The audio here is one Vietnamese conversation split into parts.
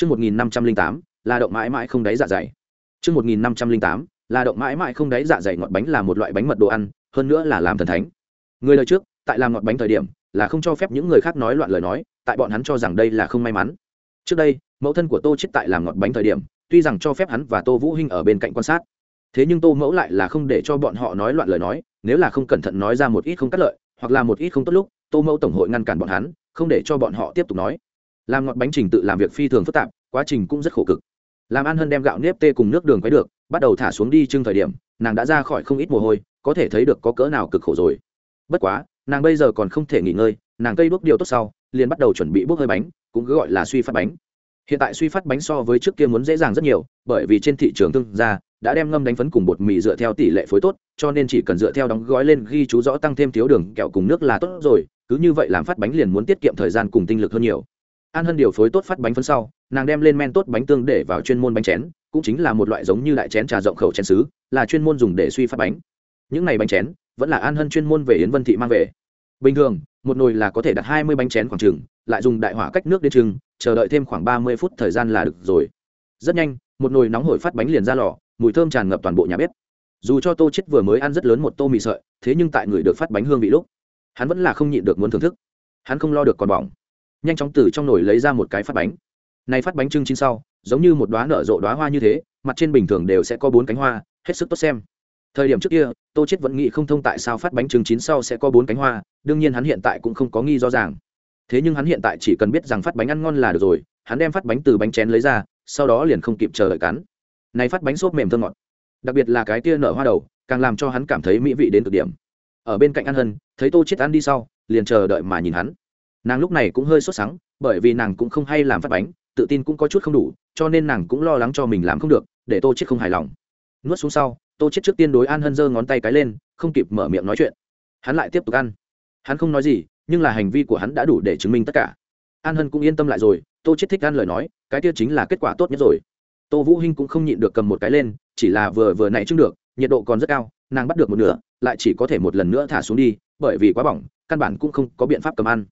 Chương 1508, là động mãi mãi không đáy dạ dày. Chương 1508, là động mãi mãi không đáy dạ dày ngọt bánh là một loại bánh mật đồ ăn, hơn nữa là làm thần thánh. Người lời trước, tại làm ngọt bánh thời điểm, là không cho phép những người khác nói loạn lời nói, tại bọn hắn cho rằng đây là không may mắn. Trước đây, mẫu thân của Tô chết tại làm ngọt bánh thời điểm, tuy rằng cho phép hắn và Tô Vũ Hinh ở bên cạnh quan sát, thế nhưng Tô mẫu lại là không để cho bọn họ nói loạn lời nói, nếu là không cẩn thận nói ra một ít không cắt lợi, hoặc là một ít không tốt lúc, Tô mẫu tổng hội ngăn cản bọn hắn, không để cho bọn họ tiếp tục nói. Làm ngọt bánh trình tự làm việc phi thường phức tạp, quá trình cũng rất khổ cực. Làm an hân đem gạo nếp tê cùng nước đường quấy được bắt đầu thả xuống đi trưng thời điểm nàng đã ra khỏi không ít mồ hôi có thể thấy được có cỡ nào cực khổ rồi. Bất quá nàng bây giờ còn không thể nghỉ ngơi nàng cây bước điều tốt sau liền bắt đầu chuẩn bị bốc hơi bánh cũng cứ gọi là suy phát bánh. Hiện tại suy phát bánh so với trước kia muốn dễ dàng rất nhiều bởi vì trên thị trường thương gia đã đem ngâm đánh phấn cùng bột mì dựa theo tỷ lệ phối tốt cho nên chỉ cần dựa theo đóng gói lên ghi chú rõ tăng thêm thiếu đường kẹo cùng nước là tốt rồi cứ như vậy làm phát bánh liền muốn tiết kiệm thời gian cùng tinh lực hơn nhiều an hân điều phối tốt phát bánh phấn sau, nàng đem lên men tốt bánh tương để vào chuyên môn bánh chén, cũng chính là một loại giống như đại chén trà rộng khẩu chén xứ, là chuyên môn dùng để suy phát bánh. Những này bánh chén, vẫn là an hân chuyên môn về yến vân thị mang về. Bình thường, một nồi là có thể đặt hai mươi bánh chén khoảng trừng lại dùng đại hỏa cách nước đến trừng chờ đợi thêm khoảng ba mươi phút thời gian là được rồi. Rất nhanh, một nồi nóng hổi phát bánh liền ra lò, mùi thơm tràn ngập toàn bộ nhà bếp. Dù cho tô chết vừa mới ăn rất lớn một tô mì sợi, thế nhưng tại người được phát bánh hương vị lúc, hắn vẫn là không nhịn được muốn thưởng thức. Hắn không lo được còn bỏng nhanh chóng từ trong nồi lấy ra một cái phát bánh. Này phát bánh trưng chín sau, giống như một đoá nở rộ đoá hoa như thế, mặt trên bình thường đều sẽ có bốn cánh hoa, hết sức tốt xem. Thời điểm trước kia, tô chết vẫn nghĩ không thông tại sao phát bánh trưng chín sau sẽ có bốn cánh hoa, đương nhiên hắn hiện tại cũng không có nghi do ràng. Thế nhưng hắn hiện tại chỉ cần biết rằng phát bánh ăn ngon là được rồi, hắn đem phát bánh từ bánh chén lấy ra, sau đó liền không kịp chờ đợi cắn. Này phát bánh xốp mềm thơm ngọt, đặc biệt là cái tia nở hoa đầu, càng làm cho hắn cảm thấy mỹ vị đến cực điểm. Ở bên cạnh ăn hân, thấy tô chết ăn đi sau, liền chờ đợi mà nhìn hắn nàng lúc này cũng hơi sốt sắng, bởi vì nàng cũng không hay làm phát bánh, tự tin cũng có chút không đủ, cho nên nàng cũng lo lắng cho mình làm không được, để tô chết không hài lòng. Nuốt xuống sau, tô chết trước tiên đối an hân giơ ngón tay cái lên, không kịp mở miệng nói chuyện. Hắn lại tiếp tục ăn. Hắn không nói gì, nhưng là hành vi của hắn đã đủ để chứng minh tất cả. An hân cũng yên tâm lại rồi, tô chết thích ăn lời nói, cái kia chính là kết quả tốt nhất rồi. Tô vũ hinh cũng không nhịn được cầm một cái lên, chỉ là vừa vừa nãy trưng được, nhiệt độ còn rất cao, nàng bắt được một nửa, lại chỉ có thể một lần nữa thả xuống đi, bởi vì quá bỏng, căn bản cũng không có biện pháp cầm ăn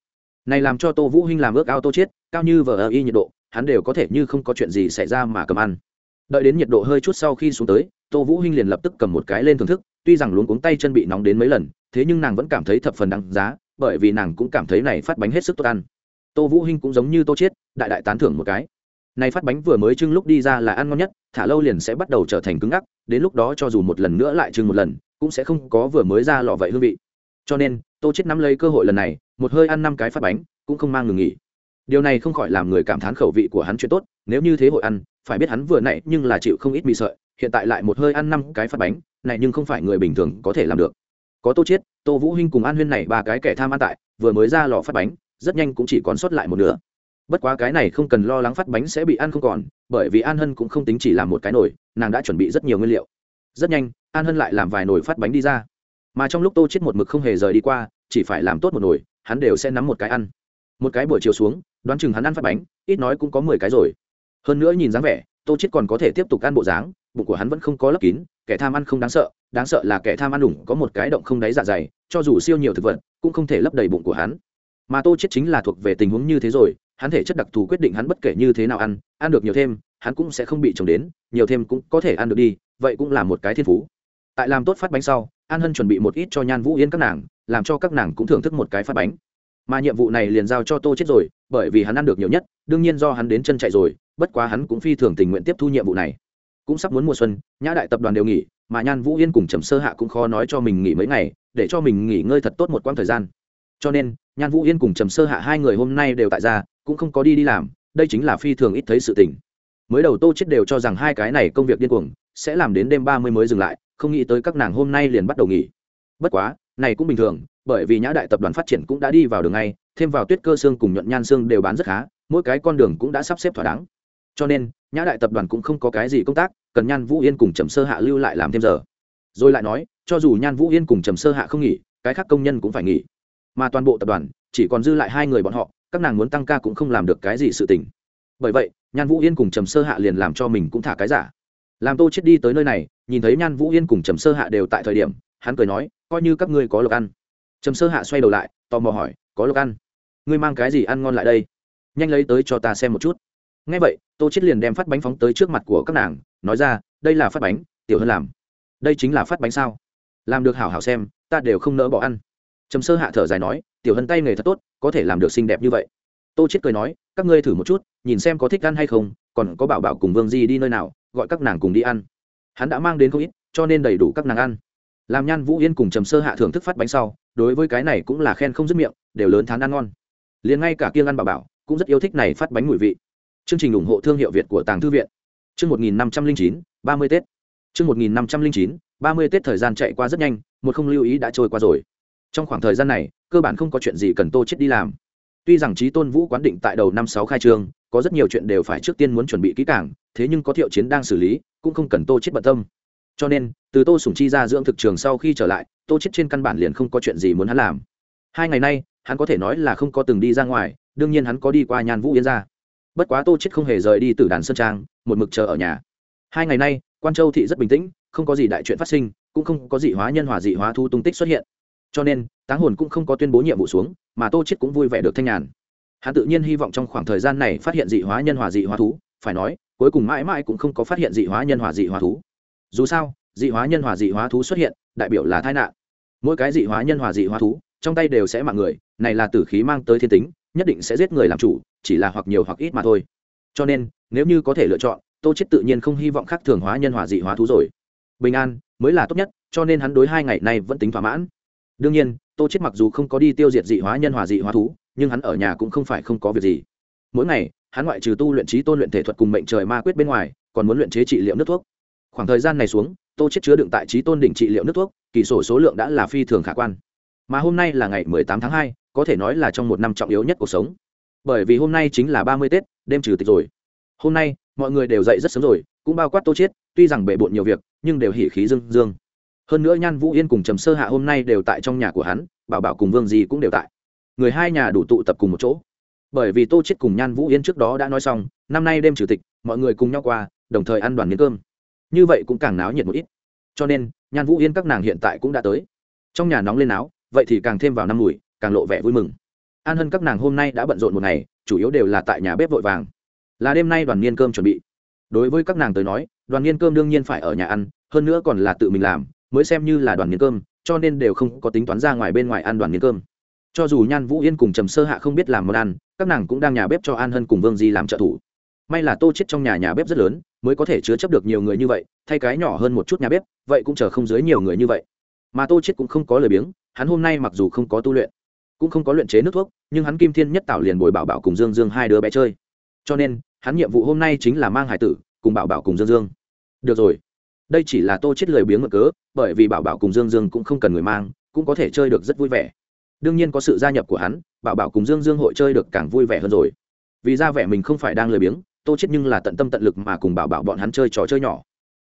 này làm cho tô vũ hinh làm ước ao tô chết, cao như vờ ơ y nhiệt độ, hắn đều có thể như không có chuyện gì xảy ra mà cầm ăn. Đợi đến nhiệt độ hơi chút sau khi xuống tới, tô vũ hinh liền lập tức cầm một cái lên thưởng thức, tuy rằng luống cuống tay chân bị nóng đến mấy lần, thế nhưng nàng vẫn cảm thấy thập phần đáng giá, bởi vì nàng cũng cảm thấy này phát bánh hết sức tốt ăn. Tô vũ hinh cũng giống như tô chết, đại đại tán thưởng một cái. Này phát bánh vừa mới trưng lúc đi ra là ăn ngon nhất, thả lâu liền sẽ bắt đầu trở thành cứng ngắc, đến lúc đó cho dù một lần nữa lại trưng một lần, cũng sẽ không có vừa mới ra lò vậy hương vị. Cho nên, tô chết nắm lấy cơ hội lần này một hơi ăn năm cái phát bánh, cũng không mang ngừng nghỉ. Điều này không khỏi làm người cảm thán khẩu vị của hắn chuyện tốt, nếu như thế hội ăn, phải biết hắn vừa nãy nhưng là chịu không ít mì sợi, hiện tại lại một hơi ăn năm cái phát bánh, này nhưng không phải người bình thường có thể làm được. Có tô chiết, tô vũ hinh cùng an huyên này ba cái kẻ tham ăn tại, vừa mới ra lò phát bánh, rất nhanh cũng chỉ còn sót lại một nửa. Bất quá cái này không cần lo lắng phát bánh sẽ bị ăn không còn, bởi vì an hân cũng không tính chỉ làm một cái nồi, nàng đã chuẩn bị rất nhiều nguyên liệu. Rất nhanh, an hân lại làm vài nồi phát bánh đi ra. Mà trong lúc tô chết một mực không hề rời đi qua, chỉ phải làm tốt một nồi hắn đều sẽ nắm một cái ăn. Một cái buổi chiều xuống, đoán chừng hắn ăn phát bánh, ít nói cũng có mười cái rồi. Hơn nữa nhìn dáng vẻ, tô chết còn có thể tiếp tục ăn bộ dáng, bụng của hắn vẫn không có lấp kín, kẻ tham ăn không đáng sợ đáng sợ là kẻ tham ăn đủng có một cái động không đáy dạ dày, cho dù siêu nhiều thực vật, cũng không thể lấp đầy bụng của hắn. Mà tô chết chính là thuộc về tình huống như thế rồi, hắn thể chất đặc thù quyết định hắn bất kể như thế nào ăn ăn được nhiều thêm, hắn cũng sẽ không bị trồng đến, nhiều thêm cũng có thể ăn được đi, vậy cũng là một cái thiên phú. Tại làm tốt phát bánh sau, an hân chuẩn bị một ít cho nhan vũ yên các nàng làm cho các nàng cũng thưởng thức một cái phát bánh. Mà nhiệm vụ này liền giao cho tô chết rồi, bởi vì hắn ăn được nhiều nhất, đương nhiên do hắn đến chân chạy rồi, bất quá hắn cũng phi thường tình nguyện tiếp thu nhiệm vụ này. Cũng sắp muốn mùa xuân, nhã đại tập đoàn đều nghỉ, mà nhan vũ yên cùng trầm sơ hạ cũng khó nói cho mình nghỉ mấy ngày, để cho mình nghỉ ngơi thật tốt một quãng thời gian. Cho nên, nhan vũ yên cùng trầm sơ hạ hai người hôm nay đều tại gia, cũng không có đi đi làm, đây chính là phi thường ít thấy sự tình. Mới đầu tô chết đều cho rằng hai cái này công việc điên cuồng, sẽ làm đến đêm ba mươi mới dừng lại, không nghĩ tới các nàng hôm nay liền bắt đầu nghỉ. Bất quá này cũng bình thường, bởi vì nhã đại tập đoàn phát triển cũng đã đi vào đường ngay, thêm vào tuyết cơ xương cùng nhuận nhan xương đều bán rất khá, mỗi cái con đường cũng đã sắp xếp thỏa đáng. Cho nên, nhã đại tập đoàn cũng không có cái gì công tác, cần nhan vũ yên cùng trầm sơ hạ lưu lại làm thêm giờ. Rồi lại nói, cho dù nhan vũ yên cùng trầm sơ hạ không nghỉ, cái khác công nhân cũng phải nghỉ. Mà toàn bộ tập đoàn, chỉ còn dư lại hai người bọn họ, các nàng muốn tăng ca cũng không làm được cái gì sự tình. Bởi vậy, nhan vũ yên cùng trầm sơ hạ liền làm cho mình cũng thả cái giả. Làm tô chết đi tới nơi này, nhìn thấy nhan vũ yên cùng trầm sơ hạ đều tại thời điểm hắn cười nói, coi như các ngươi có lộc ăn. Trầm sơ hạ xoay đầu lại, tò mò hỏi, có lộc ăn? Ngươi mang cái gì ăn ngon lại đây? Nhanh lấy tới cho ta xem một chút. Ngay vậy, tô chết liền đem phát bánh phóng tới trước mặt của các nàng, nói ra, đây là phát bánh, tiểu hơn làm. Đây chính là phát bánh sao? Làm được hảo hảo xem, ta đều không nỡ bỏ ăn. Trầm sơ hạ thở dài nói, tiểu hân tay nghề thật tốt, có thể làm được xinh đẹp như vậy. Tô chết cười nói, các ngươi thử một chút, nhìn xem có thích ăn hay không, còn có bảo bảo cùng vương di đi nơi nào, gọi các nàng cùng đi ăn. Hắn đã mang đến không ít, cho nên đầy đủ các nàng ăn làm nhan vũ yên cùng trầm sơ hạ thưởng thức phát bánh sau, đối với cái này cũng là khen không dứt miệng, đều lớn thán ăn ngon. Liền ngay cả kiêng ăn bảo bảo cũng rất yêu thích này phát bánh mùi vị. Chương trình ủng hộ thương hiệu việt của tàng thư viện. Chương một nghìn năm trăm linh chín, ba mươi tết. Chương một nghìn năm trăm linh chín, ba mươi tết thời gian chạy qua rất nhanh, một không lưu ý đã trôi qua rồi. Trong khoảng thời gian này, cơ bản không có chuyện gì cần tô chết đi làm. Tuy rằng trí tôn vũ quán định tại đầu năm sáu khai trương, có rất nhiều chuyện đều phải trước tiên muốn chuẩn bị kỹ càng, thế nhưng có thiệu chiến đang xử lý, cũng không cần tô chết bận tâm cho nên, từ tô sủng chi ra dưỡng thực trường sau khi trở lại, tô chết trên căn bản liền không có chuyện gì muốn hắn làm. Hai ngày nay, hắn có thể nói là không có từng đi ra ngoài, đương nhiên hắn có đi qua nhàn vũ yên ra bất quá tô chết không hề rời đi từ đàn sơn trang, một mực chờ ở nhà. Hai ngày nay, quan châu thị rất bình tĩnh, không có gì đại chuyện phát sinh, cũng không có dị hóa nhân hòa dị hóa thu tung tích xuất hiện. Cho nên, táng hồn cũng không có tuyên bố nhiệm vụ xuống, mà tô chết cũng vui vẻ được thanh nhàn. Hắn tự nhiên hy vọng trong khoảng thời gian này phát hiện dị hóa nhân hòa dị hóa thú, phải nói, cuối cùng mãi mãi cũng không có phát hiện dị hóa nhân hòa dị hóa thú dù sao, dị hóa nhân hòa dị hóa thú xuất hiện, đại biểu là tai nạn. Mỗi cái dị hóa nhân hòa dị hóa thú, trong tay đều sẽ mạng người, này là tử khí mang tới thiên tính, nhất định sẽ giết người làm chủ, chỉ là hoặc nhiều hoặc ít mà thôi. Cho nên, nếu như có thể lựa chọn, tô chết tự nhiên không hy vọng khác thường hóa nhân hòa dị hóa thú rồi. Bình an, mới là tốt nhất, cho nên hắn đối hai ngày này vẫn tính thỏa mãn. Đương nhiên, tô chết mặc dù không có đi tiêu diệt dị hóa nhân hòa dị hóa thú, nhưng hắn ở nhà cũng không phải không có việc gì. Mỗi ngày, hắn ngoại trừ tu luyện trí tôn luyện thể thuật cùng mệnh trời ma quyết bên ngoài, còn muốn luyện chế trị liệu nước thuốc khoảng thời gian này xuống tô chết chứa đựng tại trí tôn đỉnh trị liệu nước thuốc kỳ sổ số lượng đã là phi thường khả quan. Mà hôm nay là ngày 18 tháng 2, có thể nói là trong một năm trọng yếu nhất cuộc sống. Bởi vì hôm nay chính là 30 tết đêm trừ tịch rồi. Hôm nay mọi người đều dậy rất sớm rồi cũng bao quát tô chết tuy rằng bể bộn nhiều việc nhưng đều hỉ khí dương dương. Hơn nữa nhan vũ yên cùng trầm sơ hạ hôm nay đều tại trong nhà của hắn bảo bảo cùng vương di cũng đều tại. Người hai nhà đủ tụ tập cùng một chỗ. Bởi vì tô chết cùng nhan vũ yên trước đó đã nói xong năm nay đêm chủ tịch mọi người cùng nhau qua đồng thời ăn đoàn miếng cơm như vậy cũng càng náo nhiệt một ít. Cho nên, nhan vũ yên các nàng hiện tại cũng đã tới. Trong nhà nóng lên náo, vậy thì càng thêm vào năm mùi, càng lộ vẻ vui mừng. An hân các nàng hôm nay đã bận rộn một ngày, chủ yếu đều là tại nhà bếp vội vàng. Là đêm nay đoàn niên cơm chuẩn bị. Đối với các nàng tới nói, đoàn niên cơm đương nhiên phải ở nhà ăn, hơn nữa còn là tự mình làm, mới xem như là đoàn niên cơm, cho nên đều không có tính toán ra ngoài bên ngoài ăn đoàn niên cơm. Cho dù nhan vũ yên cùng trầm sơ hạ không biết làm món ăn, các nàng cũng đang nhà bếp cho an hân cùng vương di làm trợ thủ. May là tô chết trong nhà nhà bếp rất lớn mới có thể chứa chấp được nhiều người như vậy, thay cái nhỏ hơn một chút nhà bếp, vậy cũng chờ không dưới nhiều người như vậy. Mà tô chết cũng không có lời biếng, hắn hôm nay mặc dù không có tu luyện, cũng không có luyện chế nước thuốc, nhưng hắn kim thiên nhất tạo liền bồi bảo bảo cùng dương dương hai đứa bé chơi. Cho nên, hắn nhiệm vụ hôm nay chính là mang hải tử cùng bảo bảo cùng dương dương. Được rồi. Đây chỉ là tô chết lời biếng mượn cớ, bởi vì bảo bảo cùng dương dương cũng không cần người mang, cũng có thể chơi được rất vui vẻ. Đương nhiên có sự gia nhập của hắn, bảo bảo cùng dương dương hội chơi được càng vui vẻ hơn rồi. Vì ra vẻ mình không phải đang lười biếng tô chết nhưng là tận tâm tận lực mà cùng bảo bảo bọn hắn chơi trò chơi nhỏ.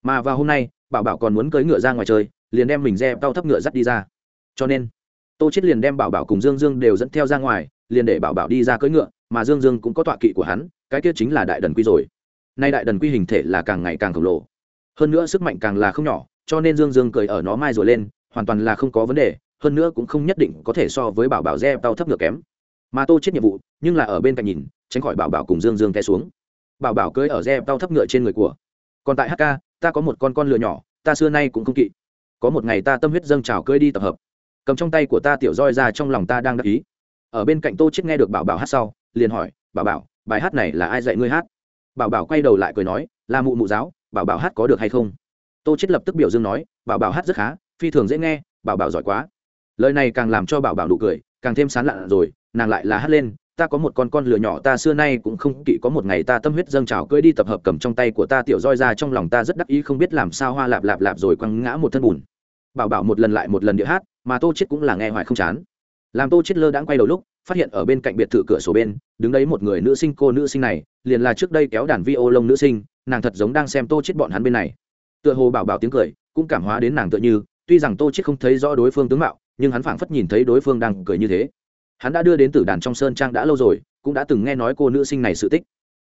Mà vào hôm nay, bảo bảo còn muốn cưỡi ngựa ra ngoài chơi, liền đem mình dẹp tao thấp ngựa dắt đi ra. Cho nên, tô chết liền đem bảo bảo cùng dương dương đều dẫn theo ra ngoài, liền để bảo bảo đi ra cưỡi ngựa, mà dương dương cũng có tọa kỵ của hắn, cái kia chính là đại đần quy rồi. Nay đại đần quy hình thể là càng ngày càng khổng lồ. Hơn nữa sức mạnh càng là không nhỏ, cho nên dương dương cười ở nó mai rồi lên, hoàn toàn là không có vấn đề, hơn nữa cũng không nhất định có thể so với bảo bảo dẹp tao thấp ngựa kém. Mà tô chết nhiệm vụ, nhưng là ở bên cạnh nhìn, tránh khỏi bảo bảo cùng dương dương té xuống bảo bảo cưỡi ở dẹp tao thấp ngựa trên người của. Còn tại hk ta có một con con lừa nhỏ, ta xưa nay cũng không kỵ. Có một ngày ta tâm huyết dâng trào cưỡi đi tập hợp. Cầm trong tay của ta tiểu roi ra trong lòng ta đang đắc ý. Ở bên cạnh tô chết nghe được bảo bảo hát sau, liền hỏi, bảo bảo, bài hát này là ai dạy ngươi hát? Bảo bảo quay đầu lại cười nói là mụ mụ giáo, bảo bảo hát có được hay không? Tô chết lập tức biểu dương nói, bảo bảo hát rất khá, phi thường dễ nghe, bảo bảo giỏi quá. Lời này càng làm cho bảo bảo nụ cười càng thêm sán lạ rồi, nàng lại là hát lên ta có một con con lừa nhỏ, ta xưa nay cũng không kỵ, có một ngày ta tâm huyết dâng trào, cưỡi đi tập hợp cầm trong tay của ta, tiểu roi ra trong lòng ta rất đắc ý, không biết làm sao hoa lạp lạp lạp rồi quăng ngã một thân bùn. Bảo bảo một lần lại một lần địa hát, mà tô chết cũng là nghe hoài không chán. Làm tô chết lơ đãng quay đầu lúc, phát hiện ở bên cạnh biệt thự cửa sổ bên, đứng đấy một người nữ sinh, cô nữ sinh này, liền là trước đây kéo đàn vi ô lông nữ sinh, nàng thật giống đang xem tô chết bọn hắn bên này. Tựa hồ bảo bảo tiếng cười, cũng cảm hóa đến nàng tựa như, tuy rằng tô chết không thấy rõ đối phương tướng mạo, nhưng hắn phảng phất nhìn thấy đối phương đang cười như thế hắn đã đưa đến tử đàn trong sơn trang đã lâu rồi, cũng đã từng nghe nói cô nữ sinh này sự tích.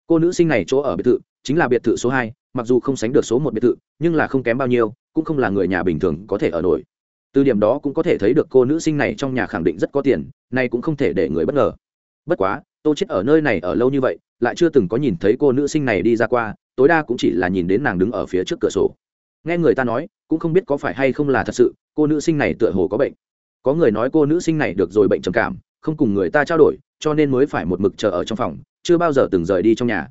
Cô nữ sinh này chỗ ở biệt thự chính là biệt thự số hai, mặc dù không sánh được số một biệt thự, nhưng là không kém bao nhiêu, cũng không là người nhà bình thường có thể ở nổi. Từ điểm đó cũng có thể thấy được cô nữ sinh này trong nhà khẳng định rất có tiền, nay cũng không thể để người bất ngờ. Bất quá, tô chết ở nơi này ở lâu như vậy, lại chưa từng có nhìn thấy cô nữ sinh này đi ra qua, tối đa cũng chỉ là nhìn đến nàng đứng ở phía trước cửa sổ. Nghe người ta nói, cũng không biết có phải hay không là thật sự, cô nữ sinh này tựa hồ có bệnh. Có người nói cô nữ sinh này được rồi bệnh trầm cảm không cùng người ta trao đổi, cho nên mới phải một mực chờ ở trong phòng, chưa bao giờ từng rời đi trong nhà.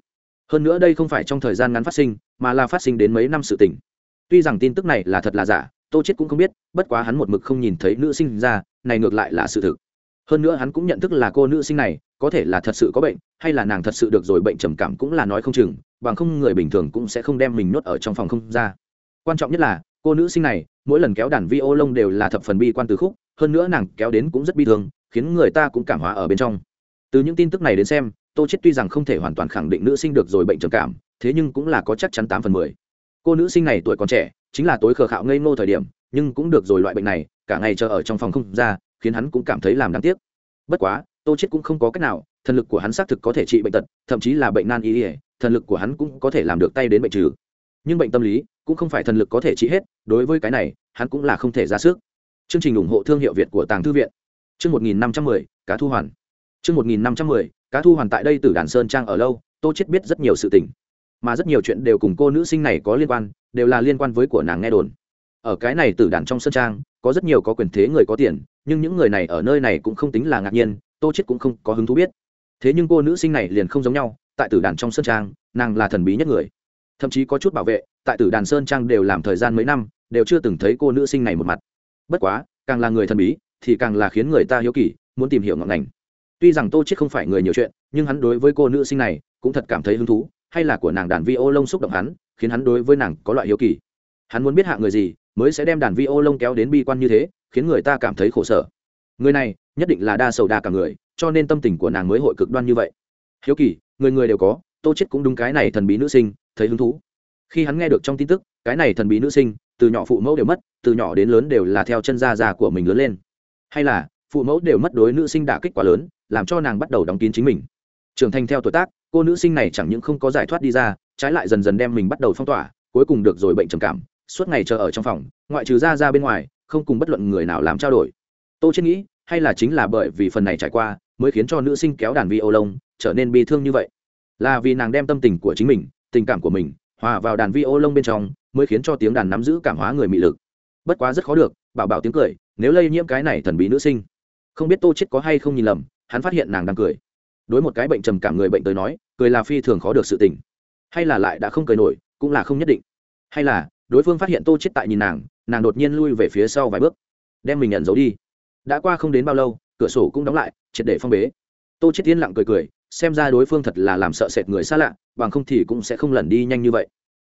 Hơn nữa đây không phải trong thời gian ngắn phát sinh, mà là phát sinh đến mấy năm sự tình. Tuy rằng tin tức này là thật là giả, tô chết cũng không biết, bất quá hắn một mực không nhìn thấy nữ sinh ra, này ngược lại là sự thực. Hơn nữa hắn cũng nhận thức là cô nữ sinh này, có thể là thật sự có bệnh, hay là nàng thật sự được rồi bệnh trầm cảm cũng là nói không chừng, bằng không người bình thường cũng sẽ không đem mình nhốt ở trong phòng không ra. Quan trọng nhất là, cô nữ sinh này, mỗi lần kéo đàn vi ô lông đều là thập phần bi quan từ khúc, hơn nữa nàng kéo đến cũng rất bi thương khiến người ta cũng cảm hóa ở bên trong. Từ những tin tức này đến xem, tô chết tuy rằng không thể hoàn toàn khẳng định nữ sinh được rồi bệnh trầm cảm, thế nhưng cũng là có chắc chắn tám phần mười. Cô nữ sinh này tuổi còn trẻ, chính là tối khờ khạo ngây ngô thời điểm, nhưng cũng được rồi loại bệnh này, cả ngày chờ ở trong phòng không ra, khiến hắn cũng cảm thấy làm đáng tiếc. Bất quá, tô chết cũng không có cách nào, thần lực của hắn xác thực có thể trị bệnh tật, thậm chí là bệnh nan y ỉa thần lực của hắn cũng có thể làm được tay đến bệnh trừ. Nhưng bệnh tâm lý cũng không phải thần lực có thể trị hết, đối với cái này, hắn cũng là không thể ra sức. Chương trình ủng hộ thương hiệu việt của tàng thư viện chương một nghìn năm trăm mười, cá thu hoàn. Chương một nghìn năm trăm mười, cá thu hoàn tại đây từ đàn sơn trang ở lâu, tô chết biết rất nhiều sự tình. Mà rất nhiều chuyện đều cùng cô nữ sinh này có liên quan, đều là liên quan với của nàng nghe đồn. Ở cái này tử đàn trong sơn trang, có rất nhiều có quyền thế người có tiền, nhưng những người này ở nơi này cũng không tính là ngạc nhiên, tô chết cũng không có hứng thú biết. Thế nhưng cô nữ sinh này liền không giống nhau, tại tử đàn trong sơn trang, nàng là thần bí nhất người. Thậm chí có chút bảo vệ, tại tử đàn sơn trang đều làm thời gian mấy năm, đều chưa từng thấy cô nữ sinh này một mặt. Bất quá, càng là người thần bí thì càng là khiến người ta hiếu kỳ, muốn tìm hiểu ngọn ngành. Tuy rằng tô chết không phải người nhiều chuyện, nhưng hắn đối với cô nữ sinh này cũng thật cảm thấy hứng thú, hay là của nàng đàn vi ô lông xúc động hắn, khiến hắn đối với nàng có loại hiếu kỳ. Hắn muốn biết hạ người gì mới sẽ đem đàn vi ô lông kéo đến bi quan như thế, khiến người ta cảm thấy khổ sở. Người này nhất định là đa sầu đa cả người, cho nên tâm tình của nàng mới hội cực đoan như vậy. Hiếu kỳ, người người đều có, tô chết cũng đúng cái này thần bí nữ sinh, thấy hứng thú. Khi hắn nghe được trong tin tức, cái này thần bí nữ sinh, từ nhỏ phụ mẫu đều mất, từ nhỏ đến lớn đều là theo chân gia già của mình lớn lên hay là, phụ mẫu đều mất đối nữ sinh đả kích quá lớn, làm cho nàng bắt đầu đóng kín chính mình. Trưởng thành theo tuổi tác, cô nữ sinh này chẳng những không có giải thoát đi ra, trái lại dần dần đem mình bắt đầu phong tỏa, cuối cùng được rồi bệnh trầm cảm, suốt ngày chờ ở trong phòng, ngoại trừ ra ra bên ngoài, không cùng bất luận người nào làm trao đổi. Tô chết nghĩ, hay là chính là bởi vì phần này trải qua, mới khiến cho nữ sinh kéo đàn vi ô lông, trở nên bi thương như vậy. Là vì nàng đem tâm tình của chính mình, tình cảm của mình, hòa vào đàn vi ô lông bên trong, mới khiến cho tiếng đàn nắm giữ cảm hóa người mị lực. Bất quá rất khó được, bảo bảo tiếng cười nếu lây nhiễm cái này thần bí nữ sinh, không biết tô chết có hay không nhìn lầm, hắn phát hiện nàng đang cười. Đối một cái bệnh trầm cảm người bệnh tới nói, cười là phi thường khó được sự tình. Hay là lại đã không cười nổi, cũng là không nhất định. Hay là, đối phương phát hiện tô chết tại nhìn nàng nàng đột nhiên lui về phía sau vài bước. Đem mình nhận giấu đi. Đã qua không đến bao lâu, cửa sổ cũng đóng lại, triệt để phong bế. Tô chết yên lặng cười cười, xem ra đối phương thật là làm sợ sệt người xa lạ, bằng không thì cũng sẽ không lẩn đi nhanh như vậy.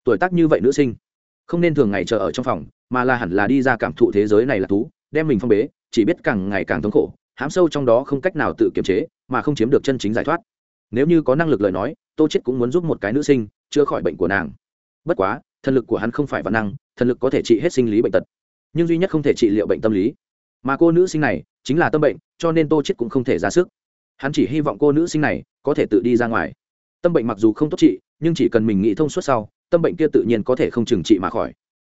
Tuổi tác như vậy nữ sinh, không nên thường ngày chờ ở trong phòng, mà là hẳn là đi ra cảm thụ thế giới này là thú đem mình phong bế, chỉ biết càng ngày càng thống khổ, hãm sâu trong đó không cách nào tự kiềm chế, mà không chiếm được chân chính giải thoát. Nếu như có năng lực lời nói, tô chết cũng muốn giúp một cái nữ sinh chữa khỏi bệnh của nàng. Bất quá, thần lực của hắn không phải văn năng, thần lực có thể trị hết sinh lý bệnh tật, nhưng duy nhất không thể trị liệu bệnh tâm lý. Mà cô nữ sinh này chính là tâm bệnh, cho nên tô chết cũng không thể ra sức. Hắn chỉ hy vọng cô nữ sinh này có thể tự đi ra ngoài. Tâm bệnh mặc dù không tốt trị, nhưng chỉ cần mình nghĩ thông suốt sau, tâm bệnh kia tự nhiên có thể không chừng trị mà khỏi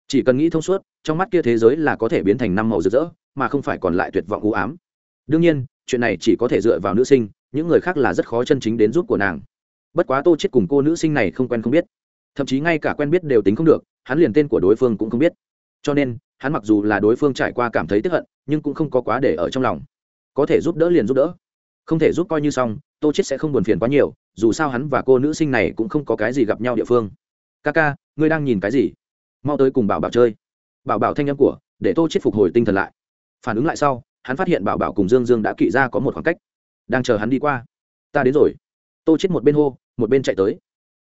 chỉ cần nghĩ thông suốt, trong mắt kia thế giới là có thể biến thành năm màu rực rỡ, mà không phải còn lại tuyệt vọng u ám. Đương nhiên, chuyện này chỉ có thể dựa vào nữ sinh, những người khác là rất khó chân chính đến giúp của nàng. Bất quá tô chết cùng cô nữ sinh này không quen không biết. Thậm chí ngay cả quen biết đều tính không được, hắn liền tên của đối phương cũng không biết. Cho nên, hắn mặc dù là đối phương trải qua cảm thấy tức hận, nhưng cũng không có quá để ở trong lòng. Có thể giúp đỡ liền giúp đỡ. Không thể giúp coi như xong, tô chết sẽ không buồn phiền quá nhiều, dù sao hắn và cô nữ sinh này cũng không có cái gì gặp nhau địa phương. Ca ca ngươi đang nhìn cái gì? Mau tới cùng bảo bảo chơi. Bảo bảo thanh âm của, để tô chết phục hồi tinh thần lại. Phản ứng lại sau, hắn phát hiện bảo bảo cùng dương dương đã kỵ ra có một khoảng cách. Đang chờ hắn đi qua. Ta đến rồi. Tô chết một bên hô, một bên chạy tới.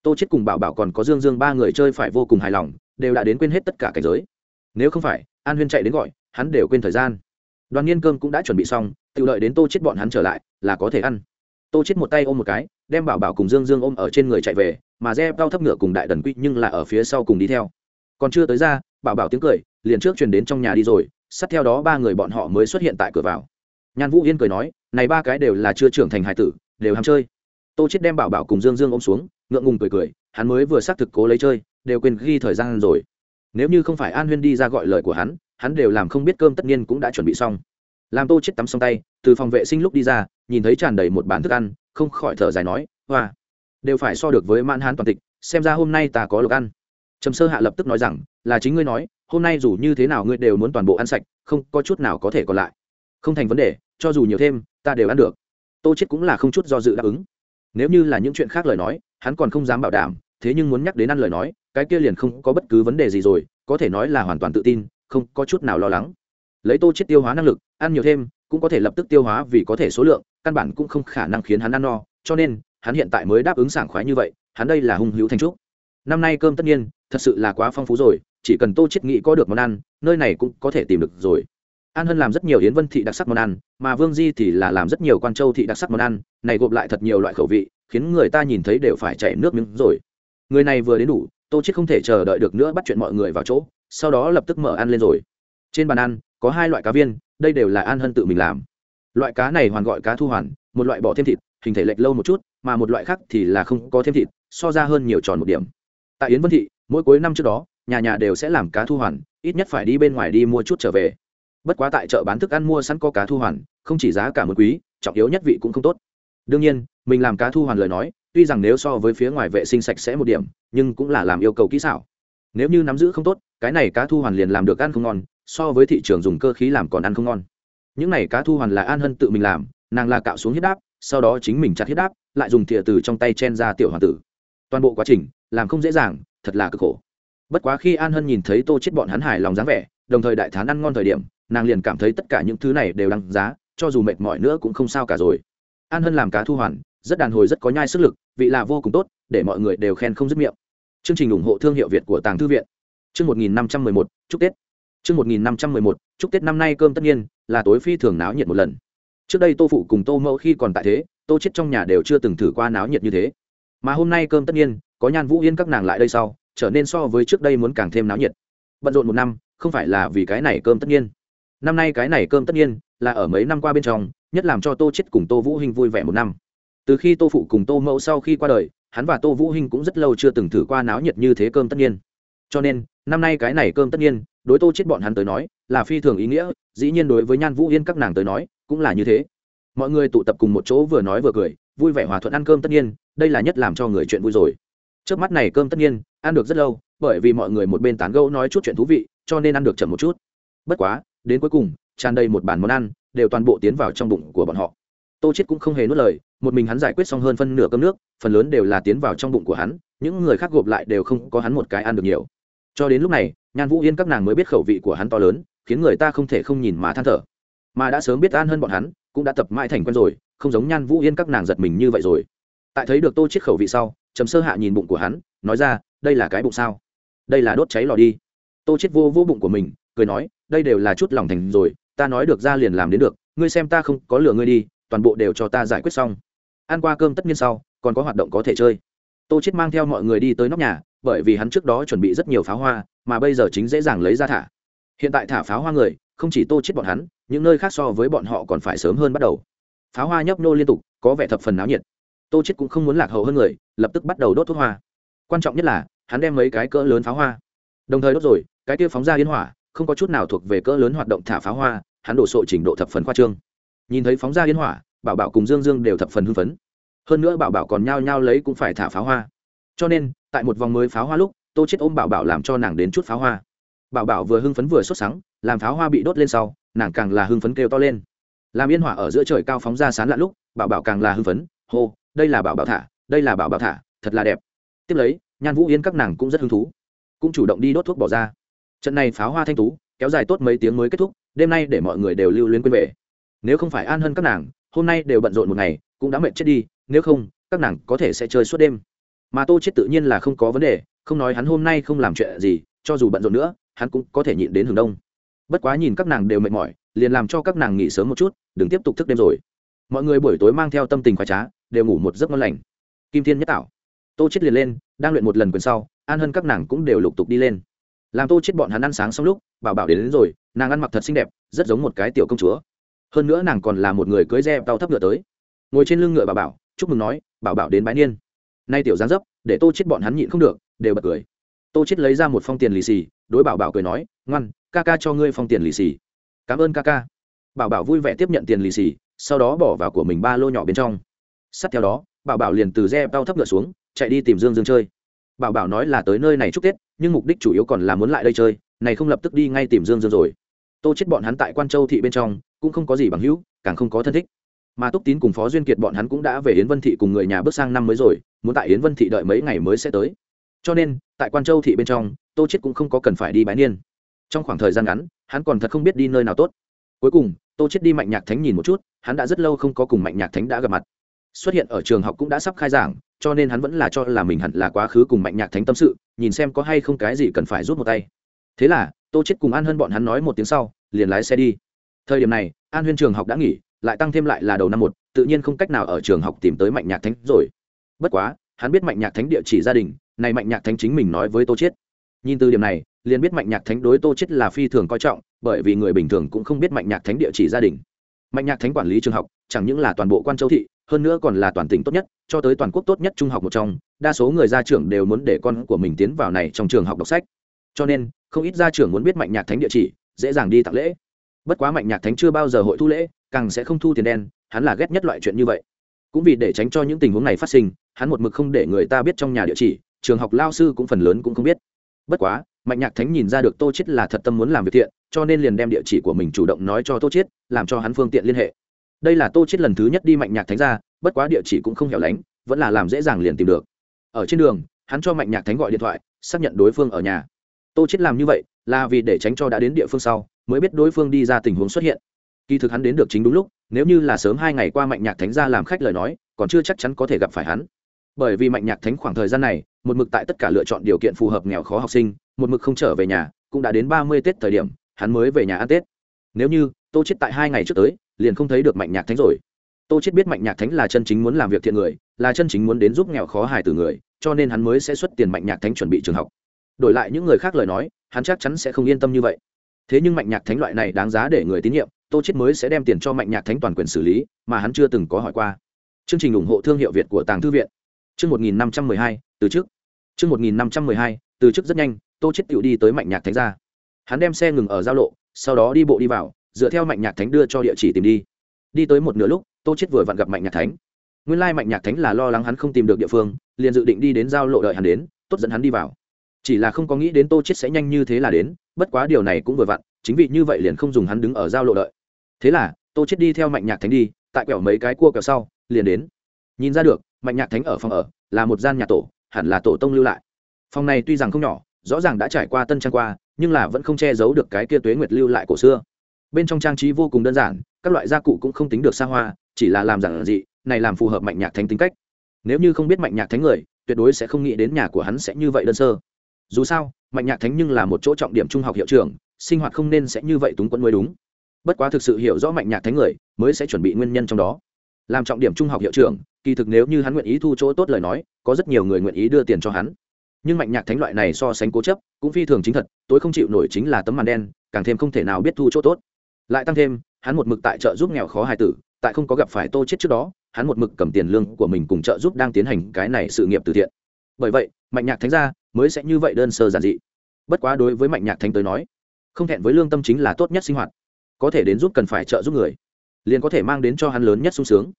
Tô chết cùng bảo bảo còn có dương dương ba người chơi phải vô cùng hài lòng, đều đã đến quên hết tất cả cảnh giới. Nếu không phải, an huyên chạy đến gọi, hắn đều quên thời gian. Đoàn nghiên cơm cũng đã chuẩn bị xong, tự lợi đến tô chết bọn hắn trở lại, là có thể ăn. Tô chết một tay ôm một cái, đem bảo bảo cùng dương dương ôm ở trên người chạy về, mà re cao thấp ngựa cùng đại đần quy nhưng là ở phía sau cùng đi theo còn chưa tới ra bảo bảo tiếng cười, liền trước truyền đến trong nhà đi rồi, sát theo đó ba người bọn họ mới xuất hiện tại cửa vào. Nhan vũ yên cười nói, này ba cái đều là chưa trưởng thành hải tử, đều ham chơi. Tô chết đem bảo bảo cùng dương dương ôm xuống, ngượng ngùng cười cười, hắn mới vừa xác thực cố lấy chơi, đều quên ghi thời gian rồi. Nếu như không phải an huyên đi ra gọi lời của hắn hắn đều làm không biết cơm tất nhiên cũng đã chuẩn bị xong. Làm tô chết tắm xong tay, từ phòng vệ sinh lúc đi ra, nhìn thấy tràn đầy một bàn thức ăn, không khỏi thở dài nói, hoa, đều phải so được với mãn hán toàn tịch, xem ra hôm nay ta có lộc ăn trầm sơ hạ lập tức nói rằng, là chính ngươi nói, hôm nay dù như thế nào ngươi đều muốn toàn bộ ăn sạch, không, có chút nào có thể còn lại. Không thành vấn đề, cho dù nhiều thêm, ta đều ăn được. Tô chết cũng là không chút do dự đáp ứng. Nếu như là những chuyện khác lời nói, hắn còn không dám bảo đảm, thế nhưng muốn nhắc đến ăn lời nói, cái kia liền không có bất cứ vấn đề gì rồi, có thể nói là hoàn toàn tự tin, không có chút nào lo lắng. Lấy tô chết tiêu hóa năng lực, ăn nhiều thêm, cũng có thể lập tức tiêu hóa vì có thể số lượng, căn bản cũng không khả năng khiến hắn ăn no, cho nên, hắn hiện tại mới đáp ứng sảng khoái như vậy, hắn đây là hung hữu thành trúc năm nay cơm tất nhiên, thật sự là quá phong phú rồi, chỉ cần tô chết nghĩ có được món ăn, nơi này cũng có thể tìm được rồi. An hân làm rất nhiều yến vân thị đặc sắc món ăn, mà vương di thì là làm rất nhiều quan châu thị đặc sắc món ăn, này gộp lại thật nhiều loại khẩu vị, khiến người ta nhìn thấy đều phải chảy nước miếng rồi. Người này vừa đến đủ, tô chết không thể chờ đợi được nữa bắt chuyện mọi người vào chỗ, sau đó lập tức mở ăn lên rồi. Trên bàn ăn, có hai loại cá viên, đây đều là an hân tự mình làm. Loại cá này hoàn gọi cá thu hoàn, một loại bỏ thêm thịt, hình thể lệch lâu một chút, mà một loại khác thì là không có thêm thịt, so ra hơn nhiều tròn một điểm tại yến vân thị, mỗi cuối năm trước đó, nhà nhà đều sẽ làm cá thu hoàn ít nhất phải đi bên ngoài đi mua chút trở về. Bất quá tại chợ bán thức ăn mua sẵn có cá thu hoàn không chỉ giá cả một quý, trọng yếu nhất vị cũng không tốt. Đương nhiên, mình làm cá thu hoàn lời nói, tuy rằng nếu so với phía ngoài vệ sinh sạch sẽ một điểm, nhưng cũng là làm yêu cầu kỹ xảo. Nếu như nắm giữ không tốt, cái này cá thu hoàn liền làm được ăn không ngon, so với thị trường dùng cơ khí làm còn ăn không ngon. Những này cá thu hoàn là an hân tự mình làm, nàng là cạo xuống huyết đáp, sau đó chính mình chặt huyết đáp, lại dùng thìa từ trong tay chen ra tiểu hoàng tử. Toàn bộ quá trình làm không dễ dàng, thật là cực khổ. Bất quá khi an hân nhìn thấy tô chết bọn hắn hài lòng dáng vẻ, đồng thời đại thán ăn ngon thời điểm, nàng liền cảm thấy tất cả những thứ này đều đăng giá, cho dù mệt mỏi nữa cũng không sao cả rồi. An hân làm cá thu hoàn, rất đàn hồi rất có nhai sức lực, vị là vô cùng tốt, để mọi người đều khen không dứt miệng. Chương trình ủng hộ thương hiệu việt của tàng thư viện. Chương một nghìn năm trăm mười một, chúc tết. Chương một nghìn năm trăm mười một, chúc tết năm nay cơm tất nhiên, là tối phi thường náo nhiệt một lần. Trước đây tô phụ cùng tô mẫu khi còn tại thế, tô chết trong nhà đều chưa từng thử qua náo nhiệt như thế. Mà hôm nay cơm tất nhiên có nhan vũ yên các nàng lại đây sau, trở nên so với trước đây muốn càng thêm náo nhiệt. Bận rộn một năm, không phải là vì cái này cơm tất nhiên. Năm nay cái này cơm tất nhiên là ở mấy năm qua bên trong, nhất làm cho tô chết cùng tô vũ hinh vui vẻ một năm. Từ khi tô phụ cùng tô mẫu sau khi qua đời, hắn và tô vũ hinh cũng rất lâu chưa từng thử qua náo nhiệt như thế cơm tất nhiên. Cho nên, năm nay cái này cơm tất nhiên, đối tô chết bọn hắn tới nói, là phi thường ý nghĩa, dĩ nhiên đối với nhan vũ yên các nàng tới nói, cũng là như thế. Mọi người tụ tập cùng một chỗ vừa nói vừa cười, vui vẻ hòa thuận ăn cơm tất nhiên, đây là nhất làm cho người chuyện vui rồi trước mắt này cơm tất nhiên, ăn được rất lâu, bởi vì mọi người một bên tán gẫu nói chút chuyện thú vị, cho nên ăn được chậm một chút. Bất quá, đến cuối cùng, tràn đầy một bàn món ăn, đều toàn bộ tiến vào trong bụng của bọn họ. Tô chết cũng không hề nuốt lời, một mình hắn giải quyết xong hơn phân nửa cơm nước, phần lớn đều là tiến vào trong bụng của hắn, những người khác gộp lại đều không có hắn một cái ăn được nhiều. Cho đến lúc này, nhan vũ yên các nàng mới biết khẩu vị của hắn to lớn, khiến người ta không thể không nhìn mà than thở. Mà đã sớm biết an hơn bọn hắn, cũng đã tập mãi thành quen rồi, không giống nhan vũ yên các nàng giật mình như vậy rồi. Tại thấy được tô chết khẩu vị sau trầm sơ hạ nhìn bụng của hắn, nói ra, đây là cái bụng sao? Đây là đốt cháy lò đi. Tô chết vô vô bụng của mình, cười nói, đây đều là chút lòng thành rồi, ta nói được ra liền làm đến được, ngươi xem ta không có lừa ngươi đi, toàn bộ đều cho ta giải quyết xong. Ăn qua cơm tất nhiên sau, còn có hoạt động có thể chơi. Tô chết mang theo mọi người đi tới nóc nhà, bởi vì hắn trước đó chuẩn bị rất nhiều pháo hoa, mà bây giờ chính dễ dàng lấy ra thả. Hiện tại thả pháo hoa người, không chỉ tô chết bọn hắn, những nơi khác so với bọn họ còn phải sớm hơn bắt đầu. Pháo hoa nhấp nô liên tục, có vẻ thập phần náo nhiệt tô chết cũng không muốn lạc hậu hơn người, lập tức bắt đầu đốt thuốc hoa. Quan trọng nhất là, hắn đem mấy cái cỡ lớn pháo hoa. Đồng thời đốt rồi, cái kia phóng ra yên hỏa, không có chút nào thuộc về cỡ lớn hoạt động thả pháo hoa, hắn đổ sộ trình độ thập phần khoa trương. Nhìn thấy phóng ra yên hỏa, bảo bảo cùng dương dương đều thập phần hưng phấn. Hơn nữa bảo bảo còn nhao nhao lấy cũng phải thả pháo hoa. Cho nên, tại một vòng mới pháo hoa lúc, tô chết ôm bảo bảo làm cho nàng đến chút pháo hoa. Bảo bảo vừa hưng phấn vừa sốt sắng, làm pháo hoa bị đốt lên sau, nàng càng là hưng phấn kêu to lên. Làm yên hỏa ở giữa trời cao phóng ra sán lạ lúc, bảo bảo càng là hưng phấn, hô đây là bảo bảo thả, đây là bảo bảo thả, thật là đẹp. Tiếp lấy, nhan vũ yên các nàng cũng rất hứng thú, cũng chủ động đi đốt thuốc bỏ ra. Trận này pháo hoa thanh tú, kéo dài tốt mấy tiếng mới kết thúc, đêm nay để mọi người đều lưu luyến quên về. Nếu không phải an hơn các nàng, hôm nay đều bận rộn một ngày, cũng đã mệt chết đi, nếu không, các nàng có thể sẽ chơi suốt đêm. Mà tô chết tự nhiên là không có vấn đề, không nói hắn hôm nay không làm chuyện gì, cho dù bận rộn nữa, hắn cũng có thể nhịn đến hừng đông. Bất quá nhìn các nàng đều mệt mỏi, liền làm cho các nàng nghỉ sớm một chút, đừng tiếp tục thức đêm rồi. Mọi người buổi tối mang theo tâm tình khoái trá đều ngủ một giấc ngon lành. Kim thiên nhất tạo tô chết liền lên đang luyện một lần quyền sau an hơn các nàng cũng đều lục tục đi lên. Làm tô chết bọn hắn ăn sáng xong lúc bảo bảo đến, đến rồi nàng ăn mặc thật xinh đẹp rất giống một cái tiểu công chúa. Hơn nữa nàng còn là một người cưới re tàu thấp ngựa tới. Ngồi trên lưng ngựa bảo bảo chúc mừng nói bảo bảo đến bãi niên. Nay tiểu giáng dấp để tô chết bọn hắn nhịn không được đều bật cười. Tô chết lấy ra một phong tiền lì xì đối bảo bảo cười nói ngoan ca ca cho ngươi phong tiền lì xì. Cảm ơn ca ca. Bảo bảo vui vẻ tiếp nhận tiền lì xì sau đó bỏ vào của mình ba lô nhỏ bên trong sát theo đó, bảo bảo liền từ re bao thấp ngựa xuống, chạy đi tìm dương dương chơi. Bảo bảo nói là tới nơi này chúc tết, nhưng mục đích chủ yếu còn là muốn lại đây chơi, này không lập tức đi ngay tìm dương dương rồi. Tô chết bọn hắn tại quan châu thị bên trong, cũng không có gì bằng hữu, càng không có thân thích. Mà túc tín cùng phó duyên kiệt bọn hắn cũng đã về yến vân thị cùng người nhà bước sang năm mới rồi, muốn tại yến vân thị đợi mấy ngày mới sẽ tới. Cho nên, tại quan châu thị bên trong, tô chết cũng không có cần phải đi bái niên. Trong khoảng thời gian ngắn, hắn còn thật không biết đi nơi nào tốt. Cuối cùng, tô chết đi mạnh nhạc thánh nhìn một chút, hắn đã rất lâu không có cùng mạnh nhạc thánh đã gặp mặt xuất hiện ở trường học cũng đã sắp khai giảng, cho nên hắn vẫn là cho là mình hẳn là quá khứ cùng mạnh nhạc thánh tâm sự, nhìn xem có hay không cái gì cần phải rút một tay. Thế là, tô chết cùng an hơn bọn hắn nói một tiếng sau, liền lái xe đi. Thời điểm này, an huyên trường học đã nghỉ, lại tăng thêm lại là đầu năm một, tự nhiên không cách nào ở trường học tìm tới mạnh nhạc thánh rồi. Bất quá, hắn biết mạnh nhạc thánh địa chỉ gia đình, này mạnh nhạc thánh chính mình nói với tô chết nhìn từ điểm này, liền biết mạnh nhạc thánh đối tô chết là phi thường coi trọng, bởi vì người bình thường cũng không biết mạnh nhạc thánh địa chỉ gia đình. Mạnh nhạc thánh quản lý trường học, chẳng những là toàn bộ quan châu thị hơn nữa còn là toàn tỉnh tốt nhất, cho tới toàn quốc tốt nhất trung học một trong, đa số người gia trưởng đều muốn để con của mình tiến vào này trong trường học đọc sách. Cho nên, không ít gia trưởng muốn biết mạnh nhạc thánh địa chỉ, dễ dàng đi tặng lễ. Bất quá mạnh nhạc thánh chưa bao giờ hội thu lễ, càng sẽ không thu tiền đen, hắn là ghét nhất loại chuyện như vậy. Cũng vì để tránh cho những tình huống này phát sinh, hắn một mực không để người ta biết trong nhà địa chỉ, trường học lao sư cũng phần lớn cũng không biết. Bất quá, mạnh nhạc thánh nhìn ra được tô chết là thật tâm muốn làm việc thiện, cho nên liền đem địa chỉ của mình chủ động nói cho tô chết làm cho hắn phương tiện liên hệ đây là tô chết lần thứ nhất đi mạnh nhạc thánh ra, bất quá địa chỉ cũng không hẻo lánh, vẫn là làm dễ dàng liền tìm được. Ở trên đường, hắn cho mạnh nhạc thánh gọi điện thoại, xác nhận đối phương ở nhà. Tô chết làm như vậy, là vì để tránh cho đã đến địa phương sau, mới biết đối phương đi ra tình huống xuất hiện. Kỳ thực hắn đến được chính đúng lúc, nếu như là sớm hai ngày qua mạnh nhạc thánh ra làm khách lời nói, còn chưa chắc chắn có thể gặp phải hắn. Bởi vì mạnh nhạc thánh khoảng thời gian này, một mực tại tất cả lựa chọn điều kiện phù hợp nghèo khó học sinh, một mực không trở về nhà, cũng đã đến ba mươi tết thời điểm, hắn mới về nhà ăn tết. Nếu như, tô chết tại hai ngày trước tới liền không thấy được mạnh nhạc thánh rồi. Tô chết biết mạnh nhạc thánh là chân chính muốn làm việc thiện người là chân chính muốn đến giúp nghèo khó hài từ người cho nên hắn mới sẽ xuất tiền mạnh nhạc thánh chuẩn bị trường học. Đổi lại những người khác lời nói hắn chắc chắn sẽ không yên tâm như vậy. Thế nhưng mạnh nhạc thánh loại này đáng giá để người tín nhiệm tô chết mới sẽ đem tiền cho mạnh nhạc thánh toàn quyền xử lý mà hắn chưa từng có hỏi qua. Chương trình ủng hộ thương hiệu việt của tàng thư viện. Chương 1512, từ trước. Chương 1512, từ trước rất nhanh tô chết tiểu đi tới mạnh nhạc thánh ra hắn đem xe ngừng ở giao lộ sau đó đi bộ đi vào dựa theo mạnh nhạc thánh đưa cho địa chỉ tìm đi. Đi tới một nửa lúc, tô chết vừa vặn gặp mạnh nhạc thánh. Nguyên lai mạnh nhạc thánh là lo lắng hắn không tìm được địa phương, liền dự định đi đến giao lộ đợi hắn đến, tốt dẫn hắn đi vào. Chỉ là không có nghĩ đến tô chết sẽ nhanh như thế là đến, bất quá điều này cũng vừa vặn, chính vì như vậy liền không dùng hắn đứng ở giao lộ đợi. Thế là, tô chết đi theo mạnh nhạc thánh đi, tại quẹo mấy cái cua quẹo sau, liền đến. Nhìn ra được, mạnh nhạc thánh ở phòng ở, là một gian nhà tổ, hẳn là tổ tông lưu lại. Phòng này tuy rằng không nhỏ, rõ ràng đã trải qua tân trang qua, nhưng là vẫn không che giấu được cái kia tuế nguyệt lưu lại cổ xưa bên trong trang trí vô cùng đơn giản, các loại gia cụ cũng không tính được xa hoa, chỉ là làm giản dị, này làm phù hợp mạnh nhạc thánh tính cách. Nếu như không biết mạnh nhạc thánh người, tuyệt đối sẽ không nghĩ đến nhà của hắn sẽ như vậy đơn sơ. Dù sao, mạnh nhạc thánh nhưng là một chỗ trọng điểm trung học hiệu trưởng, sinh hoạt không nên sẽ như vậy túng quẫn mới đúng. Bất quá thực sự hiểu rõ mạnh nhạc thánh người, mới sẽ chuẩn bị nguyên nhân trong đó. Làm trọng điểm trung học hiệu trưởng, kỳ thực nếu như hắn nguyện ý thu chỗ tốt lời nói, có rất nhiều người nguyện ý đưa tiền cho hắn. Nhưng mạnh nhạc thánh loại này so sánh cố chấp, cũng phi thường chính thật, tối không chịu nổi chính là tấm màn đen, càng thêm không thể nào biết thu chỗ tốt lại tăng thêm, hắn một mực tại trợ giúp nghèo khó hài tử, tại không có gặp phải tô chết trước đó, hắn một mực cầm tiền lương của mình cùng trợ giúp đang tiến hành cái này sự nghiệp từ thiện. Bởi vậy, mạnh nhạc thánh gia mới sẽ như vậy đơn sơ giản dị. Bất quá đối với mạnh nhạc thánh tới nói, không thẹn với lương tâm chính là tốt nhất sinh hoạt. Có thể đến giúp cần phải trợ giúp người, liền có thể mang đến cho hắn lớn nhất sung sướng.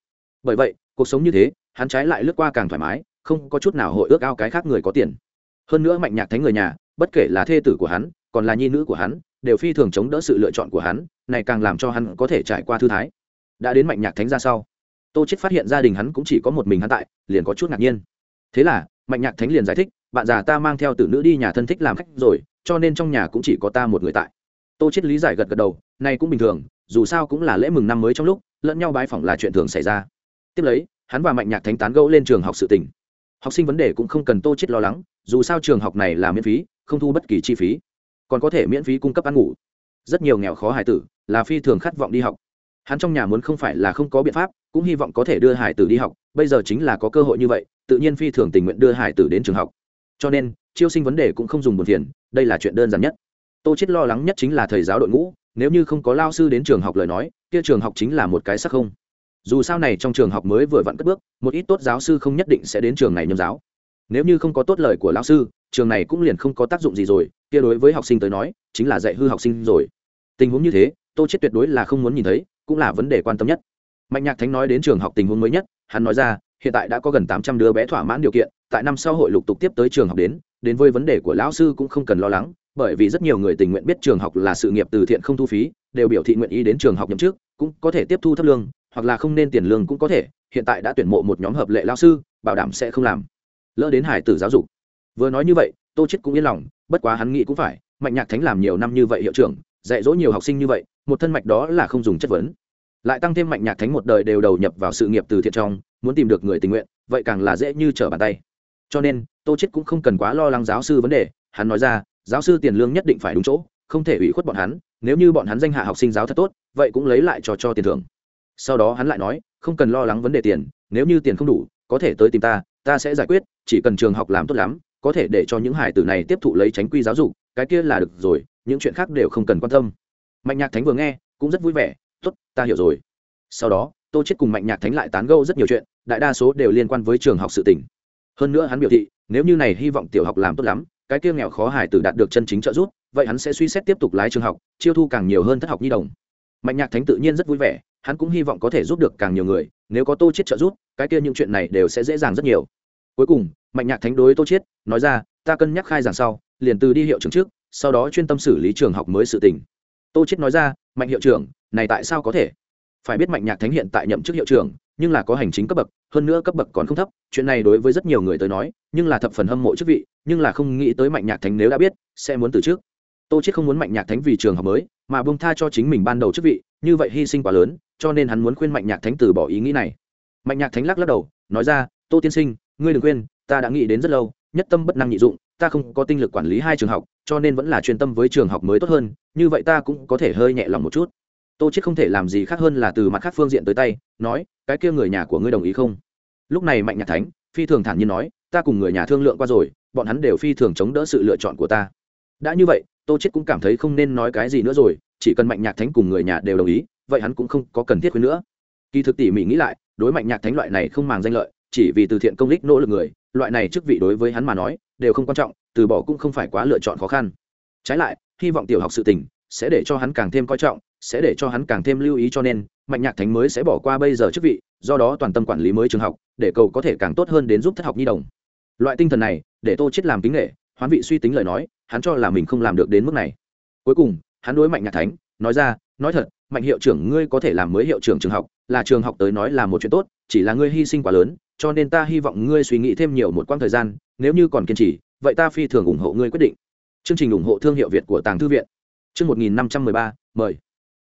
Bởi vậy, cuộc sống như thế, hắn trái lại lướt qua càng thoải mái, không có chút nào hội ước ao cái khác người có tiền. Hơn nữa mạnh nhạc thánh người nhà, bất kể là thê tử của hắn, còn là nhi nữ của hắn đều phi thường chống đỡ sự lựa chọn của hắn, này càng làm cho hắn có thể trải qua thư thái. Đã đến mạnh nhạc thánh ra sau, tô chết phát hiện gia đình hắn cũng chỉ có một mình hắn tại, liền có chút ngạc nhiên. Thế là, mạnh nhạc thánh liền giải thích, bạn già ta mang theo tử nữ đi nhà thân thích làm khách rồi, cho nên trong nhà cũng chỉ có ta một người tại. Tô chết lý giải gật gật đầu, này cũng bình thường, dù sao cũng là lễ mừng năm mới trong lúc, lẫn nhau bái phỏng là chuyện thường xảy ra. Tiếp lấy, hắn và mạnh nhạc thánh tán gẫu lên trường học sự tình. Học sinh vấn đề cũng không cần tô chết lo lắng, dù sao trường học này là miễn phí, không thu bất kỳ chi phí còn có thể miễn phí cung cấp ăn ngủ. Rất nhiều nghèo khó hải tử là phi thường khát vọng đi học. Hắn trong nhà muốn không phải là không có biện pháp, cũng hy vọng có thể đưa hải tử đi học, bây giờ chính là có cơ hội như vậy, tự nhiên phi thường tình nguyện đưa hải tử đến trường học. Cho nên, chiêu sinh vấn đề cũng không dùng buồn phiền, đây là chuyện đơn giản nhất. Tô chết lo lắng nhất chính là thầy giáo đội ngũ, nếu như không có lao sư đến trường học lời nói, kia trường học chính là một cái sắc không. Dù sao này trong trường học mới vừa vặn cất bước, một ít tốt giáo sư không nhất định sẽ đến trường này nhâm giáo. Nếu như không có tốt lời của lao sư trường này cũng liền không có tác dụng gì rồi, kia đối với học sinh tới nói, chính là dạy hư học sinh rồi. Tình huống như thế, tô chết tuyệt đối là không muốn nhìn thấy, cũng là vấn đề quan tâm nhất. Mạnh nhạc thánh nói đến trường học tình huống mới nhất, hắn nói ra, hiện tại đã có gần tám trăm đứa bé thỏa mãn điều kiện, tại năm sau hội lục tục tiếp tới trường học đến đến với vấn đề của lão sư cũng không cần lo lắng, bởi vì rất nhiều người tình nguyện biết trường học là sự nghiệp từ thiện không thu phí, đều biểu thị nguyện ý đến trường học nhậm trước cũng có thể tiếp thu thấp lương, hoặc là không nên tiền lương cũng có thể, hiện tại đã tuyển mộ một nhóm hợp lệ lao sư, bảo đảm sẽ không làm. Lỡ đến hải tử giáo dục vừa nói như vậy, tô chết cũng yên lòng, bất quá hắn nghĩ cũng phải, mạnh nhạc thánh làm nhiều năm như vậy hiệu trưởng, dạy dỗ nhiều học sinh như vậy, một thân mạch đó là không dùng chất vấn. Lại tăng thêm mạnh nhạc thánh một đời đều đầu nhập vào sự nghiệp từ thiện trong, muốn tìm được người tình nguyện, vậy càng là dễ như trở bàn tay. Cho nên, tô chết cũng không cần quá lo lắng giáo sư vấn đề, hắn nói ra, giáo sư tiền lương nhất định phải đúng chỗ, không thể ủy khuất bọn hắn, nếu như bọn hắn danh hạ học sinh giáo thật tốt, vậy cũng lấy lại cho cho tiền thưởng. Sau đó hắn lại nói, không cần lo lắng vấn đề tiền, nếu như tiền không đủ, có thể tới tìm ta ta sẽ giải quyết, chỉ cần trường học làm tốt lắm có thể để cho những hải tử này tiếp thụ lấy tránh quy giáo dục, cái kia là được rồi, những chuyện khác đều không cần quan tâm. Mạnh nhạc thánh vừa nghe, cũng rất vui vẻ, tốt, ta hiểu rồi. Sau đó, tô chết cùng mạnh nhạc thánh lại tán gẫu rất nhiều chuyện, đại đa số đều liên quan với trường học sự tỉnh hơn nữa hắn biểu thị, nếu như này hy vọng tiểu học làm tốt lắm, cái kia nghèo khó hải tử đạt được chân chính trợ giúp, vậy hắn sẽ suy xét tiếp tục lái trường học, chiêu thu càng nhiều hơn thất học nhi đồng. Mạnh nhạc thánh tự nhiên rất vui vẻ, hắn cũng hy vọng có thể giúp được càng nhiều người, nếu có tô chết trợ giúp, cái kia những chuyện này đều sẽ dễ dàng rất nhiều. Cuối cùng mạnh nhạc thánh đối tô chết nói ra, ta cân nhắc khai giảng sau, liền từ đi hiệu trưởng trước, sau đó chuyên tâm xử lý trường học mới sự tình. Tô chết nói ra, mạnh hiệu trưởng, này tại sao có thể? Phải biết mạnh nhạc thánh hiện tại nhậm chức hiệu trưởng, nhưng là có hành chính cấp bậc, hơn nữa cấp bậc còn không thấp, chuyện này đối với rất nhiều người tới nói, nhưng là thập phần hâm mộ chức vị, nhưng là không nghĩ tới mạnh nhạc thánh nếu đã biết, sẽ muốn từ trước. Tô chết không muốn mạnh nhạc thánh vì trường học mới, mà bông tha cho chính mình ban đầu chức vị, như vậy hy sinh quá lớn, cho nên hắn muốn khuyên mạnh nhạc thánh từ bỏ ý nghĩ này. Mạnh nhạc thánh lắc lắc đầu, nói ra, tô tiên sinh ngươi đừng quên, ta đã nghĩ đến rất lâu, nhất tâm bất năng nhị dụng, ta không có tinh lực quản lý hai trường học, cho nên vẫn là chuyên tâm với trường học mới tốt hơn, như vậy ta cũng có thể hơi nhẹ lòng một chút. Tô chết không thể làm gì khác hơn là từ mặt khác phương diện tới tay, nói, cái kia người nhà của ngươi đồng ý không? Lúc này mạnh nhạc thánh, phi thường thản nhiên nói, ta cùng người nhà thương lượng qua rồi, bọn hắn đều phi thường chống đỡ sự lựa chọn của ta. Đã như vậy, tô chết cũng cảm thấy không nên nói cái gì nữa rồi, chỉ cần mạnh nhạc thánh cùng người nhà đều đồng ý, vậy hắn cũng không có cần thiết khuyên nữa. Kỳ thực tỉ mỉ nghĩ lại, đối mạnh nhạc thánh loại này không màng danh lợi chỉ vì từ thiện công lích nỗ lực người, loại này chức vị đối với hắn mà nói, đều không quan trọng, từ bỏ cũng không phải quá lựa chọn khó khăn. Trái lại, hy vọng tiểu học sự tình sẽ để cho hắn càng thêm coi trọng, sẽ để cho hắn càng thêm lưu ý cho nên, mạnh nhạc thánh mới sẽ bỏ qua bây giờ chức vị, do đó toàn tâm quản lý mới trường học, để cầu có thể càng tốt hơn đến giúp thất học nhi đồng. Loại tinh thần này, để tô chết làm kính nghệ hoán vị suy tính lời nói, hắn cho là mình không làm được đến mức này. Cuối cùng, hắn đối mạnh nhạc thánh, nói ra, nói thật, mạnh hiệu trưởng ngươi có thể làm mới hiệu trưởng trường học, là trường học tới nói là một chuyện tốt, chỉ là ngươi hy sinh quá lớn cho nên ta hy vọng ngươi suy nghĩ thêm nhiều một quãng thời gian, nếu như còn kiên trì, vậy ta phi thường ủng hộ ngươi quyết định. Chương trình ủng hộ thương hiệu việt của tàng thư viện. Chương một nghìn năm trăm mười ba, mời.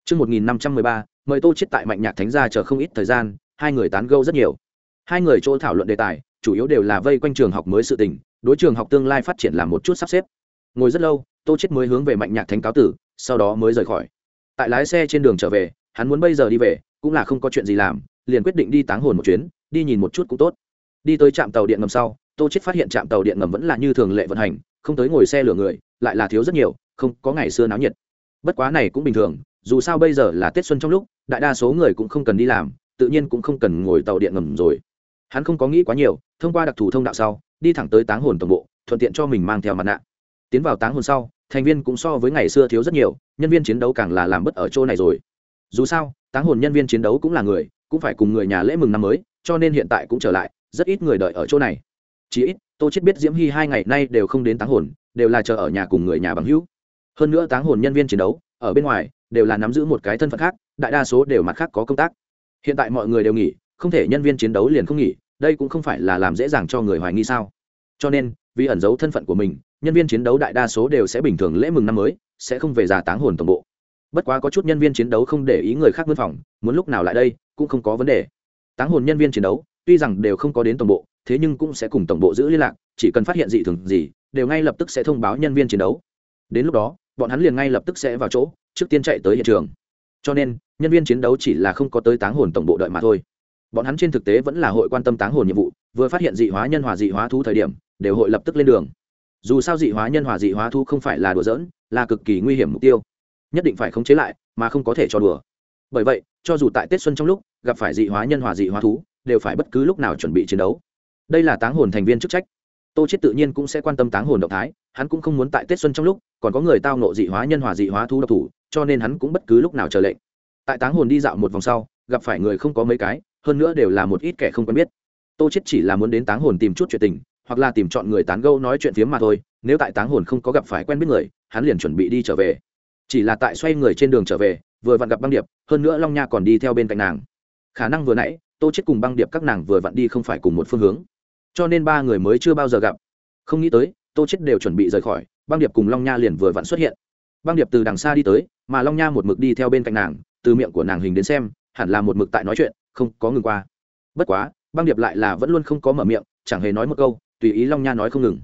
Chương một nghìn năm trăm mười ba, mời tô chết tại mạnh nhạc thánh gia chờ không ít thời gian, hai người tán gẫu rất nhiều. Hai người chỗ thảo luận đề tài, chủ yếu đều là vây quanh trường học mới sự tình, đối trường học tương lai phát triển làm một chút sắp xếp. Ngồi rất lâu, tô chết mới hướng về mạnh nhạc thánh cáo tử, sau đó mới rời khỏi. Tại lái xe trên đường trở về, hắn muốn bây giờ đi về, cũng là không có chuyện gì làm, liền quyết định đi táng hồn một chuyến đi nhìn một chút cũng tốt. Đi tới trạm tàu điện ngầm sau, tô chết phát hiện trạm tàu điện ngầm vẫn là như thường lệ vận hành, không tới ngồi xe lửa người, lại là thiếu rất nhiều, không có ngày xưa náo nhiệt. Bất quá này cũng bình thường, dù sao bây giờ là tết xuân trong lúc, đại đa số người cũng không cần đi làm, tự nhiên cũng không cần ngồi tàu điện ngầm rồi. Hắn không có nghĩ quá nhiều, thông qua đặc thù thông đạo sau, đi thẳng tới táng hồn tổng bộ, thuận tiện cho mình mang theo mặt nạ. Tiến vào táng hồn sau, thành viên cũng so với ngày xưa thiếu rất nhiều, nhân viên chiến đấu càng là làm bất ở chỗ này rồi. Dù sao, táng hồn nhân viên chiến đấu cũng là người, cũng phải cùng người nhà lễ mừng năm mới cho nên hiện tại cũng trở lại, rất ít người đợi ở chỗ này. Chỉ ít, tô chết biết diễm hy hai ngày nay đều không đến táng hồn, đều là chờ ở nhà cùng người nhà bằng hữu. Hơn nữa táng hồn nhân viên chiến đấu, ở bên ngoài, đều là nắm giữ một cái thân phận khác, đại đa số đều mặt khác có công tác. Hiện tại mọi người đều nghỉ, không thể nhân viên chiến đấu liền không nghỉ, đây cũng không phải là làm dễ dàng cho người hoài nghi sao. Cho nên, vì ẩn giấu thân phận của mình, nhân viên chiến đấu đại đa số đều sẽ bình thường lễ mừng năm mới, sẽ không về già táng hồn tổng bộ. Bất quá có chút nhân viên chiến đấu không để ý người khác mân phòng, muốn lúc nào lại đây, cũng không có vấn đề táng hồn nhân viên chiến đấu, tuy rằng đều không có đến tổng bộ, thế nhưng cũng sẽ cùng tổng bộ giữ liên lạc, chỉ cần phát hiện dị thường gì, đều ngay lập tức sẽ thông báo nhân viên chiến đấu. Đến lúc đó, bọn hắn liền ngay lập tức sẽ vào chỗ, trước tiên chạy tới hiện trường. Cho nên, nhân viên chiến đấu chỉ là không có tới táng hồn tổng bộ đợi mà thôi. Bọn hắn trên thực tế vẫn là hội quan tâm táng hồn nhiệm vụ, vừa phát hiện dị hóa nhân hòa dị hóa thú thời điểm, đều hội lập tức lên đường. Dù sao dị hóa nhân hòa dị hóa thú không phải là đùa giỡn, là cực kỳ nguy hiểm mục tiêu. Nhất định phải khống chế lại, mà không có thể cho đùa. Bởi vậy cho dù tại tết xuân trong lúc, gặp phải dị hóa nhân hòa dị hóa thú, đều phải bất cứ lúc nào chuẩn bị chiến đấu. Đây là táng hồn thành viên chức trách. Tô chết tự nhiên cũng sẽ quan tâm táng hồn động thái, hắn cũng không muốn tại tết xuân trong lúc, còn có người tao nộ dị hóa nhân hòa dị hóa thú độc thủ, cho nên hắn cũng bất cứ lúc nào chờ lệnh. Tại táng hồn đi dạo một vòng sau, gặp phải người không có mấy cái, hơn nữa đều là một ít kẻ không quen biết. Tô chết chỉ là muốn đến táng hồn tìm chút chuyện tình, hoặc là tìm chọn người tán gẫu nói chuyện phiếm mà thôi, nếu tại táng hồn không có gặp phải quen biết người, hắn liền chuẩn bị đi trở về. Chỉ là tại xoay người trên đường trở về vừa vặn gặp băng điệp, hơn nữa long nha còn đi theo bên cạnh nàng. Khả năng vừa nãy, tô chết cùng băng điệp các nàng vừa vặn đi không phải cùng một phương hướng. Cho nên ba người mới chưa bao giờ gặp. Không nghĩ tới, tô chết đều chuẩn bị rời khỏi, băng điệp cùng long nha liền vừa vặn xuất hiện. Băng điệp từ đằng xa đi tới, mà long nha một mực đi theo bên cạnh nàng, từ miệng của nàng hình đến xem, hẳn là một mực tại nói chuyện, không có ngừng qua. Bất quá, băng điệp lại là vẫn luôn không có mở miệng, chẳng hề nói một câu, tùy ý long nha nói không ngừng.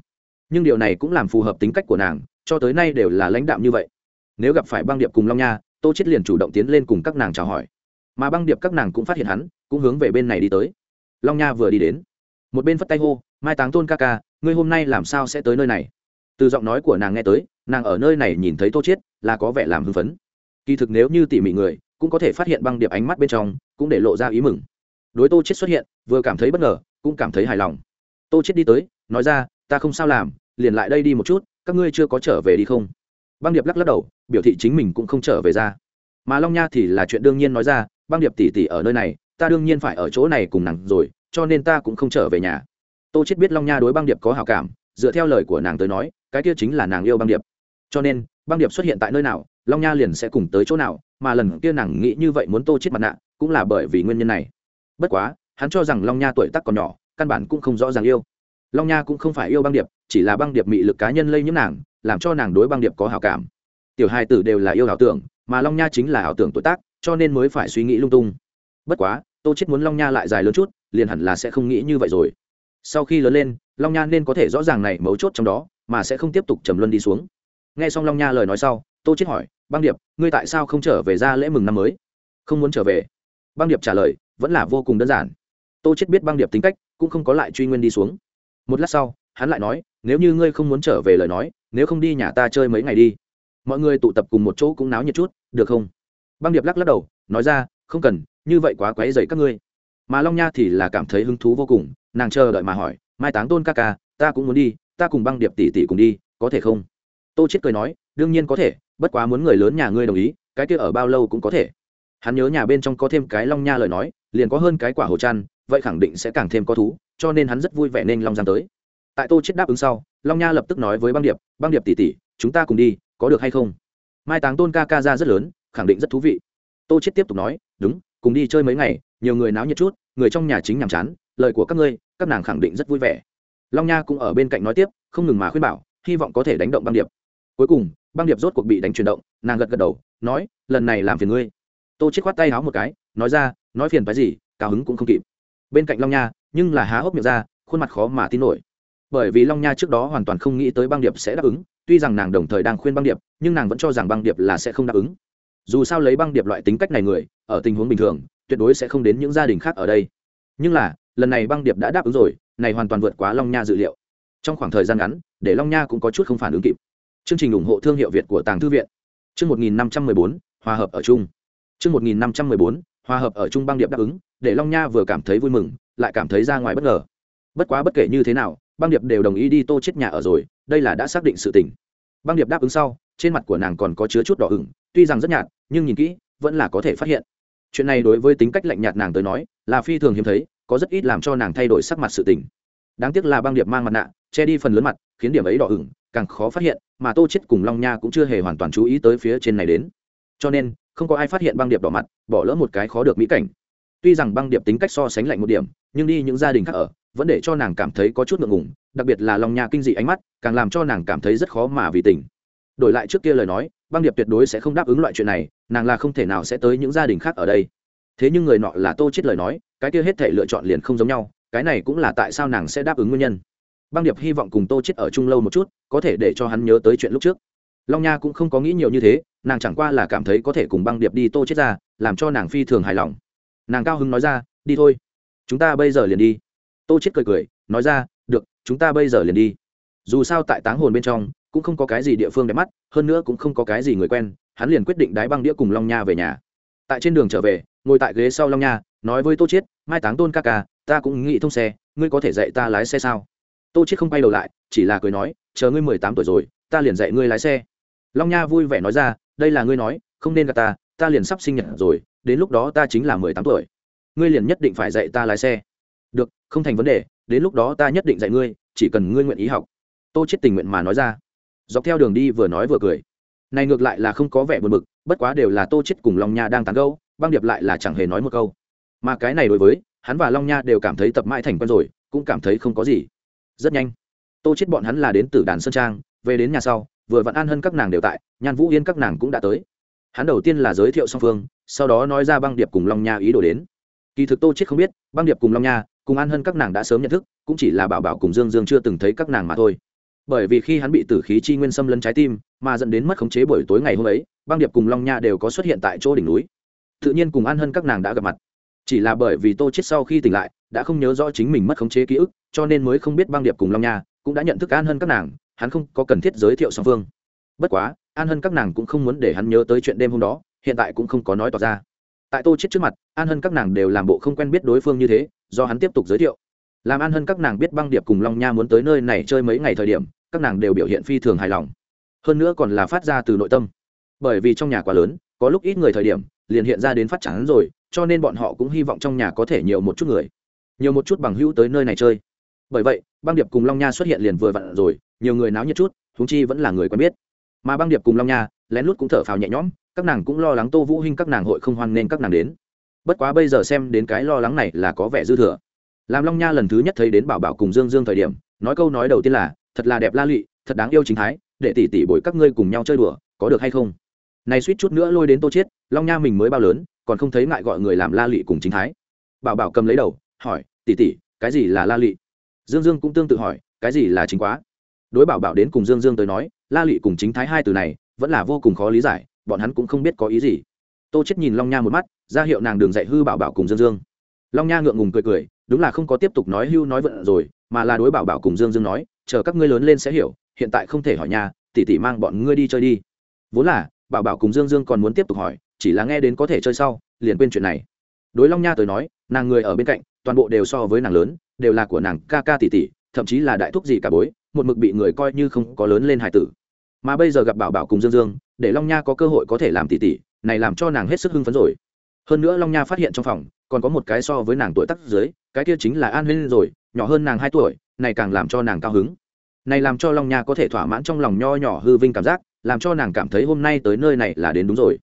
Nhưng điều này cũng làm phù hợp tính cách của nàng, cho tới nay đều là lãnh đạm như vậy. Nếu gặp phải băng điệp cùng long nha tô chết liền chủ động tiến lên cùng các nàng chào hỏi. Mà băng điệp các nàng cũng phát hiện hắn, cũng hướng về bên này đi tới. Long nha vừa đi đến. Một bên phất tay hô, mai táng tôn ca ca, ngươi hôm nay làm sao sẽ tới nơi này? Từ giọng nói của nàng nghe tới, nàng ở nơi này nhìn thấy tô chết là có vẻ làm hưng phấn. Kỳ thực nếu như tỉ mỉ người, cũng có thể phát hiện băng điệp ánh mắt bên trong, cũng để lộ ra ý mừng. Đối tô chết xuất hiện, vừa cảm thấy bất ngờ, cũng cảm thấy hài lòng. Tô chết đi tới, nói ra, ta không sao làm, liền lại đây đi một chút, các ngươi chưa có trở về đi không? Băng điệp lắc lắc đầu, biểu thị chính mình cũng không trở về ra. Mà long nha thì là chuyện đương nhiên nói ra, băng điệp tỉ tỉ ở nơi này, ta đương nhiên phải ở chỗ này cùng nàng rồi, cho nên ta cũng không trở về nhà. Tô chết biết long nha đối băng điệp có hảo cảm, dựa theo lời của nàng tới nói, cái kia chính là nàng yêu băng điệp. Cho nên, băng điệp xuất hiện tại nơi nào, long nha liền sẽ cùng tới chỗ nào, mà lần kia nàng nghĩ như vậy muốn tô chết mặt nạ, cũng là bởi vì nguyên nhân này. Bất quá, hắn cho rằng long nha tuổi tác còn nhỏ, căn bản cũng không rõ ràng yêu long nha cũng không phải yêu băng điệp, chỉ là băng điệp mị lực cá nhân lây nhiễm nàng, làm cho nàng đối băng điệp có hảo cảm. Tiểu hai tử đều là yêu ảo tưởng, mà long nha chính là ảo tưởng tuổi tác, cho nên mới phải suy nghĩ lung tung. Bất quá, tô chết muốn long nha lại dài lớn chút, liền hẳn là sẽ không nghĩ như vậy rồi. Sau khi lớn lên, long nha nên có thể rõ ràng này mấu chốt trong đó, mà sẽ không tiếp tục trầm luân đi xuống. Nghe xong long nha lời nói sau, tô chết hỏi, băng điệp, ngươi tại sao không trở về ra lễ mừng năm mới? Không muốn trở về. Băng điệp trả lời, vẫn là vô cùng đơn giản. Tô chết biết băng điệp tính cách, cũng không có lại truy nguyên đi xuống một lát sau, hắn lại nói, nếu như ngươi không muốn trở về lời nói, nếu không đi nhà ta chơi mấy ngày đi. Mọi người tụ tập cùng một chỗ cũng náo nhiệt chút, được không? Băng điệp lắc lắc đầu, nói ra, không cần, như vậy quá quấy dậy các ngươi. Mà long nha thì là cảm thấy hứng thú vô cùng, nàng chờ đợi mà hỏi, mai táng tôn ca ca, ta cũng muốn đi, ta cùng băng điệp tỷ tỷ cùng đi, có thể không? Tô chết cười nói, đương nhiên có thể, bất quá muốn người lớn nhà ngươi đồng ý, cái kia ở bao lâu cũng có thể. Hắn nhớ nhà bên trong có thêm cái long nha lời nói, liền có hơn cái quả hồ chăn, vậy khẳng định sẽ càng thêm có thú cho nên hắn rất vui vẻ nên long giang tới. Tại tô chết đáp ứng sau, long nha lập tức nói với băng điệp băng điệp tỷ tỷ, chúng ta cùng đi, có được hay không? Mai táng tôn ca ca ra rất lớn, khẳng định rất thú vị. Tô chết tiếp tục nói, đúng, cùng đi chơi mấy ngày, nhiều người náo nhiệt chút, người trong nhà chính nhàm chán, lời của các ngươi, các nàng khẳng định rất vui vẻ. Long nha cũng ở bên cạnh nói tiếp, không ngừng mà khuyên bảo, hy vọng có thể đánh động băng điệp. Cuối cùng, băng điệp rốt cuộc bị đánh chuyển động, nàng gật gật đầu, nói, lần này làm phiền ngươi. Tô chết khoát tay háo một cái, nói ra, nói phiền cái gì, cao hứng cũng không kịp. Bên cạnh long nha nhưng là há hốc miệng ra, khuôn mặt khó mà tin nổi. Bởi vì long nha trước đó hoàn toàn không nghĩ tới băng điệp sẽ đáp ứng, tuy rằng nàng đồng thời đang khuyên băng điệp, nhưng nàng vẫn cho rằng băng điệp là sẽ không đáp ứng. Dù sao lấy băng điệp loại tính cách này người, ở tình huống bình thường, tuyệt đối sẽ không đến những gia đình khác ở đây. Nhưng là, lần này băng điệp đã đáp ứng rồi, này hoàn toàn vượt quá long nha dự liệu. Trong khoảng thời gian ngắn, để long nha cũng có chút không phản ứng kịp. Chương trình ủng hộ thương hiệu việt của tàng thư viện. Chương một nghìn năm trăm mười bốn, hòa hợp ở chung. Chương một nghìn năm trăm mười bốn, hòa hợp ở chung băng điệp đáp ứng, để long nha vừa cảm thấy vui mừng lại cảm thấy ra ngoài bất ngờ. Bất quá bất kể như thế nào, băng điệp đều đồng ý đi tô chết nhà ở rồi, đây là đã xác định sự tình. Băng điệp đáp ứng sau, trên mặt của nàng còn có chứa chút đỏ ửng, tuy rằng rất nhạt, nhưng nhìn kỹ, vẫn là có thể phát hiện. Chuyện này đối với tính cách lạnh nhạt nàng tới nói, là phi thường hiếm thấy, có rất ít làm cho nàng thay đổi sắc mặt sự tình. Đáng tiếc là băng điệp mang mặt nạ, che đi phần lớn mặt, khiến điểm ấy đỏ ửng, càng khó phát hiện, mà tô chết cùng long nha cũng chưa hề hoàn toàn chú ý tới phía trên này đến. Cho nên, không có ai phát hiện băng điệp đỏ mặt, bỏ lỡ một cái khó được mỹ cảnh tuy rằng băng điệp tính cách so sánh lạnh một điểm, nhưng đi những gia đình khác ở, vẫn để cho nàng cảm thấy có chút ngượng ngùng, đặc biệt là long nha kinh dị ánh mắt, càng làm cho nàng cảm thấy rất khó mà vì tình. Đổi lại trước kia lời nói, băng điệp tuyệt đối sẽ không đáp ứng loại chuyện này, nàng là không thể nào sẽ tới những gia đình khác ở đây. Thế nhưng người nọ là tô chết lời nói, cái kia hết thể lựa chọn liền không giống nhau, cái này cũng là tại sao nàng sẽ đáp ứng nguyên nhân. Băng điệp hy vọng cùng tô chết ở chung lâu một chút, có thể để cho hắn nhớ tới chuyện lúc trước. Long nha cũng không có nghĩ nhiều như thế, nàng chẳng qua là cảm thấy có thể cùng băng điệp đi tô chết ra, làm cho nàng phi thường hài lòng nàng cao hứng nói ra, đi thôi, chúng ta bây giờ liền đi. Tô chết cười cười, nói ra, được, chúng ta bây giờ liền đi. Dù sao tại táng hồn bên trong, cũng không có cái gì địa phương đẹp mắt, hơn nữa cũng không có cái gì người quen, hắn liền quyết định đái băng đĩa cùng long nha về nhà. Tại trên đường trở về, ngồi tại ghế sau long nha, nói với tô chiết, mai táng tôn ca ca, ta cũng nghĩ thông xe, ngươi có thể dạy ta lái xe sao? Tô chiết không quay đầu lại, chỉ là cười nói, chờ ngươi mười tám tuổi rồi, ta liền dạy ngươi lái xe. Long nha vui vẻ nói ra, đây là ngươi nói, không nên gạt ta ta liền sắp sinh nhật rồi đến lúc đó ta chính là mười tám tuổi. Ngươi liền nhất định phải dạy ta lái xe. Được, không thành vấn đề, đến lúc đó ta nhất định dạy ngươi, chỉ cần ngươi nguyện ý học. Tô chết tình nguyện mà nói ra. Dọc theo đường đi vừa nói vừa cười. Này ngược lại là không có vẻ buồn bực, bất quá đều là tô chết cùng long nha đang tán gẫu, băng điệp lại là chẳng hề nói một câu. Mà cái này đối với, hắn và long nha đều cảm thấy tập mãi thành quen rồi, cũng cảm thấy không có gì. Rất nhanh, tô chết bọn hắn là đến từ đàn sơn trang, về đến nhà sau, vừa vặn an hơn các nàng đều tại, nhan vũ yên các nàng cũng đã tới hắn đầu tiên là giới thiệu song phương, sau đó nói ra băng điệp cùng long nha ý đồ đến. Kỳ thực tô chết không biết, băng điệp cùng long nha, cùng an Hân các nàng đã sớm nhận thức, cũng chỉ là bảo bảo cùng dương dương chưa từng thấy các nàng mà thôi. Bởi vì khi hắn bị tử khí chi nguyên xâm lấn trái tim, mà dẫn đến mất khống chế buổi tối ngày hôm ấy, băng điệp cùng long nha đều có xuất hiện tại chỗ đỉnh núi. Tự nhiên cùng an Hân các nàng đã gặp mặt. Chỉ là bởi vì tô chết sau khi tỉnh lại, đã không nhớ rõ chính mình mất khống chế ký ức, cho nên mới không biết băng điệp cùng long nha, cũng đã nhận thức an Hân các nàng, hắn không có cần thiết giới thiệu song phương bất quá, an hân các nàng cũng không muốn để hắn nhớ tới chuyện đêm hôm đó, hiện tại cũng không có nói tỏ ra. Tại tô chết trước mặt, an hân các nàng đều làm bộ không quen biết đối phương như thế, do hắn tiếp tục giới thiệu. Làm an hân các nàng biết băng điệp cùng long nha muốn tới nơi này chơi mấy ngày thời điểm, các nàng đều biểu hiện phi thường hài lòng. Hơn nữa còn là phát ra từ nội tâm. Bởi vì trong nhà quá lớn, có lúc ít người thời điểm, liền hiện ra đến phát trắng rồi, cho nên bọn họ cũng hy vọng trong nhà có thể nhiều một chút người, nhiều một chút bằng hữu tới nơi này chơi. Bởi vậy, băng điệp cùng long nha xuất hiện liền vừa vặn rồi, nhiều người náo nhiệt chút thúng chi vẫn là người quen biết mà băng điệp cùng long nha lén lút cũng thở phào nhẹ nhõm, các nàng cũng lo lắng tô vũ hinh các nàng hội không hoan nên các nàng đến. Bất quá bây giờ xem đến cái lo lắng này là có vẻ dư thừa. Làm long nha lần thứ nhất thấy đến bảo bảo cùng dương dương thời điểm, nói câu nói đầu tiên là, thật là đẹp la lụy, thật đáng yêu chính thái, để tỷ tỷ bồi các ngươi cùng nhau chơi đùa, có được hay không? Này suýt chút nữa lôi đến tô chết long nha mình mới bao lớn, còn không thấy ngại gọi người làm la lụy cùng chính thái. Bảo bảo cầm lấy đầu, hỏi, tỷ tỷ, cái gì là la lụy? Dương dương cũng tương tự hỏi, cái gì là chính quá? Đối bảo bảo đến cùng dương dương tới nói la lụy cùng chính thái hai từ này, vẫn là vô cùng khó lý giải, bọn hắn cũng không biết có ý gì. Tô chết nhìn long nha một mắt, ra hiệu nàng đường dạy hư bảo bảo cùng dương dương. Long nha ngượng ngùng cười cười, đúng là không có tiếp tục nói hưu nói vận rồi, mà là đối bảo bảo cùng dương dương nói, chờ các ngươi lớn lên sẽ hiểu, hiện tại không thể hỏi nhà, tỷ tỷ mang bọn ngươi đi chơi đi. Vốn là, bảo bảo cùng dương dương còn muốn tiếp tục hỏi, chỉ là nghe đến có thể chơi sau, liền quên chuyện này. Đối long nha tới nói, nàng người ở bên cạnh, toàn bộ đều so với nàng lớn, đều là của nàng ca ca tỷ tỷ, thậm chí là đại thúc gì cả bối một mực bị người coi như không có lớn lên hài tử. Mà bây giờ gặp bảo bảo cùng dương dương, để long nha có cơ hội có thể làm tỷ tỷ này làm cho nàng hết sức hưng phấn rồi. Hơn nữa long nha phát hiện trong phòng, còn có một cái so với nàng tuổi tắc dưới, cái kia chính là an huyên rồi, nhỏ hơn nàng hai tuổi, này càng làm cho nàng cao hứng. Này làm cho long nha có thể thỏa mãn trong lòng nho nhỏ hư vinh cảm giác, làm cho nàng cảm thấy hôm nay tới nơi này là đến đúng rồi.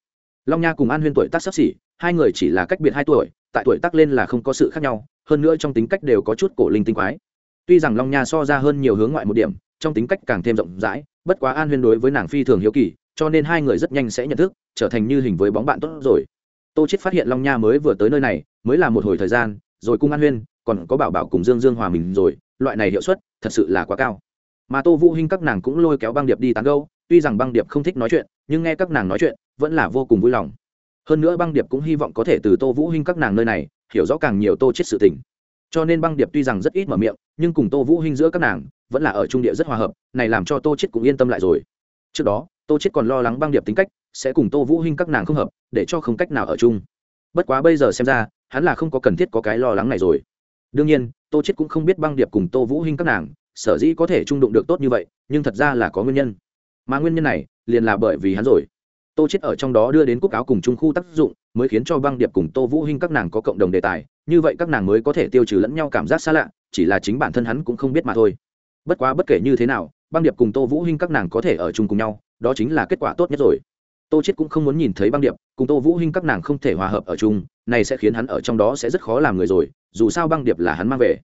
Long nha cùng an huyên tuổi tác sắp xỉ, hai người chỉ là cách biệt hai tuổi, tại tuổi tác lên là không có sự khác nhau, hơn nữa trong tính cách đều có chút cổ linh tinh quái tuy rằng long nha so ra hơn nhiều hướng ngoại một điểm, trong tính cách càng thêm rộng rãi, bất quá an huyên đối với nàng phi thường hiếu kỳ, cho nên hai người rất nhanh sẽ nhận thức, trở thành như hình với bóng bạn tốt rồi. Tô chết phát hiện long nha mới vừa tới nơi này, mới là một hồi thời gian, rồi cung an huyên, còn có bảo bảo cùng dương dương hòa mình rồi, loại này hiệu suất thật sự là quá cao. Mà tô vũ hinh các nàng cũng lôi kéo băng điệp đi tán gẫu, tuy rằng băng điệp không thích nói chuyện, nhưng nghe các nàng nói chuyện, vẫn là vô cùng vui lòng. Hơn nữa băng điệp cũng hy vọng có thể từ tô vũ hinh các nàng nơi này, hiểu rõ càng nhiều tô chết sự tình cho nên băng điệp tuy rằng rất ít mở miệng, nhưng cùng tô vũ hinh giữa các nàng vẫn là ở trung địa rất hòa hợp, này làm cho tô chết cũng yên tâm lại rồi. Trước đó, tô chết còn lo lắng băng điệp tính cách sẽ cùng tô vũ hinh các nàng không hợp, để cho không cách nào ở chung. Bất quá bây giờ xem ra, hắn là không có cần thiết có cái lo lắng này rồi. Đương nhiên, tô chết cũng không biết băng điệp cùng tô vũ hinh các nàng, sở dĩ có thể trung đụng được tốt như vậy, nhưng thật ra là có nguyên nhân. Mà nguyên nhân này liền là bởi vì hắn rồi tô chết ở trong đó đưa đến quốc áo cùng trung khu tác dụng mới khiến cho băng điệp cùng tô vũ hinh các nàng có cộng đồng đề tài. Như vậy các nàng mới có thể tiêu trừ lẫn nhau cảm giác xa lạ chỉ là chính bản thân hắn cũng không biết mà thôi. Bất quá bất kể như thế nào băng điệp cùng tô vũ hinh các nàng có thể ở chung cùng nhau đó chính là kết quả tốt nhất rồi. Tô chết cũng không muốn nhìn thấy băng điệp cùng tô vũ hinh các nàng không thể hòa hợp ở chung này sẽ khiến hắn ở trong đó sẽ rất khó làm người rồi dù sao băng điệp là hắn mang về.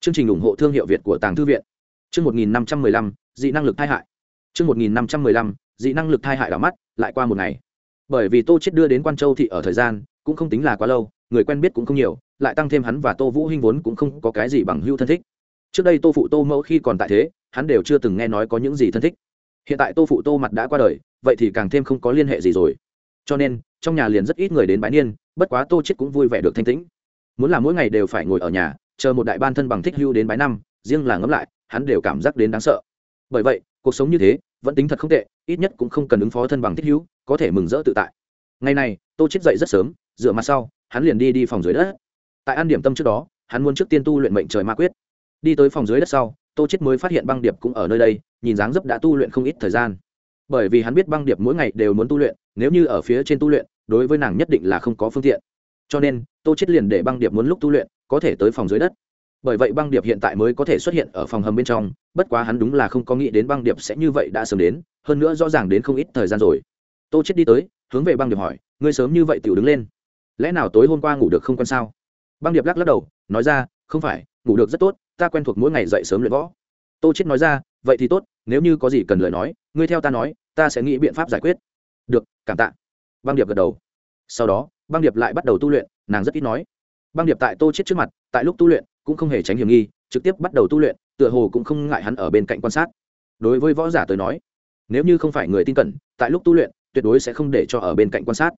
Chương trình ủng hộ thương hiệu việt của tàng thư viện. Chương 1515, dị năng lực thai hại. Chương 1515, dị năng lực thai hại đỏ mắt, lại qua một ngày. Bởi vì tô chết đưa đến quan châu thị ở thời gian, cũng không tính là quá lâu, người quen biết cũng không nhiều, lại tăng thêm hắn và tô vũ hinh vốn cũng không có cái gì bằng hữu thân thích. Trước đây tô phụ tô mẫu khi còn tại thế, hắn đều chưa từng nghe nói có những gì thân thích. Hiện tại tô phụ tô mặt đã qua đời, vậy thì càng thêm không có liên hệ gì rồi. Cho nên, trong nhà liền rất ít người đến bái niên, bất quá tô chết cũng vui vẻ được thanh tĩnh. Muốn là mỗi ngày đều phải ngồi ở nhà, chờ một đại ban thân bằng thích hưu đến bái năm, riêng là ngẫm lại, hắn đều cảm giác đến đáng sợ. Bởi vậy, cuộc sống như thế vẫn tính thật không tệ ít nhất cũng không cần ứng phó thân bằng thích hữu, có thể mừng rỡ tự tại. Ngày này tô chết dậy rất sớm rửa mặt sau hắn liền đi đi phòng dưới đất. Tại an điểm tâm trước đó hắn muốn trước tiên tu luyện mệnh trời ma quyết. Đi tới phòng dưới đất sau tô chết mới phát hiện băng điệp cũng ở nơi đây nhìn dáng dấp đã tu luyện không ít thời gian. Bởi vì hắn biết băng điệp mỗi ngày đều muốn tu luyện nếu như ở phía trên tu luyện đối với nàng nhất định là không có phương tiện. Cho nên tô chết liền để băng điệp muốn lúc tu luyện có thể tới phòng dưới đất bởi vậy băng điệp hiện tại mới có thể xuất hiện ở phòng hầm bên trong, bất quá hắn đúng là không có nghĩ đến băng điệp sẽ như vậy đã sớm đến, hơn nữa rõ ràng đến không ít thời gian rồi. Tô chết đi tới, hướng về băng điệp hỏi, ngươi sớm như vậy tiểu đứng lên, lẽ nào tối hôm qua ngủ được không quan sao? Băng điệp lắc lắc đầu, nói ra, không phải, ngủ được rất tốt, ta quen thuộc mỗi ngày dậy sớm luyện võ. Tô chết nói ra, vậy thì tốt, nếu như có gì cần lời nói, ngươi theo ta nói, ta sẽ nghĩ biện pháp giải quyết. Được, cảm tạ. Băng điệp gật đầu. Sau đó, băng điệp lại bắt đầu tu luyện, nàng rất ít nói. Băng điệp tại tô chết trước mặt, tại lúc tu luyện cũng không hề tránh hiểm nghi, trực tiếp bắt đầu tu luyện, tựa hồ cũng không ngại hắn ở bên cạnh quan sát. Đối với võ giả tới nói, nếu như không phải người tin cẩn, tại lúc tu luyện, tuyệt đối sẽ không để cho ở bên cạnh quan sát.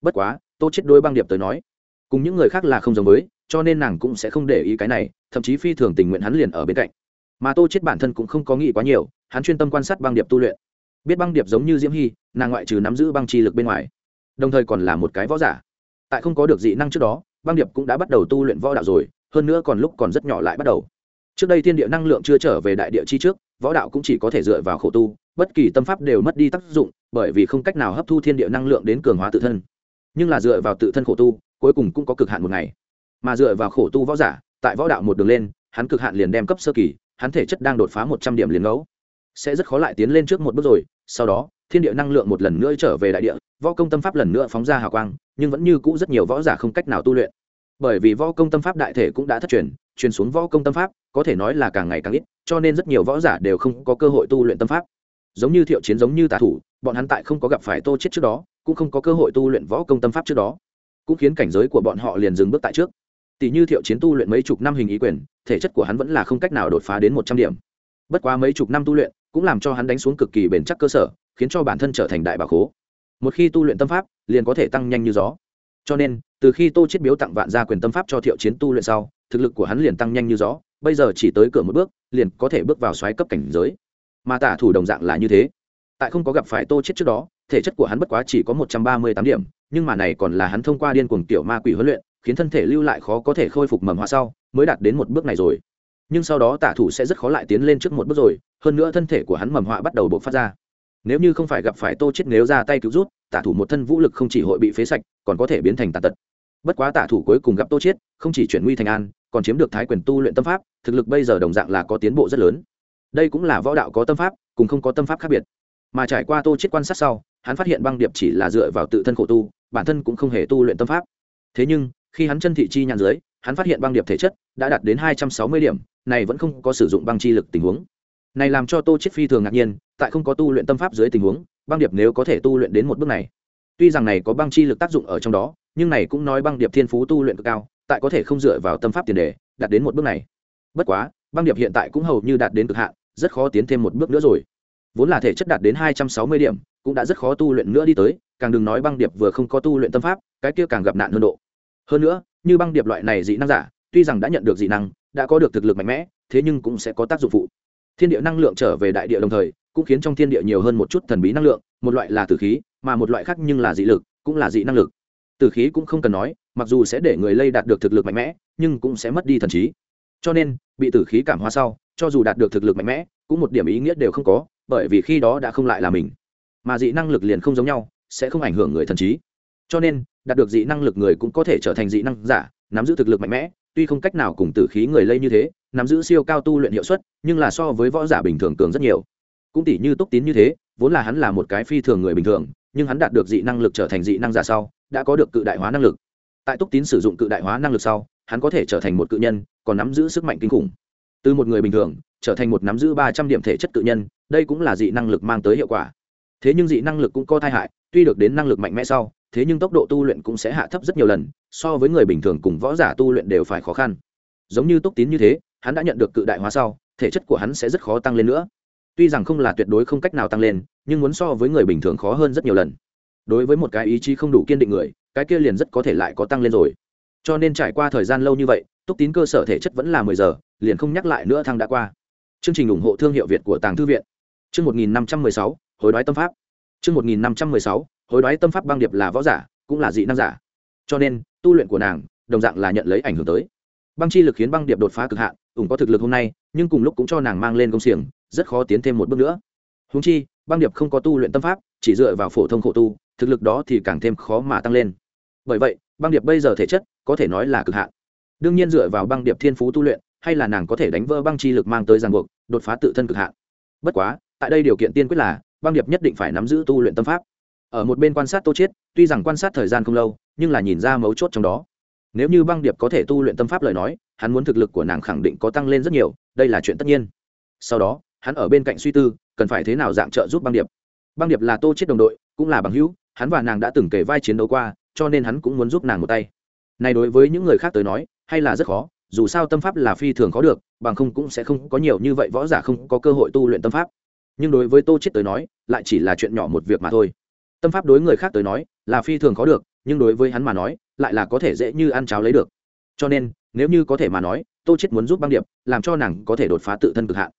Bất quá, tô chết đối băng điệp tới nói, cùng những người khác là không giống với, cho nên nàng cũng sẽ không để ý cái này, thậm chí phi thường tình nguyện hắn liền ở bên cạnh. Mà tô chết bản thân cũng không có nghĩ quá nhiều, hắn chuyên tâm quan sát băng điệp tu luyện. Biết băng điệp giống như diễm hy nàng ngoại trừ nắm giữ băng chi lực bên ngoài, đồng thời còn là một cái võ giả. Tại không có được dị năng trước đó, băng điệp cũng đã bắt đầu tu luyện võ đạo rồi hơn nữa còn lúc còn rất nhỏ lại bắt đầu. Trước đây thiên địa năng lượng chưa trở về đại địa chi trước, võ đạo cũng chỉ có thể dựa vào khổ tu, bất kỳ tâm pháp đều mất đi tác dụng, bởi vì không cách nào hấp thu thiên địa năng lượng đến cường hóa tự thân. Nhưng là dựa vào tự thân khổ tu, cuối cùng cũng có cực hạn một ngày. Mà dựa vào khổ tu võ giả, tại võ đạo một đường lên, hắn cực hạn liền đem cấp sơ kỳ, hắn thể chất đang đột phá một trăm điểm liền ngẫu. Sẽ rất khó lại tiến lên trước một bước rồi, sau đó, thiên địa năng lượng một lần nữa trở về đại địa, võ công tâm pháp lần nữa phóng ra hào quang, nhưng vẫn như cũ rất nhiều võ giả không cách nào tu luyện bởi vì võ công tâm pháp đại thể cũng đã thất truyền truyền xuống võ công tâm pháp, có thể nói là càng ngày càng ít, cho nên rất nhiều võ giả đều không có cơ hội tu luyện tâm pháp. Giống như thiệu chiến giống như tà thủ, bọn hắn tại không có gặp phải tô chết trước đó, cũng không có cơ hội tu luyện võ công tâm pháp trước đó. Cũng khiến cảnh giới của bọn họ liền dừng bước tại trước. Tỷ như thiệu chiến tu luyện mấy chục năm hình ý quyền, thể chất của hắn vẫn là không cách nào đột phá đến một trăm điểm. Bất quá mấy chục năm tu luyện, cũng làm cho hắn đánh xuống cực kỳ bền chắc cơ sở, khiến cho bản thân trở thành đại bà khố. Một khi tu luyện tâm pháp, liền có thể tăng nhanh như gió cho nên, từ khi tô chết biếu tặng vạn gia quyền tâm pháp cho thiệu chiến tu luyện sau, thực lực của hắn liền tăng nhanh như gió, bây giờ chỉ tới cửa một bước, liền có thể bước vào xoáy cấp cảnh giới. Mà tả thủ đồng dạng là như thế. Tại không có gặp phải tô chết trước đó, thể chất của hắn bất quá chỉ có một trăm ba mươi tám điểm, nhưng mà này còn là hắn thông qua điên cuồng tiểu ma quỷ huấn luyện, khiến thân thể lưu lại khó có thể khôi phục mầm hoa sau, mới đạt đến một bước này rồi. Nhưng sau đó tả thủ sẽ rất khó lại tiến lên trước một bước rồi, hơn nữa thân thể của hắn mầm họa bắt đầu bộc phát ra. Nếu như không phải gặp phải tô chết nếu ra tay cứu rút tả thủ một thân vũ lực không chỉ hội bị phế sạch còn có thể biến thành tàn tật. Bất quá tả thủ cuối cùng gặp tô Chiết, không chỉ chuyển nguy thành an còn chiếm được thái quyền tu luyện tâm pháp thực lực bây giờ đồng dạng là có tiến bộ rất lớn. Đây cũng là võ đạo có tâm pháp cùng không có tâm pháp khác biệt. Mà trải qua tô Chiết quan sát sau hắn phát hiện băng điệp chỉ là dựa vào tự thân khổ tu bản thân cũng không hề tu luyện tâm pháp. Thế nhưng khi hắn chân thị chi nhàn dưới hắn phát hiện băng điệp thể chất đã đạt đến hai trăm sáu mươi điểm này vẫn không có sử dụng băng chi lực tình huống. Này làm cho tô Chiết phi thường ngạc nhiên tại không có tu luyện tâm pháp dưới tình huống băng điệp nếu có thể tu luyện đến một bước này, tuy rằng này có băng chi lực tác dụng ở trong đó, nhưng này cũng nói băng điệp thiên phú tu luyện cực cao, tại có thể không dựa vào tâm pháp tiền đề, đạt đến một bước này. Bất quá, băng điệp hiện tại cũng hầu như đạt đến cực hạn, rất khó tiến thêm một bước nữa rồi. Vốn là thể chất đạt đến hai trăm sáu mươi điểm, cũng đã rất khó tu luyện nữa đi tới, càng đừng nói băng điệp vừa không có tu luyện tâm pháp, cái kia càng gặp nạn hơn độ. Hơn nữa, như băng điệp loại này dị năng giả, tuy rằng đã nhận được dị năng, đã có được thực lực mạnh mẽ, thế nhưng cũng sẽ có tác dụng phụ. Thiên địa năng lượng trở về đại địa đồng thời cũng khiến trong thiên địa nhiều hơn một chút thần bí năng lượng, một loại là tử khí, mà một loại khác nhưng là dị lực, cũng là dị năng lực. Tử khí cũng không cần nói, mặc dù sẽ để người lây đạt được thực lực mạnh mẽ, nhưng cũng sẽ mất đi thần trí. Cho nên, bị tử khí cảm hóa sau, cho dù đạt được thực lực mạnh mẽ, cũng một điểm ý nghĩa đều không có, bởi vì khi đó đã không lại là mình. Mà dị năng lực liền không giống nhau, sẽ không ảnh hưởng người thần trí. Cho nên, đạt được dị năng lực người cũng có thể trở thành dị năng giả, nắm giữ thực lực mạnh mẽ, tuy không cách nào cùng tử khí người lây như thế, nắm giữ siêu cao tu luyện hiệu suất, nhưng là so với võ giả bình thường cường rất nhiều cũng tỷ như túc tín như thế, vốn là hắn là một cái phi thường người bình thường, nhưng hắn đạt được dị năng lực trở thành dị năng giả sau, đã có được cự đại hóa năng lực. Tại túc tín sử dụng cự đại hóa năng lực sau, hắn có thể trở thành một cự nhân, còn nắm giữ sức mạnh kinh khủng. Từ một người bình thường, trở thành một nắm giữ ba trăm điểm thể chất cự nhân, đây cũng là dị năng lực mang tới hiệu quả. Thế nhưng dị năng lực cũng có tai hại, tuy được đến năng lực mạnh mẽ sau, thế nhưng tốc độ tu luyện cũng sẽ hạ thấp rất nhiều lần, so với người bình thường cùng võ giả tu luyện đều phải khó khăn. Giống như túc tín như thế, hắn đã nhận được cự đại hóa sau, thể chất của hắn sẽ rất khó tăng lên nữa tuy rằng không là tuyệt đối không cách nào tăng lên, nhưng muốn so với người bình thường khó hơn rất nhiều lần. Đối với một cái ý chí không đủ kiên định người, cái kia liền rất có thể lại có tăng lên rồi. Cho nên trải qua thời gian lâu như vậy, túc tín cơ sở thể chất vẫn là mười giờ, liền không nhắc lại nữa thăng đã qua. Chương trình ủng hộ thương hiệu việt của tàng thư viện. Chương một nghìn năm trăm mười sáu, hối đoái tâm pháp. Chương một nghìn năm trăm mười sáu, hối đoái tâm pháp băng điệp là võ giả, cũng là dị năng giả. Cho nên, tu luyện của nàng, đồng dạng là nhận lấy ảnh hưởng tới. Băng chi lực khiến băng điệp đột phá cực hạn, ủng có thực lực hôm nay, nhưng cùng lúc cũng cho nàng mang lên công xiềng rất khó tiến thêm một bước nữa. Húng chi, băng điệp không có tu luyện tâm pháp, chỉ dựa vào phổ thông khổ tu, thực lực đó thì càng thêm khó mà tăng lên. Bởi vậy, băng điệp bây giờ thể chất có thể nói là cực hạn. Đương nhiên dựa vào băng điệp thiên phú tu luyện, hay là nàng có thể đánh vỡ băng chi lực mang tới ràng buộc, đột phá tự thân cực hạn. Bất quá, tại đây điều kiện tiên quyết là, băng điệp nhất định phải nắm giữ tu luyện tâm pháp. Ở một bên quan sát tô chiết, tuy rằng quan sát thời gian không lâu, nhưng là nhìn ra mấu chốt trong đó. Nếu như băng điệp có thể tu luyện tâm pháp lời nói, hắn muốn thực lực của nàng khẳng định có tăng lên rất nhiều, đây là chuyện tất nhiên. Sau đó hắn ở bên cạnh suy tư, cần phải thế nào dạng trợ giúp băng điệp. Băng điệp là tô chiết đồng đội, cũng là bằng hữu, hắn và nàng đã từng kể vai chiến đấu qua, cho nên hắn cũng muốn giúp nàng một tay. Này đối với những người khác tới nói, hay là rất khó, dù sao tâm pháp là phi thường khó được, bằng không cũng sẽ không có nhiều như vậy võ giả không có cơ hội tu luyện tâm pháp. Nhưng đối với tô chết tới nói, lại chỉ là chuyện nhỏ một việc mà thôi. Tâm pháp đối người khác tới nói, là phi thường khó được, nhưng đối với hắn mà nói, lại là có thể dễ như ăn cháo lấy được. Cho nên, nếu như có thể mà nói, tô chết muốn giúp băng điệp, làm cho nàng có thể đột phá tự thân cực hạn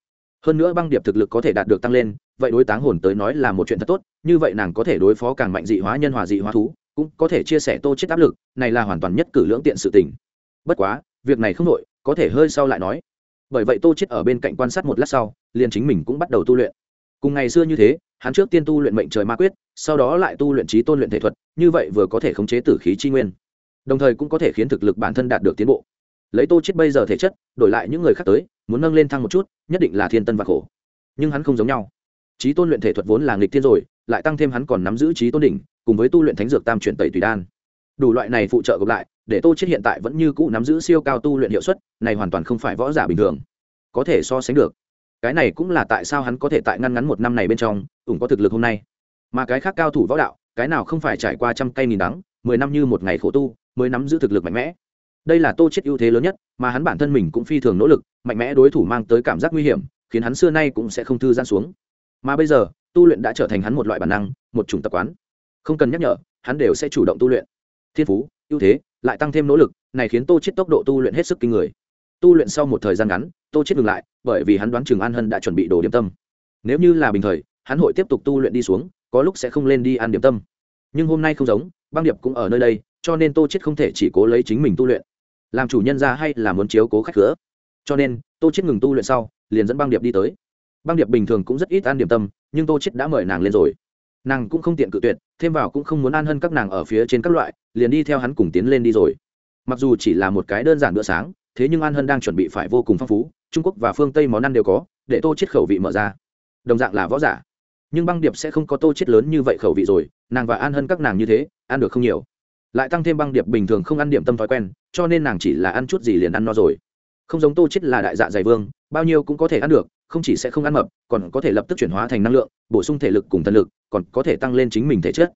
hơn nữa băng điệp thực lực có thể đạt được tăng lên, vậy đối táng hồn tới nói là một chuyện thật tốt, như vậy nàng có thể đối phó càng mạnh dị hóa nhân hòa dị hóa thú, cũng có thể chia sẻ tô chết áp lực, này là hoàn toàn nhất cử lưỡng tiện sự tình. Bất quá, việc này không nội có thể hơi sau lại nói. Bởi vậy tô chết ở bên cạnh quan sát một lát sau, liền chính mình cũng bắt đầu tu luyện. Cùng ngày xưa như thế, hắn trước tiên tu luyện mệnh trời ma quyết, sau đó lại tu luyện trí tôn luyện thể thuật, như vậy vừa có thể khống chế tử khí chi nguyên. Đồng thời cũng có thể khiến thực lực bản thân đạt được tiến bộ lấy tô chết bây giờ thể chất, đổi lại những người khác tới, muốn nâng lên thăng một chút, nhất định là thiên tân và khổ. Nhưng hắn không giống nhau. Trí tôn luyện thể thuật vốn là nghịch thiên rồi, lại tăng thêm hắn còn nắm giữ trí tôn đỉnh, cùng với tu luyện thánh dược tam chuyển tẩy tùy đan. Đủ loại này phụ trợ gộp lại, để tô chết hiện tại vẫn như cũ nắm giữ siêu cao tu luyện hiệu suất, này hoàn toàn không phải võ giả bình thường. Có thể so sánh được. Cái này cũng là tại sao hắn có thể tại ngăn ngắn một năm này bên trong, ủng có thực lực hôm nay. Mà cái khác cao thủ võ đạo, cái nào không phải trải qua trăm cây nghìn đắng, mười năm như một ngày khổ tu, mới nắm giữ thực lực mạnh mẽ đây là tô chết ưu thế lớn nhất, mà hắn bản thân mình cũng phi thường nỗ lực, mạnh mẽ đối thủ mang tới cảm giác nguy hiểm, khiến hắn xưa nay cũng sẽ không thư giãn xuống. Mà bây giờ, tu luyện đã trở thành hắn một loại bản năng, một chủng tập quán. Không cần nhắc nhở, hắn đều sẽ chủ động tu luyện. Thiên phú, ưu thế, lại tăng thêm nỗ lực, này khiến tô chết tốc độ tu luyện hết sức kinh người. Tu luyện sau một thời gian ngắn, tô chết ngừng lại, bởi vì hắn đoán Trường an hân đã chuẩn bị đồ điểm tâm. Nếu như là bình thời, hắn hội tiếp tục tu luyện đi xuống, có lúc sẽ không lên đi ăn điểm tâm. Nhưng hôm nay không giống, băng điệp cũng ở nơi đây, cho nên tô chết không thể chỉ cố lấy chính mình tu luyện làm chủ nhân ra hay là muốn chiếu cố khách cửa cho nên, tô chết ngừng tu luyện sau, liền dẫn băng điệp đi tới. Băng điệp bình thường cũng rất ít ăn điểm tâm, nhưng tô chết đã mời nàng lên rồi. Nàng cũng không tiện cự tuyệt, thêm vào cũng không muốn an hơn các nàng ở phía trên các loại, liền đi theo hắn cùng tiến lên đi rồi. Mặc dù chỉ là một cái đơn giản bữa sáng, thế nhưng an hân đang chuẩn bị phải vô cùng phong phú, trung quốc và phương tây món ăn đều có, để tô chết khẩu vị mở ra. Đồng dạng là võ giả. Nhưng băng điệp sẽ không có tô chết lớn như vậy khẩu vị rồi, nàng và an hân các nàng như thế, ăn được không nhiều. Lại tăng thêm băng điệp bình thường không ăn điểm tâm thói quen cho nên nàng chỉ là ăn chút gì liền ăn no rồi. Không giống tô chết là đại dạ dày vương, bao nhiêu cũng có thể ăn được, không chỉ sẽ không ăn mập, còn có thể lập tức chuyển hóa thành năng lượng, bổ sung thể lực cùng thần lực, còn có thể tăng lên chính mình thể chất.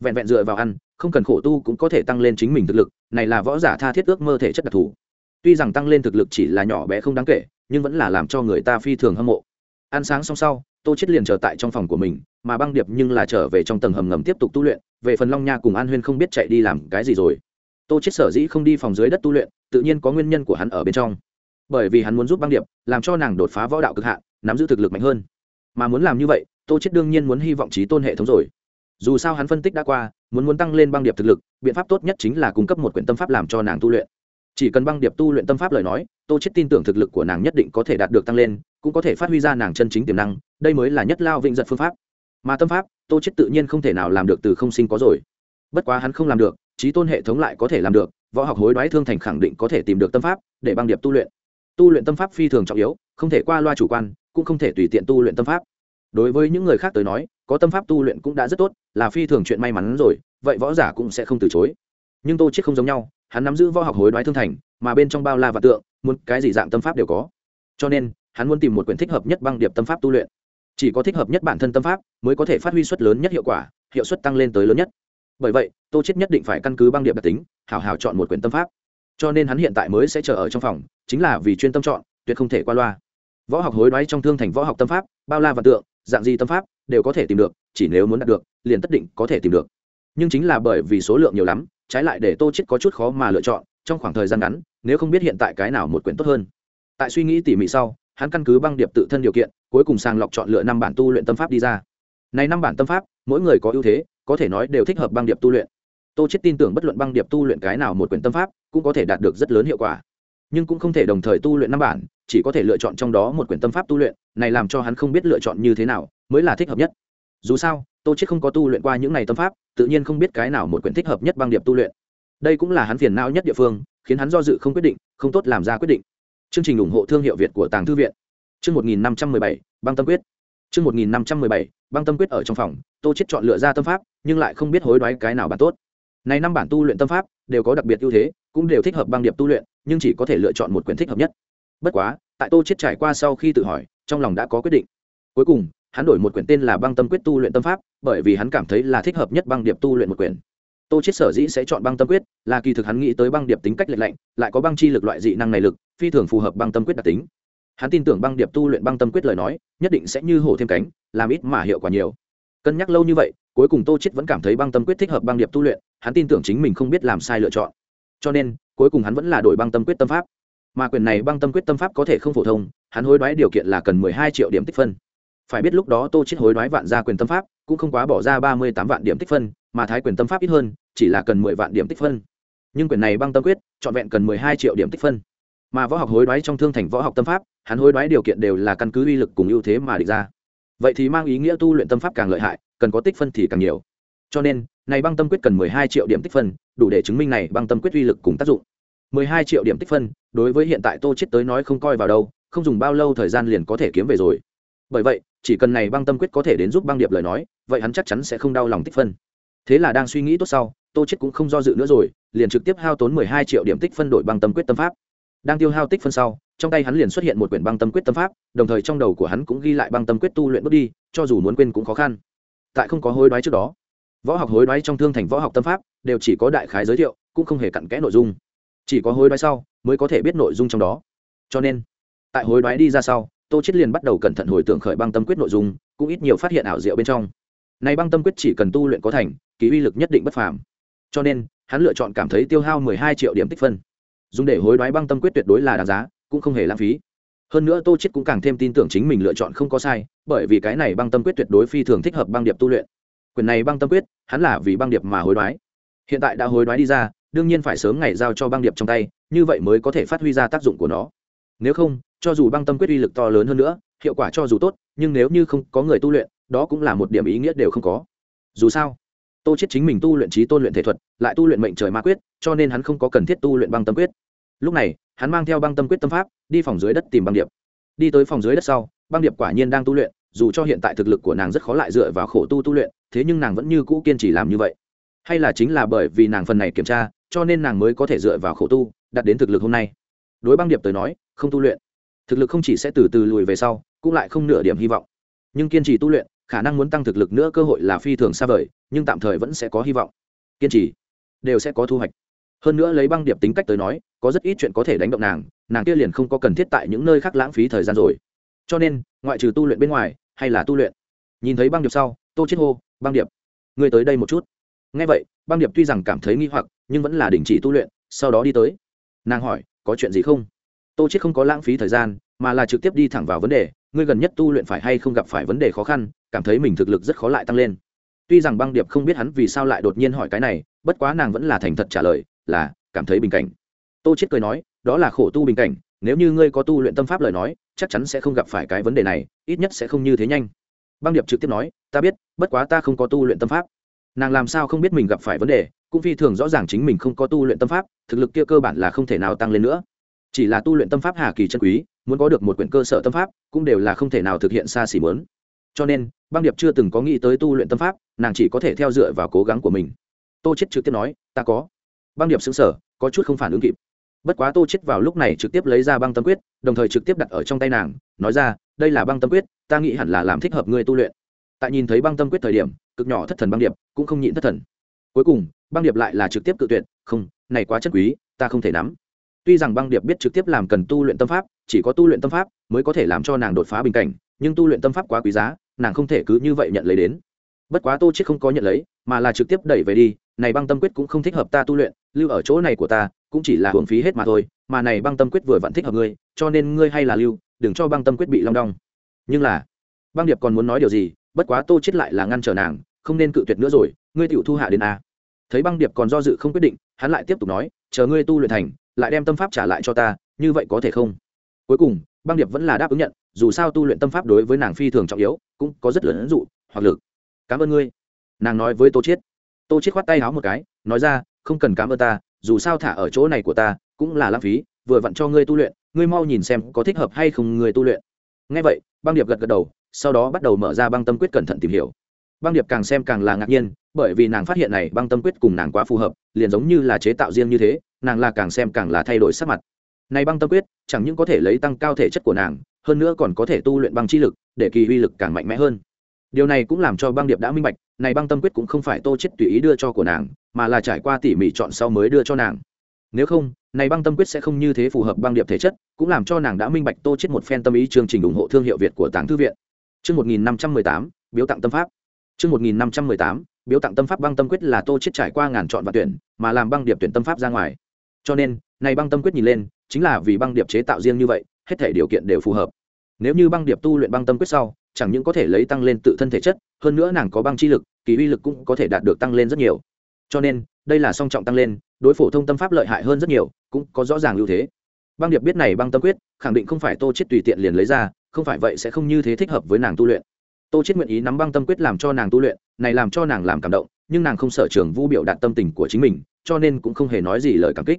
Vẹn vẹn dựa vào ăn, không cần khổ tu cũng có thể tăng lên chính mình thực lực, này là võ giả tha thiết ước mơ thể chất đặc thù. Tuy rằng tăng lên thực lực chỉ là nhỏ bé không đáng kể, nhưng vẫn là làm cho người ta phi thường hâm mộ. Ăn sáng xong sau, tô chết liền trở tại trong phòng của mình, mà băng điệp nhưng là trở về trong tầng hầm ngầm tiếp tục tu luyện, về phần long nha cùng an huyên không biết chạy đi làm cái gì rồi tô chết sở dĩ không đi phòng dưới đất tu luyện, tự nhiên có nguyên nhân của hắn ở bên trong. Bởi vì hắn muốn giúp băng điệp, làm cho nàng đột phá võ đạo cực hạn, nắm giữ thực lực mạnh hơn. Mà muốn làm như vậy, tô chết đương nhiên muốn hy vọng trí tôn hệ thống rồi. Dù sao hắn phân tích đã qua, muốn muốn tăng lên băng điệp thực lực, biện pháp tốt nhất chính là cung cấp một quyển tâm pháp làm cho nàng tu luyện. Chỉ cần băng điệp tu luyện tâm pháp lời nói, tô chết tin tưởng thực lực của nàng nhất định có thể đạt được tăng lên, cũng có thể phát huy ra nàng chân chính tiềm năng, đây mới là nhất lao vĩnh giật phương pháp. Mà tâm pháp, tô chết tự nhiên không thể nào làm được từ không sinh có rồi. Bất quá hắn không làm được trí tôn hệ thống lại có thể làm được, võ học hối đoái thương thành khẳng định có thể tìm được tâm pháp để băng điệp tu luyện. Tu luyện tâm pháp phi thường trọng yếu, không thể qua loa chủ quan, cũng không thể tùy tiện tu luyện tâm pháp. Đối với những người khác tới nói, có tâm pháp tu luyện cũng đã rất tốt, là phi thường chuyện may mắn rồi, vậy võ giả cũng sẽ không từ chối. Nhưng tô chết không giống nhau, hắn nắm giữ võ học hối đoái thương thành, mà bên trong bao la và tượng, muốn cái gì dạng tâm pháp đều có. Cho nên, hắn muốn tìm một quyển thích hợp nhất băng điệp tâm pháp tu luyện. Chỉ có thích hợp nhất bản thân tâm pháp, mới có thể phát huy suất lớn nhất hiệu quả, hiệu suất tăng lên tới lớn nhất bởi vậy, tô chết nhất định phải căn cứ băng điệp đặc tính, hảo hảo chọn một quyển tâm pháp. Cho nên hắn hiện tại mới sẽ chờ ở trong phòng, chính là vì chuyên tâm chọn, tuyệt không thể qua loa. Võ học hối đoái trong thương thành võ học tâm pháp, bao la và tượng, dạng gì tâm pháp, đều có thể tìm được, chỉ nếu muốn đạt được, liền tất định có thể tìm được. Nhưng chính là bởi vì số lượng nhiều lắm, trái lại để tô chết có chút khó mà lựa chọn, trong khoảng thời gian ngắn, nếu không biết hiện tại cái nào một quyển tốt hơn. Tại suy nghĩ tỉ mỉ sau, hắn căn cứ băng điệp tự thân điều kiện, cuối cùng sàng lọc chọn lựa năm bản tu luyện tâm pháp đi ra. Này năm bản tâm pháp, mỗi người có ưu thế có thể nói đều thích hợp băng điệp tu luyện. Tô chết tin tưởng bất luận băng điệp tu luyện cái nào một quyển tâm pháp, cũng có thể đạt được rất lớn hiệu quả. Nhưng cũng không thể đồng thời tu luyện năm bản, chỉ có thể lựa chọn trong đó một quyển tâm pháp tu luyện, này làm cho hắn không biết lựa chọn như thế nào, mới là thích hợp nhất. Dù sao, tô chết không có tu luyện qua những này tâm pháp, tự nhiên không biết cái nào một quyển thích hợp nhất băng điệp tu luyện. Đây cũng là hắn phiền não nhất địa phương, khiến hắn do dự không quyết định, không tốt làm ra quyết định. Chương trình ủng hộ thương hiệu việt của tàng thư viện. Chương một nghìn năm trăm mười bảy, băng tâm quyết chương một nghìn năm trăm mười bảy, băng tâm quyết ở trong phòng, tô chết chọn lựa ra tâm pháp, nhưng lại không biết hối đoái cái nào bản tốt. Này năm bản tu luyện tâm pháp, đều có đặc biệt ưu thế, cũng đều thích hợp băng điệp tu luyện, nhưng chỉ có thể lựa chọn một quyển thích hợp nhất. Bất quá, tại tô chết trải qua sau khi tự hỏi, trong lòng đã có quyết định. Cuối cùng, hắn đổi một quyển tên là băng tâm quyết tu luyện tâm pháp, bởi vì hắn cảm thấy là thích hợp nhất băng điệp tu luyện một quyển. Tô chết sở dĩ sẽ chọn băng tâm quyết, là kỳ thực hắn nghĩ tới băng điệp tính cách lạnh lạnh, lại có băng chi lực loại dị năng này lực, phi thường phù hợp băng tâm quyết đặc tính hắn tin tưởng băng điệp tu luyện băng tâm quyết lời nói, nhất định sẽ như hổ thêm cánh, làm ít mà hiệu quả nhiều. Cân nhắc lâu như vậy, cuối cùng tô chết vẫn cảm thấy băng tâm quyết thích hợp băng điệp tu luyện, hắn tin tưởng chính mình không biết làm sai lựa chọn. Cho nên, cuối cùng hắn vẫn là đổi băng tâm quyết tâm pháp. Mà quyền này băng tâm quyết tâm pháp có thể không phổ thông, hắn hối đoái điều kiện là cần mười hai triệu điểm tích phân. Phải biết lúc đó tô chết hối đoái vạn gia quyền tâm pháp, cũng không quá bỏ ra ba mươi tám vạn điểm tích phân, mà thái quyền tâm pháp ít hơn, chỉ là cần mười vạn điểm tích phân. Nhưng quyền này băng tâm quyết, trọn vẹn cần mười hai triệu điểm tích phân mà võ học hối đoái trong thương thành võ học tâm pháp, hắn hối đoái điều kiện đều là căn cứ uy lực cùng ưu thế mà định ra. Vậy thì mang ý nghĩa tu luyện tâm pháp càng lợi hại, cần có tích phân thì càng nhiều. Cho nên, này băng tâm quyết cần mười hai triệu điểm tích phân, đủ để chứng minh này băng tâm quyết uy lực cùng tác dụng. mười hai triệu điểm tích phân, đối với hiện tại tô chết tới nói không coi vào đâu, không dùng bao lâu thời gian liền có thể kiếm về rồi. Bởi vậy, chỉ cần này băng tâm quyết có thể đến giúp băng điệp lời nói, vậy hắn chắc chắn sẽ không đau lòng tích phân. Thế là đang suy nghĩ tốt sau, tô chết cũng không do dự nữa rồi, liền trực tiếp hao tốn mười hai triệu điểm tích phân đổi băng tâm quyết tâm pháp đang tiêu hao tích phân sau, trong tay hắn liền xuất hiện một quyển băng tâm quyết tâm pháp, đồng thời trong đầu của hắn cũng ghi lại băng tâm quyết tu luyện bước đi, cho dù muốn quên cũng khó khăn. Tại không có hối đoái trước đó, võ học hối đoái trong thương thành võ học tâm pháp đều chỉ có đại khái giới thiệu, cũng không hề cặn kẽ nội dung. Chỉ có hối đoái sau mới có thể biết nội dung trong đó. Cho nên, tại hối đoái đi ra sau, tô chết liền bắt đầu cẩn thận hồi tưởng khởi băng tâm quyết nội dung, cũng ít nhiều phát hiện ảo diệu bên trong. Này băng tâm quyết chỉ cần tu luyện có thành, ký uy lực nhất định bất phàm. Cho nên, hắn lựa chọn cảm thấy tiêu hao mười hai triệu điểm tích phân dùng để hối đoái băng tâm quyết tuyệt đối là đáng giá, cũng không hề lãng phí. Hơn nữa tô chết cũng càng thêm tin tưởng chính mình lựa chọn không có sai, bởi vì cái này băng tâm quyết tuyệt đối phi thường thích hợp băng điệp tu luyện. Quyền này băng tâm quyết, hắn là vì băng điệp mà hối đoái. Hiện tại đã hối đoái đi ra, đương nhiên phải sớm ngày giao cho băng điệp trong tay, như vậy mới có thể phát huy ra tác dụng của nó. Nếu không, cho dù băng tâm quyết uy lực to lớn hơn nữa, hiệu quả cho dù tốt, nhưng nếu như không có người tu luyện, đó cũng là một điểm ý nghĩa đều không có. Dù sao, tô chết chính mình tu luyện trí tôn luyện thể thuật, lại tu luyện mệnh trời ma quyết, cho nên hắn không có cần thiết tu luyện băng tâm quyết lúc này, hắn mang theo băng tâm quyết tâm pháp, đi phòng dưới đất tìm băng điệp. Đi tới phòng dưới đất sau, băng điệp quả nhiên đang tu luyện, dù cho hiện tại thực lực của nàng rất khó lại dựa vào khổ tu tu luyện, thế nhưng nàng vẫn như cũ kiên trì làm như vậy. Hay là chính là bởi vì nàng phần này kiểm tra, cho nên nàng mới có thể dựa vào khổ tu, đạt đến thực lực hôm nay. Đối băng điệp tới nói, không tu luyện. Thực lực không chỉ sẽ từ từ lùi về sau, cũng lại không nửa điểm hy vọng. Nhưng kiên trì tu luyện, khả năng muốn tăng thực lực nữa cơ hội là phi thường xa vời, nhưng tạm thời vẫn sẽ có hy vọng. Kiên trì đều sẽ có thu hoạch hơn nữa lấy băng điệp tính cách tới nói, có rất ít chuyện có thể đánh động nàng nàng kia liền không có cần thiết tại những nơi khác lãng phí thời gian rồi. Cho nên, ngoại trừ tu luyện bên ngoài, hay là tu luyện. Nhìn thấy băng điệp sau, tô chết hô, băng điệp, ngươi tới đây một chút. Ngay vậy, băng điệp tuy rằng cảm thấy nghi hoặc, nhưng vẫn là đình chỉ tu luyện, sau đó đi tới. Nàng hỏi, có chuyện gì không? Tô chết không có lãng phí thời gian, mà là trực tiếp đi thẳng vào vấn đề, ngươi gần nhất tu luyện phải hay không gặp phải vấn đề khó khăn? Cảm thấy mình thực lực rất khó lại tăng lên. Tuy rằng băng điệp không biết hắn vì sao lại đột nhiên hỏi cái này, bất quá nàng vẫn là thành thật trả lời là cảm thấy bình cảnh. Tô chết cười nói, đó là khổ tu bình cảnh, nếu như ngươi có tu luyện tâm pháp lời nói, chắc chắn sẽ không gặp phải cái vấn đề này, ít nhất sẽ không như thế nhanh. Băng điệp trực tiếp nói, ta biết, bất quá ta không có tu luyện tâm pháp. Nàng làm sao không biết mình gặp phải vấn đề, cũng phi thường rõ ràng chính mình không có tu luyện tâm pháp, thực lực kia cơ bản là không thể nào tăng lên nữa. Chỉ là tu luyện tâm pháp hà kỳ chân quý, muốn có được một quyển cơ sở tâm pháp, cũng đều là không thể nào thực hiện xa xỉ mớn cho nên, băng điệp chưa từng có nghĩ tới tu luyện tâm pháp, nàng chỉ có thể theo dựa vào cố gắng của mình. Tô chết trực tiếp nói, ta có băng điệp xứng sở có chút không phản ứng kịp. Bất quá tô chết vào lúc này trực tiếp lấy ra băng tâm quyết, đồng thời trực tiếp đặt ở trong tay nàng, nói ra, đây là băng tâm quyết, ta nghĩ hẳn là làm thích hợp ngươi tu luyện. Tại nhìn thấy băng tâm quyết thời điểm, cực nhỏ thất thần băng điệp cũng không nhịn thất thần. Cuối cùng, băng điệp lại là trực tiếp cự tuyệt, không, này quá chất quý, ta không thể nắm. Tuy rằng băng điệp biết trực tiếp làm cần tu luyện tâm pháp, chỉ có tu luyện tâm pháp mới có thể làm cho nàng đột phá bình cảnh, nhưng tu luyện tâm pháp quá quý giá, nàng không thể cứ như vậy nhận lấy đến. Bất quá tô chết không có nhận lấy, mà là trực tiếp đẩy về đi, này băng tâm quyết cũng không thích hợp ta tu luyện lưu ở chỗ này của ta, cũng chỉ là hưởng phí hết mà thôi, mà này băng tâm quyết vừa vẫn thích hợp ngươi, cho nên ngươi hay là lưu, đừng cho băng tâm quyết bị long đong. Nhưng là, băng điệp còn muốn nói điều gì, bất quá tô chết lại là ngăn trở nàng, không nên cự tuyệt nữa rồi, ngươi tiểu thu hạ đến a. Thấy băng điệp còn do dự không quyết định, hắn lại tiếp tục nói, chờ ngươi tu luyện thành, lại đem tâm pháp trả lại cho ta, như vậy có thể không? Cuối cùng, băng điệp vẫn là đáp ứng nhận, dù sao tu luyện tâm pháp đối với nàng phi thường trọng yếu, cũng có rất lớn ứng dụ, hoặc lực. Cảm ơn ngươi. Nàng nói với tô chiết tô chiết khoát tay háo một cái, nói ra không cần cảm ơn ta, dù sao thả ở chỗ này của ta cũng là lãng phí, vừa vặn cho ngươi tu luyện, ngươi mau nhìn xem có thích hợp hay không người tu luyện. Ngay vậy, băng điệp gật gật đầu, sau đó bắt đầu mở ra băng tâm quyết cẩn thận tìm hiểu. Băng điệp càng xem càng là ngạc nhiên, bởi vì nàng phát hiện này băng tâm quyết cùng nàng quá phù hợp, liền giống như là chế tạo riêng như thế, nàng là càng xem càng là thay đổi sắc mặt. Này băng tâm quyết, chẳng những có thể lấy tăng cao thể chất của nàng, hơn nữa còn có thể tu luyện băng chi lực, để kỳ uy lực càng mạnh mẽ hơn. Điều này cũng làm cho băng điệp đã minh bạch, này băng tâm quyết cũng không phải tô chết tùy ý đưa cho của nàng mà là trải qua tỉ mỉ chọn sau mới đưa cho nàng. Nếu không, này băng tâm quyết sẽ không như thế phù hợp băng điệp thể chất, cũng làm cho nàng đã minh bạch tô chết một phen tâm ý chương trình ủng hộ thương hiệu việt của tàng thư viện. Chương 1518 biếu tặng tâm pháp. Chương 1518 biếu tặng tâm pháp băng tâm quyết là tô chết trải qua ngàn chọn và tuyển, mà làm băng điệp tuyển tâm pháp ra ngoài. Cho nên, này băng tâm quyết nhìn lên, chính là vì băng điệp chế tạo riêng như vậy, hết thể điều kiện đều phù hợp. Nếu như băng điệp tu luyện băng tâm quyết sau, chẳng những có thể lấy tăng lên tự thân thể chất, hơn nữa nàng có băng chi lực, kỳ uy lực cũng có thể đạt được tăng lên rất nhiều cho nên, đây là song trọng tăng lên, đối phổ thông tâm pháp lợi hại hơn rất nhiều, cũng có rõ ràng ưu thế. Băng điệp biết này băng tâm quyết, khẳng định không phải tô chết tùy tiện liền lấy ra, không phải vậy sẽ không như thế thích hợp với nàng tu luyện. Tô chết nguyện ý nắm băng tâm quyết làm cho nàng tu luyện, này làm cho nàng làm cảm động, nhưng nàng không sợ trường vu biểu đạt tâm tình của chính mình, cho nên cũng không hề nói gì lời cảm kích.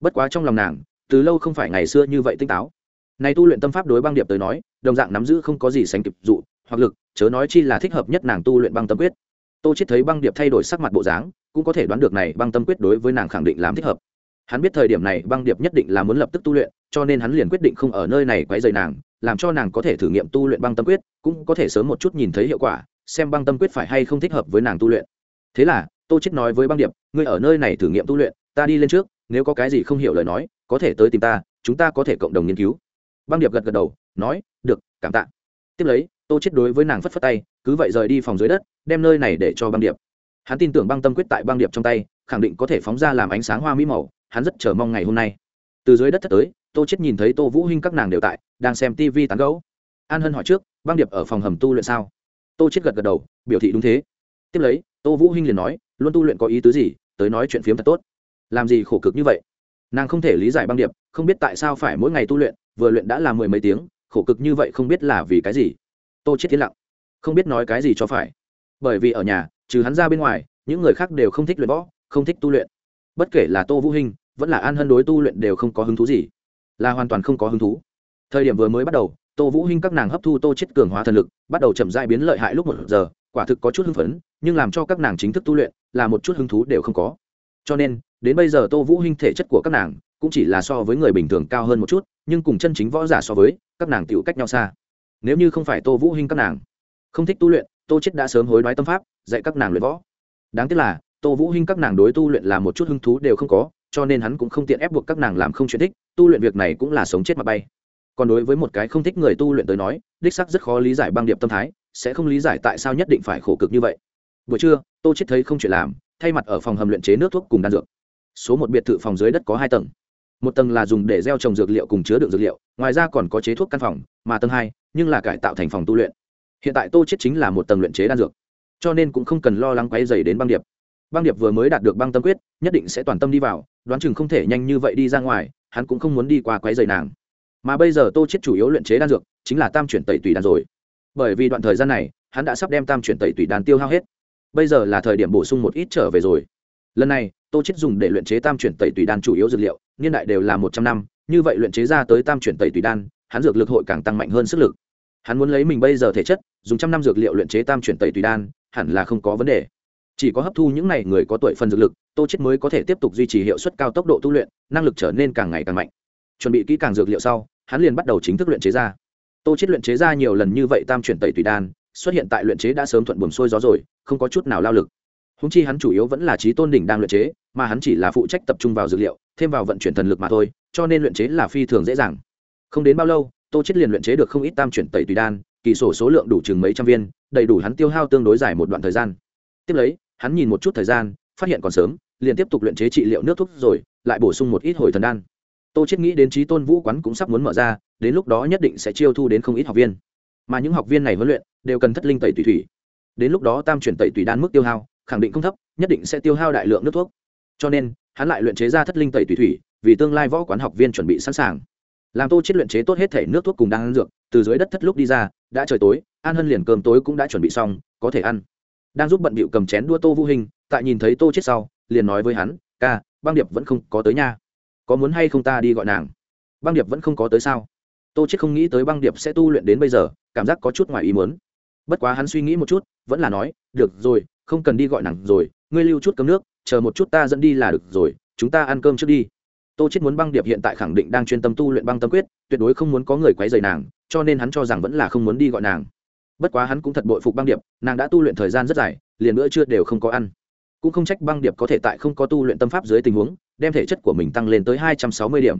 Bất quá trong lòng nàng, từ lâu không phải ngày xưa như vậy tinh táo. Này tu luyện tâm pháp đối băng điệp tới nói, đồng dạng nắm giữ không có gì sánh kịp dụ hoặc lực, chớ nói chi là thích hợp nhất nàng tu luyện băng tâm quyết tô chết thấy băng điệp thay đổi sắc mặt bộ dáng, cũng có thể đoán được này băng tâm quyết đối với nàng khẳng định làm thích hợp. Hắn biết thời điểm này băng điệp nhất định là muốn lập tức tu luyện, cho nên hắn liền quyết định không ở nơi này quấy rầy nàng, làm cho nàng có thể thử nghiệm tu luyện băng tâm quyết, cũng có thể sớm một chút nhìn thấy hiệu quả, xem băng tâm quyết phải hay không thích hợp với nàng tu luyện. Thế là, tô chết nói với băng điệp, ngươi ở nơi này thử nghiệm tu luyện, ta đi lên trước, nếu có cái gì không hiểu lời nói, có thể tới tìm ta, chúng ta có thể cộng đồng nghiên cứu. Băng điệp gật gật đầu, nói, được, cảm tạ. Tiếp lấy, tô chết đối với nàng phất phất tay cứ vậy rời đi phòng dưới đất, đem nơi này để cho băng điệp. Hắn tin tưởng băng tâm quyết tại băng điệp trong tay, khẳng định có thể phóng ra làm ánh sáng hoa mỹ màu, hắn rất chờ mong ngày hôm nay. Từ dưới đất thất tới, tô chết nhìn thấy tô vũ hinh các nàng đều tại, đang xem tv tán gẫu. An hân hỏi trước, băng điệp ở phòng hầm tu luyện sao? Tô chết gật gật đầu, biểu thị đúng thế. Tiếp lấy, tô vũ hinh liền nói, luôn tu luyện có ý tứ gì? Tới nói chuyện phiếm thật tốt. Làm gì khổ cực như vậy? Nàng không thể lý giải băng điệp, không biết tại sao phải mỗi ngày tu luyện, vừa luyện đã là mười mấy tiếng, khổ cực như vậy không biết là vì cái gì. Tô chết tiến lặng không biết nói cái gì cho phải. Bởi vì ở nhà, trừ hắn ra bên ngoài, những người khác đều không thích luyện võ, không thích tu luyện. Bất kể là tô vũ hinh, vẫn là an hân đối tu luyện đều không có hứng thú gì. Là hoàn toàn không có hứng thú. Thời điểm vừa mới bắt đầu, tô vũ hinh các nàng hấp thu tô chết cường hóa thần lực, bắt đầu chậm rãi biến lợi hại lúc một giờ, quả thực có chút hưng phấn, nhưng làm cho các nàng chính thức tu luyện, là một chút hứng thú đều không có. Cho nên, đến bây giờ tô vũ hinh thể chất của các nàng cũng chỉ là so với người bình thường cao hơn một chút, nhưng cùng chân chính võ giả so với, các nàng tiểu cách nhau xa. Nếu như không phải tô vũ hinh các nàng không thích tu luyện, tô chết đã sớm hối đoái tâm pháp, dạy các nàng luyện võ. Đáng tiếc là, tô vũ hinh các nàng đối tu luyện là một chút hứng thú đều không có, cho nên hắn cũng không tiện ép buộc các nàng làm không chuyện thích, tu luyện việc này cũng là sống chết mà bay. Còn đối với một cái không thích người tu luyện tới nói, đích sắc rất khó lý giải băng điệp tâm thái, sẽ không lý giải tại sao nhất định phải khổ cực như vậy. Buổi trưa, tô chết thấy không chuyện làm, thay mặt ở phòng hầm luyện chế nước thuốc cùng đan dược. Số một biệt thự phòng dưới đất có hai tầng. Một tầng là dùng để gieo trồng dược liệu cùng chứa đựng dược liệu, ngoài ra còn có chế thuốc căn phòng, mà tầng hai nhưng là cải tạo thành phòng tu luyện hiện tại tô chết chính là một tầng luyện chế đan dược, cho nên cũng không cần lo lắng quấy dày đến băng điệp. Băng điệp vừa mới đạt được băng tâm quyết, nhất định sẽ toàn tâm đi vào, đoán chừng không thể nhanh như vậy đi ra ngoài, hắn cũng không muốn đi qua quấy dày nàng. Mà bây giờ tô chết chủ yếu luyện chế đan dược, chính là tam chuyển tẩy tùy đan rồi. Bởi vì đoạn thời gian này, hắn đã sắp đem tam chuyển tẩy tùy đan tiêu hao hết. Bây giờ là thời điểm bổ sung một ít trở về rồi. Lần này, tô chết dùng để luyện chế tam chuyển tẩy tùy đan chủ yếu dược liệu, niên đại đều là một trăm năm, như vậy luyện chế ra tới tam chuyển tẩy tùy đan, hắn dược lực hội càng tăng mạnh hơn sức lực hắn muốn lấy mình bây giờ thể chất, dùng trăm năm dược liệu luyện chế tam chuyển tẩy tùy đan, hẳn là không có vấn đề. Chỉ có hấp thu những này người có tuổi phần dược lực, tô chết mới có thể tiếp tục duy trì hiệu suất cao tốc độ tu luyện, năng lực trở nên càng ngày càng mạnh. Chuẩn bị kỹ càng dược liệu sau, hắn liền bắt đầu chính thức luyện chế ra. Tô chết luyện chế ra nhiều lần như vậy tam chuyển tẩy tùy đan, xuất hiện tại luyện chế đã sớm thuận buồm xuôi gió rồi, không có chút nào lao lực. Húng chi hắn chủ yếu vẫn là trí tôn đỉnh đang luyện chế, mà hắn chỉ là phụ trách tập trung vào dược liệu, thêm vào vận chuyển thần lực mà thôi, cho nên luyện chế là phi thường dễ dàng. Không đến bao lâu tô chết liền luyện chế được không ít tam chuyển tẩy tùy đan, kỳ sổ số lượng đủ chừng mấy trăm viên, đầy đủ hắn tiêu hao tương đối dài một đoạn thời gian. Tiếp lấy, hắn nhìn một chút thời gian, phát hiện còn sớm, liền tiếp tục luyện chế trị liệu nước thuốc rồi, lại bổ sung một ít hồi thần đan. Tô chết nghĩ đến trí tôn vũ quán cũng sắp muốn mở ra, đến lúc đó nhất định sẽ chiêu thu đến không ít học viên. Mà những học viên này huấn luyện, đều cần thất linh tẩy tùy thủy. Đến lúc đó tam chuyển tẩy tùy đan mức tiêu hao, khẳng định không thấp, nhất định sẽ tiêu hao đại lượng nước thuốc. Cho nên, hắn lại luyện chế ra thất linh tẩy tùy thủy, vì tương lai võ quán học viên chuẩn bị sẵn sàng làm tô chết luyện chế tốt hết thể nước thuốc cùng đang ăn dược, từ dưới đất thất lúc đi ra, đã trời tối, an hân liền cơm tối cũng đã chuẩn bị xong, có thể ăn. Đang giúp bận bịu cầm chén đua tô vũ hình, tại nhìn thấy tô chết sau, liền nói với hắn, ca, băng điệp vẫn không có tới nha. Có muốn hay không ta đi gọi nàng? Băng điệp vẫn không có tới sao? Tô chết không nghĩ tới băng điệp sẽ tu luyện đến bây giờ, cảm giác có chút ngoài ý muốn. Bất quá hắn suy nghĩ một chút, vẫn là nói, được rồi, không cần đi gọi nàng rồi, ngươi lưu chút cơm nước, chờ một chút ta dẫn đi là được rồi, chúng ta ăn cơm trước đi tô chết muốn băng điệp hiện tại khẳng định đang chuyên tâm tu luyện băng tâm quyết, tuyệt đối không muốn có người quấy rầy nàng, cho nên hắn cho rằng vẫn là không muốn đi gọi nàng. Bất quá hắn cũng thật bội phục băng điệp, nàng đã tu luyện thời gian rất dài, liền nữa chưa đều không có ăn. Cũng không trách băng điệp có thể tại không có tu luyện tâm pháp dưới tình huống, đem thể chất của mình tăng lên tới hai trăm sáu mươi điểm.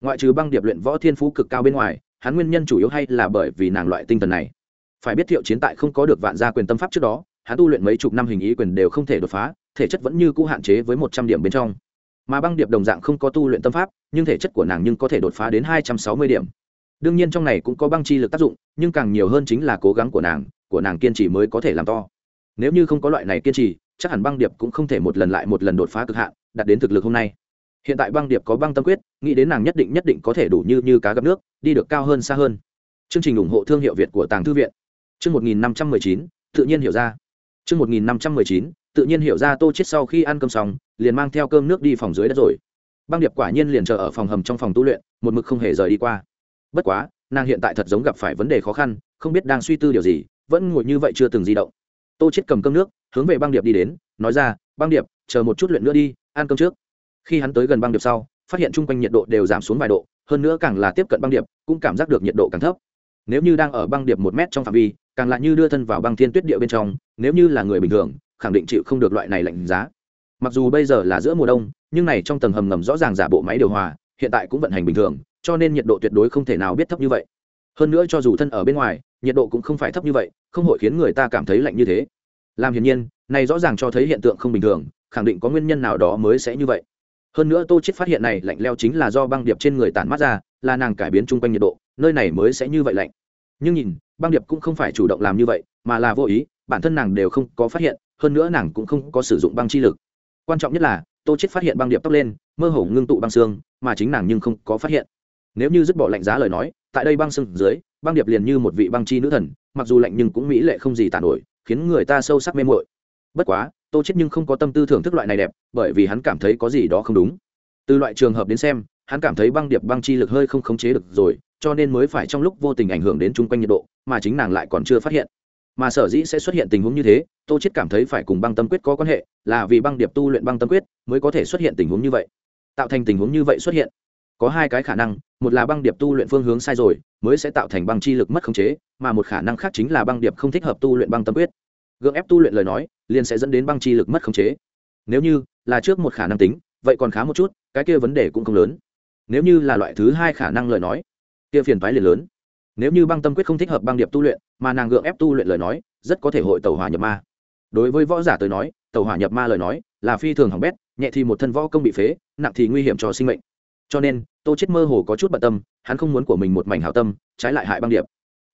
Ngoại trừ băng điệp luyện võ thiên phú cực cao bên ngoài, hắn nguyên nhân chủ yếu hay là bởi vì nàng loại tinh thần này. Phải biết thiệu chiến tại không có được vạn gia quyền tâm pháp trước đó, hắn tu luyện mấy chục năm hình ý quyền đều không thể đột phá, thể chất vẫn như cũ hạn chế với một trăm điểm bên trong mà băng điệp đồng dạng không có tu luyện tâm pháp, nhưng thể chất của nàng nhưng có thể đột phá đến hai trăm sáu mươi điểm. Đương nhiên trong này cũng có băng chi lực tác dụng, nhưng càng nhiều hơn chính là cố gắng của nàng của nàng kiên trì mới có thể làm to. Nếu như không có loại này kiên trì, chắc hẳn băng điệp cũng không thể một lần lại một lần đột phá cực hạn, đạt đến thực lực hôm nay. Hiện tại băng điệp có băng tâm quyết, nghĩ đến nàng nhất định nhất định có thể đủ như như cá gặp nước, đi được cao hơn xa hơn. Chương trình ủng hộ thương hiệu việt của tàng thư viện. Chương một nghìn năm trăm mười chín, tự nhiên hiểu ra. Chương một nghìn năm trăm mười chín tự nhiên hiểu ra tô chết sau khi ăn cơm xong, liền mang theo cơm nước đi phòng dưới đất rồi. Băng điệp quả nhiên liền chờ ở phòng hầm trong phòng tu luyện, một mực không hề rời đi qua. Bất quá, nàng hiện tại thật giống gặp phải vấn đề khó khăn, không biết đang suy tư điều gì, vẫn ngồi như vậy chưa từng di động. Tô chết cầm cơm nước, hướng về băng điệp đi đến, nói ra, băng điệp, chờ một chút luyện nữa đi, ăn cơm trước. Khi hắn tới gần băng điệp sau, phát hiện chung quanh nhiệt độ đều giảm xuống vài độ, hơn nữa càng là tiếp cận băng điệp, cũng cảm giác được nhiệt độ càng thấp. Nếu như đang ở băng điệp một mét trong phạm vi, càng lại như đưa thân vào băng thiên tuyết địa bên trong, nếu như là người bình thường khẳng định chịu không được loại này lạnh giá. Mặc dù bây giờ là giữa mùa đông, nhưng này trong tầng hầm ngầm rõ ràng giả bộ máy điều hòa, hiện tại cũng vận hành bình thường, cho nên nhiệt độ tuyệt đối không thể nào biết thấp như vậy. Hơn nữa cho dù thân ở bên ngoài, nhiệt độ cũng không phải thấp như vậy, không hội khiến người ta cảm thấy lạnh như thế. Làm hiển nhiên, này rõ ràng cho thấy hiện tượng không bình thường, khẳng định có nguyên nhân nào đó mới sẽ như vậy. Hơn nữa tô chết phát hiện này lạnh leo chính là do băng điệp trên người tản mát ra, là nàng cải biến chung quanh nhiệt độ, nơi này mới sẽ như vậy lạnh. Nhưng nhìn, băng điệp cũng không phải chủ động làm như vậy, mà là vô ý, bản thân nàng đều không có phát hiện hơn nữa nàng cũng không có sử dụng băng chi lực. Quan trọng nhất là, tô chết phát hiện băng điệp tóc lên, mơ hồ ngưng tụ băng xương, mà chính nàng nhưng không có phát hiện. Nếu như dứt bỏ lạnh giá lời nói, tại đây băng xương dưới, băng điệp liền như một vị băng chi nữ thần, mặc dù lạnh nhưng cũng mỹ lệ không gì tàn nổi, khiến người ta sâu sắc mê mội bất quá, tô chết nhưng không có tâm tư thưởng thức loại này đẹp, bởi vì hắn cảm thấy có gì đó không đúng. Từ loại trường hợp đến xem, hắn cảm thấy băng điệp băng chi lực hơi không khống chế được rồi, cho nên mới phải trong lúc vô tình ảnh hưởng đến chung quanh nhiệt độ, mà chính nàng lại còn chưa phát hiện mà sở dĩ sẽ xuất hiện tình huống như thế, tô chết cảm thấy phải cùng băng tâm quyết có quan hệ, là vì băng điệp tu luyện băng tâm quyết mới có thể xuất hiện tình huống như vậy. Tạo thành tình huống như vậy xuất hiện, có hai cái khả năng, một là băng điệp tu luyện phương hướng sai rồi, mới sẽ tạo thành băng chi lực mất khống chế, mà một khả năng khác chính là băng điệp không thích hợp tu luyện băng tâm quyết. Gượng ép tu luyện lời nói, liền sẽ dẫn đến băng chi lực mất khống chế. Nếu như là trước một khả năng tính, vậy còn khá một chút, cái kia vấn đề cũng không lớn. Nếu như là loại thứ hai khả năng lời nói, kia phiền toái liền lớn nếu như băng tâm quyết không thích hợp băng điệp tu luyện, mà nàng gượng ép tu luyện lời nói, rất có thể hội tàu hỏa nhập ma. Đối với võ giả tới nói tàu hỏa nhập ma lời nói, là phi thường hỏng bét, nhẹ thì một thân võ công bị phế, nặng thì nguy hiểm cho sinh mệnh. Cho nên, tô chết mơ hồ có chút bận tâm, hắn không muốn của mình một mảnh hảo tâm, trái lại hại băng điệp.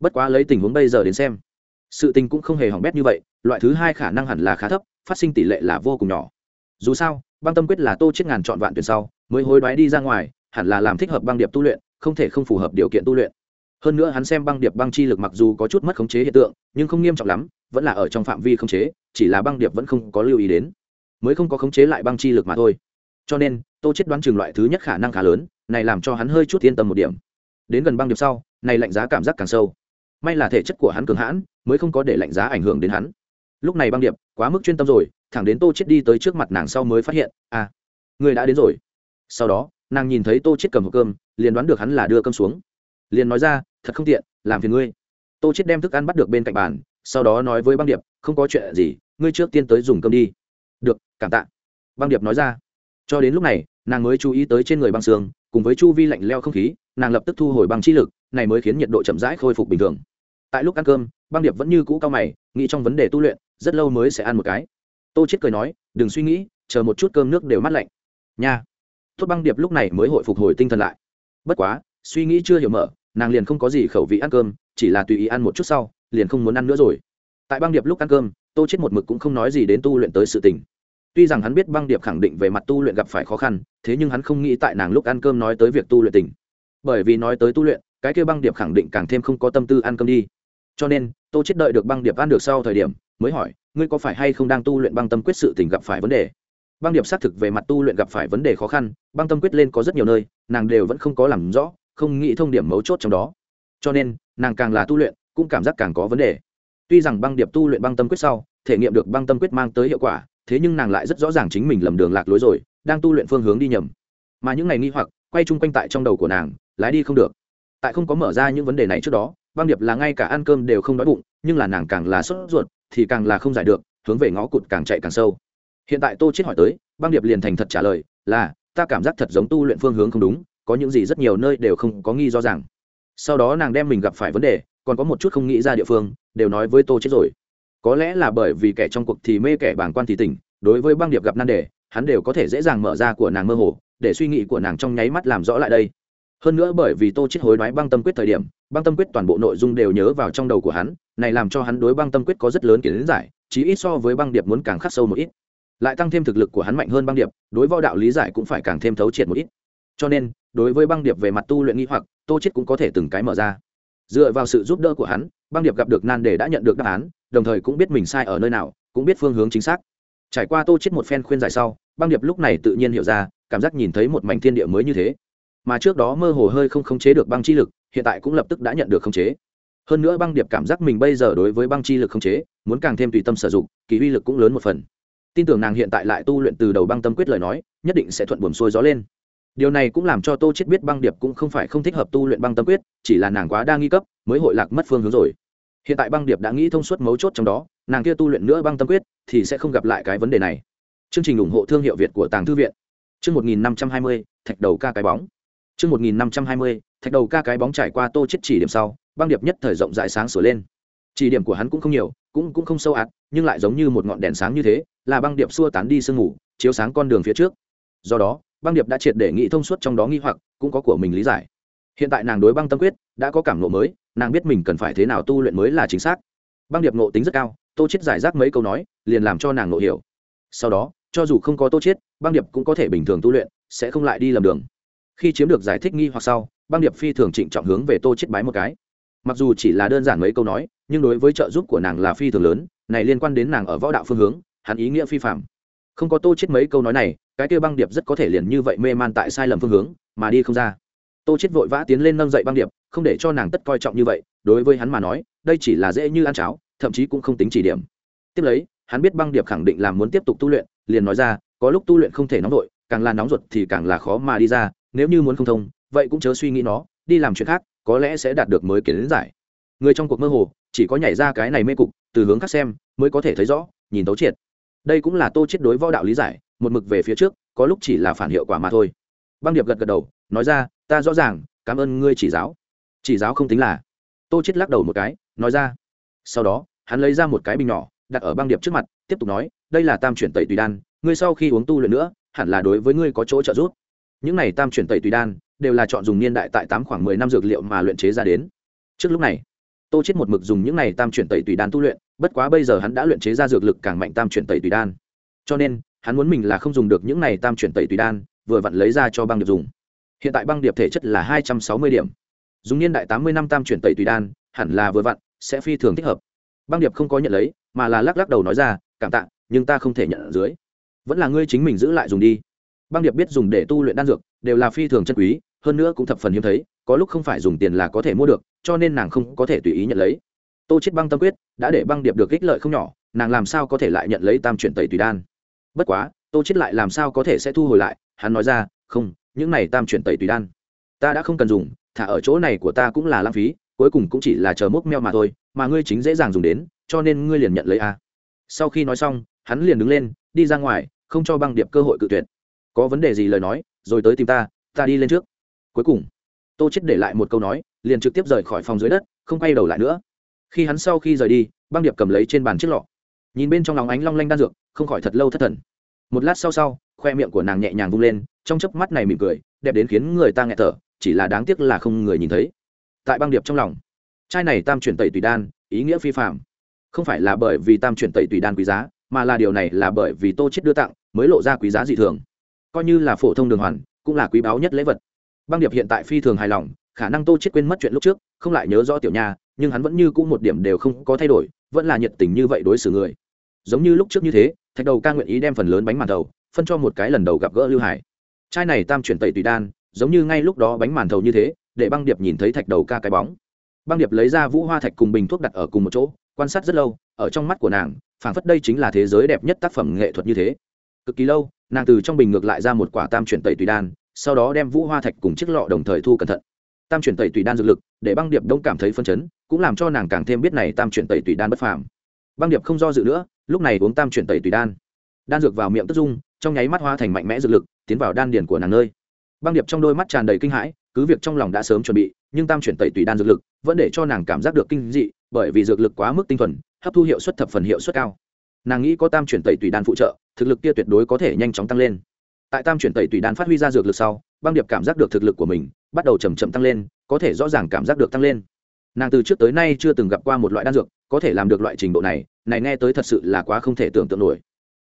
Bất quá lấy tình huống bây giờ đến xem, sự tình cũng không hề hỏng bét như vậy, loại thứ hai khả năng hẳn là khá thấp, phát sinh tỷ lệ là vô cùng nhỏ. Dù sao, băng tâm quyết là tô chết ngàn chọn vạn tuyển sau, mới hối đoái đi ra ngoài, hẳn là làm thích hợp băng điệp tu luyện, không thể không phù hợp điều kiện tu luyện hơn nữa hắn xem băng điệp băng chi lực mặc dù có chút mất khống chế hiện tượng, nhưng không nghiêm trọng lắm, vẫn là ở trong phạm vi khống chế, chỉ là băng điệp vẫn không có lưu ý đến. Mới không có khống chế lại băng chi lực mà thôi. Cho nên, tô chết đoán chừng loại thứ nhất khả năng khá lớn, này làm cho hắn hơi chút yên tâm một điểm. Đến gần băng điệp sau, này lạnh giá cảm giác càng sâu. May là thể chất của hắn cường hãn, mới không có để lạnh giá ảnh hưởng đến hắn. Lúc này băng điệp, quá mức chuyên tâm rồi, thẳng đến tô chết đi tới trước mặt nàng sau mới phát hiện à người đã đến rồi. Sau đó, nàng nhìn thấy tô chết cầm hộp cơm, liền đoán được hắn là đưa cơm xuống liền nói ra, thật không tiện, làm phiền ngươi. Tô chết đem thức ăn bắt được bên cạnh bàn, sau đó nói với băng điệp, không có chuyện gì, ngươi trước tiên tới dùng cơm đi. Được, cảm tạ. Băng điệp nói ra. Cho đến lúc này, nàng mới chú ý tới trên người băng xương, cùng với chu vi lạnh leo không khí, nàng lập tức thu hồi băng chi lực, này mới khiến nhiệt độ chậm rãi khôi phục bình thường. Tại lúc ăn cơm, băng điệp vẫn như cũ cao mày, nghĩ trong vấn đề tu luyện, rất lâu mới sẽ ăn một cái. Tô chết cười nói, đừng suy nghĩ, chờ một chút cơm nước đều mát lạnh. Nha. Tốt băng điệp lúc này mới hội phục hồi tinh thần lại. Bất quá suy nghĩ chưa hiểu mở, nàng liền không có gì khẩu vị ăn cơm, chỉ là tùy ý ăn một chút sau, liền không muốn ăn nữa rồi. Tại băng điệp lúc ăn cơm, tô chết một mực cũng không nói gì đến tu luyện tới sự tình. Tuy rằng hắn biết băng điệp khẳng định về mặt tu luyện gặp phải khó khăn, thế nhưng hắn không nghĩ tại nàng lúc ăn cơm nói tới việc tu luyện tình. Bởi vì nói tới tu luyện, cái kia băng điệp khẳng định càng thêm không có tâm tư ăn cơm đi. Cho nên, tô chết đợi được băng điệp ăn được sau thời điểm, mới hỏi, ngươi có phải hay không đang tu luyện băng tâm quyết sự tình gặp phải vấn đề? Băng điệp xác thực về mặt tu luyện gặp phải vấn đề khó khăn, băng tâm quyết lên có rất nhiều nơi, nàng đều vẫn không có làm rõ không nghĩ thông điểm mấu chốt trong đó. Cho nên, nàng càng là tu luyện, cũng cảm giác càng có vấn đề. Tuy rằng băng điệp tu luyện băng tâm quyết sau, thể nghiệm được băng tâm quyết mang tới hiệu quả, thế nhưng nàng lại rất rõ ràng chính mình lầm đường lạc lối rồi, đang tu luyện phương hướng đi nhầm. Mà những ngày nghi hoặc, quay chung quanh tại trong đầu của nàng, lái đi không được. Tại không có mở ra những vấn đề này trước đó, băng điệp là ngay cả ăn cơm đều không đói bụng, nhưng là nàng càng là sốt ruột, thì càng là không giải được, hướng về ngõ cụt càng chạy càng sâu. Hiện tại tô chết hỏi tới, băng điệp liền thành thật trả lời, là, ta cảm giác thật giống tu luyện phương hướng không đúng có những gì rất nhiều nơi đều không có nghi do rằng. Sau đó nàng đem mình gặp phải vấn đề, còn có một chút không nghĩ ra địa phương, đều nói với tô chết rồi. Có lẽ là bởi vì kẻ trong cuộc thì mê kẻ bảng quan thì tỉnh, đối với băng điệp gặp nan đề, hắn đều có thể dễ dàng mở ra của nàng mơ hồ, để suy nghĩ của nàng trong nháy mắt làm rõ lại đây. Hơn nữa bởi vì tô chết hối đoái băng tâm quyết thời điểm, băng tâm quyết toàn bộ nội dung đều nhớ vào trong đầu của hắn, này làm cho hắn đối băng tâm quyết có rất lớn kiến giải, chí ít so với băng điệp muốn càng khắc sâu một ít. Lại tăng thêm thực lực của hắn mạnh hơn băng điệp, đối võ đạo lý giải cũng phải càng thêm thấu triệt một ít. Cho nên đối với băng điệp về mặt tu luyện nghi hoặc, tô chết cũng có thể từng cái mở ra. Dựa vào sự giúp đỡ của hắn, băng điệp gặp được nan đề đã nhận được đáp án, đồng thời cũng biết mình sai ở nơi nào, cũng biết phương hướng chính xác. Trải qua tô chết một phen khuyên giải sau, băng điệp lúc này tự nhiên hiểu ra, cảm giác nhìn thấy một mảnh thiên địa mới như thế. Mà trước đó mơ hồ hơi không khống chế được băng chi lực, hiện tại cũng lập tức đã nhận được khống chế. Hơn nữa băng điệp cảm giác mình bây giờ đối với băng chi lực khống chế, muốn càng thêm tùy tâm sử dụng, kỳ uy lực cũng lớn một phần. Tin tưởng nàng hiện tại lại tu luyện từ đầu băng tâm quyết lời nói, nhất định sẽ thuận buồm xuôi gió lên điều này cũng làm cho tô chết biết băng điệp cũng không phải không thích hợp tu luyện băng tâm quyết, chỉ là nàng quá đa nghi cấp, mới hội lạc mất phương hướng rồi. Hiện tại băng điệp đã nghĩ thông suốt mấu chốt trong đó, nàng kia tu luyện nữa băng tâm quyết thì sẽ không gặp lại cái vấn đề này. Chương trình ủng hộ thương hiệu việt của tàng thư viện. Chương một nghìn năm trăm hai mươi, thạch đầu ca cái bóng. Chương một nghìn năm trăm hai mươi, thạch đầu ca cái bóng trải qua tô chết chỉ điểm sau, băng điệp nhất thời rộng rãi sáng sửa lên. Chỉ điểm của hắn cũng không nhiều, cũng cũng không sâu ạt, nhưng lại giống như một ngọn đèn sáng như thế, là băng điệp xua tán đi sương ngủ chiếu sáng con đường phía trước. Do đó băng điệp đã triệt để nghĩ thông suốt trong đó nghi hoặc, cũng có của mình lý giải. Hiện tại nàng đối băng tâm quyết đã có cảm nộ mới, nàng biết mình cần phải thế nào tu luyện mới là chính xác. Băng điệp nộ tính rất cao, tô chết giải rác mấy câu nói, liền làm cho nàng nộ hiểu. Sau đó, cho dù không có tô chết băng điệp cũng có thể bình thường tu luyện, sẽ không lại đi lầm đường. Khi chiếm được giải thích nghi hoặc sau, băng điệp phi thường trịnh trọng hướng về tô chết bái một cái. Mặc dù chỉ là đơn giản mấy câu nói, nhưng đối với trợ giúp của nàng là phi thường lớn, này liên quan đến nàng ở võ đạo phương hướng, hắn ý nghĩa phi phạm không có tô chết mấy câu nói này cái kia băng điệp rất có thể liền như vậy mê man tại sai lầm phương hướng, mà đi không ra. Tô chết vội vã tiến lên nâng dậy băng điệp, không để cho nàng tất coi trọng như vậy, đối với hắn mà nói, đây chỉ là dễ như ăn cháo, thậm chí cũng không tính chỉ điểm. Tiếp lấy, hắn biết băng điệp khẳng định là muốn tiếp tục tu luyện, liền nói ra, có lúc tu luyện không thể nóng vội, càng là nóng ruột thì càng là khó mà đi ra, nếu như muốn không thông, vậy cũng chớ suy nghĩ nó, đi làm chuyện khác, có lẽ sẽ đạt được mới kiến giải. Người trong cuộc mơ hồ, chỉ có nhảy ra cái này mê cục, từ hướng khác xem, mới có thể thấy rõ, nhìn tấu triệt đây cũng là tô chết đối võ đạo lý giải một mực về phía trước, có lúc chỉ là phản hiệu quả mà thôi. Băng điệp gật gật đầu, nói ra, ta rõ ràng, cảm ơn ngươi chỉ giáo. Chỉ giáo không tính là. Tô chết lắc đầu một cái, nói ra. Sau đó, hắn lấy ra một cái bình nhỏ, đặt ở băng điệp trước mặt, tiếp tục nói, đây là tam chuyển tẩy tùy đan, ngươi sau khi uống tu luyện nữa, hẳn là đối với ngươi có chỗ trợ giúp. Những này tam chuyển tẩy tùy đan, đều là chọn dùng niên đại tại tám khoảng mười năm dược liệu mà luyện chế ra đến. Trước lúc này, tô chết một mực dùng những này tam chuyển tẩy tùy đan tu luyện, bất quá bây giờ hắn đã luyện chế ra dược lực càng mạnh tam chuyển tẩy tùy đan. Cho nên hắn muốn mình là không dùng được những này tam chuyển tẩy tùy đan, vừa vặn lấy ra cho băng điệp dùng. Hiện tại băng điệp thể chất là hai trăm sáu mươi điểm. Dùng niên đại tám mươi năm tam chuyển tẩy tùy đan, hẳn là vừa vặn, sẽ phi thường thích hợp. Băng điệp không có nhận lấy, mà là lắc lắc đầu nói ra, cảm tạ, nhưng ta không thể nhận ở dưới. Vẫn là ngươi chính mình giữ lại dùng đi. Băng điệp biết dùng để tu luyện đan dược, đều là phi thường chân quý, hơn nữa cũng thập phần hiếm thấy, có lúc không phải dùng tiền là có thể mua được, cho nên nàng không có thể tùy ý nhận lấy. Tô chết băng tâm quyết, đã để băng điệp được ích lợi không nhỏ, nàng làm sao có thể lại nhận lấy tam chuyển tẩy tùy đan? Bất quá, tô chết lại làm sao có thể sẽ thu hồi lại? Hắn nói ra, không, những này tam chuyển tẩy tùy đan, ta đã không cần dùng, thả ở chỗ này của ta cũng là lãng phí, cuối cùng cũng chỉ là chờ mốc meo mà thôi, mà ngươi chính dễ dàng dùng đến, cho nên ngươi liền nhận lấy a. Sau khi nói xong, hắn liền đứng lên, đi ra ngoài, không cho băng điệp cơ hội cự tuyệt. Có vấn đề gì lời nói, rồi tới tìm ta ta đi lên trước. Cuối cùng, tô chết để lại một câu nói, liền trực tiếp rời khỏi phòng dưới đất, không quay đầu lại nữa. Khi hắn sau khi rời đi, băng điệp cầm lấy trên bàn chiếc lọ nhìn bên trong lòng ánh long lanh đan dược, không khỏi thật lâu thất thần. Một lát sau sau, khoe miệng của nàng nhẹ nhàng vung lên, trong chớp mắt này mỉm cười, đẹp đến khiến người ta nghẹt thở, chỉ là đáng tiếc là không người nhìn thấy. Tại băng điệp trong lòng chai này tam chuyển tẩy tùy đan, ý nghĩa phi phạm không phải là bởi vì tam chuyển tẩy tùy đan quý giá, mà là điều này là bởi vì tô chết đưa tặng, mới lộ ra quý giá dị thường. Coi như là phổ thông đường hoàn, cũng là quý báu nhất lễ vật. Băng điệp hiện tại phi thường hài lòng, khả năng tô chết quên mất chuyện lúc trước, không lại nhớ rõ tiểu nha, nhưng hắn vẫn như cũ một điểm đều không có thay đổi, vẫn là nhiệt tình như vậy đối xử người giống như lúc trước như thế, thạch đầu ca nguyện ý đem phần lớn bánh màn thầu phân cho một cái lần đầu gặp gỡ lưu hải. Chai này tam chuyển tẩy tùy đan, giống như ngay lúc đó bánh màn thầu như thế, để băng điệp nhìn thấy thạch đầu ca cái bóng. Băng điệp lấy ra vũ hoa thạch cùng bình thuốc đặt ở cùng một chỗ, quan sát rất lâu, ở trong mắt của nàng, phảng phất đây chính là thế giới đẹp nhất tác phẩm nghệ thuật như thế. Cực kỳ lâu, nàng từ trong bình ngược lại ra một quả tam chuyển tẩy tùy đan, sau đó đem vũ hoa thạch cùng chiếc lọ đồng thời thu cẩn thận. Tam chuyển tẩy tùy đan dược lực, để băng điệp đông cảm thấy phân chấn, cũng làm cho nàng càng thêm biết này tam chuyển tẩy tùy đan bất phàm. Băng điệp không do dự nữa lúc này uống tam chuyển tẩy tùy đan. Đan dược vào miệng tức dung trong nháy mắt hoa thành mạnh mẽ dược lực, tiến vào đan điền của nàng nơi. Băng điệp trong đôi mắt tràn đầy kinh hãi, cứ việc trong lòng đã sớm chuẩn bị, nhưng tam chuyển tẩy tùy đan dược lực vẫn để cho nàng cảm giác được kinh dị, bởi vì dược lực quá mức tinh thuần, hấp thu hiệu suất thập phần hiệu suất cao. Nàng nghĩ có tam chuyển tẩy tùy đan phụ trợ, thực lực kia tuyệt đối có thể nhanh chóng tăng lên. Tại tam chuyển tẩy tùy đan phát huy ra dược lực sau, băng điệp cảm giác được thực lực của mình bắt đầu chầm chậm tăng lên, có thể rõ ràng cảm giác được tăng lên nàng từ trước tới nay chưa từng gặp qua một loại đan dược có thể làm được loại trình độ này này nghe tới thật sự là quá không thể tưởng tượng nổi.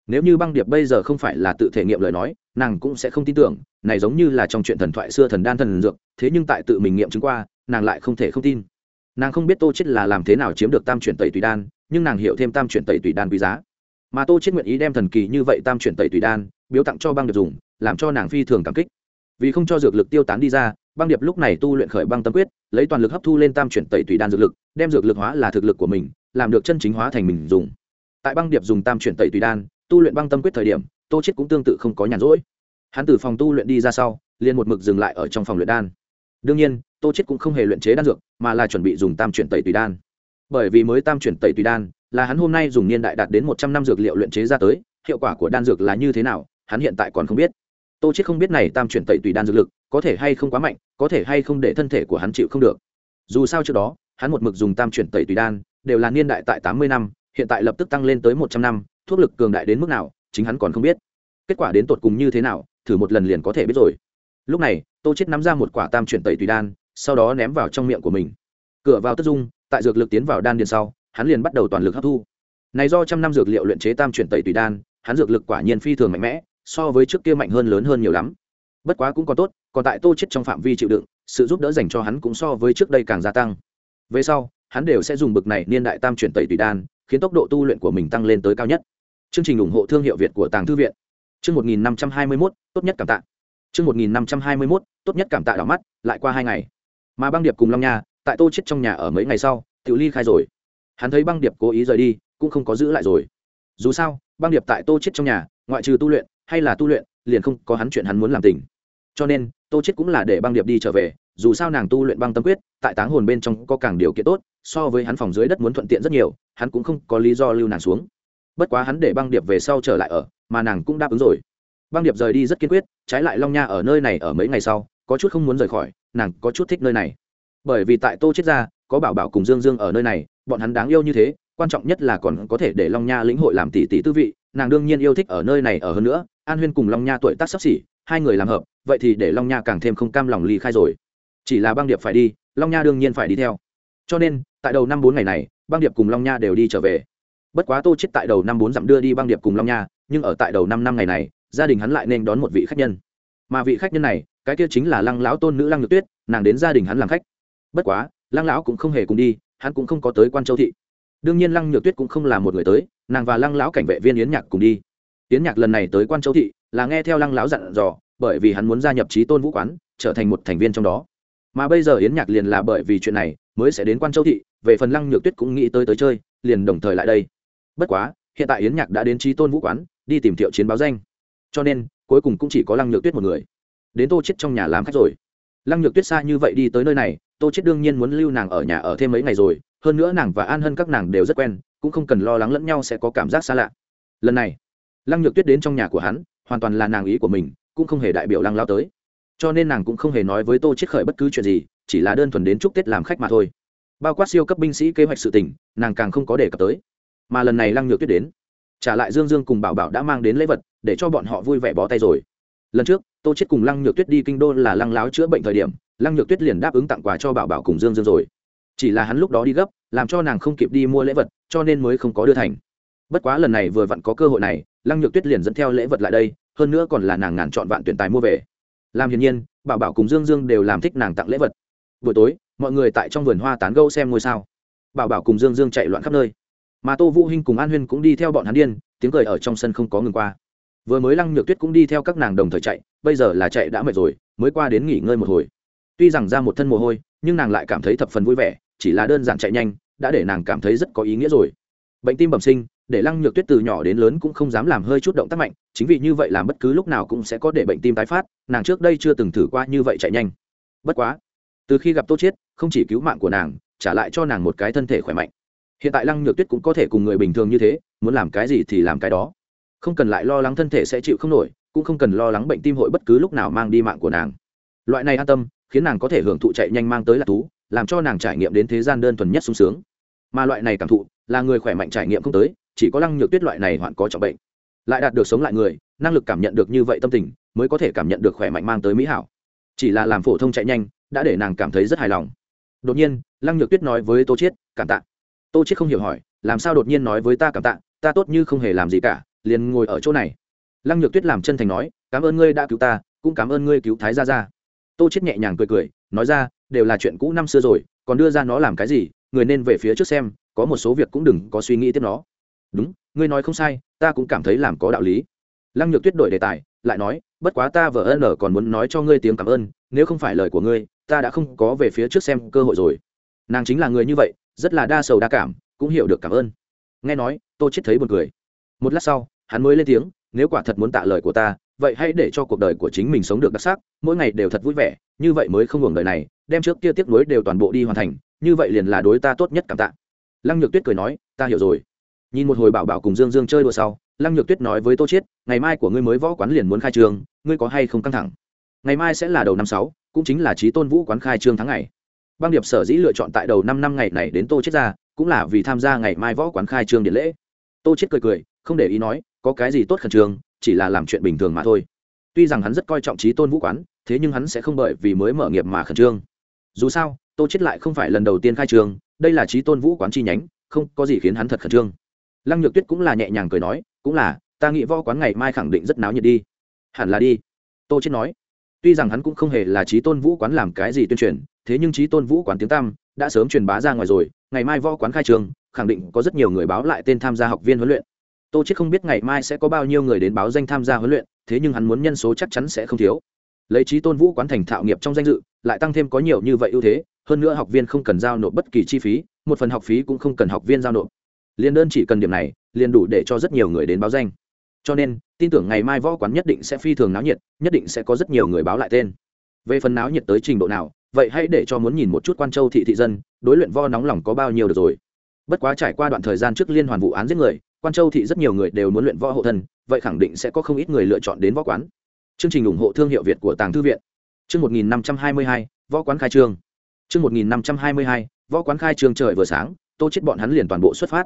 Nếu như băng điệp bây giờ không phải là tự thể nghiệm lời nói, nàng cũng sẽ không tin tưởng, này giống như là trong chuyện thần thoại xưa thần đan thần dược, thế nhưng tại tự mình nghiệm chứng qua, nàng lại không thể không tin. Nàng không biết tô chết là làm thế nào chiếm được tam chuyển tẩy tùy đan, nhưng nàng hiểu thêm tam chuyển tẩy tùy đan quý giá. Mà tô chết nguyện ý đem thần kỳ như vậy tam chuyển tẩy tùy đan, biếu tặng cho băng điệp dùng, làm cho nàng phi thường cảm kích. Vì không cho dược lực tiêu tán đi ra băng điệp lúc này tu luyện khởi băng tâm quyết, lấy toàn lực hấp thu lên tam chuyển tẩy tùy đan dược lực, đem dược lực hóa là thực lực của mình, làm được chân chính hóa thành mình dùng. Tại băng điệp dùng tam chuyển tẩy tùy đan, tu luyện băng tâm quyết thời điểm, tô chết cũng tương tự không có nhàn rỗi. Hắn từ phòng tu luyện đi ra sau, liền một mực dừng lại ở trong phòng luyện đan. Đương nhiên, tô chết cũng không hề luyện chế đan dược, mà là chuẩn bị dùng tam chuyển tẩy tùy đan. Bởi vì mới tam chuyển tẩy tùy đan, là hắn hôm nay dùng niên đại đạt đến một trăm năm dược liệu luyện chế ra tới, hiệu quả của đan dược là như thế nào, hắn hiện tại còn không biết tô chết không biết này tam chuyển tẩy tùy đan dược lực, có thể hay không quá mạnh, có thể hay không để thân thể của hắn chịu không được. Dù sao trước đó, hắn một mực dùng tam chuyển tẩy tùy đan, đều là niên đại tại tám mươi năm, hiện tại lập tức tăng lên tới một trăm năm, thuốc lực cường đại đến mức nào, chính hắn còn không biết. Kết quả đến tột cùng như thế nào, thử một lần liền có thể biết rồi. Lúc này, tô chết nắm ra một quả tam chuyển tẩy tùy đan, sau đó ném vào trong miệng của mình. Cửa vào tất dung tại dược lực tiến vào đan điền sau, hắn liền bắt đầu toàn lực hấp thu. Này do trăm năm dược liệu luyện chế tam chuyển tẩy tùy đan, hắn dược lực quả nhiên phi thường mạnh mẽ so với trước kia mạnh hơn lớn hơn nhiều lắm. Bất quá cũng còn tốt, còn tại tô chết trong phạm vi chịu đựng, sự giúp đỡ dành cho hắn cũng so với trước đây càng gia tăng. Về sau, hắn đều sẽ dùng bực này niên đại tam chuyển tẩy tùy đan, khiến tốc độ tu luyện của mình tăng lên tới cao nhất. Chương trình ủng hộ thương hiệu việt của tàng thư viện. Chương một nghìn năm trăm hai mươi mốt, tốt nhất cảm tạ. Chương một nghìn năm trăm hai mươi mốt, tốt nhất cảm tạ đỏ mắt, lại qua hai ngày. Mà băng điệp cùng long nha, tại tô chết trong nhà ở mấy ngày sau, tiểu ly khai rồi. Hắn thấy băng điệp cố ý rời đi, cũng không có giữ lại rồi. Dù sao, băng điệp tại tô chết trong nhà, ngoại trừ tu luyện hay là tu luyện, liền không có hắn chuyện hắn muốn làm tình. Cho nên, tô chết cũng là để băng điệp đi trở về, dù sao nàng tu luyện băng tâm quyết, tại táng hồn bên trong có càng điều kiện tốt, so với hắn phòng dưới đất muốn thuận tiện rất nhiều, hắn cũng không có lý do lưu nàng xuống. Bất quá hắn để băng điệp về sau trở lại ở, mà nàng cũng đáp ứng rồi. Băng điệp rời đi rất kiên quyết, trái lại long nha ở nơi này ở mấy ngày sau, có chút không muốn rời khỏi, nàng có chút thích nơi này. Bởi vì tại tô chết ra, có bảo bảo cùng dương dương ở nơi này, bọn hắn đáng yêu như thế, quan trọng nhất là còn có thể để long nha lĩnh hội làm tỷ tỷ tư vị, nàng đương nhiên yêu thích ở nơi này ở hơn nữa an huyên cùng long nha tuổi tác sắp xỉ, hai người làm hợp, vậy thì để long nha càng thêm không cam lòng ly khai rồi. Chỉ là băng điệp phải đi, long nha đương nhiên phải đi theo. Cho nên, tại đầu năm bốn ngày này, băng điệp cùng long nha đều đi trở về. Bất quá tô chết tại đầu năm bốn dặm đưa đi băng điệp cùng long nha, nhưng ở tại đầu năm năm ngày này, gia đình hắn lại nên đón một vị khách nhân. Mà vị khách nhân này, cái kia chính là lăng lão tôn nữ lăng nhược tuyết, nàng đến gia đình hắn làm khách. Bất quá, lăng lão cũng không hề cùng đi, hắn cũng không có tới quan châu thị. Đương nhiên lăng nhược tuyết cũng không là một người tới, nàng và lăng lão cảnh vệ viên yến nhạc cùng đi yến nhạc lần này tới quan châu thị, là nghe theo lăng lão dặn dò, bởi vì hắn muốn gia nhập trí tôn vũ quán, trở thành một thành viên trong đó. Mà bây giờ yến nhạc liền là bởi vì chuyện này, mới sẽ đến quan châu thị, về phần lăng nhược tuyết cũng nghĩ tới tới chơi, liền đồng thời lại đây. Bất quá, hiện tại yến nhạc đã đến trí tôn vũ quán, đi tìm thiệu chiến báo danh. Cho nên, cuối cùng cũng chỉ có lăng nhược tuyết một người. Đến tô chết trong nhà làm khách rồi. Lăng nhược tuyết xa như vậy đi tới nơi này, tô chết đương nhiên muốn lưu nàng ở nhà ở thêm mấy ngày rồi. Hơn nữa nàng và an hân các nàng đều rất quen, cũng không cần lo lắng lẫn nhau sẽ có cảm giác xa lạ. Lần này lăng nhược tuyết đến trong nhà của hắn, hoàn toàn là nàng ý của mình, cũng không hề đại biểu lăng lao tới. Cho nên nàng cũng không hề nói với tô chết khởi bất cứ chuyện gì, chỉ là đơn thuần đến chúc tết làm khách mà thôi. Bao quát siêu cấp binh sĩ kế hoạch sự tình, nàng càng không có đề cập tới. Mà lần này lăng nhược tuyết đến, trả lại dương dương cùng bảo bảo đã mang đến lễ vật, để cho bọn họ vui vẻ bó tay rồi. Lần trước, tô chết cùng lăng nhược tuyết đi kinh đô là lăng láo chữa bệnh thời điểm, lăng nhược tuyết liền đáp ứng tặng quà cho bảo bảo cùng dương dương rồi. Chỉ là hắn lúc đó đi gấp, làm cho nàng không kịp đi mua lễ vật, cho nên mới không có đưa thành. Bất quá lần này vừa vặn có cơ hội này lăng nhược tuyết liền dẫn theo lễ vật lại đây, hơn nữa còn là nàng ngàn chọn vạn tuyển tài mua về. Làm hiển nhiên, bảo bảo cùng dương dương đều làm thích nàng tặng lễ vật. Buổi tối, mọi người tại trong vườn hoa tán gâu xem ngôi sao. Bảo bảo cùng dương dương chạy loạn khắp nơi. Mà tô vũ hinh cùng an huyên cũng đi theo bọn hắn điên, tiếng cười ở trong sân không có ngừng qua. Vừa mới lăng nhược tuyết cũng đi theo các nàng đồng thời chạy, bây giờ là chạy đã mệt rồi, mới qua đến nghỉ ngơi một hồi. Tuy rằng ra một thân mồ hôi, nhưng nàng lại cảm thấy thập phần vui vẻ, chỉ là đơn giản chạy nhanh, đã để nàng cảm thấy rất có ý nghĩa rồi. Bệnh tim bẩm sinh để lăng nhược tuyết từ nhỏ đến lớn cũng không dám làm hơi chút động tác mạnh, chính vì như vậy làm bất cứ lúc nào cũng sẽ có để bệnh tim tái phát, nàng trước đây chưa từng thử qua như vậy chạy nhanh. Bất quá, từ khi gặp tô chiết, không chỉ cứu mạng của nàng, trả lại cho nàng một cái thân thể khỏe mạnh. Hiện tại lăng nhược tuyết cũng có thể cùng người bình thường như thế, muốn làm cái gì thì làm cái đó. Không cần lại lo lắng thân thể sẽ chịu không nổi, cũng không cần lo lắng bệnh tim hội bất cứ lúc nào mang đi mạng của nàng. Loại này an tâm, khiến nàng có thể hưởng thụ chạy nhanh mang tới là thú, làm cho nàng trải nghiệm đến thế gian đơn thuần nhất sung sướng. Mà loại này cảm thụ, là người khỏe mạnh trải nghiệm không tới chỉ có lăng nhược tuyết loại này hoạn có trọng bệnh. Lại đạt được sống lại người, năng lực cảm nhận được như vậy tâm tình, mới có thể cảm nhận được khỏe mạnh mang tới mỹ hảo. Chỉ là làm phổ thông chạy nhanh, đã để nàng cảm thấy rất hài lòng. Đột nhiên, lăng nhược tuyết nói với tô chiết, cảm tạ. Tô chiết không hiểu hỏi, làm sao đột nhiên nói với ta cảm tạ? Ta tốt như không hề làm gì cả, liền ngồi ở chỗ này. Lăng nhược tuyết làm chân thành nói, cảm ơn ngươi đã cứu ta, cũng cảm ơn ngươi cứu thái gia gia. Tô chiết nhẹ nhàng cười cười, nói ra, đều là chuyện cũ năm xưa rồi, còn đưa ra nó làm cái gì, người nên về phía trước xem, có một số việc cũng đừng có suy nghĩ tiếp nó đúng, ngươi nói không sai, ta cũng cảm thấy làm có đạo lý. Lăng nhược tuyết đổi đề tài, lại nói, bất quá ta vợ ân ở còn muốn nói cho ngươi tiếng cảm ơn, nếu không phải lời của ngươi, ta đã không có về phía trước xem cơ hội rồi. Nàng chính là người như vậy, rất là đa sầu đa cảm, cũng hiểu được cảm ơn. Nghe nói tôi chết thấy buồn cười. Một lát sau, hắn mới lên tiếng, nếu quả thật muốn tạ lời của ta, vậy hãy để cho cuộc đời của chính mình sống được đặc sắc, mỗi ngày đều thật vui vẻ, như vậy mới không hưởng đời này, đem trước kia tiếc nuối đều toàn bộ đi hoàn thành, như vậy liền là đối ta tốt nhất cảm tạ. Lăng nhược tuyết cười nói, ta hiểu rồi nhìn một hồi bảo bảo cùng dương dương chơi đùa sau, lăng nhược tuyết nói với tô chiết, ngày mai của ngươi mới võ quán liền muốn khai trương ngươi có hay không căng thẳng? Ngày mai sẽ là đầu năm sáu, cũng chính là trí tôn vũ quán khai trương tháng ngày. Băng điệp sở dĩ lựa chọn tại đầu năm năm ngày này đến tô chiết ra, cũng là vì tham gia ngày mai võ quán khai trương điện lễ. Tô chiết cười cười, không để ý nói, có cái gì tốt khẩn trương, chỉ là làm chuyện bình thường mà thôi. Tuy rằng hắn rất coi trọng trí tôn vũ quán, thế nhưng hắn sẽ không bởi vì mới mở nghiệp mà khẩn trương. Dù sao, tô chết lại không phải lần đầu tiên khai trương, đây là trí tôn vũ quán chi nhánh, không có gì khiến hắn thật khẩn trương lăng nhược tuyết cũng là nhẹ nhàng cười nói, cũng là, ta nghĩ võ quán ngày mai khẳng định rất náo nhiệt đi. Hẳn là đi. Tô chết nói. Tuy rằng hắn cũng không hề là trí tôn vũ quán làm cái gì tuyên truyền, thế nhưng trí tôn vũ quán tiếng tam đã sớm truyền bá ra ngoài rồi, ngày mai võ quán khai trường, khẳng định có rất nhiều người báo lại tên tham gia học viên huấn luyện. Tô chết không biết ngày mai sẽ có bao nhiêu người đến báo danh tham gia huấn luyện, thế nhưng hắn muốn nhân số chắc chắn sẽ không thiếu. Lấy trí tôn vũ quán thành thạo nghiệp trong danh dự, lại tăng thêm có nhiều như vậy ưu thế, hơn nữa học viên không cần giao nộp bất kỳ chi phí, một phần học phí cũng không cần học viên giao nộp liền đơn chỉ cần điểm này, liền đủ để cho rất nhiều người đến báo danh. Cho nên, tin tưởng ngày mai võ quán nhất định sẽ phi thường náo nhiệt, nhất định sẽ có rất nhiều người báo lại tên. Về phần náo nhiệt tới trình độ nào, vậy hãy để cho muốn nhìn một chút quan châu thị thị dân, đối luyện vo nóng lòng có bao nhiêu được rồi. Bất quá trải qua đoạn thời gian trước liên hoàn vụ án giết người, quan châu thị rất nhiều người đều muốn luyện võ hộ thân, vậy khẳng định sẽ có không ít người lựa chọn đến võ quán. Chương trình ủng hộ thương hiệu việt của tàng thư viện. Chương một nghìn năm trăm hai mươi hai, võ quán khai trương. Chương một nghìn năm trăm hai mươi hai, võ quán khai trương trời vừa sáng, tô chết bọn hắn liền toàn bộ xuất phát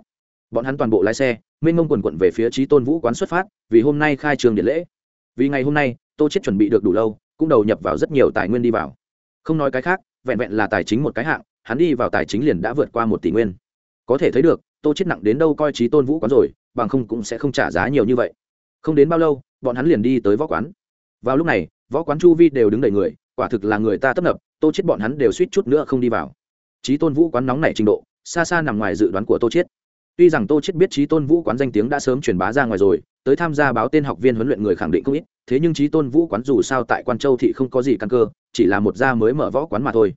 bọn hắn toàn bộ lái xe, mênh mông quần quận về phía trí tôn vũ quán xuất phát, vì hôm nay khai trường điện lễ. Vì ngày hôm nay, tô chết chuẩn bị được đủ lâu, cũng đầu nhập vào rất nhiều tài nguyên đi vào. Không nói cái khác, vẹn vẹn là tài chính một cái hạng, hắn đi vào tài chính liền đã vượt qua một tỷ nguyên. Có thể thấy được, tô chết nặng đến đâu coi trí tôn vũ quán rồi, bằng không cũng sẽ không trả giá nhiều như vậy. Không đến bao lâu, bọn hắn liền đi tới võ quán. Vào lúc này, võ quán chu vi đều đứng đầy người, quả thực là người ta tấp nập, tô chết bọn hắn đều suýt chút nữa không đi vào. Trí tôn vũ quán nóng nảy trình độ, xa xa nằm ngoài dự đoán của tô chết tuy rằng tô chết biết trí tôn vũ quán danh tiếng đã sớm truyền bá ra ngoài rồi, tới tham gia báo tên học viên huấn luyện người khẳng định không ít, thế nhưng trí tôn vũ quán dù sao tại quan châu thị không có gì căn cơ, chỉ là một gia mới mở võ quán mà thôi.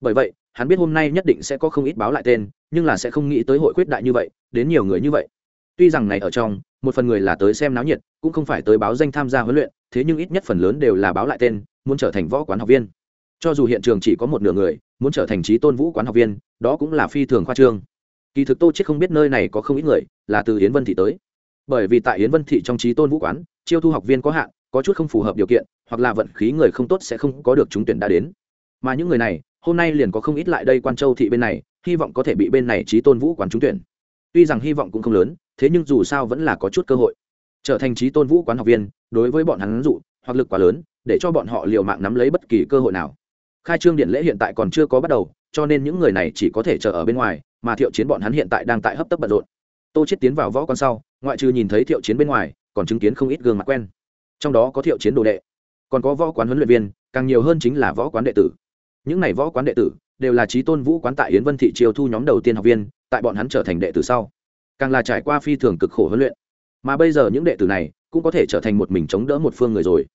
Bởi vậy, hắn biết hôm nay nhất định sẽ có không ít báo lại tên, nhưng là sẽ không nghĩ tới hội quyết đại như vậy, đến nhiều người như vậy. Tuy rằng này ở trong, một phần người là tới xem náo nhiệt, cũng không phải tới báo danh tham gia huấn luyện, thế nhưng ít nhất phần lớn đều là báo lại tên, muốn trở thành võ quán học viên. Cho dù hiện trường chỉ có một nửa người, muốn trở thành trí tôn vũ quán học viên, đó cũng là phi thường khoa trương kỳ thực tô chết không biết nơi này có không ít người, là từ yến vân thị tới. Bởi vì tại yến vân thị trong trí tôn vũ quán, chiêu thu học viên có hạn, có chút không phù hợp điều kiện, hoặc là vận khí người không tốt sẽ không có được trúng tuyển đã đến. Mà những người này, hôm nay liền có không ít lại đây quan châu thị bên này, hy vọng có thể bị bên này trí tôn vũ quán trúng tuyển. Tuy rằng hy vọng cũng không lớn, thế nhưng dù sao vẫn là có chút cơ hội. Trở thành trí tôn vũ quán học viên, đối với bọn hắn dụ, hoặc lực quá lớn, để cho bọn họ liều mạng nắm lấy bất kỳ cơ hội nào. Khai trương điện lễ hiện tại còn chưa có bắt đầu cho nên những người này chỉ có thể chờ ở bên ngoài, mà thiệu chiến bọn hắn hiện tại đang tại hấp tấp bận rộn. Tô chết tiến vào võ con sau, ngoại trừ nhìn thấy thiệu chiến bên ngoài, còn chứng kiến không ít gương mặt quen. Trong đó có thiệu chiến đồ đệ, còn có võ quán huấn luyện viên, càng nhiều hơn chính là võ quán đệ tử. Những này võ quán đệ tử đều là trí tôn vũ quán tại yến vân thị triều thu nhóm đầu tiên học viên, tại bọn hắn trở thành đệ tử sau. Càng là trải qua phi thường cực khổ huấn luyện. Mà bây giờ những đệ tử này cũng có thể trở thành một mình chống đỡ một phương người rồi.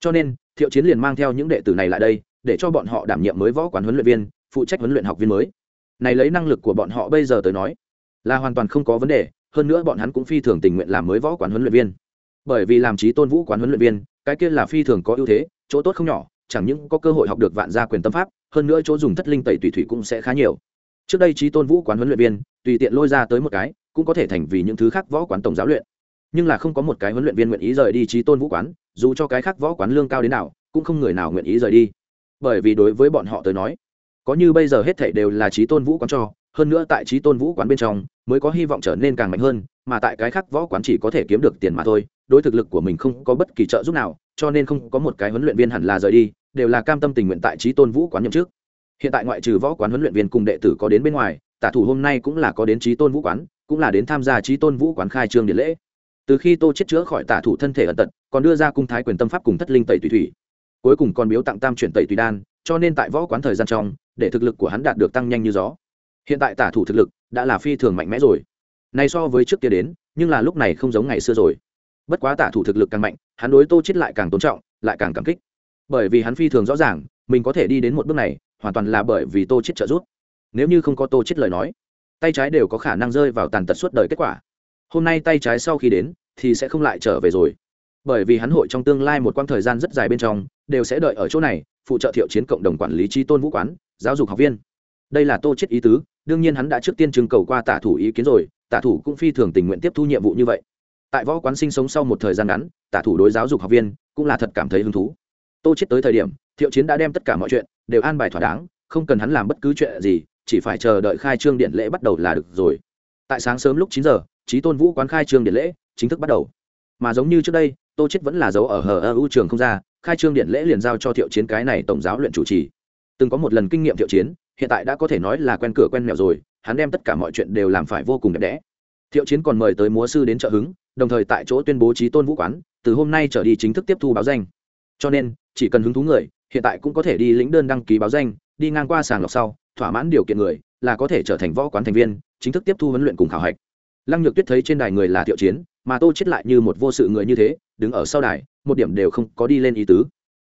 Cho nên, thiệu chiến liền mang theo những đệ tử này lại đây, để cho bọn họ đảm nhiệm mới võ quán huấn luyện viên phụ trách huấn luyện học viên mới. Này lấy năng lực của bọn họ bây giờ tới nói, là hoàn toàn không có vấn đề, hơn nữa bọn hắn cũng phi thường tình nguyện làm mới võ quán huấn luyện viên. Bởi vì làm trí tôn vũ quán huấn luyện viên, cái kia là phi thường có ưu thế, chỗ tốt không nhỏ, chẳng những có cơ hội học được vạn gia quyền tâm pháp, hơn nữa chỗ dùng thất linh tẩy tùy thủy cũng sẽ khá nhiều. Trước đây trí tôn vũ quán huấn luyện viên, tùy tiện lôi ra tới một cái, cũng có thể thành vì những thứ khác võ quán tổng giáo luyện. Nhưng là không có một cái huấn luyện viên nguyện ý rời đi trí tôn vũ quán, dù cho cái khác võ quán lương cao đến nào, cũng không người nào nguyện ý rời đi. Bởi vì đối với bọn họ tới nói có như bây giờ hết thảy đều là trí tôn vũ quán cho, hơn nữa tại trí tôn vũ quán bên trong, mới có hy vọng trở nên càng mạnh hơn, mà tại cái khác võ quán chỉ có thể kiếm được tiền mà thôi, đối thực lực của mình không có bất kỳ trợ giúp nào, cho nên không có một cái huấn luyện viên hẳn là rời đi, đều là cam tâm tình nguyện tại trí tôn vũ quán nhậm trước hiện tại ngoại trừ võ quán huấn luyện viên cùng đệ tử có đến bên ngoài, tả thủ hôm nay cũng là có đến trí tôn vũ quán, cũng là đến tham gia trí tôn vũ quán khai trương điện lễ. Từ khi tô chết chữa khỏi tả thủ thân thể ẩn tật, còn đưa ra cung thái quyền tâm pháp cùng thất linh tẩy tùy thủy. Cuối cùng còn biếu tặng tam chuyển tẩy tùy đan cho nên tại võ quán thời gian trong, để thực lực của hắn đạt được tăng nhanh như gió. Hiện tại tả thủ thực lực đã là phi thường mạnh mẽ rồi. Này so với trước kia đến, nhưng là lúc này không giống ngày xưa rồi. Bất quá tả thủ thực lực càng mạnh, hắn đối tô chết lại càng tôn trọng, lại càng cảm kích. Bởi vì hắn phi thường rõ ràng, mình có thể đi đến một bước này, hoàn toàn là bởi vì tô chết trợ giúp. Nếu như không có tô chết lời nói, tay trái đều có khả năng rơi vào tàn tật suốt đời kết quả. Hôm nay tay trái sau khi đến, thì sẽ không lại trở về rồi. Bởi vì hắn hội trong tương lai một quãng thời gian rất dài bên trong, đều sẽ đợi ở chỗ này phụ trợ thiệu chiến cộng đồng quản lý tri tôn vũ quán, giáo dục học viên. Đây là tô chết ý tứ, đương nhiên hắn đã trước tiên trưng cầu qua tả thủ ý kiến rồi, tả thủ cũng phi thường tình nguyện tiếp thu nhiệm vụ như vậy. Tại võ quán sinh sống sau một thời gian ngắn, tả thủ đối giáo dục học viên cũng là thật cảm thấy hứng thú. Tô chết tới thời điểm, thiệu chiến đã đem tất cả mọi chuyện đều an bài thỏa đáng, không cần hắn làm bất cứ chuyện gì, chỉ phải chờ đợi khai trương điện lễ bắt đầu là được rồi. Tại sáng sớm lúc chín giờ trí tôn vũ quán khai trương điện lễ chính thức bắt đầu. Mà giống như trước đây, tô chết vẫn là dấu ở hờ ơ ưu trường không ra khai trương điện lễ liền giao cho thiệu chiến cái này tổng giáo luyện chủ trì. Từng có một lần kinh nghiệm thiệu chiến, hiện tại đã có thể nói là quen cửa quen mẹo rồi, hắn đem tất cả mọi chuyện đều làm phải vô cùng đẹp đẽ. Thiệu chiến còn mời tới múa sư đến trợ hứng, đồng thời tại chỗ tuyên bố trí tôn vũ quán, từ hôm nay trở đi chính thức tiếp thu báo danh. Cho nên, chỉ cần hứng thú người, hiện tại cũng có thể đi lĩnh đơn đăng ký báo danh, đi ngang qua sàng lọc sau, thỏa mãn điều kiện người, là có thể trở thành võ quán thành viên, chính thức tiếp thu huấn luyện cùng khảo hạch. Lăng nhược tuyết thấy trên đài người là thiệu chiến mà tô chết lại như một vô sự người như thế, đứng ở sau đài, một điểm đều không có đi lên ý tứ.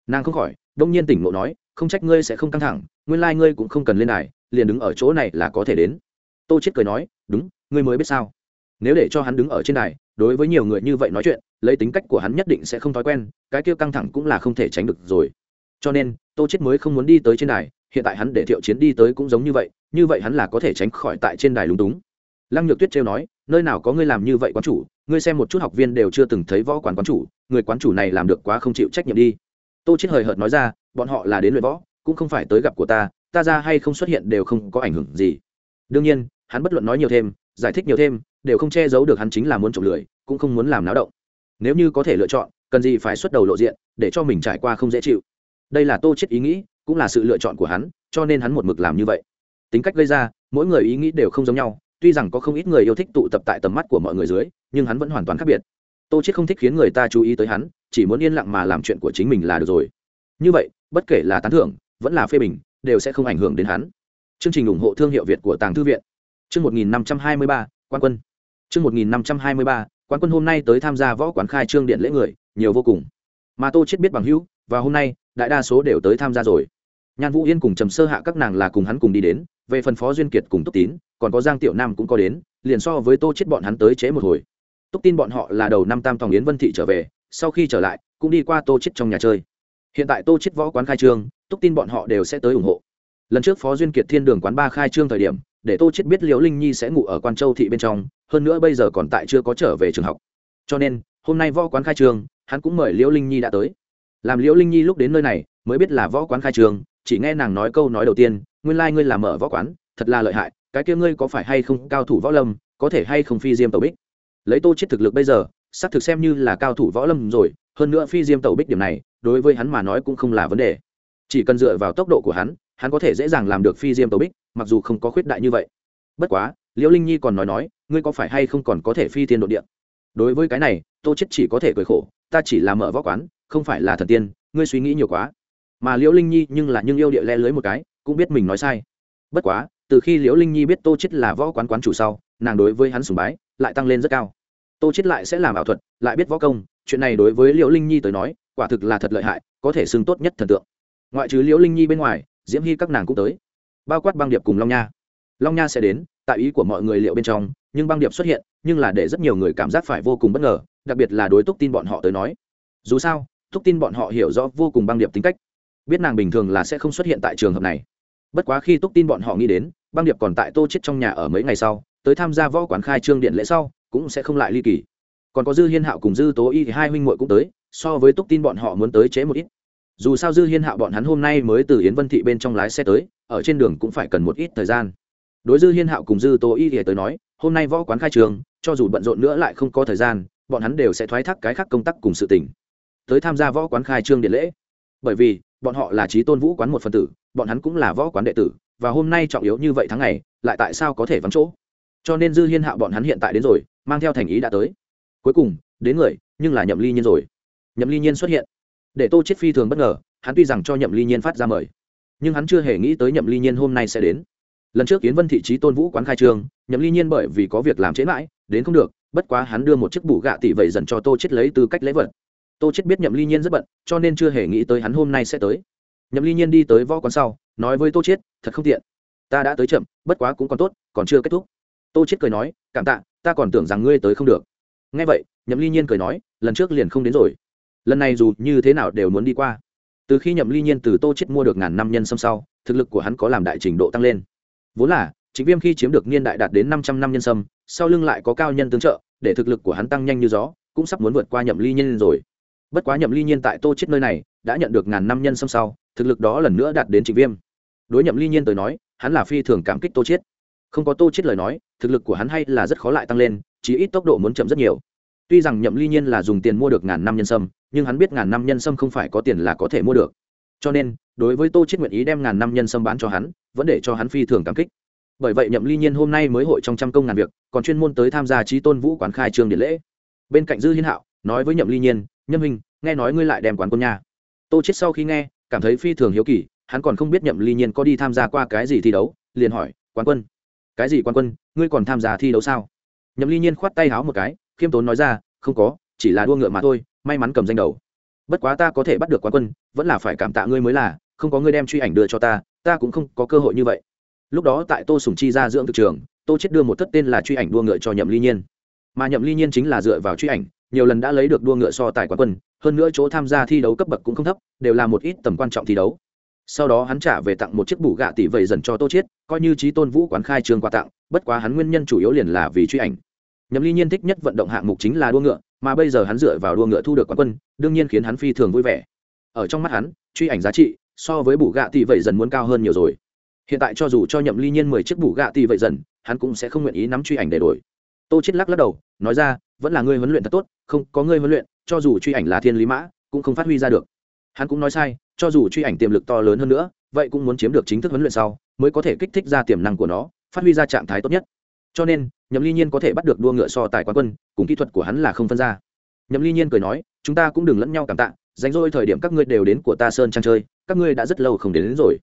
Nàng không khỏi, đông nhiên tỉnh ngộ nói, không trách ngươi sẽ không căng thẳng, nguyên lai ngươi cũng không cần lên đài, liền đứng ở chỗ này là có thể đến. Tô chết cười nói, đúng, ngươi mới biết sao. Nếu để cho hắn đứng ở trên đài, đối với nhiều người như vậy nói chuyện, lấy tính cách của hắn nhất định sẽ không thói quen, cái kia căng thẳng cũng là không thể tránh được rồi. Cho nên, tô chết mới không muốn đi tới trên đài, hiện tại hắn để thiệu chiến đi tới cũng giống như vậy như vậy hắn là có thể tránh khỏi tại trên đài lúng túng lăng nhược tuyết trêu nói, nơi nào có ngươi làm như vậy quán chủ? Ngươi xem một chút học viên đều chưa từng thấy võ quán quán chủ, người quán chủ này làm được quá không chịu trách nhiệm đi. Tô chết hời hợt nói ra, bọn họ là đến luyện võ, cũng không phải tới gặp của ta ta ra hay không xuất hiện đều không có ảnh hưởng gì. Đương nhiên, hắn bất luận nói nhiều thêm, giải thích nhiều thêm, đều không che giấu được hắn chính là muốn trộm lười, cũng không muốn làm náo động. Nếu như có thể lựa chọn, cần gì phải xuất đầu lộ diện, để cho mình trải qua không dễ chịu. Đây là tô chết ý nghĩ, cũng là sự lựa chọn của hắn, cho nên hắn một mực làm như vậy. Tính cách gây ra, mỗi người ý nghĩ đều không giống nhau tuy rằng có không ít người yêu thích tụ tập tại tầm mắt của mọi người dưới nhưng hắn vẫn hoàn toàn khác biệt. Tô chết không thích khiến người ta chú ý tới hắn chỉ muốn yên lặng mà làm chuyện của chính mình là được rồi. Như vậy bất kể là tán thưởng vẫn là phê bình đều sẽ không ảnh hưởng đến hắn. Chương trình ủng hộ thương hiệu việt của tàng thư viện. Chương 1523, quan quân. Chương 1523, quan quân hôm nay tới tham gia võ quán khai trương điện lễ người nhiều vô cùng. Mà tô chết biết bằng hữu và hôm nay đại đa số đều tới tham gia rồi. Nhan vũ yên cùng trầm sơ hạ các nàng là cùng hắn cùng đi đến về phần phó duyên kiệt cùng túc tín, còn có giang tiểu nam cũng có đến, liền so với tô chết bọn hắn tới chế một hồi. Túc tin bọn họ là đầu năm tam tòng yến vân thị trở về, sau khi trở lại, cũng đi qua tô chết trong nhà chơi. Hiện tại tô chết võ quán khai trương, túc tin bọn họ đều sẽ tới ủng hộ. Lần trước phó duyên kiệt thiên đường quán ba khai trương thời điểm, để tô chết biết liễu linh nhi sẽ ngủ ở quan châu thị bên trong, hơn nữa bây giờ còn tại chưa có trở về trường học. Cho nên, hôm nay võ quán khai trương, hắn cũng mời liễu linh nhi đã tới. Làm liễu linh nhi lúc đến nơi này, mới biết là võ quán khai trương chỉ nghe nàng nói câu nói đầu tiên, nguyên lai、like、ngươi làm mở võ quán, thật là lợi hại, cái kia ngươi có phải hay không cao thủ võ lâm, có thể hay không phi diêm tàu bích? Lấy tô chết thực lực bây giờ, xác thực xem như là cao thủ võ lâm rồi, hơn nữa phi diêm tàu bích điểm này, đối với hắn mà nói cũng không là vấn đề. Chỉ cần dựa vào tốc độ của hắn hắn có thể dễ dàng làm được phi diêm tàu bích, mặc dù không có khuyết đại như vậy. Bất quá, liễu linh nhi còn nói nói, ngươi có phải hay không còn có thể phi thiên độ điện đối với cái này, tô chết chỉ có thể cười khổ, ta chỉ là mở võ quán, không phải là thần tiên, ngươi suy nghĩ nhiều quá mà liễu linh nhi nhưng là nhưng yêu địa le lưới một cái, cũng biết mình nói sai. Bất quá, từ khi liễu linh nhi biết tô chết là võ quán quán chủ sau, nàng đối với hắn sùng bái, lại tăng lên rất cao. Tô chết lại sẽ làm ảo thuật, lại biết võ công, chuyện này đối với liễu linh nhi tới nói, quả thực là thật lợi hại, có thể xưng tốt nhất thần tượng. Ngoại trừ liễu linh nhi bên ngoài, diễm hy các nàng cũng tới. Bao quát băng điệp cùng long nha. Long nha sẽ đến, tại ý của mọi người liệu bên trong, nhưng băng điệp xuất hiện, nhưng là để rất nhiều người cảm giác phải vô cùng bất ngờ, đặc biệt là đối túc tin bọn họ tới nói. Dù sao, túc tin bọn họ hiểu rõ vô cùng băng điệp tính cách biết nàng bình thường là sẽ không xuất hiện tại trường hợp này. Bất quá khi túc tin bọn họ nghĩ đến, băng điệp còn tại tô chết trong nhà ở mấy ngày sau, tới tham gia võ quán khai trương điện lễ sau, cũng sẽ không lại ly kỳ. Còn có dư hiên hạo cùng dư tố y thì hai huynh muội cũng tới, so với túc tin bọn họ muốn tới chế một ít. Dù sao dư hiên hạo bọn hắn hôm nay mới từ yến vân thị bên trong lái xe tới, ở trên đường cũng phải cần một ít thời gian. Đối dư hiên hạo cùng dư tố y thì tới nói, hôm nay võ quán khai trường, cho dù bận rộn nữa lại không có thời gian, bọn hắn đều sẽ thoái thác cái khác công tác cùng sự tỉnh tới tham gia võ quán khai trương điện lễ. Bởi vì bọn họ là trí tôn vũ quán một phần tử, bọn hắn cũng là võ quán đệ tử, và hôm nay trọng yếu như vậy tháng này lại tại sao có thể vắng chỗ? Cho nên dư hiên hạ bọn hắn hiện tại đến rồi, mang theo thành ý đã tới. Cuối cùng, đến người, nhưng là nhậm ly nhiên rồi. Nhậm ly nhiên xuất hiện. Để tô chết phi thường bất ngờ, hắn tuy rằng cho nhậm ly nhiên phát ra mời, nhưng hắn chưa hề nghĩ tới nhậm ly nhiên hôm nay sẽ đến. Lần trước kiến vân thị trí tôn vũ quán khai trương, nhậm ly nhiên bởi vì có việc làm trễ mãi, đến không được, bất quá hắn đưa một chiếc bù gạ tỷ vậy dần cho tô chết lấy tư cách lễ vật tô chết biết nhậm ly nhiên rất bận, cho nên chưa hề nghĩ tới hắn hôm nay sẽ tới. Nhậm ly nhiên đi tới võ quán sau, nói với tô chết thật không tiện. Ta đã tới chậm, bất quá cũng còn tốt, còn chưa kết thúc. Tô chết cười nói, cảm tạ, ta còn tưởng rằng ngươi tới không được. Nghe vậy, nhậm ly nhiên cười nói, lần trước liền không đến rồi. Lần này dù như thế nào đều muốn đi qua. Từ khi nhậm ly nhiên từ tô chết mua được ngàn năm nhân xâm sau, thực lực của hắn có làm đại trình độ tăng lên. Vốn là chính viêm khi chiếm được niên đại đạt đến năm trăm năm nhân sâm, sau lưng lại có cao nhân tương trợ, để thực lực của hắn tăng nhanh như gió, cũng sắp muốn vượt qua nhậm ly nhiên rồi bất quá nhậm ly nhiên tại tô chết nơi này, đã nhận được ngàn năm nhân sâm sau, thực lực đó lần nữa đạt đến trịnh viêm. Đối nhậm ly nhiên tới nói, hắn là phi thường cảm kích tô chết. Không có tô chết lời nói, thực lực của hắn hay là rất khó lại tăng lên chỉ ít tốc độ muốn chậm rất nhiều. Tuy rằng nhậm ly nhiên là dùng tiền mua được ngàn năm nhân sâm, nhưng hắn biết ngàn năm nhân sâm không phải có tiền là có thể mua được. Cho nên, đối với tô chết nguyện ý đem ngàn năm nhân sâm bán cho hắn, vẫn để cho hắn phi thường cảm kích. Bởi vậy nhậm ly nhiên hôm nay mới hội trong trăm công ngàn việc, còn chuyên môn tới tham gia trí tôn vũ quán khai trương điện lễ. Bên cạnh dư hiên hạo, nói với nhậm ly nhiên nhâm hình nghe nói ngươi lại đem quán quân nha. Tô chết sau khi nghe, cảm thấy phi thường hiếu kỳ, hắn còn không biết nhậm ly nhiên có đi tham gia qua cái gì thi đấu, liền hỏi, quán quân? Cái gì quán quân? Ngươi còn tham gia thi đấu sao? Nhậm ly nhiên khoát tay háo một cái, khiêm tốn nói ra, không có, chỉ là đua ngựa mà thôi, may mắn cầm danh đầu. Bất quá ta có thể bắt được quán quân, vẫn là phải cảm tạ ngươi mới là, không có ngươi đem truy ảnh đưa cho ta ta cũng không có cơ hội như vậy. Lúc đó tại tô sùng chi ra dưỡng thực trường, tô chết đưa một thất tên là truy ảnh đua ngựa cho nhậm ly nhiên. Mà nhậm ly nhiên chính là dựa vào truy ảnh nhiều lần đã lấy được đua ngựa so tài quán quân, hơn nữa chỗ tham gia thi đấu cấp bậc cũng không thấp, đều là một ít tầm quan trọng thi đấu. Sau đó hắn trả về tặng một chiếc bù gạ tỷ vầy dần cho tô chiết, coi như trí tôn vũ quán khai trường quà tặng, bất quá hắn nguyên nhân chủ yếu liền là vì truy ảnh. Nhậm ly nhiên thích nhất vận động hạng mục chính là đua ngựa, mà bây giờ hắn dựa vào đua ngựa thu được quán quân, đương nhiên khiến hắn phi thường vui vẻ. Ở trong mắt hắn, truy ảnh giá trị so với bù gạ tỷ vầy dần muốn cao hơn nhiều rồi. Hiện tại cho dù cho nhậm ly nhiên mười chiếc bù gạ tỷ vầy dần, hắn cũng sẽ không nguyện ý nắm truy ảnh để đổi. Tô chết lắc lắc đầu, nói ra vẫn là ngươi huấn luyện thật tốt không có ngươi huấn luyện cho dù truy ảnh là thiên lý mã cũng không phát huy ra được. Hắn cũng nói sai cho dù truy ảnh tiềm lực to lớn hơn nữa vậy cũng muốn chiếm được chính thức huấn luyện sau mới có thể kích thích ra tiềm năng của nó phát huy ra trạng thái tốt nhất. Cho nên nhậm ly nhiên có thể bắt được đua ngựa so tài quán quân cùng kỹ thuật của hắn là không phân ra. Nhậm ly nhiên cười nói chúng ta cũng đừng lẫn nhau cảm tạ dành rồi thời điểm các ngươi đều đến của ta sơn trang chơi các ngươi đã rất lâu không đến, đến rồi.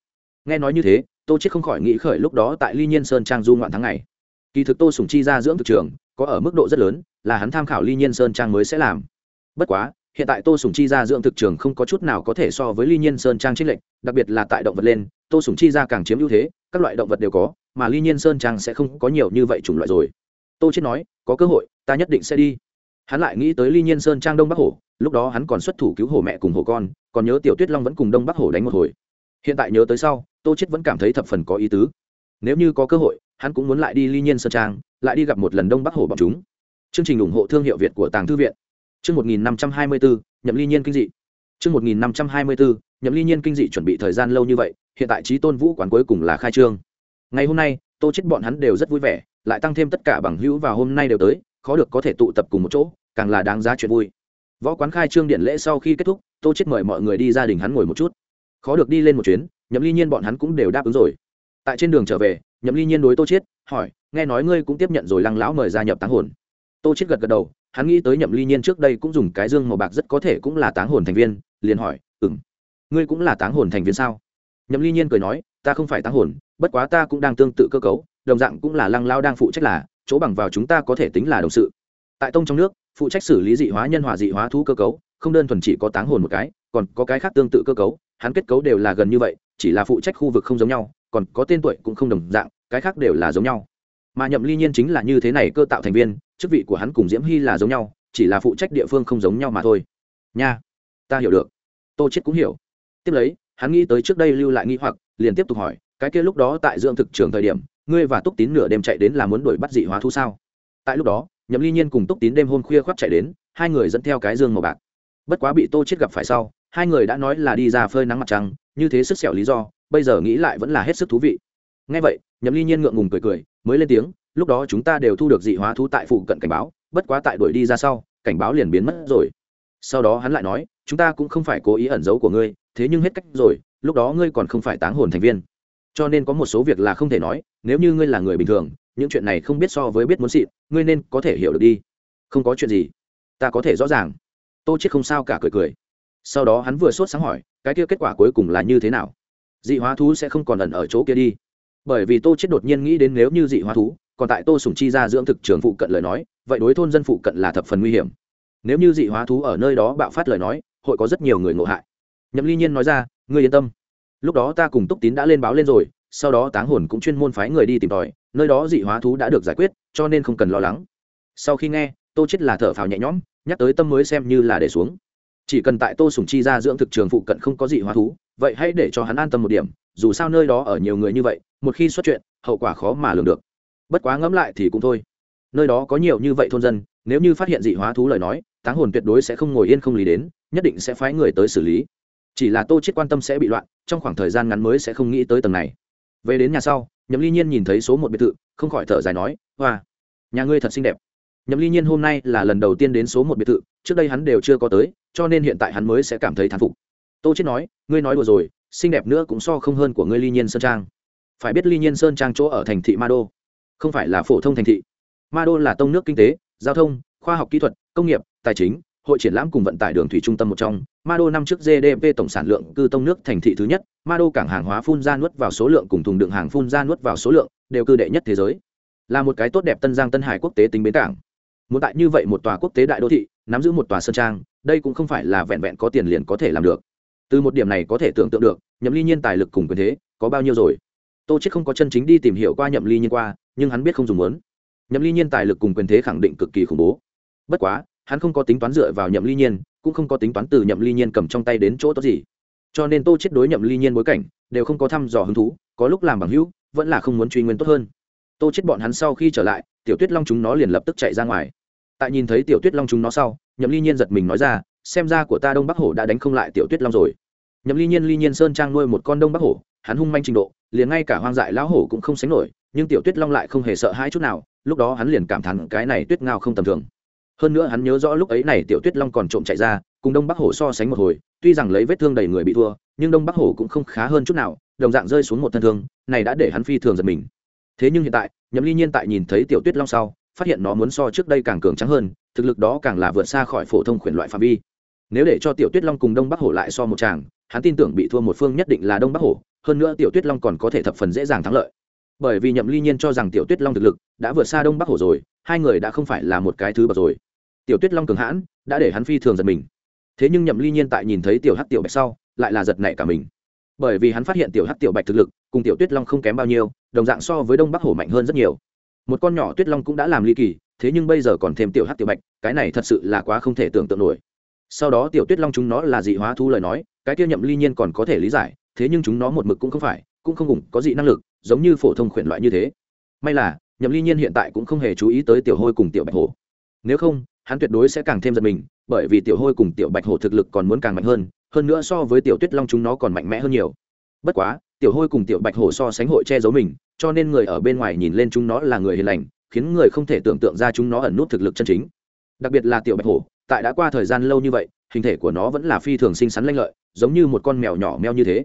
Nghe nói như thế tô chết không khỏi nghĩ khởi lúc đó tại ly nhiên sơn trang du ngoạn tháng ngày. Kỳ thực tô sùng chi ra dưỡng thực trường có ở mức độ rất lớn, là hắn tham khảo ly nhiên sơn trang mới sẽ làm. Bất quá, hiện tại tô sùng chi ra dưỡng thực trường không có chút nào có thể so với ly nhiên sơn trang trích lệnh đặc biệt là tại động vật lên, tô sùng chi ra càng chiếm ưu thế, các loại động vật đều có, mà ly nhiên sơn trang sẽ không có nhiều như vậy chủng loại rồi. Tô chết nói, có cơ hội, ta nhất định sẽ đi. Hắn lại nghĩ tới ly nhiên sơn trang đông bắc hổ lúc đó hắn còn xuất thủ cứu hổ mẹ cùng hổ con, còn nhớ tiểu tuyết long vẫn cùng đông bắc hổ đánh một hồi. Hiện tại nhớ tới sau, tô chết vẫn cảm thấy thập phần có ý tứ nếu như có cơ hội, hắn cũng muốn lại đi ly nhiên sơn trang, lại đi gặp một lần đông bắc hổ bọn chúng. Chương trình ủng hộ thương hiệu việt của tàng thư viện. Chương một nghìn năm trăm hai mươi bốn nhậm ly nhiên kinh dị. Chương một nghìn năm trăm hai mươi bốn nhậm ly nhiên kinh dị chuẩn bị thời gian lâu như vậy, hiện tại trí tôn vũ quán cuối cùng là khai trương. Ngày hôm nay, tô chết bọn hắn đều rất vui vẻ, lại tăng thêm tất cả bằng hữu và hôm nay đều tới, khó được có thể tụ tập cùng một chỗ, càng là đáng giá chuyện vui. Võ quán khai trương điện lễ sau khi kết thúc, tô chết mời mọi người đi gia đình hắn ngồi một chút. Khó được đi lên một chuyến, nhậm ly nhiên bọn hắn cũng đều đáp ứng rồi tại trên đường trở về, nhậm ly nhiên đối tô Chiết hỏi, nghe nói ngươi cũng tiếp nhận rồi lăng lão mời gia nhập táng hồn. Tô Chiết gật gật đầu, hắn nghĩ tới nhậm ly nhiên trước đây cũng dùng cái dương màu bạc rất có thể cũng là táng hồn thành viên, liền hỏi, ừm, ngươi cũng là táng hồn thành viên sao? Nhậm ly nhiên cười nói, ta không phải táng hồn, bất quá ta cũng đang tương tự cơ cấu, đồng dạng cũng là lăng lao đang phụ trách là, chỗ bằng vào chúng ta có thể tính là đồng sự. Tại tông trong nước, phụ trách xử lý dị hóa nhân hòa dị hóa thú cơ cấu, không đơn thuần chỉ có táng hồn một cái, còn có cái khác tương tự cơ cấu, hắn kết cấu đều là gần như vậy, chỉ là phụ trách khu vực không giống nhau còn có tên tuổi cũng không đồng dạng, cái khác đều là giống nhau. Mà nhậm ly nhiên chính là như thế này cơ tạo thành viên, chức vị của hắn cùng diễm hy là giống nhau, chỉ là phụ trách địa phương không giống nhau mà thôi. Nha, ta hiểu được. Tô chết cũng hiểu. Tiếp lấy, hắn nghĩ tới trước đây lưu lại nghi hoặc, liền tiếp tục hỏi, cái kia lúc đó tại dưỡng thực trường thời điểm, ngươi và túc tín nửa đêm chạy đến là muốn đuổi bắt dị hóa thú sao? Tại lúc đó, nhậm ly nhiên cùng túc tín đêm hôm khuya khoác chạy đến, hai người dẫn theo cái dương màu bạc. Bất quá bị tô chết gặp phải sau, hai người đã nói là đi ra phơi nắng mặt trăng, như thế sức sẹo lý do bây giờ nghĩ lại vẫn là hết sức thú vị. Ngay vậy, nhậm ly nhiên ngượng ngùng cười cười, mới lên tiếng, lúc đó chúng ta đều thu được dị hóa thú tại phụ cận cảnh báo, bất quá tại đuổi đi ra sau, cảnh báo liền biến mất rồi. Sau đó hắn lại nói, chúng ta cũng không phải cố ý ẩn giấu của ngươi, thế nhưng hết cách rồi, lúc đó ngươi còn không phải táng hồn thành viên. Cho nên có một số việc là không thể nói, nếu như ngươi là người bình thường, những chuyện này không biết so với biết muốn xịn, ngươi nên có thể hiểu được đi. Không có chuyện gì, ta có thể rõ ràng. Tô chết không sao cả cười cười. Sau đó hắn vừa sốt sáng hỏi, cái kia kết quả cuối cùng là như thế nào? Dị hóa thú sẽ không còn ẩn ở chỗ kia đi. Bởi vì tô chết đột nhiên nghĩ đến nếu như dị hóa thú, còn tại tô sùng chi ra dưỡng thực trường phụ cận lời nói, vậy đối thôn dân phụ cận là thập phần nguy hiểm. Nếu như dị hóa thú ở nơi đó bạo phát lời nói, hội có rất nhiều người ngộ hại. Nhậm ly nhiên nói ra, ngươi yên tâm. Lúc đó ta cùng túc tín đã lên báo lên rồi, sau đó táng hồn cũng chuyên môn phái người đi tìm tòi, nơi đó dị hóa thú đã được giải quyết, cho nên không cần lo lắng. Sau khi nghe, tô chết là thở phào nhẹ nhõm, nhắc tới tâm mới xem như là để xuống. Chỉ cần tại tô sùng chi ra dưỡng thực trường phụ cận không có dị hóa thú vậy hãy để cho hắn an tâm một điểm, dù sao nơi đó ở nhiều người như vậy, một khi xuất chuyện, hậu quả khó mà lường được. Bất quá ngẫm lại thì cũng thôi. Nơi đó có nhiều như vậy thôn dân, nếu như phát hiện dị hóa thú lời nói, táng hồn tuyệt đối sẽ không ngồi yên không lý đến, nhất định sẽ phái người tới xử lý. Chỉ là tô chết quan tâm sẽ bị loạn, trong khoảng thời gian ngắn mới sẽ không nghĩ tới tầng này. Về đến nhà sau, nhậm ly nhiên nhìn thấy số một biệt thự, không khỏi thở dài nói, hoa, nhà ngươi thật xinh đẹp. Nhậm ly nhiên hôm nay là lần đầu tiên đến số một biệt thự, trước đây hắn đều chưa có tới, cho nên hiện tại hắn mới sẽ cảm thấy thán phục tô chết nói, ngươi nói đùa rồi, xinh đẹp nữa cũng so không hơn của ngươi ly nhiên sơn trang. Phải biết ly nhiên sơn trang chỗ ở thành thị ma đô, không phải là phổ thông thành thị. Ma đô là tông nước kinh tế, giao thông, khoa học kỹ thuật, công nghiệp, tài chính, hội triển lãm cùng vận tải đường thủy trung tâm một trong. Ma đô năm trước gdp tổng sản lượng cư tông nước thành thị thứ nhất, ma đô cảng hàng hóa phun ra nuốt vào số lượng cùng thùng đựng hàng phun ra nuốt vào số lượng đều cư đệ nhất thế giới. Là một cái tốt đẹp tân giang tân hải quốc tế tính bến cảng. Muốn tại như vậy một tòa quốc tế đại đô thị, nắm giữ một tòa sơn trang, đây cũng không phải là vẹn vẹn có tiền liền có thể làm được từ một điểm này có thể tưởng tượng được, nhậm ly nhiên tài lực cùng quyền thế có bao nhiêu rồi. Tô chết không có chân chính đi tìm hiểu qua nhậm ly nhiên qua, nhưng hắn biết không dùng muốn. Nhậm ly nhiên tài lực cùng quyền thế khẳng định cực kỳ khủng bố. Bất quá, hắn không có tính toán dựa vào nhậm ly nhiên, cũng không có tính toán từ nhậm ly nhiên cầm trong tay đến chỗ tốt gì. Cho nên tô chết đối nhậm ly nhiên bối cảnh đều không có thăm dò hứng thú, có lúc làm bằng hữu, vẫn là không muốn truy nguyên tốt hơn. Tô chết bọn hắn sau khi trở lại, tiểu tuyết long chúng nó liền lập tức chạy ra ngoài. Tại nhìn thấy tiểu tuyết long chúng nó sau, nhậm ly nhiên giật mình nói ra, xem ra của ta đông bắc hổ đã đánh không lại tiểu tuyết long rồi nhậm ly nhiên ly nhiên sơn trang nuôi một con đông bắc hổ, hắn hung manh trình độ, liền ngay cả hoang dại lão hổ cũng không sánh nổi, nhưng tiểu tuyết long lại không hề sợ hãi chút nào, lúc đó hắn liền cảm thán cái này tuyết ngao không tầm thường. Hơn nữa hắn nhớ rõ lúc ấy này tiểu tuyết long còn trộm chạy ra, cùng đông bắc hổ so sánh một hồi, tuy rằng lấy vết thương đầy người bị thua, nhưng đông bắc hổ cũng không khá hơn chút nào, đồng dạng rơi xuống một thân thương, này đã để hắn phi thường giật mình. Thế nhưng hiện tại, nhậm ly nhiên tại nhìn thấy tiểu tuyết long sau, phát hiện nó muốn so trước đây càng cường trắng hơn, thực lực đó càng là vượt xa khỏi phổ thông khuyển loại phạm vi. Nếu để cho tiểu tuyết long cùng đông bắc hổ lại so một chàng hắn tin tưởng bị thua một phương nhất định là đông bắc hổ, hơn nữa tiểu tuyết long còn có thể thập phần dễ dàng thắng lợi. Bởi vì nhậm ly nhiên cho rằng tiểu tuyết long thực lực đã vượt xa đông bắc hổ rồi, hai người đã không phải là một cái thứ bậc rồi. Tiểu tuyết long cường hãn, đã để hắn phi thường giật mình. Thế nhưng nhậm ly nhiên tại nhìn thấy tiểu hắc tiểu bạch sau, lại là giật nảy cả mình. Bởi vì hắn phát hiện tiểu hắc tiểu bạch thực lực cùng tiểu tuyết long không kém bao nhiêu, đồng dạng so với đông bắc hổ mạnh hơn rất nhiều. Một con nhỏ tuyết long cũng đã làm ly kỳ, thế nhưng bây giờ còn thêm tiểu hắc tiểu bạch, cái này thật sự là quá không thể tưởng tượng nổi sau đó tiểu tuyết long chúng nó là dị hóa thú lời nói, cái kia nhậm ly nhiên còn có thể lý giải, thế nhưng chúng nó một mực cũng không phải, cũng không cùng có dị năng lực, giống như phổ thông khuyển loại như thế. May là, nhậm ly nhiên hiện tại cũng không hề chú ý tới tiểu hôi cùng tiểu bạch hổ. Nếu không, hắn tuyệt đối sẽ càng thêm giật mình, bởi vì tiểu hôi cùng tiểu bạch hổ thực lực còn muốn càng mạnh hơn hơn nữa so với tiểu tuyết long chúng nó còn mạnh mẽ hơn nhiều. Bất quá, tiểu hôi cùng tiểu bạch hổ so sánh hội che giấu mình, cho nên người ở bên ngoài nhìn lên chúng nó là người hiền lành, khiến người không thể tưởng tượng ra chúng nó ẩn nút thực lực chân chính. Đặc biệt là tiểu bạch hổ tại đã qua thời gian lâu như vậy, hình thể của nó vẫn là phi thường xinh xắn lanh lợi, giống như một con mèo nhỏ meo như thế.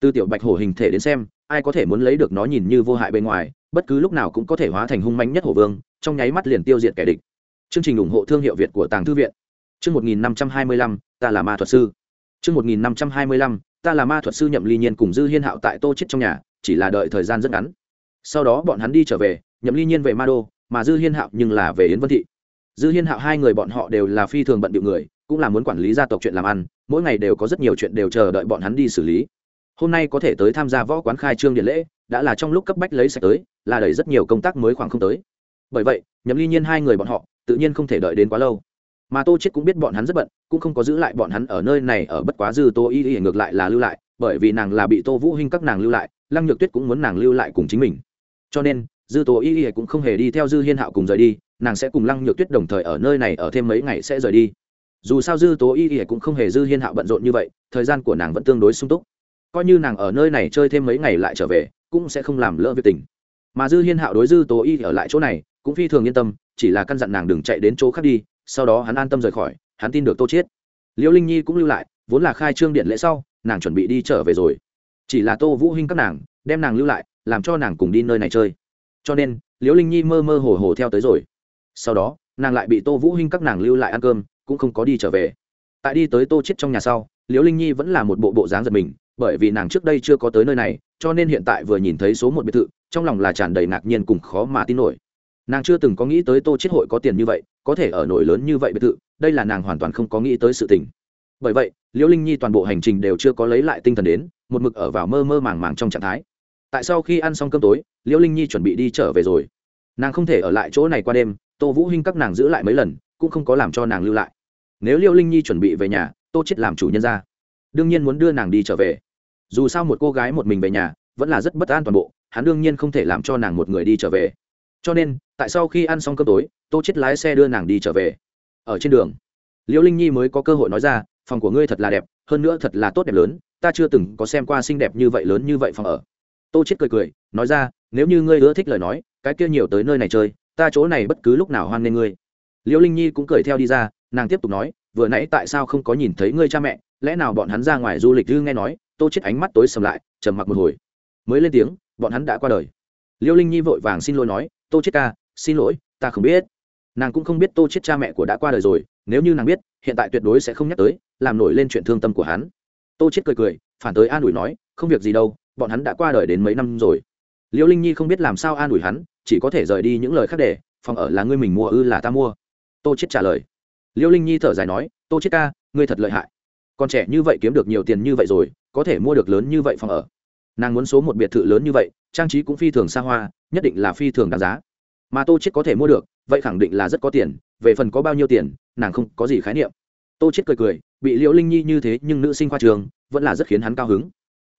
Từ tiểu bạch hổ hình thể đến xem, ai có thể muốn lấy được nó nhìn như vô hại bên ngoài, bất cứ lúc nào cũng có thể hóa thành hung manh nhất hổ vương, trong nháy mắt liền tiêu diệt kẻ địch. Chương trình ủng hộ thương hiệu việt của tàng thư viện. Chương một nghìn năm trăm hai mươi lăm, ta là ma thuật sư. Chương một nghìn năm trăm hai mươi lăm, ta là ma thuật sư nhậm ly nhiên cùng dư hiên hạo tại tô chết trong nhà, chỉ là đợi thời gian rất ngắn. Sau đó bọn hắn đi trở về, nhậm ly nhiên về ma đô, mà dư hiên hạo nhưng là về yến vân thị dư hiên hạo hai người bọn họ đều là phi thường bận điệu người, cũng là muốn quản lý gia tộc chuyện làm ăn, mỗi ngày đều có rất nhiều chuyện đều chờ đợi bọn hắn đi xử lý. Hôm nay có thể tới tham gia võ quán khai trương điện lễ, đã là trong lúc cấp bách lấy sạch tới, là đẩy rất nhiều công tác mới khoảng không tới. Bởi vậy, nhậm ly nhiên hai người bọn họ, tự nhiên không thể đợi đến quá lâu. Mà tô chết cũng biết bọn hắn rất bận, cũng không có giữ lại bọn hắn ở nơi này ở bất quá dư tô y y, ngược lại là lưu lại, bởi vì nàng là bị tô vũ hinh các nàng lưu lại, lăng nhược tuyết cũng muốn nàng lưu lại cùng chính mình. Cho nên dư tố y y cũng không hề đi theo dư hiên hạo cùng rời đi, nàng sẽ cùng lăng nhược tuyết đồng thời ở nơi này ở thêm mấy ngày sẽ rời đi. Dù sao dư tố y y cũng không hề dư hiên hạo bận rộn như vậy, thời gian của nàng vẫn tương đối sung túc. Coi như nàng ở nơi này chơi thêm mấy ngày lại trở về, cũng sẽ không làm lỡ việc tình. Mà dư hiên hạo đối dư tố y ở lại chỗ này, cũng phi thường yên tâm, chỉ là căn dặn nàng đừng chạy đến chỗ khác đi, sau đó hắn an tâm rời khỏi, hắn tin được tô chiết. Liễu linh nhi cũng lưu lại, vốn là khai trương điện lễ sau, nàng chuẩn bị đi trở về rồi. Chỉ là tô vũ hinh các nàng, đem nàng lưu lại, làm cho nàng cùng đi nơi này chơi cho nên, liễu linh nhi mơ mơ hồ hồ theo tới rồi. Sau đó, nàng lại bị tô vũ hinh các nàng lưu lại ăn cơm, cũng không có đi trở về. Tại đi tới tô chết trong nhà sau, liễu linh nhi vẫn là một bộ bộ dáng giật mình, bởi vì nàng trước đây chưa có tới nơi này, cho nên hiện tại vừa nhìn thấy số một biệt thự, trong lòng là tràn đầy ngạc nhiên cùng khó mà tin nổi. Nàng chưa từng có nghĩ tới tô chết hội có tiền như vậy, có thể ở nổi lớn như vậy biệt thự, đây là nàng hoàn toàn không có nghĩ tới sự tình. Bởi vậy, liễu linh nhi toàn bộ hành trình đều chưa có lấy lại tinh thần đến, một mực ở vào mơ mơ màng màng trong trạng thái tại sau khi ăn xong cơm tối, liễu linh nhi chuẩn bị đi trở về rồi. Nàng không thể ở lại chỗ này qua đêm, tô vũ hinh các nàng giữ lại mấy lần, cũng không có làm cho nàng lưu lại. Nếu liễu linh nhi chuẩn bị về nhà, tô chết làm chủ nhân ra. Đương nhiên muốn đưa nàng đi trở về. Dù sao một cô gái một mình về nhà, vẫn là rất bất an toàn bộ, hắn đương nhiên không thể làm cho nàng một người đi trở về. Cho nên, tại sau khi ăn xong cơm tối, tô chết lái xe đưa nàng đi trở về. Ở trên đường, liễu linh nhi mới có cơ hội nói ra, phòng của ngươi thật là đẹp, hơn nữa thật là tốt đẹp lớn, ta chưa từng có xem qua xinh đẹp như vậy lớn như vậy phòng ở tô chết cười cười, nói ra, nếu như ngươi ưa thích lời nói, cái kia nhiều tới nơi này chơi, ta chỗ này bất cứ lúc nào hoan nghênh ngươi. Liễu linh nhi cũng cười theo đi ra, nàng tiếp tục nói, vừa nãy tại sao không có nhìn thấy ngươi cha mẹ? Lẽ nào bọn hắn ra ngoài du lịch ư nghe nói? Tô chết ánh mắt tối sầm lại, trầm mặc một hồi. Mới lên tiếng, bọn hắn đã qua đời. Liễu linh nhi vội vàng xin lỗi nói, tô chết ca, xin lỗi, ta không biết. Nàng cũng không biết tô chết cha mẹ của đã qua đời rồi, nếu như nàng biết, hiện tại tuyệt đối sẽ không nhắc tới, làm nổi lên chuyện thương tâm của hắn. Tô chết cười cười, phản tới an ủi nói, không việc gì đâu bọn hắn đã qua đời đến mấy năm rồi. Liễu linh nhi không biết làm sao an ủi hắn, chỉ có thể rời đi những lời khác để, phòng ở là ngươi mình mua ư là ta mua. Tô chết trả lời. Liễu linh nhi thở dài nói, tô chết ca, ngươi thật lợi hại. Con trẻ như vậy kiếm được nhiều tiền như vậy rồi, có thể mua được lớn như vậy phòng ở. Nàng muốn số một biệt thự lớn như vậy, trang trí cũng phi thường xa hoa, nhất định là phi thường đáng giá. Mà tô chết có thể mua được, vậy khẳng định là rất có tiền, về phần có bao nhiêu tiền, nàng không có gì khái niệm. Tô chết cười cười, bị liễu linh nhi như thế nhưng nữ sinh khoa trường, vẫn là rất khiến hắn cao hứng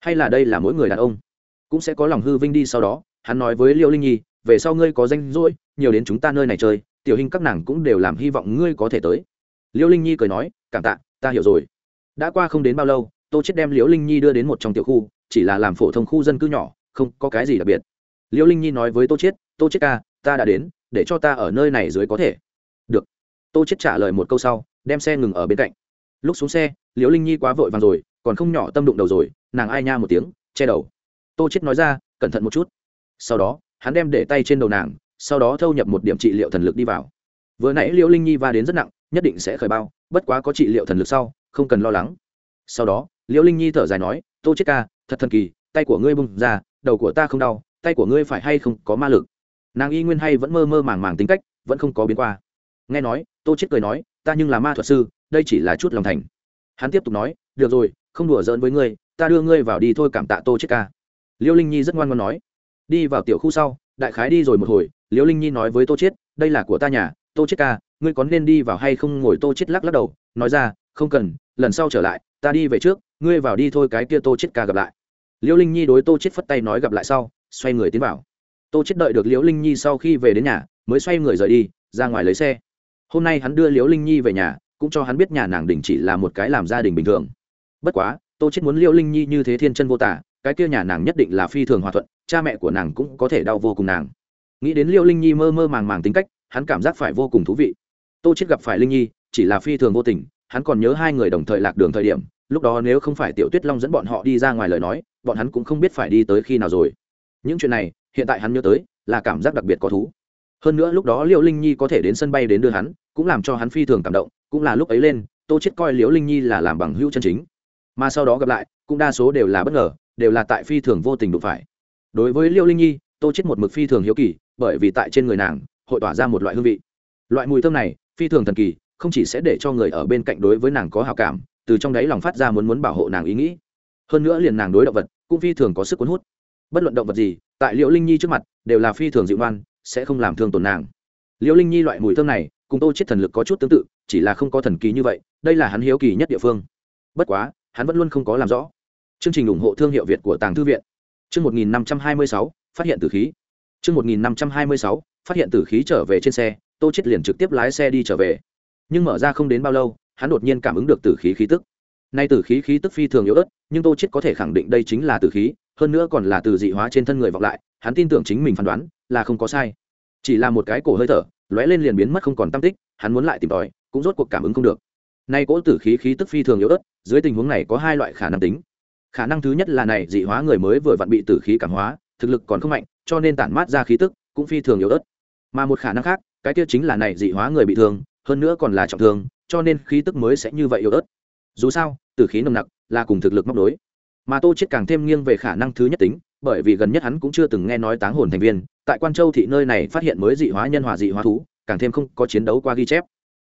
hay là đây là mỗi người đàn ông? Cũng sẽ có lòng hư vinh đi sau đó, hắn nói với liễu linh nhi, về sau ngươi có danh rỗi, nhiều đến chúng ta nơi này chơi, tiểu hình các nàng cũng đều làm hy vọng ngươi có thể tới. Liễu linh nhi cười nói, cảm tạ, ta hiểu rồi. Đã qua không đến bao lâu, tô chết đem liễu linh nhi đưa đến một trong tiểu khu, chỉ là làm phổ thông khu dân cư nhỏ, không có cái gì đặc biệt. Liễu linh nhi nói với tô chết tô chết ca, ta đã đến, để cho ta ở nơi này dưới có thể. Được. Tô chết trả lời một câu sau, đem xe ngừng ở bên cạnh. Lúc xuống xe, liễu linh nhi quá vội vàng rồi còn không nhỏ tâm đụng đầu rồi, nàng ai nha một tiếng, che đầu. Tô chết nói ra, cẩn thận một chút. Sau đó, hắn đem để tay trên đầu nàng, sau đó thâu nhập một điểm trị liệu thần lực đi vào. Vừa nãy liễu linh nhi va đến rất nặng, nhất định sẽ khởi bao, bất quá có trị liệu thần lực sau, không cần lo lắng. Sau đó, liễu linh nhi thở dài nói, tô chết ca, thật thần kỳ, tay của ngươi bung ra, đầu của ta không đau, tay của ngươi phải hay không có ma lực? Nàng y nguyên hay vẫn mơ mơ màng màng tính cách, vẫn không có biến qua. Nghe nói, tô chết cười nói, ta nhưng là ma thuật sư, đây chỉ là chút lòng thành. Hắn tiếp tục nói, được rồi không đùa giỡn với ngươi, ta đưa ngươi vào đi thôi cảm tạ tô chết ca. Liễu linh nhi rất ngoan ngoãn nói. Đi vào tiểu khu sau, đại khái đi rồi một hồi liễu linh nhi nói với tô chết đây là của ta nhà, tô chết ca, ngươi có nên đi vào hay không ngồi? Tô chết lắc lắc đầu, nói ra, không cần, lần sau trở lại, ta đi về trước, ngươi vào đi thôi cái kia tô chết ca gặp lại. Liễu linh nhi đối tô chết phất tay nói gặp lại sau, xoay người tiến vào. Tô chết đợi được liễu linh nhi sau khi về đến nhà, mới xoay người rời đi, ra ngoài lấy xe. Hôm nay hắn đưa liễu linh nhi về nhà, cũng cho hắn biết nhà nàng đình chỉ là một cái làm gia đình bình thường bất quá, tô chết muốn liễu linh nhi như thế thiên chân vô tả, cái kia nhà nàng nhất định là phi thường hòa thuận, cha mẹ của nàng cũng có thể đau vô cùng nàng. Nghĩ đến liễu linh nhi mơ mơ màng màng tính cách, hắn cảm giác phải vô cùng thú vị. Tô chết gặp phải linh nhi, chỉ là phi thường vô tình, hắn còn nhớ hai người đồng thời lạc đường thời điểm, lúc đó nếu không phải tiểu tuyết long dẫn bọn họ đi ra ngoài lời nói, bọn hắn cũng không biết phải đi tới khi nào rồi. Những chuyện này, hiện tại hắn nhớ tới, là cảm giác đặc biệt có thú. Hơn nữa lúc đó liễu linh nhi có thể đến sân bay đến đưa hắn, cũng làm cho hắn phi thường cảm động, cũng là lúc ấy lên, tô chết coi liễu linh nhi là làm bằng hữu chân chính mà sau đó gặp lại, cũng đa số đều là bất ngờ, đều là tại phi thường vô tình đụng phải. Đối với liễu linh nhi, tô chết một mực phi thường hiếu kỳ, bởi vì tại trên người nàng, hội tỏa ra một loại hương vị. Loại mùi thơm này, phi thường thần kỳ, không chỉ sẽ để cho người ở bên cạnh đối với nàng có hào cảm, từ trong đáy lòng phát ra muốn muốn bảo hộ nàng ý nghĩ. Hơn nữa liền nàng đối động vật, cũng phi thường có sức cuốn hút. Bất luận động vật gì, tại liễu linh nhi trước mặt, đều là phi thường dịu ngoan, sẽ không làm thương tổn nàng. Liễu linh nhi loại mùi thơm này, cùng tô chết thần lực có chút tương tự, chỉ là không có thần kỳ như vậy, đây là hắn hiếu kỳ nhất địa phương. Bất quá hắn vẫn luôn không có làm rõ. Chương trình ủng hộ thương hiệu việt của tàng thư viện. Chương 1526, phát hiện tử khí. Chương 1526, phát hiện tử khí trở về trên xe tô chết liền trực tiếp lái xe đi trở về. Nhưng mở ra không đến bao lâu hắn đột nhiên cảm ứng được tử khí khí tức. Nay tử khí khí tức phi thường yếu ớt nhưng tô chết có thể khẳng định đây chính là tử khí hơn nữa còn là từ dị hóa trên thân người vọng lại hắn tin tưởng chính mình phán đoán là không có sai. Chỉ là một cái cổ hơi thở lóe lên liền biến mất không còn tâm tích hắn muốn lại tìm tòi cũng rốt cuộc cảm ứng không được nay cỗ tử khí khí tức phi thường yếu ớt, dưới tình huống này có hai loại khả năng tính. Khả năng thứ nhất là này dị hóa người mới vừa vặn bị tử khí cảm hóa, thực lực còn không mạnh, cho nên tản mát ra khí tức cũng phi thường yếu ớt. Mà một khả năng khác, cái kia chính là này dị hóa người bị thương, hơn nữa còn là trọng thương, cho nên khí tức mới sẽ như vậy yếu ớt. Dù sao, tử khí nồng nặc là cùng thực lực móc đối mà tô chết càng thêm nghiêng về khả năng thứ nhất tính, bởi vì gần nhất hắn cũng chưa từng nghe nói táng hồn thành viên, tại quan châu thị nơi này phát hiện mới dị hóa nhân hòa dị hóa thú, càng thêm không có chiến đấu qua ghi chép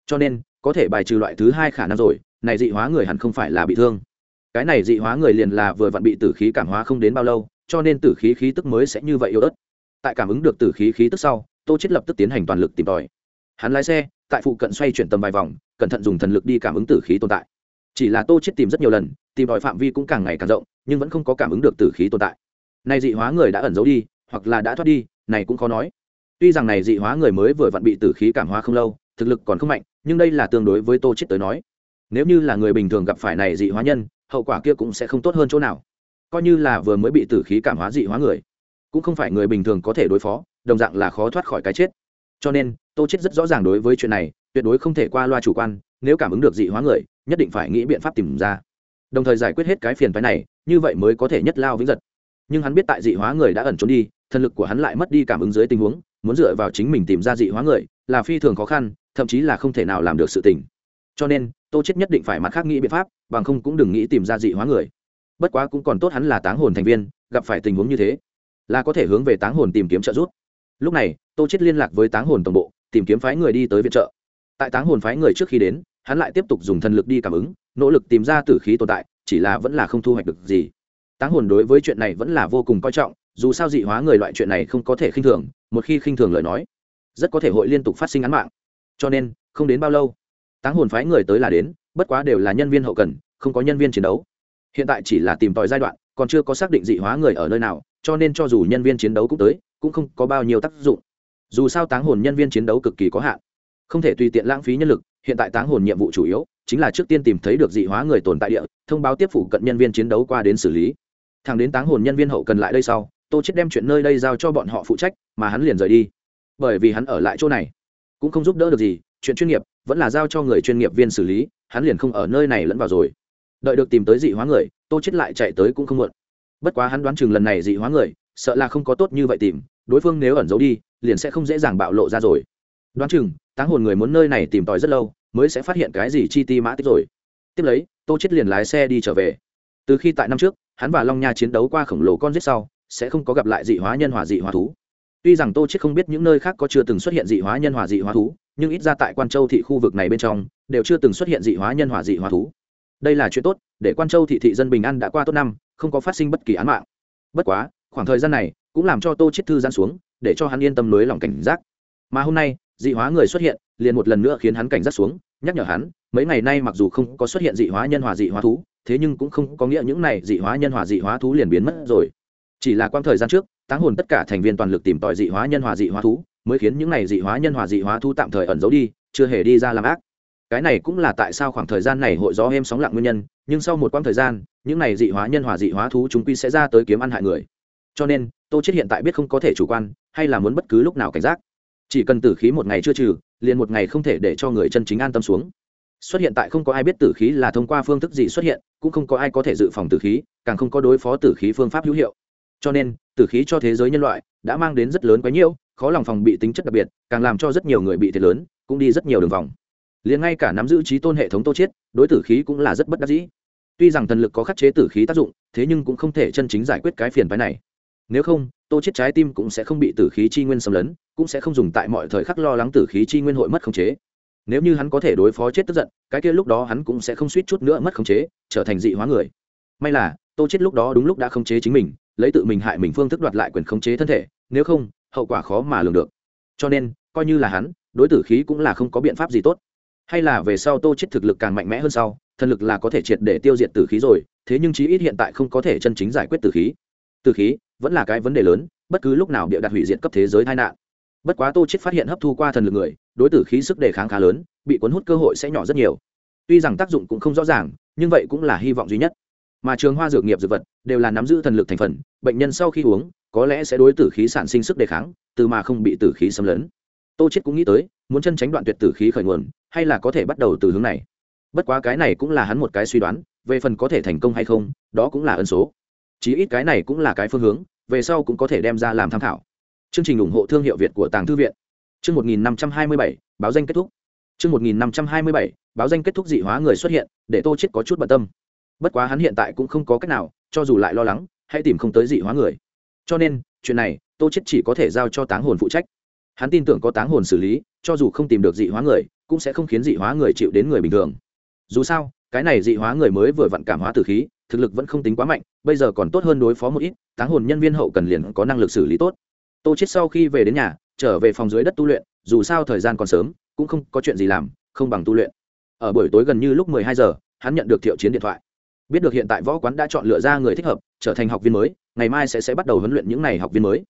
cho nên, có thể bài trừ loại thứ hai khả năng rồi, này dị hóa người hẳn không phải là bị thương. Cái này dị hóa người liền là vừa vặn bị tử khí cảm hóa không đến bao lâu, cho nên tử khí khí tức mới sẽ như vậy yếu ớt. Tại cảm ứng được tử khí khí tức sau, tô chết lập tức tiến hành toàn lực tìm tòi. Hắn lái xe, tại phụ cận xoay chuyển tầm vài vòng, cẩn thận dùng thần lực đi cảm ứng tử khí tồn tại. Chỉ là tô chết tìm rất nhiều lần, tìm tòi phạm vi cũng càng ngày càng rộng, nhưng vẫn không có cảm ứng được tử khí tồn tại. Này dị hóa người đã ẩn giấu đi, hoặc là đã thoát đi, này cũng khó nói. Tuy rằng này dị hóa người mới vừa vặn bị tử khí cảm hóa không lâu thực lực còn không mạnh, nhưng đây là tương đối với tô chết tới nói. Nếu như là người bình thường gặp phải này dị hóa nhân, hậu quả kia cũng sẽ không tốt hơn chỗ nào. Coi như là vừa mới bị tử khí cảm hóa dị hóa người, cũng không phải người bình thường có thể đối phó, đồng dạng là khó thoát khỏi cái chết. Cho nên, tô chết rất rõ ràng đối với chuyện này, tuyệt đối không thể qua loa chủ quan, nếu cảm ứng được dị hóa người, nhất định phải nghĩ biện pháp tìm ra. Đồng thời giải quyết hết cái phiền phái này, như vậy mới có thể nhất lao vĩnh giật. Nhưng hắn biết tại dị hóa người đã ẩn trốn đi, thân lực của hắn lại mất đi cảm ứng dưới tình huống, muốn dựa vào chính mình tìm ra dị hóa người, là phi thường khó khăn thậm chí là không thể nào làm được sự tình. Cho nên, tô chết nhất định phải mặt khác nghĩ biện pháp, bằng không cũng đừng nghĩ tìm ra dị hóa người. Bất quá cũng còn tốt hắn là táng hồn thành viên, gặp phải tình huống như thế, là có thể hướng về táng hồn tìm kiếm trợ giúp. Lúc này, tô chết liên lạc với táng hồn tổng bộ, tìm kiếm phái người đi tới viện trợ. Tại táng hồn phái người trước khi đến, hắn lại tiếp tục dùng thần lực đi cảm ứng, nỗ lực tìm ra tử khí tồn tại, chỉ là vẫn là không thu hoạch được gì. Táng hồn đối với chuyện này vẫn là vô cùng coi trọng, dù sao dị hóa người loại chuyện này không có thể khinh thường, một khi khinh thường lời nói, rất có thể hội liên tục phát sinh án mạng cho nên, không đến bao lâu, táng hồn phái người tới là đến, bất quá đều là nhân viên hậu cần, không có nhân viên chiến đấu. Hiện tại chỉ là tìm tòi giai đoạn, còn chưa có xác định dị hóa người ở nơi nào, cho nên cho dù nhân viên chiến đấu cũng tới, cũng không có bao nhiêu tác dụng. Dù sao táng hồn nhân viên chiến đấu cực kỳ có hạn. Không thể tùy tiện lãng phí nhân lực, hiện tại táng hồn nhiệm vụ chủ yếu, chính là trước tiên tìm thấy được dị hóa người tồn tại địa, thông báo tiếp phủ cận nhân viên chiến đấu qua đến xử lý. Thằng đến táng hồn nhân viên hậu cần lại đây sau, tô chết đem chuyện nơi đây giao cho bọn họ phụ trách, mà hắn liền rời đi. Bởi vì hắn ở lại chỗ này cũng không giúp đỡ được gì, chuyện chuyên nghiệp vẫn là giao cho người chuyên nghiệp viên xử lý, hắn liền không ở nơi này lẫn vào rồi. Đợi được tìm tới dị hóa người, tô chết lại chạy tới cũng không muộn. Bất quá hắn đoán chừng lần này dị hóa người, sợ là không có tốt như vậy tìm, đối phương nếu ẩn giấu đi, liền sẽ không dễ dàng bạo lộ ra rồi. Đoán chừng, táng hồn người muốn nơi này tìm tòi rất lâu, mới sẽ phát hiện cái gì chi ti mã tích rồi. Tiếp lấy, tô chết liền lái xe đi trở về. Từ khi tại năm trước, hắn và long nha chiến đấu qua khổng lồ con giết sau, sẽ không có gặp lại dị hóa nhân hòa dị hóa thú tuy rằng tô chết không biết những nơi khác có chưa từng xuất hiện dị hóa nhân hòa dị hóa thú, nhưng ít ra tại quan châu thị khu vực này bên trong, đều chưa từng xuất hiện dị hóa nhân hòa dị hóa thú. Đây là chuyện tốt, để quan châu thị thị dân bình an đã qua tốt năm, không có phát sinh bất kỳ án mạng. Bất quá, khoảng thời gian này cũng làm cho tô chết thư giãn xuống, để cho hắn yên tâm nới lòng cảnh giác. Mà hôm nay, dị hóa người xuất hiện, liền một lần nữa khiến hắn cảnh giác xuống, nhắc nhở hắn, mấy ngày nay mặc dù không có xuất hiện dị hóa nhân hòa dị hóa thú, thế nhưng cũng không có nghĩa những này dị hóa nhân hòa dị hóa thú liền biến mất rồi. Chỉ là quang thời gian trước táng hồn tất cả thành viên toàn lực tìm tòi dị hóa nhân hòa dị hóa thú, mới khiến những này dị hóa nhân hòa dị hóa thú tạm thời ẩn giấu đi, chưa hề đi ra làm ác. Cái này cũng là tại sao khoảng thời gian này hội gió êm sóng lặng nguyên nhân, nhưng sau một quãng thời gian, những này dị hóa nhân hòa dị hóa thú chúng quy sẽ ra tới kiếm ăn hại người. Cho nên, tô chết hiện tại biết không có thể chủ quan, hay là muốn bất cứ lúc nào cảnh giác. Chỉ cần tử khí một ngày chưa trừ, liền một ngày không thể để cho người chân chính an tâm xuống. Xuất hiện tại không có ai biết tử khí là thông qua phương thức gì xuất hiện, cũng không có ai có thể dự phòng tử khí, càng không có đối phó tử khí phương pháp hữu hiệu cho nên, tử khí cho thế giới nhân loại đã mang đến rất lớn quá nhiễu, khó lòng phòng bị tính chất đặc biệt, càng làm cho rất nhiều người bị thiệt lớn, cũng đi rất nhiều đường vòng. Liền ngay cả nắm giữ trí tôn hệ thống tô chiết, đối tử khí cũng là rất bất đắc dĩ. Tuy rằng thần lực có khắc chế tử khí tác dụng, thế nhưng cũng không thể chân chính giải quyết cái phiền phái này. Nếu không, tô chiết trái tim cũng sẽ không bị tử khí chi nguyên xâm lấn, cũng sẽ không dùng tại mọi thời khắc lo lắng tử khí chi nguyên hội mất khống chế. Nếu như hắn có thể đối phó chết tức giận, cái kia lúc đó hắn cũng sẽ không suýt chút nữa mất khống chế, trở thành dị hóa người. May là, tô chết lúc đó đúng lúc đã khống chế chính mình lấy tự mình hại mình phương thức đoạt lại quyền khống chế thân thể, nếu không, hậu quả khó mà lường được. Cho nên, coi như là hắn, đối tử khí cũng là không có biện pháp gì tốt. Hay là về sau tô chết thực lực càng mạnh mẽ hơn sau, thần lực là có thể triệt để tiêu diệt tử khí rồi, thế nhưng chí ít hiện tại không có thể chân chính giải quyết tử khí. Tử khí vẫn là cái vấn đề lớn, bất cứ lúc nào bịa đặt hủy diệt cấp thế giới tai nạn. Bất quá tô chết phát hiện hấp thu qua thần lực người, đối tử khí sức đề kháng khá lớn, bị cuốn hút cơ hội sẽ nhỏ rất nhiều. Tuy rằng tác dụng cũng không rõ ràng, nhưng vậy cũng là hy vọng duy nhất mà trường hoa dược nghiệp dược vật đều là nắm giữ thần lực thành phần bệnh nhân sau khi uống có lẽ sẽ đối tử khí sản sinh sức đề kháng từ mà không bị tử khí xâm lấn. Tô chết cũng nghĩ tới muốn chân tránh đoạn tuyệt tử khí khởi nguồn hay là có thể bắt đầu từ hướng này. Bất quá cái này cũng là hắn một cái suy đoán về phần có thể thành công hay không đó cũng là ân số. Chí ít cái này cũng là cái phương hướng về sau cũng có thể đem ra làm tham khảo. Chương trình ủng hộ thương hiệu việt của tàng thư viện. Chương 1527, báo danh kết thúc. Chương 1527, báo danh kết thúc dị hóa người xuất hiện để tô chết có chút bận tâm bất quá hắn hiện tại cũng không có cách nào, cho dù lại lo lắng, hãy tìm không tới dị hóa người. Cho nên, chuyện này, tô chết chỉ có thể giao cho táng hồn phụ trách. Hắn tin tưởng có táng hồn xử lý, cho dù không tìm được dị hóa người, cũng sẽ không khiến dị hóa người chịu đến người bình thường. Dù sao, cái này dị hóa người mới vừa vặn cảm hóa tử khí, thực lực vẫn không tính quá mạnh, bây giờ còn tốt hơn đối phó một ít, táng hồn nhân viên hậu cần liền có năng lực xử lý tốt. Tô chết sau khi về đến nhà, trở về phòng dưới đất tu luyện, dù sao thời gian còn sớm, cũng không có chuyện gì làm, không bằng tu luyện. Ở buổi tối gần như lúc 12 giờ, hắn nhận được thiệu chiến điện thoại biết được hiện tại võ quán đã chọn lựa ra người thích hợp, trở thành học viên mới, ngày mai sẽ sẽ bắt đầu huấn luyện những ngày học viên mới.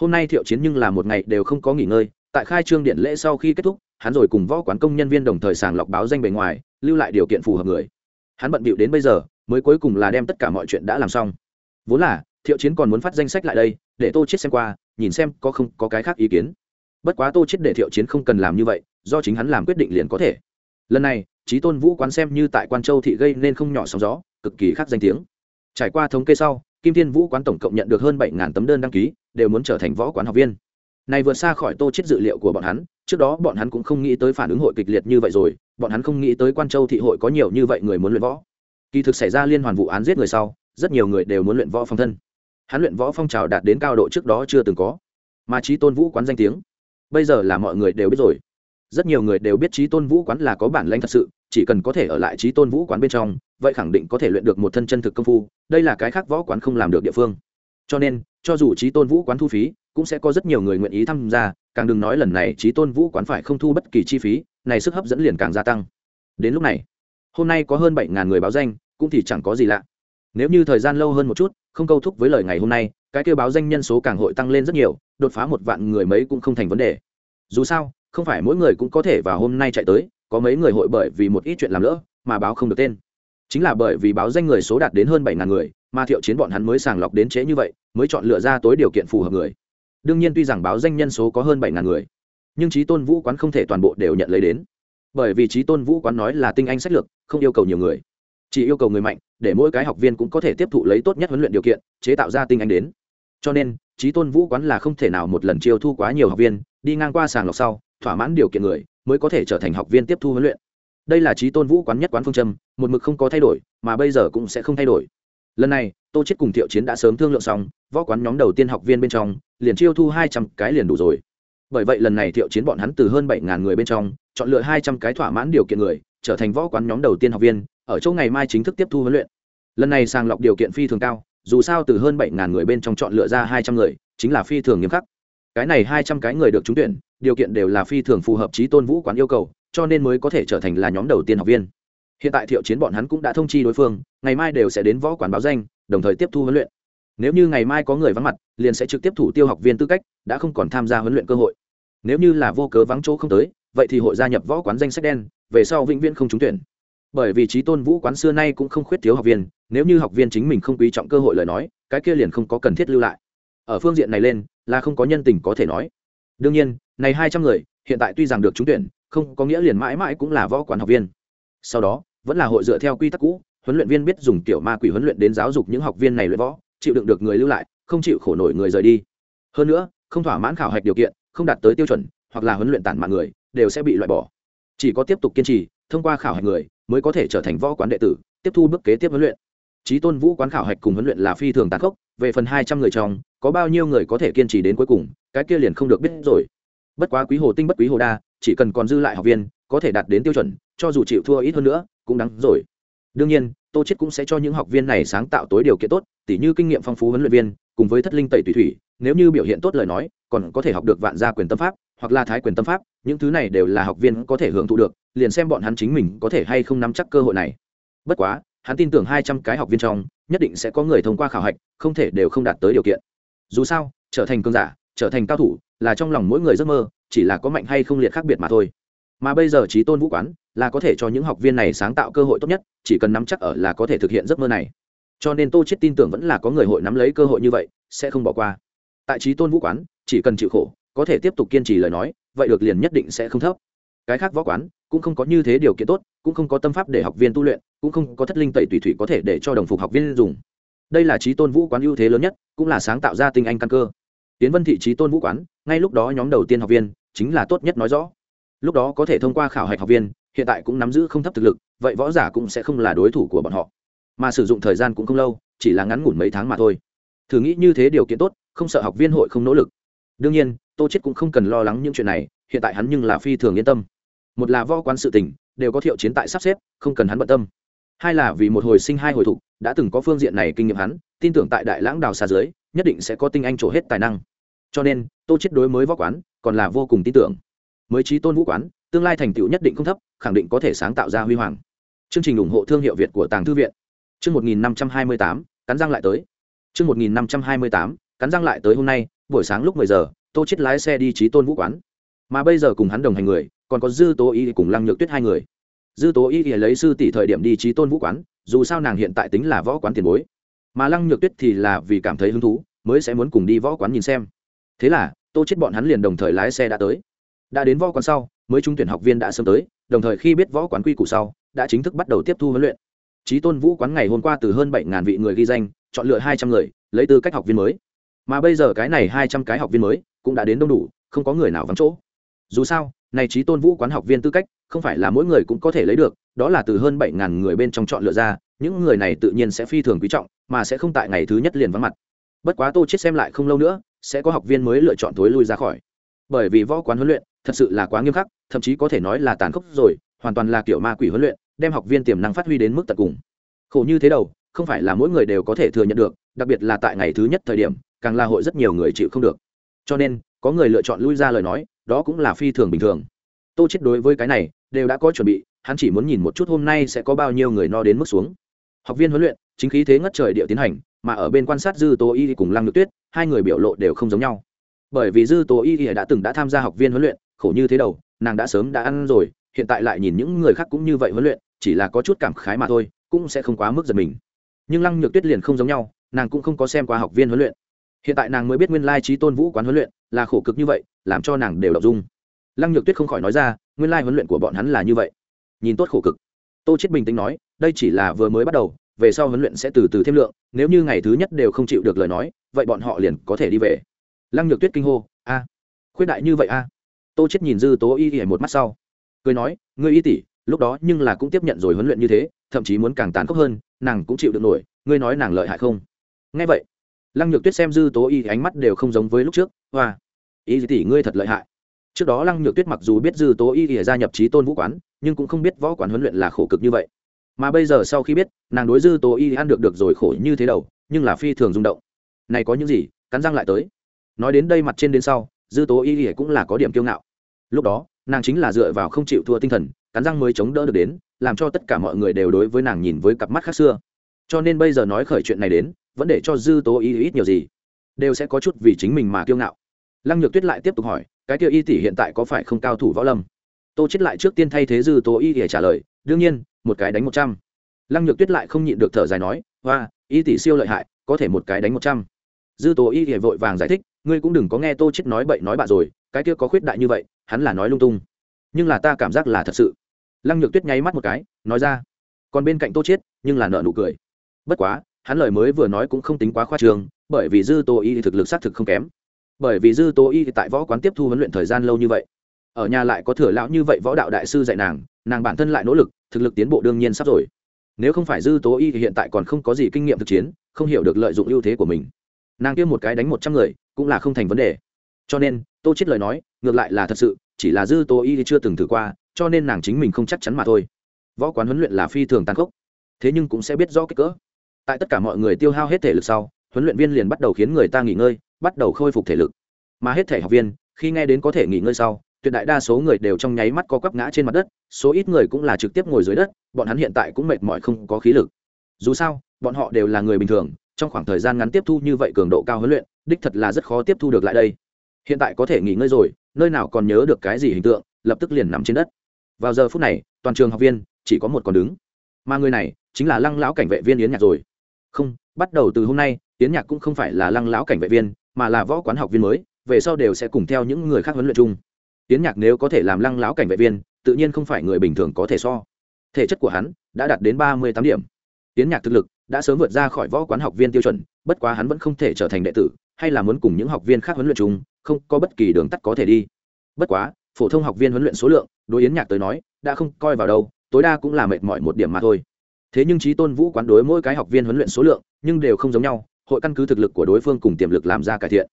Hôm nay thiệu chiến nhưng là một ngày đều không có nghỉ ngơi, tại khai trương điện lễ sau khi kết thúc, hắn rồi cùng võ quán công nhân viên đồng thời sàng lọc báo danh bề ngoài, lưu lại điều kiện phù hợp người. Hắn bận bịu đến bây giờ, mới cuối cùng là đem tất cả mọi chuyện đã làm xong. Vốn là, thiệu chiến còn muốn phát danh sách lại đây, để tô chết xem qua, nhìn xem có không có cái khác ý kiến. Bất quá tô chết để thiệu chiến không cần làm như vậy, do chính hắn làm quyết định liền có thể. Lần này trí tôn vũ quán xem như tại quan châu thị gây nên không nhỏ sóng gió cực kỳ khác danh tiếng. Trải qua thống kê sau, kim thiên vũ quán tổng cộng nhận được hơn bảy tấm đơn đăng ký, đều muốn trở thành võ quán học viên. Này vượt xa khỏi tô chết dự liệu của bọn hắn, trước đó bọn hắn cũng không nghĩ tới phản ứng hội kịch liệt như vậy rồi, bọn hắn không nghĩ tới quan châu thị hội có nhiều như vậy người muốn luyện võ. Kỳ thực xảy ra liên hoàn vụ án giết người sau, rất nhiều người đều muốn luyện võ phong thân. Hắn luyện võ phong trào đạt đến cao độ trước đó chưa từng có. Mà trí tôn vũ quán danh tiếng, bây giờ là mọi người đều biết rồi. Rất nhiều người đều biết trí tôn vũ quán là có bản lanh thật sự chỉ cần có thể ở lại trí tôn vũ quán bên trong, vậy khẳng định có thể luyện được một thân chân thực công phu, đây là cái khác võ quán không làm được địa phương. Cho nên, cho dù trí tôn vũ quán thu phí, cũng sẽ có rất nhiều người nguyện ý tham gia, càng đừng nói lần này trí tôn vũ quán phải không thu bất kỳ chi phí, này sức hấp dẫn liền càng gia tăng. Đến lúc này, hôm nay có hơn bảy ngàn người báo danh, cũng thì chẳng có gì lạ. Nếu như thời gian lâu hơn một chút, không câu thúc với lời ngày hôm nay, cái kêu báo danh nhân số càng hội tăng lên rất nhiều, đột phá một vạn người mấy cũng không thành vấn đề. Dù sao, không phải mỗi người cũng có thể vào hôm nay chạy tới có mấy người hội bởi vì một ít chuyện làm lỡ mà báo không được tên. Chính là bởi vì báo danh người số đạt đến hơn bảy ngàn người, mà thiệu chiến bọn hắn mới sàng lọc đến chế như vậy, mới chọn lựa ra tối điều kiện phù hợp người. Đương nhiên tuy rằng báo danh nhân số có hơn bảy ngàn người, nhưng trí tôn vũ quán không thể toàn bộ đều nhận lấy đến. Bởi vì trí tôn vũ quán nói là tinh anh sách lược, không yêu cầu nhiều người. Chỉ yêu cầu người mạnh, để mỗi cái học viên cũng có thể tiếp thụ lấy tốt nhất huấn luyện điều kiện, chế tạo ra tinh anh đến. Cho nên trí tôn vũ quán là không thể nào một lần chiêu thu quá nhiều học viên, đi ngang qua sàng lọc sau, thỏa mãn điều kiện người mới có thể trở thành học viên tiếp thu huấn luyện. Đây là trí tôn vũ quán nhất quán phương châm, một mực không có thay đổi, mà bây giờ cũng sẽ không thay đổi. Lần này, tô chết cùng thiệu chiến đã sớm thương lượng xong, võ quán nhóm đầu tiên học viên bên trong, liền chiêu thu hai trăm cái liền đủ rồi. Bởi vậy lần này thiệu chiến bọn hắn từ hơn bảy ngàn người bên trong, chọn lựa hai trăm cái thỏa mãn điều kiện người, trở thành võ quán nhóm đầu tiên học viên, ở chỗ ngày mai chính thức tiếp thu huấn luyện. Lần này sàng lọc điều kiện phi thường cao, dù sao từ hơn bảy ngàn người bên trong chọn lựa ra hai trăm người, chính là phi thường nghiêm khắc. Cái này hai trăm cái người được trúng tuyển điều kiện đều là phi thường phù hợp trí tôn vũ quán yêu cầu, cho nên mới có thể trở thành là nhóm đầu tiên học viên. Hiện tại thiệu chiến bọn hắn cũng đã thông chi đối phương, ngày mai đều sẽ đến võ quán báo danh, đồng thời tiếp thu huấn luyện. Nếu như ngày mai có người vắng mặt, liền sẽ trực tiếp thủ tiêu học viên tư cách, đã không còn tham gia huấn luyện cơ hội. Nếu như là vô cớ vắng chỗ không tới, vậy thì hội gia nhập võ quán danh sách đen, về sau vĩnh viễn không trúng tuyển. Bởi vì trí tôn vũ quán xưa nay cũng không khuyết thiếu học viên, nếu như học viên chính mình không quý trọng cơ hội lời nói, cái kia liền không có cần thiết lưu lại. Ở phương diện này lên, là không có nhân tình có thể nói đương nhiên, này hai trăm người, hiện tại tuy rằng được trúng tuyển, không có nghĩa liền mãi mãi cũng là võ quán học viên. Sau đó, vẫn là hội dựa theo quy tắc cũ, huấn luyện viên biết dùng kiểu ma quỷ huấn luyện đến giáo dục những học viên này luyện võ, chịu đựng được người lưu lại, không chịu khổ nổi người rời đi. Hơn nữa, không thỏa mãn khảo hạch điều kiện, không đạt tới tiêu chuẩn, hoặc là huấn luyện tản mạng người, đều sẽ bị loại bỏ. Chỉ có tiếp tục kiên trì, thông qua khảo hạch người, mới có thể trở thành võ quán đệ tử, tiếp thu bước kế tiếp huấn luyện. Trí tôn vũ quán khảo hạch cùng huấn luyện là phi thường tàn khốc về phần hai trăm người trong, có bao nhiêu người có thể kiên trì đến cuối cùng, cái kia liền không được biết rồi. Bất quá quý hồ tinh bất quý hồ đa, chỉ cần còn dư lại học viên, có thể đạt đến tiêu chuẩn, cho dù chịu thua ít hơn nữa, cũng đáng rồi. Đương nhiên, tô chết cũng sẽ cho những học viên này sáng tạo tối điều kiện tốt, tỉ như kinh nghiệm phong phú huấn luyện viên, cùng với thất linh tẩy tùy thủy, nếu như biểu hiện tốt lời nói, còn có thể học được vạn gia quyền tâm pháp, hoặc là thái quyền tâm pháp, những thứ này đều là học viên có thể hưởng thụ được, liền xem bọn hắn chính mình có thể hay không nắm chắc cơ hội này. Bất quá, hắn tin tưởng hai trăm cái học viên trong nhất định sẽ có người thông qua khảo hạch, không thể đều không đạt tới điều kiện. Dù sao, trở thành cơn giả, trở thành cao thủ là trong lòng mỗi người giấc mơ, chỉ là có mạnh hay không liệt khác biệt mà thôi. Mà bây giờ trí tôn vũ quán là có thể cho những học viên này sáng tạo cơ hội tốt nhất, chỉ cần nắm chắc ở là có thể thực hiện giấc mơ này. Cho nên tô chết tin tưởng vẫn là có người hội nắm lấy cơ hội như vậy, sẽ không bỏ qua. Tại trí tôn vũ quán, chỉ cần chịu khổ, có thể tiếp tục kiên trì lời nói, vậy được liền nhất định sẽ không thấp. Cái khác võ quán cũng không có như thế điều kiện tốt cũng không có tâm pháp để học viên tu luyện, cũng không có thất linh tẩy tùy thủy có thể để cho đồng phục học viên dùng. Đây là trí tôn vũ quán ưu thế lớn nhất, cũng là sáng tạo ra tinh anh căn cơ. Tiến vân thị trí tôn vũ quán, ngay lúc đó nhóm đầu tiên học viên, chính là tốt nhất nói rõ. Lúc đó có thể thông qua khảo hạch học viên, hiện tại cũng nắm giữ không thấp thực lực, vậy võ giả cũng sẽ không là đối thủ của bọn họ. Mà sử dụng thời gian cũng không lâu, chỉ là ngắn ngủn mấy tháng mà thôi. Thử nghĩ như thế điều kiện tốt, không sợ học viên hội không nỗ lực. Đương nhiên, tô chết cũng không cần lo lắng những chuyện này, hiện tại hắn nhưng là phi thường yên tâm. Một là võ quan sự tình đều có thiệu chiến tại sắp xếp, không cần hắn bận tâm. Hai là vì một hồi sinh hai hồi thục, đã từng có phương diện này kinh nghiệm hắn, tin tưởng tại đại lãng đào xa dưới, nhất định sẽ có tinh anh trổ hết tài năng. Cho nên, tô chết đối mới võ quán, còn là vô cùng tin tưởng. Mới trí tôn vũ quán, tương lai thành tựu nhất định không thấp, khẳng định có thể sáng tạo ra huy hoàng. Chương trình ủng hộ thương hiệu việt của tàng thư viện. Chương một nghìn năm trăm hai mươi tám, cắn răng lại tới. Chương một nghìn năm trăm hai mươi tám, cắn răng lại tới hôm nay, buổi sáng lúc mười giờ, tô chết lái xe đi trí tôn vũ quán. Mà bây giờ cùng hắn đồng hành người còn có dư tố y cùng lăng nhược tuyết hai người. Dư tố y lấy sư tỷ thời điểm đi trí tôn vũ quán, dù sao nàng hiện tại tính là võ quán tiền bối. Mà lăng nhược tuyết thì là vì cảm thấy hứng thú, mới sẽ muốn cùng đi võ quán nhìn xem. Thế là, tô chết bọn hắn liền đồng thời lái xe đã tới. Đã đến võ quán sau, mới trung tuyển học viên đã sớm tới, đồng thời khi biết võ quán quy củ sau, đã chính thức bắt đầu tiếp thu huấn luyện. Trí tôn vũ quán ngày hôm qua từ hơn bảy ngàn vị người ghi danh, chọn lựa hai trăm người, lấy tư cách học viên mới. Mà bây giờ cái này hai trăm cái học viên mới cũng đã đến đông đủ, không có người nào vắng chỗ dù sao, này trí tôn vũ quán học viên tư cách, không phải là mỗi người cũng có thể lấy được, đó là từ hơn bảy ngàn người bên trong chọn lựa ra, những người này tự nhiên sẽ phi thường quý trọng, mà sẽ không tại ngày thứ nhất liền vắng mặt. Bất quá tô chết xem lại không lâu nữa, sẽ có học viên mới lựa chọn thối lui ra khỏi. Bởi vì võ quán huấn luyện thật sự là quá nghiêm khắc, thậm chí có thể nói là tàn khốc rồi, hoàn toàn là kiểu ma quỷ huấn luyện, đem học viên tiềm năng phát huy đến mức tận cùng. Khổ như thế đầu, không phải là mỗi người đều có thể thừa nhận được, đặc biệt là tại ngày thứ nhất thời điểm, càng là hội rất nhiều người chịu không được. Cho nên, có người lựa chọn lui ra lời nói đó cũng là phi thường bình thường. Tô chết đối với cái này, đều đã có chuẩn bị, hắn chỉ muốn nhìn một chút hôm nay sẽ có bao nhiêu người no đến mức xuống. Học viên huấn luyện, chính khí thế ngất trời địa tiến hành, mà ở bên quan sát dư tô y cùng lăng nhược tuyết, hai người biểu lộ đều không giống nhau. Bởi vì dư tô y đã từng đã tham gia học viên huấn luyện, khổ như thế đầu, nàng đã sớm đã ăn rồi, hiện tại lại nhìn những người khác cũng như vậy huấn luyện, chỉ là có chút cảm khái mà thôi, cũng sẽ không quá mức giật mình. Nhưng lăng nhược tuyết liền không giống nhau, nàng cũng không có xem qua học viên huấn luyện hiện tại nàng mới biết nguyên lai trí tôn vũ quán huấn luyện là khổ cực như vậy, làm cho nàng đều đọc dung. Lăng nhược tuyết không khỏi nói ra, nguyên lai huấn luyện của bọn hắn là như vậy. Nhìn tốt khổ cực. Tô chết bình tĩnh nói, đây chỉ là vừa mới bắt đầu, về sau huấn luyện sẽ từ từ thêm lượng, nếu như ngày thứ nhất đều không chịu được lời nói, vậy bọn họ liền có thể đi về. Lăng nhược tuyết kinh hô, a, khuyết đại như vậy a? Tô chết nhìn dư tố y y một mắt sau, cười nói, ngươi y tỷ, lúc đó nhưng là cũng tiếp nhận rồi huấn luyện như thế, thậm chí muốn càng tàn khốc hơn, nàng cũng chịu được nổi, ngươi nói nàng lợi hại không? Nghe vậy lăng nhược tuyết xem dư tố y ánh mắt đều không giống với lúc trước. Hoa, y tỷ ngươi thật lợi hại. Trước đó lăng nhược tuyết mặc dù biết dư tố y ỉa gia nhập trí tôn vũ quán, nhưng cũng không biết võ quán huấn luyện là khổ cực như vậy. Mà bây giờ sau khi biết, nàng đối dư tố y ăn được được rồi khổ như thế đầu, nhưng là phi thường rung động. Này có những gì, cắn răng lại tới. Nói đến đây mặt trên đến sau, dư tố y ỉa cũng là có điểm kiêu ngạo. Lúc đó, nàng chính là dựa vào không chịu thua tinh thần, cắn răng mới chống đỡ được đến, làm cho tất cả mọi người đều đối với nàng nhìn với cặp mắt khác xưa. Cho nên bây giờ nói khởi chuyện này đến vẫn để cho dư tố y ít nhiều gì, đều sẽ có chút vì chính mình mà kiêu ngạo. Lăng nhược tuyết lại tiếp tục hỏi, cái kia y tỷ hiện tại có phải không cao thủ võ lâm? Tô chết lại trước tiên thay thế dư tố y để trả lời, đương nhiên, một cái đánh một trăm. Lăng nhược tuyết lại không nhịn được thở dài nói hoa y tỷ siêu lợi hại, có thể một cái đánh một trăm. Dư tố y để vội vàng giải thích, ngươi cũng đừng có nghe tô chết nói bậy nói bạ rồi, cái kia có khuyết đại như vậy, hắn là nói lung tung. Nhưng là ta cảm giác là thật sự. Lăng nhược tuyết nháy mắt một cái, nói ra, còn bên cạnh tô chết, nhưng là nợ nụ cười. Bất quá hắn lời mới vừa nói cũng không tính quá khoa trương, bởi vì dư tô y thực lực xác thực không kém. Bởi vì dư tô y tại võ quán tiếp thu huấn luyện thời gian lâu như vậy. Ở nhà lại có thừa lão như vậy võ đạo đại sư dạy nàng nàng bản thân lại nỗ lực, thực lực tiến bộ đương nhiên sắp rồi. Nếu không phải dư tố y thì hiện tại còn không có gì kinh nghiệm thực chiến, không hiểu được lợi dụng ưu thế của mình. Nàng kia một cái đánh một trăm người, cũng là không thành vấn đề. Cho nên, tô chết lời nói, ngược lại là thật sự, chỉ là dư tố y thì chưa từng thử qua, cho nên nàng chính mình không chắc chắn mà thôi. Võ quán huấn luyện là phi thường tàn khốc, thế nhưng cũng sẽ biết rõ kích cỡ tại tất cả mọi người tiêu hao hết thể lực sau, huấn luyện viên liền bắt đầu khiến người ta nghỉ ngơi, bắt đầu khôi phục thể lực. Mà hết thể học viên, khi nghe đến có thể nghỉ ngơi sau, tuyệt đại đa số người đều trong nháy mắt có quắp ngã trên mặt đất, số ít người cũng là trực tiếp ngồi dưới đất, bọn hắn hiện tại cũng mệt mỏi không có khí lực. Dù sao, bọn họ đều là người bình thường, trong khoảng thời gian ngắn tiếp thu như vậy cường độ cao huấn luyện, đích thật là rất khó tiếp thu được lại đây. Hiện tại có thể nghỉ ngơi rồi, nơi nào còn nhớ được cái gì hình tượng, lập tức liền nằm trên đất. Vào giờ phút này, toàn trường học viên chỉ có một con đứng. Mà người này chính là lăng lão cảnh vệ viên yến nhạc rồi không, bắt đầu từ hôm nay Tiến nhạc cũng không phải là lăng lão cảnh vệ viên, mà là võ quán học viên mới, về sau đều sẽ cùng theo những người khác huấn luyện chung. Tiến nhạc nếu có thể làm lăng lão cảnh vệ viên, tự nhiên không phải người bình thường có thể so. Thể chất của hắn đã đạt đến ba mươi tám điểm. Tiến nhạc thực lực đã sớm vượt ra khỏi võ quán học viên tiêu chuẩn, bất quá hắn vẫn không thể trở thành đệ tử, hay là muốn cùng những học viên khác huấn luyện chung, không có bất kỳ đường tắt có thể đi. Bất quá, phổ thông học viên huấn luyện số lượng, đối yến nhạc tới nói, đã không coi vào đâu, tối đa cũng là mệt mỏi một điểm mà thôi thế nhưng trí tôn vũ quán đối mỗi cái học viên huấn luyện số lượng, nhưng đều không giống nhau, hội căn cứ thực lực của đối phương cùng tiềm lực làm ra cải thiện.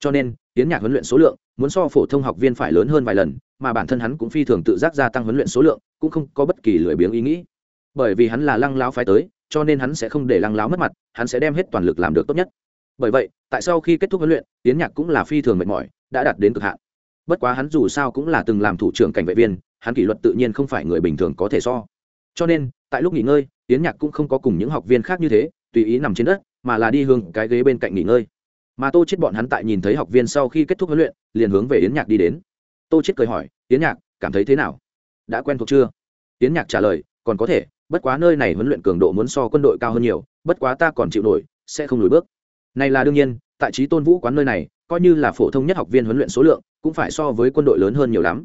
Cho nên tiến nhạc huấn luyện số lượng muốn so phổ thông học viên phải lớn hơn vài lần, mà bản thân hắn cũng phi thường tự giác gia tăng huấn luyện số lượng, cũng không có bất kỳ lười biếng ý nghĩ. Bởi vì hắn là lăng láo phái tới, cho nên hắn sẽ không để lăng láo mất mặt, hắn sẽ đem hết toàn lực làm được tốt nhất. Bởi vậy, tại sau khi kết thúc huấn luyện tiến nhạc cũng là phi thường mệt mỏi, đã đạt đến cực hạn. Bất quá hắn dù sao cũng là từng làm thủ trưởng cảnh vệ viên, hắn kỷ luật tự nhiên không phải người bình thường có thể so cho nên, tại lúc nghỉ ngơi tiến nhạc cũng không có cùng những học viên khác như thế, tùy ý nằm trên đất, mà là đi hướng cái ghế bên cạnh nghỉ ngơi. Mà tô chết bọn hắn tại nhìn thấy học viên sau khi kết thúc huấn luyện, liền hướng về yến nhạc đi đến. Tô chết cười hỏi, yến nhạc, cảm thấy thế nào? Đã quen thuộc chưa? Yến nhạc trả lời, còn có thể, bất quá nơi này huấn luyện cường độ muốn so quân đội cao hơn nhiều, bất quá ta còn chịu nổi, sẽ không lùi bước. Này là đương nhiên, tại trí tôn vũ quán nơi này, coi như là phổ thông nhất học viên huấn luyện số lượng, cũng phải so với quân đội lớn hơn nhiều lắm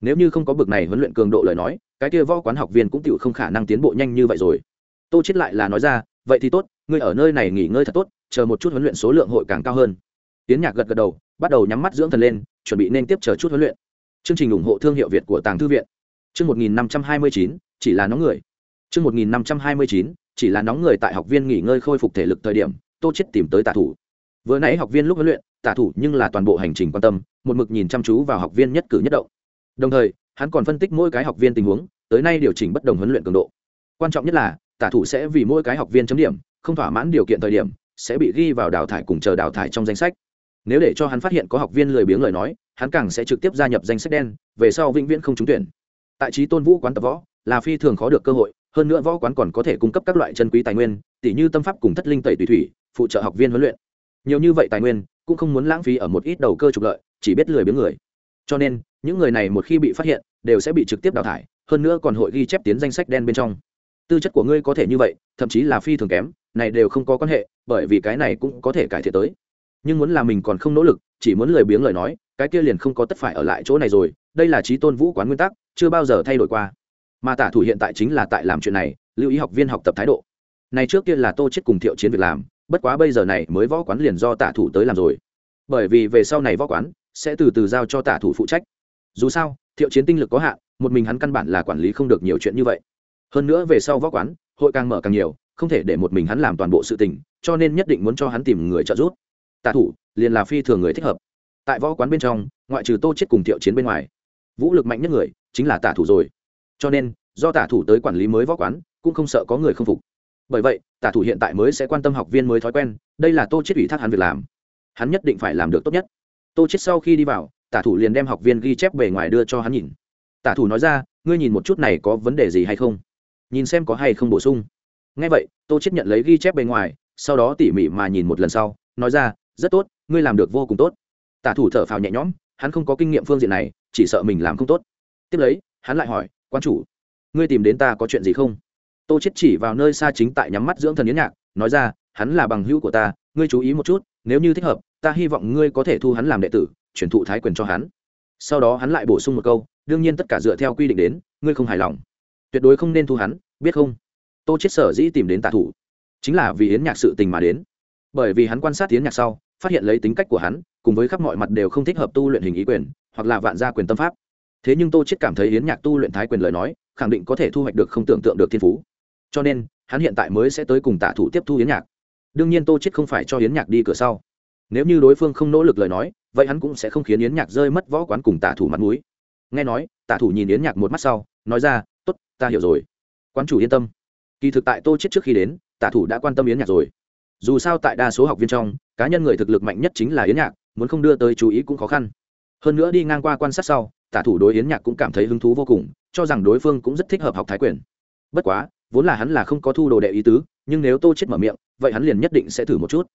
nếu như không có bực này huấn luyện cường độ lời nói, cái kia võ quán học viên cũng tựu không khả năng tiến bộ nhanh như vậy rồi. Tô chết lại là nói ra, vậy thì tốt, ngươi ở nơi này nghỉ ngơi thật tốt, chờ một chút huấn luyện số lượng hội càng cao hơn. Tiến nhạc gật gật đầu, bắt đầu nhắm mắt dưỡng thần lên, chuẩn bị nên tiếp chờ chút huấn luyện. Chương trình ủng hộ thương hiệu việt của tàng thư viện. Chương một nghìn năm trăm hai mươi chín, chỉ là nóng người. Chương một nghìn năm trăm hai mươi chín, chỉ là nóng người tại học viên nghỉ ngơi khôi phục thể lực thời điểm, tô chết tìm tới tả thủ. Vừa nãy học viên lúc huấn luyện, tả thủ nhưng là toàn bộ hành trình quan tâm, một mực nhìn chăm chú vào học viên nhất cử nhất động đồng thời, hắn còn phân tích mỗi cái học viên tình huống, tới nay điều chỉnh bất đồng huấn luyện cường độ. Quan trọng nhất là, tả thủ sẽ vì mỗi cái học viên chấm điểm, không thỏa mãn điều kiện thời điểm, sẽ bị ghi vào đào thải cùng chờ đào thải trong danh sách. Nếu để cho hắn phát hiện có học viên lười biếng lời nói, hắn càng sẽ trực tiếp gia nhập danh sách đen, về sau vĩnh viễn không trúng tuyển. Tại trí tôn vũ quán tập võ, là phi thường khó được cơ hội, hơn nữa võ quán còn có thể cung cấp các loại chân quý tài nguyên tỷ như tâm pháp cùng thất linh tẩy tùy thủy, phụ trợ học viên huấn luyện. Nhiều như vậy tài nguyên, cũng không muốn lãng phí ở một ít đầu cơ trục lợi, chỉ biết lười biếng người cho nên, những người này một khi bị phát hiện, đều sẽ bị trực tiếp đào thải, hơn nữa còn hội ghi chép tiến danh sách đen bên trong. Tư chất của ngươi có thể như vậy, thậm chí là phi thường kém, này đều không có quan hệ, bởi vì cái này cũng có thể cải thiện tới. Nhưng muốn là mình còn không nỗ lực, chỉ muốn lười biếng lời nói, cái kia liền không có tất phải ở lại chỗ này rồi, đây là trí tôn vũ quán nguyên tắc, chưa bao giờ thay đổi qua. Mà tả thủ hiện tại chính là tại làm chuyện này, lưu ý học viên học tập thái độ. Này trước kia là tô chết cùng thiệu chiến việc làm, bất quá bây giờ này mới võ quán liền do tả thủ tới làm rồi. Bởi vì về sau này võ quán sẽ từ từ giao cho tả thủ phụ trách. Dù sao, thiệu chiến tinh lực có hạn, một mình hắn căn bản là quản lý không được nhiều chuyện như vậy. Hơn nữa về sau võ quán, hội càng mở càng nhiều, không thể để một mình hắn làm toàn bộ sự tình, cho nên nhất định muốn cho hắn tìm người trợ giúp. Tả thủ, liền là phi thường người thích hợp. Tại võ quán bên trong, ngoại trừ tô chết cùng thiệu chiến bên ngoài, vũ lực mạnh nhất người chính là tả thủ rồi. Cho nên, do tả thủ tới quản lý mới võ quán, cũng không sợ có người không phục. Bởi vậy, tả thủ hiện tại mới sẽ quan tâm học viên mới thói quen, đây là tô chết ủy thác hắn việc làm. Hắn nhất định phải làm được tốt nhất tô chết sau khi đi vào, tả thủ liền đem học viên ghi chép bề ngoài đưa cho hắn nhìn. Tả thủ nói ra, ngươi nhìn một chút này có vấn đề gì hay không? Nhìn xem có hay không bổ sung. Ngay vậy, tô chết nhận lấy ghi chép bề ngoài, sau đó tỉ mỉ mà nhìn một lần sau, nói ra, rất tốt, ngươi làm được vô cùng tốt. Tả thủ thở phào nhẹ nhõm, hắn không có kinh nghiệm phương diện này, chỉ sợ mình làm không tốt. Tiếp lấy, hắn lại hỏi, quan chủ, ngươi tìm đến ta có chuyện gì không? Tô chết chỉ vào nơi xa chính tại nhắm mắt dưỡng thần yến nhạc, nói ra, hắn là bằng hữu của ta, ngươi chú ý một chút nếu như thích hợp, ta hy vọng ngươi có thể thu hắn làm đệ tử chuyển thụ thái quyền cho hắn. Sau đó hắn lại bổ sung một câu, đương nhiên tất cả dựa theo quy định đến, ngươi không hài lòng. Tuyệt đối không nên thu hắn, biết không? Tô chết sở dĩ tìm đến tạ thủ, chính là vì yến nhạc sự tình mà đến. Bởi vì hắn quan sát yến nhạc sau, phát hiện lấy tính cách của hắn, cùng với khắp mọi mặt đều không thích hợp tu luyện hình ý quyền, hoặc là vạn gia quyền tâm pháp. Thế nhưng tô chết cảm thấy yến nhạc tu luyện thái quyền lời nói, khẳng định có thể thu hoạch được không tưởng tượng được thiên phú. Cho nên, hắn hiện tại mới sẽ tới cùng tạ thủ tiếp thu yến nhạc đương nhiên tô chết không phải cho yến nhạc đi cửa sau. Nếu như đối phương không nỗ lực lời nói, vậy hắn cũng sẽ không khiến yến nhạc rơi mất võ quán cùng tạ thủ mặt mũi. Nghe nói, tả thủ nhìn yến nhạc một mắt sau, nói ra t ố t ta hiểu rồi. Quán chủ yên tâm. Kỳ thực tại tô chết trước khi đến, tả thủ đã quan tâm yến nhạc rồi. Dù sao tại đa số học viên trong, cá nhân người thực lực mạnh nhất chính là yến nhạc, muốn không đưa tới chú ý cũng khó khăn. Hơn nữa đi ngang qua quan sát sau, tả thủ đối yến nhạc cũng cảm thấy hứng thú vô cùng, cho rằng đối phương cũng rất thích hợp học thái quyền. Bất quá vốn là hắn là không có thu đồ đệ ý tứ, nhưng nếu tô chết mở miệng, vậy hắn liền nhất định sẽ thử một chút.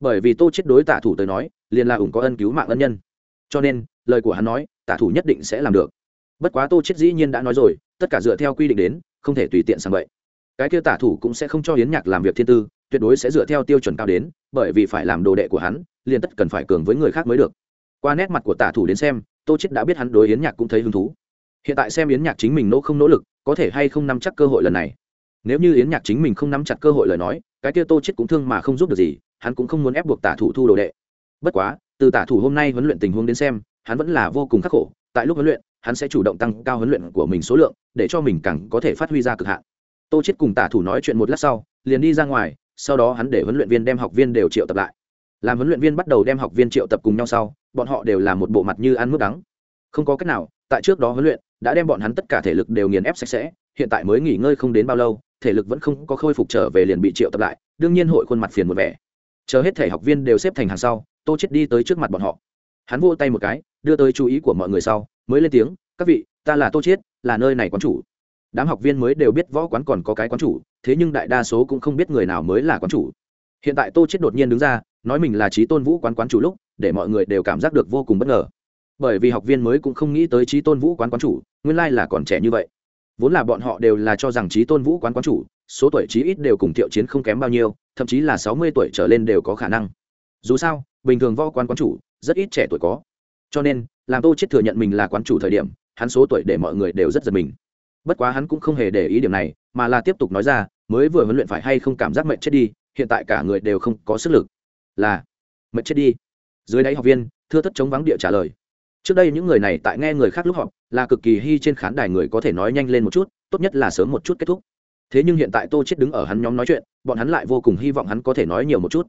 Bởi vì tô chết đối tả thủ tới nói, liền là ủng có ân cứu mạng ân nhân. Cho nên, lời của hắn nói, tả thủ nhất định sẽ làm được. Bất quá tô chết dĩ nhiên đã nói rồi, tất cả dựa theo quy định đến, không thể tùy tiện sang vậy cái kia tả thủ cũng sẽ không cho hiến nhạc làm việc thiên tư, tuyệt đối sẽ dựa theo tiêu chuẩn cao đến, bởi vì phải làm đồ đệ của hắn, liền tất cần phải cường với người khác mới được. Qua nét mặt của tả thủ đến xem, tô chết đã biết hắn đối yến nhạc cũng thấy hứng thú. Hiện tại xem yến nhạc chính mình nỗ không nỗ lực, có thể hay không nắm chắc cơ hội lần này nếu như yến nhạc chính mình không nắm chặt cơ hội lời nói, cái kia tô chết cũng thương mà không giúp được gì, hắn cũng không muốn ép buộc tả thủ thu đồ đệ. Bất quá, từ tả thủ hôm nay huấn luyện tình huống đến xem, hắn vẫn là vô cùng khắc khổ, tại lúc huấn luyện, hắn sẽ chủ động tăng cao huấn luyện của mình số lượng, để cho mình càng có thể phát huy ra cực hạn. Tô chết cùng tả thủ nói chuyện một lát sau, liền đi ra ngoài, sau đó hắn để huấn luyện viên đem học viên đều triệu tập lại. Làm huấn luyện viên bắt đầu đem học viên triệu tập cùng nhau sau, bọn họ đều là một bộ mặt như ăn mướp đắng. Không có cách nào, tại trước đó huấn luyện, đã đem bọn hắn tất cả thể lực đều nghiền ép sạch sẽ hiện tại mới nghỉ ngơi không đến bao lâu, thể lực vẫn không có khôi phục trở về liền bị triệu tập lại, đương nhiên hội khuôn mặt phiền một vẻ. Chờ hết thể học viên đều xếp thành hàng sau, tô chết đi tới trước mặt bọn họ. Hắn vô tay một cái, đưa tới chú ý của mọi người sau, mới lên tiếng, các vị, ta là tô chết là nơi này quán chủ. Đám học viên mới đều biết võ quán còn có cái quán chủ, thế nhưng đại đa số cũng không biết người nào mới là quán chủ. Hiện tại tô chết đột nhiên đứng ra, nói mình là trí tôn vũ quán quán chủ lúc, để mọi người đều cảm giác được vô cùng bất ngờ. Bởi vì học viên mới cũng không nghĩ tới trí tôn vũ quán quán chủ, nguyên lai là còn trẻ như vậy vốn là bọn họ đều là cho rằng trí tôn vũ quán quán chủ, số tuổi trí ít đều cùng thiệu chiến không kém bao nhiêu, thậm chí là sáu mươi tuổi trở lên đều có khả năng. Dù sao, bình thường võ quán quán chủ, rất ít trẻ tuổi có. Cho nên, làm tô chết thừa nhận mình là quán chủ thời điểm, hắn số tuổi để mọi người đều rất giật mình. Bất quá hắn cũng không hề để ý điểm này, mà là tiếp tục nói ra, mới vừa huấn luyện phải hay không cảm giác mệnh chết đi, hiện tại cả người đều không có sức lực. Là mệnh chết đi. Dưới đáy học viên, thưa thất chống vắng địa trả lời. Trước đây những người này tại nghe người khác lúc họp là cực kỳ hy trên khán đài người có thể nói nhanh lên một chút, tốt nhất là sớm một chút kết thúc. Thế nhưng hiện tại tô chết đứng ở hắn nhóm nói chuyện, bọn hắn lại vô cùng hy vọng hắn có thể nói nhiều một chút.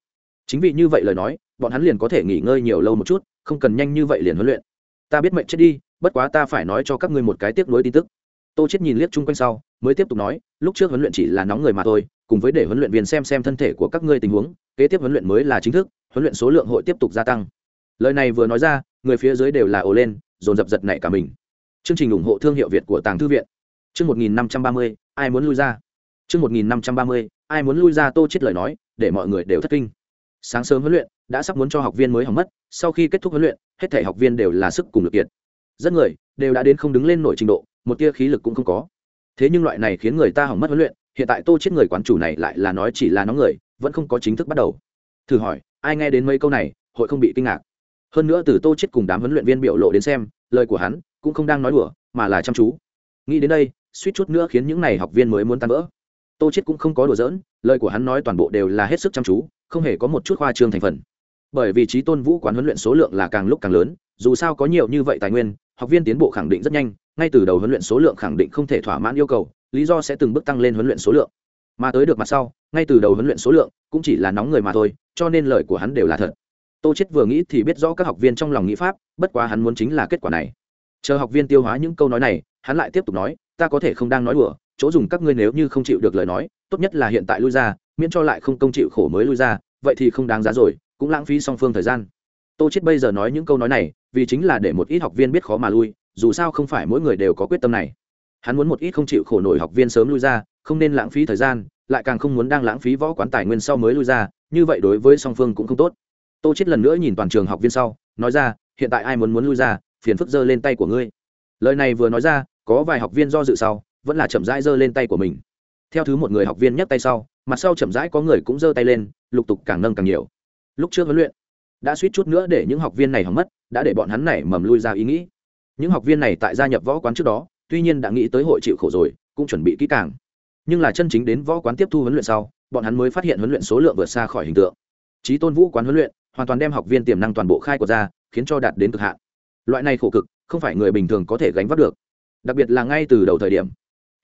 Chính vì như vậy lời nói, bọn hắn liền có thể nghỉ ngơi nhiều lâu một chút, không cần nhanh như vậy liền huấn luyện. Ta biết mệnh chết đi, bất quá ta phải nói cho các ngươi một cái tiếp nối tin tức. Tô chết nhìn liếc chung quanh sau, mới tiếp tục nói, lúc trước huấn luyện chỉ là nóng người mà thôi, cùng với để huấn luyện viên xem xem thân thể của các ngươi tình huống, kế tiếp huấn luyện mới là chính thức, huấn luyện số lượng hội tiếp tục gia tăng. Lời này vừa nói ra, người phía dưới đều là ồ lên, dồn dập giật nảy cả mình chương trình ủng hộ thương hiệu việt của tàng thư viện. Chương một nghìn năm trăm ba mươi, ai muốn lui ra? Chương một nghìn năm trăm ba mươi, ai muốn lui ra tô chết lời nói, để mọi người đều thất kinh. Sáng sớm huấn luyện, đã sắp muốn cho học viên mới hỏng mất, sau khi kết thúc huấn luyện, hết thảy học viên đều là sức cùng lực kiệt. Rất người, đều đã đến không đứng lên nổi trình độ, một tia khí lực cũng không có. Thế nhưng loại này khiến người ta hỏng mất huấn luyện, hiện tại tô chết người quán chủ này lại là nói chỉ là nó người, vẫn không có chính thức bắt đầu. Thử hỏi, ai nghe đến mấy câu này, hội không bị kinh ngạc. Hơn nữa từ tô chết cùng đám huấn luyện viên biểu lộ đến xem lời của hắn cũng không đang nói đùa, mà là chăm chú. Nghĩ đến đây, suýt chút nữa khiến những này học viên mới muốn tan vỡ. Tô chết cũng không có đùa giỡn, lời của hắn nói toàn bộ đều là hết sức chăm chú, không hề có một chút khoa trương thành phần. Bởi vì trí tôn vũ quán huấn luyện số lượng là càng lúc càng lớn, dù sao có nhiều như vậy tài nguyên, học viên tiến bộ khẳng định rất nhanh, ngay từ đầu huấn luyện số lượng khẳng định không thể thỏa mãn yêu cầu, lý do sẽ từng bước tăng lên huấn luyện số lượng. Mà tới được mặt sau, ngay từ đầu huấn luyện số lượng cũng chỉ là nóng người mà thôi, cho nên lời của hắn đều là thật tô chết vừa nghĩ thì biết rõ các học viên trong lòng nghĩ pháp, bất quá hắn muốn chính là kết quả này. Chờ học viên tiêu hóa những câu nói này, hắn lại tiếp tục nói, ta có thể không đang nói đùa, chỗ dùng các ngươi nếu như không chịu được lời nói, tốt nhất là hiện tại lui ra, miễn cho lại không công chịu khổ mới lui ra, vậy thì không đáng giá rồi, cũng lãng phí song phương thời gian. Tô chết bây giờ nói những câu nói này, vì chính là để một ít học viên biết khó mà lui, dù sao không phải mỗi người đều có quyết tâm này. Hắn muốn một ít không chịu khổ nổi học viên sớm lui ra, không nên lãng phí thời gian, lại càng không muốn đang lãng phí võ quán tài nguyên sau mới lui ra, như vậy đối với song phương cũng không tốt tô chết lần nữa nhìn toàn trường học viên sau, nói ra, hiện tại ai muốn muốn lui ra, phiền phức giơ lên tay của ngươi. Lời này vừa nói ra, có vài học viên do dự sau, vẫn là chậm rãi giơ lên tay của mình. Theo thứ một người học viên nhấc tay sau, mặt sau chậm rãi có người cũng giơ tay lên, lục tục càng nâng càng nhiều. Lúc trước huấn luyện, đã suýt chút nữa để những học viên này hỏng mất, đã để bọn hắn này mầm lui ra ý nghĩ. Những học viên này tại gia nhập võ quán trước đó, tuy nhiên đã nghĩ tới hội chịu khổ rồi, cũng chuẩn bị kỹ càng. Nhưng là chân chính đến võ quán tiếp thu huấn luyện sau, bọn hắn mới phát hiện huấn luyện số lượng vượt xa khỏi hình tượng trí tôn vũ quán huấn luyện, hoàn toàn đem học viên tiềm năng toàn bộ khai của ra, khiến cho đạt đến cực hạn. Loại này khổ cực, không phải người bình thường có thể gánh vác được. Đặc biệt là ngay từ đầu thời điểm.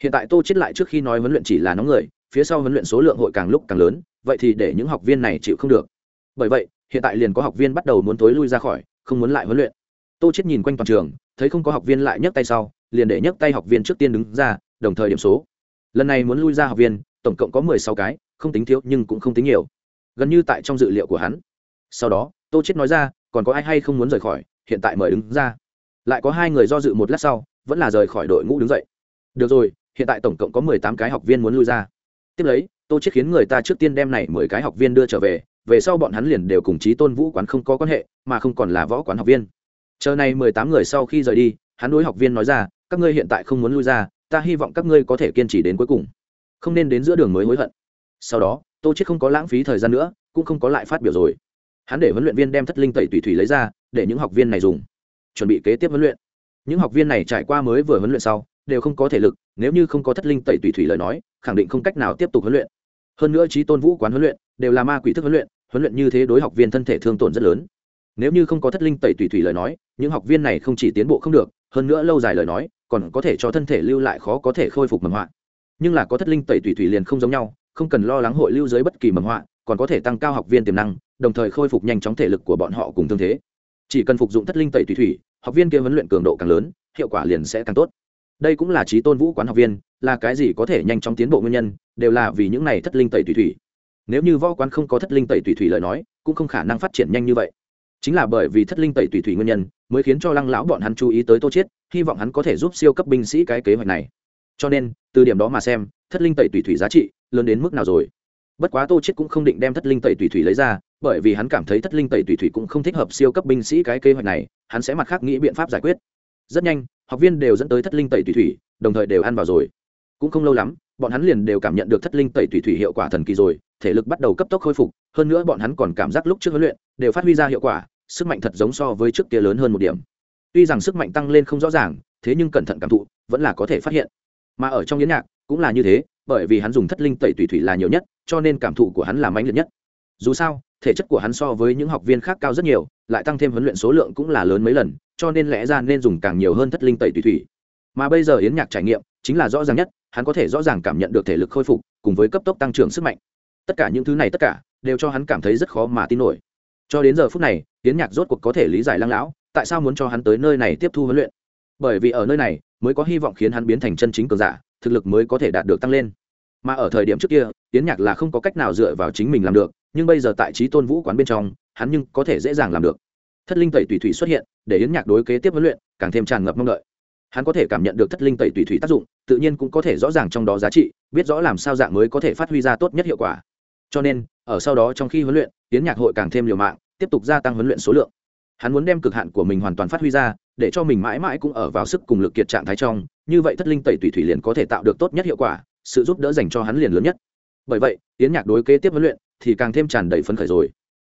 Hiện tại tô chết lại trước khi nói huấn luyện chỉ là nóng người, phía sau huấn luyện số lượng hội càng lúc càng lớn, vậy thì để những học viên này chịu không được. Bởi vậy, hiện tại liền có học viên bắt đầu muốn tối lui ra khỏi, không muốn lại huấn luyện. Tô chết nhìn quanh toàn trường, thấy không có học viên lại nhấc tay sau, liền để nhấc tay học viên trước tiên đứng ra, đồng thời điểm số. Lần này muốn lui ra học viên, tổng cộng có mười sáu cái, không tính thiếu nhưng cũng không tính nhiều gần như tại trong dự liệu của hắn. Sau đó, tô chết nói ra, còn có ai hay không muốn rời khỏi, hiện tại mời đứng ra. Lại có hai người do dự một lát sau, vẫn là rời khỏi đội ngũ đứng dậy. Được rồi, hiện tại tổng cộng có mười tám cái học viên muốn lui ra. Tiếp lấy, tô chết khiến người ta trước tiên đem này mười cái học viên đưa trở về về sau bọn hắn liền đều cùng chí tôn vũ quán không có quan hệ, mà không còn là võ quán học viên. Chờ này mười tám người sau khi rời đi, hắn đối học viên nói ra, các ngươi hiện tại không muốn lui ra, ta hy vọng các ngươi có thể kiên trì đến cuối cùng. Không nên đến giữa đường mới hối hận. Sau đó tô chết không có lãng phí thời gian nữa, cũng không có lại phát biểu rồi. Hắn để huấn luyện viên đem thất linh tẩy tùy thủy lấy ra, để những học viên này dùng. Chuẩn bị kế tiếp huấn luyện. Những học viên này trải qua mới vừa huấn luyện sau, đều không có thể lực, nếu như không có thất linh tẩy tùy thủy lời nói, khẳng định không cách nào tiếp tục huấn luyện. Hơn nữa trí tôn vũ quán huấn luyện, đều là ma quỷ thức huấn luyện huấn luyện như thế đối học viên thân thể thương tổn rất lớn. Nếu như không có thất linh tẩy tùy thủy lời nói, những học viên này không chỉ tiến bộ không được, hơn nữa lâu dài lời nói, còn có thể cho thân thể lưu lại khó có thể khôi phục mầm hoạn. nhưng là có thất linh tẩy tùy thủy liền không giống nhau không cần lo lắng hội lưu dưới bất kỳ mầm họa, còn có thể tăng cao học viên tiềm năng, đồng thời khôi phục nhanh chóng thể lực của bọn họ cùng thương thế. Chỉ cần phục dụng thất linh tẩy thủy thủy, học viên kia huấn luyện cường độ càng lớn, hiệu quả liền sẽ càng tốt. Đây cũng là trí tôn vũ quán học viên, là cái gì có thể nhanh chóng tiến bộ nguyên nhân, đều là vì những này thất linh tẩy thủy thủy. Nếu như võ quán không có thất linh tẩy thủy thủy lời nói, cũng không khả năng phát triển nhanh như vậy. Chính là bởi vì thất linh tẩy thủy thủy nguyên nhân, mới khiến cho lăng lão bọn hắn chú ý tới tô chiết, hy vọng hắn có thể giúp siêu cấp binh sĩ cái kế hoạch này cho nên, từ điểm đó mà xem, thất linh tẩy tùy thủy giá trị lớn đến mức nào rồi? Bất quá tô chiết cũng không định đem thất linh tẩy tùy thủy lấy ra, bởi vì hắn cảm thấy thất linh tẩy tùy thủy cũng không thích hợp siêu cấp binh sĩ cái kế hoạch này, hắn sẽ mặt khác nghĩ biện pháp giải quyết. Rất nhanh, học viên đều dẫn tới thất linh tẩy tùy thủy, đồng thời đều ăn vào rồi. Cũng không lâu lắm, bọn hắn liền đều cảm nhận được thất linh tẩy tùy thủy hiệu quả thần kỳ rồi, thể lực bắt đầu cấp tốc khôi phục, hơn nữa bọn hắn còn cảm giác lúc trước huấn luyện đều phát huy ra hiệu quả, sức mạnh thật giống so với trước kia lớn hơn một điểm. Tuy rằng sức mạnh tăng lên không rõ ràng, thế nhưng cẩn thận cảm thụ, vẫn là có thể phát hiện mà ở trong yến nhạc cũng là như thế, bởi vì hắn dùng thất linh tẩy tùy thủy là nhiều nhất, cho nên cảm thụ của hắn là mãnh liệt nhất. Dù sao, thể chất của hắn so với những học viên khác cao rất nhiều, lại tăng thêm huấn luyện số lượng cũng là lớn mấy lần, cho nên lẽ ra nên dùng càng nhiều hơn thất linh tẩy tùy thủy. Mà bây giờ yến nhạc trải nghiệm chính là rõ ràng nhất, hắn có thể rõ ràng cảm nhận được thể lực khôi phục, cùng với cấp tốc tăng trưởng sức mạnh. Tất cả những thứ này tất cả đều cho hắn cảm thấy rất khó mà tin nổi. Cho đến giờ phút này, yến nhạc rốt cuộc có thể lý giải lăng lão, tại sao muốn cho hắn tới nơi này tiếp thu huấn luyện? Bởi vì ở nơi này mới có hy vọng khiến hắn biến thành chân chính cường giả, thực lực mới có thể đạt được tăng lên. Mà ở thời điểm trước kia tiến nhạc là không có cách nào dựa vào chính mình làm được, nhưng bây giờ tại trí tôn vũ quán bên trong, hắn nhưng có thể dễ dàng làm được. Thất linh tẩy tùy thủy xuất hiện, để yến nhạc đối kế tiếp huấn luyện càng thêm tràn ngập mong đợi. Hắn có thể cảm nhận được thất linh tẩy tùy thủy tác dụng, tự nhiên cũng có thể rõ ràng trong đó giá trị, biết rõ làm sao dạng mới có thể phát huy ra tốt nhất hiệu quả. Cho nên, ở sau đó trong khi huấn luyện, yến nhạc hội càng thêm liều mạng, tiếp tục gia tăng huấn luyện số lượng hắn muốn đem cực hạn của mình hoàn toàn phát huy ra, để cho mình mãi mãi cũng ở vào sức cùng lực kiệt trạng thái trong, như vậy thất linh tẩy tùy thủy liền có thể tạo được tốt nhất hiệu quả, sự giúp đỡ dành cho hắn liền lớn nhất. Bởi vậy tiến nhạc đối kế tiếp huấn luyện thì càng thêm tràn đầy phấn khởi rồi.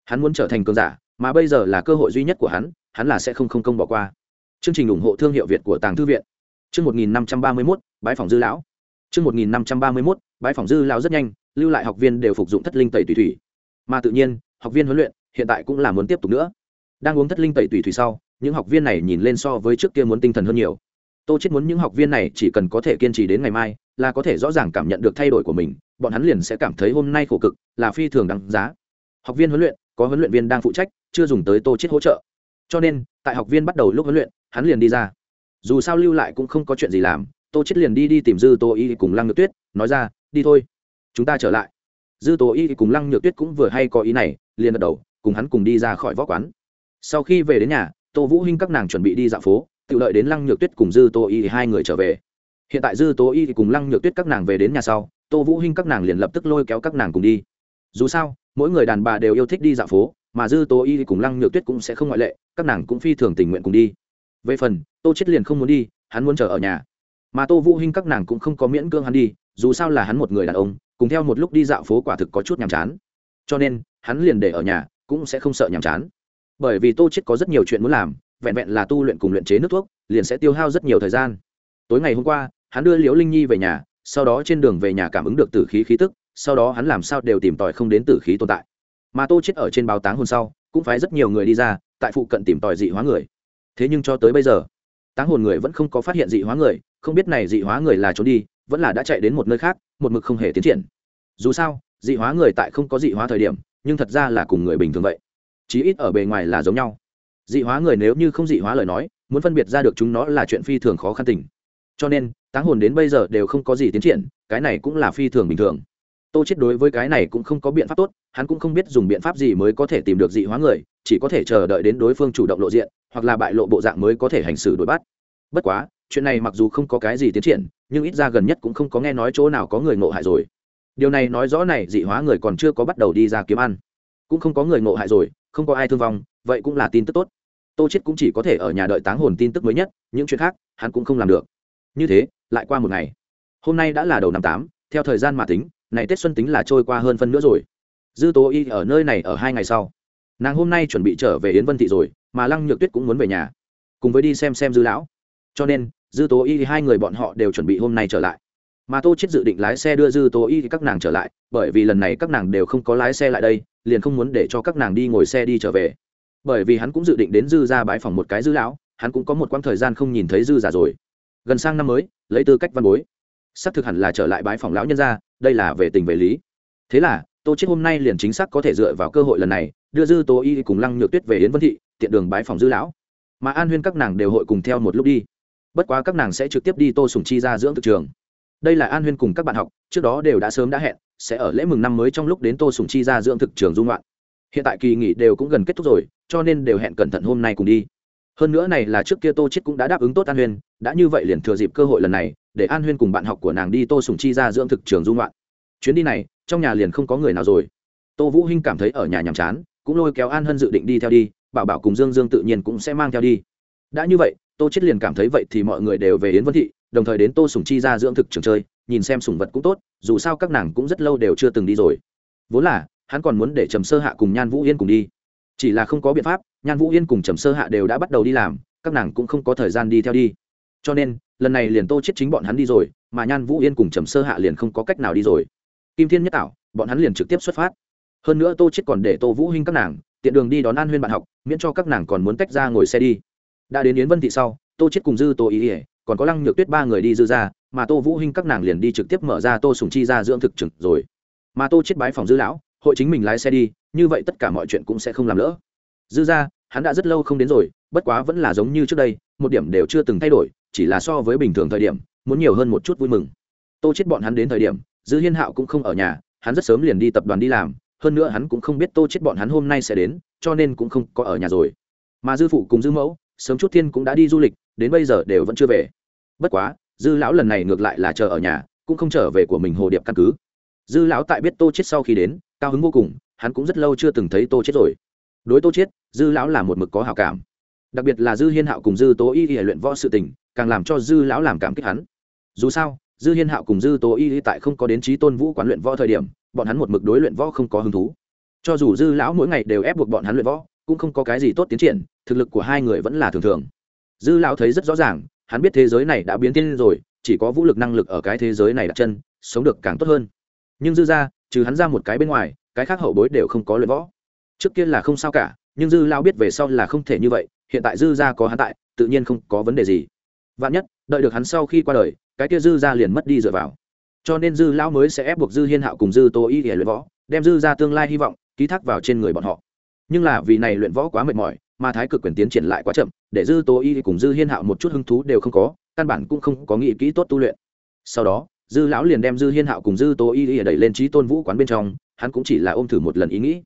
Hắn muốn trở thành cường giả, mà bây giờ là cơ hội duy nhất của hắn hắn là sẽ không không công bỏ qua. Chương trình ủng hộ thương hiệu việt của tàng thư viện. Chương một nghìn năm trăm ba mươi mốt bãi phòng dư lão. Chương một nghìn năm trăm ba mươi mốt bãi phòng dư lão rất nhanh, lưu lại học viên đều phục dụng thất linh tẩy tùy thủy. Mà tự nhiên, học viên huấn luyện hiện tại cũng là muốn tiếp tục nữa đang uống thất linh tẩy tùy thủy sau, những học viên này nhìn lên so với trước kia muốn tinh thần hơn nhiều. Tô chết muốn những học viên này chỉ cần có thể kiên trì đến ngày mai, là có thể rõ ràng cảm nhận được thay đổi của mình, bọn hắn liền sẽ cảm thấy hôm nay khổ cực, là phi thường đáng giá. Học viên huấn luyện, có huấn luyện viên đang phụ trách, chưa dùng tới tô chết hỗ trợ. Cho nên, tại học viên bắt đầu lúc huấn luyện, hắn liền đi ra. Dù sao lưu lại cũng không có chuyện gì làm, tô chết liền đi đi tìm dư tô y cùng lăng nhược tuyết, nói ra, đi thôi, chúng ta trở lại. Dư tô y cùng lăng nhược tuyết cũng vừa hay có ý này, liền gật đầu, cùng hắn cùng đi ra khỏi võ quán sau khi về đến nhà, tô vũ hinh các nàng chuẩn bị đi dạo phố, tự lợi đến lăng nhược tuyết cùng dư tô y hai người trở về. Hiện tại dư tô y cùng lăng nhược tuyết các nàng về đến nhà sau, tô vũ hinh các nàng liền lập tức lôi kéo các nàng cùng đi. Dù sao, mỗi người đàn bà đều yêu thích đi dạo phố, mà dư tô y cùng lăng nhược tuyết cũng sẽ không ngoại lệ, các nàng cũng phi thường tình nguyện cùng đi. Về phần, tô chết liền không muốn đi, hắn muốn chờ ở nhà. Mà tô vũ hinh các nàng cũng không có miễn cưỡng hắn đi, dù sao là hắn một người đàn ông, cùng theo một lúc đi dạo phố quả thực có chút nhàm chán. Cho nên, hắn liền để ở nhà, cũng sẽ không sợ nhàm chán bởi vì tô chết có rất nhiều chuyện muốn làm, vẹn vẹn là tu luyện cùng luyện chế nước thuốc, liền sẽ tiêu hao rất nhiều thời gian. Tối ngày hôm qua, hắn đưa liễu linh nhi về nhà, sau đó trên đường về nhà cảm ứng được tử khí khí tức, sau đó hắn làm sao đều tìm tòi không đến tử khí tồn tại. Mà tô chết ở trên báo táng hồn sau, cũng phải rất nhiều người đi ra, tại phụ cận tìm tòi dị hóa người. Thế nhưng cho tới bây giờ, táng hồn người vẫn không có phát hiện dị hóa người, không biết này dị hóa người là trốn đi, vẫn là đã chạy đến một nơi khác, một mực không hề tiến triển. Dù sao, dị hóa người tại không có dị hóa thời điểm, nhưng thật ra là cùng người bình thường vậy chí ít ở bề ngoài là giống nhau. Dị hóa người nếu như không dị hóa lời nói, muốn phân biệt ra được chúng nó là chuyện phi thường khó khăn tình. Cho nên, táng hồn đến bây giờ đều không có gì tiến triển, cái này cũng là phi thường bình thường. Tô chết đối với cái này cũng không có biện pháp tốt, hắn cũng không biết dùng biện pháp gì mới có thể tìm được dị hóa người, chỉ có thể chờ đợi đến đối phương chủ động lộ diện, hoặc là bại lộ bộ dạng mới có thể hành xử đối bắt. Bất quá, chuyện này mặc dù không có cái gì tiến triển, nhưng ít ra gần nhất cũng không có nghe nói chỗ nào có người ngộ hại rồi. Điều này nói rõ này dị hóa người còn chưa có bắt đầu đi ra kiếm ăn. Cũng không có người ngộ hại rồi không có ai thương vong, vậy cũng là tin tức tốt. Tô chết cũng chỉ có thể ở nhà đợi táng hồn tin tức mới nhất, những chuyện khác, hắn cũng không làm được. Như thế, lại qua một ngày. Hôm nay đã là đầu năm tám, theo thời gian mà tính, này tết xuân tính là trôi qua hơn phân nữa rồi. Dư tố y ở nơi này ở hai ngày sau. Nàng hôm nay chuẩn bị trở về yến vân thị rồi, mà lăng nhược tuyết cũng muốn về nhà, cùng với đi xem xem dư lão. Cho nên, dư tố y hai người bọn họ đều chuẩn bị hôm nay trở lại mà tô chết dự định lái xe đưa dư tố y thì các nàng trở lại, bởi vì lần này các nàng đều không có lái xe lại đây, liền không muốn để cho các nàng đi ngồi xe đi trở về. Bởi vì hắn cũng dự định đến dư ra bãi phòng một cái dư lão, hắn cũng có một quãng thời gian không nhìn thấy dư già rồi. Gần sang năm mới, lấy tư cách văn bối. Xác thực hẳn là trở lại bãi phòng lão nhân ra đây là về tình về lý. Thế là, tô chết hôm nay liền chính xác có thể dựa vào cơ hội lần này, đưa dư tố y cùng lăng nhược tuyết về yến vân thị, tiện đường bãi phòng dư lão. Mà an huyên các nàng đều hội cùng theo một lúc đi. Bất quá các nàng sẽ trực tiếp đi tô sùng chi ra dưỡng thực trường đây là an huyên cùng các bạn học, trước đó đều đã sớm đã hẹn, sẽ ở lễ mừng năm mới trong lúc đến tô sùng chi ra dưỡng thực trường dung loạn hiện tại kỳ nghỉ đều cũng gần kết thúc rồi, cho nên đều hẹn cẩn thận hôm nay cùng đi. Hơn nữa này là trước kia tô chết cũng đã đáp ứng tốt an huyên, đã như vậy liền thừa dịp cơ hội lần này, để an huyên cùng bạn học của nàng đi tô sùng chi ra dưỡng thực trường dung loạn chuyến đi này, trong nhà liền không có người nào rồi. Tô vũ hinh cảm thấy ở nhà nhàm chán, cũng lôi kéo an hân dự định đi theo đi, bảo bảo cùng dương dương tự nhiên cũng sẽ mang theo đi. Đã như vậy, tô chết liền cảm thấy vậy thì mọi người đều về yến vân thị đồng thời đến tô sùng chi ra dưỡng thực trường chơi, nhìn xem sùng vật cũng tốt, dù sao các nàng cũng rất lâu đều chưa từng đi rồi. Vốn là, hắn còn muốn để trầm sơ hạ cùng nhan vũ yên cùng đi. Chỉ là không có biện pháp, nhan vũ yên cùng trầm sơ hạ đều đã bắt đầu đi làm, các nàng cũng không có thời gian đi theo đi. Cho nên, lần này liền tô chết chính bọn hắn đi rồi, mà nhan vũ yên cùng trầm sơ hạ liền không có cách nào đi rồi. Kim thiên nhất tạo bọn hắn liền trực tiếp xuất phát. Hơn nữa tô chết còn để tô vũ huynh các nàng, tiện đường đi đón an huyên bạn học, miễn cho các nàng còn muốn tách ra ngồi xe đi. Đã đến yến vân thị sau, tô chết cùng dư tô ý ỉa còn có lăng nhược tuyết ba người đi dư ra, mà tô vũ hinh các nàng liền đi trực tiếp mở ra tô sùng chi ra dưỡng thực trực rồi. Mà tô chết bái phòng dư lão, hội chính mình lái xe đi, như vậy tất cả mọi chuyện cũng sẽ không làm lỡ. Dư ra, hắn đã rất lâu không đến rồi, bất quá vẫn là giống như trước đây, một điểm đều chưa từng thay đổi, chỉ là so với bình thường thời điểm, muốn nhiều hơn một chút vui mừng. Tô chết bọn hắn đến thời điểm, dư hiên hạo cũng không ở nhà, hắn rất sớm liền đi tập đoàn đi làm, hơn nữa hắn cũng không biết tô chết bọn hắn hôm nay sẽ đến, cho nên cũng không có ở nhà rồi. Mà dư phụ cùng dư mẫu, sớm chút thiên cũng đã đi du lịch, đến bây giờ đều vẫn chưa về bất quá, dư lão lần này ngược lại là chờ ở nhà, cũng không trở về của mình hồ điệp căn cứ. Dư lão tại biết tô chết sau khi đến, cao hứng vô cùng, hắn cũng rất lâu chưa từng thấy tô chết rồi. Đối tô chết dư lão là một mực có hảo cảm. Đặc biệt là dư hiên hạo cùng dư tố y y luyện võ sự tình, càng làm cho dư lão làm cảm kích hắn. Dù sao, dư hiên hạo cùng dư tố y tại không có đến trí tôn vũ quán luyện võ thời điểm, bọn hắn một mực đối luyện võ không có hứng thú. Cho dù dư lão mỗi ngày đều ép buộc bọn hắn luyện võ, cũng không có cái gì tốt tiến triển, thực lực của hai người vẫn là thường thường. Dư lão thấy rất rõ ràng hắn biết thế giới này đã biến thiên rồi, chỉ có vũ lực năng lực ở cái thế giới này đặt chân, sống được càng tốt hơn. Nhưng dư ra, trừ hắn ra một cái bên ngoài, cái khác hậu bối đều không có luyện võ. Trước kia là không sao cả, nhưng dư lao biết về sau là không thể như vậy, hiện tại dư ra có hắn tại, tự nhiên không có vấn đề gì. Vạn nhất, đợi được hắn sau khi qua đời, cái kia dư ra liền mất đi dựa vào. Cho nên dư lão mới sẽ ép buộc dư hiên hạo cùng dư tô y để luyện võ, đem dư ra tương lai hy vọng ký thác vào trên người bọn họ. Nhưng là vì này luyện võ quá mệt mỏi mà thái cực quyền tiến triển lại quá chậm, để dư tố y cùng dư hiên hạo một chút hứng thú đều không có, căn bản cũng không có nghĩ kỹ tốt tu luyện. Sau đó, dư lão liền đem dư hiên hạo cùng dư tô y đẩy lên trí tôn vũ quán bên trong, hắn cũng chỉ là ôm thử một lần ý nghĩ.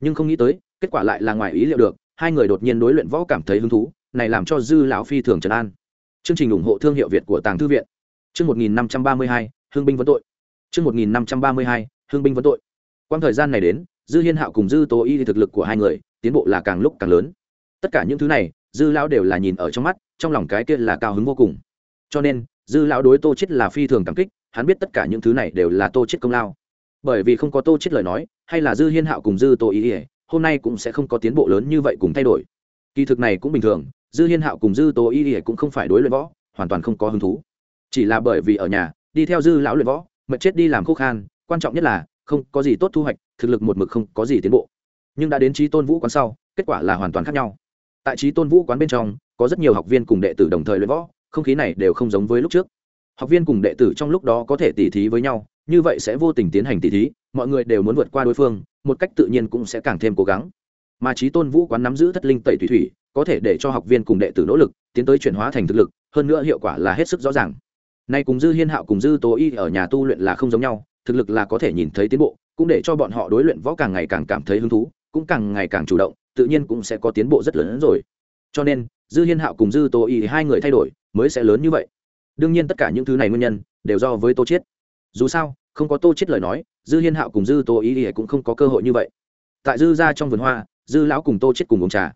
Nhưng không nghĩ tới, kết quả lại là ngoài ý liệu được, hai người đột nhiên đối luyện võ cảm thấy hứng thú, này làm cho dư lão phi thường trấn an. Chương trình ủng hộ thương hiệu việt của tàng thư viện. Chương một nghìn năm trăm ba mươi hai hương binh vấn tội. Chương một nghìn năm trăm ba mươi hai hương binh vấn tội. Quang thời gian này đến, dư hiên hạo cùng dư tố y thực lực của hai người, tiến bộ là càng lúc càng lớn tất cả những thứ này, dư lão đều là nhìn ở trong mắt, trong lòng cái kia là cao hứng vô cùng. Cho nên, dư lão đối tô chết là phi thường cảm kích, hắn biết tất cả những thứ này đều là tô chết công lao. Bởi vì không có tô chết lời nói, hay là dư hiên hạo cùng dư tô ý ỉa hôm nay cũng sẽ không có tiến bộ lớn như vậy cùng thay đổi. Kỳ thực này cũng bình thường, dư hiên hạo cùng dư tô ý ỉa cũng không phải đối luyện võ, hoàn toàn không có hứng thú. Chỉ là bởi vì ở nhà, đi theo dư lão luyện võ, mệt chết đi làm khô khan, quan trọng nhất là, không có gì tốt thu hoạch, thực lực một mực không có gì tiến bộ. Nhưng đã đến trí tôn vũ quán sau, kết quả là hoàn toàn khác nhau tại trí tôn vũ quán bên trong, có rất nhiều học viên cùng đệ tử đồng thời luyện võ, không khí này đều không giống với lúc trước. Học viên cùng đệ tử trong lúc đó có thể tỉ thí với nhau, như vậy sẽ vô tình tiến hành tỉ thí, mọi người đều muốn vượt qua đối phương, một cách tự nhiên cũng sẽ càng thêm cố gắng. Mà trí tôn vũ quán nắm giữ thất linh tẩy thủy thủy, có thể để cho học viên cùng đệ tử nỗ lực, tiến tới chuyển hóa thành thực lực, hơn nữa hiệu quả là hết sức rõ ràng. Nay cùng dư hiên hạo cùng dư tố y ở nhà tu luyện là không giống nhau, thực lực là có thể nhìn thấy tiến bộ, cũng để cho bọn họ đối luyện võ càng ngày càng cảm thấy hứng thú, cũng càng ngày càng chủ động tự nhiên cũng sẽ có tiến bộ rất lớn hơn rồi. Cho nên, dư hiên hạo cùng dư tô y hai người thay đổi mới sẽ lớn như vậy. Đương nhiên tất cả những thứ này nguyên nhân đều do với tô chiết. Dù sao, không có tô chiết lời nói, dư hiên hạo cùng dư tô y cũng không có cơ hội như vậy. Tại dư ra trong vườn hoa, dư lão cùng tô chiết cùng uống trà.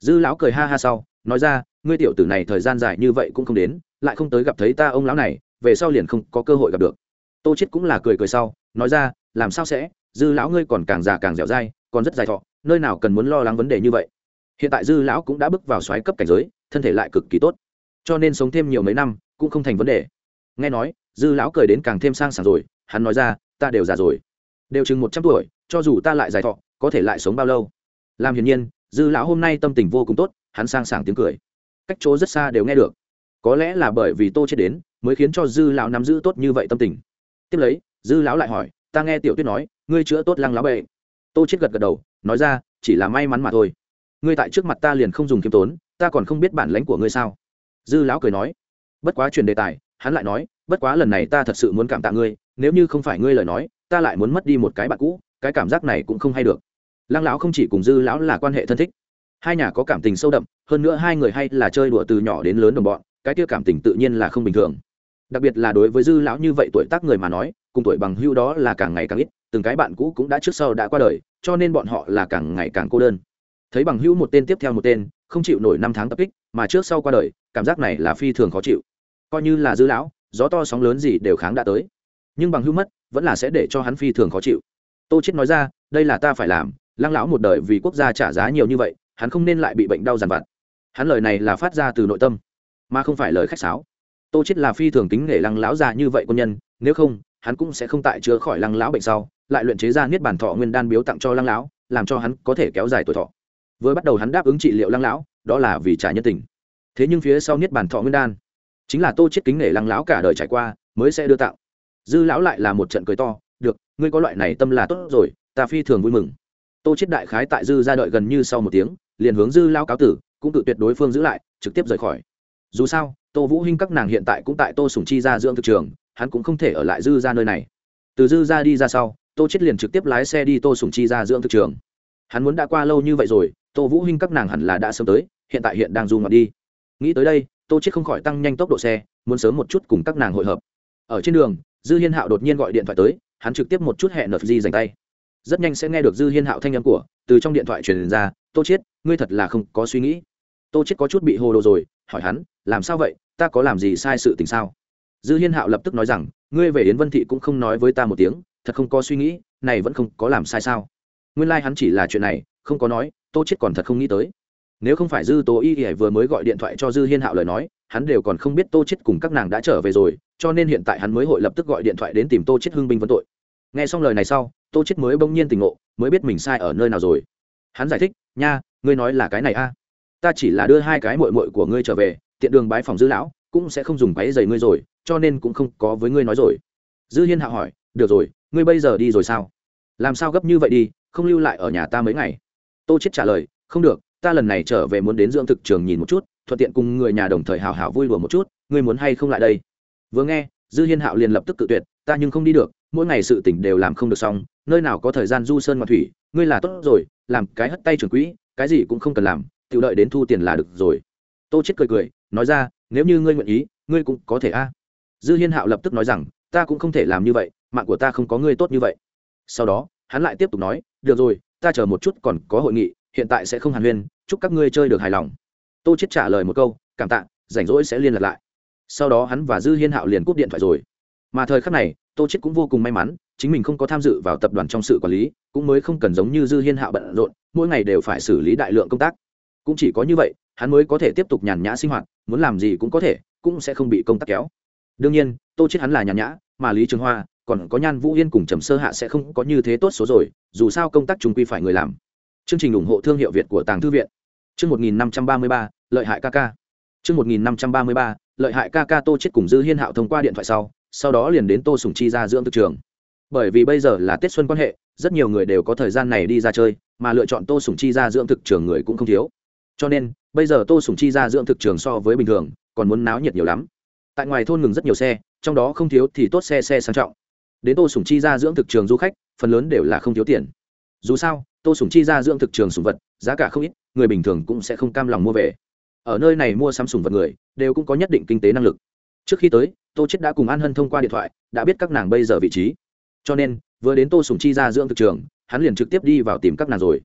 Dư lão cười ha ha sau, nói ra, ngươi tiểu tử này thời gian dài như vậy cũng không đến, lại không tới gặp thấy ta ông lão này, về sau liền không có cơ hội gặp được. Tô chết cũng là cười cười sau, nói ra, làm sao sẽ? Dư lão ngươi còn càng già càng dẻo dai còn rất dài thọ, nơi nào cần muốn lo lắng vấn đề như vậy. Hiện tại dư lão cũng đã bước vào xoáy cấp cảnh giới, thân thể lại cực kỳ tốt. Cho nên sống thêm nhiều mấy năm cũng không thành vấn đề. Nghe nói, dư lão cười đến càng thêm sang sảng rồi, hắn nói ra, ta đều già rồi. Đều chừng một trăm tuổi, cho dù ta lại dài thọ, có thể lại sống bao lâu? Làm hiển nhiên, dư lão hôm nay tâm tình vô cùng tốt, hắn sang sảng tiếng cười. Cách chỗ rất xa đều nghe được. Có lẽ là bởi vì tô chết đến, mới khiến cho dư lão nắm giữ tốt như vậy tâm tình. Tiếp lấy, dư lão lại hỏi, ta nghe tiểu tuyết nói, ngươi chữa tốt lăng lão bệ tô chết gật gật đầu, nói ra, chỉ là may mắn mà thôi. Ngươi tại trước mặt ta liền không dùng kiêm tốn, ta còn không biết bản lãnh của ngươi sao. Dư lão cười nói. Bất quá chuyển đề tài, hắn lại nói, bất quá lần này ta thật sự muốn cảm tạ ngươi, nếu như không phải ngươi lời nói, ta lại muốn mất đi một cái bạn cũ, cái cảm giác này cũng không hay được. Lăng lão không chỉ cùng dư lão là quan hệ thân thích, hai nhà có cảm tình sâu đậm, hơn nữa hai người hay là chơi đùa từ nhỏ đến lớn đồng bọn, cái kia cảm tình tự nhiên là không bình thường. Đặc biệt là đối với dư lão như vậy tuổi tác người mà nói cùng tuổi bằng hưu đó là càng ngày càng ít, từng cái bạn cũ cũng đã trước sau đã qua đời, cho nên bọn họ là càng ngày càng cô đơn. Thấy bằng hưu một tên tiếp theo một tên, không chịu nổi năm tháng tập kích, mà trước sau qua đời, cảm giác này là phi thường khó chịu. Coi như là dư lão, gió to sóng lớn gì đều kháng đã tới. Nhưng bằng hưu mất, vẫn là sẽ để cho hắn phi thường khó chịu. Tô chết nói ra, đây là ta phải làm, lăng lão một đời vì quốc gia trả giá nhiều như vậy, hắn không nên lại bị bệnh đau dằn vặt. Hắn lời này là phát ra từ nội tâm, mà không phải lời khách sáo. Tô chết là phi thường kính nể lăng lão già như vậy quân nhân, nếu không hắn cũng sẽ không tại chữa khỏi lăng lão bệnh sau, lại luyện chế ra niết bản thọ nguyên đan biếu tặng cho lăng lão, làm cho hắn có thể kéo dài tuổi thọ. Vừa bắt đầu hắn đáp ứng trị liệu lăng lão, đó là vì trả nhân tình. Thế nhưng phía sau niết bản thọ nguyên đan, chính là tô chết kính nể lăng lão cả đời trải qua, mới sẽ đưa tặng. Dư lão lại là một trận cười to, được, ngươi có loại này tâm là tốt rồi, ta phi thường vui mừng. Tô chết đại khái tại dư ra đợi gần như sau một tiếng, liền hướng dư lão cáo tử, cũng tự tuyệt đối phương giữ lại, trực tiếp rời khỏi. Dù sao, tô vũ hinh các nàng hiện tại cũng tại tô sủng chi ra dưỡng thực trường hắn cũng không thể ở lại dư ra nơi này. Từ dư ra đi ra sau, tô chết liền trực tiếp lái xe đi tô sùng chi ra dưỡng thực trường. Hắn muốn đã qua lâu như vậy rồi, tô vũ huynh các nàng hẳn là đã sớm tới, hiện tại hiện đang du ngoạn đi. Nghĩ tới đây, tô chết không khỏi tăng nhanh tốc độ xe, muốn sớm một chút cùng các nàng hội hợp. Ở trên đường, dư hiên hạo đột nhiên gọi điện thoại tới, hắn trực tiếp một chút hẹn nợp di dành tay. Rất nhanh sẽ nghe được dư hiên hạo thanh âm của, từ trong điện thoại truyền ra, tô chết ngươi thật là không có suy nghĩ. Tô chết có chút bị hồ đồ rồi, hỏi hắn, làm sao vậy? Ta có làm gì sai sự tình sao? Dư hiên hạo lập tức nói rằng, ngươi về yến vân thị cũng không nói với ta một tiếng, thật không có suy nghĩ, này vẫn không có làm sai sao? Nguyên lai like hắn chỉ là chuyện này, không có nói, tô chết còn thật không nghĩ tới. Nếu không phải dư tố y y vừa mới gọi điện thoại cho dư hiên hạo lời nói, hắn đều còn không biết tô chết cùng các nàng đã trở về rồi, cho nên hiện tại hắn mới hội lập tức gọi điện thoại đến tìm tô chết hưng binh vấn tội. Nghe xong lời này sau, tô chết mới bỗng nhiên tỉnh ngộ, mới biết mình sai ở nơi nào rồi. Hắn giải thích, nha, ngươi nói là cái này a. Ta chỉ là đưa hai cái muội muội của ngươi trở về, tiện đường bái phòng dư lão cũng sẽ không dùng váy giày ngươi rồi, cho nên cũng không có với ngươi nói rồi. Dư hiên hạ hỏi, được rồi, ngươi bây giờ đi rồi sao? Làm sao gấp như vậy đi, không lưu lại ở nhà ta mấy ngày? Tô chết trả lời, không được, ta lần này trở về muốn đến dưỡng thực trường nhìn một chút, thuận tiện cùng người nhà đồng thời hào hào vui đùa một chút, ngươi muốn hay không lại đây? Vừa nghe, dư hiên hạo liền lập tức tự tuyệt, ta nhưng không đi được, mỗi ngày sự tỉnh đều làm không được xong, nơi nào có thời gian du sơn ngoạn thủy, ngươi là tốt rồi, làm cái hất tay trường quỹ, cái gì cũng không cần làm tự đợi đến thu tiền là được rồi. Tô chết cười cười, nói ra nếu như ngươi nguyện ý, ngươi cũng có thể a. Dư hiên hạo lập tức nói rằng, ta cũng không thể làm như vậy, mạng của ta không có ngươi tốt như vậy. Sau đó, hắn lại tiếp tục nói, được rồi, ta chờ một chút còn có hội nghị, hiện tại sẽ không hàn huyên, chúc các ngươi chơi được hài lòng. Tô chết trả lời một câu, cảm tạ, rảnh rỗi sẽ liên lạc lại. Sau đó hắn và dư hiên hạo liền cúp điện thoại rồi. Mà thời khắc này, tô chết cũng vô cùng may mắn, chính mình không có tham dự vào tập đoàn trong sự quản lý, cũng mới không cần giống như dư hiên hạo bận rộn, mỗi ngày đều phải xử lý đại lượng công tác cũng chỉ có như vậy hắn mới có thể tiếp tục nhàn nhã sinh hoạt muốn làm gì cũng có thể cũng sẽ không bị công tác kéo. Đương nhiên tô chết hắn là nhàn nhã mà lý trường hoa còn có nhan vũ yên cùng trầm sơ hạ sẽ không có như thế tốt số rồi dù sao công tác chúng quy phải người làm. Chương trình ủng hộ thương hiệu việt của tàng thư viện. Chương 1533, lợi hại ca ca. Chương 1533, lợi hại ca ca tô chết cùng dư hiên hạo thông qua điện thoại sau sau đó liền đến tô sùng chi ra dưỡng thực trường. Bởi vì bây giờ là tết xuân quan hệ rất nhiều người đều có thời gian này đi ra chơi mà lựa chọn tô sùng chi ra dưỡng thực trường người cũng không thiếu cho nên, bây giờ tô sùng chi ra dưỡng thực trường so với bình thường, còn muốn náo nhiệt nhiều lắm. Tại ngoài thôn ngừng rất nhiều xe, trong đó không thiếu thì tốt xe xe sang trọng. Đến tô sùng chi ra dưỡng thực trường du khách, phần lớn đều là không thiếu tiền. Dù sao, tô sùng chi ra dưỡng thực trường sùng vật, giá cả không ít, người bình thường cũng sẽ không cam lòng mua về. Ở nơi này mua sắm sùng vật người, đều cũng có nhất định kinh tế năng lực. Trước khi tới, tô chết đã cùng an hân thông qua điện thoại, đã biết các nàng bây giờ vị trí. Cho nên, vừa đến tô sùng chi ra dưỡng thực trường, hắn liền trực tiếp đi vào tìm các nàng rồi.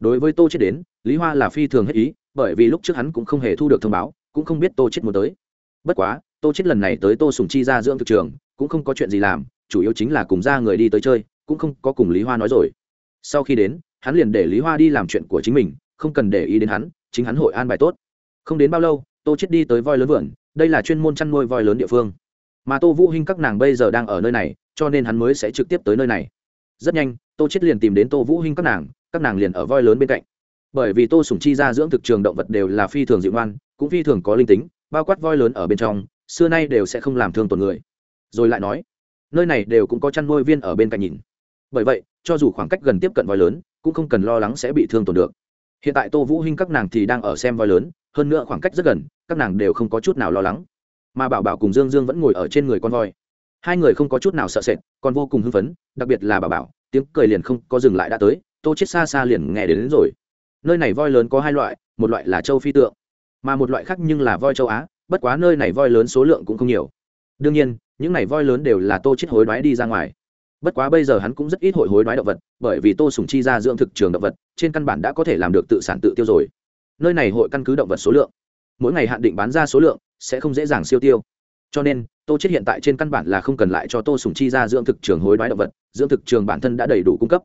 Đối với tô chết đến lý hoa là phi thường hết ý, bởi vì lúc trước hắn cũng không hề thu được thông báo, cũng không biết tô chết muốn tới. Bất quá, tô chết lần này tới tô sùng chi ra dưỡng thực trường, cũng không có chuyện gì làm, chủ yếu chính là cùng ra người đi tới chơi, cũng không có cùng lý hoa nói rồi. Sau khi đến, hắn liền để lý hoa đi làm chuyện của chính mình, không cần để ý đến hắn, chính hắn hội an bài tốt. Không đến bao lâu, tô chết đi tới voi lớn vườn, đây là chuyên môn chăn nuôi voi lớn địa phương. Mà tô vũ hinh các nàng bây giờ đang ở nơi này, cho nên hắn mới sẽ trực tiếp tới nơi này. Rất nhanh, tô chết liền tìm đến tô vũ hinh các nàng các nàng liền ở voi lớn bên cạnh bởi vì tô sủng chi ra dưỡng thực trường động vật đều là phi thường dịu ngoan cũng phi thường có linh tính bao quát voi lớn ở bên trong xưa nay đều sẽ không làm thương tổn người. Rồi lại nói nơi này đều cũng có chăn nuôi viên ở bên cạnh nhìn. Bởi vậy cho dù khoảng cách gần tiếp cận voi lớn cũng không cần lo lắng sẽ bị thương tổn được. Hiện tại tô vũ hinh các nàng thì đang ở xem voi lớn hơn nữa khoảng cách rất gần các nàng đều không có chút nào lo lắng. Mà bảo bảo cùng dương dương vẫn ngồi ở trên người con voi. Hai người không có chút nào sợ sệt còn vô cùng hưng phấn đặc biệt là bảo bảo tiếng cười liền không có dừng lại đã tới tô chết xa xa liền nghe đến, đến rồi nơi này voi lớn có hai loại, một loại là châu phi tượng, mà một loại khác nhưng là voi châu á, bất quá nơi này voi lớn số lượng cũng không nhiều. Đương nhiên, những này voi lớn đều là tô chết hối đoái đi ra ngoài. Bất quá bây giờ hắn cũng rất ít hội hối đoái động vật, bởi vì tô sùng chi ra dưỡng thực trường động vật, trên căn bản đã có thể làm được tự sản tự tiêu rồi. Nơi này hội căn cứ động vật số lượng. Mỗi ngày hạn định bán ra số lượng, sẽ không dễ dàng siêu tiêu. Cho nên, tô chết hiện tại trên căn bản là không cần lại cho tô sùng chi ra dưỡng thực trường hối đoái động vật, dưỡng thực trường bản thân đã đầy đủ cung cấp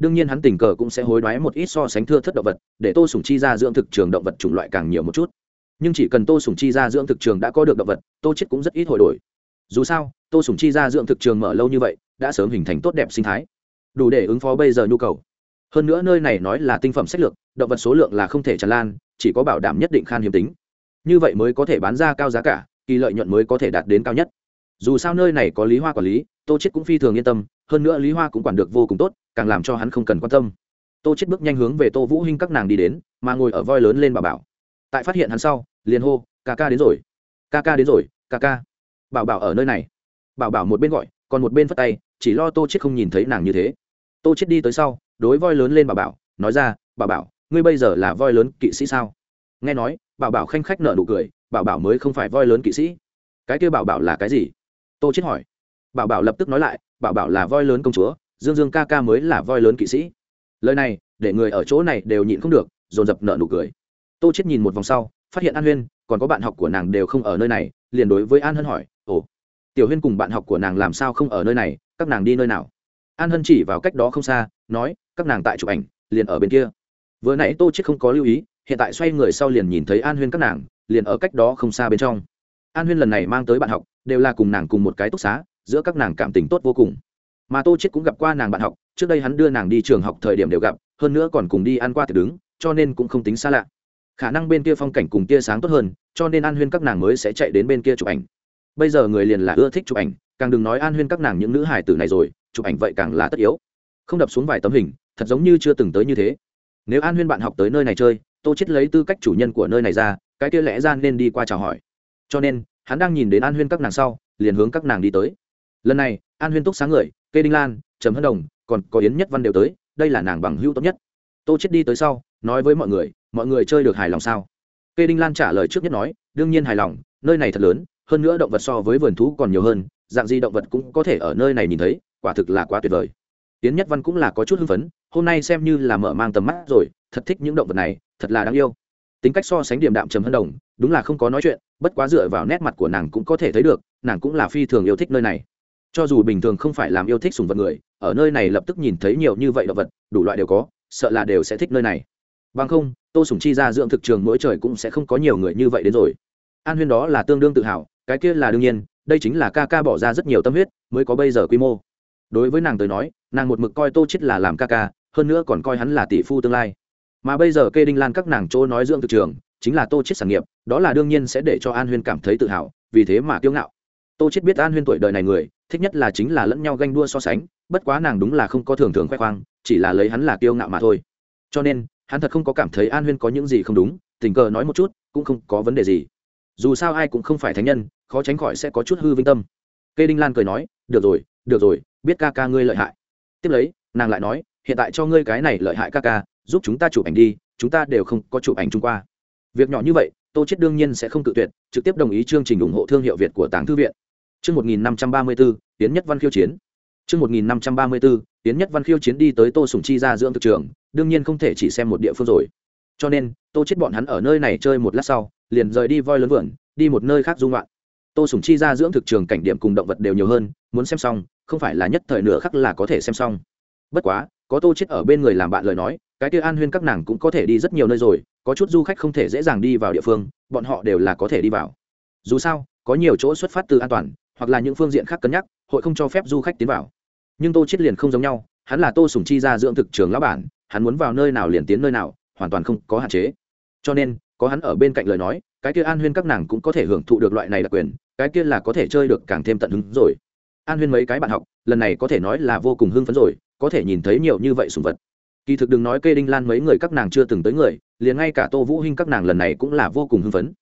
đương nhiên hắn tình cờ cũng sẽ hối đoái một ít so sánh thưa thất động vật, để tô sùng chi ra dưỡng thực trường động vật chủng loại càng nhiều một chút. Nhưng chỉ cần tô sùng chi ra dưỡng thực trường đã có được động vật, tô chết cũng rất ít hồi đổi. Dù sao, tô sùng chi ra dưỡng thực trường mở lâu như vậy, đã sớm hình thành tốt đẹp sinh thái. Đủ để ứng phó bây giờ nhu cầu. Hơn nữa nơi này nói là tinh phẩm sách lược, động vật số lượng là không thể tràn lan, chỉ có bảo đảm nhất định khan hiếm tính. Như vậy mới có thể bán ra cao giá cả, kỳ lợi nhuận mới có thể đạt đến cao nhất dù sao nơi này có lý hoa quản lý, tô chết cũng phi thường yên tâm, hơn nữa lý hoa cũng quản được vô cùng tốt, càng làm cho hắn không cần quan tâm. Tô chết bước nhanh hướng về tô vũ hinh các nàng đi đến, mà ngồi ở voi lớn lên bà bảo. Tại phát hiện hắn sau, liền hô, ca ca đến rồi. Ca ca đến rồi, ca ca. Bảo bảo ở nơi này. Bảo bảo một bên gọi, còn một bên phất tay, chỉ lo tô chết không nhìn thấy nàng như thế. Tô chết đi tới sau, đối voi lớn lên bảo bảo, nói ra, bảo bảo, ngươi bây giờ là voi lớn kỵ sĩ sao? Nghe nói bảo bảo khanh khách nợ nụ cười, bảo bảo mới không phải voi lớn kỵ sĩ. Cái kia bảo bảo là cái gì? Tô chết hỏi. Bảo bảo lập tức nói lại, bảo bảo là voi lớn công chúa, dương dương ca ca mới là voi lớn kỵ sĩ. Lời này, để người ở chỗ này đều nhịn không được, dồn dập nợ nụ cười. Tô chết nhìn một vòng sau, phát hiện an huyên, còn có bạn học của nàng đều không ở nơi này, liền đối với an hân hỏi, ồ, tiểu huyên cùng bạn học của nàng làm sao không ở nơi này, các nàng đi nơi nào? An hân chỉ vào cách đó không xa, nói, các nàng tại chụp ảnh, liền ở bên kia. Vừa nãy tô chết không có lưu ý, hiện tại xoay người sau liền nhìn thấy an huyên các nàng, liền ở cách đó không xa bên trong an huyên lần này mang tới bạn học, đều là cùng nàng cùng một cái túc xá, giữa các nàng cảm tình tốt vô cùng. Mà tô chết cũng gặp qua nàng bạn học, trước đây hắn đưa nàng đi trường học thời điểm đều gặp, hơn nữa còn cùng đi ăn qua tiệc đứng, cho nên cũng không tính xa lạ. Khả năng bên kia phong cảnh cùng tia sáng tốt hơn, cho nên an huyên các nàng mới sẽ chạy đến bên kia chụp ảnh. Bây giờ người liền là ưa thích chụp ảnh, càng đừng nói an huyên các nàng những nữ hài tử này rồi, chụp ảnh vậy càng là tất yếu. Không đập xuống vài tấm hình, thật giống như chưa từng tới như thế. Nếu an huyên bạn học tới nơi này chơi, tô chết lấy tư cách chủ nhân của nơi này ra, cái kia lẽ ra nên đi qua chào hỏi cho nên, hắn đang nhìn đến an huyên các nàng sau, liền hướng các nàng đi tới. Lần này, an huyên túc sáng người, kê đinh lan, trầm hân đồng, còn có yến nhất văn đều tới, đây là nàng bằng hữu tốt nhất. Tô chết đi tới sau, nói với mọi người mọi người chơi được hài lòng sao? Kê đinh lan trả lời trước nhất nói, đương nhiên hài lòng, nơi này thật lớn, hơn nữa động vật so với vườn thú còn nhiều hơn, dạng gì động vật cũng có thể ở nơi này nhìn thấy, quả thực là quá tuyệt vời. Tiến nhất văn cũng là có chút hưng phấn, hôm nay xem như là mở mang tầm mắt rồi, thật thích những động vật này, thật là đáng yêu. Tính cách so sánh điểm đạm trầm hân đồng đúng là không có nói chuyện, bất quá dựa vào nét mặt của nàng cũng có thể thấy được, nàng cũng là phi thường yêu thích nơi này. Cho dù bình thường không phải làm yêu thích sùng vật người, ở nơi này lập tức nhìn thấy nhiều như vậy động vật, đủ loại đều có, sợ là đều sẽ thích nơi này. Bằng không, tô sùng chi ra dưỡng thực trường mỗi trời cũng sẽ không có nhiều người như vậy đến rồi. An huyên đó là tương đương tự hào, cái kia là đương nhiên, đây chính là ca ca bỏ ra rất nhiều tâm huyết, mới có bây giờ quy mô. Đối với nàng tới nói, nàng một mực coi tô chết là làm ca ca, hơn nữa còn coi hắn là tỷ phu tương lai. Mà bây giờ kê đinh lan các nàng chỗ nói dưỡng thực trường chính là tô chết sản nghiệp, đó là đương nhiên sẽ để cho an huyên cảm thấy tự hào, vì thế mà kiêu ngạo. Tô chết biết an huyên tuổi đời này người, thích nhất là chính là lẫn nhau ganh đua so sánh, bất quá nàng đúng là không có thường thường khoe khoang, chỉ là lấy hắn là kiêu ngạo mà thôi. Cho nên, hắn thật không có cảm thấy an huyên có những gì không đúng, tình cờ nói một chút, cũng không có vấn đề gì. Dù sao ai cũng không phải thánh nhân, khó tránh khỏi sẽ có chút hư vinh tâm. Cây đinh lan cười nói, được rồi được rồi, biết ca ca ngươi lợi hại. Tiếp lấy, nàng lại nói, hiện tại cho ngươi cái này lợi hại ca ca, giúp chúng ta chụp ảnh đi, chúng ta đều không có chụp ảnh chung qua việc nhỏ như vậy tô chết đương nhiên sẽ không cự tuyệt trực tiếp đồng ý chương trình ủng hộ thương hiệu việt của tàng thư viện. Chương 1534, tiến nhất văn khiêu chiến. Chương 1534, tiến nhất văn khiêu chiến đi tới tô sùng chi ra dưỡng thực trường đương nhiên không thể chỉ xem một địa phương rồi. Cho nên tô chết bọn hắn ở nơi này chơi một lát sau liền rời đi voi lớn vườn đi một nơi khác dung loạn tô sùng chi ra dưỡng thực trường cảnh điểm cùng động vật đều nhiều hơn muốn xem xong không phải là nhất thời nửa khắc là có thể xem xong. Bất quá có tô chết ở bên người làm bạn lời nói cái kia an huyên các nàng cũng có thể đi rất nhiều nơi rồi, có chút du khách không thể dễ dàng đi vào địa phương, bọn họ đều là có thể đi vào. Dù sao, có nhiều chỗ xuất phát từ an toàn, hoặc là những phương diện khác cân nhắc, hội không cho phép du khách tiến vào. Nhưng tô chết liền không giống nhau, hắn là tô sùng chi ra dưỡng thực trường lão bản, hắn muốn vào nơi nào liền tiến nơi nào, hoàn toàn không có hạn chế. Cho nên, có hắn ở bên cạnh lời nói, cái kia an huyên các nàng cũng có thể hưởng thụ được loại này đặc quyền, cái kia là có thể chơi được càng thêm tận hứng rồi. An huyên mấy cái bạn học, lần này có thể nói là vô cùng hưng phấn rồi, có thể nhìn thấy nhiều như vậy sùng vật kỳ thực đừng nói kê đinh lan mấy người các nàng chưa từng tới người, liền ngay cả tô vũ hinh các nàng lần này cũng là vô cùng hưng phấn.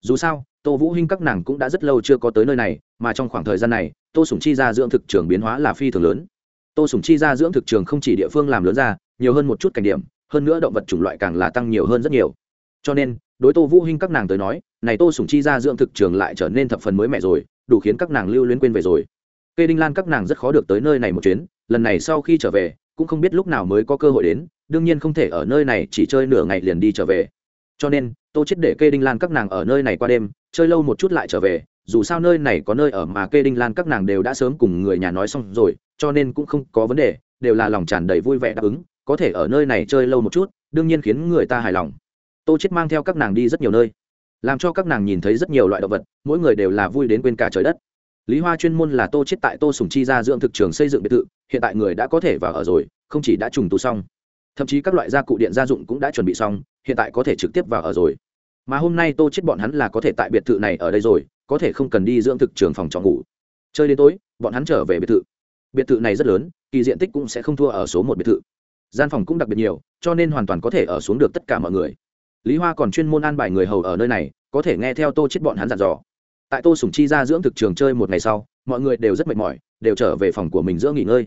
Dù sao, tô vũ hinh các nàng cũng đã rất lâu chưa có tới nơi này, mà trong khoảng thời gian này, tô sủng chi ra dưỡng thực trường biến hóa là phi thường lớn. Tô sủng chi ra dưỡng thực trường không chỉ địa phương làm lớn ra, nhiều hơn một chút cảnh điểm, hơn nữa động vật chủng loại càng là tăng nhiều hơn rất nhiều. Cho nên, đối tô vũ hinh các nàng tới nói, này tô sủng chi ra dưỡng thực trường lại trở nên thập phần mới mẻ rồi, đủ khiến các nàng lưu luyến quên về rồi. Kê đinh lan các nàng rất khó được tới nơi này một chuyến, lần này sau khi trở về cũng không biết lúc nào mới có cơ hội đến, đương nhiên không thể ở nơi này chỉ chơi nửa ngày liền đi trở về. Cho nên, tô chết để kê đinh lan các nàng ở nơi này qua đêm, chơi lâu một chút lại trở về, dù sao nơi này có nơi ở mà kê đinh lan các nàng đều đã sớm cùng người nhà nói xong rồi, cho nên cũng không có vấn đề, đều là lòng tràn đầy vui vẻ đáp ứng, có thể ở nơi này chơi lâu một chút, đương nhiên khiến người ta hài lòng. Tô chết mang theo các nàng đi rất nhiều nơi, làm cho các nàng nhìn thấy rất nhiều loại động vật, mỗi người đều là vui đến quên cả trời đất lý hoa chuyên môn là tô chết tại tô sùng chi ra dưỡng thực trường xây dựng biệt thự, hiện tại người đã có thể vào ở rồi, không chỉ đã trùng tu xong. Thậm chí các loại gia cụ điện gia dụng cũng đã chuẩn bị xong, hiện tại có thể trực tiếp vào ở rồi. Mà hôm nay tô chết bọn hắn là có thể tại biệt thự này ở đây rồi, có thể không cần đi dưỡng thực trường phòng trọ ngủ. Chơi đến tối, bọn hắn trở về biệt thự. Biệt thự này rất lớn, kỳ diện tích cũng sẽ không thua ở số một biệt thự. Gian phòng cũng đặc biệt nhiều, cho nên hoàn toàn có thể ở xuống được tất cả mọi người. Lý hoa còn chuyên môn an bài người hầu ở nơi này, có thể nghe theo tô chết bọn hắn dặn dò tại tô sủng chi ra dưỡng thực trường chơi một ngày sau, mọi người đều rất mệt mỏi, đều trở về phòng của mình dưỡng nghỉ ngơi.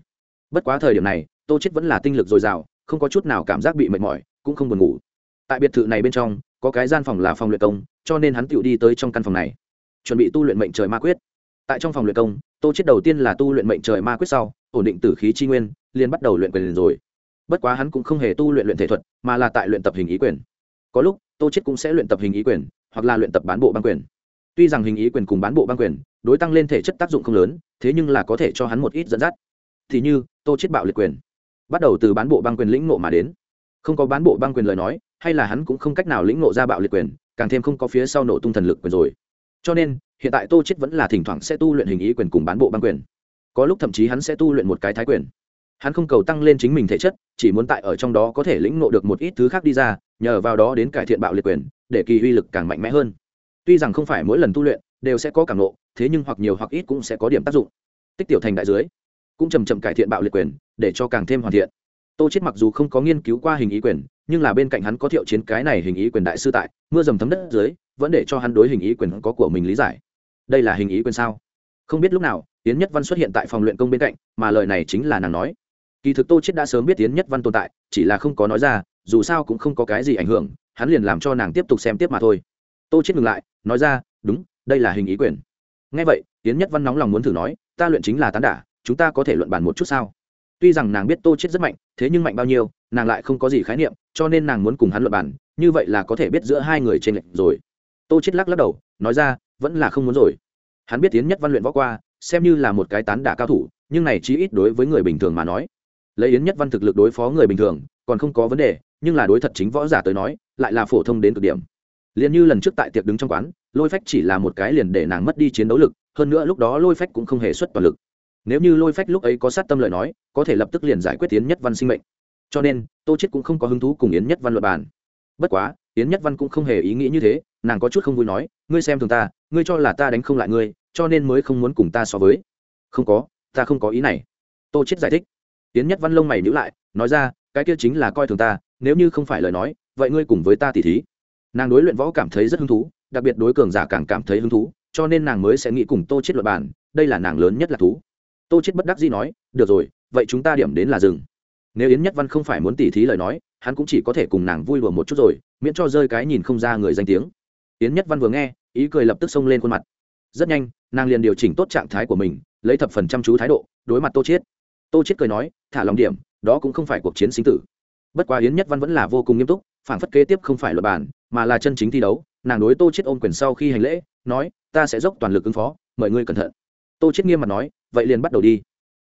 Bất quá thời điểm này, tô chết vẫn là tinh lực dồi dào, không có chút nào cảm giác bị mệt mỏi, cũng không buồn ngủ. Tại biệt thự này bên trong, có cái gian phòng là phòng luyện công, cho nên hắn tựu đi tới trong căn phòng này, chuẩn bị tu luyện mệnh trời ma quyết. Tại trong phòng luyện công, tô chết đầu tiên là tu luyện mệnh trời ma quyết sau, ổn định tử khí chi nguyên, liền bắt đầu luyện quyền rồi. Bất quá hắn cũng không hề tu luyện luyện thể thuật, mà là tại luyện tập hình ý quyền. Có lúc, tô chết cũng sẽ luyện tập hình ý quyền, hoặc là luyện tập bán bộ băng quyền tuy rằng hình ý quyền cùng bán bộ băng quyền, đối tăng lên thể chất tác dụng không lớn, thế nhưng là có thể cho hắn một ít dẫn dắt. Thì như, tô chết bạo liệt quyền. Bắt đầu từ bán bộ băng quyền lĩnh ngộ mà đến. Không có bán bộ băng quyền lời nói, hay là hắn cũng không cách nào lĩnh ngộ ra bạo liệt quyền, càng thêm không có phía sau nổ tung thần lực quyền rồi. Cho nên, hiện tại tô chết vẫn là thỉnh thoảng sẽ tu luyện hình ý quyền cùng bán bộ băng quyền. Có lúc thậm chí hắn sẽ tu luyện một cái thái quyền. Hắn không cầu tăng lên chính mình thể chất, chỉ muốn tại ở trong đó có thể lĩnh ngộ được một ít thứ khác đi ra, nhờ vào đó đến cải thiện bạo liệt quyền, để kỳ uy lực càng mạnh mẽ hơn tuy rằng không phải mỗi lần tu luyện đều sẽ có cảm nộ thế nhưng hoặc nhiều hoặc ít cũng sẽ có điểm tác dụng. Tích tiểu thành đại dưới cũng chầm chậm cải thiện bạo liệt quyền để cho càng thêm hoàn thiện. Tô chết mặc dù không có nghiên cứu qua hình ý quyền, nhưng là bên cạnh hắn có thiệu chiến cái này hình ý quyền đại sư tại, mưa dầm thấm đất dưới, vẫn để cho hắn đối hình ý quyền có của mình lý giải. Đây là hình ý quyền sao? Không biết lúc nào tiến nhất văn xuất hiện tại phòng luyện công bên cạnh, mà lời này chính là nàng nói. Kỳ thực tô chết đã sớm biết tiến nhất văn tồn tại, chỉ là không có nói ra, dù sao cũng không có cái gì ảnh hưởng, hắn liền làm cho nàng tiếp tục xem tiếp mà thôi tô chết ngừng lại, nói ra, đúng, đây là hình ý quyền. Nghe vậy tiến nhất văn nóng lòng muốn thử nói, ta luyện chính là tán đả, chúng ta có thể luận bàn một chút sao? Tuy rằng nàng biết tô chết rất mạnh, thế nhưng mạnh bao nhiêu, nàng lại không có gì khái niệm, cho nên nàng muốn cùng hắn luận bàn, như vậy là có thể biết giữa hai người trên lệnh rồi. Tô chết lắc lắc đầu, nói ra, vẫn là không muốn rồi. Hắn biết tiến nhất văn luyện võ qua, xem như là một cái tán đả cao thủ, nhưng này chí ít đối với người bình thường mà nói. Lấy yến nhất văn thực lực đối phó người bình thường, còn không có vấn đề, nhưng là đối thật chính võ giả tới nói, lại là phổ thông đến cực điểm liền như lần trước tại tiệc đứng trong quán, lôi phách chỉ là một cái liền để nàng mất đi chiến đấu lực, hơn nữa lúc đó lôi phách cũng không hề xuất toàn lực. Nếu như lôi phách lúc ấy có sát tâm lời nói, có thể lập tức liền giải quyết yến nhất văn sinh mệnh. Cho nên, tô chết cũng không có hứng thú cùng yến nhất văn luật bàn. Bất quá, yến nhất văn cũng không hề ý nghĩ như thế, nàng có chút không vui nói, ngươi xem thường ta, ngươi cho là ta đánh không lại ngươi, cho nên mới không muốn cùng ta so với. Không có, ta không có ý này. Tô chết giải thích. Yến nhất văn lông mày nhíu lại, nói ra, cái kia chính là coi thường ta, nếu như không phải lời nói, vậy ngươi cùng với ta tỉ thí nàng đối luyện võ cảm thấy rất hứng thú, đặc biệt đối cường giả càng cảm thấy hứng thú, cho nên nàng mới sẽ nghĩ cùng tô chết luật bản đây là nàng lớn nhất là thú. Tô chết bất đắc dĩ nói, được rồi, vậy chúng ta điểm đến là rừng nếu yến nhất văn không phải muốn tỉ thí lời nói, hắn cũng chỉ có thể cùng nàng vui đùa một chút rồi, miễn cho rơi cái nhìn không ra người danh tiếng. Yến nhất văn vừa nghe, ý cười lập tức xông lên khuôn mặt. Rất nhanh, nàng liền điều chỉnh tốt trạng thái của mình, lấy thập phần chăm chú thái độ, đối mặt tô chiết. Tô chiết cười nói, thả lòng điểm, đó cũng không phải cuộc chiến sinh tử. Bất quá yến nhất văn vẫn là vô cùng nghiêm túc phản phất kế tiếp không phải luật bản, mà là chân chính thi đấu. Nàng đối tô chiết ôm quyền sau khi hành lễ, nói, ta sẽ dốc toàn lực ứng phó, mời ngươi cẩn thận. Tô chiết nghiêm mặt nói, vậy liền bắt đầu đi.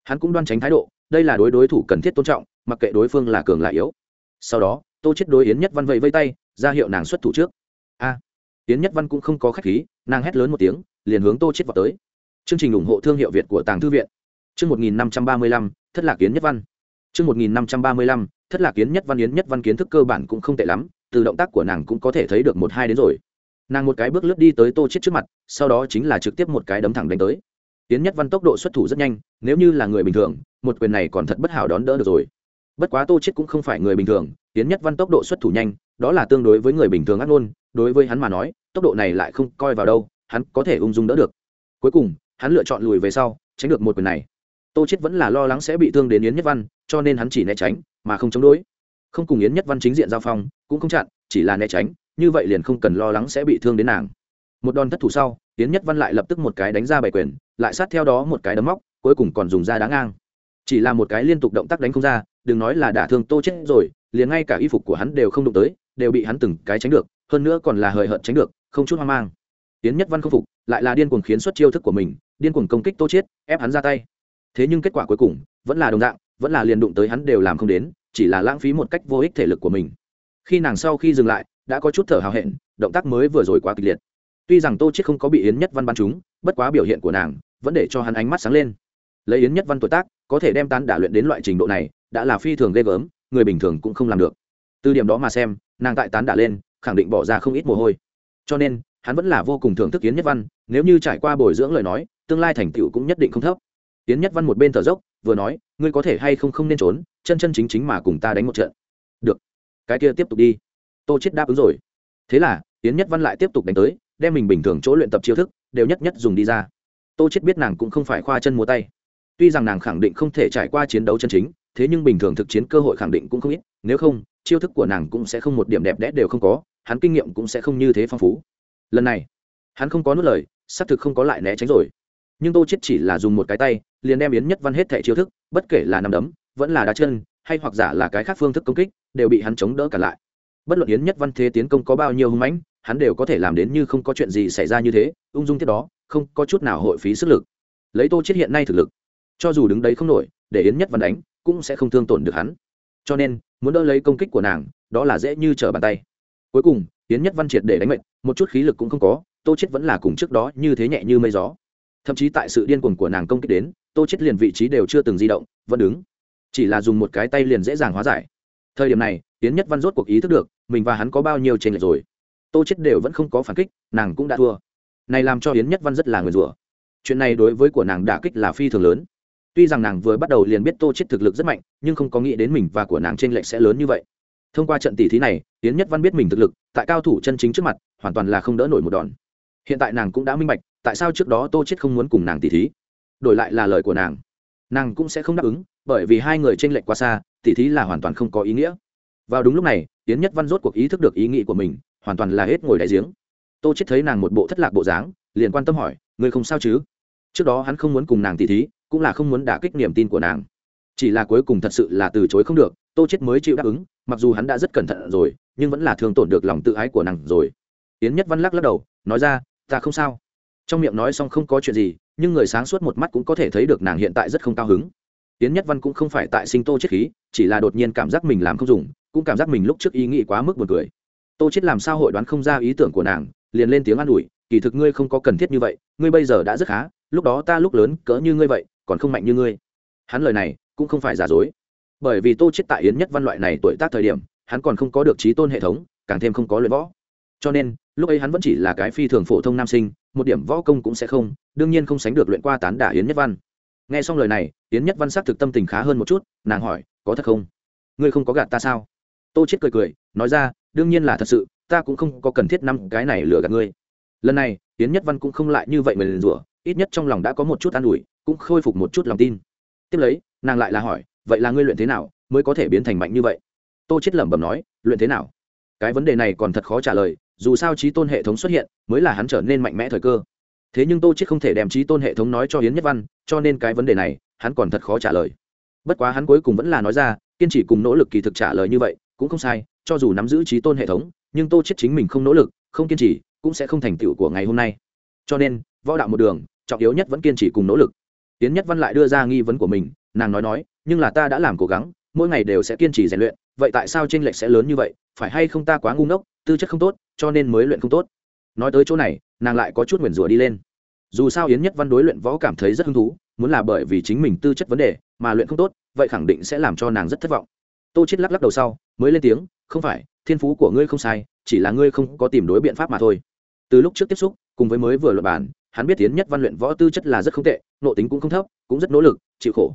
Hắn cũng đoan tránh thái độ, đây là đối đối thủ cần thiết tôn trọng, mặc kệ đối phương là cường là yếu. Sau đó, tô chết đối yến nhất văn vẫy vây tay, ra hiệu nàng xuất thủ trước. A! Yến nhất văn cũng không có khách khí, nàng hét lớn một tiếng, liền hướng tô chết vào tới. Chương trình ủng hộ thương hiệu việt của tàng thư viện. Chương một nghìn năm trăm ba mươi lăm, thất lạc yến nhất văn. Chương một nghìn năm trăm ba mươi lăm thất lạc kiến nhất văn yến nhất văn kiến thức cơ bản cũng không tệ lắm, từ động tác của nàng cũng có thể thấy được một hai đến rồi. Nàng một cái bước lướt đi tới tô chết trước mặt, sau đó chính là trực tiếp một cái đấm thẳng đánh tới. Yến nhất văn tốc độ xuất thủ rất nhanh, nếu như là người bình thường, một quyền này còn thật bất hảo đón đỡ được rồi. Bất quá tô chết cũng không phải người bình thường, yến nhất văn tốc độ xuất thủ nhanh, đó là tương đối với người bình thường ác ngôn, đối với hắn mà nói, tốc độ này lại không coi vào đâu, hắn có thể ung dung đỡ được. Cuối cùng, hắn lựa chọn lùi về sau, tránh được một quyền này. Tô chết vẫn là lo lắng sẽ bị thương đến yến nhất văn, cho nên hắn chỉ né tránh mà không chống đối. Không cùng yến nhất văn chính diện giao phong, cũng không chặn, chỉ là né tránh, như vậy liền không cần lo lắng sẽ bị thương đến nàng. Một đòn thất thủ sau, yến nhất văn lại lập tức một cái đánh ra bảy quyền, lại sát theo đó một cái đấm móc, cuối cùng còn dùng ra đá ngang. Chỉ là một cái liên tục động tác đánh không ra, đừng nói là đả thương tô chết rồi, liền ngay cả y phục của hắn đều không đụng tới, đều bị hắn từng cái tránh được, hơn nữa còn là hời hợt tránh được, không chút hoang mang. Yến nhất văn không phục, lại là điên cuồng khiến xuất chiêu thức của mình, điên cuồng công kích tô chết, ép hắn ra tay. Thế nhưng kết quả cuối cùng vẫn là đồng dạng vẫn là liền đụng tới hắn đều làm không đến, chỉ là lãng phí một cách vô ích thể lực của mình. Khi nàng sau khi dừng lại, đã có chút thở hào hẹn, động tác mới vừa rồi quá kịch liệt. Tuy rằng tô chết không có bị yến nhất văn bắn trúng, bất quá biểu hiện của nàng vẫn để cho hắn ánh mắt sáng lên. Lấy yến nhất văn tuổi tác, có thể đem tán đả luyện đến loại trình độ này, đã là phi thường ghê gớm, người bình thường cũng không làm được. Từ điểm đó mà xem, nàng tại tán đả lên, khẳng định bỏ ra không ít mồ hôi. Cho nên, hắn vẫn là vô cùng thưởng thức yến nhất văn, nếu như trải qua bồi dưỡng lời nói, tương lai thành tựu cũng nhất định không thấp. Yến nhất văn một bên thở dốc, vừa nói ngươi có thể hay không không nên trốn, chân chân chính chính mà cùng ta đánh một trận. Được, cái kia tiếp tục đi. Tô chết đáp ứng rồi. Thế là, yến nhất văn lại tiếp tục đánh tới, đem mình bình thường chỗ luyện tập chiêu thức đều nhất nhất dùng đi ra. Tô chết biết nàng cũng không phải khoa chân múa tay. Tuy rằng nàng khẳng định không thể trải qua chiến đấu chân chính, thế nhưng bình thường thực chiến cơ hội khẳng định cũng không ít, nếu không, chiêu thức của nàng cũng sẽ không một điểm đẹp đẽ đều không có, hắn kinh nghiệm cũng sẽ không như thế phong phú. Lần này, hắn không có nuốt lời, xác thực không có lại né tránh rồi. Nhưng tô chết chỉ là dùng một cái tay liền đem yến nhất văn hết thẻ chiêu thức, bất kể là nằm đấm, vẫn là đá chân, hay hoặc giả là cái khác phương thức công kích, đều bị hắn chống đỡ cả lại. Bất luận yến nhất văn thế tiến công có bao nhiêu hung mãnh, hắn đều có thể làm đến như không có chuyện gì xảy ra như thế, ung dung tiếp đó, không có chút nào hội phí sức lực. Lấy tô chết hiện nay thực lực, cho dù đứng đấy không nổi, để yến nhất văn đánh, cũng sẽ không thương tổn được hắn. Cho nên, muốn đỡ lấy công kích của nàng, đó là dễ như trở bàn tay. Cuối cùng, yến nhất văn triệt để đánh mệnh một chút khí lực cũng không có, tô chết vẫn là cùng trước đó như thế nhẹ như mây gió. Thậm chí tại sự điên cuồng của nàng công kích đến tô chết liền vị trí đều chưa từng di động, vẫn đứng. Chỉ là dùng một cái tay liền dễ dàng hóa giải. Thời điểm này, yến nhất văn rốt cuộc ý thức được, mình và hắn có bao nhiêu trên lệch rồi. Tô chết đều vẫn không có phản kích, nàng cũng đã thua. Này làm cho yến nhất văn rất là người rủa. Chuyện này đối với của nàng đả kích là phi thường lớn. Tuy rằng nàng vừa bắt đầu liền biết tô chết thực lực rất mạnh, nhưng không có nghĩ đến mình và của nàng trên lệch sẽ lớn như vậy. Thông qua trận tỷ thí này, yến nhất văn biết mình thực lực, tại cao thủ chân chính trước mặt, hoàn toàn là không đỡ nổi một đòn. Hiện tại nàng cũng đã minh bạch, tại sao trước đó tô chết không muốn cùng nàng tỷ thí đổi lại là lời của nàng. Nàng cũng sẽ không đáp ứng, bởi vì hai người trên lệch quá xa tỷ thí là hoàn toàn không có ý nghĩa. Vào đúng lúc này, yến nhất văn rốt cuộc ý thức được ý nghĩ của mình, hoàn toàn là hết ngồi đại giếng. Tô chết thấy nàng một bộ thất lạc bộ dáng, liền quan tâm hỏi, ngươi không sao chứ? Trước đó hắn không muốn cùng nàng tỷ thí, cũng là không muốn đả kích niềm tin của nàng. Chỉ là cuối cùng thật sự là từ chối không được, tô chết mới chịu đáp ứng, mặc dù hắn đã rất cẩn thận rồi, nhưng vẫn là thương tổn được lòng tự ái của nàng rồi. Yến nhất văn lắc lắc đầu, nói ra, ta không sao. Trong miệng nói xong không có chuyện gì nhưng người sáng suốt một mắt cũng có thể thấy được nàng hiện tại rất không cao hứng. Yến nhất văn cũng không phải tại sinh tô chết khí, chỉ là đột nhiên cảm giác mình làm không dùng, cũng cảm giác mình lúc trước ý nghĩ quá mức buồn cười. Tô chết làm sao hội đoán không ra ý tưởng của nàng, liền lên tiếng an ủi, kỳ thực ngươi không có cần thiết như vậy, ngươi bây giờ đã rất khá, lúc đó ta lúc lớn cỡ như ngươi vậy, còn không mạnh như ngươi. Hắn lời này cũng không phải giả dối. Bởi vì tô chết tại yến nhất văn loại này tuổi tác thời điểm, hắn còn không có được trí tôn hệ thống, càng thêm không có luyện võ. Cho nên, lúc ấy hắn vẫn chỉ là cái phi thường phổ thông nam sinh, một điểm võ công cũng sẽ không đương nhiên không sánh được luyện qua tán đả yến nhất văn. Nghe xong lời này, yến nhất văn xác thực tâm tình khá hơn một chút, nàng hỏi, có thật không? Ngươi không có gạt ta sao? Tô chết cười cười, nói ra, đương nhiên là thật sự, ta cũng không có cần thiết năm cái này lừa gạt ngươi. Lần này, Yến nhất văn cũng không lại như vậy mà liền rủa, ít nhất trong lòng đã có một chút an ủi, cũng khôi phục một chút lòng tin. Tiếp lấy, nàng lại là hỏi, vậy là ngươi luyện thế nào mới có thể biến thành mạnh như vậy? Tô chết lẩm bẩm nói, luyện thế nào? Cái vấn đề này còn thật khó trả lời, dù sao trí tôn hệ thống xuất hiện mới là hắn trở nên mạnh mẽ thời cơ thế nhưng tô chết không thể đem trí tôn hệ thống nói cho hiến nhất văn, cho nên cái vấn đề này, hắn còn thật khó trả lời. Bất quá hắn cuối cùng vẫn là nói ra, kiên trì cùng nỗ lực kỳ thực trả lời như vậy, cũng không sai, cho dù nắm giữ trí tôn hệ thống, nhưng tô chết chính mình không nỗ lực, không kiên trì, cũng sẽ không thành tựu của ngày hôm nay. Cho nên, võ đạo một đường, trọng yếu nhất vẫn kiên trì cùng nỗ lực. Tiến nhất văn lại đưa ra nghi vấn của mình, nàng nói nói, nhưng là ta đã làm cố gắng, mỗi ngày đều sẽ kiên trì rèn luyện, vậy tại sao tranh lệch sẽ lớn như vậy, phải hay không ta quá ngu ngốc, tư chất không tốt, cho nên mới luyện không tốt? Nói tới chỗ này, nàng lại có chút nguyền rủa đi lên. Dù sao yến nhất văn đối luyện võ cảm thấy rất hứng thú, muốn là bởi vì chính mình tư chất vấn đề mà luyện không tốt, vậy khẳng định sẽ làm cho nàng rất thất vọng. Tô chết lắc lắc đầu sau, mới lên tiếng, không phải, thiên phú của ngươi không sai, chỉ là ngươi không có tìm đối biện pháp mà thôi. Từ lúc trước tiếp xúc, cùng với mới vừa luận bản hắn biết yến nhất văn luyện võ tư chất là rất không tệ, nộ tính cũng không thấp, cũng rất nỗ lực, chịu khổ.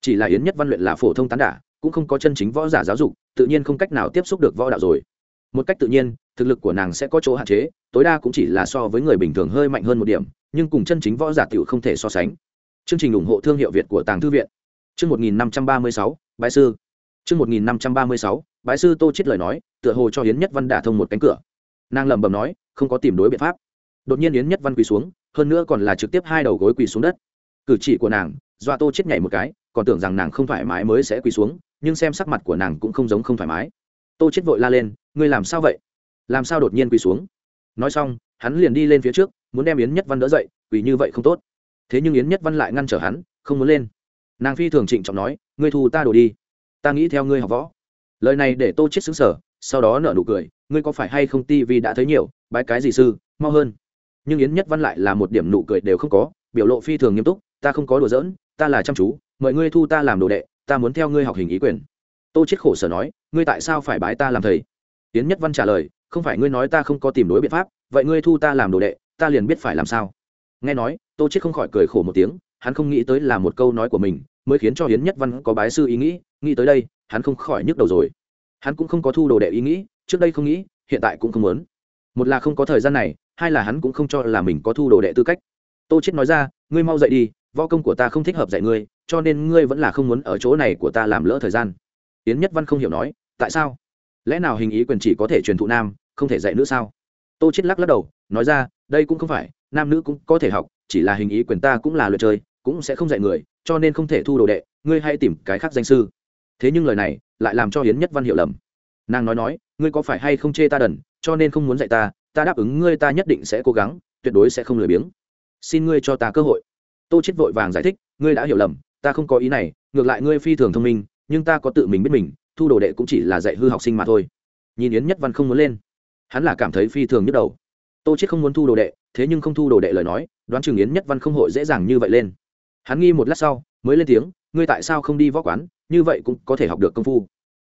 Chỉ là yến nhất văn luyện là phổ thông tán đả, cũng không có chân chính võ giả giáo dục, tự nhiên không cách nào tiếp xúc được võ đạo rồi. Một cách tự nhiên thực lực của nàng sẽ có chỗ hạn chế tối đa cũng chỉ là so với người bình thường hơi mạnh hơn một điểm nhưng cùng chân chính võ giả tiểu không thể so sánh. Chương trình ủng hộ thương hiệu việt của tàng thư viện. Chương 1536, bái sư. Chương 1536, bái sư tô chết lời nói tựa hồ cho yến nhất văn đả thông một cánh cửa. Nàng lẩm bẩm nói không có tìm đối biện pháp. Đột nhiên yến nhất văn quỳ xuống hơn nữa còn là trực tiếp hai đầu gối quỳ xuống đất. Cử chỉ của nàng doa tô chết nhảy một cái còn tưởng rằng nàng không thoải mái mới sẽ quỳ xuống nhưng xem sắc mặt của nàng cũng không giống không thoải mái. Tô chết vội la lên ngươi làm sao vậy? Làm sao đột nhiên quỳ xuống? Nói xong, hắn liền đi lên phía trước, muốn đem yến nhất văn đỡ dậy, quỳ như vậy không tốt. Thế nhưng yến nhất văn lại ngăn trở hắn, không muốn lên. Nàng phi thường trịnh trọng nói, ngươi thù ta đổ đi. Ta nghĩ theo ngươi học võ. Lời này để tô chết xứng sở sau đó nở nụ cười, ngươi có phải hay không ti vì đã thấy nhiều, bái cái gì sư, mau hơn. Nhưng yến nhất văn lại là một điểm nụ cười đều không có, biểu lộ phi thường nghiêm túc, ta không có đùa giỡn, ta là chăm chú, mời ngươi thu ta làm đồ đệ, ta muốn theo ngươi học hình ý quyền. Tô chết khổ sở nói, ngươi tại sao phải bái ta làm thầy? Yến nhất văn trả lời không phải ngươi nói ta không có tìm đối biện pháp, vậy ngươi thu ta làm đồ đệ, ta liền biết phải làm sao. Nghe nói, tô chết không khỏi cười khổ một tiếng, hắn không nghĩ tới là một câu nói của mình, mới khiến cho hiến nhất văn có bái sư ý nghĩ nghĩ tới đây, hắn không khỏi nhức đầu rồi. Hắn cũng không có thu đồ đệ ý nghĩ, trước đây không nghĩ, hiện tại cũng không muốn. Một là không có thời gian này, hai là hắn cũng không cho là mình có thu đồ đệ tư cách. Tô chết nói ra, ngươi mau dậy đi, võ công của ta không thích hợp dạy ngươi, cho nên ngươi vẫn là không muốn ở chỗ này của ta làm lỡ thời gian. Yến nhất văn không hiểu nói, tại sao? Lẽ nào hình ý quyền chỉ có thể truyền thụ nam, không thể dạy nữ sao? Tô chết lắc lắc đầu, nói ra, đây cũng không phải, nam nữ cũng có thể học, chỉ là hình ý quyền ta cũng là luyện chơi, cũng sẽ không dạy người, cho nên không thể thu đồ đệ, ngươi hãy tìm cái khác danh sư. Thế nhưng lời này lại làm cho hiến nhất văn hiểu lầm. Nàng nói nói, ngươi có phải hay không chê ta đần, cho nên không muốn dạy ta ta đáp ứng ngươi ta nhất định sẽ cố gắng, tuyệt đối sẽ không lười biếng. Xin ngươi cho ta cơ hội. Tô chết vội vàng giải thích, ngươi đã hiểu lầm, ta không có ý này, ngược lại ngươi phi thường thông minh, nhưng ta có tự mình biết mình thu đồ đệ cũng chỉ là dạy hư học sinh mà thôi. Nhìn yến nhất văn không muốn lên, hắn là cảm thấy phi thường nhức đầu. Tô chết không muốn thu đồ đệ, thế nhưng không thu đồ đệ lời nói, đoán chừng yến nhất văn không hội dễ dàng như vậy lên. Hắn nghi một lát sau, mới lên tiếng, ngươi tại sao không đi võ quán? Như vậy cũng có thể học được công phu.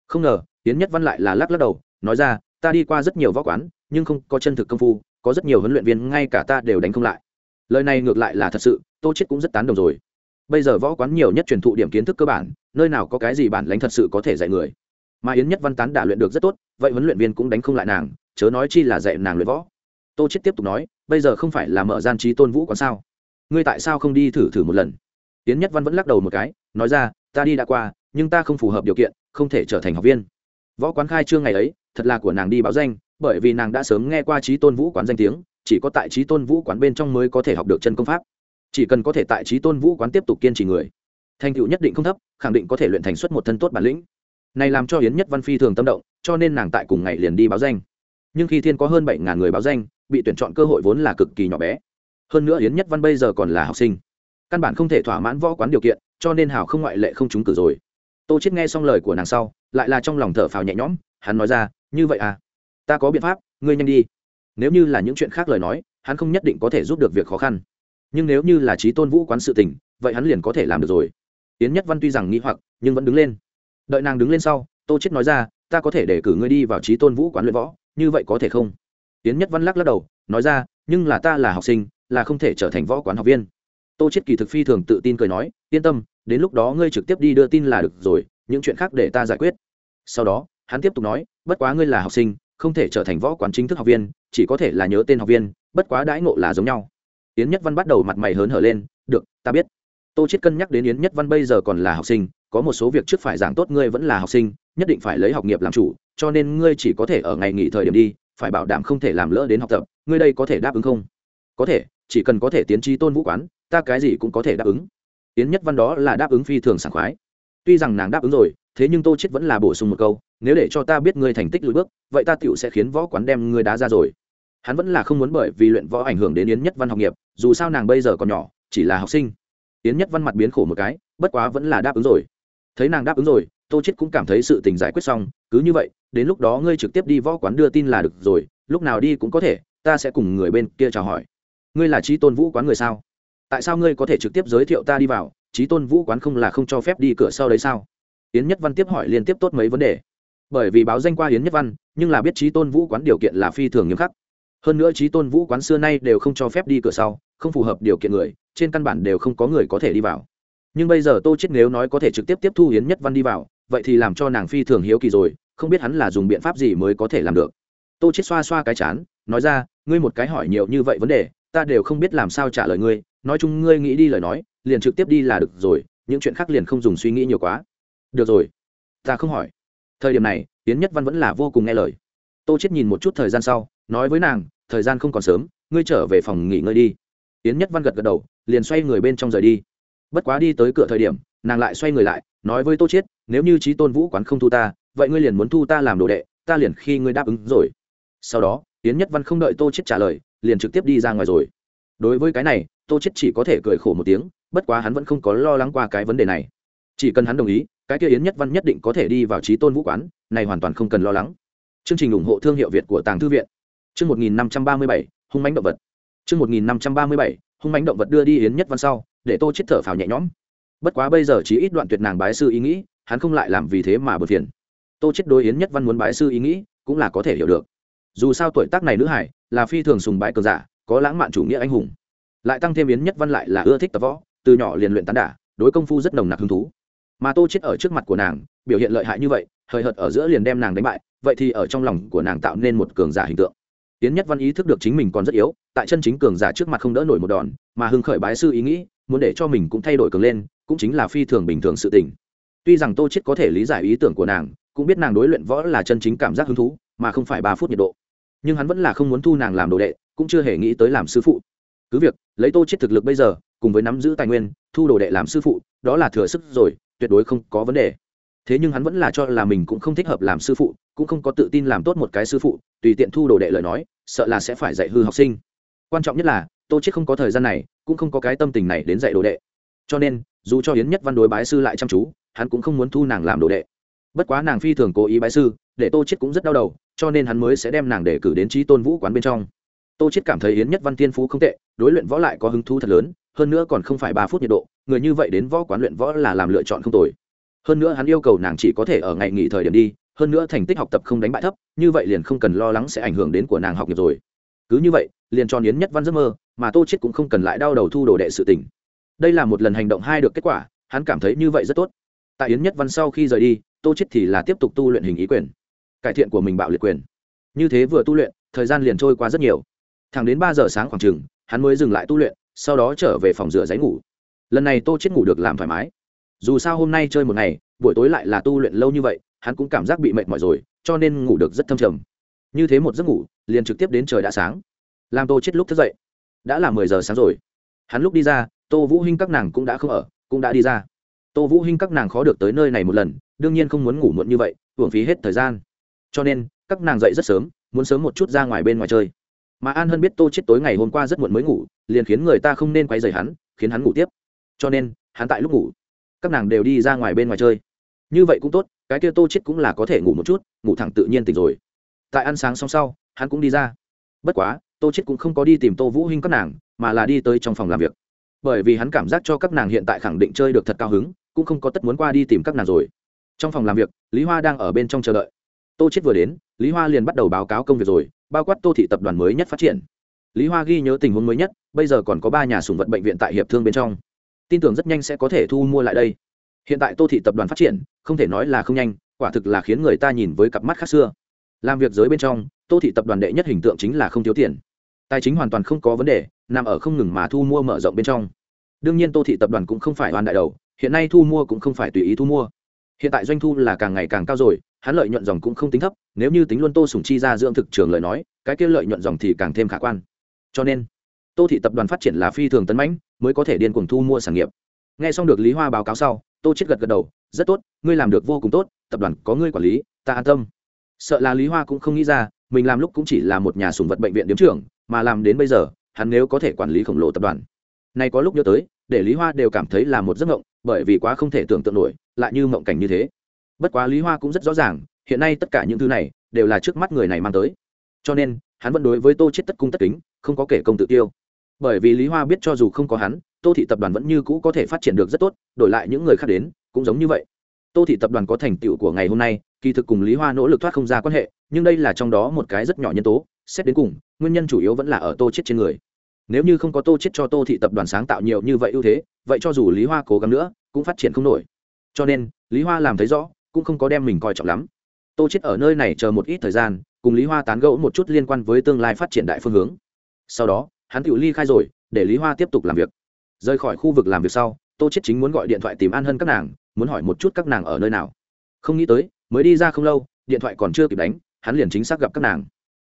Không ngờ, yến nhất văn lại là lắc lắc đầu, nói ra, ta đi qua rất nhiều võ quán, nhưng không có chân thực công phu, có rất nhiều huấn luyện viên ngay cả ta đều đánh không lại. Lời này ngược lại là thật sự, tô chết cũng rất tán đồng rồi. Bây giờ võ quán nhiều nhất truyền thụ điểm kiến thức cơ bản, nơi nào có cái gì bản lãnh thật sự có thể dạy người mà yến nhất văn tán đả luyện được rất tốt, vậy huấn luyện viên cũng đánh không lại nàng, chớ nói chi là dạy nàng luyện võ. Tô chết tiếp tục nói, bây giờ không phải là mở gian trí tôn vũ quán sao? Ngươi tại sao không đi thử thử một lần? Yến nhất văn vẫn lắc đầu một cái, nói ra, ta đi đã qua, nhưng ta không phù hợp điều kiện, không thể trở thành học viên. Võ quán khai trương ngày ấy, thật là của nàng đi báo danh, bởi vì nàng đã sớm nghe qua trí tôn vũ quán danh tiếng, chỉ có tại trí tôn vũ quán bên trong mới có thể học được chân công pháp. Chỉ cần có thể tại trí tôn vũ quán tiếp tục kiên trì người, thành tựu nhất định không thấp, khẳng định có thể luyện thành xuất một thân tốt bản lĩnh này làm cho yến nhất văn phi thường tâm động, cho nên nàng tại cùng ngày liền đi báo danh. Nhưng khi thiên có hơn bảy ngàn người báo danh, bị tuyển chọn cơ hội vốn là cực kỳ nhỏ bé. Hơn nữa yến nhất văn bây giờ còn là học sinh. Căn bản không thể thỏa mãn võ quán điều kiện, cho nên hảo không ngoại lệ không trúng cử rồi. Tô chết nghe xong lời của nàng sau, lại là trong lòng thở phào nhẹ nhõm, hắn nói ra, như vậy à? Ta có biện pháp, ngươi nhanh đi. Nếu như là những chuyện khác lời nói, hắn không nhất định có thể giúp được việc khó khăn. Nhưng nếu như là trí tôn vũ quán sự tình, vậy hắn liền có thể làm được rồi. Yến nhất văn tuy rằng nghĩ hoặc, nhưng vẫn đứng lên đợi nàng đứng lên sau, tô chết nói ra, ta có thể để cử ngươi đi vào trí tôn vũ quán luyện võ, như vậy có thể không? Yến nhất văn lắc lắc đầu, nói ra, nhưng là ta là học sinh, là không thể trở thành võ quán học viên. Tô chết kỳ thực phi thường tự tin cười nói, yên tâm, đến lúc đó ngươi trực tiếp đi đưa tin là được rồi, những chuyện khác để ta giải quyết. Sau đó, hắn tiếp tục nói, bất quá ngươi là học sinh, không thể trở thành võ quán chính thức học viên, chỉ có thể là nhớ tên học viên, bất quá đãi ngộ là giống nhau. Yến nhất văn bắt đầu mặt mày hớn hở lên, được, ta biết. Tô chết cân nhắc đến yến nhất văn bây giờ còn là học sinh có một số việc trước phải giảng tốt ngươi vẫn là học sinh, nhất định phải lấy học nghiệp làm chủ, cho nên ngươi chỉ có thể ở ngày nghỉ thời điểm đi, phải bảo đảm không thể làm lỡ đến học tập, ngươi đây có thể đáp ứng không? Có thể, chỉ cần có thể tiến trí tôn vũ quán, ta cái gì cũng có thể đáp ứng. Tiến nhất văn đó là đáp ứng phi thường sảng khoái. Tuy rằng nàng đáp ứng rồi, thế nhưng tô chết vẫn là bổ sung một câu, nếu để cho ta biết ngươi thành tích lùi bước, vậy ta tựu sẽ khiến võ quán đem ngươi đá ra rồi. Hắn vẫn là không muốn bởi vì luyện võ ảnh hưởng đến yến nhất văn học nghiệp, dù sao nàng bây giờ còn nhỏ, chỉ là học sinh. Yến nhất văn mặt biến khổ một cái, bất quá vẫn là đáp ứng rồi thấy nàng đáp ứng rồi, tô chết cũng cảm thấy sự tình giải quyết xong, cứ như vậy, đến lúc đó ngươi trực tiếp đi võ quán đưa tin là được rồi, lúc nào đi cũng có thể, ta sẽ cùng người bên kia chào hỏi. Ngươi là trí tôn vũ quán người sao? Tại sao ngươi có thể trực tiếp giới thiệu ta đi vào trí tôn vũ quán không là không cho phép đi cửa sau đấy sao? Yến nhất văn tiếp hỏi liên tiếp tốt mấy vấn đề. Bởi vì báo danh qua yến nhất văn, nhưng là biết trí tôn vũ quán điều kiện là phi thường nghiêm khắc. Hơn nữa trí tôn vũ quán xưa nay đều không cho phép đi cửa sau, không phù hợp điều kiện người, trên căn bản đều không có người có thể đi vào nhưng bây giờ tô chết nếu nói có thể trực tiếp tiếp thu yến nhất văn đi vào, vậy thì làm cho nàng phi thường hiếu kỳ rồi, không biết hắn là dùng biện pháp gì mới có thể làm được. Tô chết xoa xoa cái chán, nói ra, ngươi một cái hỏi nhiều như vậy vấn đề, ta đều không biết làm sao trả lời ngươi, nói chung ngươi nghĩ đi lời nói, liền trực tiếp đi là được rồi, những chuyện khác liền không dùng suy nghĩ nhiều quá. Được rồi. Ta không hỏi. Thời điểm này tiến nhất văn vẫn là vô cùng nghe lời. Tô chết nhìn một chút thời gian sau, nói với nàng, thời gian không còn sớm, ngươi trở về phòng nghỉ ngơi đi. Tiến nhất văn gật gật đầu, liền xoay người bên trong rời đi bất quá đi tới cửa thời điểm, nàng lại xoay người lại, nói với tô chết nếu như trí tôn vũ quán không thu ta, vậy ngươi liền muốn thu ta làm đồ đệ, ta liền khi ngươi đáp ứng rồi. Sau đó tiến nhất văn không đợi tô chết trả lời, liền trực tiếp đi ra ngoài rồi. Đối với cái này, tô chết chỉ có thể cười khổ một tiếng, bất quá hắn vẫn không có lo lắng qua cái vấn đề này. Chỉ cần hắn đồng ý, cái kia yến nhất văn nhất định có thể đi vào trí tôn vũ quán, này hoàn toàn không cần lo lắng. Chương trình ủng hộ thương hiệu việt của tàng thư viện. Chương một nghìn năm trăm ba mươi bảy, hung mánh động vật. Chương một nghìn năm trăm ba mươi bảy, hung mánh động vật đưa đi yến nhất văn sau để tô chết thở phào nhẹ nhõm. Bất quá bây giờ chỉ ít đoạn tuyệt nàng bái sư ý nghĩ, hắn không lại làm vì thế mà bật phiền. Tô chết đối yến nhất văn muốn bái sư ý nghĩ, cũng là có thể hiểu được. Dù sao tuổi tác này nữ hải, là phi thường sùng bái cờ giả, có lãng mạn chủ nghĩa anh hùng. Lại tăng thêm yến nhất văn lại là ưa thích tập võ, từ nhỏ liền luyện tán đả, đối công phu rất nồng nặc hứng thú. Mà tô chết ở trước mặt của nàng, biểu hiện lợi hại như vậy, hời hợt ở giữa liền đem nàng đánh bại, vậy thì ở trong lòng của nàng tạo nên một cường giả hình tượng. Yến nhất văn ý thức được chính mình còn rất yếu, tại chân chính cường giả trước mặt không đỡ nổi một đòn, mà hưng khởi bái sư ý nghĩ muốn để cho mình cũng thay đổi cường lên, cũng chính là phi thường bình thường sự tình. Tuy rằng tô chết có thể lý giải ý tưởng của nàng, cũng biết nàng đối luyện võ là chân chính cảm giác hứng thú, mà không phải ba phút nhiệt độ. Nhưng hắn vẫn là không muốn thu nàng làm đồ đệ, cũng chưa hề nghĩ tới làm sư phụ. Cứ việc, lấy tô chết thực lực bây giờ, cùng với nắm giữ tài nguyên, thu đồ đệ làm sư phụ, đó là thừa sức rồi, tuyệt đối không có vấn đề. Thế nhưng hắn vẫn là cho là mình cũng không thích hợp làm sư phụ, cũng không có tự tin làm tốt một cái sư phụ, tùy tiện thu đồ đệ lời nói, sợ là sẽ phải dạy hư học sinh. Quan trọng nhất là tô chết không có thời gian này, cũng không có cái tâm tình này đến dạy đồ đệ. Cho nên, dù cho hiến nhất văn đối bái sư lại chăm chú, hắn cũng không muốn thu nàng làm đồ đệ. Bất quá nàng phi thường cố ý bái sư, để tô chết cũng rất đau đầu, cho nên hắn mới sẽ đem nàng để cử đến trí tôn vũ quán bên trong. Tô chết cảm thấy hiến nhất văn tiên phú không tệ, đối luyện võ lại có hứng thú thật lớn, hơn nữa còn không phải ba phút nhiệt độ, người như vậy đến võ quán luyện võ là làm lựa chọn không tồi. Hơn nữa hắn yêu cầu nàng chỉ có thể ở ngày nghỉ thời điểm đi, hơn nữa thành tích học tập không đánh bại thấp, như vậy liền không cần lo lắng sẽ ảnh hưởng đến của nàng học nghiệp rồi. Cứ như vậy liền cho yến nhất văn giấc mơ, mà tô chết cũng không cần lại đau đầu thu đồ đệ sự tình. Đây là một lần hành động hai được kết quả, hắn cảm thấy như vậy rất tốt. Tại yến nhất văn sau khi rời đi, tô chết thì là tiếp tục tu luyện hình ý quyền, cải thiện của mình bạo liệt quyền. Như thế vừa tu luyện, thời gian liền trôi qua rất nhiều. Thẳng đến ba giờ sáng khoảng chừng, hắn mới dừng lại tu luyện, sau đó trở về phòng rửa giấy ngủ. Lần này tô chết ngủ được làm thoải mái. Dù sao hôm nay chơi một ngày, buổi tối lại là tu luyện lâu như vậy, hắn cũng cảm giác bị mệt mỏi rồi, cho nên ngủ được rất thâm trầm. Như thế một giấc ngủ, liền trực tiếp đến trời đã sáng làm tô chết lúc thức dậy. Đã là mười giờ sáng rồi. Hắn lúc đi ra, tô vũ hinh các nàng cũng đã không ở, cũng đã đi ra. Tô vũ hinh các nàng khó được tới nơi này một lần, đương nhiên không muốn ngủ muộn như vậy, hưởng phí hết thời gian. Cho nên, các nàng dậy rất sớm, muốn sớm một chút ra ngoài bên ngoài chơi. Mà an hân biết tô chết tối ngày hôm qua rất muộn mới ngủ, liền khiến người ta không nên quấy rầy hắn, khiến hắn ngủ tiếp. Cho nên, hắn tại lúc ngủ, các nàng đều đi ra ngoài bên ngoài chơi. Như vậy cũng tốt, cái kia tô chết cũng là có thể ngủ một chút, ngủ thẳng tự nhiên tỉnh rồi. Tại ăn sáng xong sau, hắn cũng đi ra. Bất quá tô chết cũng không có đi tìm tô vũ hinh các nàng, mà là đi tới trong phòng làm việc. Bởi vì hắn cảm giác cho các nàng hiện tại khẳng định chơi được thật cao hứng, cũng không có tất muốn qua đi tìm các nàng rồi. Trong phòng làm việc, lý hoa đang ở bên trong chờ đợi. Tô chết vừa đến, lý hoa liền bắt đầu báo cáo công việc rồi, bao quát tô thị tập đoàn mới nhất phát triển. Lý hoa ghi nhớ tình huống mới nhất, bây giờ còn có ba nhà sùng vật bệnh viện tại hiệp thương bên trong. Tin tưởng rất nhanh sẽ có thể thu mua lại đây. Hiện tại tô thị tập đoàn phát triển, không thể nói là không nhanh, quả thực là khiến người ta nhìn với cặp mắt khác xưa. Làm việc giới bên trong, tô thị tập đoàn đệ nhất hình tượng chính là không thiếu tiền tài chính hoàn toàn không có vấn đề, nằm ở không ngừng mà thu mua mở rộng bên trong. Đương nhiên tô thị tập đoàn cũng không phải hoàn đại đầu, hiện nay thu mua cũng không phải tùy ý thu mua. Hiện tại doanh thu là càng ngày càng cao rồi, hắn lợi nhuận dòng cũng không tính thấp, nếu như tính luôn tô sùng chi ra dưỡng thực trường lời nói, cái kia lợi nhuận dòng thì càng thêm khả quan. Cho nên, tô thị tập đoàn phát triển là phi thường tấn mãnh, mới có thể điên cuồng thu mua sản nghiệp. N g h e xong được lý hoa báo cáo sau, tô chết gật gật đầu, rất tốt, ngươi làm được vô cùng tốt, tập đoàn có ngươi quản lý, ta an tâm. Sợ là lý hoa cũng không nghĩ ra, mình làm lúc cũng chỉ là một nhà sùng vật bệnh viện điếm trưởng mà làm đến bây giờ, hắn nếu có thể quản lý khổng lồ tập đoàn. Này có lúc nhớ tới, để lý hoa đều cảm thấy là một giấc mộng, bởi vì quá không thể tưởng tượng nổi, lại như mộng cảnh như thế. Bất quá lý hoa cũng rất rõ ràng, hiện nay tất cả những thứ này đều là trước mắt người này mang tới. Cho nên, hắn vẫn đối với tô chết tất cung tất kính, không có kể công tự tiêu. Bởi vì lý hoa biết cho dù không có hắn, tô thị tập đoàn vẫn như cũ có thể phát triển được rất tốt, đổi lại những người khác đến, cũng giống như vậy. Tô thị tập đoàn có thành tựu của ngày hôm nay, kỳ thực cùng lý hoa nỗ lực thoát không ra quan hệ, nhưng đây là trong đó một cái rất nhỏ nhân tố xét đến cùng, nguyên nhân chủ yếu vẫn là ở tô chết trên người. Nếu như không có tô chết cho tô thị tập đoàn sáng tạo nhiều như vậy ưu thế, vậy cho dù lý hoa cố gắng nữa, cũng phát triển không nổi. Cho nên, lý hoa làm thấy rõ, cũng không có đem mình coi trọng lắm. Tô chết ở nơi này chờ một ít thời gian, cùng lý hoa tán gẫu một chút liên quan với tương lai phát triển đại phương hướng. Sau đó, hắn tự ly khai rồi, để lý hoa tiếp tục làm việc. Rời khỏi khu vực làm việc sau, tô chết chính muốn gọi điện thoại tìm an hân các nàng, muốn hỏi một chút các nàng ở nơi nào. Không nghĩ tới, mới đi ra không lâu, điện thoại còn chưa kịp đánh, hắn liền chính xác gặp các nàng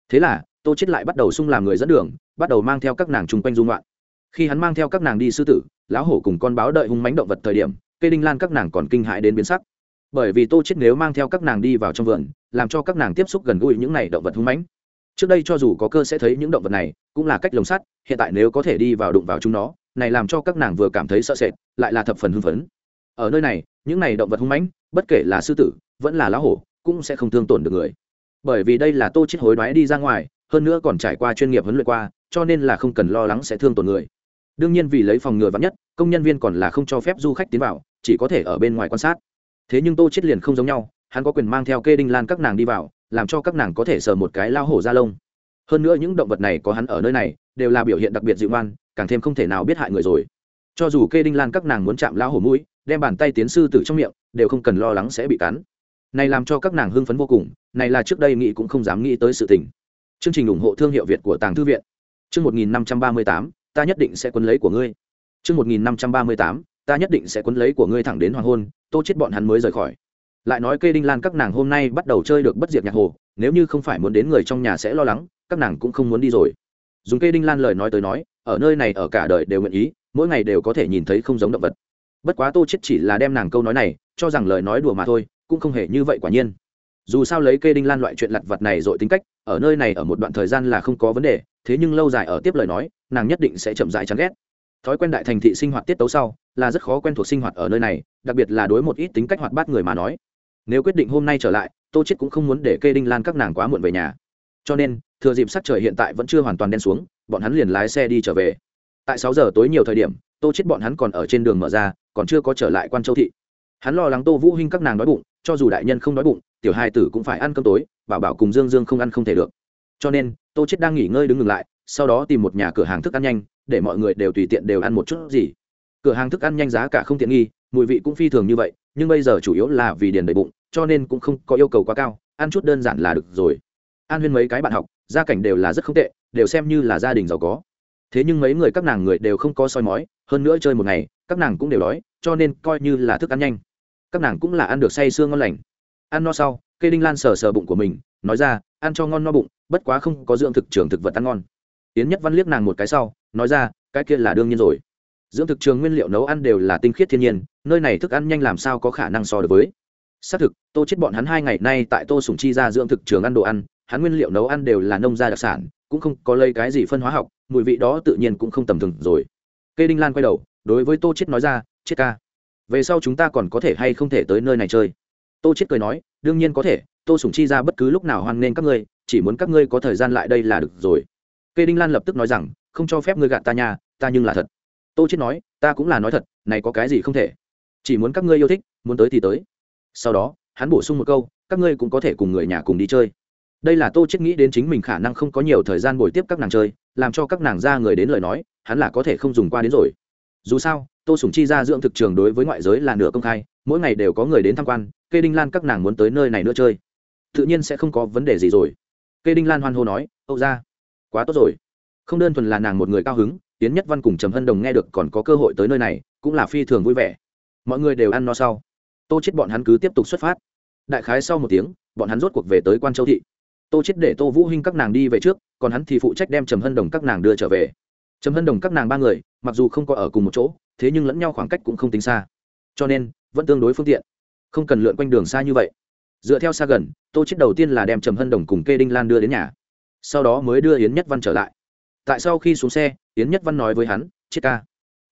thế là, tô chết lại bắt đầu sung làm người dẫn đường, bắt đầu mang theo các nàng chung quanh dung loạn khi hắn mang theo các nàng đi sư tử, lão hổ cùng con báo đợi hung mánh động vật thời điểm cây đinh lan các nàng còn kinh hãi đến biến sắc. Bởi vì tô chết nếu mang theo các nàng đi vào trong vườn, làm cho các nàng tiếp xúc gần gũi những này động vật hung mãnh. Trước đây cho dù có cơ sẽ thấy những động vật này, cũng là cách lồng sắt, hiện tại nếu có thể đi vào đụng vào chúng nó, này làm cho các nàng vừa cảm thấy sợ sệt, lại là thập phần hưng phấn. Ở nơi này, những này động vật hung mãnh, bất kể là sư tử, vẫn là lá hổ, cũng sẽ không thương tổn được người bởi vì đây là tô chết hối đoái đi ra ngoài, hơn nữa còn trải qua chuyên nghiệp huấn luyện qua, cho nên là không cần lo lắng sẽ thương tổn người. Đương nhiên vì lấy phòng ngừa vắn nhất, công nhân viên còn là không cho phép du khách tiến vào, chỉ có thể ở bên ngoài quan sát. Thế nhưng tô chết liền không giống nhau, hắn có quyền mang theo kê đinh lan các nàng đi vào, làm cho các nàng có thể sờ một cái lao hổ ra lông. Hơn nữa những động vật này có hắn ở nơi này, đều là biểu hiện đặc biệt dịu ngoan, càng thêm không thể nào biết hại người rồi. Cho dù kê đinh lan các nàng muốn chạm lao hổ mũi, đem bàn tay tiến sư tử trong miệng, đều không cần lo lắng sẽ bị cắn này làm cho các nàng hưng phấn vô cùng, này là trước đây nghĩ cũng không dám nghĩ tới sự tình. Chương trình ủng hộ thương hiệu việt của tàng thư viện. Chương một nghìn năm trăm ba mươi tám, ta nhất định sẽ quấn lấy của ngươi. Chương một nghìn năm trăm ba mươi tám, ta nhất định sẽ quấn lấy của ngươi thẳng đến hoàng hôn, tô chết bọn hắn mới rời khỏi. Lại nói kê đinh lan các nàng hôm nay bắt đầu chơi được bất diệt nhạc hồ, nếu như không phải muốn đến người trong nhà sẽ lo lắng, các nàng cũng không muốn đi rồi. Dùng kê đinh lan lời nói tới nói, ở nơi này ở cả đời đều nguyện ý, mỗi ngày đều có thể nhìn thấy không giống động vật. Bất quá tô chết chỉ là đem nàng câu nói này, cho rằng lời nói đùa mà thôi cũng không hề như vậy quả nhiên. Dù sao lấy kê đinh lan loại chuyện lặt vặt này dội tính cách, ở nơi này ở một đoạn thời gian là không có vấn đề, thế nhưng lâu dài ở tiếp lời nói, nàng nhất định sẽ chậm dại chán ghét. Thói quen đại thành thị sinh hoạt tiết tấu sau, là rất khó quen thuộc sinh hoạt ở nơi này, đặc biệt là đối một ít tính cách hoạt bát người mà nói. Nếu quyết định hôm nay trở lại, tô chết cũng không muốn để kê đinh lan các nàng quá muộn về nhà. Cho nên, thừa dịp sắc trời hiện tại vẫn chưa hoàn toàn đen xuống, bọn hắn liền lái xe đi trở về. Tại sáu giờ tối nhiều thời điểm, tô chết bọn hắn còn ở trên đường mở ra, còn chưa có trở lại quan châu thị. Hắn lo lắng tô vũ hinh các nàng đói bụng cho dù đại nhân không đói bụng, tiểu hai tử cũng phải ăn cơm tối, bảo bảo cùng dương dương không ăn không thể được. Cho nên, tô chết đang nghỉ ngơi đứng ngừng lại, sau đó tìm một nhà cửa hàng thức ăn nhanh, để mọi người đều tùy tiện đều ăn một chút gì. Cửa hàng thức ăn nhanh giá cả không tiện nghi, mùi vị cũng phi thường như vậy, nhưng bây giờ chủ yếu là vì điền đầy bụng, cho nên cũng không có yêu cầu quá cao, ăn chút đơn giản là được rồi. An huyên mấy cái bạn học, gia cảnh đều là rất không tệ, đều xem như là gia đình giàu có. Thế nhưng mấy người các nàng người đều không có soi mói, hơn nữa chơi một ngày, các nàng cũng đều đói, cho nên coi như là thức ăn nhanh các nàng cũng là ăn được say sương ngon lành. Ăn no sau cây đinh lan sờ sờ bụng của mình, nói ra, ăn cho ngon no bụng, bất quá không có dưỡng thực trường thực vật ăn ngon. Tiến nhất văn liếc nàng một cái sau, nói ra, cái kia là đương nhiên rồi. Dưỡng thực trường nguyên liệu nấu ăn đều là tinh khiết thiên nhiên, nơi này thức ăn nhanh làm sao có khả năng so được với? Xác thực, tô chết bọn hắn hai ngày nay tại tô sùng chi ra dưỡng thực trường ăn đồ ăn, hắn nguyên liệu nấu ăn đều là nông gia đặc sản, cũng không có lấy cái gì phân hóa học, mùi vị đó tự nhiên cũng không tầm thường rồi. Cây đinh lan quay đầu, đối với tô chết nói ra, chết ca về sau chúng ta còn có thể hay không thể tới nơi này chơi? Tô chết cười nói, đương nhiên có thể, tô Sủng chi ra bất cứ lúc nào hoan nghênh các ngươi, chỉ muốn các ngươi có thời gian lại đây là được rồi. Cây đinh lan lập tức nói rằng, không cho phép ngươi gạt ta nha, ta nhưng là thật. Tô chết nói, ta cũng là nói thật, này có cái gì không thể? Chỉ muốn các ngươi yêu thích, muốn tới thì tới. Sau đó, hắn bổ sung một câu, các ngươi cũng có thể cùng người nhà cùng đi chơi. Đây là tô chết nghĩ đến chính mình khả năng không có nhiều thời gian bồi tiếp các nàng chơi, làm cho các nàng ra người đến lời nói, hắn là có thể không dùng qua đến rồi. Dù sao tô sủng chi ra dưỡng thực trường đối với ngoại giới là nửa công khai, mỗi ngày đều có người đến tham quan, kê đinh lan các nàng muốn tới nơi này nữa chơi. Tự nhiên sẽ không có vấn đề gì rồi. Kê đinh lan hoan hô nói, âu ra quá tốt rồi. Không đơn thuần là nàng một người cao hứng tiến nhất văn cùng trầm hân đồng nghe được còn có cơ hội tới nơi này, cũng là phi thường vui vẻ. Mọi người đều ăn no sau. Tô chết bọn hắn cứ tiếp tục xuất phát. Đại khái sau một tiếng, bọn hắn rốt cuộc về tới quan châu thị. Tô chết để tô vũ hinh các nàng đi về trước, còn hắn thì phụ trách đem trầm hân đồng các nàng đưa trở về trầm hân đồng các nàng ba người, mặc dù không có ở cùng một chỗ, thế nhưng lẫn nhau khoảng cách cũng không tính xa. Cho nên, vẫn tương đối phương tiện. Không cần lượn quanh đường xa như vậy. Dựa theo xa gần, tô chết đầu tiên là đem trầm hân đồng cùng kê đinh lan đưa đến nhà. Sau đó mới đưa yến nhất văn trở lại. Tại sau khi xuống xe, yến nhất văn nói với hắn, chết ca.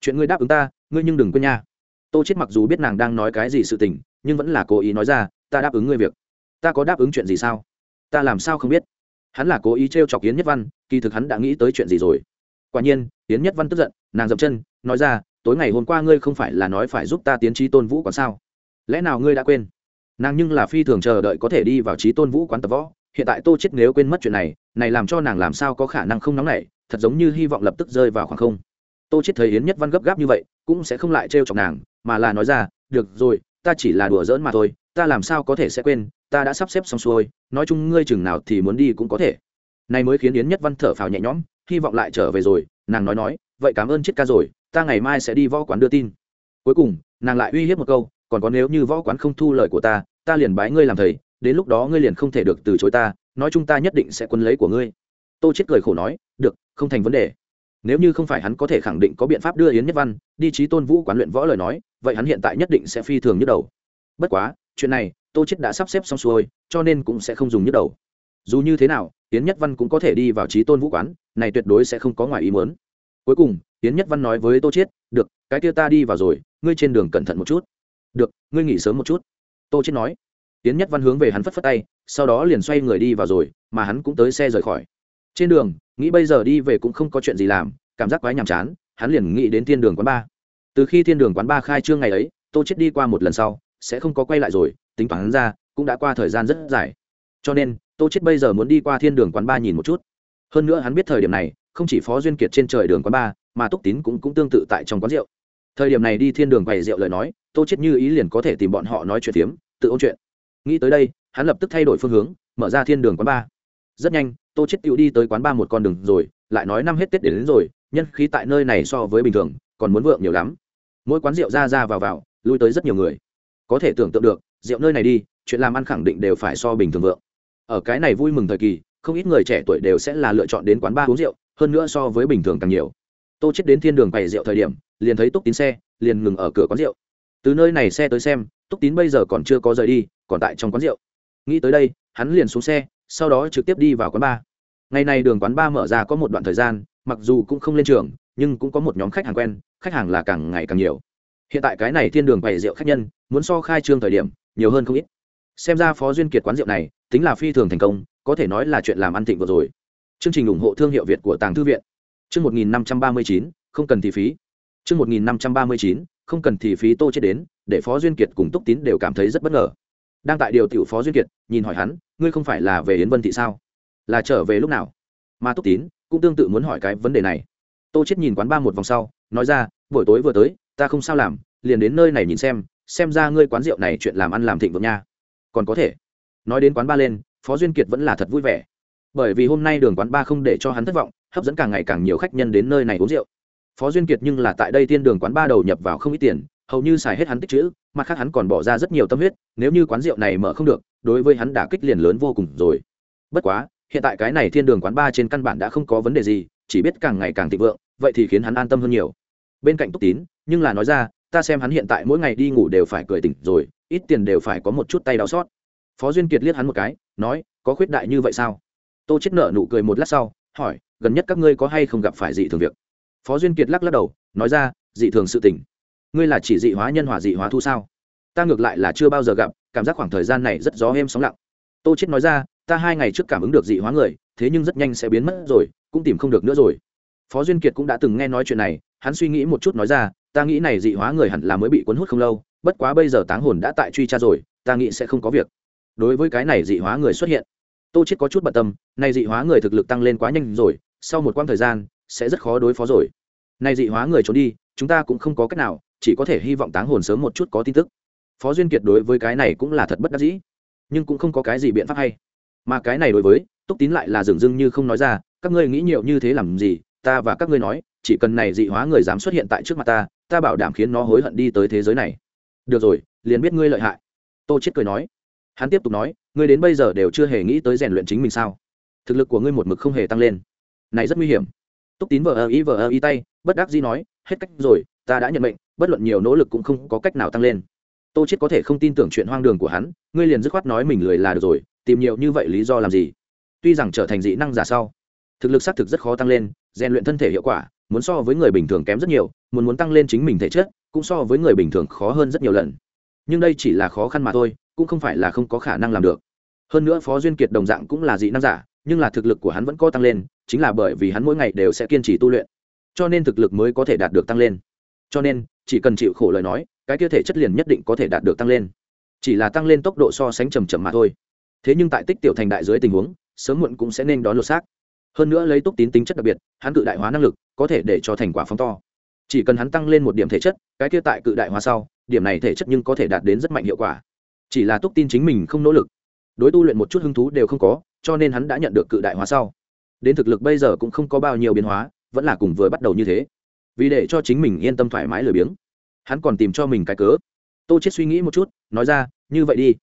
Chuyện ngươi đáp ứng ta, ngươi nhưng đừng quên nha. Tô chết mặc dù biết nàng đang nói cái gì sự tình, nhưng vẫn là cố ý nói ra, ta đáp ứng ngươi việc. Ta có đáp ứng chuyện gì sao? Ta làm sao không biết. Hắn là cố ý t r e o chọc yến nhất văn, kỳ thực hắn đã nghĩ tới chuyện gì rồi quả nhiên, yến nhất văn tức giận, nàng dậm chân, nói ra, tối ngày hôm qua ngươi không phải là nói phải giúp ta tiến trí tôn vũ quán sao? Lẽ nào ngươi đã quên? Nàng nhưng là phi thường chờ đợi có thể đi vào trí tôn vũ quán tập võ. Hiện tại tô chết nếu quên mất chuyện này này làm cho nàng làm sao có khả năng không nóng nảy, thật giống như hy vọng lập tức rơi vào khoảng không. Tô chết thấy yến nhất văn gấp gáp như vậy, cũng sẽ không lại trêu chọc nàng, mà là nói ra, được rồi, ta chỉ là đùa giỡn mà thôi, ta làm sao có thể sẽ quên, ta đã sắp xếp xong xuôi, nói chung ngươi chừng nào thì muốn đi cũng có thể. Này mới khiến yến nhất văn thở phào nhẹ nhõm hy vọng lại trở về rồi, nàng nói nói, vậy cảm ơn chết ca rồi, ta ngày mai sẽ đi võ quán đưa tin. Cuối cùng, nàng lại uy hiếp một câu, còn có nếu như võ quán không thu lời của ta ta liền bái ngươi làm thầy, đến lúc đó ngươi liền không thể được từ chối ta, nói chung ta nhất định sẽ quân lấy của ngươi. Tô chết cười khổ nói, được, không thành vấn đề. Nếu như không phải hắn có thể khẳng định có biện pháp đưa yến nhất văn đi trí tôn vũ quán luyện võ lời nói, vậy hắn hiện tại nhất định sẽ phi thường nhức đầu. Bất quá, chuyện này, tô chết đã sắp xếp xong xuôi, cho nên cũng sẽ không dùng nhức đầu dù như thế nào tiến nhất văn cũng có thể đi vào trí tôn vũ quán này tuyệt đối sẽ không có ngoài ý muốn. Cuối cùng tiến nhất văn nói với tô Chiết, được cái kia ta đi vào rồi ngươi trên đường cẩn thận một chút. Được ngươi nghỉ sớm một chút. Tô Chiết nói. Tiến nhất văn hướng về hắn phất phất tay sau đó liền xoay người đi vào rồi mà hắn cũng tới xe rời khỏi. Trên đường nghĩ bây giờ đi về cũng không có chuyện gì làm cảm giác quái nhàm chán hắn liền nghĩ đến thiên đường quán ba từ khi thiên đường quán ba khai trương ngày ấy tô chết đi qua một lần sau sẽ không có quay lại rồi tính toán hắn ra cũng đã qua thời gian rất dài. Cho nên tô chết bây giờ muốn đi qua thiên đường quán ba nhìn một chút. Hơn nữa hắn biết thời điểm này không chỉ phó duyên kiệt trên trời đường quán ba mà túc tín cũng cũng tương tự tại trong quán rượu. Thời điểm này đi thiên đường quầy rượu lời nói tô chết như ý liền có thể tìm bọn họ nói chuyện tiếm, tự ôn chuyện. Nghĩ tới đây hắn lập tức thay đổi phương hướng mở ra thiên đường quán ba. Rất nhanh tô chết tựu đi tới quán ba một con đường rồi lại nói năm hết tết đến, đến rồi nhân khí tại nơi này so với bình thường còn muốn vượng nhiều lắm. Mỗi quán rượu ra ra vào vào lui tới rất nhiều người. Có thể tưởng tượng được rượu nơi này đi chuyện làm ăn khẳng định đều phải so bình thường vượng ở cái này vui mừng thời kỳ, không ít người trẻ tuổi đều sẽ là lựa chọn đến quán ba uống rượu, hơn nữa so với bình thường càng nhiều. Tô chết đến thiên đường bày rượu thời điểm, liền thấy túc tín xe, liền ngừng ở cửa quán rượu. Từ nơi này xe tới xem, túc tín bây giờ còn chưa có rời đi, còn tại trong quán rượu. Nghĩ tới đây, hắn liền xuống xe, sau đó trực tiếp đi vào quán bar. Ngày này đường quán bar mở ra có một đoạn thời gian, mặc dù cũng không lên trường, nhưng cũng có một nhóm khách hàng quen, khách hàng là càng ngày càng nhiều. Hiện tại cái này thiên đường bày rượu khách nhân, muốn so khai trương thời điểm, nhiều hơn không ít xem ra phó duyên kiệt quán rượu này, tính là phi thường thành công, có thể nói là chuyện làm ăn thịnh vừa rồi. Chương trình ủng hộ thương hiệu việt của tàng thư viện. Chương một nghìn năm trăm ba mươi chín, không cần thì phí. Chương một nghìn năm trăm ba mươi chín, không cần thì phí, tô chết đến, để phó duyên kiệt cùng túc tín đều cảm thấy rất bất ngờ. Đang tại điều tiểu phó duyên kiệt, nhìn hỏi hắn, ngươi không phải là về yến vân thị sao? Là trở về lúc nào? Mà túc tín cũng tương tự muốn hỏi cái vấn đề này. Tô chết nhìn quán ba một vòng sau, nói ra, buổi tối vừa tới, ta không sao làm, liền đến nơi này nhìn xem xem ra ngươi quán rượu này chuyện làm ăn làm thịnh vượng nha còn có thể. Nói đến quán ba lên, phó duyên kiệt vẫn là thật vui vẻ. Bởi vì hôm nay đường quán ba không để cho hắn thất vọng, hấp dẫn càng ngày càng nhiều khách nhân đến nơi này uống rượu. Phó duyên kiệt nhưng là tại đây tiên đường quán ba đầu nhập vào không ít tiền, hầu như xài hết hắn tích chữ mặt khác hắn còn bỏ ra rất nhiều tâm huyết, nếu như quán rượu này mở không được, đối với hắn đả kích liền lớn vô cùng rồi. Bất quá, hiện tại cái này thiên đường quán ba trên căn bản đã không có vấn đề gì, chỉ biết càng ngày càng thịnh vượng, vậy thì khiến hắn an tâm hơn nhiều. Bên cạnh túc tín, nhưng là nói ra, ta xem hắn hiện tại mỗi ngày đi ngủ đều phải cười tỉnh rồi ít tiền đều phải có một chút tay đau xót. Phó duyên kiệt liếc hắn một cái, nói, có khuyết đại như vậy sao? Tô chết nợ nụ cười một lát sau, hỏi, gần nhất các ngươi có hay không gặp phải dị thường việc? Phó duyên kiệt lắc lắc đầu, nói ra, dị thường sự tình. Ngươi là chỉ dị hóa nhân hỏa dị hóa thu sao? Ta ngược lại là chưa bao giờ gặp, cảm giác khoảng thời gian này rất gió êm sóng lặng. Tô chết nói ra, ta hai ngày trước cảm ứng được dị hóa người, thế nhưng rất nhanh sẽ biến mất rồi, cũng tìm không được nữa rồi. Phó duyên kiệt cũng đã từng nghe nói chuyện này, hắn suy nghĩ một chút nói ra, ta nghĩ này dị hóa người hẳn là mới bị cuốn hút không lâu bất quá bây giờ táng hồn đã tại truy tra rồi, ta nghĩ sẽ không có việc. Đối với cái này dị hóa người xuất hiện, tô chết có chút bận tâm, này dị hóa người thực lực tăng lên quá nhanh rồi, sau một quãng thời gian, sẽ rất khó đối phó rồi. Này dị hóa người trốn đi, chúng ta cũng không có cách nào, chỉ có thể hy vọng táng hồn sớm một chút có tin tức. Phó duyên kiệt đối với cái này cũng là thật bất đắc dĩ, nhưng cũng không có cái gì biện pháp hay. Mà cái này đối với túc tín lại là dường dưng như không nói ra, các ngươi nghĩ nhiều như thế làm gì, ta và các ngươi nói, chỉ cần này dị hóa người dám xuất hiện tại trước mặt ta ta bảo đảm khiến nó hối hận đi tới thế giới này được rồi, liền biết ngươi lợi hại. Tô chết cười nói. Hắn tiếp tục nói, ngươi đến bây giờ đều chưa hề nghĩ tới rèn luyện chính mình sao? Thực lực của ngươi một mực không hề tăng lên. Này rất nguy hiểm. Túc tín vờ ơ ý vờ ơ ý tay, bất đắc dĩ nói, hết cách rồi, ta đã nhận mệnh, bất luận nhiều nỗ lực cũng không có cách nào tăng lên. Tô chết có thể không tin tưởng chuyện hoang đường của hắn, ngươi liền dứt khoát nói mình lười là được rồi, tìm nhiều như vậy lý do làm gì? Tuy rằng trở thành dị năng giả sau, thực lực xác thực rất khó tăng lên, rèn luyện thân thể hiệu quả, muốn so với người bình thường kém rất nhiều, muốn muốn tăng lên chính mình thể chất cũng so với người bình thường khó hơn rất nhiều lần. Nhưng đây chỉ là khó khăn mà thôi, cũng không phải là không có khả năng làm được. Hơn nữa phó duyên kiệt đồng dạng cũng là dị năng giả, nhưng là thực lực của hắn vẫn có tăng lên, chính là bởi vì hắn mỗi ngày đều sẽ kiên trì tu luyện. Cho nên thực lực mới có thể đạt được tăng lên. Cho nên, chỉ cần chịu khổ lời nói, cái kia thể chất liền nhất định có thể đạt được tăng lên. Chỉ là tăng lên tốc độ so sánh chầm chậm mà thôi. Thế nhưng tại tích tiểu thành đại dưới tình huống, sớm muộn cũng sẽ nên đón lột xác. Hơn nữa lấy túc tín tính chất đặc biệt, hắn cự đại hóa năng lực, có thể để cho thành quả phóng to chỉ cần hắn tăng lên một điểm thể chất, cái kia tại cự đại hóa sau, điểm này thể chất nhưng có thể đạt đến rất mạnh hiệu quả. Chỉ là túc tin chính mình không nỗ lực. Đối tu luyện một chút hứng thú đều không có, cho nên hắn đã nhận được cự đại hóa sau. Đến thực lực bây giờ cũng không có bao nhiêu biến hóa, vẫn là cùng vừa bắt đầu như thế. Vì để cho chính mình yên tâm thoải mái lười biếng, hắn còn tìm cho mình cái cớ. Tô chết suy nghĩ một chút, nói ra, như vậy đi.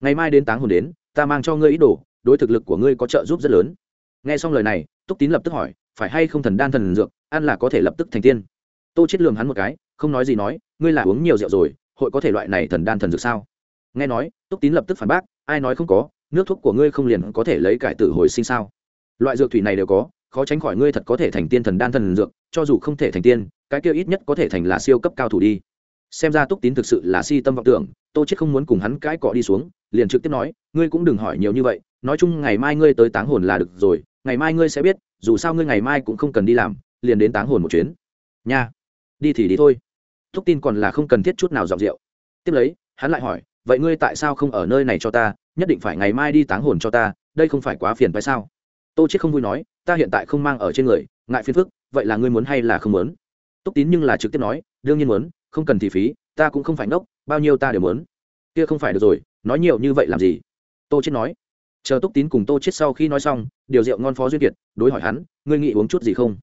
Ngày mai đến táng hồn đến, ta mang cho ngươi ý đồ, đối thực lực của ngươi có trợ giúp rất lớn. Nghe xong lời này, túc tín lập tức hỏi, phải hay không thần đan thần dược, ăn là có thể lập tức thành tiên? Tô chết lườm hắn một cái, không nói gì nói, ngươi là uống nhiều rượu rồi, hội có thể loại này thần đan thần dược sao? Nghe nói, túc tín lập tức phản bác, ai nói không có, nước thuốc của ngươi không liền có thể lấy cải tử hồi sinh sao? Loại dược thủy này đều có, khó tránh khỏi ngươi thật có thể thành tiên thần đan thần dược, cho dù không thể thành tiên, cái kia ít nhất có thể thành là siêu cấp cao thủ đi. Xem ra túc tín thực sự là si tâm vọng tưởng, tô chết không muốn cùng hắn cãi cọ đi xuống, liền trực tiếp nói, ngươi cũng đừng hỏi nhiều như vậy, nói chung ngày mai ngươi tới táng hồn là được rồi, ngày mai ngươi sẽ biết, dù sao ngươi ngày mai cũng không cần đi làm, liền đến táng hồn một chuyến. Nha đi thì đi thôi. Thúc tin còn là không cần thiết chút nào dọc rượu. Tiếp lấy, hắn lại hỏi, vậy ngươi tại sao không ở nơi này cho ta? Nhất định phải ngày mai đi táng hồn cho ta, đây không phải quá phiền phải sao? Tô chết không vui nói, ta hiện tại không mang ở trên người, ngại phiền phức, vậy là ngươi muốn hay là không muốn? Túc tín nhưng là trực tiếp nói, đương nhiên muốn, không cần thì phí, ta cũng không phải ngốc, bao nhiêu ta đều muốn. Kia không phải được rồi, nói nhiều như vậy làm gì? Tô chết nói. Chờ túc tín cùng tô chết sau khi nói xong, điều rượu ngon phó duyên kiệt đối hỏi hắn, ngươi nghĩ uống chút gì không?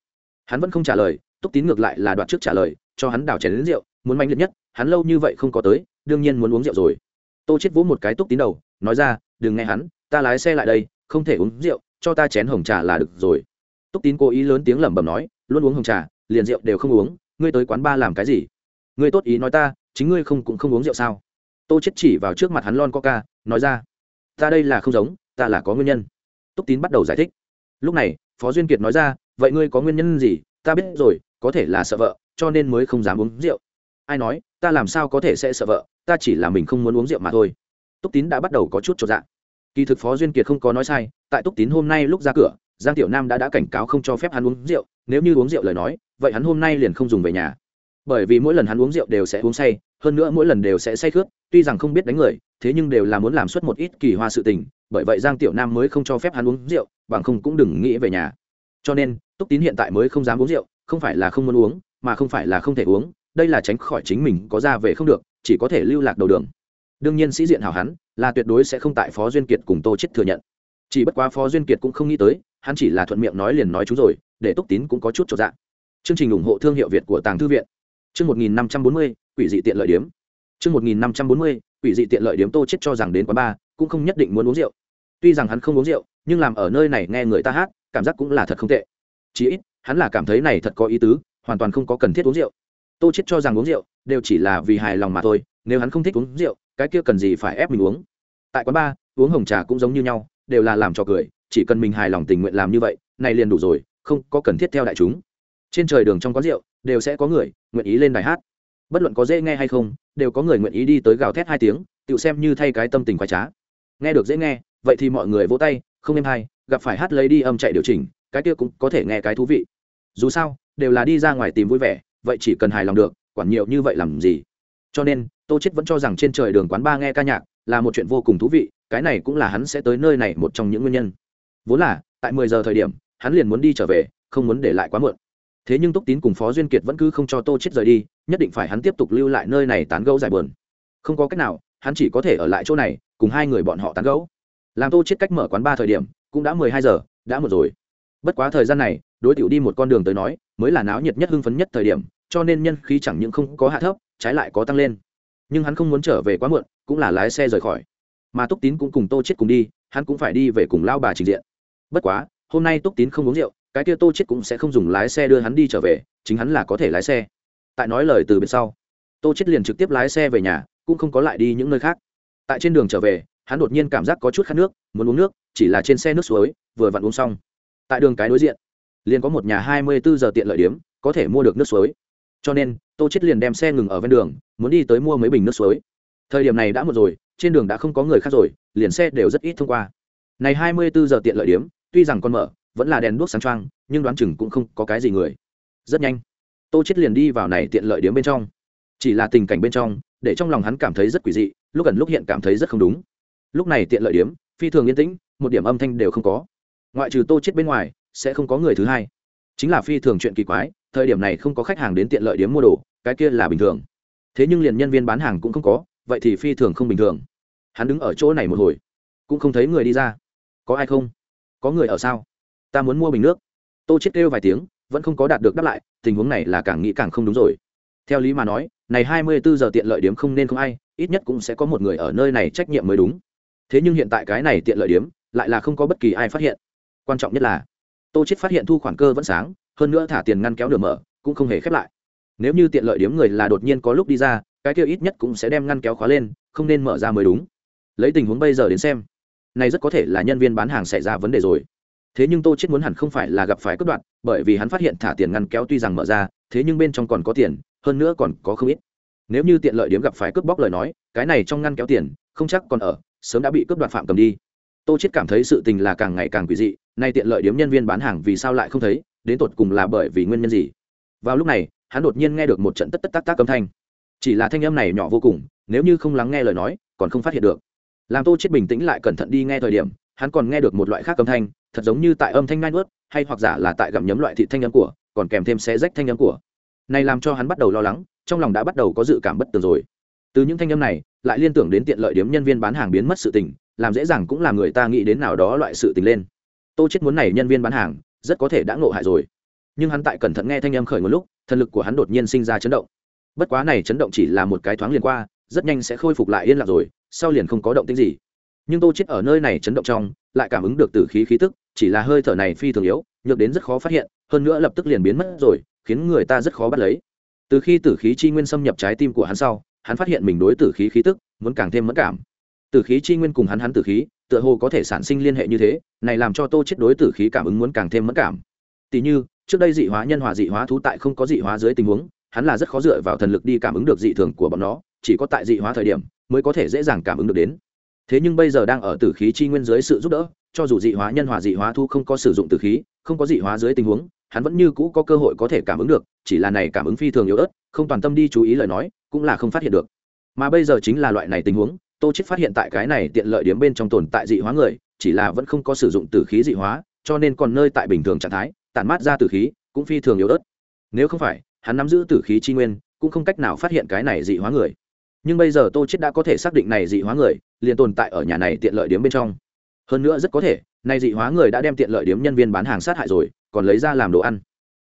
Hắn vẫn không trả lời túc tín ngược lại là đoạt trước trả lời, cho hắn đảo chén đến rượu, muốn manh liệt nhất, hắn lâu như vậy không có tới, đương nhiên muốn uống rượu rồi. Tô chết vỗ một cái túc tín đầu, nói ra, đừng nghe hắn, ta lái xe lại đây, không thể uống rượu, cho ta chén hồng trà là được rồi. Túc tín cố ý lớn tiếng lẩm bẩm nói, luôn uống hồng trà, liền rượu đều không uống, ngươi tới quán ba làm cái gì? Ngươi tốt ý nói ta, chính ngươi không cũng không uống rượu sao? Tô chết chỉ vào trước mặt hắn lon coca, nói ra, ta đây là không giống, ta là có nguyên nhân. Túc tín bắt đầu giải thích. Lúc này, phó duyên kiệt nói ra, vậy ngươi có nguyên nhân gì? Ta biết rồi, có thể là sợ vợ, cho nên mới không dám uống rượu. Ai nói, ta làm sao có thể sẽ sợ vợ, ta chỉ là mình không muốn uống rượu mà thôi. Túc tín đã bắt đầu có chút trọn dạng kỳ thực phó duyên kiệt không có nói sai, tại túc tín hôm nay lúc ra cửa, giang tiểu nam đã đã cảnh cáo không cho phép hắn uống rượu, nếu như uống rượu lời nói, vậy hắn hôm nay liền không dùng về nhà. Bởi vì mỗi lần hắn uống rượu đều sẽ uống say, hơn nữa mỗi lần đều sẽ say khướt, tuy rằng không biết đánh người, thế nhưng đều là muốn làm suốt một ít kỳ hoa sự tình, bởi vậy giang tiểu nam mới không cho phép hắn uống rượu, bằng không cũng đừng nghĩ về nhà. Cho nên túc tín hiện tại mới không dám uống rượu, không phải là không muốn uống, mà không phải là không thể uống, đây là tránh khỏi chính mình có ra về không được, chỉ có thể lưu lạc đầu đường. Đương nhiên sĩ diện hảo hắn, là tuyệt đối sẽ không tại phó duyên kiệt cùng tô chết thừa nhận. Chỉ bất quá phó duyên kiệt cũng không nghĩ tới, hắn chỉ là thuận miệng nói liền nói chú rồi, để túc tín cũng có chút trọn dạng chương trình ủng hộ thương hiệu việt của tàng thư viện. Chương một nghìn năm trăm bốn mươi, quỷ dị tiện lợi điếm. Chương một nghìn năm trăm bốn mươi, quỷ dị tiện lợi điếm tô chết cho rằng đến quán bar, cũng không nhất định muốn uống rượu. Tuy rằng hắn không uống rượu, nhưng làm ở nơi này nghe người ta hát, cảm giác cũng là thật không tệ chỉ ít, hắn là cảm thấy này thật có ý tứ, hoàn toàn không có cần thiết uống rượu. Tô chết cho rằng uống rượu đều chỉ là vì hài lòng mà thôi, nếu hắn không thích uống rượu, cái kia cần gì phải ép mình uống? Tại quán bar, uống hồng trà cũng giống như nhau, đều là làm cho cười, chỉ cần mình hài lòng tình nguyện làm như vậy, này liền đủ rồi, không có cần thiết theo đại chúng. Trên trời đường trong quán rượu, đều sẽ có người nguyện ý lên đài hát. Bất luận có dễ nghe hay không, đều có người nguyện ý đi tới gào thét hai tiếng tự xem như thay cái tâm tình khoái trá. Nghe được dễ nghe, vậy thì mọi người vỗ tay, không êm hay, gặp phải hát lấy đi âm chạy điều chỉnh cái kia cũng có thể nghe cái thú vị. Dù sao, đều là đi ra ngoài tìm vui vẻ, vậy chỉ cần hài lòng được, quản nhiều như vậy làm gì? Cho nên, tô chết vẫn cho rằng trên trời đường quán ba nghe ca nhạc là một chuyện vô cùng thú vị, cái này cũng là hắn sẽ tới nơi này một trong những nguyên nhân. Vốn là, tại mười giờ thời điểm, hắn liền muốn đi trở về, không muốn để lại quá muộn. Thế nhưng túc tín cùng phó duyên kiệt vẫn cứ không cho tô chết rời đi, nhất định phải hắn tiếp tục lưu lại nơi này tán gẫu giải bờn không có cách nào, hắn chỉ có thể ở lại chỗ này, cùng hai người bọn họ tán gẫu. Làm tô chết cách mở quán ba thời điểm, cũng đã mười hai giờ, đã một rồi bất quá thời gian này, đối tiểu đi một con đường tới nói, mới là náo nhiệt nhất hưng phấn nhất thời điểm, cho nên nhân khí chẳng những không có hạ thấp, trái lại có tăng lên. Nhưng hắn không muốn trở về quá muộn, cũng là lái xe rời khỏi. Mà túc tín cũng cùng tô chết cùng đi, hắn cũng phải đi về cùng lao bà trình diện. Bất quá, hôm nay túc tín không uống rượu, cái kia tô chết cũng sẽ không dùng lái xe đưa hắn đi trở về, chính hắn là có thể lái xe. Tại nói lời từ bên sau, tô chết liền trực tiếp lái xe về nhà, cũng không có lại đi những nơi khác. Tại trên đường trở về, hắn đột nhiên cảm giác có chút khát nước, muốn uống nước, chỉ là trên xe nước suối, vừa vặn uống xong tại đường cái đối diện. Liền có một nhà hai mươi bốn giờ tiện lợi điếm, có thể mua được nước suối. Cho nên, tô chết liền đem xe ngừng ở ven đường, muốn đi tới mua mấy bình nước suối. Thời điểm này đã một rồi, trên đường đã không có người khác rồi, liền xe đều rất ít thông qua. Này hai mươi bốn giờ tiện lợi điếm, tuy rằng còn mở, vẫn là đèn đuốc sáng trăng nhưng đoán chừng cũng không có cái gì người. Rất nhanh, tô chết liền đi vào này tiện lợi điếm bên trong. Chỉ là tình cảnh bên trong, để trong lòng hắn cảm thấy rất quỷ dị, lúc gần lúc hiện cảm thấy rất không đúng. Lúc này tiện lợi điếm, phi thường yên tĩnh, một điểm âm thanh đều không có ngoại trừ tô chết bên ngoài, sẽ không có người thứ hai. Chính là phi thường chuyện kỳ quái, thời điểm này không có khách hàng đến tiện lợi điểm mua đồ, cái kia là bình thường. Thế nhưng liền nhân viên bán hàng cũng không có, vậy thì phi thường không bình thường. Hắn đứng ở chỗ này một hồi, cũng không thấy người đi ra. Có ai không? Có người ở sao? Ta muốn mua bình nước. Tô chết kêu vài tiếng, vẫn không có đạt được đáp lại, tình huống này là càng nghĩ càng không đúng rồi. Theo lý mà nói, này hai mươi bốn giờ tiện lợi điểm không nên không ai, ít nhất cũng sẽ có một người ở nơi này trách nhiệm mới đúng. Thế nhưng hiện tại cái này tiện lợi điểm, lại là không có bất kỳ ai phát hiện quan trọng nhất là, tô chết phát hiện thu khoản cơ vẫn sáng, hơn nữa thả tiền ngăn kéo đường mở, cũng không hề khép lại. Nếu như tiện lợi điếm người là đột nhiên có lúc đi ra, cái kia ít nhất cũng sẽ đem ngăn kéo khóa lên, không nên mở ra mới đúng. Lấy tình huống bây giờ đến xem, này rất có thể là nhân viên bán hàng xảy ra vấn đề rồi. Thế nhưng tô chết muốn hẳn không phải là gặp phải cướp đoạn bởi vì hắn phát hiện thả tiền ngăn kéo tuy rằng mở ra, thế nhưng bên trong còn có tiền, hơn nữa còn có không ít. Nếu như tiện lợi điếm gặp phải cướp bóc lời nói, cái này trong ngăn kéo tiền, không chắc còn ở, sớm đã bị cướp đoạt phạm cầm đi tô chết cảm thấy sự tình là càng ngày càng quỷ dị, nay tiện lợi điếm nhân viên bán hàng vì sao lại không thấy, đến tột cùng là bởi vì nguyên nhân gì? Vào lúc này, hắn đột nhiên nghe được một trận tất tất tác tác âm thanh. Chỉ là thanh âm này nhỏ vô cùng, nếu như không lắng nghe lời nói, còn không phát hiện được. Làm tô chết bình tĩnh lại cẩn thận đi nghe thời điểm, hắn còn nghe được một loại khác âm thanh, thật giống như tại âm thanh ngai nuốt, hay hoặc giả là tại gặm nhấm loại thị thanh âm của, còn kèm thêm xé rách thanh âm của. Này làm cho hắn bắt đầu lo lắng, trong lòng đã bắt đầu có dự cảm bất tường rồi. Từ những thanh âm này, lại liên tưởng đến tiện lợi điếm nhân viên bán hàng biến mất sự tình làm dễ dàng cũng làm người ta nghĩ đến nào đó loại sự tình lên. Tô chết muốn này nhân viên bán hàng, rất có thể đã ngộ hại rồi. Nhưng hắn tại cẩn thận nghe thanh âm khởi một lúc, thần lực của hắn đột nhiên sinh ra chấn động. Bất quá này chấn động chỉ là một cái thoáng liền qua, rất nhanh sẽ khôi phục lại yên lặng rồi, sau liền không có động tĩnh gì. Nhưng tô chết ở nơi này chấn động trong, lại cảm ứng được tử khí khí tức, chỉ là hơi thở này phi thường yếu, nhược đến rất khó phát hiện, hơn nữa lập tức liền biến mất rồi, khiến người ta rất khó bắt lấy. Từ khi tử khí chi nguyên xâm nhập trái tim của hắn sau, hắn phát hiện mình đối tử khí khí tức, muốn càng thêm mẫn cảm tử khí chi nguyên cùng hắn hắn tử khí, tựa hồ có thể sản sinh liên hệ như thế, này làm cho tô chết đối tử khí cảm ứng muốn càng thêm mất cảm. Tỷ như, trước đây dị hóa nhân hòa dị hóa thú tại không có dị hóa dưới tình huống, hắn là rất khó dựa vào thần lực đi cảm ứng được dị thường của bọn nó, chỉ có tại dị hóa thời điểm mới có thể dễ dàng cảm ứng được đến. Thế nhưng bây giờ đang ở tử khí chi nguyên dưới sự giúp đỡ, cho dù dị hóa nhân hòa dị hóa thu không có sử dụng tử khí, không có dị hóa dưới tình huống, hắn vẫn như cũ có cơ hội có thể cảm ứng được, chỉ là này cảm ứng phi thường yếu ớt, không toàn tâm đi chú ý lời nói, cũng là không phát hiện được. Mà bây giờ chính là loại này tình huống tô chết phát hiện tại cái này tiện lợi điểm bên trong tồn tại dị hóa người, chỉ là vẫn không có sử dụng tử khí dị hóa, cho nên còn nơi tại bình thường trạng thái, tản mát ra tử khí, cũng phi thường yếu ớt. Nếu không phải, hắn nắm giữ tử khí chi nguyên, cũng không cách nào phát hiện cái này dị hóa người. Nhưng bây giờ tô chết đã có thể xác định này dị hóa người, liền tồn tại ở nhà này tiện lợi điểm bên trong. Hơn nữa rất có thể, này dị hóa người đã đem tiện lợi điểm nhân viên bán hàng sát hại rồi, còn lấy ra làm đồ ăn.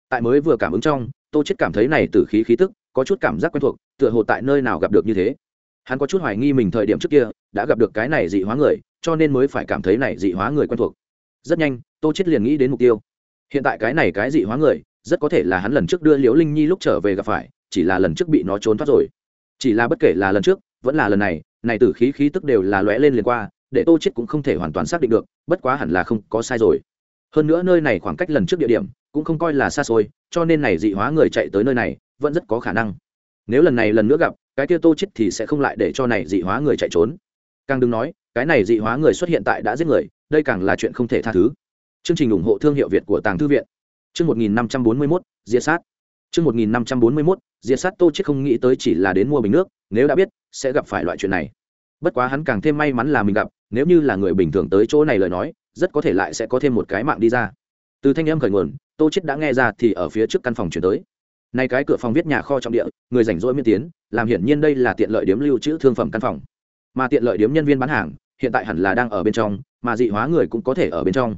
Tại mới vừa cảm ứng trong, tô chết cảm thấy này tử khí khí tức, có chút cảm giác quen thuộc, tựa hồ tại nơi nào gặp được như thế hắn có chút hoài nghi mình thời điểm trước kia đã gặp được cái này dị hóa người, cho nên mới phải cảm thấy này dị hóa người quen thuộc. Rất nhanh, tô chết liền nghĩ đến mục tiêu. Hiện tại cái này cái dị hóa người, rất có thể là hắn lần trước đưa liễu linh nhi lúc trở về gặp phải, chỉ là lần trước bị nó trốn thoát rồi. Chỉ là bất kể là lần trước, vẫn là lần này này tử khí khí tức đều là lóe lên liền qua, để tô chết cũng không thể hoàn toàn xác định được, bất quá hẳn là không có sai rồi. Hơn nữa nơi này khoảng cách lần trước địa điểm cũng không coi là xa xôi, cho nên này dị hóa người chạy tới nơi này vẫn rất có khả năng. Nếu lần này lần nữa gặp cái kia tô chết thì sẽ không lại để cho này dị hóa người chạy trốn. Càng đừng nói cái này dị hóa người xuất hiện tại đã giết người đây càng là chuyện không thể tha thứ. Chương trình ủng hộ thương hiệu việt của tàng thư viện. Chương 1541, diệt sát. Chương 1541, diệt sát tô chết không nghĩ tới chỉ là đến mua bình nước nếu đã biết sẽ gặp phải loại chuyện này. Bất quá hắn càng thêm may mắn là mình gặp nếu như là người bình thường tới chỗ này lời nói rất có thể lại sẽ có thêm một cái mạng đi ra. Từ thanh âm khởi nguồn tô chết đã nghe ra thì ở phía trước căn phòng chuyển tới nay cái cửa phòng viết nhà kho trọng địa, người rảnh rỗi miên tiến, làm hiển nhiên đây là tiện lợi điếm lưu trữ thương phẩm căn phòng. Mà tiện lợi điếm nhân viên bán hàng, hiện tại hẳn là đang ở bên trong, mà dị hóa người cũng có thể ở bên trong.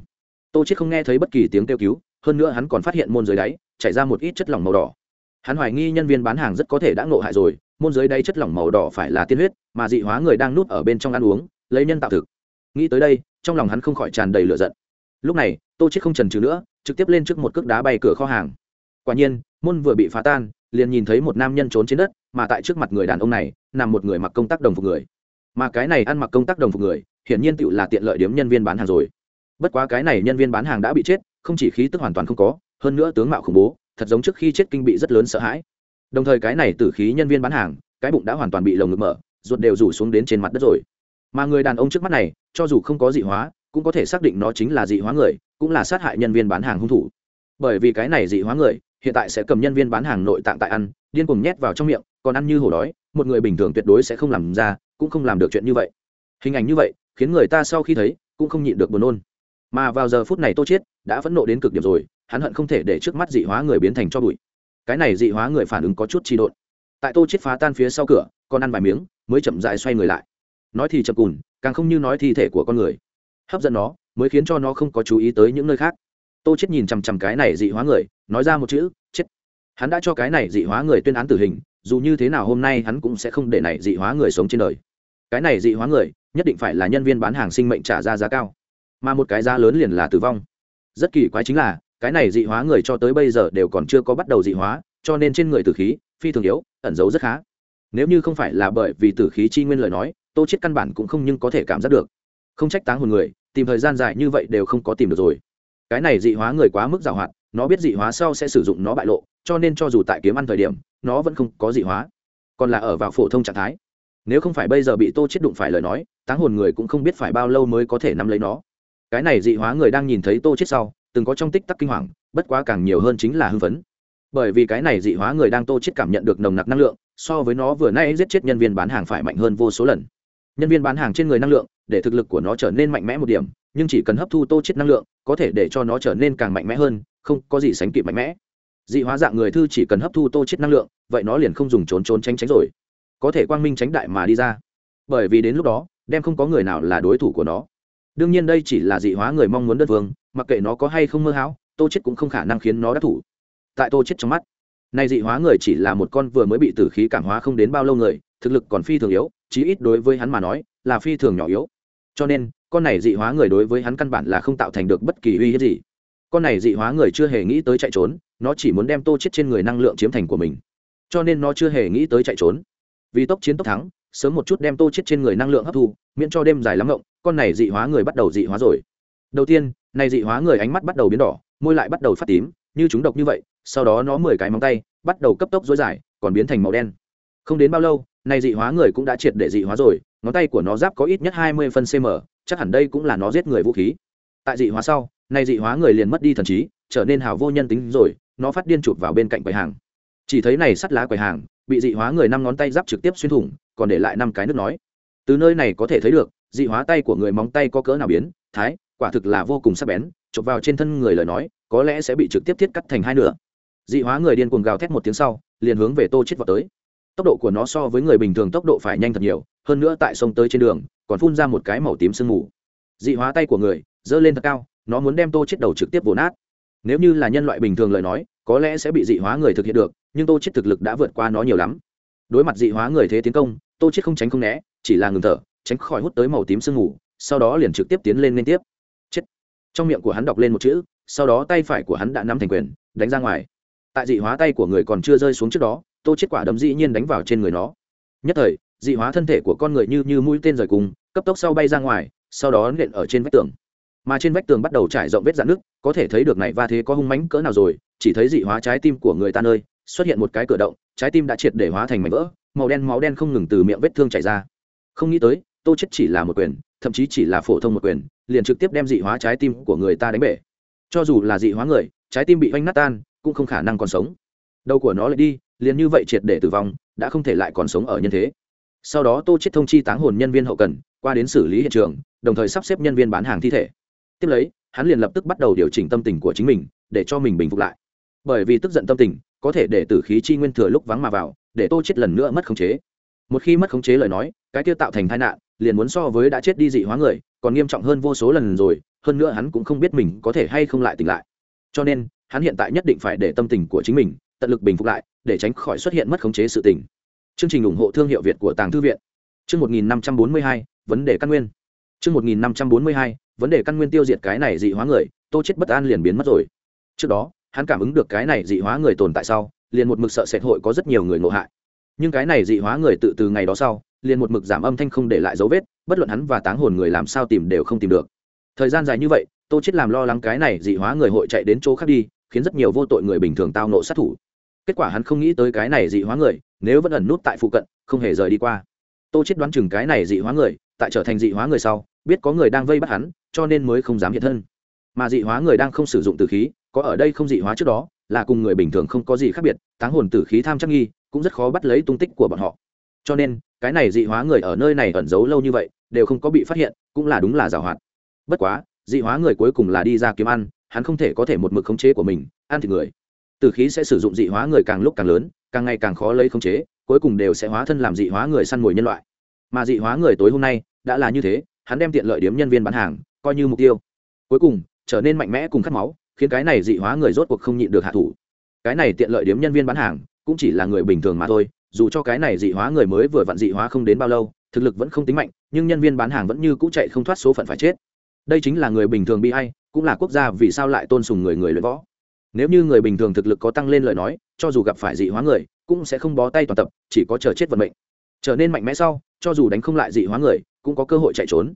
Tô chết không nghe thấy bất kỳ tiếng kêu cứu, hơn nữa hắn còn phát hiện môn dưới đáy, chảy ra một ít chất lỏng màu đỏ. Hắn hoài nghi nhân viên bán hàng rất có thể đã ngộ hại rồi, môn dưới đáy chất lỏng màu đỏ phải là tiên huyết, mà dị hóa người đang núp ở bên trong ăn uống, lấy nhân tạo thực. Nghĩ tới đây, trong lòng hắn không khỏi tràn đầy lửa giận. Lúc này, tô chết không chần chừ nữa, trực tiếp lên trước một cước đá bay cửa kho hàng quả nhiên, môn vừa bị phá tan, liền nhìn thấy một nam nhân trốn trên đất, mà tại trước mặt người đàn ông này, nằm một người mặc công tác đồng phục người. Mà cái này ăn mặc công tác đồng phục người, hiển nhiên tựu là tiện lợi điếm nhân viên bán hàng rồi. Bất quá cái này nhân viên bán hàng đã bị chết, không chỉ khí tức hoàn toàn không có, hơn nữa tướng mạo khủng bố, thật giống trước khi chết kinh bị rất lớn sợ hãi. Đồng thời cái này tử khí nhân viên bán hàng, cái bụng đã hoàn toàn bị lồng ngực mở, ruột đều rủ xuống đến trên mặt đất rồi. Mà người đàn ông trước mắt này, cho dù không có dị hóa, cũng có thể xác định nó chính là dị hóa người, cũng là sát hại nhân viên bán hàng hung thủ. Bởi vì cái này dị hóa người hiện tại sẽ cầm nhân viên bán hàng nội tạng tại ăn, điên cuồng nhét vào trong miệng, còn ăn như hổ đói, một người bình thường tuyệt đối sẽ không làm ra, cũng không làm được chuyện như vậy. Hình ảnh như vậy, khiến người ta sau khi thấy, cũng không nhịn được buồn nôn. Mà vào giờ phút này tô chiết đã phẫn nộ đến cực điểm rồi, hắn hận không thể để trước mắt dị hóa người biến thành cho bụi. Cái này dị hóa người phản ứng có chút trì độn. Tại tô chiết phá tan phía sau cửa, còn ăn vài miếng, mới chậm rãi xoay người lại. Nói thì chậm cùn, càng không như nói thi thể của con người. Hấp dẫn nó, mới khiến cho nó không có chú ý tới những nơi khác tô chết nhìn chằm chằm cái này dị hóa người, nói ra một chữ, chết. Hắn đã cho cái này dị hóa người tuyên án tử hình, dù như thế nào hôm nay hắn cũng sẽ không để này dị hóa người sống trên đời. Cái này dị hóa người, nhất định phải là nhân viên bán hàng sinh mệnh trả ra giá cao, mà một cái giá lớn liền là tử vong. Rất kỳ quái chính là, cái này dị hóa người cho tới bây giờ đều còn chưa có bắt đầu dị hóa, cho nên trên người tử khí, phi thường yếu, ẩn giấu rất khá. Nếu như không phải là bởi vì tử khí chi nguyên lời nói, tô chết căn bản cũng không nhưng có thể cảm giác được. Không trách táng hồn người, tìm thời gian dài như vậy đều không có tìm được rồi cái này dị hóa người quá mức giàu hoạt nó biết dị hóa sau sẽ sử dụng nó bại lộ, cho nên cho dù tại kiếm ăn thời điểm, nó vẫn không có dị hóa. Còn là ở vào phổ thông trạng thái. Nếu không phải bây giờ bị tô chết đụng phải lời nói, táng hồn người cũng không biết phải bao lâu mới có thể nắm lấy nó. Cái này dị hóa người đang nhìn thấy tô chết sau, từng có trong tích tắc kinh hoàng, bất quá càng nhiều hơn chính là hưng phấn. Bởi vì cái này dị hóa người đang tô chết cảm nhận được nồng nặc năng lượng, so với nó vừa nay giết chết nhân viên bán hàng phải mạnh hơn vô số lần. Nhân viên bán hàng trên người năng lượng, để thực lực của nó trở nên mạnh mẽ một điểm nhưng chỉ cần hấp thu tô chết năng lượng, có thể để cho nó trở nên càng mạnh mẽ hơn, không có gì sánh kịp mạnh mẽ. Dị hóa dạng người thư chỉ cần hấp thu tô chết năng lượng, vậy nó liền không dùng trốn trốn tránh tránh rồi. Có thể quang minh tránh đại mà đi ra. Bởi vì đến lúc đó, đem không có người nào là đối thủ của nó. Đương nhiên đây chỉ là dị hóa người mong muốn đất vương, mặc kệ nó có hay không mơ hão, tô chết cũng không khả năng khiến nó đắc thủ. Tại tô chết trong mắt, nay dị hóa người chỉ là một con vừa mới bị tử khí cảm hóa không đến bao lâu người, thực lực còn phi thường yếu, chí ít đối với hắn mà nói, là phi thường nhỏ yếu. Cho nên con này dị hóa người đối với hắn căn bản là không tạo thành được bất kỳ uy hiếp gì. Con này dị hóa người chưa hề nghĩ tới chạy trốn, nó chỉ muốn đem tô chết trên người năng lượng chiếm thành của mình. Cho nên nó chưa hề nghĩ tới chạy trốn. Vì tốc chiến tốc thắng, sớm một chút đem tô chết trên người năng lượng hấp thu, miễn cho đêm dài lắm ngộng, con này dị hóa người bắt đầu dị hóa rồi. Đầu tiên, này dị hóa người ánh mắt bắt đầu biến đỏ, môi lại bắt đầu phát tím, như chúng độc như vậy, sau đó nó mười cái móng tay, bắt đầu cấp tốc dối dài, còn biến thành màu đen. Không đến bao lâu, này dị hóa người cũng đã triệt để dị hóa rồi, ngón tay của nó giáp có ít nhất hai mươi phân cm chắc hẳn đây cũng là nó giết người vũ khí. Tại dị hóa sau này dị hóa người liền mất đi thần trí, trở nên hào vô nhân tính rồi, nó phát điên chụp vào bên cạnh quầy hàng. Chỉ thấy này sắt lá quầy hàng, bị dị hóa người năm ngón tay giáp trực tiếp xuyên thủng, còn để lại năm cái nước nói. Từ nơi này có thể thấy được, dị hóa tay của người móng tay có cỡ nào biến, thái, quả thực là vô cùng sắc bén, chụp vào trên thân người lời nói, có lẽ sẽ bị trực tiếp thiết cắt thành hai nửa. Dị hóa người điên cuồng gào thét một tiếng sau, liền hướng về tô chết vào tới. Tốc độ của nó so với người bình thường tốc độ phải nhanh thật nhiều, hơn nữa tại sông tới trên đường còn phun ra một cái màu tím sương mù. Dị hóa tay của người, giơ lên thật cao, nó muốn đem tô chết đầu trực tiếp vồ nát. Nếu như là nhân loại bình thường lời nói, có lẽ sẽ bị dị hóa người thực hiện được, nhưng tô chết thực lực đã vượt qua nó nhiều lắm. Đối mặt dị hóa người thế tiến công, tô chết không tránh không né, chỉ là ngừng thở, tránh khỏi hút tới màu tím sương mù, sau đó liền trực tiếp tiến lên liên tiếp. Chết. Trong miệng của hắn đọc lên một chữ, sau đó tay phải của hắn đã nắm thành quyền, đánh ra ngoài. Tại dị hóa tay của người còn chưa rơi xuống trước đó, tô chết quả đấm dĩ nhiên đánh vào trên người nó. Nhất thời dị hóa thân thể của con người như như mũi tên rời cùng, cấp tốc sau bay ra ngoài, sau đó nện ở trên vách tường. Mà trên vách tường bắt đầu trải rộng vết dạn nước có thể thấy được này va thế có hung mãnh cỡ nào rồi, chỉ thấy dị hóa trái tim của người ta nơi, xuất hiện một cái cửa động, trái tim đã triệt để hóa thành mảnh vỡ, màu đen, máu đen không ngừng từ miệng vết thương chảy ra. Không nghĩ tới, tô chết chỉ là một quyền, thậm chí chỉ là phổ thông một quyền, liền trực tiếp đem dị hóa trái tim của người ta đánh bể. Cho dù là dị hóa người, trái tim bị oanh nát tan, cũng không khả năng còn sống. Đầu của nó lại đi, liền như vậy triệt để tử vong, đã không thể lại còn sống ở nhân thế sau đó tô chết thông chi táng hồn nhân viên hậu cần, qua đến xử lý hiện trường, đồng thời sắp xếp nhân viên bán hàng thi thể. Tiếp lấy, hắn liền lập tức bắt đầu điều chỉnh tâm tình của chính mình, để cho mình bình phục lại. Bởi vì tức giận tâm tình, có thể để tử khí chi nguyên thừa lúc vắng mà vào, để tô chết lần nữa mất khống chế. Một khi mất khống chế lời nói, cái kia tạo thành tai nạn, liền muốn so với đã chết đi dị hóa người, còn nghiêm trọng hơn vô số lần rồi, hơn nữa hắn cũng không biết mình có thể hay không lại tỉnh lại. Cho nên, hắn hiện tại nhất định phải để tâm tình của chính mình tận lực bình phục lại, để tránh khỏi xuất hiện mất khống chế sự tình chương trình ủng hộ thương hiệu việt của tàng thư viện. Chương 1542, vấn đề căn nguyên. Chương 1542, vấn đề căn nguyên tiêu diệt cái này dị hóa người tô chết bất an liền biến mất rồi. Trước đó hắn cảm ứng được cái này dị hóa người tồn tại sau liền một mực sợ sệt hội có rất nhiều người ngộ hại. Nhưng cái này dị hóa người tự từ ngày đó sau liền một mực giảm âm thanh không để lại dấu vết bất luận hắn và táng hồn người làm sao tìm đều không tìm được. Thời gian dài như vậy tô chết làm lo lắng cái này dị hóa người hội chạy đến chỗ khác đi khiến rất nhiều vô tội người bình thường tao nộ sát thủ. Kết quả hắn không nghĩ tới cái này dị hóa người nếu vẫn ẩn nút tại phụ cận, không hề rời đi qua. Tô chết đoán chừng cái này dị hóa người, tại trở thành dị hóa người sau, biết có người đang vây bắt hắn, cho nên mới không dám hiện thân. Mà dị hóa người đang không sử dụng tử khí, có ở đây không dị hóa trước đó, là cùng người bình thường không có gì khác biệt, táng hồn tử khí tham chắc nghi, cũng rất khó bắt lấy tung tích của bọn họ. Cho nên, cái này dị hóa người ở nơi này ẩn giấu lâu như vậy, đều không có bị phát hiện, cũng là đúng là giảo hoạt. Bất quá, dị hóa người cuối cùng là đi ra kiếm ăn, hắn không thể có thể một mực khống chế của mình, ăn thịt người tử khí sẽ sử dụng dị hóa người càng lúc càng lớn, càng ngày càng khó lấy khống chế, cuối cùng đều sẽ hóa thân làm dị hóa người săn mồi nhân loại. Mà dị hóa người tối hôm nay, đã là như thế, hắn đem tiện lợi điếm nhân viên bán hàng, coi như mục tiêu. Cuối cùng, trở nên mạnh mẽ cùng khát máu, khiến cái này dị hóa người rốt cuộc không nhịn được hạ thủ. Cái này tiện lợi điếm nhân viên bán hàng, cũng chỉ là người bình thường mà thôi, dù cho cái này dị hóa người mới vừa vặn dị hóa không đến bao lâu, thực lực vẫn không tính mạnh, nhưng nhân viên bán hàng vẫn như cũ chạy không thoát số phận phải chết. Đây chính là người bình thường bị hay cũng là quốc gia vì sao lại tôn sùng người người luyện võ nếu như người bình thường thực lực có tăng lên lời nói, cho dù gặp phải dị hóa người, cũng sẽ không bó tay toàn tập, chỉ có chờ chết vận mệnh. Trở nên mạnh mẽ sau, cho dù đánh không lại dị hóa người, cũng có cơ hội chạy trốn.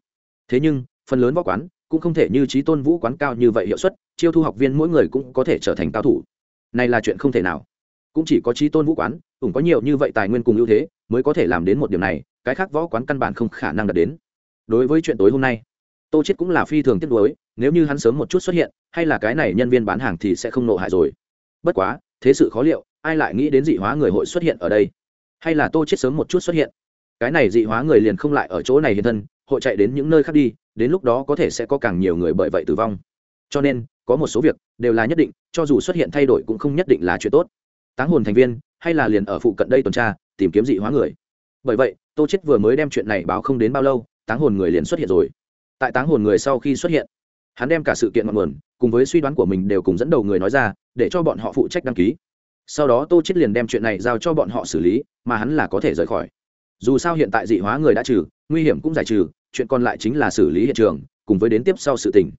Thế nhưng, phần lớn võ quán cũng không thể như trí tôn vũ quán cao như vậy hiệu suất, chiêu thu học viên mỗi người cũng có thể trở thành cao thủ. Này là chuyện không thể nào. Cũng chỉ có trí tôn vũ quán, cũng có nhiều như vậy tài nguyên cùng ưu thế, mới có thể làm đến một điểm này, cái khác võ quán căn bản không khả năng đạt đến. Đối với chuyện tối hôm nay, tô chết cũng là phi thường tiếc nuối nếu như hắn sớm một chút xuất hiện, hay là cái này nhân viên bán hàng thì sẽ không nộ hại rồi. Bất quá, thế sự khó liệu, ai lại nghĩ đến dị hóa người hội xuất hiện ở đây? Hay là tô chết sớm một chút xuất hiện? Cái này dị hóa người liền không lại ở chỗ này hiện thân, hội chạy đến những nơi khác đi, đến lúc đó có thể sẽ có càng nhiều người bởi vậy tử vong. Cho nên, có một số việc đều là nhất định, cho dù xuất hiện thay đổi cũng không nhất định là chuyện tốt. Táng hồn thành viên, hay là liền ở phụ cận đây tuần tra, tìm kiếm dị hóa người. Bởi vậy, tô chết vừa mới đem chuyện này báo không đến bao lâu, táng hồn người liền xuất hiện rồi. Tại táng hồn người sau khi xuất hiện hắn đem cả sự kiện ngọn nguồn cùng với suy đoán của mình đều cùng dẫn đầu người nói ra, để cho bọn họ phụ trách đăng ký. Sau đó tô chết liền đem chuyện này giao cho bọn họ xử lý, mà hắn là có thể rời khỏi. Dù sao hiện tại dị hóa người đã trừ, nguy hiểm cũng giải trừ, chuyện còn lại chính là xử lý hiện trường, cùng với đến tiếp sau sự tình.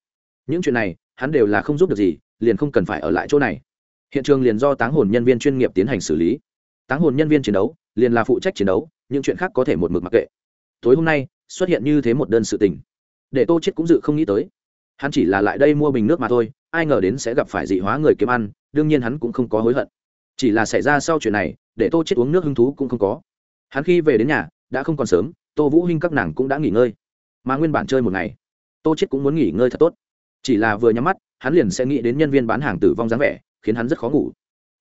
Những chuyện này, hắn đều là không giúp được gì, liền không cần phải ở lại chỗ này. Hiện trường liền do táng hồn nhân viên chuyên nghiệp tiến hành xử lý. Táng hồn nhân viên chiến đấu, liền là phụ trách chiến đấu, những chuyện khác có thể một mực mặc kệ. Tối hôm nay, xuất hiện như thế một đơn sự tình. Để tô chết cũng dự không nghĩ tới hắn chỉ là lại đây mua bình nước mà thôi, ai ngờ đến sẽ gặp phải dị hóa người kiếm ăn, đương nhiên hắn cũng không có hối hận. Chỉ là xảy ra sau chuyện này, để tô chết uống nước hứng thú cũng không có. Hắn khi về đến nhà, đã không còn sớm, tô vũ hinh các nàng cũng đã nghỉ ngơi. Mà nguyên bản chơi một ngày, tô chết cũng muốn nghỉ ngơi thật tốt. Chỉ là vừa nhắm mắt, hắn liền sẽ nghĩ đến nhân viên bán hàng tử vong dáng vẻ, khiến hắn rất khó ngủ.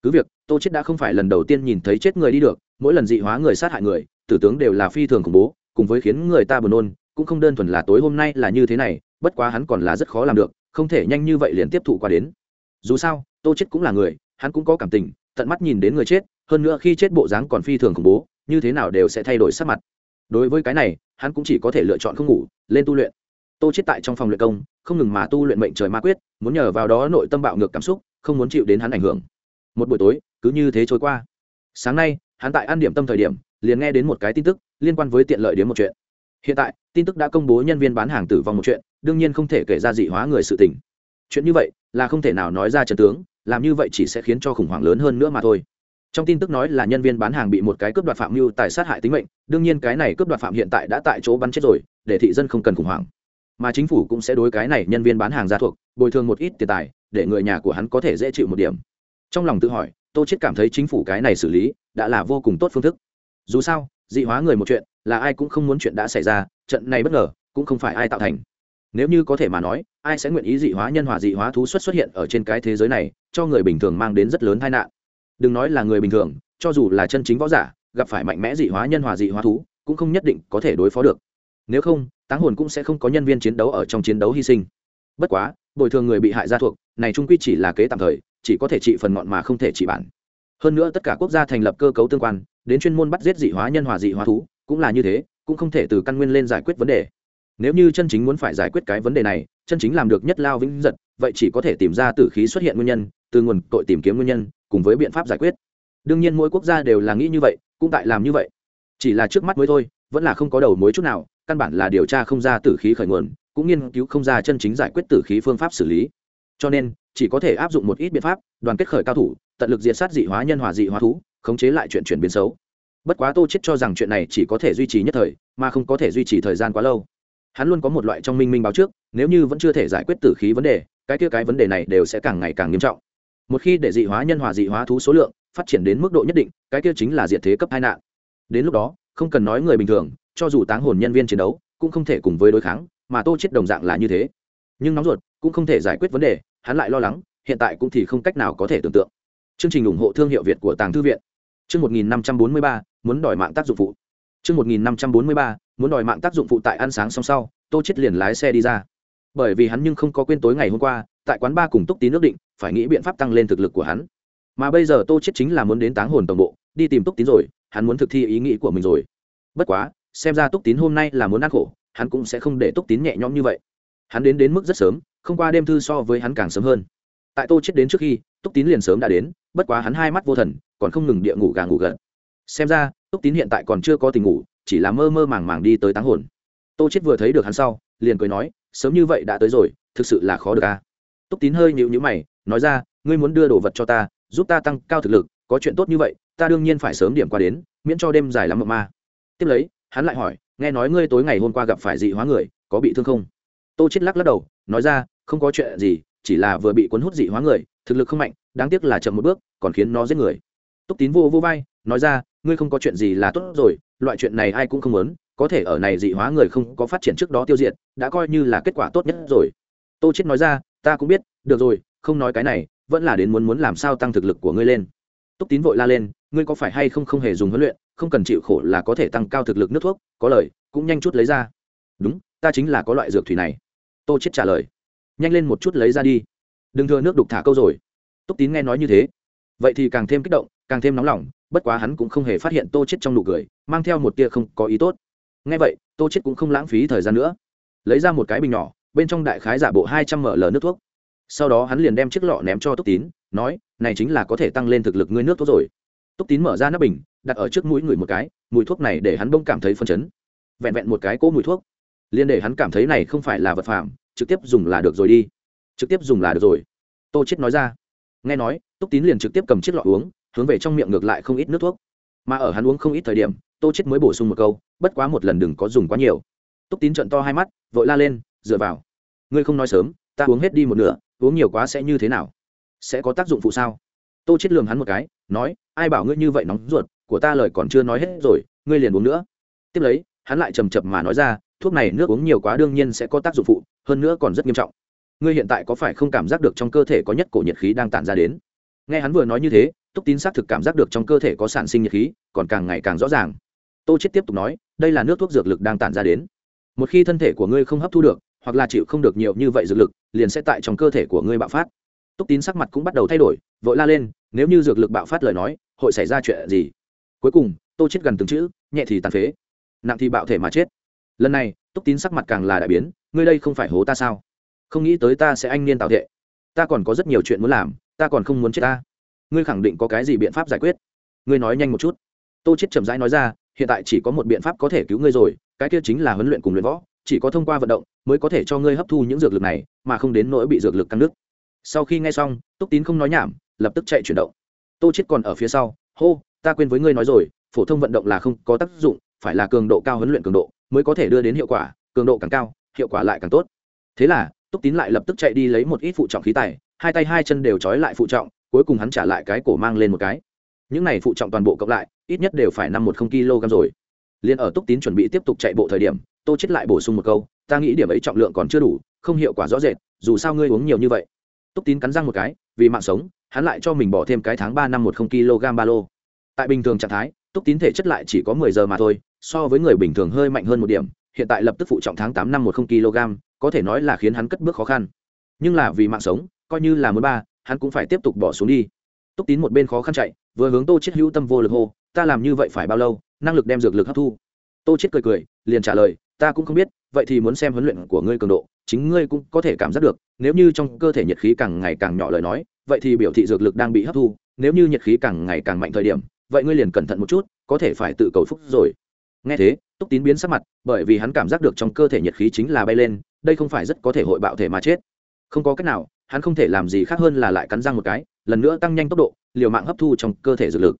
Cứ việc, tô chết đã không phải lần đầu tiên nhìn thấy chết người đi được, mỗi lần dị hóa người sát hại người, tử tướng đều là phi thường khủng bố, cùng với khiến người ta buồn nôn, cũng không đơn thuần là tối hôm nay là như thế này bất quá hắn còn là rất khó làm được, không thể nhanh như vậy liền tiếp thụ qua đến. Dù sao, tô chết cũng là người, hắn cũng có cảm tình, tận mắt nhìn đến người chết, hơn nữa khi chết bộ dáng còn phi thường khủng bố, như thế nào đều sẽ thay đổi sắc mặt. Đối với cái này, hắn cũng chỉ có thể lựa chọn không ngủ, lên tu luyện. Tô chết tại trong phòng luyện công, không ngừng mà tu luyện mệnh trời ma quyết, muốn nhờ vào đó nội tâm bạo ngược cảm xúc, không muốn chịu đến hắn ảnh hưởng. Một buổi tối, cứ như thế trôi qua. Sáng nay, hắn tại ăn điểm tâm thời điểm, liền nghe đến một cái tin tức, liên quan với tiện lợi đến một chuyện hiện tại, tin tức đã công bố nhân viên bán hàng tử vong một chuyện, đương nhiên không thể kể ra dị hóa người sự tình. Chuyện như vậy, là không thể nào nói ra trận tướng, làm như vậy chỉ sẽ khiến cho khủng hoảng lớn hơn nữa mà thôi. Trong tin tức nói là nhân viên bán hàng bị một cái cướp đoạt phạm mưu tài sát hại tính mệnh, đương nhiên cái này cướp đoạt phạm hiện tại đã tại chỗ bắn chết rồi, để thị dân không cần khủng hoảng. Mà chính phủ cũng sẽ đối cái này nhân viên bán hàng ra thuộc, bồi thường một ít tiền tài, để người nhà của hắn có thể dễ chịu một điểm. Trong lòng tự hỏi, tô chết cảm thấy chính phủ cái này xử lý, đã là vô cùng tốt phương thức. Dù sao dị hóa người một chuyện, là ai cũng không muốn chuyện đã xảy ra, trận này bất ngờ, cũng không phải ai tạo thành. Nếu như có thể mà nói, ai sẽ nguyện ý dị hóa nhân hòa dị hóa thú xuất xuất hiện ở trên cái thế giới này, cho người bình thường mang đến rất lớn tai nạn. Đừng nói là người bình thường, cho dù là chân chính võ giả, gặp phải mạnh mẽ dị hóa nhân hòa dị hóa thú, cũng không nhất định có thể đối phó được. Nếu không, táng hồn cũng sẽ không có nhân viên chiến đấu ở trong chiến đấu hy sinh. Bất quá, bồi thường người bị hại gia thuộc, này trung quy chỉ là kế tạm thời, chỉ có thể trị phần ngọn mà không thể trị bản. Hơn nữa tất cả quốc gia thành lập cơ cấu tương quan đến chuyên môn bắt giết dị hóa nhân hòa dị hóa thú, cũng là như thế, cũng không thể từ căn nguyên lên giải quyết vấn đề. Nếu như chân chính muốn phải giải quyết cái vấn đề này, chân chính làm được nhất lao vĩnh giật, vậy chỉ có thể tìm ra tử khí xuất hiện nguyên nhân, từ nguồn tội tìm kiếm nguyên nhân, cùng với biện pháp giải quyết. Đương nhiên mỗi quốc gia đều là nghĩ như vậy, cũng tại làm như vậy. Chỉ là trước mắt mới thôi, vẫn là không có đầu mối chút nào, căn bản là điều tra không ra tử khí khởi nguồn, cũng nghiên cứu không ra chân chính giải quyết tử khí phương pháp xử lý. Cho nên, chỉ có thể áp dụng một ít biện pháp, đoàn kết khởi cao thủ, tận lực diệt sát dị hóa nhân hòa dị hóa thú khống chế lại chuyện chuyển biến xấu. Bất quá tô chết cho rằng chuyện này chỉ có thể duy trì nhất thời, mà không có thể duy trì thời gian quá lâu. Hắn luôn có một loại trong minh minh báo trước, nếu như vẫn chưa thể giải quyết tử khí vấn đề, cái kia cái vấn đề này đều sẽ càng ngày càng nghiêm trọng. Một khi để dị hóa nhân hòa dị hóa thú số lượng phát triển đến mức độ nhất định, cái kia chính là diệt thế cấp hai nạn. Đến lúc đó, không cần nói người bình thường, cho dù táng hồn nhân viên chiến đấu, cũng không thể cùng với đối kháng, mà tô chết đồng dạng là như thế. Nhưng nóng ruột, cũng không thể giải quyết vấn đề, hắn lại lo lắng, hiện tại cũng thì không cách nào có thể tưởng tượng. Chương trình ủng hộ thương hiệu việt của tàng thư viện chương 1543, muốn đòi mạng tác dụng phụ. Chương 1543, muốn đòi mạng tác dụng phụ tại ăn sáng xong sau tô chết liền lái xe đi ra. Bởi vì hắn nhưng không có quên tối ngày hôm qua tại quán ba cùng túc tín nước định phải nghĩ biện pháp tăng lên thực lực của hắn. Mà bây giờ tô chết chính là muốn đến táng hồn tổng bộ đi tìm túc tín rồi hắn muốn thực thi ý nghĩ của mình rồi. Bất quá xem ra túc tín hôm nay là muốn ăn khổ hắn cũng sẽ không để túc tín nhẹ nhõm như vậy. Hắn đến đến mức rất sớm không qua đêm thư so với hắn càng sớm hơn. Tại tô chết đến trước khi túc tín liền sớm đã đến bất quá hắn hai mắt vô thần còn không ngừng địa ngủ gà ngủ gật. Xem ra, túc tín hiện tại còn chưa có tình ngủ, chỉ là mơ mơ màng màng đi tới táng hồn. Tô chết vừa thấy được hắn sau, liền cười nói, sớm như vậy đã tới rồi, thực sự là khó được à? Túc tín hơi nhịu nhữ mày, nói ra, ngươi muốn đưa đồ vật cho ta, giúp ta tăng cao thực lực, có chuyện tốt như vậy, ta đương nhiên phải sớm điểm qua đến, miễn cho đêm dài lắm mộng ma. Tiếp lấy, hắn lại hỏi, nghe nói ngươi tối ngày hôm qua gặp phải dị hóa người, có bị thương không? Tô chết lắc lắc đầu, nói ra, không có chuyện gì, chỉ là vừa bị cuốn hút dị hóa người, thực lực không mạnh, đáng tiếc là chậm một bước, còn khiến nó giết người túc tín vô vô vai, nói ra, ngươi không có chuyện gì là tốt rồi, loại chuyện này ai cũng không muốn, có thể ở này dị hóa người không có phát triển trước đó tiêu diệt, đã coi như là kết quả tốt nhất rồi. Tô chết nói ra, ta cũng biết, được rồi, không nói cái này, vẫn là đến muốn muốn làm sao tăng thực lực của ngươi lên. Túc tín vội la lên, ngươi có phải hay không không hề dùng huấn luyện, không cần chịu khổ là có thể tăng cao thực lực nước thuốc, có lời, cũng nhanh chút lấy ra. Đúng, ta chính là có loại dược thủy này. Tô chết trả lời. Nhanh lên một chút lấy ra đi. Đừng thừa nước đục thả câu rồi. Túc tín nghe nói như thế vậy thì càng thêm kích động, càng thêm nóng lòng, bất quá hắn cũng không hề phát hiện tô chết trong nụ cười, mang theo một tia không có ý tốt. Nghe vậy, tô chết cũng không lãng phí thời gian nữa. Lấy ra một cái bình nhỏ, bên trong đại khái giả bộ hai trăm ml nước thuốc. Sau đó hắn liền đem chiếc lọ ném cho túc tín, nói, này chính là có thể tăng lên thực lực ngươi nước thuốc rồi. Túc tín mở ra nắp bình, đặt ở trước mũi người một cái, mùi thuốc này để hắn bông cảm thấy phân chấn. Vẹn vẹn một cái cỗ mùi thuốc, liền để hắn cảm thấy này không phải là vật phạm trực tiếp dùng là được rồi đi. Trực tiếp dùng là được rồi. Tô chết nói ra. Nghe nói túc tín liền trực tiếp cầm chiếc lọ uống, hướng về trong miệng ngược lại không ít nước thuốc. Mà ở hắn uống không ít thời điểm, tô chết mới bổ sung một câu, bất quá một lần đừng có dùng quá nhiều. Túc tín trận to hai mắt, vội la lên, dựa vào. Ngươi không nói sớm, ta uống hết đi một nửa, uống nhiều quá sẽ như thế nào? Sẽ có tác dụng phụ sao? Tô chết lườm hắn một cái, nói, ai bảo ngươi như vậy nóng ruột, của ta lời còn chưa nói hết rồi, ngươi liền uống nữa. Tiếp lấy, hắn lại trầm chập mà nói ra, thuốc này nước uống nhiều quá đương nhiên sẽ có tác dụng phụ, hơn nữa còn rất nghiêm trọng. Ngươi hiện tại có phải không cảm giác được trong cơ thể có nhất cổ nhiệt khí đang tản ra đến? Nghe hắn vừa nói như thế, túc tín xác thực cảm giác được trong cơ thể có sản sinh nhiệt khí, còn càng ngày càng rõ ràng. Tô chết tiếp tục nói, đây là nước thuốc dược lực đang tản ra đến. Một khi thân thể của ngươi không hấp thu được, hoặc là chịu không được nhiều như vậy dược lực, liền sẽ tại trong cơ thể của ngươi bạo phát. Túc tín sắc mặt cũng bắt đầu thay đổi, vội la lên, nếu như dược lực bạo phát lời nói, hội xảy ra chuyện gì? Cuối cùng, tô chết gần từng chữ, nhẹ thì tàn phế, nặng thì bạo thể mà chết. Lần này, túc tín sắc mặt càng là đại biến, ngươi đây không phải hố ta sao? Không nghĩ tới ta sẽ anh niên tạo thệ. Ta còn có rất nhiều chuyện muốn làm ta còn không muốn chết ta. Ngươi khẳng định có cái gì biện pháp giải quyết? Ngươi nói nhanh một chút. Tô chết chậm rãi nói ra, hiện tại chỉ có một biện pháp có thể cứu ngươi rồi, cái kia chính là huấn luyện cùng luyện võ, chỉ có thông qua vận động mới có thể cho ngươi hấp thu những dược lực này, mà không đến nỗi bị dược lực căng nước sau khi nghe xong, túc tín không nói nhảm, lập tức chạy chuyển động. Tô chết còn ở phía sau, hô, ta quên với ngươi nói rồi, phổ thông vận động là không có tác dụng, phải là cường độ cao huấn luyện cường độ mới có thể đưa đến hiệu quả, cường độ càng cao, hiệu quả lại càng tốt. Thế là, túc tín lại lập tức chạy đi lấy một ít phụ trọng khí tài hai tay hai chân đều trói lại phụ trọng, cuối cùng hắn trả lại cái cổ mang lên một cái. Những này phụ trọng toàn bộ cộng lại, ít nhất đều phải năm một không kg rồi. Liền ở túc tín chuẩn bị tiếp tục chạy bộ thời điểm, tô chết lại bổ sung một câu, ta nghĩ điểm ấy trọng lượng còn chưa đủ, không hiệu quả rõ rệt, dù sao ngươi uống nhiều như vậy. Túc tín cắn răng một cái, vì mạng sống, hắn lại cho mình bỏ thêm cái tháng ba năm một không kg ba lô. Tại bình thường trạng thái, túc tín thể chất lại chỉ có mười giờ mà thôi, so với người bình thường hơi mạnh hơn một điểm, hiện tại lập tức phụ trọng tháng tám năm một không kg, có thể nói là khiến hắn cất bước khó khăn. Nhưng là vì mạng sống coi như là muốn ba, hắn cũng phải tiếp tục bỏ xuống đi. Túc tín một bên khó khăn chạy, vừa hướng tô chết hữu tâm vô lực hô, ta làm như vậy phải bao lâu, năng lực đem dược lực hấp thu? Tô chết cười cười, liền trả lời, ta cũng không biết, vậy thì muốn xem huấn luyện của ngươi cường độ, chính ngươi cũng có thể cảm giác được, nếu như trong cơ thể nhiệt khí càng ngày càng nhỏ lời nói, vậy thì biểu thị dược lực đang bị hấp thu, nếu như nhiệt khí càng ngày càng mạnh thời điểm, vậy ngươi liền cẩn thận một chút, có thể phải tự cầu phúc rồi. Nghe thế, túc tín biến sắc mặt, bởi vì hắn cảm giác được trong cơ thể nhiệt khí chính là bay lên, đây không phải rất có thể hội bạo thể mà chết. Không có cách nào hắn không thể làm gì khác hơn là lại cắn răng một cái, lần nữa tăng nhanh tốc độ, liều mạng hấp thu trong cơ thể dược lực.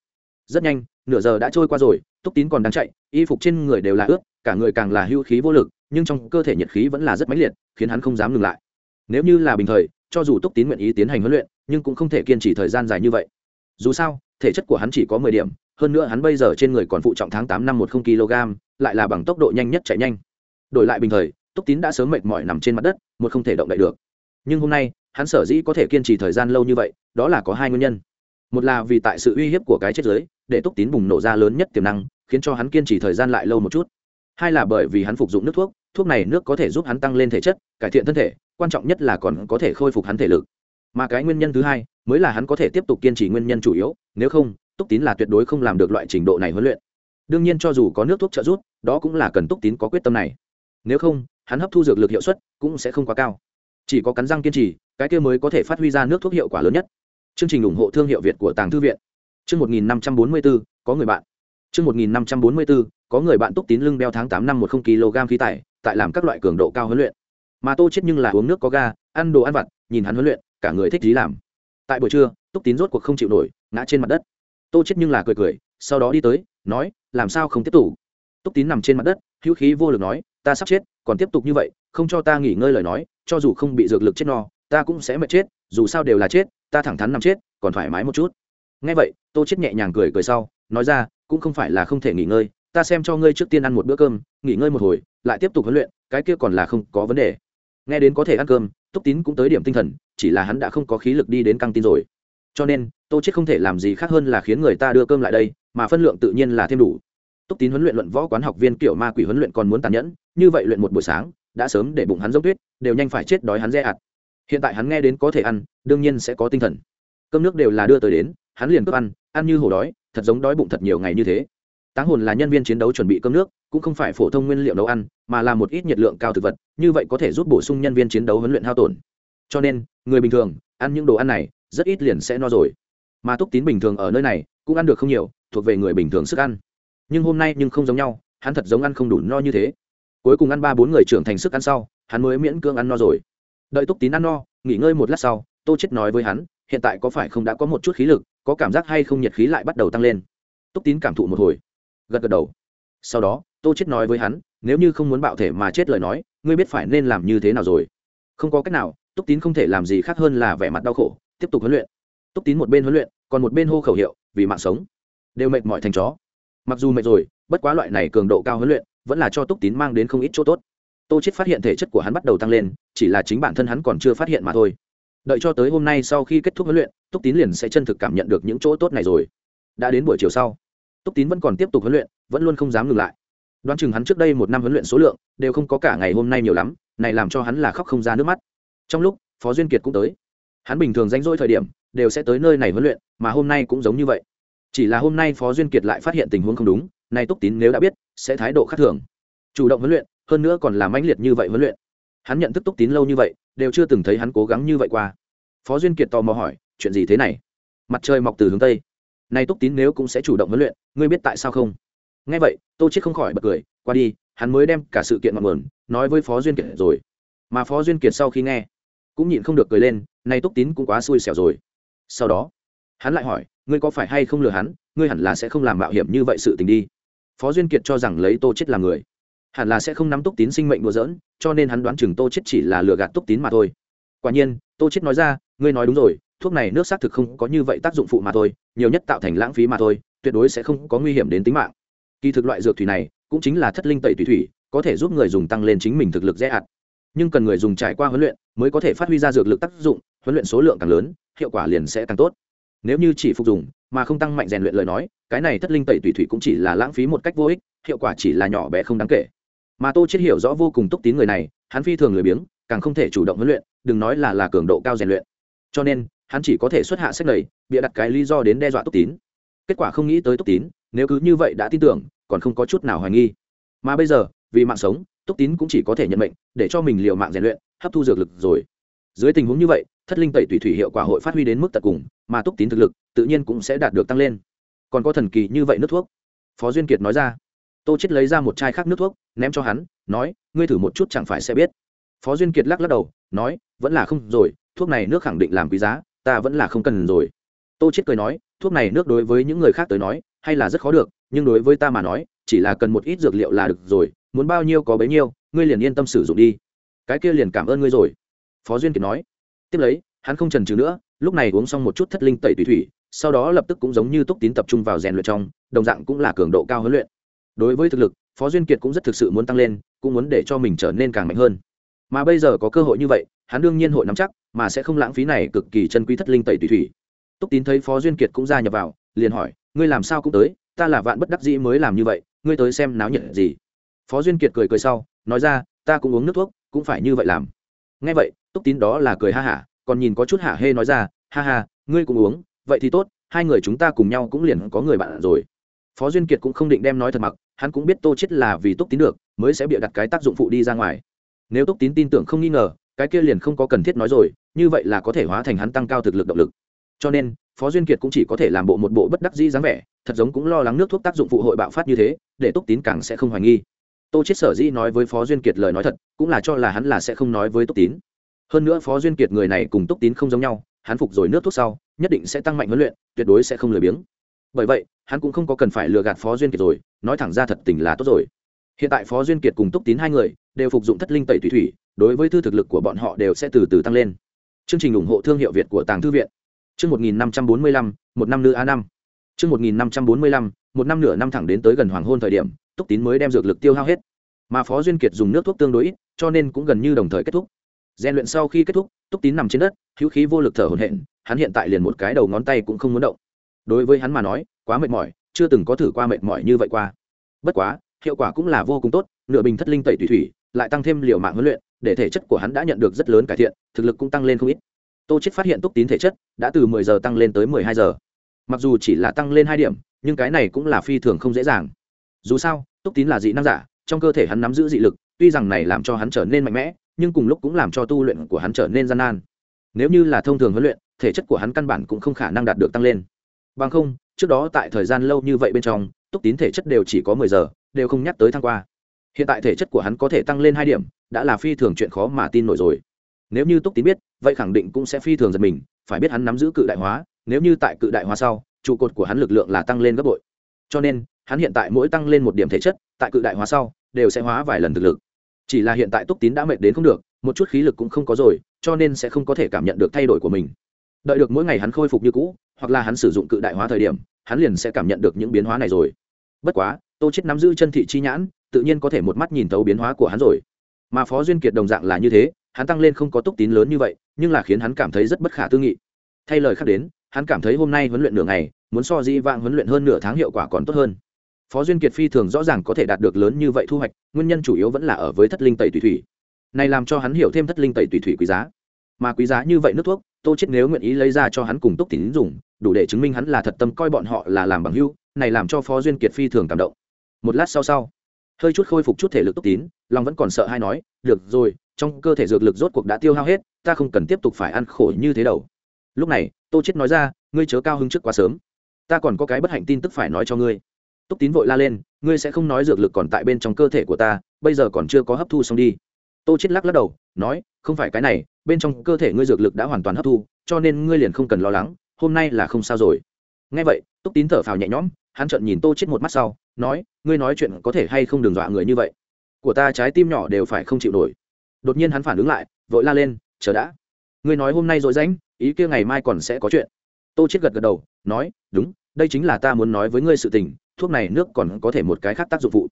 Rất nhanh, nửa giờ đã trôi qua rồi, túc tín còn đang chạy, y phục trên người đều là ướt, cả người càng là hưu khí vô lực, nhưng trong cơ thể nhiệt khí vẫn là rất mãnh liệt, khiến hắn không dám ngừng lại. Nếu như là bình thời, cho dù túc tín nguyện ý tiến hành huấn luyện, nhưng cũng không thể kiên trì thời gian dài như vậy. Dù sao, thể chất của hắn chỉ có mười điểm, hơn nữa hắn bây giờ trên người còn phụ trọng tháng tám năm một không kg, lại là bằng tốc độ nhanh nhất chạy nhanh. Đổi lại bình thời, túc tín đã sớm mệt mỏi nằm trên mặt đất, một không thể động đậy được. Nhưng hôm nay hắn sở dĩ có thể kiên trì thời gian lâu như vậy, đó là có hai nguyên nhân. Một là vì tại sự uy hiếp của cái chết giới, để túc tín bùng nổ ra lớn nhất tiềm năng, khiến cho hắn kiên trì thời gian lại lâu một chút. Hai là bởi vì hắn phục dụng nước thuốc thuốc này nước có thể giúp hắn tăng lên thể chất, cải thiện thân thể, quan trọng nhất là còn có thể khôi phục hắn thể lực. Mà cái nguyên nhân thứ hai, mới là hắn có thể tiếp tục kiên trì nguyên nhân chủ yếu, nếu không, túc tín là tuyệt đối không làm được loại trình độ này huấn luyện. Đương nhiên cho dù có nước thuốc trợ giúp, đó cũng là cần túc tín có quyết tâm này. Nếu không, hắn hấp thu dược lực hiệu suất cũng sẽ không quá cao chỉ có cắn răng kiên trì, cái kia mới có thể phát huy ra nước thuốc hiệu quả lớn nhất. Chương trình ủng hộ thương hiệu việt của tàng thư viện. Chương một nghìn năm trăm bốn mươi bốn có người bạn. Chương một nghìn năm trăm bốn mươi bốn có người bạn túc tín lưng đeo tháng tám năm một không kg khí tải, tại làm các loại cường độ cao huấn luyện. Mà tô chết nhưng là uống nước có ga, ăn đồ ăn vặt, nhìn hắn huấn luyện, cả người thích gì làm. Tại buổi trưa, túc tín rốt cuộc không chịu nổi, ngã trên mặt đất. Tô chết nhưng là cười cười, sau đó đi tới, nói, làm sao không tiếp tục? Túc tín nằm trên mặt đất, hữu khí vô lực nói, ta sắp chết, còn tiếp tục như vậy, không cho ta nghỉ ngơi lời nói cho dù không bị dược lực chết no, ta cũng sẽ mệt chết, dù sao đều là chết, ta thẳng thắn nằm chết, còn thoải mái một chút. Ngay vậy, tô chết nhẹ nhàng cười cười sau, nói ra, cũng không phải là không thể nghỉ ngơi, ta xem cho ngươi trước tiên ăn một bữa cơm, nghỉ ngơi một hồi, lại tiếp tục huấn luyện, cái kia còn là không có vấn đề. Nghe đến có thể ăn cơm, túc tín cũng tới điểm tinh thần, chỉ là hắn đã không có khí lực đi đến căng tin rồi. Cho nên, tô chết không thể làm gì khác hơn là khiến người ta đưa cơm lại đây, mà phân lượng tự nhiên là thêm đủ. Túc tín huấn luyện luận võ quán học viên kiểu ma quỷ huấn luyện còn muốn tàn nhẫn, như vậy luyện một buổi sáng đã sớm để bụng hắn giống tuyết, đều nhanh phải chết đói hắn dễ ạt. Hiện tại hắn nghe đến có thể ăn, đương nhiên sẽ có tinh thần. Cơm nước đều là đưa tới đến, hắn liền cướp ăn ăn như hổ đói, thật giống đói bụng thật nhiều ngày như thế. Táng hồn là nhân viên chiến đấu chuẩn bị cơm nước, cũng không phải phổ thông nguyên liệu nấu ăn, mà là một ít nhiệt lượng cao thực vật, như vậy có thể giúp bổ sung nhân viên chiến đấu huấn luyện hao tổn. Cho nên, người bình thường, ăn những đồ ăn này, rất ít liền sẽ no rồi. Mà túc tín bình thường ở nơi này, cũng ăn được không nhiều, thuộc về người bình thường sức ăn. Nhưng hôm nay nhưng không giống nhau, hắn thật giống ăn không đủ no như thế cuối cùng ăn ba bốn người trưởng thành sức ăn sau, hắn mới miễn cưỡng ăn no rồi. Đợi túc tín ăn no, nghỉ ngơi một lát sau, tô chết nói với hắn, hiện tại có phải không đã có một chút khí lực, có cảm giác hay không nhiệt khí lại bắt đầu tăng lên? Túc tín cảm thụ một hồi, gật gật đầu. Sau đó, tô chết nói với hắn, nếu như không muốn bạo thể mà chết lời nói, ngươi biết phải nên làm như thế nào rồi. Không có cách nào, túc tín không thể làm gì khác hơn là vẻ mặt đau khổ, tiếp tục huấn luyện. Túc tín một bên huấn luyện, còn một bên hô khẩu hiệu, vì mạng sống. Đều mệt mỏi thành chó. Mặc dù mệt rồi, bất quá loại này cường độ cao huấn luyện vẫn là cho túc tín mang đến không ít chỗ tốt. Tô chết phát hiện thể chất của hắn bắt đầu tăng lên, chỉ là chính bản thân hắn còn chưa phát hiện mà thôi. Đợi cho tới hôm nay sau khi kết thúc huấn luyện, túc tín liền sẽ chân thực cảm nhận được những chỗ tốt này rồi. Đã đến buổi chiều sau, túc tín vẫn còn tiếp tục huấn luyện, vẫn luôn không dám ngừng lại. Đoán chừng hắn trước đây một năm huấn luyện số lượng đều không có cả ngày hôm nay nhiều lắm, này làm cho hắn là khóc không ra nước mắt. Trong lúc, phó duyên kiệt cũng tới. Hắn bình thường danh dỗi thời điểm đều sẽ tới nơi này huấn luyện, mà hôm nay cũng giống như vậy. Chỉ là hôm nay phó duyên kiệt lại phát hiện tình huống không đúng nay túc tín nếu đã biết, sẽ thái độ khác thường. Chủ động huấn luyện, hơn nữa còn làm mãnh liệt như vậy huấn luyện. Hắn nhận thức túc tín lâu như vậy, đều chưa từng thấy hắn cố gắng như vậy qua. Phó duyên kiệt tò mò hỏi, chuyện gì thế này? Mặt trời mọc từ hướng tây. Nay túc tín nếu cũng sẽ chủ động huấn luyện, ngươi biết tại sao không? Nghe vậy, tô chết không khỏi bật cười, qua đi, hắn mới đem cả sự kiện ngọn nguồn nói với phó duyên kiệt rồi. Mà phó duyên kiệt sau khi nghe, cũng nhịn không được cười lên, nay túc tín cũng quá xui xẻo rồi. Sau đó, hắn lại hỏi, ngươi có phải hay không lừa hắn? Ngươi hẳn là sẽ không làm mạo hiểm như vậy sự tình đi phó duyên kiệt cho rằng lấy tô chết làm người. Hẳn là sẽ không nắm túc tín sinh mệnh đùa giỡn, cho nên hắn đoán chừng tô chết chỉ là lừa gạt túc tín mà thôi. Quả nhiên, tô chết nói ra, ngươi nói đúng rồi, thuốc này nước xác thực không có như vậy tác dụng phụ mà thôi, nhiều nhất tạo thành lãng phí mà thôi, tuyệt đối sẽ không có nguy hiểm đến tính mạng. Kỳ thực loại dược thủy này cũng chính là thất linh tẩy thủy thủy, có thể giúp người dùng tăng lên chính mình thực lực dễ ạt. Nhưng cần người dùng trải qua huấn luyện mới có thể phát huy ra dược lực tác dụng, huấn luyện số lượng càng lớn, hiệu quả liền sẽ càng tốt nếu như chỉ phục dùng, mà không tăng mạnh rèn luyện lời nói, cái này thất linh tẩy tùy thủy cũng chỉ là lãng phí một cách vô ích, hiệu quả chỉ là nhỏ bé không đáng kể. Mà tô chết hiểu rõ vô cùng túc tín người này, hắn phi thường lười biếng, càng không thể chủ động huấn luyện, đừng nói là là cường độ cao rèn luyện. Cho nên, hắn chỉ có thể xuất hạ sách này bịa đặt cái lý do đến đe dọa túc tín. Kết quả không nghĩ tới túc tín, nếu cứ như vậy đã tin tưởng, còn không có chút nào hoài nghi. Mà bây giờ, vì mạng sống, túc tín cũng chỉ có thể nhận mệnh, để cho mình liều mạng rèn luyện, hấp thu dược lực rồi. Dưới tình huống như vậy thất linh tẩy tùy thủy hiệu quả hội phát huy đến mức tận cùng, mà túc tín thực lực tự nhiên cũng sẽ đạt được tăng lên. Còn có thần kỳ như vậy nước thuốc? Phó duyên kiệt nói ra. Tô chết lấy ra một chai khác nước thuốc, ném cho hắn, nói, ngươi thử một chút chẳng phải sẽ biết. Phó duyên kiệt lắc lắc đầu, nói, vẫn là không rồi, thuốc này nước khẳng định làm quý giá, ta vẫn là không cần rồi. Tô chết cười nói, thuốc này nước đối với những người khác tới nói, hay là rất khó được, nhưng đối với ta mà nói, chỉ là cần một ít dược liệu là được rồi, muốn bao nhiêu có bấy nhiêu, ngươi liền yên tâm sử dụng đi. Cái kia liền cảm ơn ngươi rồi. Phó duyên kiệt nói tiếp lấy, hắn không trần trừ nữa, lúc này uống xong một chút thất linh tẩy tùy thủy, sau đó lập tức cũng giống như túc tín tập trung vào rèn luyện trong, đồng dạng cũng là cường độ cao huấn luyện. Đối với thực lực, phó duyên kiệt cũng rất thực sự muốn tăng lên, cũng muốn để cho mình trở nên càng mạnh hơn. Mà bây giờ có cơ hội như vậy, hắn đương nhiên hội nắm chắc, mà sẽ không lãng phí này cực kỳ chân quý thất linh tẩy tùy thủy. Túc tín thấy phó duyên kiệt cũng gia nhập vào, liền hỏi, ngươi làm sao cũng tới, ta là vạn bất đắc dĩ mới làm như vậy, ngươi tới xem náo nhiệt gì? Phó duyên kiệt cười cười sau, nói ra, ta cũng uống nước thuốc, cũng phải như vậy làm. Ngay vậy túc tín đó là cười ha hả, còn nhìn có chút hả hê nói ra, ha ha, ngươi cũng uống, vậy thì tốt, hai người chúng ta cùng nhau cũng liền có người bạn rồi. Phó duyên kiệt cũng không định đem nói thật mặc, hắn cũng biết tô chết là vì túc tín được, mới sẽ bịa đặt cái tác dụng phụ đi ra ngoài. Nếu túc tín tin tưởng không nghi ngờ, cái kia liền không có cần thiết nói rồi, như vậy là có thể hóa thành hắn tăng cao thực lực động lực. Cho nên, phó duyên kiệt cũng chỉ có thể làm bộ một bộ bất đắc dĩ dáng vẻ, thật giống cũng lo lắng nước thuốc tác dụng phụ hội bạo phát như thế, để túc tín càng sẽ không hoài nghi. Tô chết sở dĩ nói với phó duyên kiệt lời nói thật, cũng là cho là hắn là sẽ không nói với túc tín hơn nữa phó duyên kiệt người này cùng túc tín không giống nhau, hắn phục rồi nước thuốc sau, nhất định sẽ tăng mạnh huấn luyện, tuyệt đối sẽ không lười biếng. Bởi vậy, hắn cũng không có cần phải lừa gạt phó duyên kiệt rồi, nói thẳng ra thật tình là tốt rồi. Hiện tại phó duyên kiệt cùng túc tín hai người đều phục dụng thất linh tẩy thủy thủy, đối với thư thực lực của bọn họ đều sẽ từ từ tăng lên. Chương trình ủng hộ thương hiệu việt của tàng thư viện. Chương một nghìn năm trăm bốn mươi lăm, một năm nữ a năm. Chương một nghìn năm trăm bốn mươi lăm, một năm nửa năm thẳng đến tới gần hoàng hôn thời điểm, túc tín mới đem dược lực tiêu hao hết. Mà phó duyên kiệt dùng nước thuốc tương đối ít, cho nên cũng gần như đồng thời kết thúc rèn luyện sau khi kết thúc, túc tín nằm trên đất, hữu khí vô lực thở hổn hển, hắn hiện tại liền một cái đầu ngón tay cũng không muốn động. Đối với hắn mà nói, quá mệt mỏi, chưa từng có thử qua mệt mỏi như vậy qua. Bất quá, hiệu quả cũng là vô cùng tốt, nửa bình thất linh tẩy thủy thủy, lại tăng thêm liều mạng huấn luyện, để thể chất của hắn đã nhận được rất lớn cải thiện, thực lực cũng tăng lên không ít. Tô chết phát hiện túc tín thể chất đã từ 10 giờ tăng lên tới 12 giờ. Mặc dù chỉ là tăng lên hai điểm, nhưng cái này cũng là phi thường không dễ dàng. Dù sao, túc tín là dị năng giả, trong cơ thể hắn nắm giữ dị lực, tuy rằng này làm cho hắn trở nên mạnh mẽ nhưng cùng lúc cũng làm cho tu luyện của hắn trở nên gian nan. Nếu như là thông thường huấn luyện, thể chất của hắn căn bản cũng không khả năng đạt được tăng lên. Bằng không, trước đó tại thời gian lâu như vậy bên trong, túc tín thể chất đều chỉ có mười giờ, đều không nhắc tới thăng qua. Hiện tại thể chất của hắn có thể tăng lên hai điểm, đã là phi thường chuyện khó mà tin nổi rồi. Nếu như túc tín biết, vậy khẳng định cũng sẽ phi thường giật mình, phải biết hắn nắm giữ cự đại hóa, nếu như tại cự đại hóa sau, trụ cột của hắn lực lượng là tăng lên gấp bội. Cho nên, hắn hiện tại mỗi tăng lên một điểm thể chất, tại cự đại hóa sau, đều sẽ hóa vài lần thực lực chỉ là hiện tại túc tín đã mệt đến không được, một chút khí lực cũng không có rồi, cho nên sẽ không có thể cảm nhận được thay đổi của mình. Đợi được mỗi ngày hắn khôi phục như cũ, hoặc là hắn sử dụng cự đại hóa thời điểm, hắn liền sẽ cảm nhận được những biến hóa này rồi. Bất quá, tô chết nắm giữ chân thị chi nhãn, tự nhiên có thể một mắt nhìn thấu biến hóa của hắn rồi. Mà phó duyên kiệt đồng dạng là như thế, hắn tăng lên không có túc tín lớn như vậy, nhưng là khiến hắn cảm thấy rất bất khả tư nghị. Thay lời khác đến, hắn cảm thấy hôm nay huấn luyện nửa ngày, muốn so di vãng huấn luyện hơn nửa tháng hiệu quả còn tốt hơn phó duyên kiệt phi thường rõ ràng có thể đạt được lớn như vậy thu hoạch, nguyên nhân chủ yếu vẫn là ở với thất linh tẩy tùy thủy. Này làm cho hắn hiểu thêm thất linh tẩy tùy thủy quý giá. Mà quý giá như vậy nước thuốc, tô chết nếu nguyện ý lấy ra cho hắn cùng túc tín dùng, đủ để chứng minh hắn là thật tâm coi bọn họ là làm bằng hữu, này làm cho phó duyên kiệt phi thường cảm động. Một lát sau sau, hơi chút khôi phục chút thể lực túc tín long vẫn còn sợ hay nói, được rồi, trong cơ thể dược lực rốt cuộc đã tiêu hao hết, ta không cần tiếp tục phải ăn khổ như thế đâu. Lúc này, tô chết nói ra, ngươi chớ cao hứng trước quá sớm. Ta còn có cái bất hạnh tin tức phải nói cho ngươi túc tín vội la lên, ngươi sẽ không nói dược lực còn tại bên trong cơ thể của ta, bây giờ còn chưa có hấp thu xong đi. Tô chết lắc lắc đầu, nói, không phải cái này, bên trong cơ thể ngươi dược lực đã hoàn toàn hấp thu, cho nên ngươi liền không cần lo lắng, hôm nay là không sao rồi. Nghe vậy, túc tín thở phào nhẹ nhõm, hắn trợn nhìn tô chết một mắt sau, nói, ngươi nói chuyện có thể hay không đừng dọa người như vậy? Của ta trái tim nhỏ đều phải không chịu nổi. Đột nhiên hắn phản ứng lại, vội la lên, chờ đã. Ngươi nói hôm nay dội rãnh, ý kia ngày mai còn sẽ có chuyện. Tô chết gật gật đầu, nói, đúng, đây chính là ta muốn nói với ngươi sự tình thuốc này nước còn có thể một cái khác tác dụng phụ.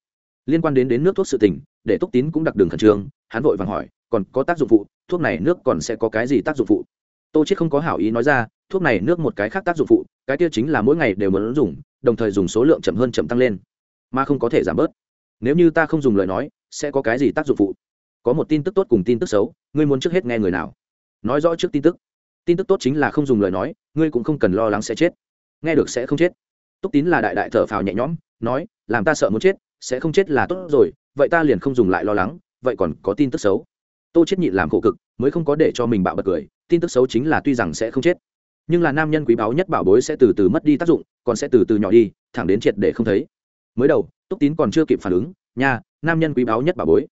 Liên quan đến đến nước thuốc sự tình, để túc tín cũng đặc đường khẩn trương, hắn vội vàng hỏi, còn có tác dụng phụ, thuốc này nước còn sẽ có cái gì tác dụng phụ? Tô chết không có hảo ý nói ra, thuốc này nước một cái khác tác dụng phụ, cái kia chính là mỗi ngày đều muốn dùng, đồng thời dùng số lượng chậm hơn chậm tăng lên, mà không có thể giảm bớt. Nếu như ta không dùng lời nói, sẽ có cái gì tác dụng phụ? Có một tin tức tốt cùng tin tức xấu, ngươi muốn trước hết nghe người nào? Nói rõ trước tin tức. Tin tức tốt chính là không dùng lời nói, ngươi cũng không cần lo lắng sẽ chết. Nghe được sẽ không chết túc tín là đại đại thở phào nhẹ nhõm, nói, làm ta sợ muốn chết, sẽ không chết là tốt rồi, vậy ta liền không dùng lại lo lắng, vậy còn có tin tức xấu. Tô chết nhịn làm khổ cực, mới không có để cho mình bạo bật cười, tin tức xấu chính là tuy rằng sẽ không chết, nhưng là nam nhân quý báu nhất bảo bối sẽ từ từ mất đi tác dụng, còn sẽ từ từ nhỏ đi, thẳng đến triệt để không thấy. Mới đầu, túc tín còn chưa kịp phản ứng, nha, nam nhân quý báu nhất bảo bối.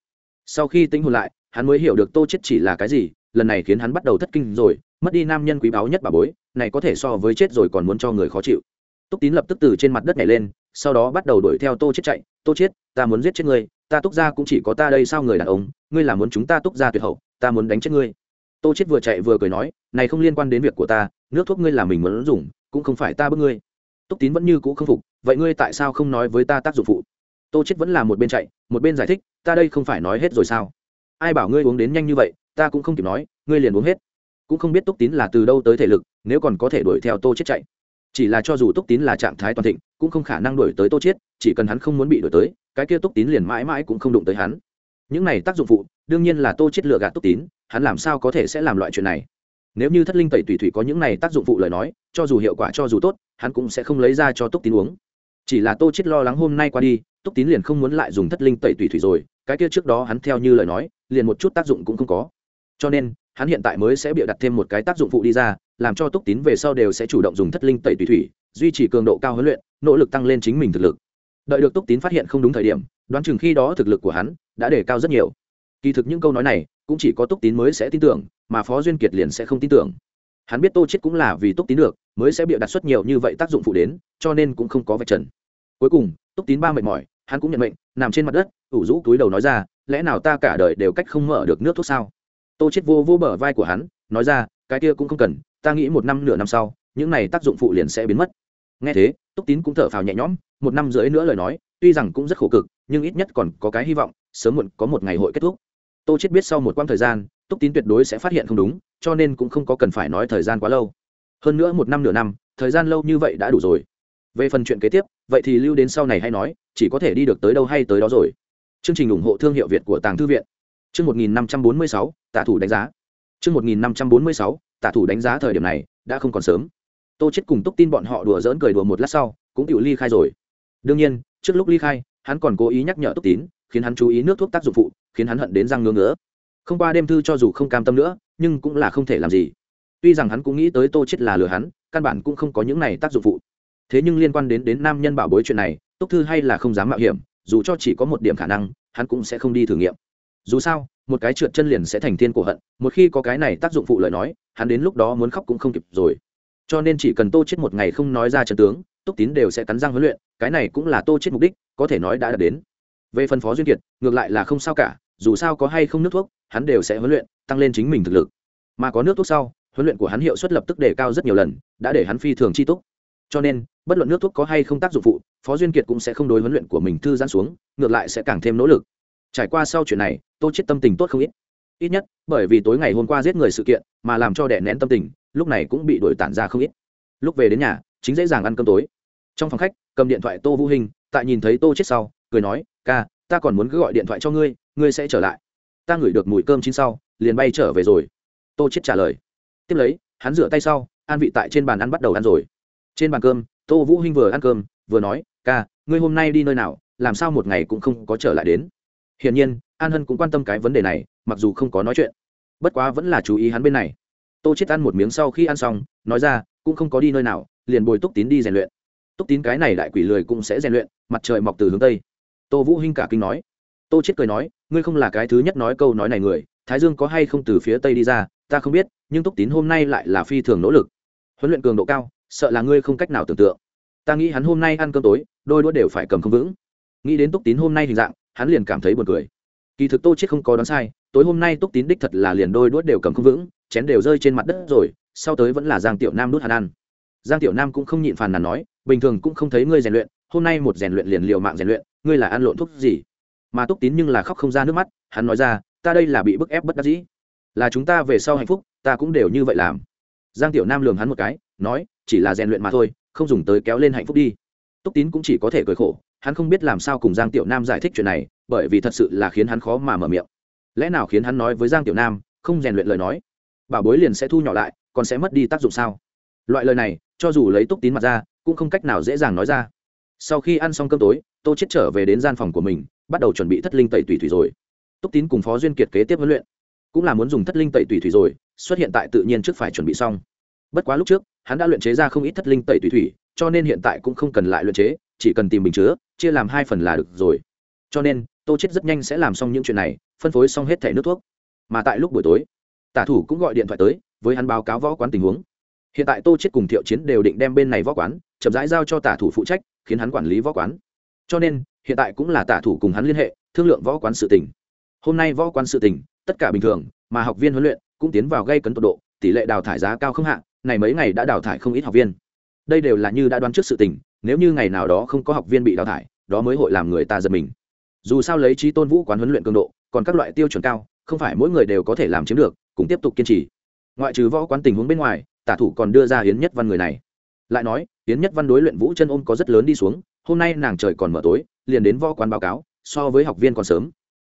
Sau khi tính hồn lại, hắn mới hiểu được tô chết chỉ là cái gì, lần này khiến hắn bắt đầu thất kinh rồi, mất đi nam nhân quý báu nhất bảo bối, này có thể so với chết rồi còn muốn cho người khó chịu túc tín lập tức từ trên mặt đất nhảy lên, sau đó bắt đầu đuổi theo tô chết chạy. Tô chết ta muốn giết chết ngươi, ta túc ra cũng chỉ có ta đây sao người đàn ông, ngươi là muốn chúng ta túc ra tuyệt hậu, ta muốn đánh chết ngươi. Tô chết vừa chạy vừa cười nói, này không liên quan đến việc của ta, nước thuốc ngươi là mình muốn dùng, cũng không phải ta bức ngươi. Túc tín vẫn như cũ không phục, vậy ngươi tại sao không nói với ta tác dụng phụ? Tô chết vẫn là một bên chạy, một bên giải thích, ta đây không phải nói hết rồi sao? Ai bảo ngươi uống đến nhanh như vậy, ta cũng không kịp nói, ngươi liền uống hết. Cũng không biết túc tín là từ đâu tới thể lực, nếu còn có thể đuổi theo tô chết chạy chỉ là cho dù túc tín là trạng thái toàn thịnh, cũng không khả năng đuổi tới tô chết chỉ cần hắn không muốn bị đuổi tới, cái kia túc tín liền mãi mãi cũng không đụng tới hắn. Những này tác dụng phụ, đương nhiên là tô chết lừa gạt túc tín, hắn làm sao có thể sẽ làm loại chuyện này? Nếu như thất linh tẩy tùy thủy có những này tác dụng phụ lời nói, cho dù hiệu quả cho dù tốt, hắn cũng sẽ không lấy ra cho túc tín uống. Chỉ là tô chết lo lắng hôm nay qua đi, túc tín liền không muốn lại dùng thất linh tẩy tùy thủy rồi, cái kia trước đó hắn theo như lời nói, liền một chút tác dụng cũng không có. Cho nên hắn hiện tại mới sẽ bịa đặt thêm một cái tác dụng phụ đi ra, làm cho túc tín về sau đều sẽ chủ động dùng thất linh tẩy tùy thủy, duy trì cường độ cao huấn luyện, nỗ lực tăng lên chính mình thực lực. Đợi được túc tín phát hiện không đúng thời điểm, đoán chừng khi đó thực lực của hắn đã để cao rất nhiều. Kỳ thực những câu nói này cũng chỉ có túc tín mới sẽ tin tưởng, mà phó duyên kiệt liền sẽ không tin tưởng. Hắn biết tô chết cũng là vì túc tín được, mới sẽ bịa đặt xuất nhiều như vậy tác dụng phụ đến, cho nên cũng không có vạch trần. Cuối cùng, túc tín ba mệt mỏi, hắn cũng nhận mệnh, nằm trên mặt đất, ủ rũ túi đầu nói ra, lẽ nào ta cả đời đều cách không mở được nước thuốc sao? Tô chết vô vô bờ vai của hắn, nói ra, cái kia cũng không cần, ta nghĩ một năm nửa năm sau, những này tác dụng phụ liền sẽ biến mất. Nghe thế, túc tín cũng thở phào nhẹ nhõm, một năm rưỡi nữa lời nói, tuy rằng cũng rất khổ cực, nhưng ít nhất còn có cái hy vọng, sớm muộn có một ngày hội kết thúc. Tô chết biết sau một quãng thời gian, túc tín tuyệt đối sẽ phát hiện không đúng, cho nên cũng không có cần phải nói thời gian quá lâu. Hơn nữa một năm nửa năm, thời gian lâu như vậy đã đủ rồi. Về phần chuyện kế tiếp, vậy thì lưu đến sau này hay nói, chỉ có thể đi được tới đâu hay tới đó rồi. Chương trình ủng hộ thương hiệu việt của tàng thư viện chương một nghìn năm trăm bốn mươi sáu tạ thủ đánh giá. Chương một nghìn năm trăm bốn mươi sáu tạ thủ đánh giá thời điểm này, đã không còn sớm. Tô chết cùng túc tin bọn họ đùa giỡn cười đùa một lát sau, cũng tiểu ly khai rồi. Đương nhiên, trước lúc ly khai, hắn còn cố ý nhắc nhở túc tín, khiến hắn chú ý nước thuốc tác dụng phụ, khiến hắn hận đến răng ngứa ngứa. Không qua đêm thư cho dù không cam tâm nữa, nhưng cũng là không thể làm gì. Tuy rằng hắn cũng nghĩ tới tô chết là lừa hắn, căn bản cũng không có những này tác dụng phụ. Thế nhưng liên quan đến đến nam nhân bảo bối chuyện này, túc thư hay là không dám mạo hiểm, dù cho chỉ có một điểm khả năng, hắn cũng sẽ không đi thử nghiệm dù sao, một cái trượt chân liền sẽ thành thiên cổ hận, một khi có cái này tác dụng phụ lời nói, hắn đến lúc đó muốn khóc cũng không kịp rồi. Cho nên chỉ cần tô chết một ngày không nói ra trận tướng, túc tín đều sẽ cắn răng huấn luyện, cái này cũng là tô chết mục đích, có thể nói đã đạt đến. Về phần phó duyên kiệt, ngược lại là không sao cả, dù sao có hay không nước thuốc, hắn đều sẽ huấn luyện, tăng lên chính mình thực lực. Mà có nước thuốc sau, huấn luyện của hắn hiệu suất lập tức đề cao rất nhiều lần, đã để hắn phi thường chi túc. Cho nên, bất luận nước thuốc có hay không tác dụng phụ, phó duyên kiệt cũng sẽ không đối huấn luyện của mình thư giãn xuống, ngược lại sẽ càng thêm nỗ lực trải qua sau chuyện này, tô chết tâm tình tốt không ít. Ít nhất, bởi vì tối ngày hôm qua giết người sự kiện, mà làm cho đẻ nén tâm tình, lúc này cũng bị đổi tản ra không ít. Lúc về đến nhà, chính dễ dàng ăn cơm tối. Trong phòng khách, cầm điện thoại tô vũ hình tại nhìn thấy tô chết sau, cười nói, ca, ta còn muốn cứ gọi điện thoại cho ngươi ngươi sẽ trở lại. Ta ngửi được mùi cơm chín sau, liền bay trở về rồi. Tô chết trả lời. Tiếp lấy, hắn rửa tay sau, an vị tại trên bàn ăn bắt đầu ăn rồi. Trên bàn cơm, tô vũ hinh vừa ăn cơm, vừa nói, ca, ngươi hôm nay đi nơi nào, làm sao một ngày cũng không có trở lại đến? Hiển nhiên, an hân cũng quan tâm cái vấn đề này, mặc dù không có nói chuyện. Bất quá vẫn là chú ý hắn bên này. Tô chết ăn một miếng sau khi ăn xong, nói ra, cũng không có đi nơi nào, liền bồi túc tín đi rèn luyện. Túc tín cái này đại quỷ lười cũng sẽ rèn luyện, mặt trời mọc từ hướng tây. Tô vũ hinh cả kinh nói. Tô chết cười nói, ngươi không là cái thứ nhất nói câu nói này người, thái dương có hay không từ phía tây đi ra, ta không biết, nhưng túc tín hôm nay lại là phi thường nỗ lực. Huấn luyện cường độ cao, sợ là ngươi không cách nào tưởng tượng. Ta nghĩ hắn hôm nay ăn cơm tối, đôi đũa đều phải cầm không vững. Nghĩ đến túc tín hôm nay hình dạng hắn liền cảm thấy buồn cười. Kỳ thực tô chết không có đoán sai, tối hôm nay túc tín đích thật là liền đôi đuốt đều cầm không vững, chén đều rơi trên mặt đất rồi, sau tới vẫn là giang tiểu nam đút hắn ăn. Giang tiểu nam cũng không nhịn phàn nàn nói, bình thường cũng không thấy ngươi rèn luyện, hôm nay một rèn luyện liền liều mạng rèn luyện, ngươi là ăn lộn thuốc gì? Mà túc tín nhưng là khóc không ra nước mắt, hắn nói ra, ta đây là bị bức ép bất đắc dĩ. Là chúng ta về sau hạnh phúc, ta cũng đều như vậy làm. Giang tiểu nam lường hắn một cái, nói, chỉ là rèn luyện mà thôi, không dùng tới kéo lên hạnh phúc đi. Túc tín cũng chỉ có thể cười khổ hắn không biết làm sao cùng giang tiểu nam giải thích chuyện này, bởi vì thật sự là khiến hắn khó mà mở miệng. Lẽ nào khiến hắn nói với giang tiểu nam, không rèn luyện lời nói? Bảo bối liền sẽ thu nhỏ lại, còn sẽ mất đi tác dụng sao? Loại lời này, cho dù lấy túc tín mặt ra, cũng không cách nào dễ dàng nói ra. Sau khi ăn xong cơm tối, tô chết trở về đến gian phòng của mình, bắt đầu chuẩn bị thất linh tẩy tùy thủy rồi. Túc tín cùng phó duyên kiệt kế tiếp huấn luyện. Cũng là muốn dùng thất linh tẩy tùy thủy rồi, xuất hiện tại tự nhiên trước phải chuẩn bị xong. Bất quá lúc trước, hắn đã luyện chế ra không ít thất linh tẩy tùy thủy, cho nên hiện tại cũng không cần lại luyện chế, chỉ cần tìm bình chứa chia làm hai phần là được rồi. Cho nên, tô chết rất nhanh sẽ làm xong những chuyện này, phân phối xong hết thẻ nước thuốc. Mà tại lúc buổi tối, tả thủ cũng gọi điện thoại tới, với hắn báo cáo võ quán tình huống. Hiện tại tô chết cùng thiệu chiến đều định đem bên này võ quán, chậm rãi giao cho tả thủ phụ trách, khiến hắn quản lý võ quán. Cho nên, hiện tại cũng là tả thủ cùng hắn liên hệ, thương lượng võ quán sự tình. Hôm nay võ quán sự tình, tất cả bình thường, mà học viên huấn luyện cũng tiến vào gây cấn tột độ, tỷ lệ đào thải giá cao không hạ, này mấy ngày đã đào thải không ít học viên. Đây đều là như đã đoán trước sự tình nếu như ngày nào đó không có học viên bị đào thải, đó mới hội làm người ta giật mình. Dù sao lấy trí tôn vũ quán huấn luyện cường độ, còn các loại tiêu chuẩn cao, không phải mỗi người đều có thể làm chiếm được cũng tiếp tục kiên trì. Ngoại trừ võ quán tình huống bên ngoài, tả thủ còn đưa ra hiến nhất văn người này. Lại nói hiến nhất văn đối luyện vũ chân ôm có rất lớn đi xuống, hôm nay nàng trời còn mở tối, liền đến võ quán báo cáo, so với học viên còn sớm.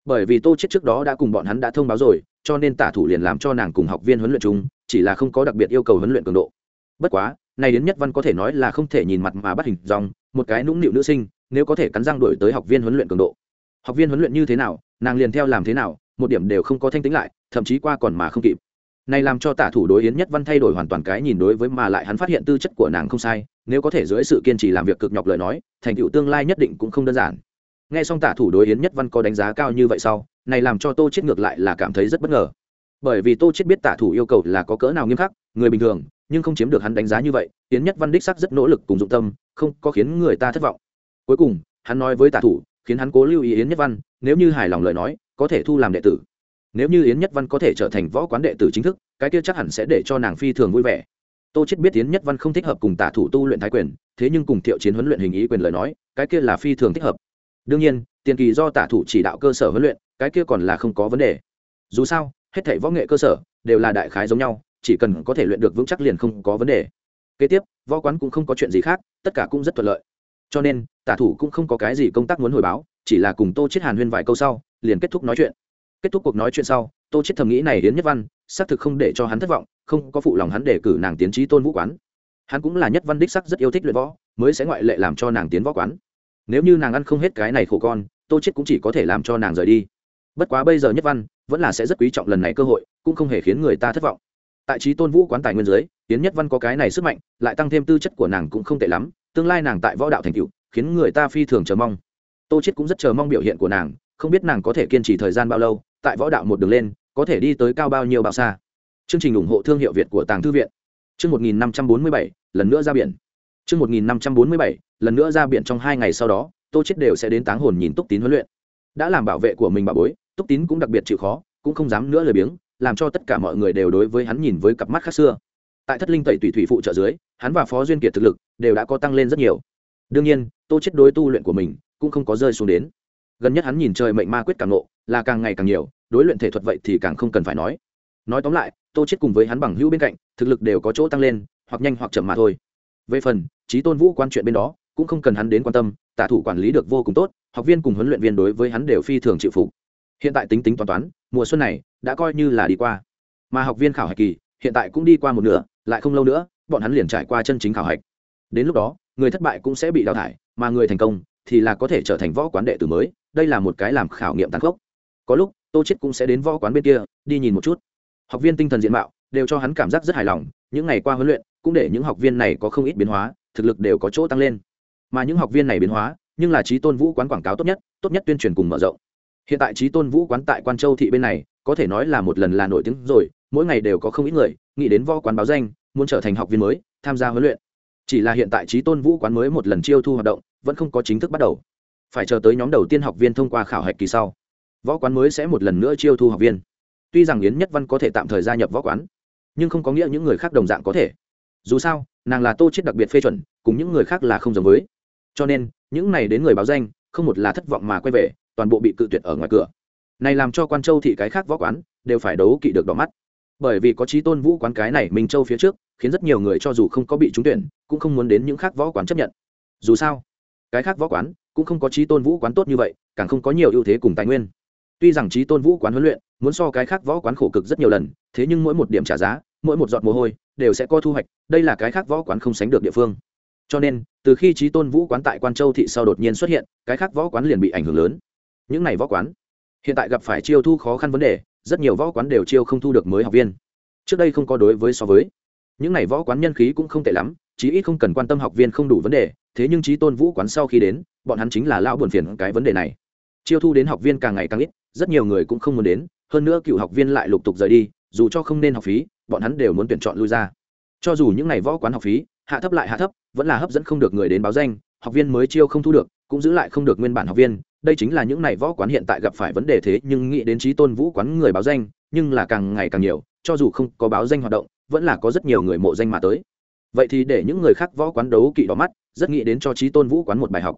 Bởi vì tô chết trước đó đã cùng bọn hắn đã thông báo rồi, cho nên tả thủ liền làm cho nàng cùng học viên huấn luyện chung, chỉ là không có đặc biệt yêu cầu huấn luyện cường độ. Bất quá này đến nhất văn có thể nói là không thể nhìn mặt mà bắt hình dòng, một cái nũng nịu nữ sinh, nếu có thể cắn răng đổi tới học viên huấn luyện cường độ. Học viên huấn luyện như thế nào, nàng liền theo làm thế nào, một điểm đều không có thanh tính lại, thậm chí qua còn mà không kịp. Này làm cho tả thủ đối yến nhất văn thay đổi hoàn toàn cái nhìn đối với mà lại hắn phát hiện tư chất của nàng không sai, nếu có thể dưới sự kiên trì làm việc cực nhọc lời nói, thành tựu tương lai nhất định cũng không đơn giản. Nghe xong tả thủ đối yến nhất văn có đánh giá cao như vậy sau, này làm cho tô chết ngược lại là cảm thấy rất bất ngờ. Bởi vì tô chết biết tả thủ yêu cầu là có cỡ nào nghiêm khắc, người bình thường nhưng không chiếm được hắn đánh giá như vậy, yến nhất văn đích sắc rất nỗ lực cùng dụng tâm, không có khiến người ta thất vọng. Cuối cùng, hắn nói với tả thủ, khiến hắn cố lưu ý yến nhất văn, nếu như hài lòng lời nói, có thể thu làm đệ tử. Nếu như yến nhất văn có thể trở thành võ quán đệ tử chính thức, cái kia chắc hẳn sẽ để cho nàng phi thường vui vẻ. Tô chết biết yến nhất văn không thích hợp cùng tả thủ tu luyện thái quyền, thế nhưng cùng thiệu chiến huấn luyện hình ý quyền lời nói, cái kia là phi thường thích hợp. Đương nhiên, tiền kỳ do tả thủ chỉ đạo cơ sở huấn luyện, cái kia còn là không có vấn đề. Dù sao, hết thảy võ nghệ cơ sở đều là đại khái giống nhau chỉ cần có thể luyện được vững chắc liền không có vấn đề. Kế tiếp, võ quán cũng không có chuyện gì khác, tất cả cũng rất thuận lợi. Cho nên, tả thủ cũng không có cái gì công tác muốn hồi báo, chỉ là cùng tô chết hàn huyên vài câu sau, liền kết thúc nói chuyện. Kết thúc cuộc nói chuyện sau, tô chết thầm nghĩ này hiến nhất văn, xác thực không để cho hắn thất vọng, không có phụ lòng hắn để cử nàng tiến trí tôn vũ quán. Hắn cũng là nhất văn đích sắc rất yêu thích luyện võ, mới sẽ ngoại lệ làm cho nàng tiến võ quán. Nếu như nàng ăn không hết cái này khổ con, tô chết cũng chỉ có thể làm cho nàng rời đi. Bất quá bây giờ nhất văn vẫn là sẽ rất quý trọng lần này cơ hội, cũng không hề khiến người ta thất vọng tại trí tôn vũ quán tài nguyên dưới tiến nhất văn có cái này sức mạnh lại tăng thêm tư chất của nàng cũng không tệ lắm tương lai nàng tại võ đạo thành cựu khiến người ta phi thường chờ mong. Tô chết cũng rất chờ mong biểu hiện của nàng không biết nàng có thể kiên trì thời gian bao lâu tại võ đạo một đường lên có thể đi tới cao bao nhiêu bao xa. Chương trình ủng hộ thương hiệu việt của tàng thư viện. Chương 1547, lần nữa ra biển. Chương 1547, lần nữa ra biển trong hai ngày sau đó tô chết đều sẽ đến táng hồn nhìn túc tín huấn luyện. Đã làm bảo vệ của mình bà bối túc tín cũng đặc biệt chịu khó cũng không dám nữa lười biếng làm cho tất cả mọi người đều đối với hắn nhìn với cặp mắt khác xưa. Tại thất linh tẩy tùy thủy phụ trợ dưới, hắn và phó duyên kiệt thực lực đều đã có tăng lên rất nhiều. Đương nhiên, tô chết đối tu luyện của mình cũng không có rơi xuống đến. Gần nhất hắn nhìn trời mệnh ma quyết càng nộ là càng ngày càng nhiều, đối luyện thể thuật vậy thì càng không cần phải nói. Nói tóm lại, tô chết cùng với hắn bằng hữu bên cạnh, thực lực đều có chỗ tăng lên, hoặc nhanh hoặc chậm mà thôi. Về phần trí tôn vũ quan chuyện bên đó, cũng không cần hắn đến quan tâm, tả thủ quản lý được vô cùng tốt, học viên cùng huấn luyện viên đối với hắn đều phi thường chịu phục hiện tại tính tính toán toán, mùa xuân này đã coi như là đi qua. Mà học viên khảo hạch kỳ, hiện tại cũng đi qua một nửa, lại không lâu nữa, bọn hắn liền trải qua chân chính khảo hạch. Đến lúc đó, người thất bại cũng sẽ bị đào thải, mà người thành công thì là có thể trở thành võ quán đệ tử mới, đây là một cái làm khảo nghiệm tàn khốc. Có lúc, tô chết cũng sẽ đến võ quán bên kia, đi nhìn một chút. Học viên tinh thần diện mạo đều cho hắn cảm giác rất hài lòng, những ngày qua huấn luyện cũng để những học viên này có không ít biến hóa, thực lực đều có chỗ tăng lên. Mà những học viên này biến hóa, nhưng là trí tôn vũ quán quảng cáo tốt nhất tốt nhất tuyên truyền cùng mở rộng hiện tại trí tôn vũ quán tại quan châu thị bên này, có thể nói là một lần là nổi tiếng rồi, mỗi ngày đều có không ít người nghĩ đến võ quán báo danh, muốn trở thành học viên mới, tham gia huấn luyện. Chỉ là hiện tại trí tôn vũ quán mới một lần chiêu thu hoạt động, vẫn không có chính thức bắt đầu. Phải chờ tới nhóm đầu tiên học viên thông qua khảo hạch kỳ sau, võ quán mới sẽ một lần nữa chiêu thu học viên. Tuy rằng yến nhất văn có thể tạm thời gia nhập võ quán, nhưng không có nghĩa những người khác đồng dạng có thể. Dù sao, nàng là tô chết đặc biệt phê chuẩn, cùng những người khác là không giống với. Cho nên, những này đến người báo danh, không một là thất vọng mà quay về toàn bộ bị cự tuyệt ở ngoài cửa. Này làm cho quan châu thị cái khác võ quán đều phải đấu kỵ được đỏ mắt. Bởi vì có trí tôn vũ quán cái này minh châu phía trước, khiến rất nhiều người cho dù không có bị trúng tuyển, cũng không muốn đến những khác võ quán chấp nhận. Dù sao, cái khác võ quán cũng không có trí tôn vũ quán tốt như vậy, càng không có nhiều ưu thế cùng tài nguyên. Tuy rằng trí tôn vũ quán huấn luyện muốn so cái khác võ quán khổ cực rất nhiều lần, thế nhưng mỗi một điểm trả giá, mỗi một giọt mồ hôi đều sẽ có thu hoạch, đây là cái khác võ quán không sánh được địa phương. Cho nên, từ khi trí tôn vũ quán tại quan châu thị sau đột nhiên xuất hiện, cái khác võ quán liền bị ảnh hưởng lớn những này võ quán. Hiện tại gặp phải chiêu thu khó khăn vấn đề, rất nhiều võ quán đều chiêu không thu được mới học viên. Trước đây không có đối với so với. Những này võ quán nhân khí cũng không tệ lắm, chí ít không cần quan tâm học viên không đủ vấn đề, thế nhưng trí tôn vũ quán sau khi đến, bọn hắn chính là lao buồn phiền cái vấn đề này. Chiêu thu đến học viên càng ngày càng ít, rất nhiều người cũng không muốn đến, hơn nữa cựu học viên lại lục tục rời đi, dù cho không nên học phí, bọn hắn đều muốn tuyển chọn lui ra. Cho dù những ngày võ quán học phí, hạ thấp lại hạ thấp, vẫn là hấp dẫn không được người đến báo danh, học viên mới chiêu không thu được, cũng giữ lại không được nguyên bản học viên đây chính là những này võ quán hiện tại gặp phải vấn đề thế, nhưng nghĩ đến trí tôn vũ quán người báo danh, nhưng là càng ngày càng nhiều, cho dù không có báo danh hoạt động, vẫn là có rất nhiều người mộ danh mà tới. Vậy thì để những người khác võ quán đấu kỵ đỏ mắt, rất nghĩ đến cho trí tôn vũ quán một bài học.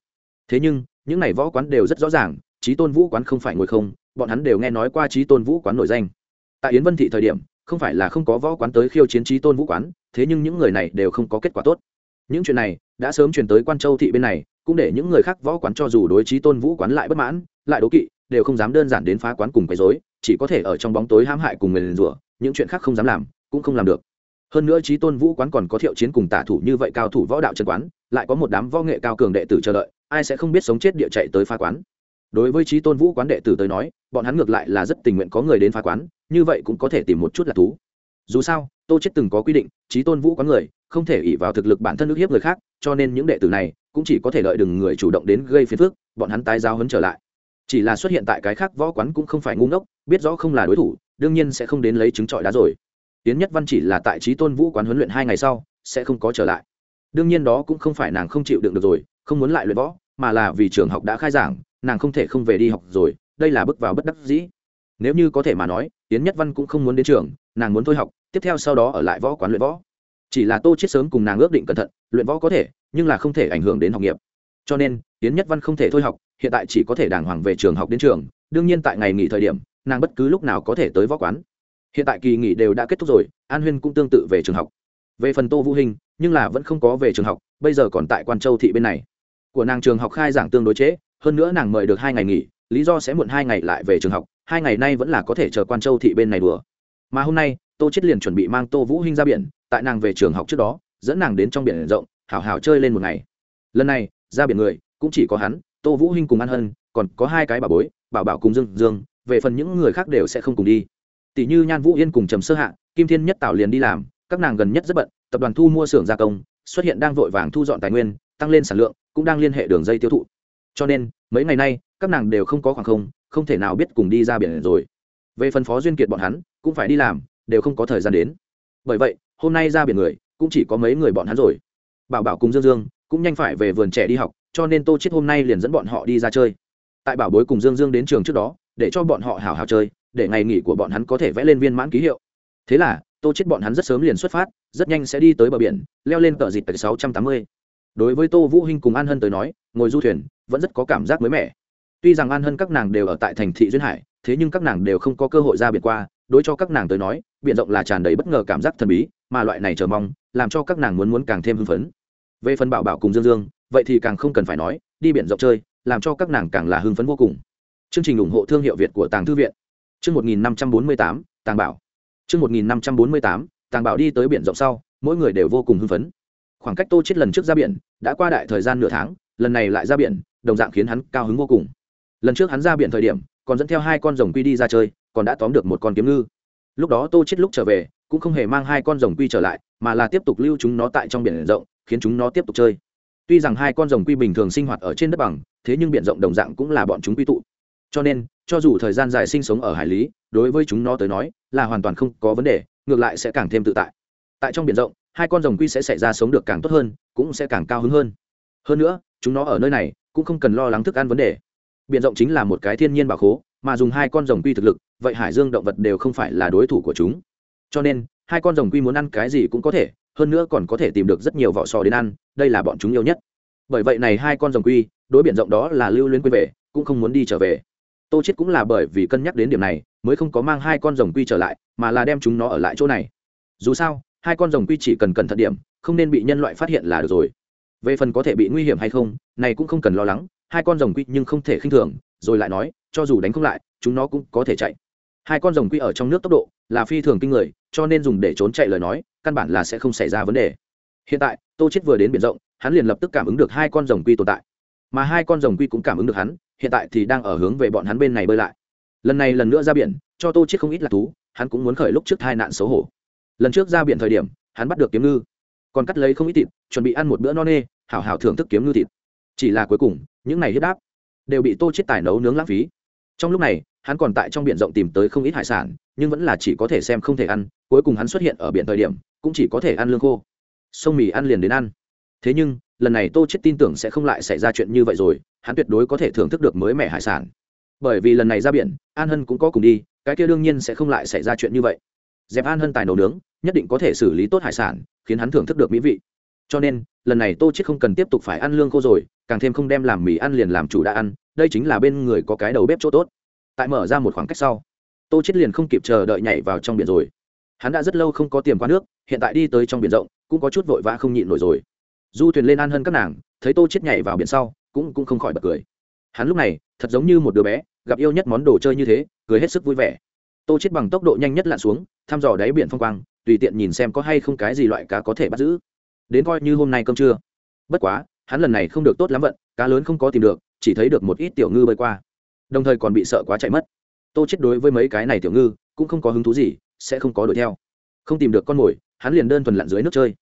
Thế nhưng, những này võ quán đều rất rõ ràng, trí tôn vũ quán không phải ngồi không, bọn hắn đều nghe nói qua trí tôn vũ quán nổi danh. Tại yến vân thị thời điểm, không phải là không có võ quán tới khiêu chiến trí tôn vũ quán, thế nhưng những người này đều không có kết quả tốt những chuyện này đã sớm truyền tới quan châu thị bên này, cũng để những người khác võ quán cho dù đối trí tôn vũ quán lại bất mãn, lại đố kỵ, đều không dám đơn giản đến phá quán cùng quấy dối chỉ có thể ở trong bóng tối hãm hại cùng người liền rủa, những chuyện khác không dám làm, cũng không làm được. Hơn nữa trí tôn vũ quán còn có thiệu chiến cùng tả thủ như vậy cao thủ võ đạo chân quán, lại có một đám võ nghệ cao cường đệ tử chờ đợi, ai sẽ không biết sống chết địa chạy tới phá quán. Đối với trí tôn vũ quán đệ tử tới nói, bọn hắn ngược lại là rất tình nguyện có người đến phá quán, như vậy cũng có thể tìm một chút là thú dù sao, tô chết từng có quy định trí tôn vũ quán người, không thể ỷ vào thực lực bản thân ức hiếp người khác, cho nên những đệ tử này cũng chỉ có thể đợi đừng người chủ động đến gây phiền phức, bọn hắn tái giao hấn trở lại. Chỉ là xuất hiện tại cái khác võ quán cũng không phải ngu ngốc, biết rõ không là đối thủ, đương nhiên sẽ không đến lấy chứng trọi đá rồi. Tiến nhất văn chỉ là tại trí tôn vũ quán huấn luyện hai ngày sau, sẽ không có trở lại. Đương nhiên đó cũng không phải nàng không chịu đựng được rồi, không muốn lại luyện võ, mà là vì trường học đã khai giảng, nàng không thể không về đi học rồi, đây là bước vào bất đắc dĩ nếu như có thể mà nói tiến nhất văn cũng không muốn đến trường nàng muốn thôi học tiếp theo sau đó ở lại võ quán luyện võ. Chỉ là tô chết sớm cùng nàng ước định cẩn thận luyện võ có thể nhưng là không thể ảnh hưởng đến học nghiệp. Cho nên tiến nhất văn không thể thôi học hiện tại chỉ có thể đàng hoàng về trường học đến trường. Đương nhiên tại ngày nghỉ thời điểm nàng bất cứ lúc nào có thể tới võ quán. Hiện tại kỳ nghỉ đều đã kết thúc rồi an huyên cũng tương tự về trường học. Về phần tô vũ hình nhưng là vẫn không có về trường học bây giờ còn tại quan châu thị bên này. Của nàng trường học khai giảng tương đối chế, hơn nữa nàng mời được hai ngày nghỉ lý do sẽ muộn hai ngày lại về trường học hai ngày nay vẫn là có thể chờ quan châu thị bên này đùa. Mà hôm nay, tô chết liền chuẩn bị mang tô vũ hinh ra biển, tại nàng về trường học trước đó, dẫn nàng đến trong biển rộng hảo hảo chơi lên một ngày. Lần này, ra biển người, cũng chỉ có hắn, tô vũ hinh cùng an hân, còn có hai cái bà bối, bảo bảo cùng dương dương, về phần những người khác đều sẽ không cùng đi. Tỷ như nhan vũ yên cùng trầm sơ hạ, kim thiên nhất tảo liền đi làm, các nàng gần nhất rất bận, tập đoàn thu mua xưởng gia công, xuất hiện đang vội vàng thu dọn tài nguyên, tăng lên sản lượng, cũng đang liên hệ đường dây tiêu thụ. Cho nên, mấy ngày nay, các nàng đều không có khoảng không không thể nào biết cùng đi ra biển rồi. Về phần phó duyên kiệt bọn hắn, cũng phải đi làm, đều không có thời gian đến. Bởi vậy, hôm nay ra biển người, cũng chỉ có mấy người bọn hắn rồi. Bảo bảo cùng dương dương, cũng nhanh phải về vườn trẻ đi học, cho nên tô chết hôm nay liền dẫn bọn họ đi ra chơi. Tại bảo bối cùng dương dương đến trường trước đó, để cho bọn họ hào hào chơi, để ngày nghỉ của bọn hắn có thể vẽ lên viên mãn ký hiệu. Thế là, tô chết bọn hắn rất sớm liền xuất phát, rất nhanh sẽ đi tới bờ biển, leo lên tờ dịt tại 680. đối với tô vũ hinh cùng an hân tới nói, ngồi du thuyền, vẫn rất có cảm giác mới mẻ tuy rằng an hân các nàng đều ở tại thành thị duyên hải, thế nhưng các nàng đều không có cơ hội ra biển qua, đối cho các nàng tới nói, biển rộng là tràn đầy bất ngờ cảm giác thần bí, mà loại này chờ mong, làm cho các nàng muốn muốn càng thêm hưng phấn. Về phần bảo bảo cùng dương dương, vậy thì càng không cần phải nói, đi biển rộng chơi, làm cho các nàng càng là hưng phấn vô cùng. Chương trình ủng hộ thương hiệu việt của tàng thư viện. Chương một nghìn năm trăm bốn mươi tám, tàng bảo. Chương một nghìn năm trăm bốn mươi tám, tàng bảo đi tới biển rộng sau, mỗi người đều vô cùng hưng phấn. Khoảng cách tô chết lần trước ra biển, đã qua đại thời gian nửa tháng, lần này lại ra biển, đồng dạng khiến hắn cao hứng vô cùng lần trước hắn ra biển thời điểm, còn dẫn theo hai con rồng quy đi ra chơi, còn đã tóm được một con kiếm ngư. Lúc đó tô chết lúc trở về, cũng không hề mang hai con rồng quy trở lại, mà là tiếp tục lưu chúng nó tại trong biển rộng, khiến chúng nó tiếp tục chơi. Tuy rằng hai con rồng quy bình thường sinh hoạt ở trên đất bằng, thế nhưng biển rộng đồng dạng cũng là bọn chúng quy tụ. Cho nên, cho dù thời gian dài sinh sống ở hải lý, đối với chúng nó tới nói, là hoàn toàn không có vấn đề, ngược lại sẽ càng thêm tự tại. Tại trong biển rộng, hai con rồng quy sẽ xảy ra sống được càng tốt hơn, cũng sẽ càng cao hứng hơn. Hơn nữa, chúng nó ở nơi này, cũng không cần lo lắng thức ăn vấn đề biển rộng chính là một cái thiên nhiên bảo khố, mà dùng hai con rồng quy thực lực, vậy hải dương động vật đều không phải là đối thủ của chúng. Cho nên, hai con rồng quy muốn ăn cái gì cũng có thể, hơn nữa còn có thể tìm được rất nhiều vỏ sò đến ăn, đây là bọn chúng yêu nhất. Bởi vậy này hai con rồng quy, đối biển rộng đó là lưu luyến quên về, cũng không muốn đi trở về. Tô chết cũng là bởi vì cân nhắc đến điểm này, mới không có mang hai con rồng quy trở lại, mà là đem chúng nó ở lại chỗ này. Dù sao, hai con rồng quy chỉ cần cẩn thận điểm, không nên bị nhân loại phát hiện là được rồi. Về phần có thể bị nguy hiểm hay không, này cũng không cần lo lắng hai con rồng quy nhưng không thể khinh thường, rồi lại nói, cho dù đánh không lại, chúng nó cũng có thể chạy. Hai con rồng quy ở trong nước tốc độ là phi thường kinh người, cho nên dùng để trốn chạy lời nói, căn bản là sẽ không xảy ra vấn đề. Hiện tại, tô chết vừa đến biển rộng, hắn liền lập tức cảm ứng được hai con rồng quy tồn tại. Mà hai con rồng quy cũng cảm ứng được hắn, hiện tại thì đang ở hướng về bọn hắn bên này bơi lại. Lần này lần nữa ra biển, cho tô chết không ít là thú, hắn cũng muốn khởi lúc trước hai nạn xấu hổ. Lần trước ra biển thời điểm, hắn bắt được kiếm ngư, còn cắt lấy không ít thịt, chuẩn bị ăn một bữa no nê, hảo hảo thưởng thức kiếm ngư thịt. Chỉ là cuối cùng những này hiếp đáp, đều bị tô chết tài nấu nướng lãng phí. Trong lúc này, hắn còn tại trong biển rộng tìm tới không ít hải sản, nhưng vẫn là chỉ có thể xem không thể ăn, cuối cùng hắn xuất hiện ở biển thời điểm, cũng chỉ có thể ăn lương khô. Sông mì ăn liền đến ăn. Thế nhưng, lần này tô chết tin tưởng sẽ không lại xảy ra chuyện như vậy rồi, hắn tuyệt đối có thể thưởng thức được mới mẻ hải sản. Bởi vì lần này ra biển, an hân cũng có cùng đi, cái kia đương nhiên sẽ không lại xảy ra chuyện như vậy. Dẹp an hân tài nấu nướng, nhất định có thể xử lý tốt hải sản, khiến hắn thưởng thức được mỹ vị cho nên, lần này tô chết không cần tiếp tục phải ăn lương khô rồi, càng thêm không đem làm mì ăn liền làm chủ đã ăn, đây chính là bên người có cái đầu bếp chỗ tốt. Tại mở ra một khoảng cách sau, tô chết liền không kịp chờ đợi nhảy vào trong biển rồi. Hắn đã rất lâu không có tiềm qua nước, hiện tại đi tới trong biển rộng, cũng có chút vội vã không nhịn nổi rồi. Du thuyền lên ăn hơn các nàng, thấy tô chết nhảy vào biển sau, cũng cũng không khỏi bật cười. Hắn lúc này, thật giống như một đứa bé, gặp yêu nhất món đồ chơi như thế, cười hết sức vui vẻ. Tô chết bằng tốc độ nhanh nhất lặn xuống, thăm dò đáy biển phong quang, tùy tiện nhìn xem có hay không cái gì loại cá có thể bắt giữ đến coi như hôm nay cơm trưa. Bất quá, hắn lần này không được tốt lắm vận, cá lớn không có tìm được, chỉ thấy được một ít tiểu ngư bơi qua. Đồng thời còn bị sợ quá chạy mất. Tô chết đối với mấy cái này tiểu ngư, cũng không có hứng thú gì, sẽ không có đuổi theo. Không tìm được con mồi, hắn liền đơn thuần lặn dưới nước chơi.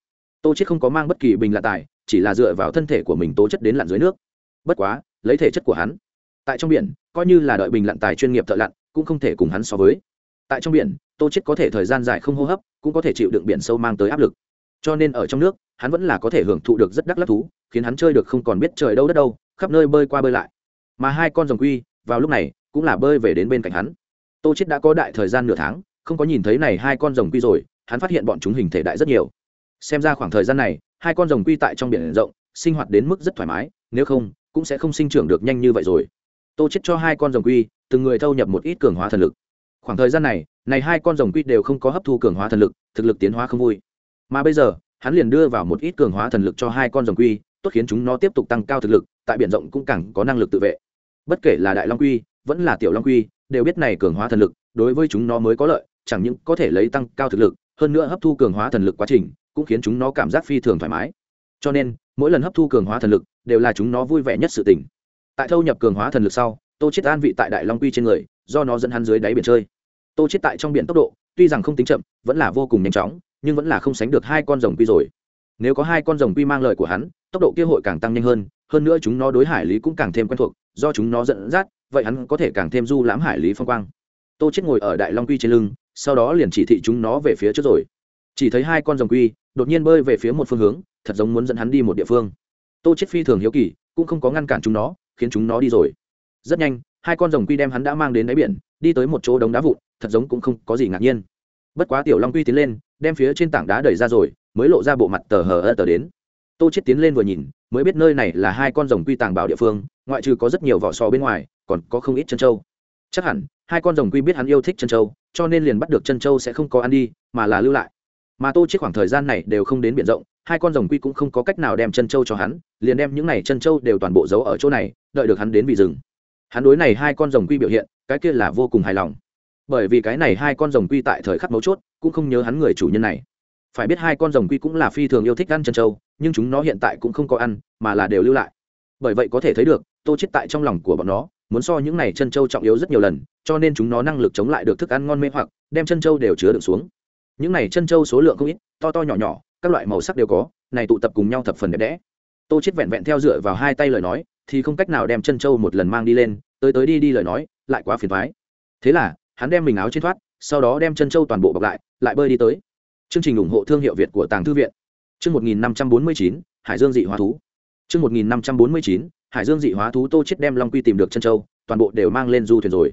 Tô chết không có mang bất kỳ bình lặn tài, chỉ là dựa vào thân thể của mình tố chất đến lặn dưới nước. Bất quá, lấy thể chất của hắn, tại trong biển, coi như là đợi bình lặn tài chuyên nghiệp thợ lặn, cũng không thể cùng hắn so với. Tại trong biển, tô chết có thể thời gian dài không hô hấp, cũng có thể chịu đựng biển sâu mang tới áp lực cho nên ở trong nước, hắn vẫn là có thể hưởng thụ được rất đắc lắc thú, khiến hắn chơi được không còn biết trời đâu đất đâu, khắp nơi bơi qua bơi lại. Mà hai con rồng quy, vào lúc này, cũng là bơi về đến bên cạnh hắn. Tô chết đã có đại thời gian nửa tháng, không có nhìn thấy này hai con rồng quy rồi, hắn phát hiện bọn chúng hình thể đại rất nhiều. Xem ra khoảng thời gian này, hai con rồng quy tại trong biển rộng, sinh hoạt đến mức rất thoải mái, nếu không, cũng sẽ không sinh trưởng được nhanh như vậy rồi. Tô chết cho hai con rồng quy, từng người thâu nhập một ít cường hóa thần lực. Khoảng thời gian này này hai con rồng quy đều không có hấp thu cường hóa thần lực, thực lực tiến hóa không vui mà bây giờ, hắn liền đưa vào một ít cường hóa thần lực cho hai con rồng quy, tốt khiến chúng nó tiếp tục tăng cao thực lực, tại biển rộng cũng càng có năng lực tự vệ. Bất kể là đại long quy, vẫn là tiểu long quy, đều biết này cường hóa thần lực, đối với chúng nó mới có lợi, chẳng những có thể lấy tăng cao thực lực, hơn nữa hấp thu cường hóa thần lực quá trình, cũng khiến chúng nó cảm giác phi thường thoải mái. Cho nên, mỗi lần hấp thu cường hóa thần lực, đều là chúng nó vui vẻ nhất sự tình. Tại thâu nhập cường hóa thần lực sau, tô chết an vị tại đại long quy trên người, do nó dẫn hắn dưới đáy biển chơi. Tô chết tại trong biển tốc độ tuy rằng không tính chậm, vẫn là vô cùng nhanh chóng, nhưng vẫn là không sánh được hai con rồng quy rồi. Nếu có hai con rồng quy mang lời của hắn, tốc độ kia hội càng tăng nhanh hơn hơn nữa chúng nó đối hải lý cũng càng thêm quen thuộc, do chúng nó dẫn dắt, vậy hắn có thể càng thêm du lãm hải lý phong quang. Tô chết ngồi ở đại long quy trên lưng, sau đó liền chỉ thị chúng nó về phía trước rồi. Chỉ thấy hai con rồng quy đột nhiên bơi về phía một phương hướng, thật giống muốn dẫn hắn đi một địa phương. Tô chết phi thường hiếu kỳ, cũng không có ngăn cản chúng nó, khiến chúng nó đi rồi. Rất nhanh, hai con rồng quy đem hắn đã mang đến đáy biển, đi tới một chỗ đống đá vụn thật giống cũng không có gì ngạc nhiên. Bất quá tiểu long quy tiến lên, đem phía trên tảng đá đẩy ra rồi, mới lộ ra bộ mặt tờ hờ ơ tờ đến. Tô chết tiến lên vừa nhìn, mới biết nơi này là hai con rồng quy tàng bảo địa phương, ngoại trừ có rất nhiều vỏ sò bên ngoài, còn có không ít chân trâu. Chắc hẳn, hai con rồng quy biết hắn yêu thích chân trâu, cho nên liền bắt được chân trâu sẽ không có ăn đi, mà là lưu lại. Mà tô chết khoảng thời gian này đều không đến biển rộng, hai con rồng quy cũng không có cách nào đem chân trâu cho hắn, liền đem những này chân trâu đều toàn bộ giấu ở chỗ này, đợi được hắn đến vì rừng. Hắn đối này hai con rồng quy biểu hiện, cái kia là vô cùng hài lòng bởi vì cái này hai con rồng quy tại thời khắc mấu chốt, cũng không nhớ hắn người chủ nhân này. Phải biết hai con rồng quy cũng là phi thường yêu thích ăn chân trâu, nhưng chúng nó hiện tại cũng không có ăn, mà là đều lưu lại. Bởi vậy có thể thấy được, tô chết tại trong lòng của bọn nó, muốn so những này chân trâu trọng yếu rất nhiều lần, cho nên chúng nó năng lực chống lại được thức ăn ngon mê hoặc, đem chân trâu đều chứa đựng xuống. Những này chân trâu số lượng không ít, to to nhỏ nhỏ, các loại màu sắc đều có, này tụ tập cùng nhau thập phần đẹp đẽ. Tô chết vẹn vẹn theo dựa vào hai tay lời nói, thì không cách nào đem chân trâu một lần mang đi lên, tới tới đi đi lời nói, lại quá phiền toái. Thế là hắn đem mình áo trên thoát, sau đó đem chân trâu toàn bộ bọc lại lại bơi đi tới. Chương trình ủng hộ thương hiệu việt của tàng thư viện. Chương một nghìn năm trăm bốn mươi chín, hải dương dị hóa thú. Chương một nghìn năm trăm bốn mươi chín, hải dương dị hóa thú tô chết đem long quy tìm được chân trâu, toàn bộ đều mang lên du thuyền rồi.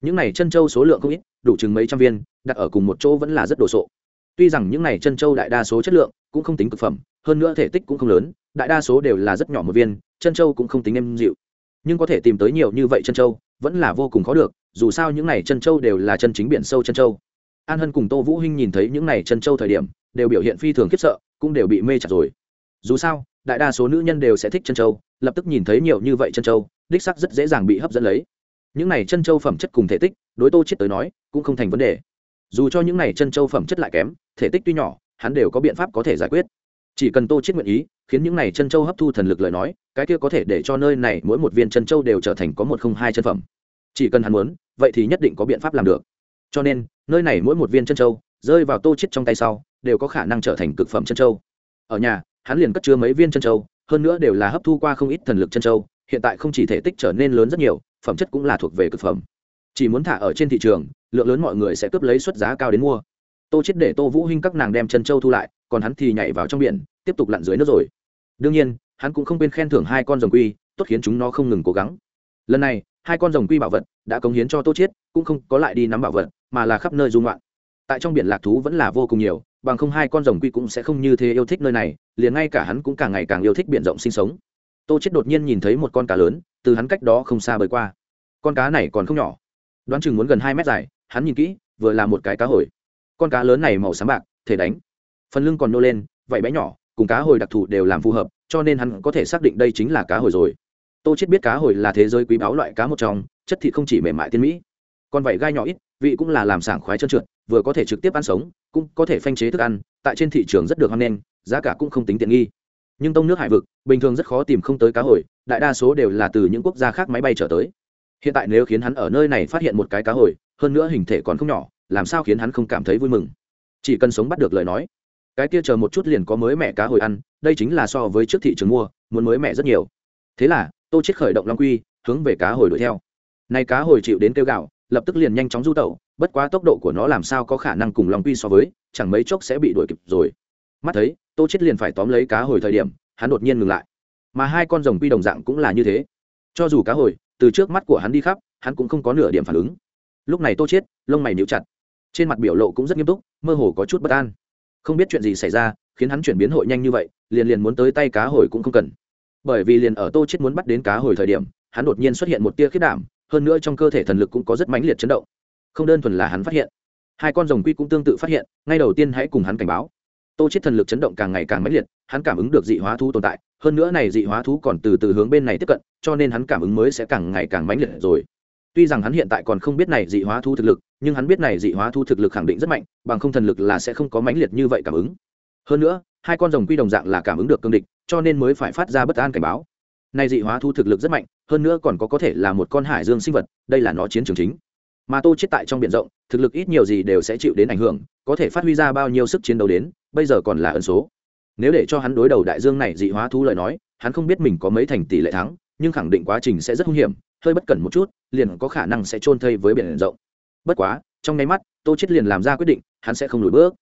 Những này chân trâu số lượng không ít, đủ chừng mấy trăm viên, đặt ở cùng một chỗ vẫn là rất đồ sộ. Tuy rằng những này chân trâu đại đa số chất lượng cũng không tính cực phẩm, hơn nữa thể tích cũng không lớn, đại đa số đều là rất nhỏ một viên, chân trâu cũng không tính êm dịu. Nhưng có thể tìm tới nhiều như vậy chân trâu, vẫn là vô cùng khó được dù sao những này chân châu đều là chân chính biển sâu chân châu. an hân cùng tô vũ hinh nhìn thấy những này chân châu thời điểm đều biểu hiện phi thường khiếp sợ cũng đều bị mê chặt rồi. Dù sao đại đa số nữ nhân đều sẽ thích chân châu, lập tức nhìn thấy nhiều như vậy chân châu, đích sắc rất dễ dàng bị hấp dẫn lấy. Những này chân châu phẩm chất cùng thể tích đối tô chết tới nói cũng không thành vấn đề. Dù cho những này chân châu phẩm chất lại kém thể tích tuy nhỏ hắn đều có biện pháp có thể giải quyết. Chỉ cần tô chết nguyện ý khiến những này chân châu hấp thu thần lực lời nói cái kia có thể để cho nơi này mỗi một viên chân châu đều trở thành có một không hai chân phẩm chỉ cần hắn muốn, vậy thì nhất định có biện pháp làm được. Cho nên, nơi này mỗi một viên chân châu, rơi vào tô chết trong tay sau, đều có khả năng trở thành cực phẩm chân châu. Ở nhà, hắn liền cất chứa mấy viên chân châu, hơn nữa đều là hấp thu qua không ít thần lực chân châu, hiện tại không chỉ thể tích trở nên lớn rất nhiều, phẩm chất cũng là thuộc về cực phẩm. Chỉ muốn thả ở trên thị trường, lượng lớn mọi người sẽ cướp lấy suất giá cao đến mua. Tô chết để tô vũ hinh các nàng đem chân châu thu lại, còn hắn thì nhảy vào trong biển, tiếp tục lặn dưới nước rồi. Đương nhiên, hắn cũng không quên khen thưởng hai con rồng quy, tốt khiến chúng nó không ngừng cố gắng. Lần này hai con rồng quy bảo vật đã cống hiến cho tô chiết, cũng không có lại đi nắm bảo vật, mà là khắp nơi dung loạn tại trong biển lạc thú vẫn là vô cùng nhiều, bằng không hai con rồng quy cũng sẽ không như thế yêu thích nơi này, liền ngay cả hắn cũng càng ngày càng yêu thích biển rộng sinh sống. Tô chiết đột nhiên nhìn thấy một con cá lớn, từ hắn cách đó không xa bơi qua. Con cá này còn không nhỏ, đoán chừng muốn gần hai mét dài, hắn nhìn kỹ, vừa là một cái cá hồi. Con cá lớn này màu xám bạc, thể đánh. Phần lưng còn nô lên vậy bé nhỏ, cùng cá hồi đặc thù đều làm phù hợp, cho nên hắn có thể xác định đây chính là cá hồi rồi tô chết biết cá hồi là thế giới quý báu loại cá một trong, chất thịt không chỉ mềm mại tiên mỹ, còn vậy gai nhỏ ít, vị cũng là làm sảng khoái trơn trượt, vừa có thể trực tiếp ăn sống, cũng có thể phanh chế thức ăn, tại trên thị trường rất được hoan nghênh, giá cả cũng không tính tiện nghi. Nhưng tông nước hải vực, bình thường rất khó tìm không tới cá hồi, đại đa số đều là từ những quốc gia khác máy bay trở tới. Hiện tại nếu khiến hắn ở nơi này phát hiện một cái cá hồi, hơn nữa hình thể còn không nhỏ, làm sao khiến hắn không cảm thấy vui mừng? Chỉ cần sống bắt được lời nói, cái kia chờ một chút liền có mới mẹ cá hồi ăn, đây chính là so với trước thị trường mua, muốn mới mẹ rất nhiều. Thế là tô chết khởi động long quy, hướng về cá hồi đuổi theo. Nay cá hồi chịu đến kêu gạo lập tức liền nhanh chóng du tẩu, bất quá tốc độ của nó làm sao có khả năng cùng long quy so với, chẳng mấy chốc sẽ bị đuổi kịp rồi. Mắt thấy, tô chết liền phải tóm lấy cá hồi thời điểm, hắn đột nhiên ngừng lại. Mà hai con rồng quy đồng dạng cũng là như thế. Cho dù cá hồi, từ trước mắt của hắn đi khắp, hắn cũng không có nửa điểm phản ứng. Lúc này tô chết lông mày níu chặt. Trên mặt biểu lộ cũng rất nghiêm túc, mơ hồ có chút bất an. Không biết chuyện gì xảy ra, khiến hắn chuyển biến hội nhanh như vậy, liền liền muốn tới tay cá hồi cũng không cần bởi vì liền ở tô chết muốn bắt đến cá hồi thời điểm, hắn đột nhiên xuất hiện một tia khiết đảm, hơn nữa trong cơ thể thần lực cũng có rất mãnh liệt chấn động. Không đơn thuần là hắn phát hiện, hai con rồng quy cũng tương tự phát hiện, ngay đầu tiên hãy cùng hắn cảnh báo. Tô chết thần lực chấn động càng ngày càng mãnh liệt, hắn cảm ứng được dị hóa thú tồn tại, hơn nữa này dị hóa thú còn từ từ hướng bên này tiếp cận, cho nên hắn cảm ứng mới sẽ càng ngày càng mãnh liệt rồi. Tuy rằng hắn hiện tại còn không biết này dị hóa thú thực lực, nhưng hắn biết này dị hóa thú thực lực khẳng định rất mạnh, bằng không thần lực là sẽ không có mãnh liệt như vậy cảm ứng hơn nữa, hai con rồng quy đồng dạng là cảm ứng được cương địch, cho nên mới phải phát ra bất an cảnh báo. Này dị hóa thu thực lực rất mạnh, hơn nữa còn có có thể là một con hải dương sinh vật, đây là nó chiến trường chính. Mà tô chết tại trong biển rộng, thực lực ít nhiều gì đều sẽ chịu đến ảnh hưởng, có thể phát huy ra bao nhiêu sức chiến đấu đến, bây giờ còn là ẩn số. Nếu để cho hắn đối đầu đại dương này dị hóa thu lời nói, hắn không biết mình có mấy thành tỷ lệ thắng, nhưng khẳng định quá trình sẽ rất nguy hiểm, hơi bất cẩn một chút, liền có khả năng sẽ trôn thây với biển rộng. Bất quá, trong nháy mắt, tô chết liền làm ra quyết định, hắn sẽ không lùi bước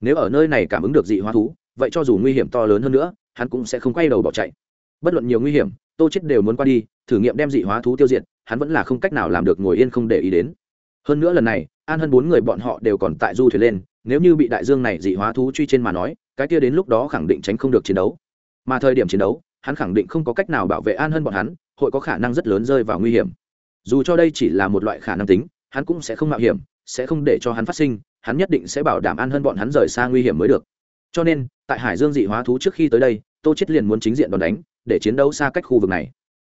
nếu ở nơi này cảm ứng được dị hóa thú, vậy cho dù nguy hiểm to lớn hơn nữa, hắn cũng sẽ không quay đầu bỏ chạy. Bất luận nhiều nguy hiểm, tô chết đều muốn qua đi, thử nghiệm đem dị hóa thú tiêu diệt, hắn vẫn là không cách nào làm được ngồi yên không để ý đến. Hơn nữa lần này, an hơn bốn người bọn họ đều còn tại du thuyền lên, nếu như bị đại dương này dị hóa thú truy trên mà nói, cái kia đến lúc đó khẳng định tránh không được chiến đấu. Mà thời điểm chiến đấu, hắn khẳng định không có cách nào bảo vệ an hơn bọn hắn, hội có khả năng rất lớn rơi vào nguy hiểm. Dù cho đây chỉ là một loại khả năng tính, hắn cũng sẽ không mạo hiểm, sẽ không để cho hắn phát sinh hắn nhất định sẽ bảo đảm an hơn bọn hắn rời xa nguy hiểm mới được. Cho nên, tại hải dương dị hóa thú trước khi tới đây, tô chết liền muốn chính diện đòn đánh, để chiến đấu xa cách khu vực này.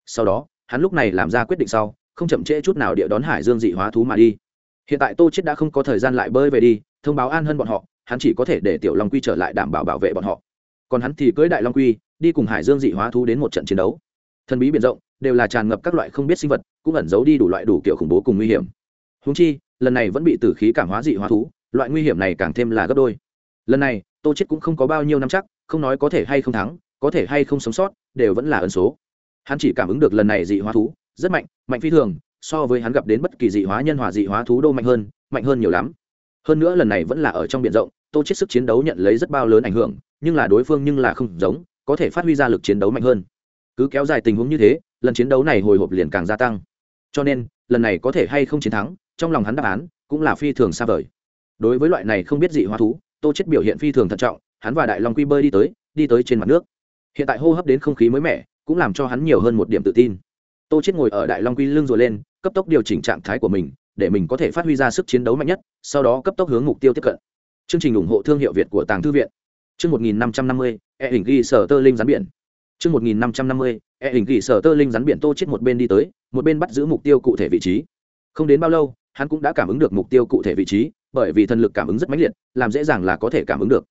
Sau đó, hắn lúc này làm ra quyết định sau, không chậm trễ chút nào địa đón hải dương dị hóa thú mà đi. Hiện tại tô chết đã không có thời gian lại bơi về đi, thông báo an hơn bọn họ, hắn chỉ có thể để tiểu long quy trở lại đảm bảo bảo vệ bọn họ. Còn hắn thì cưỡi đại long quy, đi cùng hải dương dị hóa thú đến một trận chiến đấu. Thần bí biển rộng, đều là tràn ngập các loại không biết sinh vật, cũng ẩn giấu đi đủ loại đủ kiểu khủng bố cùng nguy hiểm. Húng chi, lần này vẫn bị tử khí cảm hóa dị hóa thú loại nguy hiểm này càng thêm là gấp đôi. Lần này, tô chết cũng không có bao nhiêu năm chắc, không nói có thể hay không thắng, có thể hay không sống sót, đều vẫn là ẩn số. Hắn chỉ cảm ứng được lần này dị hóa thú, rất mạnh mạnh phi thường, so với hắn gặp đến bất kỳ dị hóa nhân hòa dị hóa thú đô mạnh hơn mạnh hơn nhiều lắm. Hơn nữa lần này vẫn là ở trong biển rộng, tô chết sức chiến đấu nhận lấy rất bao lớn ảnh hưởng, nhưng là đối phương nhưng là không giống, có thể phát huy ra lực chiến đấu mạnh hơn. Cứ kéo dài tình huống như thế, lần chiến đấu này hồi hộp liền càng gia tăng. Cho nên, lần này có thể hay không chiến thắng, trong lòng hắn đáp án cũng là phi thường xa vời đối với loại này không biết dị hóa thú tô chết biểu hiện phi thường thận trọng hắn và đại long quy bơi đi tới đi tới trên mặt nước. Hiện tại hô hấp đến không khí mới mẻ cũng làm cho hắn nhiều hơn một điểm tự tin. Tô chết ngồi ở đại long quy lưng rồi lên cấp tốc điều chỉnh trạng thái của mình để mình có thể phát huy ra sức chiến đấu mạnh nhất sau đó cấp tốc hướng mục tiêu tiếp cận. Chương trình ủng hộ thương hiệu việt của tàng thư viện. Chương 1550, e hình ghi sở tơ linh rắn biển. Chương 1550, e hình ghi sở tơ linh rắn biển tô chết một bên đi tới một bên bắt giữ mục tiêu cụ thể vị trí. Không đến bao lâu hắn cũng đã cảm ứng được mục tiêu cụ thể vị trí bởi vì thần lực cảm ứng rất mãnh liệt, làm dễ dàng là có thể cảm ứng được.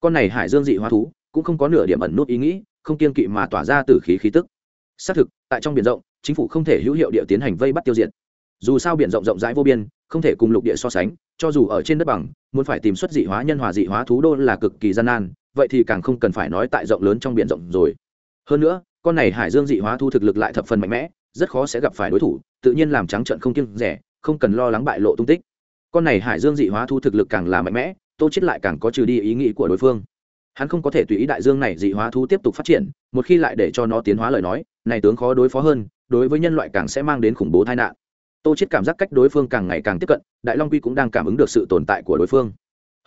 Con này hải dương dị hóa thú, cũng không có nửa điểm ẩn nút ý nghĩ, không kiên kỵ mà tỏa ra từ khí khí tức. Xác thực, tại trong biển rộng, chính phủ không thể hữu hiệu địa tiến hành vây bắt tiêu diệt. Dù sao biển rộng rộng rãi vô biên, không thể cùng lục địa so sánh, cho dù ở trên đất bằng, muốn phải tìm xuất dị hóa nhân hòa dị hóa thú đô là cực kỳ gian nan, vậy thì càng không cần phải nói tại rộng lớn trong biển rộng rồi. Hơn nữa, con này hải dương dị hóa thu thực lực lại thập phần mạnh mẽ, rất khó sẽ gặp phải đối thủ, tự nhiên làm trắng trận không kiêng rẻ, không cần lo lắng bại lộ tung tích con này hải dương dị hóa thu thực lực càng là mạnh mẽ, tô chết lại càng có trừ đi ý nghĩ của đối phương. Hắn không có thể tùy ý đại dương này dị hóa thú tiếp tục phát triển, một khi lại để cho nó tiến hóa lời nói, này tướng khó đối phó hơn, đối với nhân loại càng sẽ mang đến khủng bố tai nạn. Tô chết cảm giác cách đối phương càng ngày càng tiếp cận, đại long quy cũng đang cảm ứng được sự tồn tại của đối phương.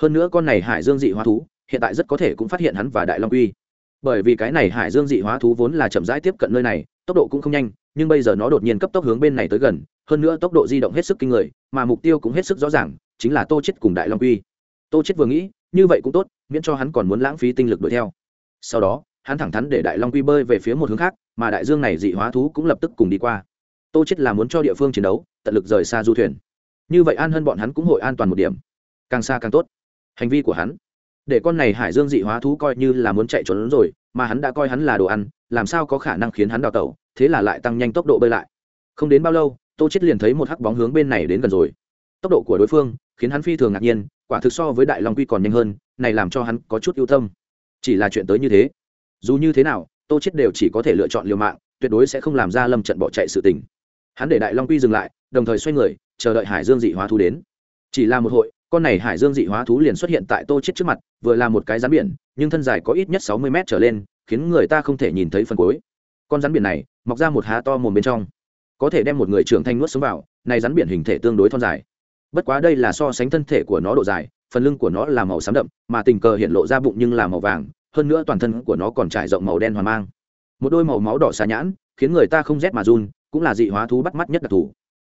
Hơn nữa con này hải dương dị hóa thú, hiện tại rất có thể cũng phát hiện hắn và đại long quy. Bởi vì cái này hải dương dị hóa thú vốn là chậm rãi tiếp cận nơi này, tốc độ cũng không nhanh, nhưng bây giờ nó đột nhiên cấp tốc hướng bên này tới gần hơn nữa tốc độ di động hết sức kinh người, mà mục tiêu cũng hết sức rõ ràng, chính là tô chết cùng đại long quy. Tô chết vừa nghĩ, như vậy cũng tốt, miễn cho hắn còn muốn lãng phí tinh lực đuổi theo. Sau đó, hắn thẳng thắn để đại long quy bơi về phía một hướng khác, mà đại dương này dị hóa thú cũng lập tức cùng đi qua. Tô chết là muốn cho địa phương chiến đấu, tận lực rời xa du thuyền. Như vậy an hơn bọn hắn cũng hội an toàn một điểm. Càng xa càng tốt. Hành vi của hắn. Để con này hải dương dị hóa thú coi như là muốn chạy trốn rồi, mà hắn đã coi hắn là đồ ăn, làm sao có khả năng khiến hắn đào tẩu, thế là lại tăng nhanh tốc độ bơi lại. Không đến bao lâu tô chết liền thấy một hắc bóng hướng bên này đến gần rồi. Tốc độ của đối phương khiến hắn phi thường ngạc nhiên, quả thực so với đại long quy còn nhanh hơn, này làm cho hắn có chút ưu tâm. Chỉ là chuyện tới như thế, dù như thế nào, tô chết đều chỉ có thể lựa chọn liều mạng, tuyệt đối sẽ không làm ra lâm trận bỏ chạy sự tình. Hắn để đại long quy dừng lại, đồng thời xoay người, chờ đợi hải dương dị hóa thú đến. Chỉ là một hội, con này hải dương dị hóa thú liền xuất hiện tại tô chết trước mặt, vừa là một cái rắn biển, nhưng thân dài có ít nhất sáu mươi mét trở lên, khiến người ta không thể nhìn thấy phần cuối. Con rắn biển này mọc ra một há to mồm bên trong có thể đem một người trưởng thành nuốt xuống vào, này rắn biển hình thể tương đối thon dài. Bất quá đây là so sánh thân thể của nó độ dài, phần lưng của nó là màu xám đậm, mà tình cờ hiện lộ ra bụng nhưng là màu vàng, hơn nữa toàn thân của nó còn trải rộng màu đen hoàn mang. Một đôi màu máu đỏ xà nhãn, khiến người ta không rét mà run, cũng là dị hóa thú bắt mắt nhất đặc thù.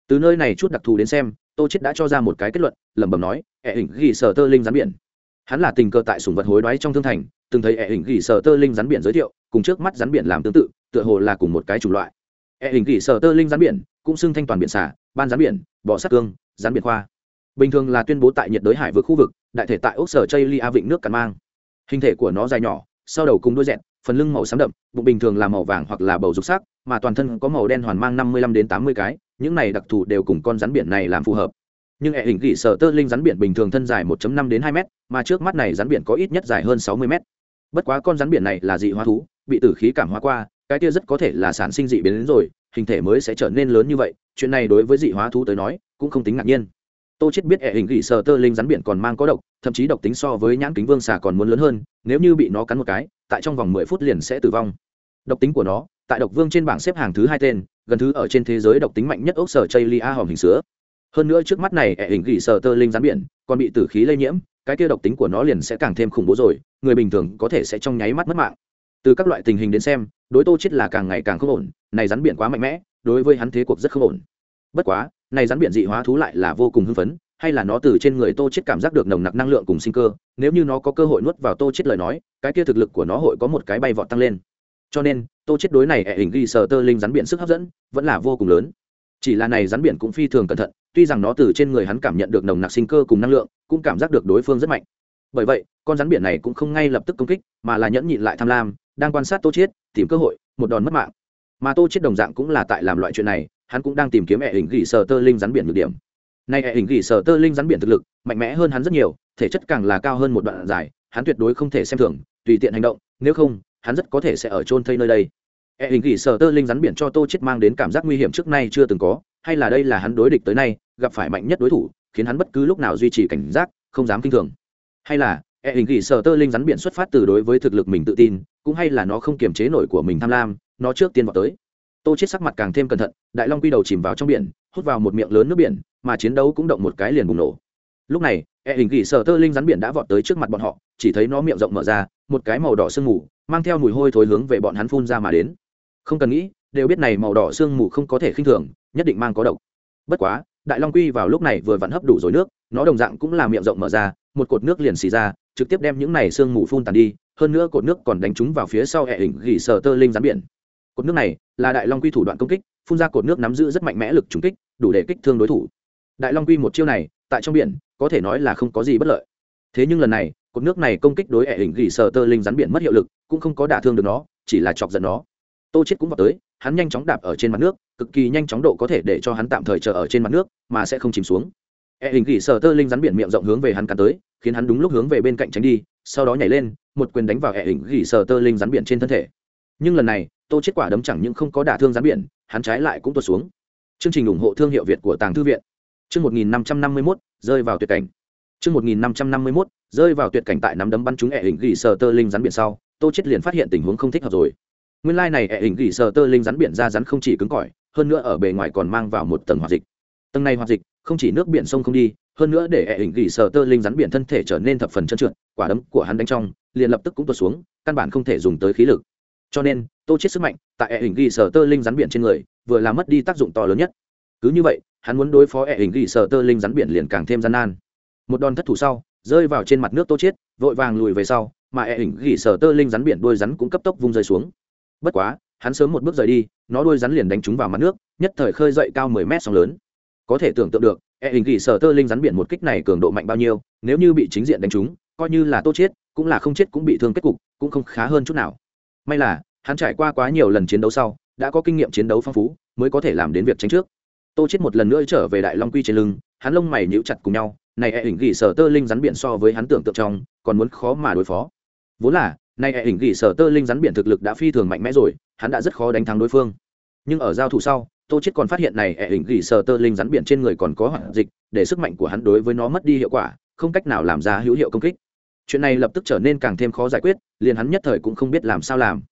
Từ nơi này chút đặc thù đến xem, tô chết đã cho ra một cái kết luận, lẩm bẩm nói ẹ hình ghi sở tơ linh rắn biển. Hắn là tình cờ tại sùng vật hối đoái trong thương thành, từng thấy ẹ hình ghi sở tơ linh rắn biển giới thiệu, cùng trước mắt rắn biển làm tương tự, tựa hồ là cùng một cái chủng loại. E hình kỳ sở tơ linh rắn biển, cũng xưng thanh toàn biển xả ban rắn biển, bò sát cương, rắn biển khoa. Bình thường là tuyên bố tại nhiệt đới hải vực khu vực, đại thể tại ốc sở chây lia vịnh nước càn mang. Hình thể của nó dài nhỏ, sau đầu cùng đôi dẹn phần lưng màu xám đậm, bụng bình thường là màu vàng hoặc là bầu dục sắc, mà toàn thân có màu đen hoàn mang năm mươi lăm đến tám mươi cái, những này đặc thù đều cùng con rắn biển này làm phù hợp. Nhưng hệ hình gỉ sở tơ linh rắn biển bình thường thân dài 1 năm đến hai m mà trước mắt này rắn biển có ít nhất dài hơn sáu mươi m bất quá con rắn biển này là dị hóa thú, bị tử khí cảm hóa qua cái kia rất có thể là sản sinh dị biến đến rồi, hình thể mới sẽ trở nên lớn như vậy, chuyện này đối với dị hóa thú tới nói, cũng không tính ngạc nhiên. Tô chết biết hệ hình gỉ sờ tơ linh rắn biển còn mang có độc, thậm chí độc tính so với nhãn kính vương xà còn muốn lớn hơn, nếu như bị nó cắn một cái, tại trong vòng mười phút liền sẽ tử vong. Độc tính của nó, tại độc vương trên bảng xếp hàng thứ hai tên, gần thứ ở trên thế giới độc tính mạnh nhất ốc sở chây lia hòm hình sữa hơn nữa trước mắt này hệ hình gỉ sờ tơ linh rắn biển còn bị tử khí lây nhiễm, cái kia độc tính của nó liền sẽ càng thêm khủng bố rồi, người bình thường có thể sẽ trong nháy mắt mất mạng từ các loại tình hình đến xem, đối tô chết là càng ngày càng không ổn, này rắn biển quá mạnh mẽ, đối với hắn thế cuộc rất không ổn. Bất quá, này rắn biển dị hóa thú lại là vô cùng hưng phấn, hay là nó từ trên người tô chết cảm giác được nồng nặc năng lượng cùng sinh cơ, nếu như nó có cơ hội nuốt vào tô chết lời nói, cái kia thực lực của nó hội có một cái bay vọt tăng lên. Cho nên, tô chết đối này hệ hình ghi sờ tơ linh rắn biển sức hấp dẫn, vẫn là vô cùng lớn. Chỉ là này rắn biển cũng phi thường cẩn thận, tuy rằng nó từ trên người hắn cảm nhận được nồng nặc sinh cơ cùng năng lượng, cũng cảm giác được đối phương rất mạnh. Bởi vậy, con rắn biển này cũng không ngay lập tức công kích, mà là nhẫn nhịn lại tham lam đang quan sát tô chiết, tìm cơ hội, một đòn mất mạng. Mà tô chiết đồng dạng cũng là tại làm loại chuyện này, hắn cũng đang tìm kiếm hệ hình gỉ sờ tơ linh rắn biển nhược điểm. Nay hệ hình gỉ sờ tơ linh rắn biển thực lực, mạnh mẽ hơn hắn rất nhiều, thể chất càng là cao hơn một đoạn dài, hắn tuyệt đối không thể xem thường, tùy tiện hành động, nếu không, hắn rất có thể sẽ ở trôn thây nơi đây. Hệ hình gỉ sờ tơ linh rắn biển cho tô chết mang đến cảm giác nguy hiểm trước nay chưa từng có, hay là đây là hắn đối địch tới nay, gặp phải mạnh nhất đối thủ, khiến hắn bất cứ lúc nào duy trì cảnh giác, không dám kinh thường. Hay là, hệ hình gỉ sờ tơ linh rắn biển xuất phát từ đối với thực lực mình tự tin cũng hay là nó không kiềm chế nổi của mình tham lam, nó trước tiên vào tới. Tô chết sắc mặt càng thêm cẩn thận, đại long quy đầu chìm vào trong biển, hút vào một miệng lớn nước biển, mà chiến đấu cũng động một cái liền bùng nổ. Lúc này e hình gỉ sở tơ linh rắn biển đã vọt tới trước mặt bọn họ, chỉ thấy nó miệng rộng mở ra, một cái màu đỏ sương mù, mang theo mùi hôi thối hướng về bọn hắn phun ra mà đến. Không cần nghĩ, đều biết này màu đỏ sương mù không có thể khinh thường, nhất định mang có độc. Bất quá, đại long quy vào lúc này vừa vặn hấp đủ rồi nước, nó đồng dạng cũng là miệng rộng mở ra, một cột nước liền xì ra, trực tiếp đem những này sương mù phun tàn đi hơn nữa cột nước còn đánh trúng vào phía sau hệ hình gỉ sờ tơ linh rắn biển. Cột nước này là đại long quy thủ đoạn công kích, phun ra cột nước nắm giữ rất mạnh mẽ lực trúng kích, đủ để kích thương đối thủ. Đại long quy một chiêu này, tại trong biển, có thể nói là không có gì bất lợi. Thế nhưng lần này, cột nước này công kích đối hệ hình gỉ sờ tơ linh rắn biển mất hiệu lực, cũng không có đả thương được nó, chỉ là chọc giận nó. Tô chết cũng vào tới, hắn nhanh chóng đạp ở trên mặt nước, cực kỳ nhanh chóng độ có thể để cho hắn tạm thời chờ ở trên mặt nước, mà sẽ không chìm xuống. E hình gỉ sờ tơ linh rắn biển miệng rộng hướng về hắn cắn tới, khiến hắn đúng lúc hướng về bên cạnh tránh đi, sau đó nhảy lên một quyền đánh vào hệ hình gỉ sờ tơ linh rắn biển trên thân thể. Nhưng lần này tô chết quả đấm chẳng những không có đả thương rắn biển hắn trái lại cũng tuột xuống. Chương trình ủng hộ thương hiệu việt của tàng thư viện. Chương 1551, rơi vào tuyệt cảnh. Chương 1551, rơi vào tuyệt cảnh tại nắm đấm bắn trúng hệ hình gỉ sờ tơ linh rắn biển sau tô chết liền phát hiện tình huống không thích hợp rồi. Nguyên lai này hệ hình gỉ sờ tơ linh rắn biển ra rắn không chỉ cứng cỏi hơn nữa ở bề ngoài còn mang vào một tầng hoạt dịch. Tầng này hoạt dịch không chỉ nước biển sông không đi, hơn nữa để hệ hình gỉ sờ tơ linh rắn biển thân thể trở nên thập phần trơn trượt, quả đấm của hắn đánh trong, liền lập tức cũng tuột xuống, căn bản không thể dùng tới khí lực. Cho nên, tô chết sức mạnh tại hệ hình gỉ sờ tơ linh rắn biển trên người, vừa làm mất đi tác dụng to lớn nhất. Cứ như vậy, hắn muốn đối phó hệ hình gỉ sờ tơ linh rắn biển liền càng thêm gian nan. Một đòn thất thủ sau, rơi vào trên mặt nước tô chết, vội vàng lùi về sau, mà hệ hình gỉ sờ tơ linh rắn biển đuôi rắn cũng cấp tốc vung rơi xuống. Bất quá, hắn sớm một bước rời đi, nó đuôi rắn liền đánh trúng vào mặt nước, nhất thời khơi dậy cao mười mét sóng lớn có thể tưởng tượng được e hình kỳ sở tơ linh rắn biển một kích này cường độ mạnh bao nhiêu, nếu như bị chính diện đánh trúng, coi như là tô chết, cũng là không chết cũng bị thương kết cục, cũng không khá hơn chút nào. May là, hắn trải qua quá nhiều lần chiến đấu sau, đã có kinh nghiệm chiến đấu phong phú, mới có thể làm đến việc tránh trước. Tô chết một lần nữa trở về đại long quy trên lưng, hắn lông mày nhíu chặt cùng nhau, này e hình gỉ sở tơ linh rắn biển so với hắn tưởng tượng trong, còn muốn khó mà đối phó. Vốn là, này e hình gỉ sở tơ linh rắn biển thực lực đã phi thường mạnh mẽ rồi, hắn đã rất khó đánh thắng đối phương. Nhưng ở giao thủ sau tô chết còn phát hiện này ẹ hình gỉ sờ tơ linh rắn biển trên người còn có hoạt dịch, để sức mạnh của hắn đối với nó mất đi hiệu quả, không cách nào làm ra hữu hiệu công kích. Chuyện này lập tức trở nên càng thêm khó giải quyết, liền hắn nhất thời cũng không biết làm sao làm.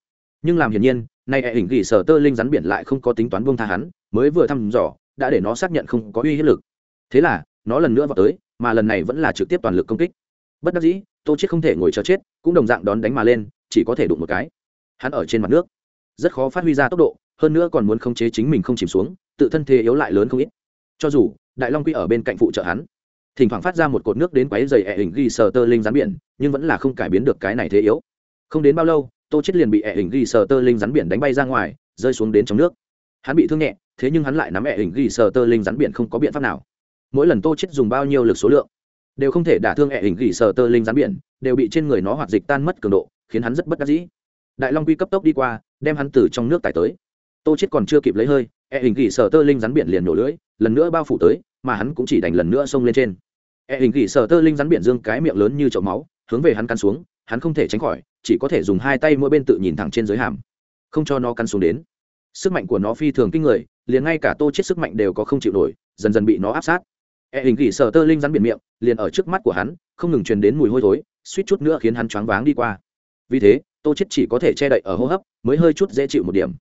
Nhưng làm hiển nhiên nay ẹ hình gỉ sờ tơ linh rắn biển lại không có tính toán buông tha hắn, mới vừa thăm dò, đã để nó xác nhận không có uy hiếp lực. Thế là, nó lần nữa vào tới, mà lần này vẫn là trực tiếp toàn lực công kích. Bất đắc dĩ, tô chết không thể ngồi chờ chết, cũng đồng dạng đón đánh mà lên, chỉ có thể đụng một cái. Hắn ở trên mặt nước, rất khó phát huy ra tốc độ hơn nữa còn muốn khống chế chính mình không chìm xuống, tự thân thế yếu lại lớn không ít. Cho dù, đại long quy ở bên cạnh phụ trợ hắn, thỉnh thoảng phát ra một cột nước đến quấy dày ẹ hình ghi sờ tơ linh rắn biển, nhưng vẫn là không cải biến được cái này thế yếu. Không đến bao lâu, tô chết liền bị ẹ hình ghi sờ tơ linh rắn biển đánh bay ra ngoài, rơi xuống đến trong nước. Hắn bị thương nhẹ, thế nhưng hắn lại nắm ẹ hình ghi sờ tơ linh rắn biển không có biện pháp nào. Mỗi lần tô chết dùng bao nhiêu lực số lượng, đều không thể đả thương ẹ hình gỉ sờ tơ linh rắn biển, đều bị trên người nó hoạt dịch tan mất cường độ, khiến hắn rất bất đắc dĩ. Đại long quy cấp tốc đi qua, đem hắn từ trong nước tải tới tô chết còn chưa kịp lấy hơi e hình gỉ Sở tơ linh rắn biển liền nổ lưỡi, lần nữa bao phủ tới, mà hắn cũng chỉ đành lần nữa xông lên trên. E hình gỉ Sở tơ linh rắn biển dương cái miệng lớn như chậu máu, hướng về hắn cắn xuống, hắn không thể tránh khỏi, chỉ có thể dùng hai tay mỗi bên tự nhìn thẳng trên dưới hàm. Không cho nó cắn xuống đến. Sức mạnh của nó phi thường kinh người, liền ngay cả tô chết sức mạnh đều có không chịu nổi, dần dần bị nó áp sát. E hình gỉ sở tơ linh rắn biển miệng, liền ở trước mắt của hắn, không ngừng truyền đến mùi hôi thối, suýt chút nữa khiến hắn choáng váng đi qua. Vì thế, tô chết chỉ có thể che đậy ở hô hấp, mới hơi chút dễ chịu một điểm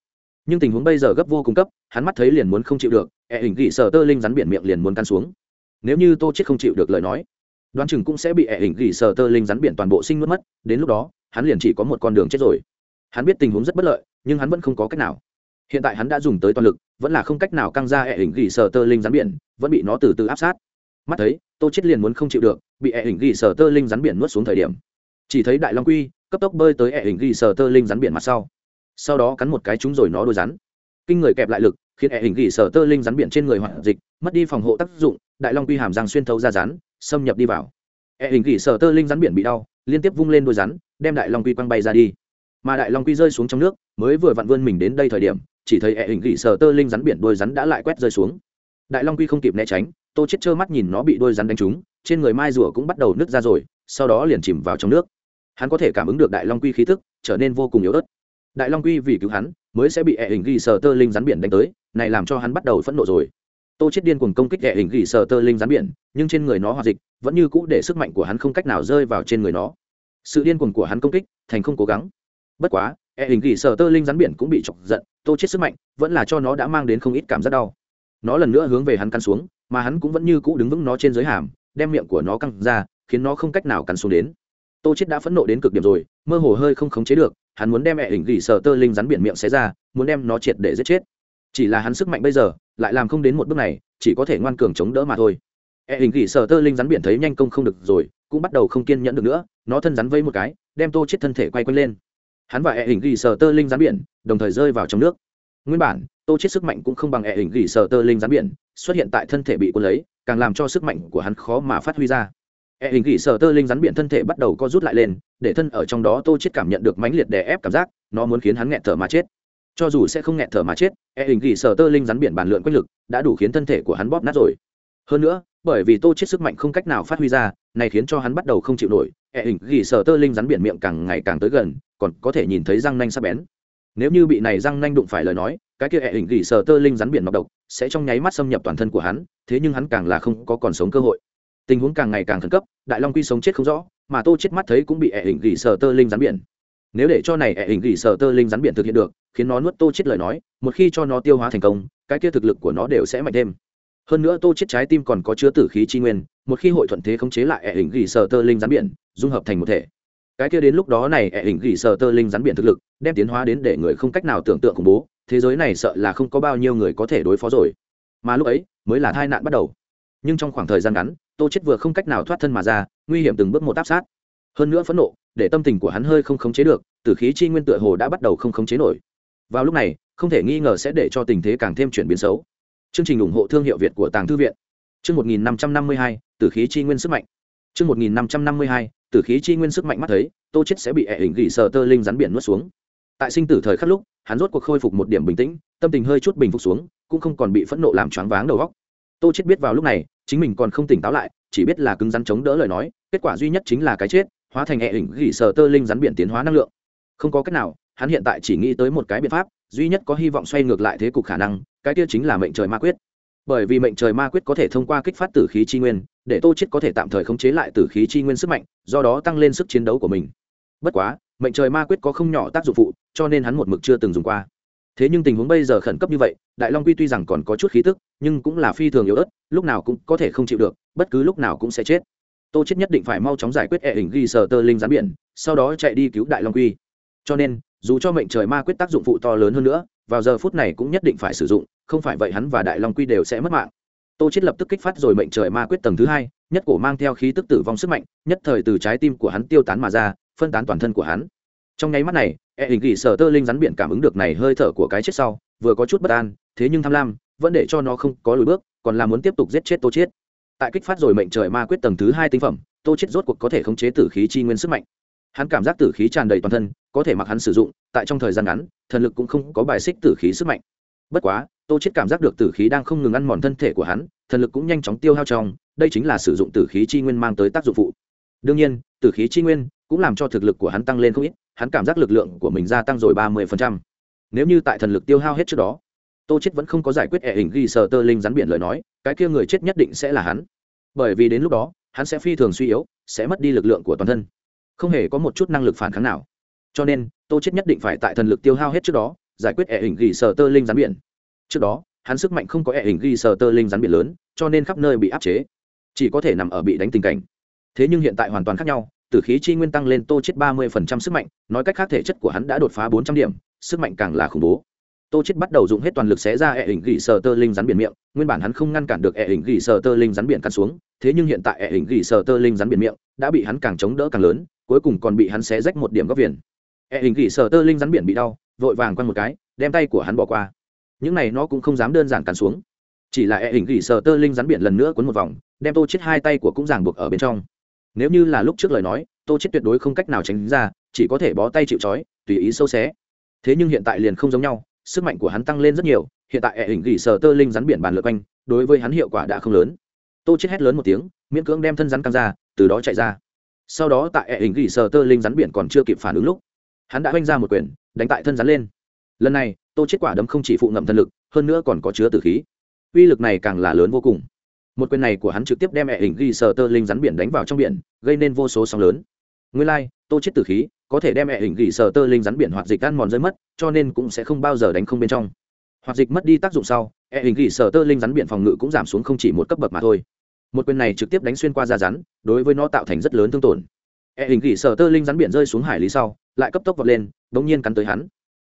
nhưng tình huống bây giờ gấp vô cùng cấp, hắn mắt thấy liền muốn không chịu được e hình gỉ sở tơ linh rắn biển miệng liền muốn căn xuống. Nếu như tô chết không chịu được lời nói, đoán chừng cũng sẽ bị e hình gỉ sở tơ linh rắn biển toàn bộ sinh mất mất, đến lúc đó, hắn liền chỉ có một con đường chết rồi. Hắn biết tình huống rất bất lợi, nhưng hắn vẫn không có cách nào. Hiện tại hắn đã dùng tới toàn lực, vẫn là không cách nào căng ra hệ hình gỉ sờ tơ linh rắn biển, vẫn bị nó từ từ áp sát. Mắt thấy, tô chết liền muốn không chịu được, bị hệ hình gỉ sờ tơ linh rắn biển nuốt xuống thời điểm. Chỉ thấy đại long quy cấp tốc bơi tới hệ hình gỉ sờ tơ linh rắn biển mặt sau sau đó cắn một cái chúng rồi nó đôi rắn. Kinh người kẹp lại lực, khiến hệ hình gỉ sở tơ linh rắn biển trên người hoạt dịch, mất đi phòng hộ tác dụng, đại long quy hàm răng xuyên thấu ra rắn, xâm nhập đi vào. Hệ hình gỉ sở tơ linh rắn biển bị đau, liên tiếp vung lên đôi rắn, đem đại long quy quăng bay ra đi. Mà đại long quy rơi xuống trong nước, mới vừa vặn vươn mình đến đây thời điểm, chỉ thấy hệ hình gỉ sở tơ linh rắn biển đôi rắn đã lại quét rơi xuống. Đại long quy không kịp né tránh, tô chết trơ mắt nhìn nó bị đôi rắn đánh trúng, trên người mai rùa cũng bắt đầu nứt ra rồi, sau đó liền chìm vào trong nước. Hắn có thể cảm ứng được đại long quy khí thức, trở nên vô cùng yếu ớt đại long quy vì cứu hắn, mới sẽ bị hệ hình ghi sờ tơ linh rắn biển đánh tới, này làm cho hắn bắt đầu phẫn nộ rồi. Tô chết điên cuồng công kích hệ hình ghi sờ tơ linh rắn biển, nhưng trên người nó hoạt dịch, vẫn như cũ để sức mạnh của hắn không cách nào rơi vào trên người nó. Sự điên cuồng của hắn công kích, thành không cố gắng. Bất quá, hệ hình ghi sờ tơ linh rắn biển cũng bị chọc giận, tô chết sức mạnh vẫn là cho nó đã mang đến không ít cảm giác đau. Nó lần nữa hướng về hắn căn xuống, mà hắn cũng vẫn như cũ đứng vững nó trên dưới hàm, đem miệng của nó căng ra, khiến nó không cách nào cắn xuống đến. Tô chết đã phẫn nộ đến cực điểm rồi, mơ hồ hơi không khống chế được hắn muốn đem mẹ hình gỉ sờ tơ linh rắn biển miệng xé ra, muốn đem nó triệt để giết chết. Chỉ là hắn sức mạnh bây giờ, lại làm không đến một bước này, chỉ có thể ngoan cường chống đỡ mà thôi. E hình gỉ sờ tơ linh rắn biển thấy nhanh công không được rồi, cũng bắt đầu không kiên nhẫn được nữa, nó thân rắn vây một cái, đem tô chết thân thể quay quanh lên. Hắn và e hình gỉ sờ tơ linh rắn biển đồng thời rơi vào trong nước. Nguyên bản, tô chết sức mạnh cũng không bằng e hình gỉ sờ tơ linh rắn biển, xuất hiện tại thân thể bị cuốn lấy, càng làm cho sức mạnh của hắn khó mà phát huy ra e hình gỉ sở tơ linh rắn biển thân thể bắt đầu co rút lại lên, để thân ở trong đó tô chết cảm nhận được mãnh liệt đè ép cảm giác, nó muốn khiến hắn nghẹt thở mà chết. Cho dù sẽ không nghẹt thở mà chết e hình gỉ sở tơ linh rắn biển bản lượn quanh lực đã đủ khiến thân thể của hắn bóp nát rồi. Hơn nữa, bởi vì tô chết sức mạnh không cách nào phát huy ra, này khiến cho hắn bắt đầu không chịu nổi e hình gỉ sở tơ linh rắn biển miệng càng ngày càng tới gần, còn có thể nhìn thấy răng nanh sắc bén. Nếu như bị này răng nanh đụng phải lời nói, cái kia E hình gỉ sở tơ linh rắn biển nọc độc sẽ trong nháy mắt xâm nhập toàn thân của hắn, thế nhưng hắn càng là không có còn sống cơ hội tình huống càng ngày càng khẩn cấp, đại long quy sống chết không rõ, mà tô chết mắt thấy cũng bị ẻ hình gỉ sờ tơ linh rắn biển. Nếu để cho này ẻ hình gỉ sờ tơ linh rắn biển thực hiện được, khiến nó nuốt tô chết lời nói, một khi cho nó tiêu hóa thành công, cái kia thực lực của nó đều sẽ mạnh thêm. Hơn nữa tô chết trái tim còn có chứa tử khí chi nguyên, một khi hội thuận thế khống chế lại ẻ hình gỉ sờ tơ linh rắn biển, dung hợp thành một thể. Cái kia đến lúc đó này ẻ hình gỉ sờ tơ linh rắn biển thực lực, đem tiến hóa đến để người không cách nào tưởng tượng khủng bố, thế giới này sợ là không có bao nhiêu người có thể đối phó rồi. Mà lúc ấy, mới là tai nạn bắt đầu nhưng trong khoảng thời gian ngắn tô chết vừa không cách nào thoát thân mà ra nguy hiểm từng bước một áp sát. Hơn nữa phẫn nộ để tâm tình của hắn hơi không khống chế được tử khí chi nguyên tựa hồ đã bắt đầu không khống chế nổi. Vào lúc này không thể nghi ngờ sẽ để cho tình thế càng thêm chuyển biến xấu. Chương trình ủng hộ thương hiệu việt của tàng thư viện. Chương 1552, tử khí chi nguyên sức mạnh. Chương 1552, tử khí chi nguyên sức mạnh mắt thấy tô chết sẽ bị ẻ hình gỉ sờ tơ linh rắn biển nuốt xuống. Tại sinh tử thời khắc lúc hắn rốt cuộc khôi phục một điểm bình tĩnh tâm tình hơi chút bình phục xuống cũng không còn bị phẫn nộ làm choáng váng đầu góc tô chết biết vào lúc này, chính mình còn không tỉnh táo lại, chỉ biết là cứng rắn chống đỡ lời nói, kết quả duy nhất chính là cái chết, hóa thành hệ hình gỉ sờ tơ linh rắn biển tiến hóa năng lượng. Không có cách nào, hắn hiện tại chỉ nghĩ tới một cái biện pháp, duy nhất có hy vọng xoay ngược lại thế cục khả năng, cái kia chính là mệnh trời ma quyết. Bởi vì mệnh trời ma quyết có thể thông qua kích phát tử khí chi nguyên, để tô chết có thể tạm thời khống chế lại tử khí chi nguyên sức mạnh, do đó tăng lên sức chiến đấu của mình. Bất quá, mệnh trời ma quyết có không nhỏ tác dụng phụ, cho nên hắn một mực chưa từng dùng qua thế nhưng tình huống bây giờ khẩn cấp như vậy, đại long quy tuy rằng còn có chút khí tức, nhưng cũng là phi thường yếu ớt, lúc nào cũng có thể không chịu được, bất cứ lúc nào cũng sẽ chết. Tô chết nhất định phải mau chóng giải quyết e hình ghi sờ tơ linh rắn biển, sau đó chạy đi cứu đại long quy. Cho nên, dù cho mệnh trời ma quyết tác dụng phụ to lớn hơn nữa, vào giờ phút này cũng nhất định phải sử dụng, không phải vậy hắn và đại long quy đều sẽ mất mạng. Tô chết lập tức kích phát rồi mệnh trời ma quyết tầng thứ hai, nhất cổ mang theo khí tức tử vong sức mạnh, nhất thời từ trái tim của hắn tiêu tán mà ra, phân tán toàn thân của hắn. Trong nháy mắt này e hình kỳ sở tơ linh rắn biển cảm ứng được này hơi thở của cái chết sau, vừa có chút bất an, thế nhưng tham lam, vẫn để cho nó không có lùi bước, còn là muốn tiếp tục giết chết tô chết tại kích phát rồi mệnh trời ma quyết tầng thứ hai tinh phẩm, tô chết rốt cuộc có thể khống chế tử khí chi nguyên sức mạnh. Hắn cảm giác tử khí tràn đầy toàn thân, có thể mặc hắn sử dụng, tại trong thời gian ngắn, thần lực cũng không có bài xích tử khí sức mạnh. Bất quá, tô chết cảm giác được tử khí đang không ngừng ăn mòn thân thể của hắn, thần lực cũng nhanh chóng tiêu hao trong, đây chính là sử dụng tử khí chi nguyên mang tới tác dụng phụ. Đương nhiên, tử khí chi nguyên cũng làm cho thực lực của hắn tăng lên không ít hắn cảm giác lực lượng của mình gia tăng rồi ba mươi nếu như tại thần lực tiêu hao hết trước đó, tô chết vẫn không có giải quyết ẻ hình ghi sờ tơ linh rắn biển lời nói, cái kia người chết nhất định sẽ là hắn. Bởi vì đến lúc đó, hắn sẽ phi thường suy yếu, sẽ mất đi lực lượng của toàn thân. Không hề có một chút năng lực phản kháng nào. Cho nên, tô chết nhất định phải tại thần lực tiêu hao hết trước đó, giải quyết ẻ hình ghi sờ tơ linh rắn biển. Trước đó, hắn sức mạnh không có ẻ hình ghi sờ tơ linh rắn biển lớn, cho nên khắp nơi bị áp chế. Chỉ có thể nằm ở bị đánh tình cảnh. Thế nhưng hiện tại hoàn toàn khác nhau tử khí chi nguyên tăng lên tô chết ba mươi phần trăm sức mạnh, nói cách khác thể chất của hắn đã đột phá bốn trăm điểm, sức mạnh càng là khủng bố. Tô chết bắt đầu dùng hết toàn lực xé ra hệ hình gỉ sờ tơ linh rắn biển miệng, nguyên bản hắn không ngăn cản được hệ hình gỉ sờ tơ linh rắn biển cắn xuống, thế nhưng hiện tại hệ hình gỉ sờ tơ linh rắn biển miệng đã bị hắn càng chống đỡ càng lớn, cuối cùng còn bị hắn xé rách một điểm góc viền. Hệ hình gỉ sờ tơ linh rắn biển bị đau, vội vàng quăng một cái, đem tay của hắn bỏ qua. Những này nó cũng không dám đơn giản cắn xuống. Chỉ là hệ hình gỉ sờ tơ linh rắn biển lần nữa cuốn một vòng, đem tô chết hai tay của cũng ràng buộc ở bên trong nếu như là lúc trước lời nói, tô chết tuyệt đối không cách nào tránh ra, chỉ có thể bó tay chịu trói, tùy ý sâu xé. Thế nhưng hiện tại liền không giống nhau, sức mạnh của hắn tăng lên rất nhiều, hiện tại hệ hình gỉ sờ tơ linh rắn biển bàn lượt quanh, đối với hắn hiệu quả đã không lớn. Tô chết hét lớn một tiếng, miễn cưỡng đem thân rắn căng ra, từ đó chạy ra. Sau đó tại hệ hình gỉ sờ tơ linh rắn biển còn chưa kịp phản ứng lúc, hắn đã oanh ra một quyền, đánh tại thân rắn lên. Lần này, tô chết quả đấm không chỉ phụ ngậm thân lực, hơn nữa còn có chứa tử khí. Uy lực này càng là lớn vô cùng một quyền này của hắn trực tiếp đem hệ hình ghi sờ tơ linh rắn biển đánh vào trong biển gây nên vô số sóng lớn. Nguyên lai、like, tô chết tử khí có thể đem hệ hình ghi sờ tơ linh rắn biển hoạt dịch ăn mòn rơi mất cho nên cũng sẽ không bao giờ đánh không bên trong. Hoạt dịch mất đi tác dụng sau hệ hình ghi sờ tơ linh rắn biển phòng ngự cũng giảm xuống không chỉ một cấp bậc mà thôi. Một quyền này trực tiếp đánh xuyên qua da rắn đối với nó tạo thành rất lớn thương tổn. Hệ hình ghi sờ tơ linh rắn biển rơi xuống hải lý sau lại cấp tốc vọt lên đ nhiên cắn tới hắn.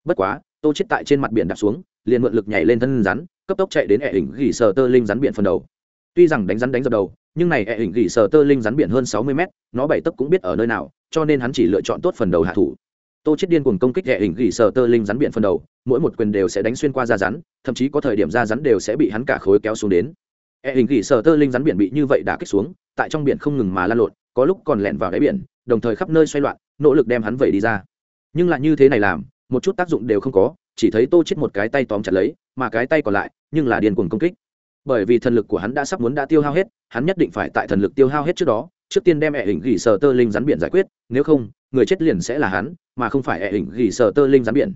Bất quá tô chết tại trên mặt biển đạp xuống liền mượn lực nhảy lên thân rắn cấp tốc chạy đến hệ hình ghi sờ tơ linh rắn biển phần đầu tuy rằng đánh rắn đánh dập đầu, nhưng này hệ hình gỉ sờ tơ linh rắn biển hơn sáu mươi mét, nó bảy tấc cũng biết ở nơi nào, cho nên hắn chỉ lựa chọn tốt phần đầu hạ thủ. Tô chết điên cuồng công kích hệ hình gỉ sờ tơ linh rắn biển phần đầu, mỗi một quyền đều sẽ đánh xuyên qua da rắn, thậm chí có thời điểm da rắn đều sẽ bị hắn cả khối kéo xuống đến. Hệ hình gỉ sờ tơ linh rắn biển bị như vậy đã kích xuống, tại trong biển không ngừng mà lan lộn, có lúc còn lẹn vào đáy biển, đồng thời khắp nơi xoay loạn, nỗ lực đem hắn vẩy đi ra. Nhưng lại như thế này làm, một chút tác dụng đều không có, chỉ thấy tô chết một cái tay tóm chặt lấy, mà cái tay còn lại, nhưng là điên cuồng công kích bởi vì thần lực của hắn đã sắp muốn đã tiêu hao hết, hắn nhất định phải tại thần lực tiêu hao hết trước đó, trước tiên đem ẹ hình gỉ sờ tơ linh rắn biển giải quyết, nếu không, người chết liền sẽ là hắn, mà không phải ẹ hình gỉ sờ tơ linh rắn biển.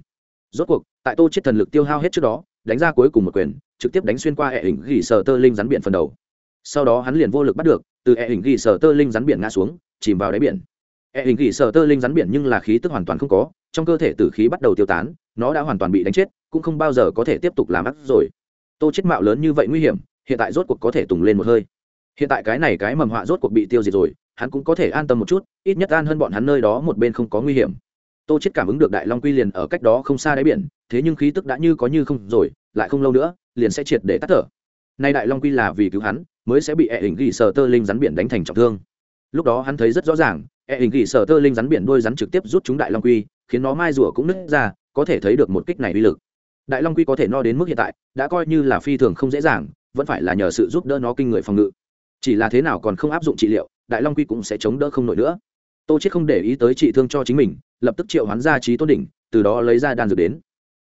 Rốt cuộc, tại tô chết thần lực tiêu hao hết trước đó, đánh ra cuối cùng một quyền, trực tiếp đánh xuyên qua ẹ hình gỉ sờ tơ linh rắn biển phần đầu. Sau đó hắn liền vô lực bắt được, từ ẹ hình gỉ sờ tơ linh rắn biển ngã xuống, chìm vào đáy biển. Ẹ hình gỉ sờ tơ linh rắn biển nhưng là khí tức hoàn toàn không có, trong cơ thể tử khí bắt đầu tiêu tán, nó đã hoàn toàn bị đánh chết, cũng không bao giờ có thể tiếp tục làm ác rồi tô chết mạo lớn như vậy nguy hiểm, hiện tại rốt cuộc có thể tùng lên một hơi. Hiện tại cái này cái mầm họa rốt cuộc bị tiêu diệt rồi, hắn cũng có thể an tâm một chút, ít nhất an hơn bọn hắn nơi đó một bên không có nguy hiểm. Tô chết cảm ứng được đại long quy liền ở cách đó không xa đáy biển, thế nhưng khí tức đã như có như không rồi, lại không lâu nữa, liền sẽ triệt để tắt thở. Nay đại long quy là vì cứu hắn, mới sẽ bị e hình ghi sờ tơ linh rắn biển đánh thành trọng thương. Lúc đó hắn thấy rất rõ ràng e hình ghi sờ tơ linh rắn biển đôi rắn trực tiếp rút chúng đại long quy, khiến nó mai rùa cũng nứt ra, có thể thấy được một kích này uy lực đại long quy có thể no đến mức hiện tại, đã coi như là phi thường không dễ dàng, vẫn phải là nhờ sự giúp đỡ nó kinh người phòng ngự. Chỉ là thế nào còn không áp dụng trị liệu, đại long quy cũng sẽ chống đỡ không nổi nữa. Tô chết không để ý tới trị thương cho chính mình, lập tức triệu hoán ra trí tôn đỉnh, từ đó lấy ra đan dược đến.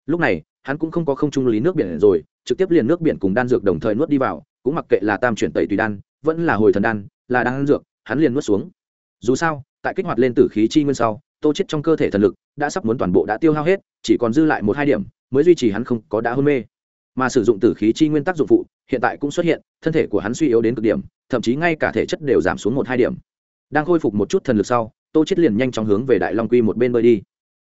Lúc này, hắn cũng không có không trung lý nước biển rồi, trực tiếp liền nước biển cùng đan dược đồng thời nuốt đi vào, cũng mặc kệ là tam chuyển tẩy tùy đan, vẫn là hồi thần đan, là đan dược, hắn liền nuốt xuống. Dù sao, tại kích hoạt lên tử khí chi nguyên sau, tô chết trong cơ thể thần lực đã sắp muốn toàn bộ đã tiêu hao hết, chỉ còn dư lại một hai điểm mới duy trì hắn không có đã hôn mê. Mà sử dụng tử khí chi nguyên tác dụng phụ hiện tại cũng xuất hiện thân thể của hắn suy yếu đến cực điểm thậm chí ngay cả thể chất đều giảm xuống một hai điểm. Đang khôi phục một chút thần lực sau tô chết liền nhanh chóng hướng về đại long quy một bên bơi đi.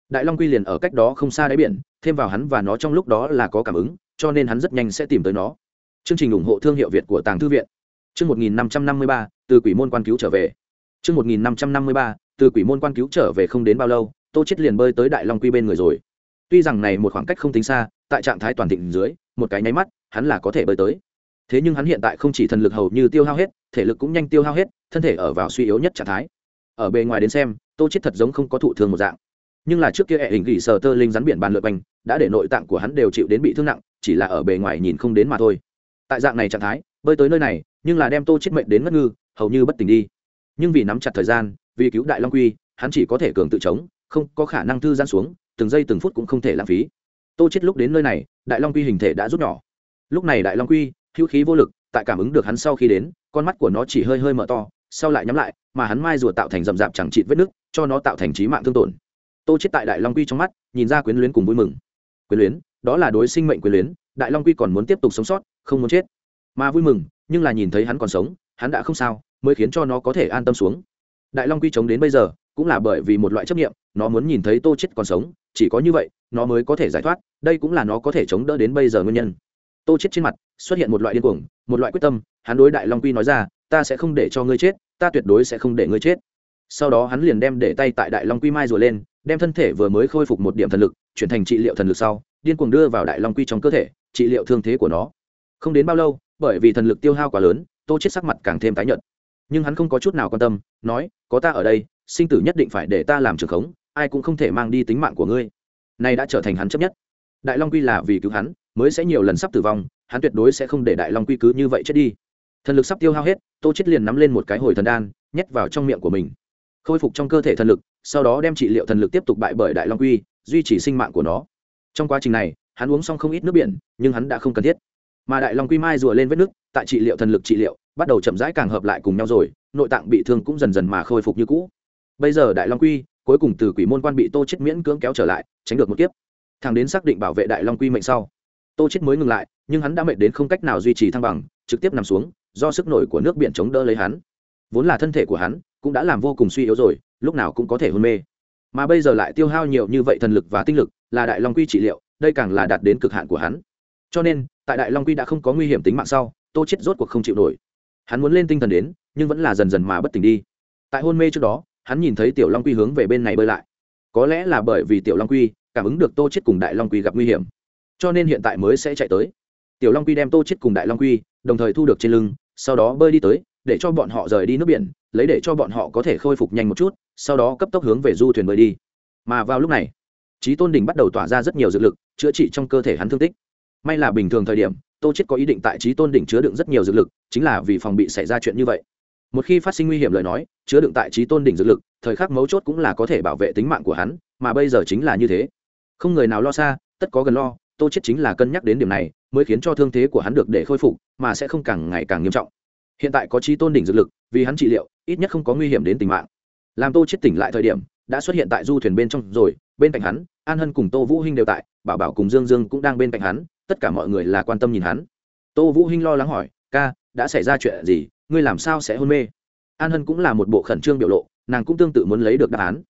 Đại long quy liền ở cách đó không xa đáy biển thêm vào hắn và nó trong lúc đó là có cảm ứng cho nên hắn rất nhanh sẽ tìm tới nó. Chương trình ủng hộ thương hiệu việt của tàng thư viện. Chương 1553, từ quỷ môn quan cứu trở về. Chương 1553, từ quỷ môn quan cứu trở về không đến bao lâu tô chết liền bơi tới đại long quy bên người rồi tuy rằng này một khoảng cách không tính xa, tại trạng thái toàn thịnh dưới, một cái nháy mắt, hắn là có thể bơi tới. Thế nhưng hắn hiện tại không chỉ thần lực hầu như tiêu hao hết, thể lực cũng nhanh tiêu hao hết, thân thể ở vào suy yếu nhất trạng thái. Ở bề ngoài đến xem, tô chết thật giống không có thụ thương một dạng. Nhưng là trước kia hệ hình gỉ sờ tơ linh rắn biển bàn lượt bành, đã để nội tạng của hắn đều chịu đến bị thương nặng, chỉ là ở bề ngoài nhìn không đến mà thôi. Tại dạng này trạng thái, bơi tới nơi này, nhưng là đem tô chết mệnh đến ngất ngư, hầu như bất tỉnh đi. Nhưng vì nắm chặt thời gian, vì cứu đại long quy, hắn chỉ có thể cường tự chống, không có khả năng thư gian xuống từng giây từng phút cũng không thể lãng phí. Tô chết lúc đến nơi này, đại long quy hình thể đã rút nhỏ. Lúc này đại long quy, hữu khí vô lực, tại cảm ứng được hắn sau khi đến, con mắt của nó chỉ hơi hơi mở to, sau lại nhắm lại, mà hắn mai rùa tạo thành rậm rạp chẳng chịt vết nứt cho nó tạo thành trí mạng thương tổn. Tô chết tại đại long quy trong mắt, nhìn ra quyến luyến cùng vui mừng. Quyến luyến, đó là đối sinh mệnh quyến luyến, đại long quy còn muốn tiếp tục sống sót, không muốn chết. Mà vui mừng, nhưng là nhìn thấy hắn còn sống, hắn đã không sao, mới khiến cho nó có thể an tâm xuống. Đại long quy chống đến bây giờ, cũng là bởi vì một loại chấp nghiệm nó muốn nhìn thấy tô chết còn sống chỉ có như vậy, nó mới có thể giải thoát, đây cũng là nó có thể chống đỡ đến bây giờ nguyên nhân. Tô chết trên mặt, xuất hiện một loại điên cuồng, một loại quyết tâm, hắn đối đại long quy nói ra, ta sẽ không để cho ngươi chết, ta tuyệt đối sẽ không để ngươi chết. Sau đó hắn liền đem để tay tại đại long quy mai rồi lên, đem thân thể vừa mới khôi phục một điểm thần lực, chuyển thành trị liệu thần lực sau, điên cuồng đưa vào đại long quy trong cơ thể, trị liệu thương thế của nó. Không đến bao lâu, bởi vì thần lực tiêu hao quá lớn, tô chết sắc mặt càng thêm tái nhợt. Nhưng hắn không có chút nào quan tâm, nói, có ta ở đây, sinh tử nhất định phải để ta làm trường khống ai cũng không thể mang đi tính mạng của ngươi. Nay đã trở thành hắn chấp nhất. Đại long quy là vì cứu hắn, mới sẽ nhiều lần sắp tử vong, hắn tuyệt đối sẽ không để đại long quy cứ như vậy chết đi. Thần lực sắp tiêu hao hết, tô chết liền nắm lên một cái hồi thần đan, nhét vào trong miệng của mình. Khôi phục trong cơ thể thần lực, sau đó đem trị liệu thần lực tiếp tục bại bởi đại long quy, duy trì sinh mạng của nó. Trong quá trình này, hắn uống xong không ít nước biển, nhưng hắn đã không cần thiết. Mà đại long quy mai rùa lên vết nước, tại trị liệu thần lực trị liệu, bắt đầu chậm rãi càng hợp lại cùng nhau rồi, nội tạng bị thương cũng dần dần mà khôi phục như cũ. Bây giờ đại long quy cuối cùng từ quỷ môn quan bị tô chết miễn cưỡng kéo trở lại, tránh được một kiếp. Thằng đến xác định bảo vệ đại long quy mệnh sau, tô chết mới ngừng lại, nhưng hắn đã mệt đến không cách nào duy trì thăng bằng, trực tiếp nằm xuống, do sức nổi của nước biển chống đỡ lấy hắn. Vốn là thân thể của hắn cũng đã làm vô cùng suy yếu rồi, lúc nào cũng có thể hôn mê. Mà bây giờ lại tiêu hao nhiều như vậy thần lực và tinh lực, là đại long quy trị liệu, đây càng là đạt đến cực hạn của hắn. Cho nên, tại đại long quy đã không có nguy hiểm tính mạng sau, tô chết rốt cuộc không chịu nổi. Hắn muốn lên tinh thần đến, nhưng vẫn là dần dần mà bất tỉnh đi. Tại hôn mê trước đó hắn nhìn thấy tiểu long quy hướng về bên này bơi lại. Có lẽ là bởi vì tiểu long quy cảm ứng được tô chết cùng đại long quy gặp nguy hiểm, cho nên hiện tại mới sẽ chạy tới. Tiểu long quy đem tô chết cùng đại long quy đồng thời thu được trên lưng, sau đó bơi đi tới, để cho bọn họ rời đi nước biển, lấy để cho bọn họ có thể khôi phục nhanh một chút, sau đó cấp tốc hướng về du thuyền bơi đi. Mà vào lúc này trí tôn đỉnh bắt đầu tỏa ra rất nhiều dược lực, chữa trị trong cơ thể hắn thương tích. May là bình thường thời điểm, tô chết có ý định tại trí tôn đỉnh chứa đựng rất nhiều dược lực, chính là vì phòng bị xảy ra chuyện như vậy một khi phát sinh nguy hiểm lời nói, chứa đựng tại trí tôn đỉnh dược lực, thời khắc mấu chốt cũng là có thể bảo vệ tính mạng của hắn, mà bây giờ chính là như thế. Không người nào lo xa, tất có gần lo, tô chết chính là cân nhắc đến điểm này, mới khiến cho thương thế của hắn được để khôi phục, mà sẽ không càng ngày càng nghiêm trọng. Hiện tại có trí tôn đỉnh dược lực, vì hắn trị liệu, ít nhất không có nguy hiểm đến tính mạng. Làm tô chết tỉnh lại thời điểm, đã xuất hiện tại du thuyền bên trong rồi, bên cạnh hắn, an hân cùng tô vũ hinh đều tại, bảo bảo cùng dương dương cũng đang bên cạnh hắn, tất cả mọi người là quan tâm nhìn hắn. Tô vũ hinh lo lắng hỏi, ca, đã xảy ra chuyện gì? Ngươi làm sao sẽ hôn mê? An hân cũng là một bộ khẩn trương biểu lộ, nàng cũng tương tự muốn lấy được đáp án.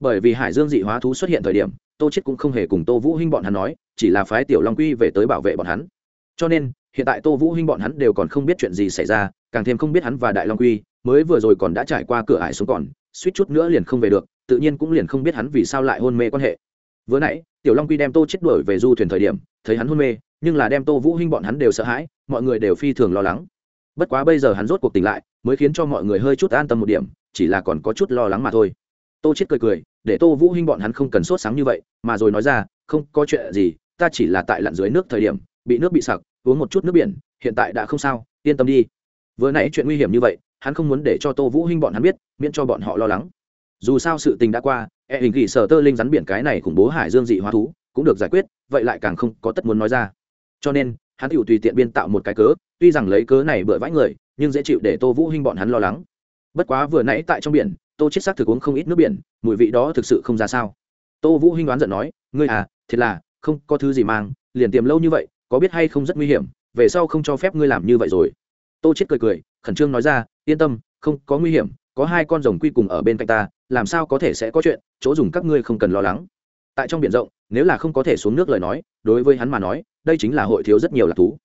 Bởi vì hải dương dị hóa thú xuất hiện thời điểm, tô chết cũng không hề cùng tô vũ hinh bọn hắn nói, chỉ là phái tiểu long quy về tới bảo vệ bọn hắn. Cho nên, hiện tại tô vũ hinh bọn hắn đều còn không biết chuyện gì xảy ra, càng thêm không biết hắn và đại long quy mới vừa rồi còn đã trải qua cửa ải xuống còn, suýt chút nữa liền không về được, tự nhiên cũng liền không biết hắn vì sao lại hôn mê quan hệ. Vừa nãy, tiểu long quy đem tô chết đuổi về du thuyền thời điểm, thấy hắn hôn mê, nhưng là đem tô vũ hinh bọn hắn đều sợ hãi, mọi người đều phi thường lo lắng bất quá bây giờ hắn rốt cuộc tỉnh lại, mới khiến cho mọi người hơi chút an tâm một điểm, chỉ là còn có chút lo lắng mà thôi. Tô chết cười cười, để tô vũ hinh bọn hắn không cần sốt sáng như vậy, mà rồi nói ra, không có chuyện gì, ta chỉ là tại lặn dưới nước thời điểm, bị nước bị sặc, uống một chút nước biển, hiện tại đã không sao, yên tâm đi. Vừa nãy chuyện nguy hiểm như vậy, hắn không muốn để cho tô vũ hinh bọn hắn biết, miễn cho bọn họ lo lắng. Dù sao sự tình đã qua e hình kỳ sở tơ linh rắn biển cái này khủng bố hải dương dị hóa thú, cũng được giải quyết, vậy lại càng không có tất muốn nói ra. Cho nên hắn tự tùy tiện biên tạo một cái cớ, tuy rằng lấy cớ này bựa vãi người, nhưng dễ chịu để tô vũ hinh bọn hắn lo lắng. Bất quá vừa nãy tại trong biển, tô chết xác thực uống không ít nước biển, mùi vị đó thực sự không ra sao. Tô vũ hinh đoán giận nói, ngươi à thiệt là, không có thứ gì mang, liền tiềm lâu như vậy, có biết hay không rất nguy hiểm, về sau không cho phép ngươi làm như vậy rồi. Tô chết cười cười, khẩn trương nói ra, yên tâm, không có nguy hiểm, có hai con rồng quy cùng ở bên cạnh ta, làm sao có thể sẽ có chuyện, chỗ dùng các ngươi không cần lo lắng. Tại trong biển rộng nếu là không có thể xuống nước lời nói, đối với hắn mà nói, đây chính là hội thiếu rất nhiều lạc thú.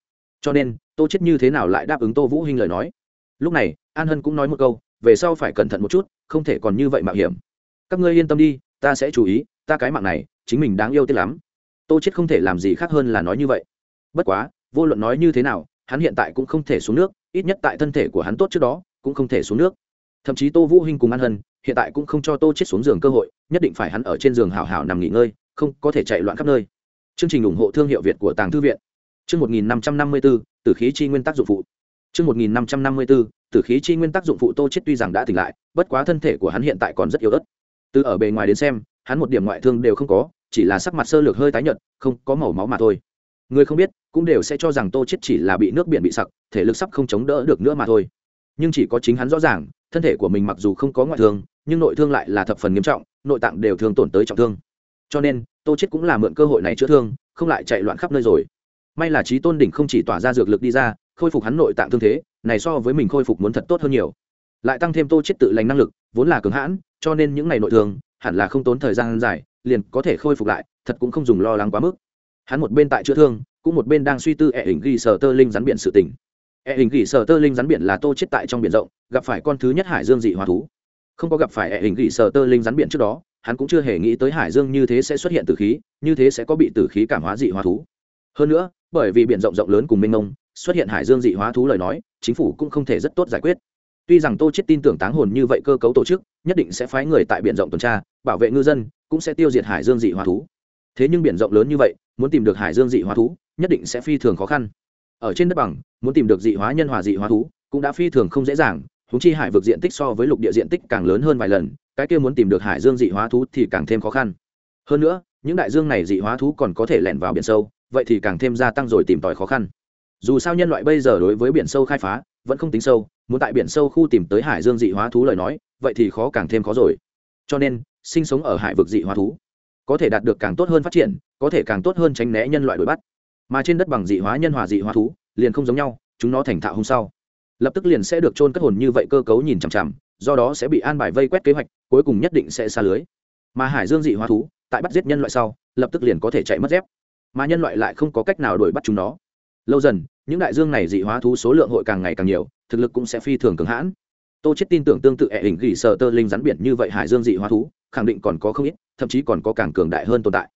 Cho nên, tô chết như thế nào lại đáp ứng tô vũ hinh lời nói? Lúc này, an hân cũng nói một câu, về sau phải cẩn thận một chút, không thể còn như vậy mạo hiểm. Các ngươi yên tâm đi, ta sẽ chú ý, ta cái mạng này, chính mình đáng yêu tiếc lắm. Tô chết không thể làm gì khác hơn là nói như vậy. Bất quá, vô luận nói như thế nào, hắn hiện tại cũng không thể xuống nước, ít nhất tại thân thể của hắn tốt trước đó, cũng không thể xuống nước. Thậm chí tô vũ hinh cùng an hân, hiện tại cũng không cho tô chết xuống giường cơ hội, nhất định phải hắn ở trên giường hào hào nằm nghỉ ngơi không có thể chạy loạn khắp nơi. Chương trình ủng hộ thương hiệu việt của tàng thư viện. Chương 1554, tử khí chi nguyên tác dụng phụ. Chương 1554, tử khí chi nguyên tác dụng phụ tô chết tuy rằng đã tỉnh lại bất quá thân thể của hắn hiện tại còn rất yếu ớt. Từ ở bề ngoài đến xem hắn một điểm ngoại thương đều không có chỉ là sắc mặt sơ lược hơi tái nhợt không có màu máu mà thôi. Người không biết cũng đều sẽ cho rằng tô chết chỉ là bị nước biển bị sặc thể lực sắp không chống đỡ được nữa mà thôi. Nhưng chỉ có chính hắn rõ ràng thân thể của mình mặc dù không có ngoại thương nhưng nội thương lại là thập phần nghiêm trọng nội tạng đều thương tổn tới trọng thương cho nên, tô chết cũng là mượn cơ hội này chữa thương, không lại chạy loạn khắp nơi rồi. May là trí tôn đỉnh không chỉ tỏa ra dược lực đi ra, khôi phục hắn nội tạng thương thế, này so với mình khôi phục muốn thật tốt hơn nhiều. Lại tăng thêm tô chết tự lành năng lực, vốn là cứng hãn, cho nên những ngày nội thương, hẳn là không tốn thời gian dài, liền có thể khôi phục lại, thật cũng không dùng lo lắng quá mức. Hắn một bên tại chữa thương, cũng một bên đang suy tư ẹ hình ghi sở tơ linh rắn biển sự tình. Ẹ hình ghi sở tơ linh rắn biển là tô chết tại trong biển rộng, gặp phải con thứ nhất hải dương dị hóa thú không có gặp phải hệ hình gỉ sờ tơ linh rắn biển trước đó, hắn cũng chưa hề nghĩ tới hải dương như thế sẽ xuất hiện tử khí, như thế sẽ có bị tử khí cảm hóa dị hóa thú. Hơn nữa, bởi vì biển rộng rộng lớn cùng mênh mông, xuất hiện hải dương dị hóa thú lời nói, chính phủ cũng không thể rất tốt giải quyết. Tuy rằng tô chết tin tưởng táng hồn như vậy cơ cấu tổ chức, nhất định sẽ phái người tại biển rộng tuần tra, bảo vệ ngư dân, cũng sẽ tiêu diệt hải dương dị hóa thú. Thế nhưng biển rộng lớn như vậy, muốn tìm được hải dương dị hóa thú, nhất định sẽ phi thường khó khăn. Ở trên đất bằng, muốn tìm được dị hóa nhân hòa dị hóa thú, cũng đã phi thường không dễ dàng húng chi hải vực diện tích so với lục địa diện tích càng lớn hơn vài lần, cái kia muốn tìm được hải dương dị hóa thú thì càng thêm khó khăn. Hơn nữa, những đại dương này dị hóa thú còn có thể lẻn vào biển sâu, vậy thì càng thêm gia tăng rồi tìm tòi khó khăn. Dù sao nhân loại bây giờ đối với biển sâu khai phá, vẫn không tính sâu, muốn tại biển sâu khu tìm tới hải dương dị hóa thú lời nói, vậy thì khó càng thêm khó rồi. Cho nên, sinh sống ở hải vực dị hóa thú có thể đạt được càng tốt hơn phát triển, có thể càng tốt hơn tránh né nhân loại đuổi bắt. Mà trên đất bằng dị hóa nhân hòa dị hóa thú liền không giống nhau, chúng nó thành thạo hôm sau lập tức liền sẽ được trôn cất hồn như vậy cơ cấu nhìn chằm chằm, do đó sẽ bị an bài vây quét kế hoạch, cuối cùng nhất định sẽ xa lưới. Mà hải dương dị hóa thú, tại bắt giết nhân loại sau, lập tức liền có thể chạy mất dép. Mà nhân loại lại không có cách nào đuổi bắt chúng nó. Lâu dần, những đại dương này dị hóa thú số lượng hội càng ngày càng nhiều, thực lực cũng sẽ phi thường cường hãn. Tô chết tin tưởng tương tự hệ hình gỉ sợ tơ linh rắn biển như vậy hải dương dị hóa thú, khẳng định còn có không ít, thậm chí còn có càng cường đại hơn tồn tại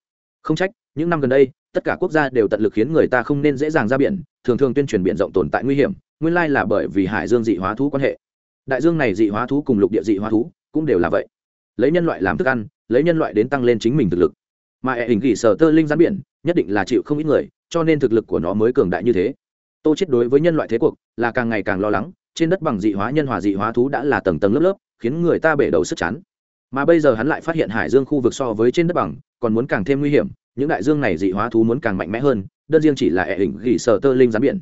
không trách, những năm gần đây, tất cả quốc gia đều tận lực khiến người ta không nên dễ dàng ra biển, thường thường tuyên truyền biển rộng tồn tại nguy hiểm, nguyên lai là bởi vì hải dương dị hóa thú quan hệ. Đại dương này dị hóa thú cùng lục địa dị hóa thú cũng đều là vậy. Lấy nhân loại làm thức ăn, lấy nhân loại đến tăng lên chính mình thực lực. Mà hệ hình gỉ sở tơ linh rắn biển, nhất định là chịu không ít người, cho nên thực lực của nó mới cường đại như thế. Tô chết đối với nhân loại thế cuộc là càng ngày càng lo lắng, trên đất bằng dị hóa nhân hòa dị hóa thú đã là tầng tầng lớp lớp, khiến người ta bể đầu sức chán. Mà bây giờ hắn lại phát hiện hải dương khu vực so với trên đất bằng còn muốn càng thêm nguy hiểm, những đại dương này dị hóa thú muốn càng mạnh mẽ hơn, đơn riêng chỉ là ẹ hình gỉ sở tơ linh rắn biển.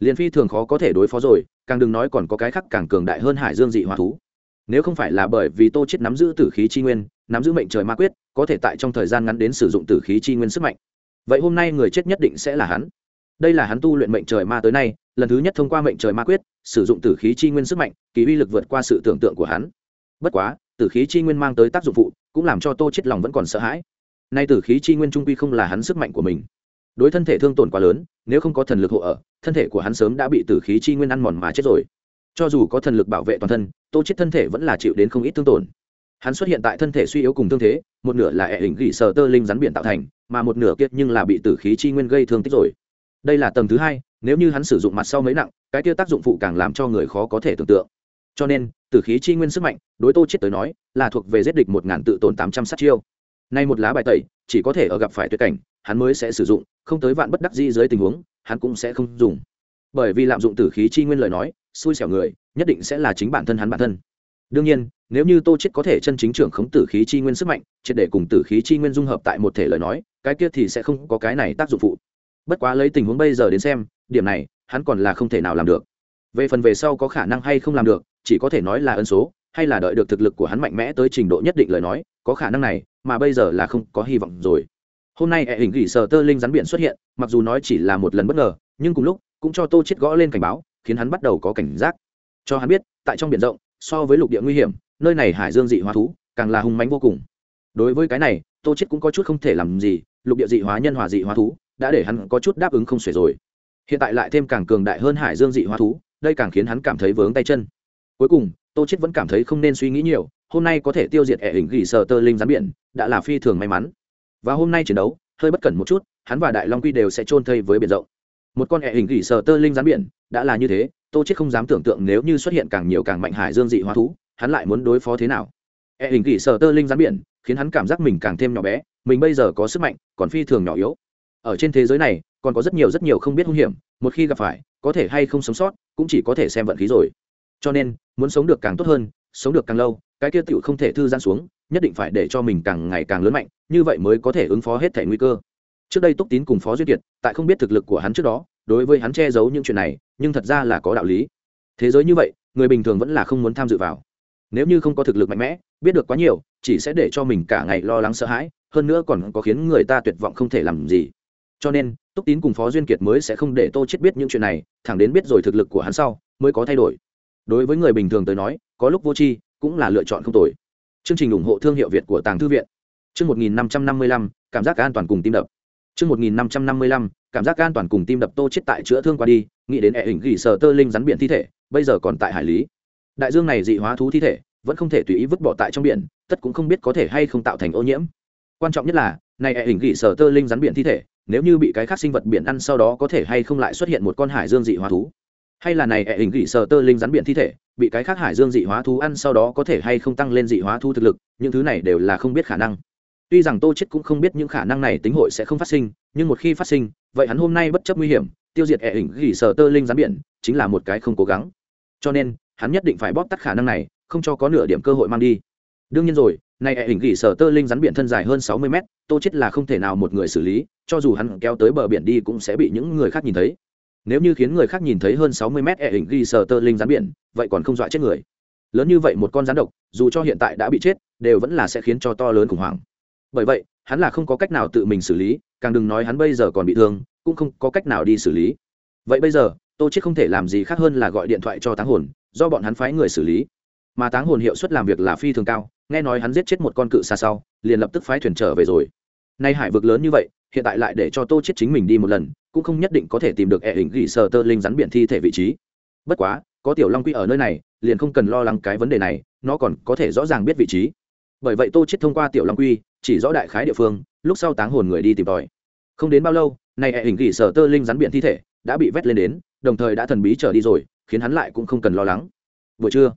Liền phi thường khó có thể đối phó rồi, càng đừng nói còn có cái khác càng cường đại hơn hải dương dị hóa thú. Nếu không phải là bởi vì tô chết nắm giữ tử khí chi nguyên, nắm giữ mệnh trời ma quyết, có thể tại trong thời gian ngắn đến sử dụng tử khí chi nguyên sức mạnh. Vậy hôm nay người chết nhất định sẽ là hắn. Đây là hắn tu luyện mệnh trời ma tới nay, lần thứ nhất thông qua mệnh trời ma quyết, sử dụng tử khí chi nguyên sức mạnh, kỳ uy lực vượt qua sự tưởng tượng của hắn. Bất quá, tử khí chi nguyên mang tới tác dụng phụ, cũng làm cho tô chết lòng vẫn còn sợ hãi nay tử khí chi nguyên trung quy không là hắn sức mạnh của mình. Đối thân thể thương tổn quá lớn, nếu không có thần lực hộ ở, thân thể của hắn sớm đã bị tử khí chi nguyên ăn mòn mà chết rồi. Cho dù có thần lực bảo vệ toàn thân, tô chết thân thể vẫn là chịu đến không ít thương tổn. Hắn xuất hiện tại thân thể suy yếu cùng thương thế, một nửa là ẻ hình gỉ sờ tơ linh rắn biển tạo thành, mà một nửa kiệt nhưng là bị tử khí chi nguyên gây thương tích rồi. Đây là tầng thứ hai, nếu như hắn sử dụng mặt sau mấy nặng, cái kia tác dụng phụ càng làm cho người khó có thể tưởng tượng. Cho nên, tử khí chi nguyên sức mạnh, đối tô chết tới nói, là thuộc về giết địch một ngàn tự tổn tám trăm sát chiêu nay một lá bài tẩy, chỉ có thể ở gặp phải tuyệt cảnh, hắn mới sẽ sử dụng, không tới vạn bất đắc dĩ dưới tình huống, hắn cũng sẽ không dùng. Bởi vì lạm dụng tử khí chi nguyên lời nói, xui xẻo người, nhất định sẽ là chính bản thân hắn bản thân. Đương nhiên, nếu như tô chết có thể chân chính trưởng khống tử khí chi nguyên sức mạnh, triệt để cùng tử khí chi nguyên dung hợp tại một thể lời nói, cái kia thì sẽ không có cái này tác dụng phụ. Bất quá lấy tình huống bây giờ đến xem, điểm này, hắn còn là không thể nào làm được. Về phần về sau có khả năng hay không làm được, chỉ có thể nói là ân số hay là đợi được thực lực của hắn mạnh mẽ tới trình độ nhất định lời nói, có khả năng này, mà bây giờ là không có hy vọng rồi. Hôm nay hệ hình gỉ sờ tơ linh rắn biển xuất hiện, mặc dù nói chỉ là một lần bất ngờ, nhưng cùng lúc, cũng cho tô chết gõ lên cảnh báo, khiến hắn bắt đầu có cảnh giác. Cho hắn biết, tại trong biển rộng, so với lục địa nguy hiểm, nơi này hải dương dị hóa thú, càng là hung mãnh vô cùng. Đối với cái này, tô chết cũng có chút không thể làm gì, lục địa dị hóa nhân hòa dị hóa thú, đã để hắn có chút đáp ứng không xuể rồi. Hiện tại lại thêm càng cường đại hơn hải dương dị hóa thú, đây càng khiến hắn cảm thấy vướng tay chân. Cuối cùng tô chết vẫn cảm thấy không nên suy nghĩ nhiều, hôm nay có thể tiêu diệt ẻ hình gỉ sờ tơ linh rắn biển, đã là phi thường may mắn. Và hôm nay chiến đấu, hơi bất cẩn một chút, hắn và đại long quy đều sẽ trôn thây với biển rộng. Một con ẻ hình gỉ sờ tơ linh rắn biển, đã là như thế tô chết không dám tưởng tượng nếu như xuất hiện càng nhiều càng mạnh hải dương dị hóa thú, hắn lại muốn đối phó thế nào? Ẻ hình gỉ sờ tơ linh rắn biển, khiến hắn cảm giác mình càng thêm nhỏ bé, mình bây giờ có sức mạnh, còn phi thường nhỏ yếu. Ở trên thế giới này, còn có rất nhiều rất nhiều không biết hung hiểm, một khi gặp phải, có thể hay không sống sót, cũng chỉ có thể xem vận khí rồi cho nên, muốn sống được càng tốt hơn, sống được càng lâu, cái kia tựu không thể thư giãn xuống, nhất định phải để cho mình càng ngày càng lớn mạnh, như vậy mới có thể ứng phó hết thể nguy cơ. Trước đây túc tín cùng phó duyên kiệt, tại không biết thực lực của hắn trước đó, đối với hắn che giấu những chuyện này, nhưng thật ra là có đạo lý. Thế giới như vậy, người bình thường vẫn là không muốn tham dự vào. Nếu như không có thực lực mạnh mẽ, biết được quá nhiều, chỉ sẽ để cho mình cả ngày lo lắng sợ hãi, hơn nữa còn có khiến người ta tuyệt vọng không thể làm gì. Cho nên, túc tín cùng phó duyên kiệt mới sẽ không để tô chết biết những chuyện này, thẳng đến biết rồi thực lực của hắn sau, mới có thay đổi đối với người bình thường tới nói, có lúc vô tri cũng là lựa chọn không tồi. Chương trình ủng hộ thương hiệu việt của tàng thư viện. Chương một nghìn năm trăm năm mươi lăm, cảm giác an toàn cùng tim đập. Chương một nghìn năm trăm năm mươi lăm, cảm giác an toàn cùng tim đập tô chết tại chữa thương qua đi, nghĩ đến e hệ hình gỉ sờ tơ linh rắn biển thi thể, bây giờ còn tại hải lý. Đại dương này dị hóa thú thi thể, vẫn không thể tùy ý vứt bỏ tại trong biển, tất cũng không biết có thể hay không tạo thành ô nhiễm. Quan trọng nhất là, này e hệ hình gỉ sờ tơ linh rắn biển thi thể, nếu như bị cái khác sinh vật biển ăn sau đó có thể hay không lại xuất hiện một con hải dương dị hóa thú hay là này ẻ hình gỉ sờ tơ linh rắn biển thi thể, bị cái khác hải dương dị hóa thú ăn sau đó có thể hay không tăng lên dị hóa thú thực lực, những thứ này đều là không biết khả năng. Tuy rằng tô chết cũng không biết những khả năng này tính hội sẽ không phát sinh, nhưng một khi phát sinh, vậy hắn hôm nay bất chấp nguy hiểm, tiêu diệt ẻ hình gỉ sờ tơ linh rắn biển, chính là một cái không cố gắng. Cho nên, hắn nhất định phải bóp tắt khả năng này, không cho có nửa điểm cơ hội mang đi. Đương nhiên rồi, này ẻ hình gỉ sở tơ linh rắn biển thân dài hơn sáu mươi mét, tô chết là không thể nào một người xử lý, cho dù hắn kéo tới bờ biển đi cũng sẽ bị những người khác nhìn thấy nếu như khiến người khác nhìn thấy hơn sáu mươi mét e hình ghi sờ tơ linh rắn biển, vậy còn không dọa chết người. Lớn như vậy một con rắn độc, dù cho hiện tại đã bị chết, đều vẫn là sẽ khiến cho to lớn khủng hoảng. Bởi vậy, hắn là không có cách nào tự mình xử lý, càng đừng nói hắn bây giờ còn bị thương, cũng không có cách nào đi xử lý. Vậy bây giờ, tô chết không thể làm gì khác hơn là gọi điện thoại cho táng hồn, do bọn hắn phái người xử lý. Mà táng hồn hiệu suất làm việc là phi thường cao, nghe nói hắn giết chết một con cự xa sau, liền lập tức phái thuyền trở về rồi nay hải vực lớn như vậy, hiện tại lại để cho tô chết chính mình đi một lần, cũng không nhất định có thể tìm được ẹ hình gỉ sờ tơ linh rắn biển thi thể vị trí. Bất quá, có tiểu long quy ở nơi này, liền không cần lo lắng cái vấn đề này, nó còn có thể rõ ràng biết vị trí. Bởi vậy tô chết thông qua tiểu long quy, chỉ rõ đại khái địa phương, lúc sau táng hồn người đi tìm tòi. Không đến bao lâu này ẹ hình gỉ sờ tơ linh rắn biển thi thể đã bị vét lên đến, đồng thời đã thần bí trở đi rồi, khiến hắn lại cũng không cần lo lắng. Buổi trưa,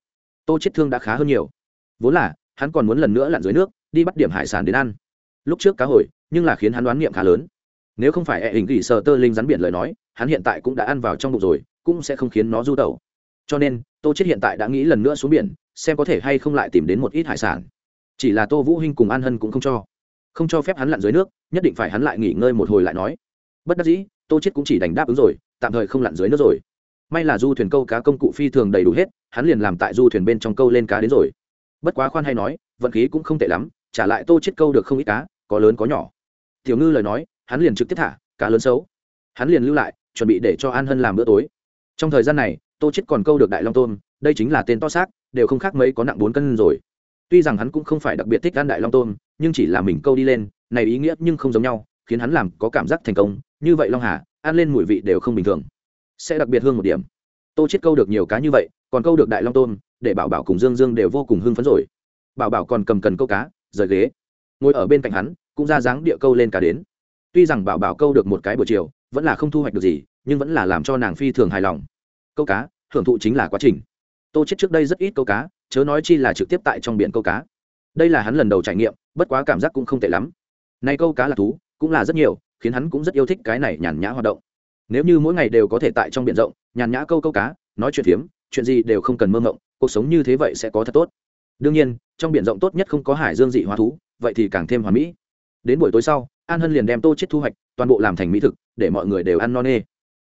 tô chết thương đã khá hơn nhiều. Vốn là, hắn còn muốn lần nữa lặn dưới nước, đi bắt điểm hải sản đến ăn lúc trước cá hồi, nhưng là khiến hắn đoán niệm khá lớn. Nếu không phải hệ hình gỉ sợ tơ linh rắn biển lời nói, hắn hiện tại cũng đã ăn vào trong bụng rồi, cũng sẽ không khiến nó du tẩu. Cho nên, tô chết hiện tại đã nghĩ lần nữa xuống biển, xem có thể hay không lại tìm đến một ít hải sản. Chỉ là tô vũ hinh cùng an hân cũng không cho. Không cho phép hắn lặn dưới nước, nhất định phải hắn lại nghỉ ngơi một hồi lại nói. Bất đắc dĩ, tô chết cũng chỉ đành đáp ứng rồi, tạm thời không lặn dưới nước rồi. May là du thuyền câu cá công cụ phi thường đầy đủ hết, hắn liền làm tại du thuyền bên trong câu lên cá đến rồi. Bất quá khoan hay nói, vận khí cũng không tệ lắm, trả lại tô chết câu được không ít cá có lớn có nhỏ. Tiểu ngư lời nói, hắn liền trực tiếp thả, cá lớn xấu. Hắn liền lưu lại, chuẩn bị để cho an hân làm bữa tối. Trong thời gian này, tô chết còn câu được đại long tôm đây chính là tên to xác, đều không khác mấy có nặng bốn cân rồi. Tuy rằng hắn cũng không phải đặc biệt thích ăn đại long tôm nhưng chỉ là mình câu đi lên, này ý nghĩa nhưng không giống nhau, khiến hắn làm có cảm giác thành công. Như vậy long hà, ăn lên mùi vị đều không bình thường. Sẽ đặc biệt hương một điểm. Tô chết câu được nhiều cá như vậy, còn câu được đại long tôm để bảo bảo cùng dương dương đều vô cùng hưng phấn rồi. Bảo bảo còn cầm cần câu cá, rời ghế ngồi ở bên cạnh hắn, cũng ra dáng địa câu lên cá đến. Tuy rằng bảo bảo câu được một cái buổi chiều, vẫn là không thu hoạch được gì, nhưng vẫn là làm cho nàng phi thường hài lòng. Câu cá, hưởng thụ chính là quá trình. Tô chết trước đây rất ít câu cá, chớ nói chi là trực tiếp tại trong biển câu cá. Đây là hắn lần đầu trải nghiệm, bất quá cảm giác cũng không tệ lắm. Nay câu cá là thú, cũng là rất nhiều, khiến hắn cũng rất yêu thích cái này nhàn nhã hoạt động. Nếu như mỗi ngày đều có thể tại trong biển rộng, nhàn nhã câu câu cá, nói chuyện phiếm, chuyện gì đều không cần mơ ngộng cuộc sống như thế vậy sẽ có thật tốt. Đương nhiên, trong biển rộng tốt nhất không có hải dương dị hóa thú vậy thì càng thêm hoàn mỹ. Đến buổi tối sau, an hân liền đem tô chết thu hoạch toàn bộ làm thành mỹ thực, để mọi người đều ăn no nê.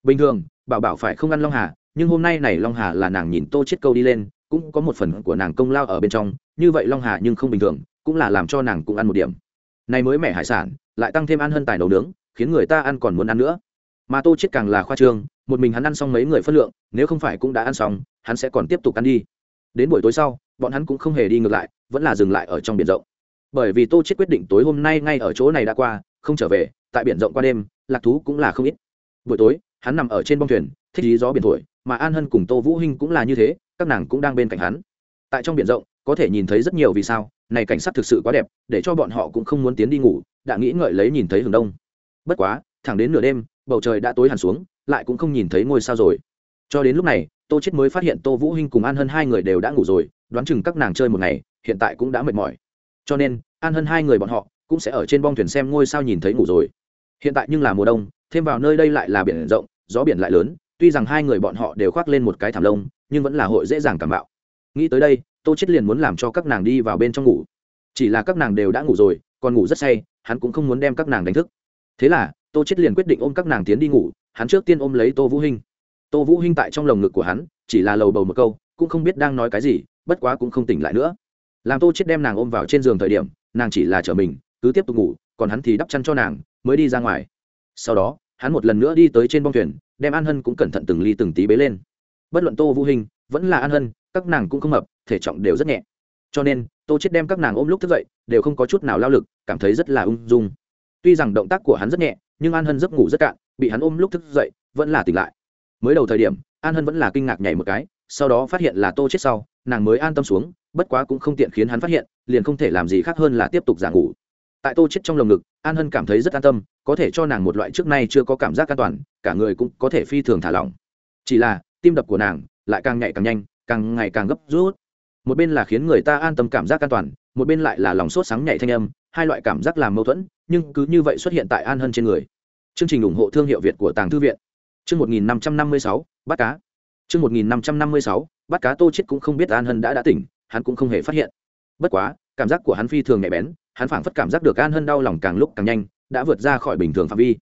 Bình thường, bảo bảo phải không ăn long hà, nhưng hôm nay này long hà là nàng nhìn tô chết câu đi lên, cũng có một phần của nàng công lao ở bên trong, như vậy long hà nhưng không bình thường, cũng là làm cho nàng cũng ăn một điểm. Này mới mẻ hải sản, lại tăng thêm ăn hơn tài nấu nướng, khiến người ta ăn còn muốn ăn nữa. Mà tô chết càng là khoa trương, một mình hắn ăn xong mấy người phân lượng, nếu không phải cũng đã ăn xong, hắn sẽ còn tiếp tục ăn đi. Đến buổi tối sau, bọn hắn cũng không hề đi ngược lại, vẫn là dừng lại ở trong biển rộng bởi vì tô chết quyết định tối hôm nay ngay ở chỗ này đã qua, không trở về, tại biển rộng qua đêm, lạc thú cũng là không ít. Buổi tối, hắn nằm ở trên bông thuyền, thích lý gió biển thổi, mà an hân cùng tô vũ hinh cũng là như thế, các nàng cũng đang bên cạnh hắn. Tại trong biển rộng, có thể nhìn thấy rất nhiều vì sao, này cảnh sát thực sự quá đẹp, để cho bọn họ cũng không muốn tiến đi ngủ, đã nghĩ ngợi lấy nhìn thấy hướng đông. Bất quá, thẳng đến nửa đêm, bầu trời đã tối hẳn xuống, lại cũng không nhìn thấy ngôi sao rồi. Cho đến lúc này, tô chết mới phát hiện tô vũ hinh cùng an hân hai người đều đã ngủ rồi, đoán chừng các nàng chơi một ngày, hiện tại cũng đã mệt mỏi cho nên, an hân hai người bọn họ cũng sẽ ở trên bong thuyền xem ngôi sao nhìn thấy ngủ rồi. Hiện tại nhưng là mùa đông, thêm vào nơi đây lại là biển rộng, gió biển lại lớn, tuy rằng hai người bọn họ đều khoác lên một cái thảm lông, nhưng vẫn là hội dễ dàng cảm bạo. Nghĩ tới đây, tô chết liền muốn làm cho các nàng đi vào bên trong ngủ. Chỉ là các nàng đều đã ngủ rồi, còn ngủ rất say, hắn cũng không muốn đem các nàng đánh thức. Thế là, tô chết liền quyết định ôm các nàng tiến đi ngủ, hắn trước tiên ôm lấy tô vũ hinh. Tô vũ hinh tại trong lồng ngực của hắn, chỉ là lầu bầu một câu, cũng không biết đang nói cái gì, bất quá cũng không tỉnh lại nữa làm tô chết đem nàng ôm vào trên giường thời điểm, nàng chỉ là chờ mình, cứ tiếp tục ngủ, còn hắn thì đắp chăn cho nàng, mới đi ra ngoài. Sau đó, hắn một lần nữa đi tới trên bong thuyền, đem an hân cũng cẩn thận từng ly từng tí bế lên. Bất luận tô vũ hình, vẫn là an hân, các nàng cũng không mập, thể trọng đều rất nhẹ. Cho nên, tô chết đem các nàng ôm lúc thức dậy, đều không có chút nào lao lực, cảm thấy rất là ung dung. Tuy rằng động tác của hắn rất nhẹ, nhưng an hân giấc ngủ rất cạn, bị hắn ôm lúc thức dậy, vẫn là tỉnh lại. Mới đầu thời điểm, an hân vẫn là kinh ngạc nhảy một cái, sau đó phát hiện là tô chết sau, nàng mới an tâm xuống bất quá cũng không tiện khiến hắn phát hiện, liền không thể làm gì khác hơn là tiếp tục giả ngủ. Tại tô chết trong lồng ngực, an hân cảm thấy rất an tâm, có thể cho nàng một loại trước nay chưa có cảm giác an toàn, cả người cũng có thể phi thường thả lỏng. Chỉ là, tim đập của nàng lại càng nhạy càng nhanh, càng ngày càng gấp rút. Một bên là khiến người ta an tâm cảm giác an toàn, một bên lại là lòng sốt sáng nhạy thanh âm, hai loại cảm giác làm mâu thuẫn, nhưng cứ như vậy xuất hiện tại an hân trên người. Chương trình ủng hộ thương hiệu việt của tàng thư viện. Chương một nghìn năm trăm năm mươi sáu, bắt cá. Chương một nghìn năm trăm năm mươi sáu, bắt cá tô chết cũng không biết an hân đã đã tỉnh hắn cũng không hề phát hiện. Bất quá, cảm giác của hắn phi thường nhạy bén, hắn phảng phất cảm giác được an hơn đau lòng càng lúc càng nhanh, đã vượt ra khỏi bình thường phạm vi.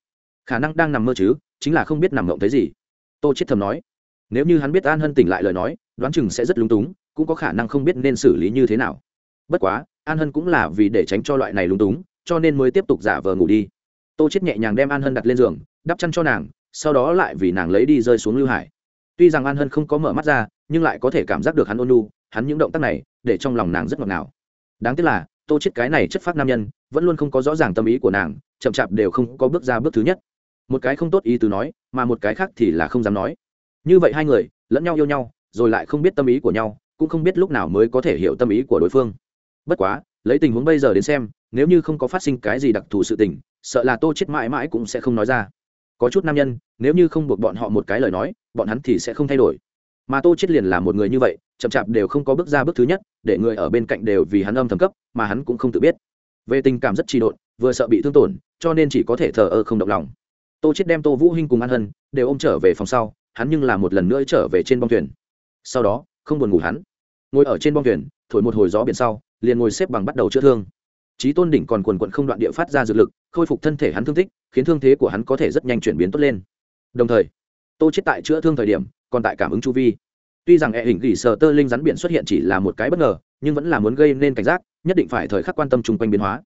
Khả năng đang nằm mơ chứ, chính là không biết nằm mộng thấy gì. Tô chết thầm nói, nếu như hắn biết an hân tỉnh lại lời nói, đoán chừng sẽ rất lúng túng, cũng có khả năng không biết nên xử lý như thế nào. Bất quá, an hân cũng là vì để tránh cho loại này lúng túng, cho nên mới tiếp tục giả vờ ngủ đi. Tô chết nhẹ nhàng đem an hân đặt lên giường, đắp chăn cho nàng, sau đó lại vì nàng lấy đi rơi xuống lưu hải. Tuy rằng an hân không có mở mắt ra, nhưng lại có thể cảm giác được hắn ôn nu hắn những động tác này để trong lòng nàng rất ngọt ngào. Đáng tiếc là, tô chết cái này chất phát nam nhân, vẫn luôn không có rõ ràng tâm ý của nàng, chậm chạp đều không có bước ra bước thứ nhất. Một cái không tốt ý từ nói, mà một cái khác thì là không dám nói. Như vậy hai người, lẫn nhau yêu nhau, rồi lại không biết tâm ý của nhau, cũng không biết lúc nào mới có thể hiểu tâm ý của đối phương. Bất quá, lấy tình huống bây giờ đến xem, nếu như không có phát sinh cái gì đặc thù sự tình, sợ là tô chết mãi mãi cũng sẽ không nói ra. Có chút nam nhân, nếu như không buộc bọn họ một cái lời nói, bọn hắn thì sẽ không thay đổi mà tô chết liền là một người như vậy, chậm chạp đều không có bước ra bước thứ nhất, để người ở bên cạnh đều vì hắn âm thầm cấp, mà hắn cũng không tự biết. Về tình cảm rất trì độn, vừa sợ bị thương tổn, cho nên chỉ có thể thờ ơ không động lòng. Tô chết đem tô vũ hinh cùng an hân đều ôm trở về phòng sau, hắn nhưng là một lần nữa trở về trên bong thuyền. Sau đó, không buồn ngủ hắn. Ngồi ở trên bong thuyền, thổi một hồi gió biển sau, liền ngồi xếp bằng bắt đầu chữa thương. Trí tôn đỉnh còn quần quận không đoạn địa phát ra dược lực, khôi phục thân thể hắn thương tích, khiến thương thế của hắn có thể rất nhanh chuyển biến tốt lên. Đồng thời, tô chết tại chữa thương thời điểm còn tại cảm ứng chu vi. Tuy rằng hệ hình gỉ sờ tơ linh rắn biển xuất hiện chỉ là một cái bất ngờ, nhưng vẫn là muốn gây nên cảnh giác, nhất định phải thời khắc quan tâm chung quanh biến hóa.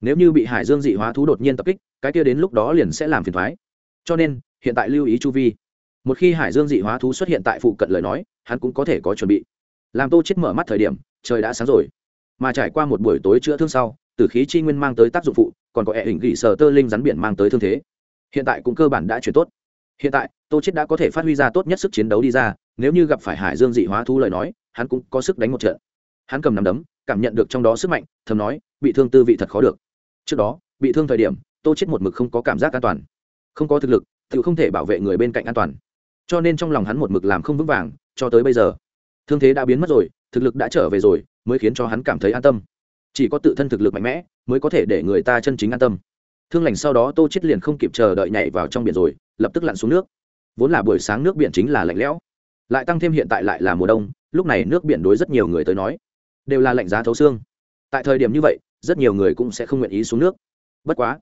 Nếu như bị hải dương dị hóa thú đột nhiên tập kích, cái kia đến lúc đó liền sẽ làm phiền thoái. Cho nên, hiện tại lưu ý chu vi. Một khi hải dương dị hóa thú xuất hiện tại phụ cận lời nói, hắn cũng có thể có chuẩn bị. Làm tô chết mở mắt thời điểm, trời đã sáng rồi. Mà trải qua một buổi tối chữa thương sau, tử khí chi nguyên mang tới tác dụng phụ, còn có hệ hình gỉ sờ tơ linh rắn biển mang tới thương thế. Hiện tại cũng cơ bản đã chuyển tốt hiện tại, tô chết đã có thể phát huy ra tốt nhất sức chiến đấu đi ra, nếu như gặp phải hải dương dị hóa thú lời nói, hắn cũng có sức đánh một trận. Hắn cầm nắm đấm, cảm nhận được trong đó sức mạnh, thầm nói, bị thương tư vị thật khó được. Trước đó, bị thương thời điểm, tô chết một mực không có cảm giác an toàn. Không có thực lực, tự không thể bảo vệ người bên cạnh an toàn. Cho nên trong lòng hắn một mực làm không vững vàng, cho tới bây giờ. Thương thế đã biến mất rồi, thực lực đã trở về rồi, mới khiến cho hắn cảm thấy an tâm. Chỉ có tự thân thực lực mạnh mẽ, mới có thể để người ta chân chính an tâm thương lành sau đó tô chết liền không kịp chờ đợi nhảy vào trong biển rồi, lập tức lặn xuống nước. Vốn là buổi sáng nước biển chính là lạnh lẽo, lại tăng thêm hiện tại lại là mùa đông, lúc này nước biển đối rất nhiều người tới nói đều là lạnh giá thấu xương. Tại thời điểm như vậy, rất nhiều người cũng sẽ không nguyện ý xuống nước. Bất quá,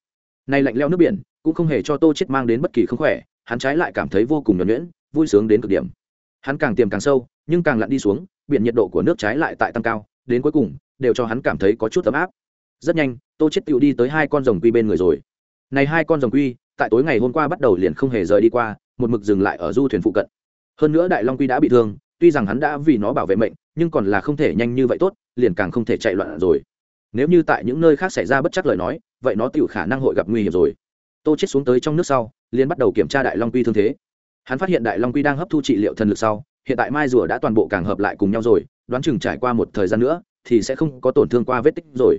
nay lạnh leo nước biển cũng không hề cho tô chết mang đến bất kỳ không khỏe, hắn trái lại cảm thấy vô cùng nhuẩn nhuyễn, vui sướng đến cực điểm. Hắn càng tiềm càng sâu, nhưng càng lặn đi xuống, biển nhiệt độ của nước trái lại tại tăng cao, đến cuối cùng đều cho hắn cảm thấy có chút ấm áp. Rất nhanh tô chết tựu đi tới hai con rồng quy bên người rồi. Này hai con rồng quy, tại tối ngày hôm qua bắt đầu liền không hề rời đi qua, một mực dừng lại ở du thuyền phụ cận. Hơn nữa đại long quy đã bị thương, tuy rằng hắn đã vì nó bảo vệ mệnh, nhưng còn là không thể nhanh như vậy tốt, liền càng không thể chạy loạn rồi. Nếu như tại những nơi khác xảy ra bất chắc lời nói, vậy nó tựu khả năng hội gặp nguy hiểm rồi. Tô chết xuống tới trong nước sau, liền bắt đầu kiểm tra đại long quy thương thế. Hắn phát hiện đại long quy đang hấp thu trị liệu thần lực sau, hiện tại mai rùa đã toàn bộ càng hợp lại cùng nhau rồi, đoán chừng trải qua một thời gian nữa, thì sẽ không có tổn thương qua vết tích rồi.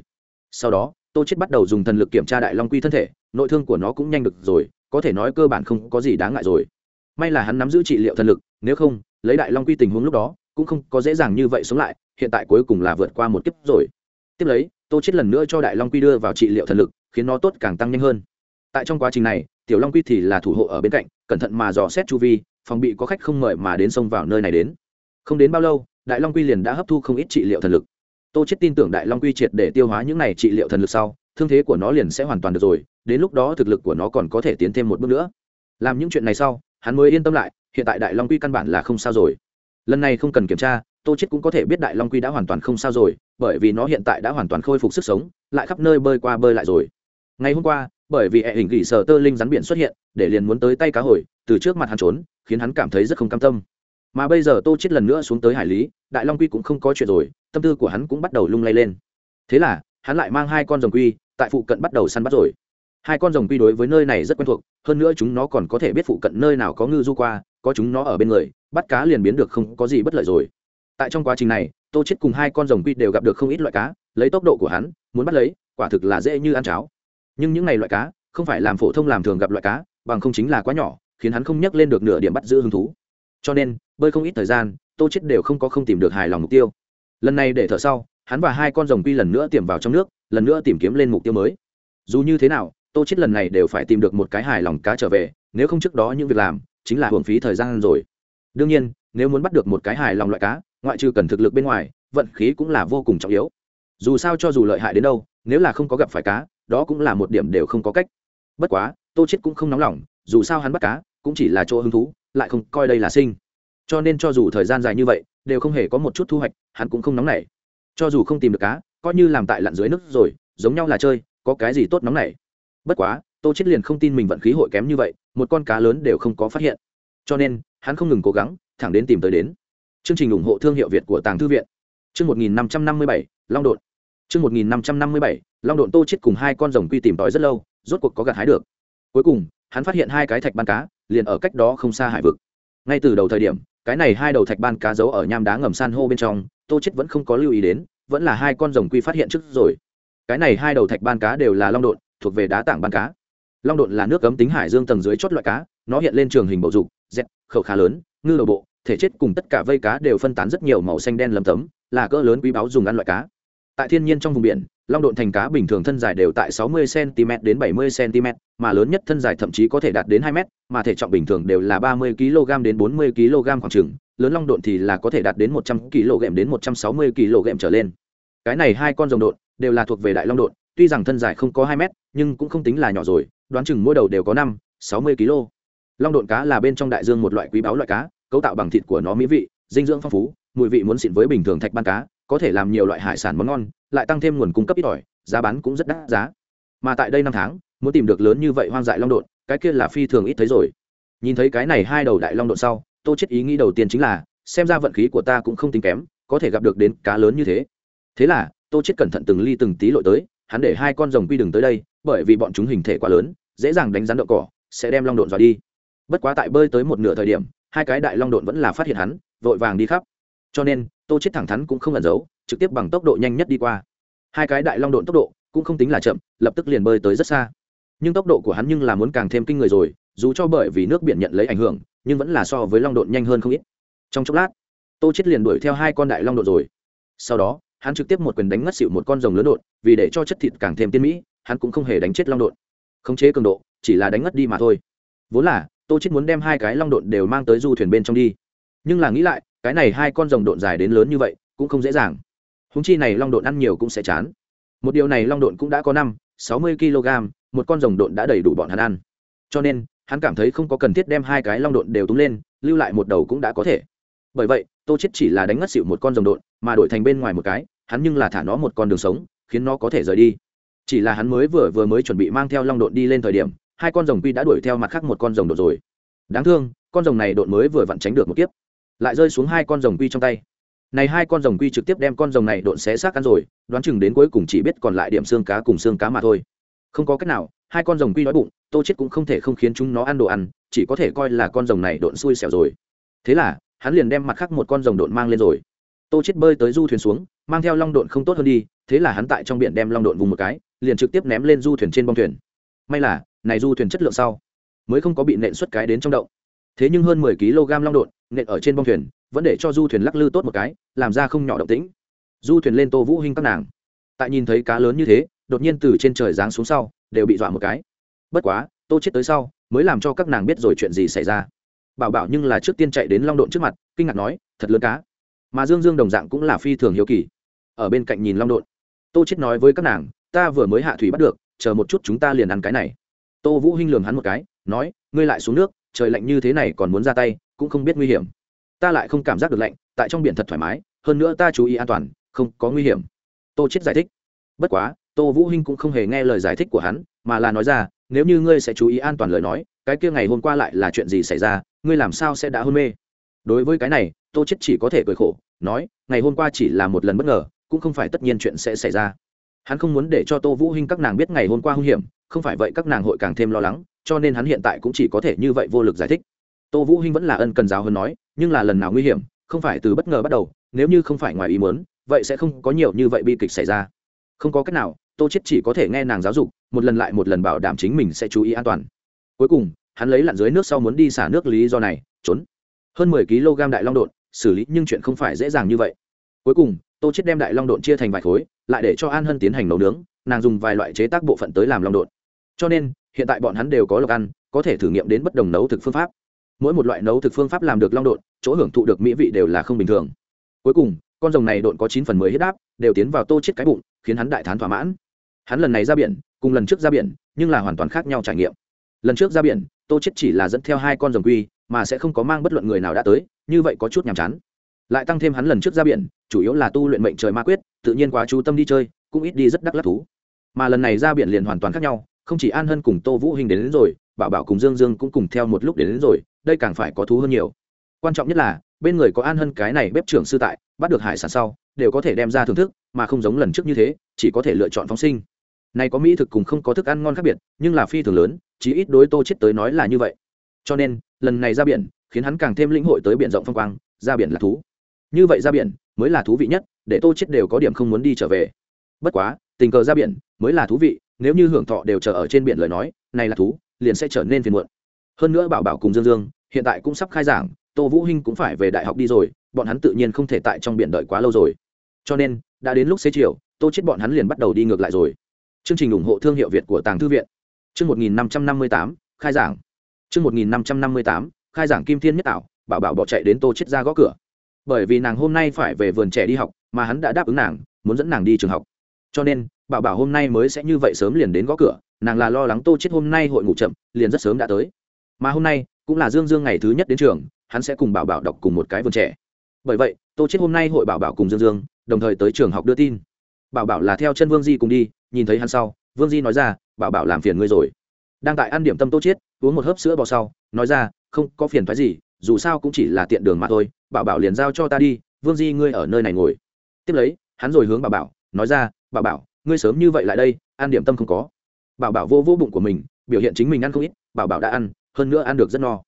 Sau đó tô chết bắt đầu dùng thần lực kiểm tra đại long quy thân thể, nội thương của nó cũng nhanh được rồi, có thể nói cơ bản không có gì đáng ngại rồi. May là hắn nắm giữ trị liệu thần lực, nếu không, lấy đại long quy tình huống lúc đó, cũng không có dễ dàng như vậy sống lại, hiện tại cuối cùng là vượt qua một kiếp rồi. Tiếp lấy, tô chết lần nữa cho đại long quy đưa vào trị liệu thần lực, khiến nó tốt càng tăng nhanh hơn. Tại trong quá trình này, tiểu long quy thì là thủ hộ ở bên cạnh, cẩn thận mà dò xét chu vi, phòng bị có khách không mời mà đến xông vào nơi này đến. Không đến bao lâu, đại long quy liền đã hấp thu không ít trị liệu thần lực tô chết tin tưởng đại long quy triệt để tiêu hóa những này trị liệu thần lực sau, thương thế của nó liền sẽ hoàn toàn được rồi, đến lúc đó thực lực của nó còn có thể tiến thêm một bước nữa. Làm những chuyện này sau, hắn mới yên tâm lại, hiện tại đại long quy căn bản là không sao rồi. Lần này không cần kiểm tra, tô chết cũng có thể biết đại long quy đã hoàn toàn không sao rồi, bởi vì nó hiện tại đã hoàn toàn khôi phục sức sống, lại khắp nơi bơi qua bơi lại rồi. Ngày hôm qua, bởi vì hệ hình gỉ sờ tơ linh rắn biển xuất hiện, để liền muốn tới tay cá hồi, từ trước mặt hắn trốn, khiến hắn cảm thấy rất không cam tâm mà bây giờ tô chết lần nữa xuống tới hải lý, đại long quy cũng không có chuyện rồi, tâm tư của hắn cũng bắt đầu lung lay lên. Thế là, hắn lại mang hai con rồng quy, tại phụ cận bắt đầu săn bắt rồi. Hai con rồng quy đối với nơi này rất quen thuộc, hơn nữa chúng nó còn có thể biết phụ cận nơi nào có ngư du qua, có chúng nó ở bên người, bắt cá liền biến được không có gì bất lợi rồi. Tại trong quá trình này, tô chết cùng hai con rồng quy đều gặp được không ít loại cá, lấy tốc độ của hắn, muốn bắt lấy, quả thực là dễ như ăn cháo. Nhưng những này loại cá, không phải làm phổ thông làm thường gặp loại cá, bằng không chính là quá nhỏ, khiến hắn không nhắc lên được nửa điểm bắt giữ hứng thú cho nên, bơi không ít thời gian, tô chết đều không có không tìm được hài lòng mục tiêu. Lần này để thở sau, hắn và hai con rồng quy lần nữa tiềm vào trong nước, lần nữa tìm kiếm lên mục tiêu mới. Dù như thế nào, tô chết lần này đều phải tìm được một cái hài lòng cá trở về, nếu không trước đó những việc làm, chính là hưởng phí thời gian rồi. Đương nhiên, nếu muốn bắt được một cái hài lòng loại cá, ngoại trừ cần thực lực bên ngoài, vận khí cũng là vô cùng trọng yếu. Dù sao cho dù lợi hại đến đâu, nếu là không có gặp phải cá, đó cũng là một điểm đều không có cách. Bất quá, tô chết cũng không nóng lòng, dù sao hắn bắt cá cũng chỉ là chỗ hứng thú lại không coi đây là sinh. Cho nên cho dù thời gian dài như vậy đều không hề có một chút thu hoạch hắn cũng không nóng nảy. Cho dù không tìm được cá coi như làm tại lặn dưới nước rồi giống nhau là chơi có cái gì tốt nóng nảy? Bất quá tô chết liền không tin mình vận khí hội kém như vậy một con cá lớn đều không có phát hiện. Cho nên hắn không ngừng cố gắng thẳng đến tìm tới đến. Chương trình ủng hộ thương hiệu việt của tàng thư viện. Chương 1557, long đột chương 1557, long đột tô chết cùng hai con rồng quy tìm tòi rất lâu rốt cuộc có gặt hái được. Cuối cùng hắn phát hiện hai cái thạch ban cá liền ở cách đó không xa hải vực. Ngay từ đầu thời điểm cái này hai đầu thạch ban cá giấu ở nham đá ngầm san hô bên trong tô chết vẫn không có lưu ý đến vẫn là hai con rồng quy phát hiện trước rồi. Cái này hai đầu thạch ban cá đều là long đột, thuộc về đá tảng ban cá. Long đột là nước cấm tính hải dương tầng dưới chót loại cá nó hiện lên trường hình bầu dục dẹt khẩu khá lớn ngư đầu bộ thể chất cùng tất cả vây cá đều phân tán rất nhiều màu xanh đen lấm tấm là cỡ lớn quý báu dùng ăn loại cá. Tại thiên nhiên trong vùng biển long độn thành cá bình thường thân dài đều tại 60 cm đến 70 cm, mà lớn nhất thân dài thậm chí có thể đạt đến 2 m, mà thể trọng bình thường đều là 30 kg đến 40 kg khoảng chừng, lớn long độn thì là có thể đạt đến 100 kg đến 160 kg trở lên. Cái này hai con rồng độn đều là thuộc về đại long độn, tuy rằng thân dài không có 2 m, nhưng cũng không tính là nhỏ rồi, đoán chừng mỗi đầu đều có 5, 60 kg. Long độn cá là bên trong đại dương một loại quý báu loại cá, cấu tạo bằng thịt của nó mỹ vị, dinh dưỡng phong phú, mùi vị muốn xịn với bình thường thạch ban cá, có thể làm nhiều loại hải sản món ngon lại tăng thêm nguồn cung cấp ít ỏi, giá bán cũng rất đắt giá. Mà tại đây năm tháng, muốn tìm được lớn như vậy hoang dại long độn, cái kia là phi thường ít thấy rồi. Nhìn thấy cái này hai đầu đại long độn sau, tô chết ý nghĩ đầu tiên chính là, xem ra vận khí của ta cũng không tính kém, có thể gặp được đến cá lớn như thế. Thế là, tô chết cẩn thận từng ly từng tí lội tới, hắn để hai con rồng quy đừng tới đây, bởi vì bọn chúng hình thể quá lớn, dễ dàng đánh rắn đậu cỏ, sẽ đem long độn dọa đi. Bất quá tại bơi tới một nửa thời điểm, hai cái đại long độn vẫn là phát hiện hắn, vội vàng đi khắp. Cho nên, tô chết thẳng thắn cũng không ẩn giấu trực tiếp bằng tốc độ nhanh nhất đi qua. Hai cái đại long độn tốc độ cũng không tính là chậm, lập tức liền bơi tới rất xa. Nhưng tốc độ của hắn nhưng là muốn càng thêm kinh người rồi, dù cho bởi vì nước biển nhận lấy ảnh hưởng, nhưng vẫn là so với long độn nhanh hơn không ít. Trong chốc lát, tô chết liền đuổi theo hai con đại long độn rồi. Sau đó, hắn trực tiếp một quyền đánh ngất xỉu một con rồng lớn độn vì để cho chất thịt càng thêm tiên mỹ, hắn cũng không hề đánh chết long độn. Khống chế cường độ, chỉ là đánh ngất đi mà thôi. Vốn là, tô chết muốn đem hai cái long độn đều mang tới du thuyền bên trong đi. Nhưng là nghĩ lại, cái này hai con rồng độn dài đến lớn như vậy, cũng không dễ dàng húng chi này long độn ăn nhiều cũng sẽ chán. Một điều này long độn cũng đã có năm, sáu mươi kg, một con rồng độn đã đầy đủ bọn hắn ăn. Cho nên, hắn cảm thấy không có cần thiết đem hai cái long độn đều túng lên, lưu lại một đầu cũng đã có thể. Bởi vậy, tô chết chỉ là đánh ngất xỉu một con rồng độn, mà đổi thành bên ngoài một cái, hắn nhưng là thả nó một con đường sống, khiến nó có thể rời đi. Chỉ là hắn mới vừa vừa mới chuẩn bị mang theo long độn đi lên thời điểm, hai con rồng quy đã đuổi theo mặt khác một con rồng độn rồi. Đáng thương, con rồng này độn mới vừa vặn tránh được một kiếp. Lại rơi xuống hai con rồng quy trong tay này hai con rồng quy trực tiếp đem con rồng này độn xé xác ăn rồi, đoán chừng đến cuối cùng chỉ biết còn lại điểm xương cá cùng xương cá mà thôi. Không có cách nào, hai con rồng quy đói bụng, tô chết cũng không thể không khiến chúng nó ăn đồ ăn, chỉ có thể coi là con rồng này độn xui xẻo rồi. Thế là, hắn liền đem mặt khác một con rồng độn mang lên rồi. Tô chết bơi tới du thuyền xuống, mang theo long độn không tốt hơn đi, thế là hắn tại trong biển đem long độn vùng một cái, liền trực tiếp ném lên du thuyền trên bong thuyền. May là, này du thuyền chất lượng sau, mới không có bị nện xuất cái đến trong động. Thế nhưng hơn mười kg long độn nện ở trên bong thuyền vẫn để cho du thuyền lắc lư tốt một cái, làm ra không nhỏ động tĩnh. Du thuyền lên tô vũ hinh các nàng. Tại nhìn thấy cá lớn như thế, đột nhiên từ trên trời giáng xuống sau, đều bị dọa một cái. Bất quá, tô chết tới sau, mới làm cho các nàng biết rồi chuyện gì xảy ra. Bảo bảo nhưng là trước tiên chạy đến long độn trước mặt, kinh ngạc nói, thật lớn cá. Mà dương dương đồng dạng cũng là phi thường hiếu kỳ. Ở bên cạnh nhìn long độn, tô chết nói với các nàng, ta vừa mới hạ thủy bắt được, chờ một chút chúng ta liền ăn cái này. Tô vũ hinh lườm hắn một cái, nói, ngươi lại xuống nước, trời lạnh như thế này còn muốn ra tay, cũng không biết nguy hiểm ta lại không cảm giác được lạnh, tại trong biển thật thoải mái, hơn nữa ta chú ý an toàn, không có nguy hiểm. Tô chết giải thích. Bất quá, tô vũ hinh cũng không hề nghe lời giải thích của hắn, mà là nói ra, nếu như ngươi sẽ chú ý an toàn lời nói, cái kia ngày hôm qua lại là chuyện gì xảy ra, ngươi làm sao sẽ đã hôn mê? Đối với cái này, tô chết chỉ có thể cười khổ, nói, ngày hôm qua chỉ là một lần bất ngờ, cũng không phải tất nhiên chuyện sẽ xảy ra. Hắn không muốn để cho tô vũ hinh các nàng biết ngày hôm qua hung hiểm, không phải vậy các nàng hội càng thêm lo lắng, cho nên hắn hiện tại cũng chỉ có thể như vậy vô lực giải thích tô vũ hinh vẫn là ân cần giáo hơn nói, nhưng là lần nào nguy hiểm, không phải từ bất ngờ bắt đầu, nếu như không phải ngoài ý muốn, vậy sẽ không có nhiều như vậy bi kịch xảy ra. Không có cách nào, tô chết chỉ có thể nghe nàng giáo dục, một lần lại một lần bảo đảm chính mình sẽ chú ý an toàn. Cuối cùng, hắn lấy lặn dưới nước sau muốn đi xả nước lý do này, trốn. Hơn 10 kg đại long đột xử lý nhưng chuyện không phải dễ dàng như vậy. Cuối cùng, tô chết đem đại long đột chia thành vài khối, lại để cho an hân tiến hành nấu nướng, nàng dùng vài loại chế tác bộ phận tới làm long đột. cho nên, hiện tại bọn hắn đều có lộc ăn, có thể thử nghiệm đến bất đồng nấu thực phương pháp mỗi một loại nấu thực phương pháp làm được long độn chỗ hưởng thụ được mỹ vị đều là không bình thường. Cuối cùng con rồng này độn có chín phần mới huyết áp đều tiến vào tô chết cái bụng khiến hắn đại thán thỏa mãn. Hắn lần này ra biển cùng lần trước ra biển nhưng là hoàn toàn khác nhau trải nghiệm. Lần trước ra biển tô chết chỉ là dẫn theo hai con rồng quy mà sẽ không có mang bất luận người nào đã tới như vậy có chút nhàm chán. Lại tăng thêm hắn lần trước ra biển chủ yếu là tu luyện mệnh trời ma quyết tự nhiên quá chú tâm đi chơi cũng ít đi rất đắc lắc thú. Mà lần này ra biển liền hoàn toàn khác nhau không chỉ an hân cùng tô vũ hình đến, đến rồi bảo bảo cùng dương dương cũng cùng theo một lúc đến, đến rồi đây càng phải có thú hơn nhiều. Quan trọng nhất là, bên người có an hân cái này bếp trưởng sư tại, bắt được hải sản sau, đều có thể đem ra thưởng thức, mà không giống lần trước như thế, chỉ có thể lựa chọn phóng sinh. Này có mỹ thực cùng không có thức ăn ngon khác biệt, nhưng là phi thường lớn, chí ít đối tô chết tới nói là như vậy. Cho nên, lần này ra biển, khiến hắn càng thêm lĩnh hội tới biển rộng phong quang, ra biển là thú. Như vậy ra biển, mới là thú vị nhất, để tô chết đều có điểm không muốn đi trở về. Bất quá, tình cờ ra biển, mới là thú vị, nếu như hưởng thọ đều chờ ở trên biển lời nói, này là thú, liền sẽ trở nên phiền muộn hơn nữa bảo bảo cùng dương dương hiện tại cũng sắp khai giảng tô vũ hinh cũng phải về đại học đi rồi bọn hắn tự nhiên không thể tại trong biển đợi quá lâu rồi. Cho nên đã đến lúc xế chiều tô chết bọn hắn liền bắt đầu đi ngược lại rồi. Chương trình ủng hộ thương hiệu việt của tàng thư viện. Chương 1558, khai giảng. Chương 1558, khai giảng kim thiên nhất tạo bảo bảo bỏ chạy đến tô chết ra gõ cửa. Bởi vì nàng hôm nay phải về vườn trẻ đi học mà hắn đã đáp ứng nàng muốn dẫn nàng đi trường học. Cho nên bảo bảo hôm nay mới sẽ như vậy sớm liền đến gõ cửa nàng là lo lắng tô chết hôm nay hội ngủ chậm liền rất sớm đã tới mà hôm nay, cũng là dương dương ngày thứ nhất đến trường, hắn sẽ cùng bảo bảo đọc cùng một cái vườn trẻ. Bởi vậy, tô chết hôm nay hội bảo bảo cùng dương dương, đồng thời tới trường học đưa tin. Bảo bảo là theo chân vương di cùng đi, nhìn thấy hắn sau, vương di nói ra, bảo bảo làm phiền ngươi rồi. Đang tại ăn điểm tâm tô chết uống một hớp sữa bò sau, nói ra, không có phiền phái gì, dù sao cũng chỉ là tiện đường mà thôi, bảo bảo liền giao cho ta đi, vương di ngươi ở nơi này ngồi. Tiếp lấy, hắn rồi hướng bảo bảo, nói ra, bảo bảo, ngươi sớm như vậy lại đây, ăn điểm tâm không có. Bảo bảo vô vô bụng của mình, biểu hiện chính mình ăn không ít, bảo bảo đã ăn hơn nữa ăn được rất no.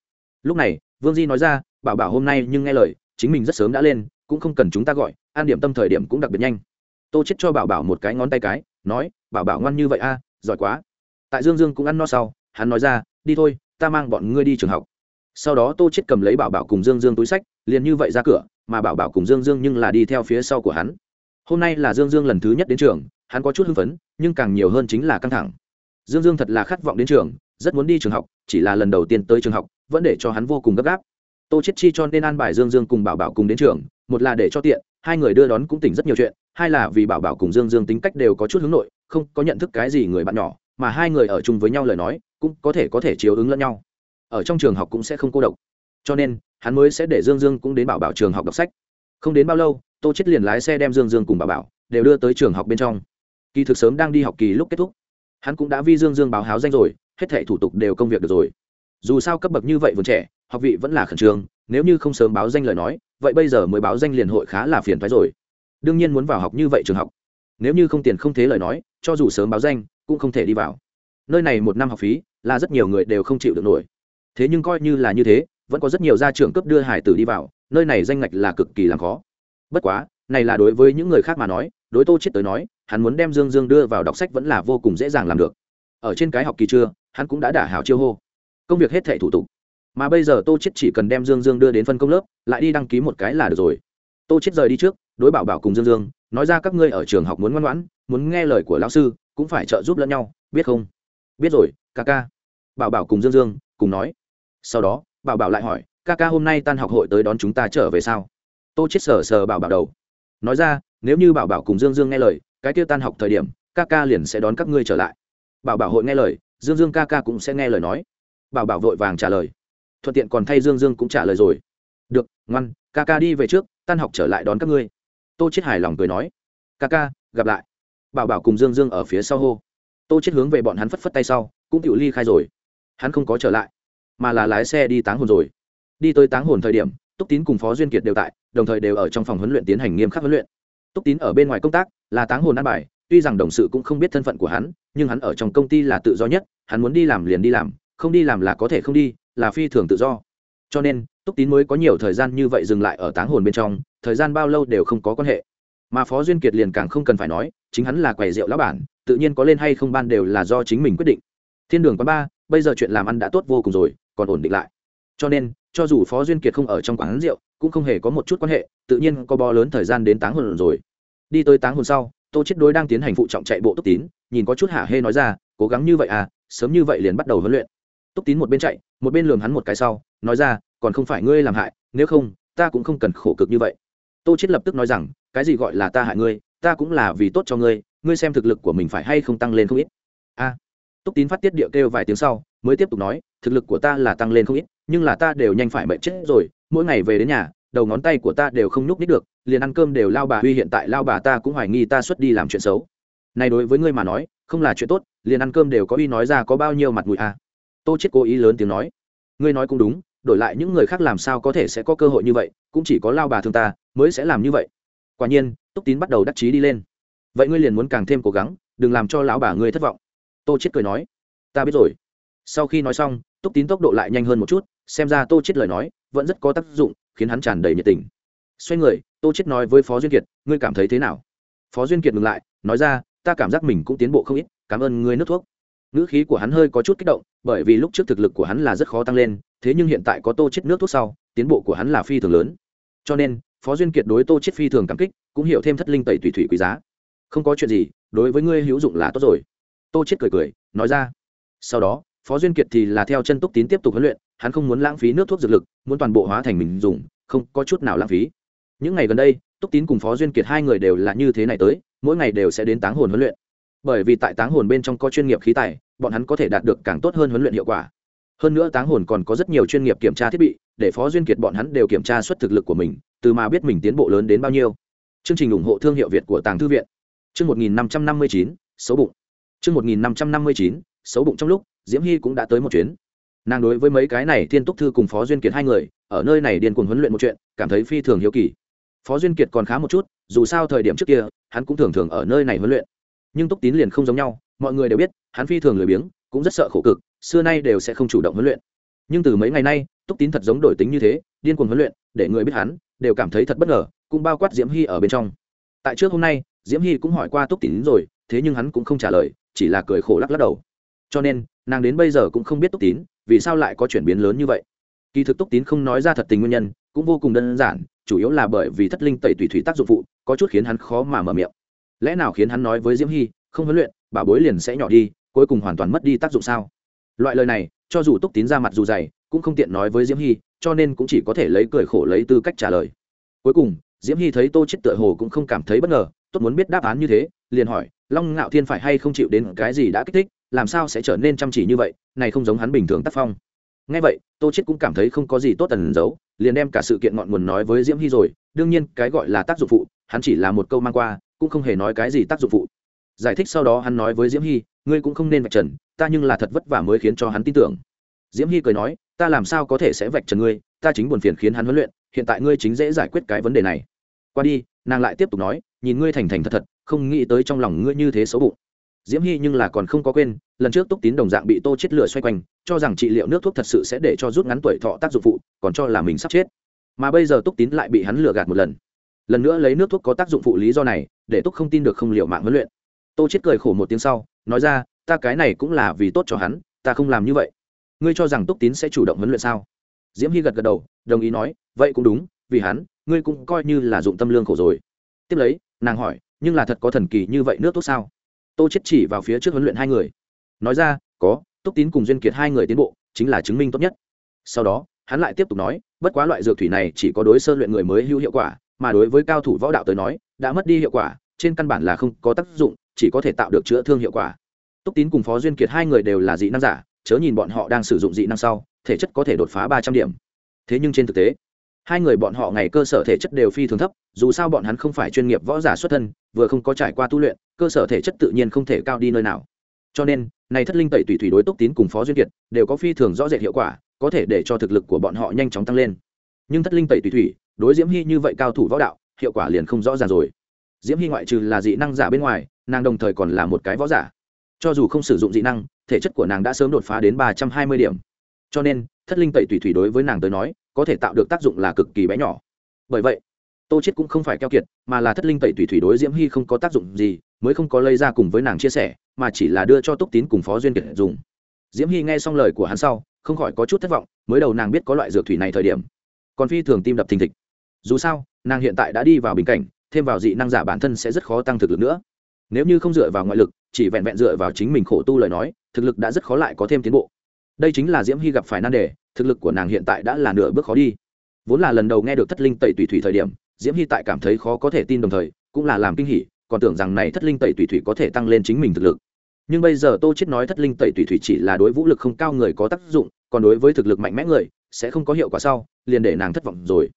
Lúc này, vương di nói ra, bảo bảo hôm nay nhưng nghe lời, chính mình rất sớm đã lên, cũng không cần chúng ta gọi, ăn điểm tâm thời điểm cũng đặc biệt nhanh. Tô chết cho bảo bảo một cái ngón tay cái, nói, bảo bảo ngoan như vậy a, giỏi quá. Tại dương dương cũng ăn no sau, hắn nói ra, đi thôi, ta mang bọn ngươi đi trường học. Sau đó tô chết cầm lấy bảo bảo cùng dương dương túi sách, liền như vậy ra cửa, mà bảo bảo cùng dương dương nhưng là đi theo phía sau của hắn. Hôm nay là dương dương lần thứ nhất đến trường, hắn có chút hưng phấn, nhưng càng nhiều hơn chính là căng thẳng. Dương dương thật là khát vọng đến trường rất muốn đi trường học, chỉ là lần đầu tiên tới trường học, vẫn để cho hắn vô cùng gấp gáp. Tô chết chi cho nên an bài dương dương cùng bảo bảo cùng đến trường, một là để cho tiện, hai người đưa đón cũng tỉnh rất nhiều chuyện, hai là vì bảo bảo cùng dương dương tính cách đều có chút hướng nội, không có nhận thức cái gì người bạn nhỏ, mà hai người ở chung với nhau lời nói, cũng có thể có thể chiếu ứng lẫn nhau. Ở trong trường học cũng sẽ không cô độc. Cho nên, hắn mới sẽ để dương dương cũng đến bảo bảo trường học đọc sách. Không đến bao lâu, tô chết liền lái xe đem dương dương cùng bảo bảo đều đưa tới trường học bên trong. Kỳ thực sớm đang đi học kỳ lúc kết thúc, hắn cũng đã vi dương dương báo háo danh rồi hết thảy thủ tục đều công việc được rồi. Dù sao cấp bậc như vậy vườn trẻ, học vị vẫn là khẩn trương, nếu như không sớm báo danh lời nói, vậy bây giờ mới báo danh liền hội khá là phiền thoái rồi. Đương nhiên muốn vào học như vậy trường học, nếu như không tiền không thế lời nói, cho dù sớm báo danh, cũng không thể đi vào. Nơi này một năm học phí, là rất nhiều người đều không chịu được nổi. Thế nhưng coi như là như thế, vẫn có rất nhiều gia trưởng cấp đưa hải tử đi vào, nơi này danh ngạch là cực kỳ làm khó. Bất quá, này là đối với những người khác mà nói, đối tô chết tới nói, hắn muốn đem dương dương đưa vào đọc sách vẫn là vô cùng dễ dàng làm được ở trên cái học kỳ trưa, hắn cũng đã đả hảo chiêu hô. Công việc hết thẻ thủ tục. Mà bây giờ tô chết chỉ cần đem dương dương đưa đến phân công lớp, lại đi đăng ký một cái là được rồi. Tô chết rời đi trước, đối bảo bảo cùng dương dương, nói ra các ngươi ở trường học muốn ngoan ngoãn, muốn nghe lời của lão sư, cũng phải trợ giúp lẫn nhau, biết không? Biết rồi, ca ca. Bảo bảo cùng dương dương cùng nói. Sau đó, bảo bảo lại hỏi, ca ca hôm nay tan học hội tới đón chúng ta trở về sao? Tô chết sờ sờ bảo bảo đầu. Nói ra, nếu như bảo bảo cùng dương dương nghe lời, cái kia tan học thời điểm, ca ca liền sẽ đón các ngươi trở lại bảo bảo hội nghe lời, dương dương ca ca cũng sẽ nghe lời nói. Bảo bảo vội vàng trả lời. Thuận tiện còn thay dương dương cũng trả lời rồi. Được, ngoan, ca ca đi về trước, tan học trở lại đón các ngươi. Tô chết hài lòng cười nói. Ca ca, gặp lại. Bảo bảo cùng dương dương ở phía sau hô. Tô chết hướng về bọn hắn phất phất tay sau, cũng tự ly khai rồi. Hắn không có trở lại, mà là lái xe đi táng hồn rồi. Đi tới táng hồn thời điểm, túc tín cùng phó duyên kiệt đều tại, đồng thời đều ở trong phòng huấn luyện tiến hành nghiêm khắc huấn luyện. Túc tín ở bên ngoài công tác, là táng hồn ăn bài, tuy rằng đồng sự cũng không biết thân phận của hắn nhưng hắn ở trong công ty là tự do nhất, hắn muốn đi làm liền đi làm, không đi làm là có thể không đi, là phi thường tự do. Cho nên, túc tín mới có nhiều thời gian như vậy dừng lại ở táng hồn bên trong, thời gian bao lâu đều không có quan hệ. Mà phó duyên kiệt liền càng không cần phải nói, chính hắn là quầy rượu lão bản, tự nhiên có lên hay không ban đều là do chính mình quyết định. Thiên đường quán ba, bây giờ chuyện làm ăn đã tốt vô cùng rồi, còn ổn định lại. Cho nên, cho dù phó duyên kiệt không ở trong quán rượu, cũng không hề có một chút quan hệ, tự nhiên có bó lớn thời gian đến táng hồn rồi. Đi tới táng hồn sau tô chết đối đang tiến hành phụ trọng chạy bộ túc tín, nhìn có chút hả hê nói ra, cố gắng như vậy à sớm như vậy liền bắt đầu huấn luyện. Túc tín một bên chạy, một bên lườm hắn một cái sau, nói ra, còn không phải ngươi làm hại, nếu không, ta cũng không cần khổ cực như vậy. Tô chết lập tức nói rằng, cái gì gọi là ta hại ngươi, ta cũng là vì tốt cho ngươi ngươi xem thực lực của mình phải hay không tăng lên không ít. A. Túc tín phát tiết điệu kêu vài tiếng sau, mới tiếp tục nói, thực lực của ta là tăng lên không ít, nhưng là ta đều nhanh phải mệt chết rồi, mỗi ngày về đến nhà đầu ngón tay của ta đều không nhúc nít được, liền ăn cơm đều lao bà huy hiện tại lao bà ta cũng hoài nghi ta xuất đi làm chuyện xấu. Này đối với ngươi mà nói, không là chuyện tốt, liền ăn cơm đều có uy nói ra có bao nhiêu mặt mũi à. tô chết cố ý lớn tiếng nói. Ngươi nói cũng đúng, đổi lại những người khác làm sao có thể sẽ có cơ hội như vậy, cũng chỉ có lao bà thương ta, mới sẽ làm như vậy. Quả nhiên, túc tín bắt đầu đắc chí đi lên. Vậy ngươi liền muốn càng thêm cố gắng, đừng làm cho lão bà ngươi thất vọng. Tô chết cười nói. Ta biết rồi. Sau khi nói xong, túc tín tốc độ lại nhanh hơn một chút, xem ra tô chết lời nói vẫn rất có tác dụng khiến hắn tràn đầy nhiệt tình. Xoay người, tô chết nói với phó duyên kiệt, ngươi cảm thấy thế nào? Phó duyên kiệt ngừng lại, nói ra, ta cảm giác mình cũng tiến bộ không ít, cảm ơn ngươi nước thuốc. Ngữ khí của hắn hơi có chút kích động, bởi vì lúc trước thực lực của hắn là rất khó tăng lên, thế nhưng hiện tại có tô chết nước thuốc sau, tiến bộ của hắn là phi thường lớn. Cho nên, phó duyên kiệt đối tô chết phi thường cảm kích, cũng hiểu thêm thất linh tẩy tùy thủy quý giá. Không có chuyện gì, đối với ngươi hữu dụng là tốt rồi. Tô chết cười cười, nói ra. Sau đó, phó duyên kiệt thì là theo chân túc tín tiếp tục huấn luyện hắn không muốn lãng phí nước thuốc dược lực, muốn toàn bộ hóa thành mình dùng, không có chút nào lãng phí. Những ngày gần đây, túc tín cùng phó duyên kiệt hai người đều là như thế này tới, mỗi ngày đều sẽ đến táng hồn huấn luyện. Bởi vì tại táng hồn bên trong có chuyên nghiệp khí tài, bọn hắn có thể đạt được càng tốt hơn huấn luyện hiệu quả. Hơn nữa táng hồn còn có rất nhiều chuyên nghiệp kiểm tra thiết bị, để phó duyên kiệt bọn hắn đều kiểm tra suất thực lực của mình, từ mà biết mình tiến bộ lớn đến bao nhiêu. Chương trình ủng hộ thương hiệu việt của tàng thư viện. Chương một nghìn năm trăm năm mươi chín, xấu bụng. Chương một nghìn năm trăm năm mươi chín, xấu bụng trong lúc, diễm hy cũng đã tới một chuyến nàng đối với mấy cái này thiên túc thư cùng phó duyên kiệt hai người, ở nơi này điên cuồng huấn luyện một chuyện, cảm thấy phi thường hiếu kỳ. Phó duyên kiệt còn khá một chút, dù sao thời điểm trước kia, hắn cũng thường thường ở nơi này huấn luyện. Nhưng túc tín liền không giống nhau, mọi người đều biết, hắn phi thường lười biếng, cũng rất sợ khổ cực, xưa nay đều sẽ không chủ động huấn luyện. Nhưng từ mấy ngày nay, túc tín thật giống đổi tính như thế, điên cuồng huấn luyện, để người biết hắn, đều cảm thấy thật bất ngờ, cũng bao quát diễm hy ở bên trong. Tại trước hôm nay, diễm hy cũng hỏi qua túc tín rồi, thế nhưng hắn cũng không trả lời, chỉ là cười khổ lắc lắc đầu. Cho nên, nàng đến bây giờ cũng không biết túc tín vì sao lại có chuyển biến lớn như vậy? Kỳ thực túc tín không nói ra thật tình nguyên nhân, cũng vô cùng đơn giản, chủ yếu là bởi vì thất linh tẩy tùy thủy tác dụng phụ, có chút khiến hắn khó mà mở miệng. Lẽ nào khiến hắn nói với diễm hy, không huấn luyện, bà bối liền sẽ nhỏ đi, cuối cùng hoàn toàn mất đi tác dụng sao? Loại lời này, cho dù túc tín ra mặt dù dày, cũng không tiện nói với diễm hy, cho nên cũng chỉ có thể lấy cười khổ lấy tư cách trả lời. Cuối cùng, diễm hy thấy tô chết tựa hồ cũng không cảm thấy bất ngờ, tốt muốn biết đáp án như thế, liền hỏi, long ngạo thiên phải hay không chịu đến cái gì đã kích thích? Làm sao sẽ trở nên chăm chỉ như vậy, này không giống hắn bình thường tác phong. Ngay vậy, tô chết cũng cảm thấy không có gì tốt tần giấu, liền đem cả sự kiện ngọn nguồn nói với diễm hy rồi, đương nhiên cái gọi là tác dụng phụ, hắn chỉ là một câu mang qua, cũng không hề nói cái gì tác dụng phụ. Giải thích sau đó hắn nói với diễm hy, ngươi cũng không nên vạch trần, ta nhưng là thật vất vả mới khiến cho hắn tin tưởng. Diễm hy cười nói, ta làm sao có thể sẽ vạch trần ngươi, ta chính buồn phiền khiến hắn huấn luyện, hiện tại ngươi chính dễ giải quyết cái vấn đề này. Qua đi, nàng lại tiếp tục nói, nhìn ngươi thành thành thật thật, không nghĩ tới trong lòng ngươi như thế xấu bụng diễm hy nhưng là còn không có quên, lần trước túc tín đồng dạng bị tô chết lửa xoay quanh, cho rằng trị liệu nước thuốc thật sự sẽ để cho rút ngắn tuổi thọ tác dụng phụ, còn cho là mình sắp chết. Mà bây giờ túc tín lại bị hắn lừa gạt một lần. Lần nữa lấy nước thuốc có tác dụng phụ lý do này, để túc không tin được không liệu mạng huấn luyện. Tô chết cười khổ một tiếng sau, nói ra, ta cái này cũng là vì tốt cho hắn, ta không làm như vậy. Ngươi cho rằng túc tín sẽ chủ động huấn luyện sao? Diễm hy gật gật đầu, đồng ý nói, vậy cũng đúng, vì hắn, ngươi cũng coi như là dụng tâm lương khổ rồi. Tiếp lấy, nàng hỏi, nhưng là thật có thần kỳ như vậy nước thuốc sao? Tô chết chỉ vào phía trước huấn luyện hai người. Nói ra, có, túc tín cùng duyên kiệt hai người tiến bộ, chính là chứng minh tốt nhất. Sau đó, hắn lại tiếp tục nói, bất quá loại dược thủy này chỉ có đối sơ luyện người mới hữu hiệu quả, mà đối với cao thủ võ đạo tới nói, đã mất đi hiệu quả, trên căn bản là không có tác dụng, chỉ có thể tạo được chữa thương hiệu quả. Túc tín cùng phó duyên kiệt hai người đều là dị năng giả, chớ nhìn bọn họ đang sử dụng dị năng sau, thể chất có thể đột phá ba trăm điểm. Thế nhưng trên thực tế hai người bọn họ ngày cơ sở thể chất đều phi thường thấp, dù sao bọn hắn không phải chuyên nghiệp võ giả xuất thân, vừa không có trải qua tu luyện, cơ sở thể chất tự nhiên không thể cao đi nơi nào. Cho nên, này thất linh tẩy tùy thủy đối túc tín cùng phó duyên kiệt đều có phi thường rõ rệt hiệu quả, có thể để cho thực lực của bọn họ nhanh chóng tăng lên. Nhưng thất linh tẩy tùy thủy, đối diễm hy như vậy cao thủ võ đạo, hiệu quả liền không rõ ràng rồi. Diễm hy ngoại trừ là dị năng giả bên ngoài, nàng đồng thời còn là một cái võ giả. Cho dù không sử dụng dị năng, thể chất của nàng đã sớm đột phá đến ba trăm hai mươi điểm. Cho nên, thất linh tẩy tùy thủy đối với nàng tới nói có thể tạo được tác dụng là cực kỳ bé nhỏ. Bởi vậy, tô chết cũng không phải keo kiệt, mà là thất linh tẩy thủy thủy đối diễm hy không có tác dụng gì, mới không có lây ra cùng với nàng chia sẻ, mà chỉ là đưa cho túc tín cùng phó duyên kiệt dùng. Diễm hy nghe xong lời của hắn sau, không khỏi có chút thất vọng, mới đầu nàng biết có loại dược thủy này thời điểm, còn phi thường tim đập thình thịch. Dù sao, nàng hiện tại đã đi vào bình cảnh, thêm vào dị năng giả bản thân sẽ rất khó tăng thực lực nữa. Nếu như không dựa vào ngoại lực, chỉ vẹn vẹn dựa vào chính mình khổ tu lời nói, thực lực đã rất khó lại có thêm tiến bộ đây chính là diễm hy gặp phải nan đề, thực lực của nàng hiện tại đã là nửa bước khó đi. Vốn là lần đầu nghe được thất linh tẩy tùy thủy thời điểm, diễm hy tại cảm thấy khó có thể tin đồng thời, cũng là làm kinh hỉ, còn tưởng rằng này thất linh tẩy tùy thủy có thể tăng lên chính mình thực lực. Nhưng bây giờ tô chết nói thất linh tẩy tùy thủy chỉ là đối vũ lực không cao người có tác dụng, còn đối với thực lực mạnh mẽ người, sẽ không có hiệu quả sau, liền để nàng thất vọng rồi.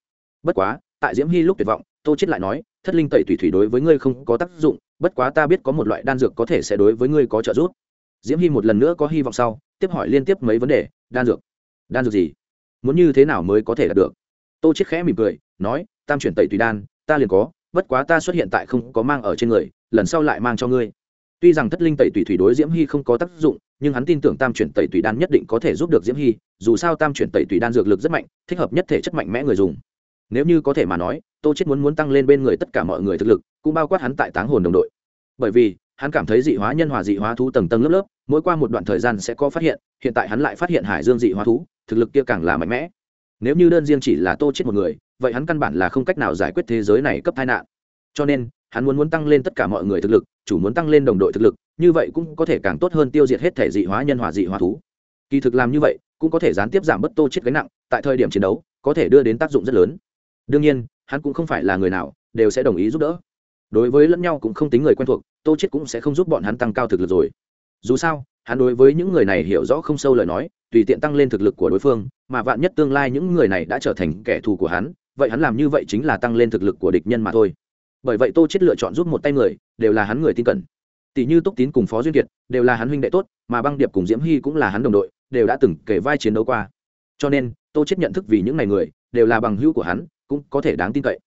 Bất quá, tại diễm hy lúc tuyệt vọng, tô chết lại nói, thất linh tẩy tùy thủy đối với ngươi không có tác dụng, bất quá ta biết có một loại đan dược có thể sẽ đối với ngươi có trợ giúp. Diễm hy một lần nữa có hy vọng sau tiếp hỏi liên tiếp mấy vấn đề, đan dược đan dược gì? Muốn như thế nào mới có thể đạt được? Tô chết khẽ mỉm cười, nói, tam chuyển tẩy tùy đan, ta liền có, bất quá ta xuất hiện tại không có mang ở trên người, lần sau lại mang cho ngươi. Tuy rằng thất linh tẩy tùy thủy đối diễm hy không có tác dụng, nhưng hắn tin tưởng tam chuyển tẩy tùy đan nhất định có thể giúp được diễm hy, dù sao tam chuyển tẩy tùy đan dược lực rất mạnh, thích hợp nhất thể chất mạnh mẽ người dùng. Nếu như có thể mà nói, tô chết muốn muốn tăng lên bên người tất cả mọi người thực lực, cũng bao quát hắn tại táng hồn đồng đội. Bởi vì hắn cảm thấy dị hóa nhân hòa dị hóa thú tầng tầng lớp lớp, mỗi qua một đoạn thời gian sẽ có phát hiện hiện tại hắn lại phát hiện hải dương dị hóa thú, thực lực kia càng là mạnh mẽ. Nếu như đơn riêng chỉ là tô chết một người, vậy hắn căn bản là không cách nào giải quyết thế giới này cấp tai nạn. Cho nên, hắn muốn muốn tăng lên tất cả mọi người thực lực, chủ muốn tăng lên đồng đội thực lực, như vậy cũng có thể càng tốt hơn tiêu diệt hết thể dị hóa nhân hòa dị hóa thú. Kỳ thực làm như vậy, cũng có thể gián tiếp giảm bớt tô chết gánh nặng, tại thời điểm chiến đấu, có thể đưa đến tác dụng rất lớn. Đương nhiên, hắn cũng không phải là người nào, đều sẽ đồng ý giúp đỡ đối với lẫn nhau cũng không tính người quen thuộc, tô chết cũng sẽ không giúp bọn hắn tăng cao thực lực rồi. Dù sao, hắn đối với những người này hiểu rõ không sâu lời nói, tùy tiện tăng lên thực lực của đối phương, mà vạn nhất tương lai những người này đã trở thành kẻ thù của hắn, vậy hắn làm như vậy chính là tăng lên thực lực của địch nhân mà thôi. Bởi vậy tô chết lựa chọn giúp một tay người, đều là hắn người tin cẩn. Tỷ như túc tín cùng phó duyên kiệt, đều là hắn huynh đệ tốt, mà băng điệp cùng diễm hy cũng là hắn đồng đội, đều đã từng kể vai chiến đấu qua. Cho nên, tô chết nhận thức vì những này người, đều là bằng hữu của hắn, cũng có thể đáng tin cậy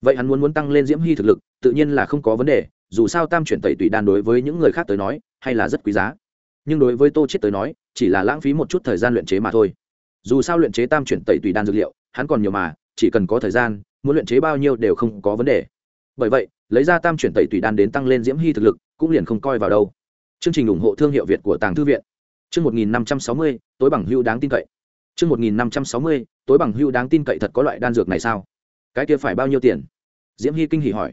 vậy hắn muốn muốn tăng lên diễm hy thực lực, tự nhiên là không có vấn đề, dù sao tam chuyển tẩy tùy đan đối với những người khác tới nói, hay là rất quý giá. Nhưng đối với tô chết tới nói, chỉ là lãng phí một chút thời gian luyện chế mà thôi. Dù sao luyện chế tam chuyển tẩy tùy đan dược liệu, hắn còn nhiều mà, chỉ cần có thời gian, muốn luyện chế bao nhiêu đều không có vấn đề. Bởi vậy, lấy ra tam chuyển tẩy tùy đan đến tăng lên diễm hy thực lực, cũng liền không coi vào đâu. Chương trình ủng hộ thương hiệu việt của tàng thư viện. Chương một nghìn năm trăm sáu mươi, tối bằng hưu đáng tin cậy. Chương một nghìn năm trăm sáu mươi, tối bằng hưu đáng tin cậy thật có loại đan dược này sao? Cái kia phải bao nhiêu tiền? Diễm hy kinh hỉ hỏi.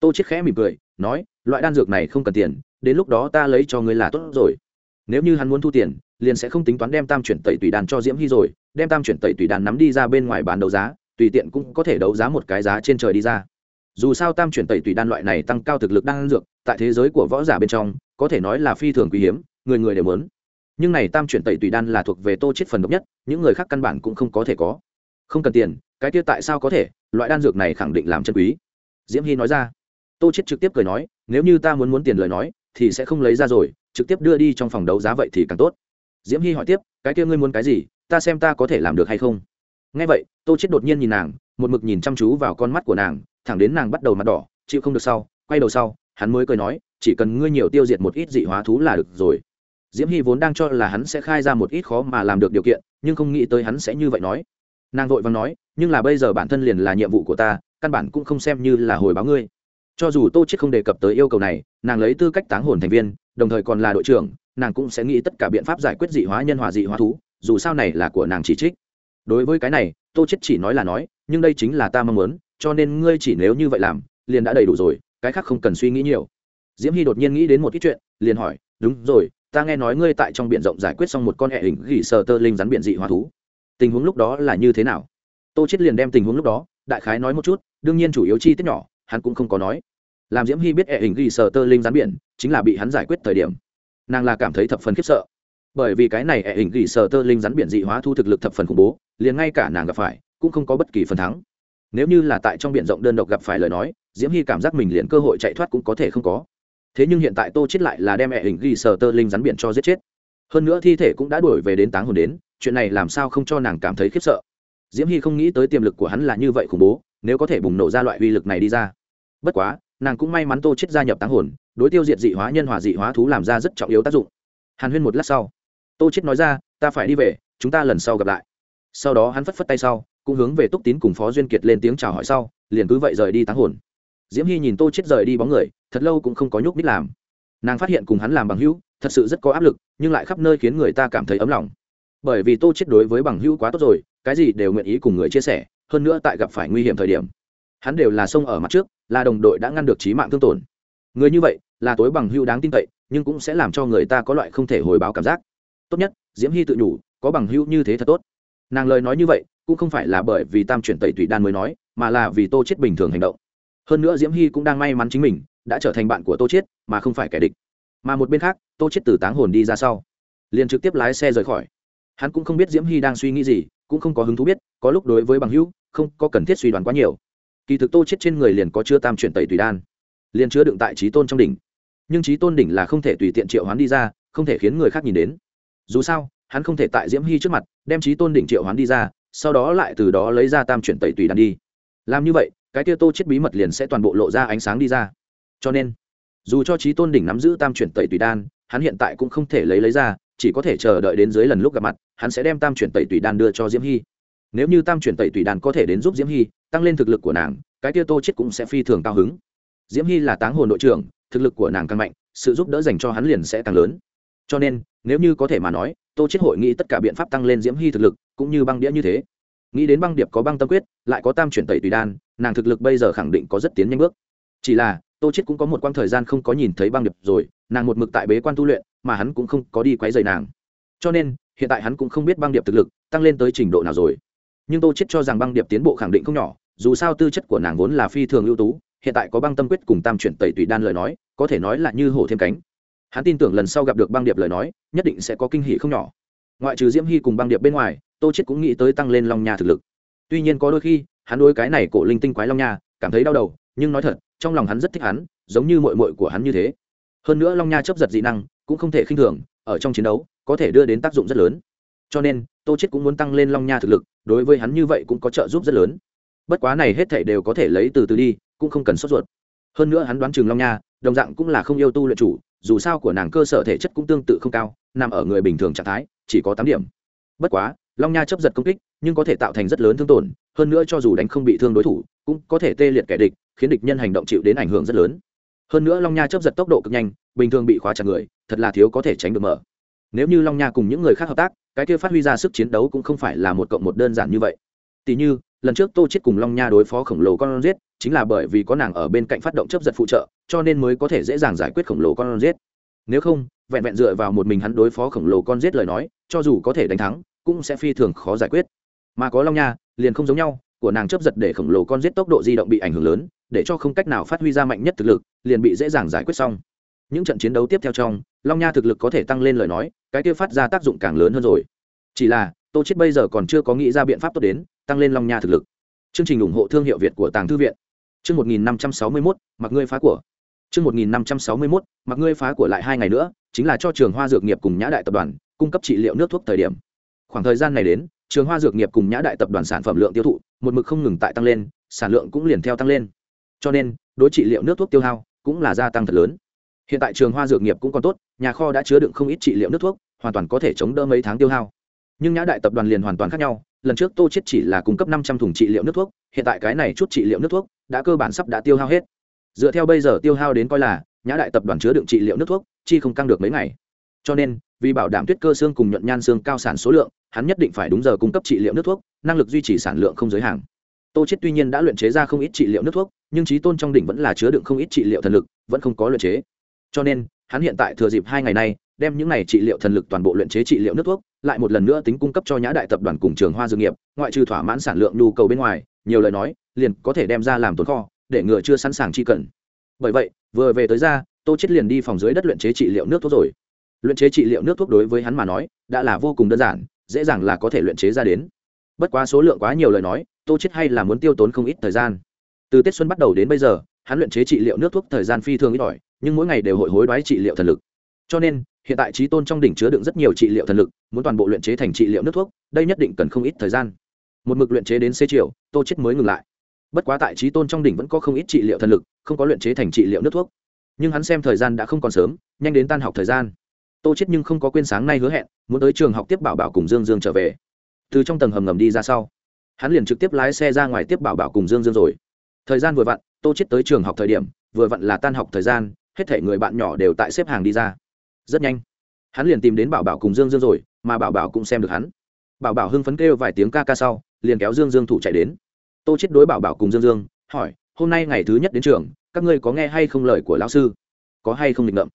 Tô chết khẽ mỉm cười, nói, loại đan dược này không cần tiền, đến lúc đó ta lấy cho ngươi là tốt rồi. Nếu như hắn muốn thu tiền, liền sẽ không tính toán đem tam chuyển tẩy tùy đan cho diễm hy rồi, đem tam chuyển tẩy tùy đan nắm đi ra bên ngoài bán đấu giá, tùy tiện cũng có thể đấu giá một cái giá trên trời đi ra. Dù sao tam chuyển tẩy tùy đan loại này tăng cao thực lực đan dược, tại thế giới của võ giả bên trong, có thể nói là phi thường quý hiếm, người người đều muốn. Nhưng này tam chuyển tẩy tùy đan là thuộc về tô chết phần độc nhất, những người khác căn bản cũng không có thể có. Không cần tiền, cái kia tại sao có thể? Loại đan dược này khẳng định làm chân quý. Diễm hy nói ra. Tô chết trực tiếp cười nói, nếu như ta muốn muốn tiền lời nói, thì sẽ không lấy ra rồi, trực tiếp đưa đi trong phòng đấu giá vậy thì càng tốt. Diễm hy hỏi tiếp, cái kia ngươi muốn cái gì, ta xem ta có thể làm được hay không. Nghe vậy, tô chết đột nhiên nhìn nàng, một mực nhìn chăm chú vào con mắt của nàng, thẳng đến nàng bắt đầu mặt đỏ, chịu không được sau, quay đầu sau, hắn mới cười nói, chỉ cần ngươi nhiều tiêu diệt một ít dị hóa thú là được rồi. Diễm hy vốn đang cho là hắn sẽ khai ra một ít khó mà làm được điều kiện, nhưng không nghĩ tới hắn sẽ như vậy nói nàng vội vàng nói, nhưng là bây giờ bản thân liền là nhiệm vụ của ta, căn bản cũng không xem như là hồi báo ngươi. Cho dù tô chết không đề cập tới yêu cầu này, nàng lấy tư cách táng hồn thành viên, đồng thời còn là đội trưởng, nàng cũng sẽ nghĩ tất cả biện pháp giải quyết dị hóa nhân hòa dị hóa thú, dù sao này là của nàng chỉ trích. Đối với cái này, tô chết chỉ nói là nói, nhưng đây chính là ta mong muốn, cho nên ngươi chỉ nếu như vậy làm, liền đã đầy đủ rồi, cái khác không cần suy nghĩ nhiều. Diễm hy đột nhiên nghĩ đến một ít chuyện, liền hỏi, đúng rồi, ta nghe nói ngươi tại trong biển rộng giải quyết xong một con hệ hình gỉ sờ tơ linh rắn biển dị hóa thú tình huống lúc đó là như thế nào? Tô chết liền đem tình huống lúc đó, đại khái nói một chút, đương nhiên chủ yếu chi tiết nhỏ, hắn cũng không có nói. Làm diễm hy biết hệ hình ghi sờ tơ linh rán biển, chính là bị hắn giải quyết thời điểm. Nàng là cảm thấy thập phần khiếp sợ. Bởi vì cái này hệ hình ghi sờ tơ linh rắn biển dị hóa thu thực lực thập phần khủng bố, liền ngay cả nàng gặp phải, cũng không có bất kỳ phần thắng. Nếu như là tại trong biển rộng đơn độc gặp phải lời nói, diễm hy cảm giác mình liền cơ hội chạy thoát cũng có thể không có. Thế nhưng hiện tại tô chết lại là đem hệ hình ghi sờ tơ linh rắn biển cho giết chết hơn nữa thi thể cũng đã đuổi về đến táng hồn đến, chuyện này làm sao không cho nàng cảm thấy khiếp sợ? Diễm hy không nghĩ tới tiềm lực của hắn là như vậy khủng bố, nếu có thể bùng nổ ra loại uy lực này đi ra. Bất quá, nàng cũng may mắn tô chết gia nhập táng hồn, đối tiêu diệt dị hóa, nhân hòa dị hóa thú làm ra rất trọng yếu tác dụng. Hàn huyên một lát sau, tô chết nói ra, ta phải đi về, chúng ta lần sau gặp lại. Sau đó hắn phất phất tay sau, cũng hướng về túc tín cùng phó duyên kiệt lên tiếng chào hỏi sau, liền cứ vậy rời đi táng hồn. Diễm hy nhìn tô chết rời đi bóng người, thật lâu cũng không có nhúc nít làm nàng phát hiện cùng hắn làm bằng hữu, thật sự rất có áp lực, nhưng lại khắp nơi khiến người ta cảm thấy ấm lòng. Bởi vì tô chết đối với bằng hữu quá tốt rồi, cái gì đều nguyện ý cùng người chia sẻ, hơn nữa tại gặp phải nguy hiểm thời điểm, hắn đều là sông ở mặt trước, là đồng đội đã ngăn được trí mạng thương tổn. Người như vậy, là tối bằng hữu đáng tin cậy, nhưng cũng sẽ làm cho người ta có loại không thể hồi báo cảm giác. Tốt nhất, diễm hy tự nhủ, có bằng hữu như thế thật tốt. Nàng lời nói như vậy, cũng không phải là bởi vì tam chuyển tẩy tùy đan mới nói, mà là vì tô chết bình thường hành động. Hơn nữa diễm hy cũng đang may mắn chính mình đã trở thành bạn của tô chiết, mà không phải kẻ địch. Mà một bên khác, tô chiết từ táng hồn đi ra sau, liền trực tiếp lái xe rời khỏi. Hắn cũng không biết diễm hy đang suy nghĩ gì, cũng không có hứng thú biết, có lúc đối với bằng hữu, không có cần thiết suy đoán quá nhiều. Kỳ thực tô chết trên người liền có chưa tam chuyển tẩy tùy đan, liền chứa đựng tại trí tôn trong đỉnh. Nhưng trí tôn đỉnh là không thể tùy tiện triệu hoán đi ra, không thể khiến người khác nhìn đến. Dù sao, hắn không thể tại diễm hy trước mặt, đem trí tôn đỉnh triệu hoán đi ra, sau đó lại từ đó lấy ra tam chuyển tẩy tùy đan đi. Làm như vậy, cái kia tô chết bí mật liền sẽ toàn bộ lộ ra ánh sáng đi ra cho nên, dù cho trí tôn đỉnh nắm giữ tam chuyển tẩy tùy đan, hắn hiện tại cũng không thể lấy lấy ra, chỉ có thể chờ đợi đến dưới lần lúc gặp mặt, hắn sẽ đem tam chuyển tẩy tùy đan đưa cho diễm hy nếu như tam chuyển tẩy tùy đan có thể đến giúp diễm hy tăng lên thực lực của nàng, cái Tia tô chết cũng sẽ phi thường cao hứng. Diễm hy là táng hồn đội trưởng, thực lực của nàng càng mạnh, sự giúp đỡ dành cho hắn liền sẽ càng lớn. Cho nên, nếu như có thể mà nói, tô chết hội nghị tất cả biện pháp tăng lên diễm hy thực lực, cũng như băng đĩa như thế. Nghĩ đến băng điệp có băng tâm quyết, lại có tam chuyển tẩy tùy đan, nàng thực lực bây giờ khẳng định có rất tiến nhanh bước. Chỉ là tô chết cũng có một quãng thời gian không có nhìn thấy băng điệp rồi, nàng một mực tại bế quan tu luyện, mà hắn cũng không có đi quấy rầy nàng. Cho nên, hiện tại hắn cũng không biết băng điệp thực lực tăng lên tới trình độ nào rồi. Nhưng tô chết cho rằng băng điệp tiến bộ khẳng định không nhỏ, dù sao tư chất của nàng vốn là phi thường ưu tú, hiện tại có băng tâm quyết cùng tam chuyển tẩy tùy đan lời nói, có thể nói là như hổ thêm cánh. Hắn tin tưởng lần sau gặp được băng điệp lời nói, nhất định sẽ có kinh hỉ không nhỏ. Ngoại trừ diễm hy cùng băng điệp bên ngoài, tô chết cũng nghĩ tới tăng lên long nha thực lực. Tuy nhiên có đôi khi, hắn đối cái này cổ linh tinh quái long nha cảm thấy đau đầu, nhưng nói thật trong lòng hắn rất thích hắn, giống như mội mội của hắn như thế. Hơn nữa long nha chấp giật dị năng, cũng không thể khinh thường, ở trong chiến đấu, có thể đưa đến tác dụng rất lớn. Cho nên, tô chết cũng muốn tăng lên long nha thực lực, đối với hắn như vậy cũng có trợ giúp rất lớn. Bất quá này hết thảy đều có thể lấy từ từ đi, cũng không cần sốt ruột. Hơn nữa hắn đoán chừng long nha, đồng dạng cũng là không yêu tu luyện chủ, dù sao của nàng cơ sở thể chất cũng tương tự không cao, nằm ở người bình thường trạng thái, chỉ có tám điểm. Bất quá, long nha chấp giật công kích, nhưng có thể tạo thành rất lớn thương tổn, hơn nữa cho dù đánh không bị thương đối thủ, cũng có thể tê liệt kẻ địch khiến địch nhân hành động chịu đến ảnh hưởng rất lớn. Hơn nữa long nha chấp giật tốc độ cực nhanh bình thường bị khóa chặt người thật là thiếu có thể tránh được mở. Nếu như long nha cùng những người khác hợp tác cái kia phát huy ra sức chiến đấu cũng không phải là một cộng một đơn giản như vậy. Tỷ như lần trước tô chết cùng long nha đối phó khổng lồ con rết, chính là bởi vì có nàng ở bên cạnh phát động chấp giật phụ trợ cho nên mới có thể dễ dàng giải quyết khổng lồ con rết. nếu không vẹn vẹn dựa vào một mình hắn đối phó khổng lồ con rết lời nói cho dù có thể đánh thắng cũng sẽ phi thường khó giải quyết. Mà có long nha liền không giống nhau của nàng chấp giật để khổng lồ con giết tốc độ di động bị ảnh hưởng lớn để cho không cách nào phát huy ra mạnh nhất thực lực liền bị dễ dàng giải quyết xong. Những trận chiến đấu tiếp theo trong long nha thực lực có thể tăng lên lời nói cái kia phát ra tác dụng càng lớn hơn rồi. Chỉ là tô chết bây giờ còn chưa có nghĩ ra biện pháp tốt đến tăng lên long nha thực lực. Chương trình ủng hộ thương hiệu việt của tàng thư viện. Chương 1561, mặc ngươi phá của. Chương 1561, mặc ngươi phá của lại hai ngày nữa chính là cho trường hoa dược nghiệp cùng nhã đại tập đoàn cung cấp trị liệu nước thuốc thời điểm. Khoảng thời gian này đến trường hoa dược nghiệp cùng nhã đại tập đoàn sản phẩm lượng tiêu thụ, một mực không ngừng tại tăng lên, sản lượng cũng liền theo tăng lên. Cho nên, đối trị liệu nước thuốc tiêu hao cũng là gia tăng thật lớn. Hiện tại trường hoa dược nghiệp cũng còn tốt, nhà kho đã chứa đựng không ít trị liệu nước thuốc, hoàn toàn có thể chống đỡ mấy tháng tiêu hao. Nhưng nhã đại tập đoàn liền hoàn toàn khác nhau, lần trước tô chết chỉ là cung cấp năm trăm thùng trị liệu nước thuốc, hiện tại cái này chút trị liệu nước thuốc đã cơ bản sắp đã tiêu hao hết. Dựa theo bây giờ tiêu hao đến coi là, nhã đại tập đoàn chứa đựng trị liệu nước thuốc, chi không căng được mấy ngày. Cho nên, vì bảo đảm tuyết cơ xương cùng nhuận nhan xương cao sản số lượng hắn nhất định phải đúng giờ cung cấp trị liệu nước thuốc, năng lực duy trì sản lượng không giới hạn tô chết tuy nhiên đã luyện chế ra không ít trị liệu nước thuốc, nhưng trí tôn trong đỉnh vẫn là chứa đựng không ít trị liệu thần lực, vẫn không có luyện chế. Cho nên, hắn hiện tại thừa dịp hai ngày này đem những này trị liệu thần lực toàn bộ luyện chế trị liệu nước thuốc, lại một lần nữa tính cung cấp cho nhã đại tập đoàn cùng trường hoa dược nghiệp, ngoại trừ thỏa mãn sản lượng nhu cầu bên ngoài, nhiều lời nói, liền có thể đem ra làm tồn kho, để ngừa chưa sẵn sàng chi cần. Bởi vậy, vừa về tới ra, tô chết liền đi phòng dưới đất luyện chế trị liệu nước thuốc rồi. Luyện chế trị liệu nước thuốc đối với hắn mà nói, đã là vô cùng đơn giản dễ dàng là có thể luyện chế ra đến. Bất quá số lượng quá nhiều lời nói, tô chết hay là muốn tiêu tốn không ít thời gian. Từ tết xuân bắt đầu đến bây giờ, hắn luyện chế trị liệu nước thuốc thời gian phi thường ít ỏi, nhưng mỗi ngày đều hội hối đoái trị liệu thần lực. Cho nên, hiện tại trí tôn trong đỉnh chứa đựng rất nhiều trị liệu thần lực, muốn toàn bộ luyện chế thành trị liệu nước thuốc, đây nhất định cần không ít thời gian. Một mực luyện chế đến xế chiều, tô chết mới ngừng lại. Bất quá tại trí tôn trong đỉnh vẫn có không ít trị liệu thần lực, không có luyện chế thành trị liệu nước thuốc. Nhưng hắn xem thời gian đã không còn sớm, nhanh đến tan học thời gian tô chết nhưng không có quên sáng nay hứa hẹn, muốn tới trường học tiếp bảo bảo cùng dương dương trở về. Từ trong tầng hầm ngầm đi ra sau, hắn liền trực tiếp lái xe ra ngoài tiếp bảo bảo cùng dương dương rồi. Thời gian vừa vặn, tô chết tới trường học thời điểm, vừa vặn là tan học thời gian, hết thể người bạn nhỏ đều tại xếp hàng đi ra. Rất nhanh, hắn liền tìm đến bảo bảo cùng dương dương rồi, mà bảo bảo cũng xem được hắn. Bảo bảo hưng phấn kêu vài tiếng ca ca sau, liền kéo dương dương thủ chạy đến. Tô chết đối bảo bảo cùng dương dương, hỏi, hôm nay ngày thứ nhất đến trường, các ngươi có nghe hay không lời của lão sư? Có hay không định ngậm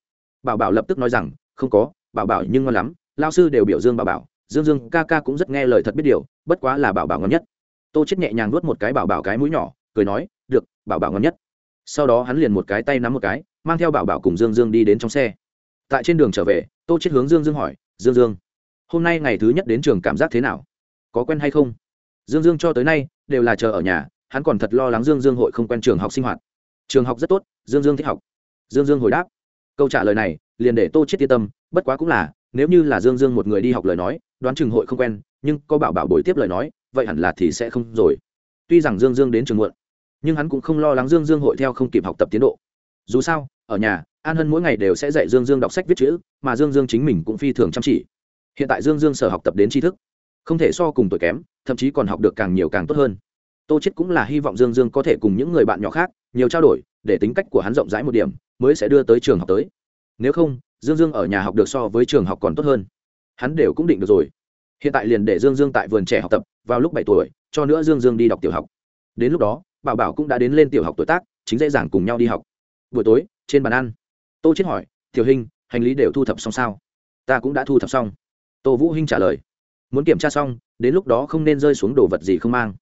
bảo bảo lập tức nói rằng không có, bảo bảo nhưng ngon lắm lao sư đều biểu dương bảo bảo, dương dương ca ca cũng rất nghe lời thật biết điều, bất quá là bảo bảo ngon nhất. Tô chết nhẹ nhàng nuốt một cái bảo bảo cái mũi nhỏ, cười nói, được, bảo bảo ngon nhất. Sau đó hắn liền một cái tay nắm một cái, mang theo bảo bảo cùng dương dương đi đến trong xe. Tại trên đường trở về, tô chết hướng dương dương hỏi, dương dương, hôm nay ngày thứ nhất đến trường cảm giác thế nào? Có quen hay không? Dương dương cho tới nay, đều là chờ ở nhà, hắn còn thật lo lắng dương dương hội không quen trường học sinh hoạt. Trường học rất tốt, dương dương thích học. Dương dương hồi đáp, câu trả lời này liền để tô chết yên tâm, bất quá cũng là, nếu như là dương dương một người đi học lời nói, đoán trường hội không quen, nhưng có bảo bảo bồi tiếp lời nói, vậy hẳn là thì sẽ không rồi. Tuy rằng dương dương đến trường muộn, nhưng hắn cũng không lo lắng dương dương hội theo không kịp học tập tiến độ. Dù sao, ở nhà, an hân mỗi ngày đều sẽ dạy dương dương đọc sách viết chữ, mà dương dương chính mình cũng phi thường chăm chỉ. Hiện tại dương dương sở học tập đến tri thức, không thể so cùng tuổi kém, thậm chí còn học được càng nhiều càng tốt hơn. Tô chết cũng là hy vọng dương dương có thể cùng những người bạn nhỏ khác, nhiều trao đổi, để tính cách của hắn rộng rãi một điểm, mới sẽ đưa tới trường học tới nếu không, dương dương ở nhà học được so với trường học còn tốt hơn. Hắn đều cũng định được rồi. Hiện tại liền để dương dương tại vườn trẻ học tập, vào lúc bảy tuổi, cho nữa dương dương đi đọc tiểu học. Đến lúc đó, bảo bảo cũng đã đến lên tiểu học tuổi tác, chính dễ dàng cùng nhau đi học. Buổi tối, trên bàn ăn, tô chết hỏi, tiểu hình hành lý đều thu thập xong sao? Ta cũng đã thu thập xong. Tô vũ hinh trả lời, muốn kiểm tra xong, đến lúc đó không nên rơi xuống đồ vật gì không mang.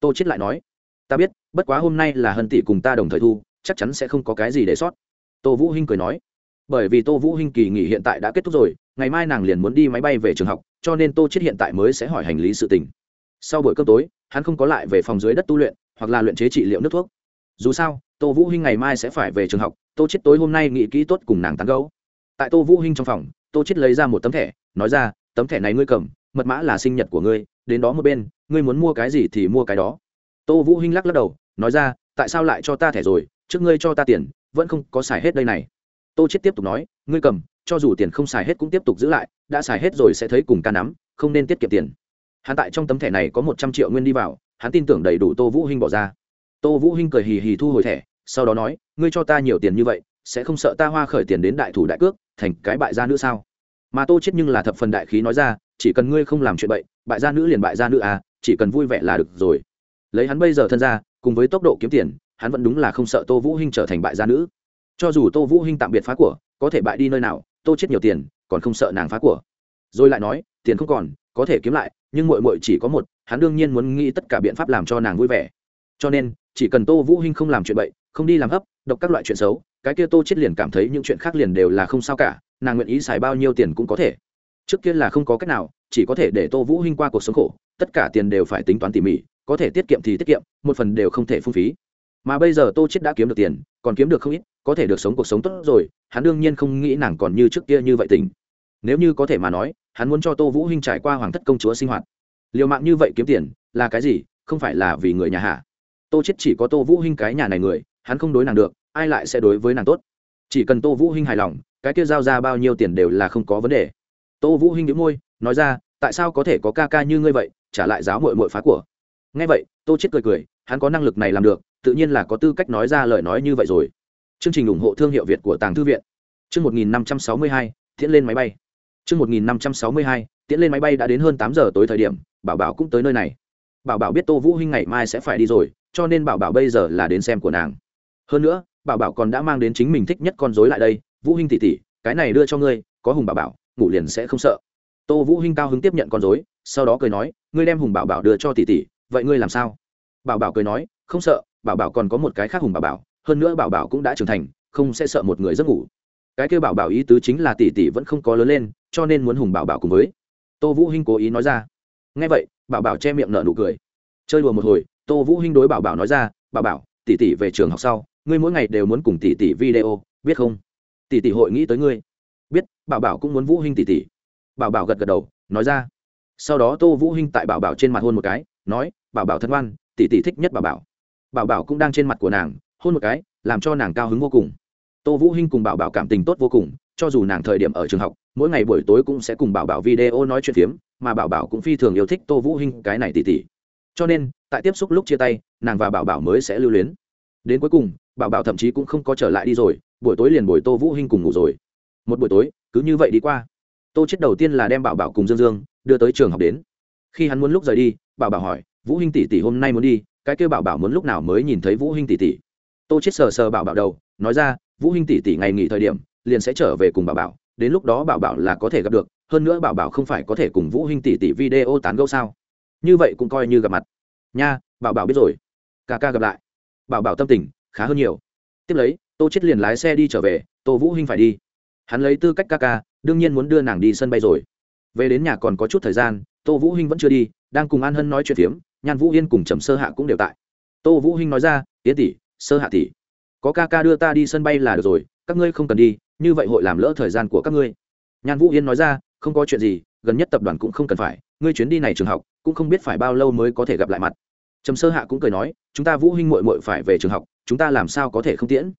Tô chết lại nói, ta biết, bất quá hôm nay là hân tỷ cùng ta đồng thời thu, chắc chắn sẽ không có cái gì để sót. Tô vũ hinh cười nói bởi vì tô vũ hinh kỳ nghỉ hiện tại đã kết thúc rồi, ngày mai nàng liền muốn đi máy bay về trường học, cho nên tô chết hiện tại mới sẽ hỏi hành lý sự tình. Sau buổi cơm tối, hắn không có lại về phòng dưới đất tu luyện, hoặc là luyện chế trị liệu nước thuốc. Dù sao, tô vũ hinh ngày mai sẽ phải về trường học, tô chết tối hôm nay nghĩ kỹ tốt cùng nàng tán gẫu. Tại tô vũ hinh trong phòng, tô chết lấy ra một tấm thẻ, nói ra, tấm thẻ này ngươi cầm, mật mã là sinh nhật của ngươi, đến đó một bên, ngươi muốn mua cái gì thì mua cái đó. Tô vũ hinh lắc lắc đầu, nói ra, tại sao lại cho ta thẻ rồi? Trước ngươi cho ta tiền, vẫn không có xài hết đây này tô chết tiếp tục nói, ngươi cầm, cho dù tiền không xài hết cũng tiếp tục giữ lại, đã xài hết rồi sẽ thấy cùng ca nắm, không nên tiết kiệm tiền. Hắn tại trong tấm thẻ này có một trăm triệu nguyên đi vào, hắn tin tưởng đầy đủ tô vũ hinh bỏ ra. Tô vũ hinh cười hì hì thu hồi thẻ, sau đó nói, ngươi cho ta nhiều tiền như vậy, sẽ không sợ ta hoa khởi tiền đến đại thủ đại cước, thành cái bại gia nữ sao? Mà tô chết nhưng là thập phần đại khí nói ra, chỉ cần ngươi không làm chuyện bậy, bại gia nữ liền bại gia nữ à chỉ cần vui vẻ là được rồi. Lấy hắn bây giờ thân ra, cùng với tốc độ kiếm tiền, hắn vẫn đúng là không sợ tô vũ hinh trở thành bại gia nữ cho dù tô vũ hinh tạm biệt phá của, có thể bại đi nơi nào, tô chết nhiều tiền, còn không sợ nàng phá của. Rồi lại nói, tiền không còn, có thể kiếm lại, nhưng muội muội chỉ có một, hắn đương nhiên muốn nghĩ tất cả biện pháp làm cho nàng vui vẻ. Cho nên, chỉ cần tô vũ hinh không làm chuyện bậy, không đi làm hấp, độc các loại chuyện xấu, cái kia tô chết liền cảm thấy những chuyện khác liền đều là không sao cả, nàng nguyện ý xài bao nhiêu tiền cũng có thể. Trước kia là không có cách nào, chỉ có thể để tô vũ hinh qua cuộc sống khổ, tất cả tiền đều phải tính toán tỉ mỉ, có thể tiết kiệm thì tiết kiệm, một phần đều không thể phung phí mà bây giờ tô chết đã kiếm được tiền, còn kiếm được không ít, có thể được sống cuộc sống tốt rồi, hắn đương nhiên không nghĩ nàng còn như trước kia như vậy tình nếu như có thể mà nói, hắn muốn cho tô vũ hinh trải qua hoàng thất công chúa sinh hoạt. Liều mạng như vậy kiếm tiền, là cái gì? Không phải là vì người nhà hạ tô chết chỉ có tô vũ hinh cái nhà này người, hắn không đối nàng được, ai lại sẽ đối với nàng tốt? Chỉ cần tô vũ hinh hài lòng, cái kia giao ra bao nhiêu tiền đều là không có vấn đề. Tô vũ hinh nhíu môi, nói ra, tại sao có thể có ca ca như ngươi vậy, trả lại giáo muội muội phá của? Nghe vậy, tô chết cười cười, hắn có năng lực này làm được tự nhiên là có tư cách nói ra lời nói như vậy rồi. Chương trình ủng hộ thương hiệu việt của tàng thư viện. Chương 1562, tiễn lên máy bay. Chương 1562, tiễn lên máy bay đã đến hơn tám giờ tối thời điểm bảo bảo cũng tới nơi này. Bảo bảo biết tô vũ hinh ngày mai sẽ phải đi rồi cho nên bảo bảo bây giờ là đến xem của nàng. Hơn nữa bảo bảo còn đã mang đến chính mình thích nhất con rối lại đây vũ hinh tỷ tỷ cái này đưa cho ngươi có hùng bảo bảo ngủ liền sẽ không sợ. Tô vũ hinh cao hứng tiếp nhận con rối sau đó cười nói ngươi đem hùng bảo bảo đưa cho tỷ tỷ vậy ngươi làm sao? Bảo bảo cười nói không sợ, bảo bảo còn có một cái khác hùng bảo bảo, hơn nữa bảo bảo cũng đã trưởng thành, không sẽ sợ một người giấc ngủ. Cái kêu bảo bảo ý tứ chính là tỷ tỷ vẫn không có lớn lên, cho nên muốn hùng bảo bảo cùng với tô vũ hinh cố ý nói ra. Nghe vậy, bảo bảo che miệng nở nụ cười. Chơi đùa một hồi, tô vũ hinh đối bảo bảo nói ra, bảo bảo, tỷ tỷ về trường học sau, ngươi mỗi ngày đều muốn cùng tỷ tỷ video, biết không? Tỷ tỷ hội nghĩ tới ngươi. Biết, bảo bảo cũng muốn vũ hinh tỷ tỷ. Bảo bảo gật gật đầu, nói ra. Sau đó tô vũ hinh tại bảo bảo trên mặt hôn một cái, nói, bảo bảo thân ngoan, tỷ tỷ thích nhất bảo bảo bảo bảo cũng đang trên mặt của nàng, hôn một cái, làm cho nàng cao hứng vô cùng. Tô vũ hinh cùng bảo bảo cảm tình tốt vô cùng, cho dù nàng thời điểm ở trường học, mỗi ngày buổi tối cũng sẽ cùng bảo bảo video nói chuyện phiếm, mà bảo bảo cũng phi thường yêu thích tô vũ hinh cái này tỷ tỷ cho nên, tại tiếp xúc lúc chia tay, nàng và bảo bảo mới sẽ lưu luyến. Đến cuối cùng, bảo bảo thậm chí cũng không có trở lại đi rồi, buổi tối liền buổi tô vũ hinh cùng ngủ rồi. Một buổi tối, cứ như vậy đi qua. Tô chết đầu tiên là đem bảo bảo cùng dương dương đưa tới trường học đến. Khi hắn muốn lúc rời đi, bảo bảo hỏi, vũ hinh tỷ tỷ hôm nay muốn đi cái kêu bảo bảo muốn lúc nào mới nhìn thấy vũ hinh tỷ tỷ. Tô chết sờ sờ bảo bảo đầu, nói ra, vũ hinh tỷ tỷ ngày nghỉ thời điểm, liền sẽ trở về cùng bảo bảo, đến lúc đó bảo bảo là có thể gặp được, hơn nữa bảo bảo không phải có thể cùng vũ hinh tỷ tỷ video tán gẫu sao? Như vậy cũng coi như gặp mặt. Nha, bảo bảo biết rồi. Ca ca gặp lại. Bảo bảo tâm tình khá hơn nhiều. Tiếp lấy, tô chết liền lái xe đi trở về, tô vũ hinh phải đi. Hắn lấy tư cách ca ca, đương nhiên muốn đưa nàng đi sân bay rồi. Về đến nhà còn có chút thời gian, tô vũ hinh vẫn chưa đi, đang cùng an hân nói chuyện phiếm nhan vũ yên cùng trầm sơ hạ cũng đều tại tô vũ hinh nói ra tiến tỷ sơ hạ tỷ có ca ca đưa ta đi sân bay là được rồi các ngươi không cần đi như vậy hội làm lỡ thời gian của các ngươi. Nhan vũ yên nói ra không có chuyện gì gần nhất tập đoàn cũng không cần phải ngươi chuyến đi này trường học cũng không biết phải bao lâu mới có thể gặp lại mặt. Trầm sơ hạ cũng cười nói chúng ta vũ hinh muội muội phải về trường học chúng ta làm sao có thể không tiễn.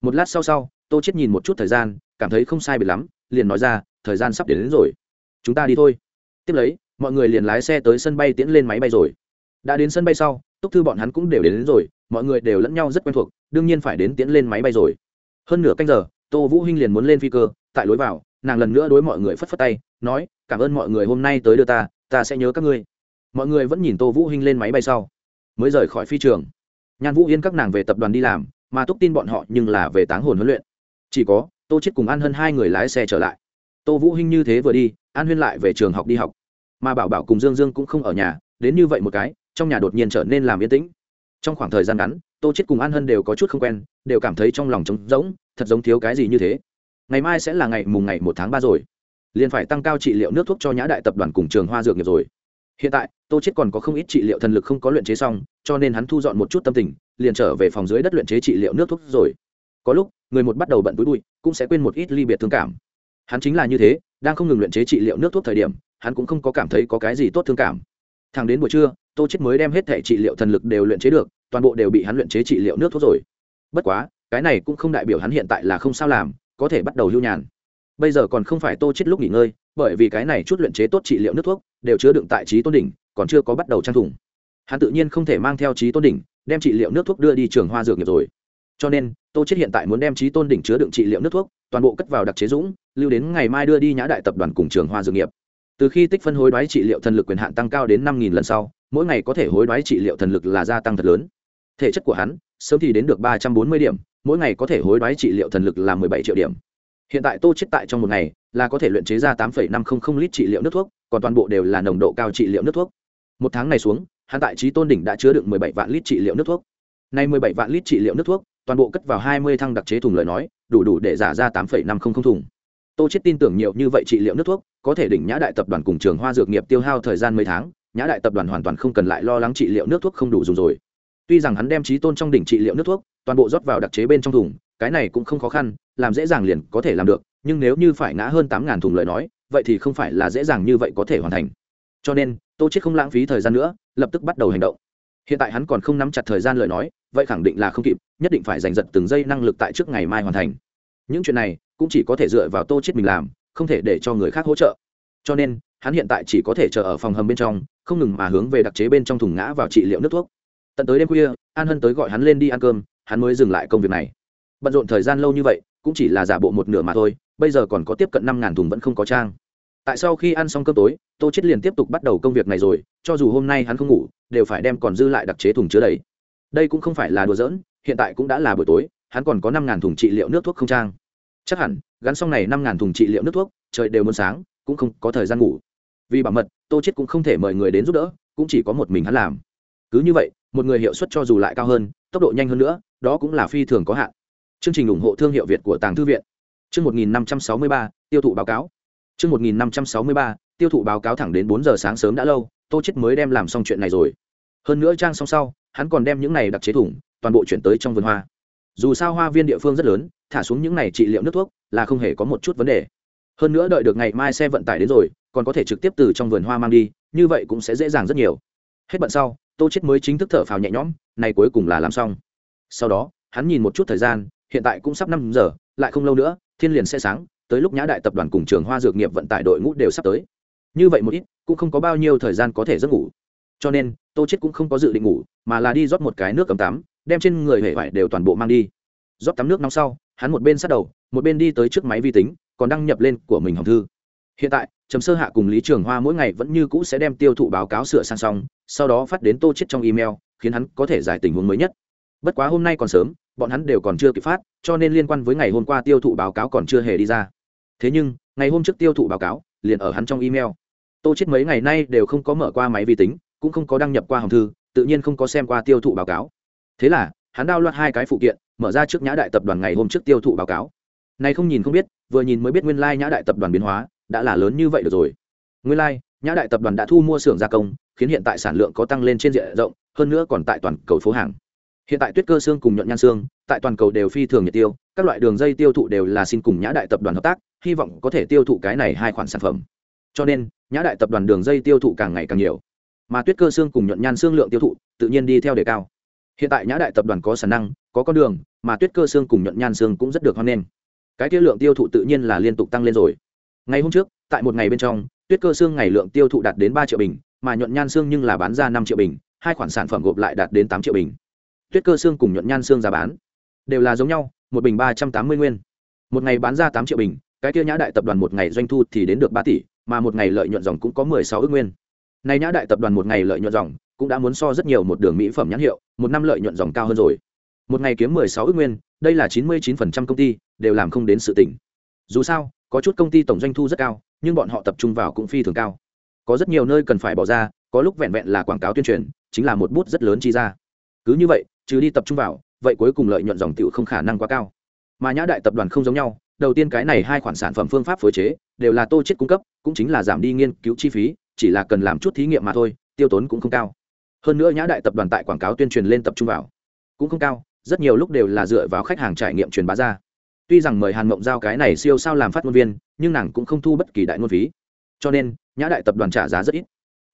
Một lát sau sau tô chết nhìn một chút thời gian cảm thấy không sai biệt lắm liền nói ra thời gian sắp đến, đến rồi. Chúng ta đi thôi. Tiếp lấy mọi người liền lái xe tới sân bay tiễn lên máy bay rồi đã đến sân bay sau túc thư bọn hắn cũng đều đến, đến rồi mọi người đều lẫn nhau rất quen thuộc đương nhiên phải đến tiễn lên máy bay rồi. Hơn nửa canh giờ tô vũ hinh liền muốn lên phi cơ tại lối vào nàng lần nữa đối mọi người phất phất tay nói cảm ơn mọi người hôm nay tới đưa ta ta sẽ nhớ các ngươi. Mọi người vẫn nhìn tô vũ hinh lên máy bay sau mới rời khỏi phi trường. Nhan vũ yên các nàng về tập đoàn đi làm mà túc tin bọn họ nhưng là về táng hồn huấn luyện. Chỉ có tô chết cùng an hơn hai người lái xe trở lại. Tô vũ hinh như thế vừa đi an huyên lại về trường học đi học. Mà bảo bảo cùng dương dương cũng không ở nhà đến như vậy một cái trong nhà đột nhiên trở nên làm yên tĩnh. Trong khoảng thời gian ngắn, tô chết cùng an hân đều có chút không quen, đều cảm thấy trong lòng trống rỗng, thật giống thiếu cái gì như thế. Ngày mai sẽ là ngày mùng ngày một tháng ba rồi. Liền phải tăng cao trị liệu nước thuốc cho nhã đại tập đoàn cùng trường hoa dược nghiệp rồi. Hiện tại, tô chết còn có không ít trị liệu thần lực không có luyện chế xong, cho nên hắn thu dọn một chút tâm tình, liền trở về phòng dưới đất luyện chế trị liệu nước thuốc rồi. Có lúc, người một bắt đầu bận túi bụi, cũng sẽ quên một ít ly biệt thương cảm. Hắn chính là như thế, đang không ngừng luyện chế trị liệu nước thuốc thời điểm, hắn cũng không có cảm thấy có cái gì tốt thương cảm. Thẳng đến buổi trưa tô chết mới đem hết thể trị liệu thần lực đều luyện chế được, toàn bộ đều bị hắn luyện chế trị liệu nước thuốc rồi. Bất quá, cái này cũng không đại biểu hắn hiện tại là không sao làm, có thể bắt đầu lưu nhàn. Bây giờ còn không phải tô chết lúc nghỉ ngơi, bởi vì cái này chút luyện chế tốt trị liệu nước thuốc đều chứa đựng tại trí tôn đỉnh, còn chưa có bắt đầu trang thủng hắn tự nhiên không thể mang theo trí tôn đỉnh, đem trị liệu nước thuốc đưa đi trường hoa dược nghiệp rồi. Cho nên, tô chết hiện tại muốn đem trí tôn đỉnh chứa đựng trị liệu nước thuốc toàn bộ cất vào đặc chế dũng, lưu đến ngày mai đưa đi nhã đại tập đoàn cùng trường hoa dược nghiệp từ khi tích phân hối đoái trị liệu thần lực quyền hạn tăng cao đến năm lần sau, mỗi ngày có thể hối đoái trị liệu thần lực là gia tăng thật lớn. Thể chất của hắn, sớm thì đến được ba trăm bốn mươi điểm, mỗi ngày có thể hối đoái trị liệu thần lực là mười bảy triệu điểm. Hiện tại tô chết tại trong một ngày, là có thể luyện chế ra tám năm trăm linh lít trị liệu nước thuốc, còn toàn bộ đều là nồng độ cao trị liệu nước thuốc. Một tháng này xuống, hắn tại trí tôn đỉnh đã chứa được mười bảy vạn lít trị liệu nước thuốc. Nay mười bảy vạn lít trị liệu nước thuốc, toàn bộ cất vào hai mươi thăng đặc chế thùng lời nói, đủ đủ để giả ra tám năm trăm linh thùng tô chết tin tưởng nhiều như vậy trị liệu nước thuốc, có thể đỉnh nhã đại tập đoàn cùng trường hoa dược nghiệp tiêu hao thời gian mấy tháng, nhã đại tập đoàn hoàn toàn không cần lại lo lắng trị liệu nước thuốc không đủ dùng rồi. Tuy rằng hắn đem trí tôn trong đỉnh trị liệu nước thuốc, toàn bộ rót vào đặc chế bên trong thùng, cái này cũng không khó khăn, làm dễ dàng liền có thể làm được, nhưng nếu như phải ngã hơn tám ngàn thùng lời nói, vậy thì không phải là dễ dàng như vậy có thể hoàn thành. Cho nên, tô chết không lãng phí thời gian nữa, lập tức bắt đầu hành động. Hiện tại hắn còn không nắm chặt thời gian lời nói, vậy khẳng định là không kịp, nhất định phải giành giật từng giây năng lực tại trước ngày mai hoàn thành. Những chuyện này cũng chỉ có thể dựa vào tô chết mình làm, không thể để cho người khác hỗ trợ. Cho nên, hắn hiện tại chỉ có thể chờ ở phòng hầm bên trong, không ngừng mà hướng về đặc chế bên trong thùng ngã vào trị liệu nước thuốc. Tận tới đêm khuya, an hân tới gọi hắn lên đi ăn cơm, hắn mới dừng lại công việc này. Bận rộn thời gian lâu như vậy, cũng chỉ là giả bộ một nửa mà thôi, bây giờ còn có tiếp cận năm ngàn thùng vẫn không có trang. Tại sau khi ăn xong cơm tối, tô chết liền tiếp tục bắt đầu công việc này rồi, cho dù hôm nay hắn không ngủ, đều phải đem còn dư lại đặc chế thùng chứa đầy. Đây cũng không phải là đùa giỡn, hiện tại cũng đã là buổi tối, hắn còn có năm ngàn thùng trị liệu nước thuốc không trang chắc hẳn gắn xong này năm ngàn thùng trị liệu nước thuốc trời đều muốn sáng cũng không có thời gian ngủ. Vì bảo mật tô chết cũng không thể mời người đến giúp đỡ cũng chỉ có một mình hắn làm. Cứ như vậy một người hiệu suất cho dù lại cao hơn tốc độ nhanh hơn nữa đó cũng là phi thường có hạn. Chương trình ủng hộ thương hiệu việt của tàng thư viện. Chương 1563, tiêu thụ báo cáo. Chương 1563, tiêu thụ báo cáo thẳng đến bốn giờ sáng sớm đã lâu tô chết mới đem làm xong chuyện này rồi. Hơn nữa trang xong sau hắn còn đem những này đặc chế thủng toàn bộ chuyển tới trong vườn hoa dù sao hoa viên địa phương rất lớn, thả xuống những này trị liệu nước thuốc là không hề có một chút vấn đề. Hơn nữa đợi được ngày mai xe vận tải đến rồi, còn có thể trực tiếp từ trong vườn hoa mang đi, như vậy cũng sẽ dễ dàng rất nhiều. Hết bận sau, tô chết mới chính thức thở phào nhẹ nhõm, này cuối cùng là làm xong. Sau đó, hắn nhìn một chút thời gian, hiện tại cũng sắp năm giờ, lại không lâu nữa, thiên liền sẽ sáng, tới lúc nhã đại tập đoàn cùng trường hoa dược nghiệp vận tải đội ngũ đều sắp tới. Như vậy một ít, cũng không có bao nhiêu thời gian có thể giấc ngủ. Cho nên tô chết cũng không có dự định ngủ, mà là đi rót một cái nước cầm tắm, đem trên người hể vải đều toàn bộ mang đi. Rót tắm nước nóng sau, hắn một bên sát đầu, một bên đi tới trước máy vi tính, còn đăng nhập lên của mình hồng thư. Hiện tại, trầm sơ hạ cùng lý trường hoa mỗi ngày vẫn như cũ sẽ đem tiêu thụ báo cáo sửa sang xong, sau đó phát đến tô chết trong email, khiến hắn có thể giải tình huống mới nhất. Bất quá hôm nay còn sớm, bọn hắn đều còn chưa kịp phát, cho nên liên quan với ngày hôm qua tiêu thụ báo cáo còn chưa hề đi ra. Thế nhưng, ngày hôm trước tiêu thụ báo cáo, liền ở hắn trong email. Tô chết mấy ngày nay đều không có mở qua máy vi tính cũng không có đăng nhập qua hồng thư, tự nhiên không có xem qua tiêu thụ báo cáo. Thế là, hắn đao loạt hai cái phụ kiện, mở ra trước nhã đại tập đoàn ngày hôm trước tiêu thụ báo cáo. Này không nhìn không biết, vừa nhìn mới biết nguyên lai nhã đại tập đoàn biến hóa, đã là lớn như vậy được rồi. Nguyên lai, nhã đại tập đoàn đã thu mua xưởng gia công, khiến hiện tại sản lượng có tăng lên trên diện rộng, hơn nữa còn tại toàn cầu phố hàng. Hiện tại tuyết cơ xương cùng nhuận nhan xương tại toàn cầu đều phi thường nhiệt tiêu, các loại đường dây tiêu thụ đều là xin cùng nhã đại tập đoàn hợp tác, hy vọng có thể tiêu thụ cái này hai khoản sản phẩm. Cho nên, nhã đại tập đoàn đường dây tiêu thụ càng ngày càng nhiều mà tuyết cơ xương cùng nhuận nhan xương lượng tiêu thụ, tự nhiên đi theo đề cao. Hiện tại nhã đại tập đoàn có sản năng, có con đường, mà tuyết cơ xương cùng nhuận nhan xương cũng rất được hoan nghênh. Cái tiêu lượng tiêu thụ tự nhiên là liên tục tăng lên rồi. Ngày hôm trước, tại một ngày bên trong, tuyết cơ xương ngày lượng tiêu thụ đạt đến ba triệu bình, mà nhuận nhan xương nhưng là bán ra năm triệu bình, hai khoản sản phẩm gộp lại đạt đến tám triệu bình. Tuyết cơ xương cùng nhuận nhan xương giá bán đều là giống nhau, một bình ba trăm tám mươi nguyên. Một ngày bán ra tám triệu bình, cái tiêu nhã đại tập đoàn một ngày doanh thu thì đến được ba tỷ, mà một ngày lợi nhuận dòng cũng có mười sáu ước nguyên nay nhã đại tập đoàn một ngày lợi nhuận dòng, cũng đã muốn so rất nhiều một đường mỹ phẩm nhãn hiệu, một năm lợi nhuận dòng cao hơn rồi. Một ngày kiếm mười sáu ước nguyên, đây là chín mươi chín phần trăm công ty, đều làm không đến sự tỉnh. Dù sao, có chút công ty tổng doanh thu rất cao, nhưng bọn họ tập trung vào cũng phi thường cao. Có rất nhiều nơi cần phải bỏ ra, có lúc vẹn vẹn là quảng cáo tuyên truyền, chính là một bút rất lớn chi ra. Cứ như vậy, trừ đi tập trung vào, vậy cuối cùng lợi nhuận dòng tiểu không khả năng quá cao. Mà nhã đại tập đoàn không giống nhau, đầu tiên cái này hai khoản sản phẩm phương pháp phối chế, đều là tô chết cung cấp, cũng chính là giảm đi nghiên cứu chi phí chỉ là cần làm chút thí nghiệm mà thôi, tiêu tốn cũng không cao. Hơn nữa nhã đại tập đoàn tại quảng cáo tuyên truyền lên tập trung vào cũng không cao, rất nhiều lúc đều là dựa vào khách hàng trải nghiệm truyền bá ra. Tuy rằng mời hàn mộng giao cái này siêu sao làm phát ngôn viên, nhưng nàng cũng không thu bất kỳ đại ngôn phí. Cho nên, nhã đại tập đoàn trả giá rất ít.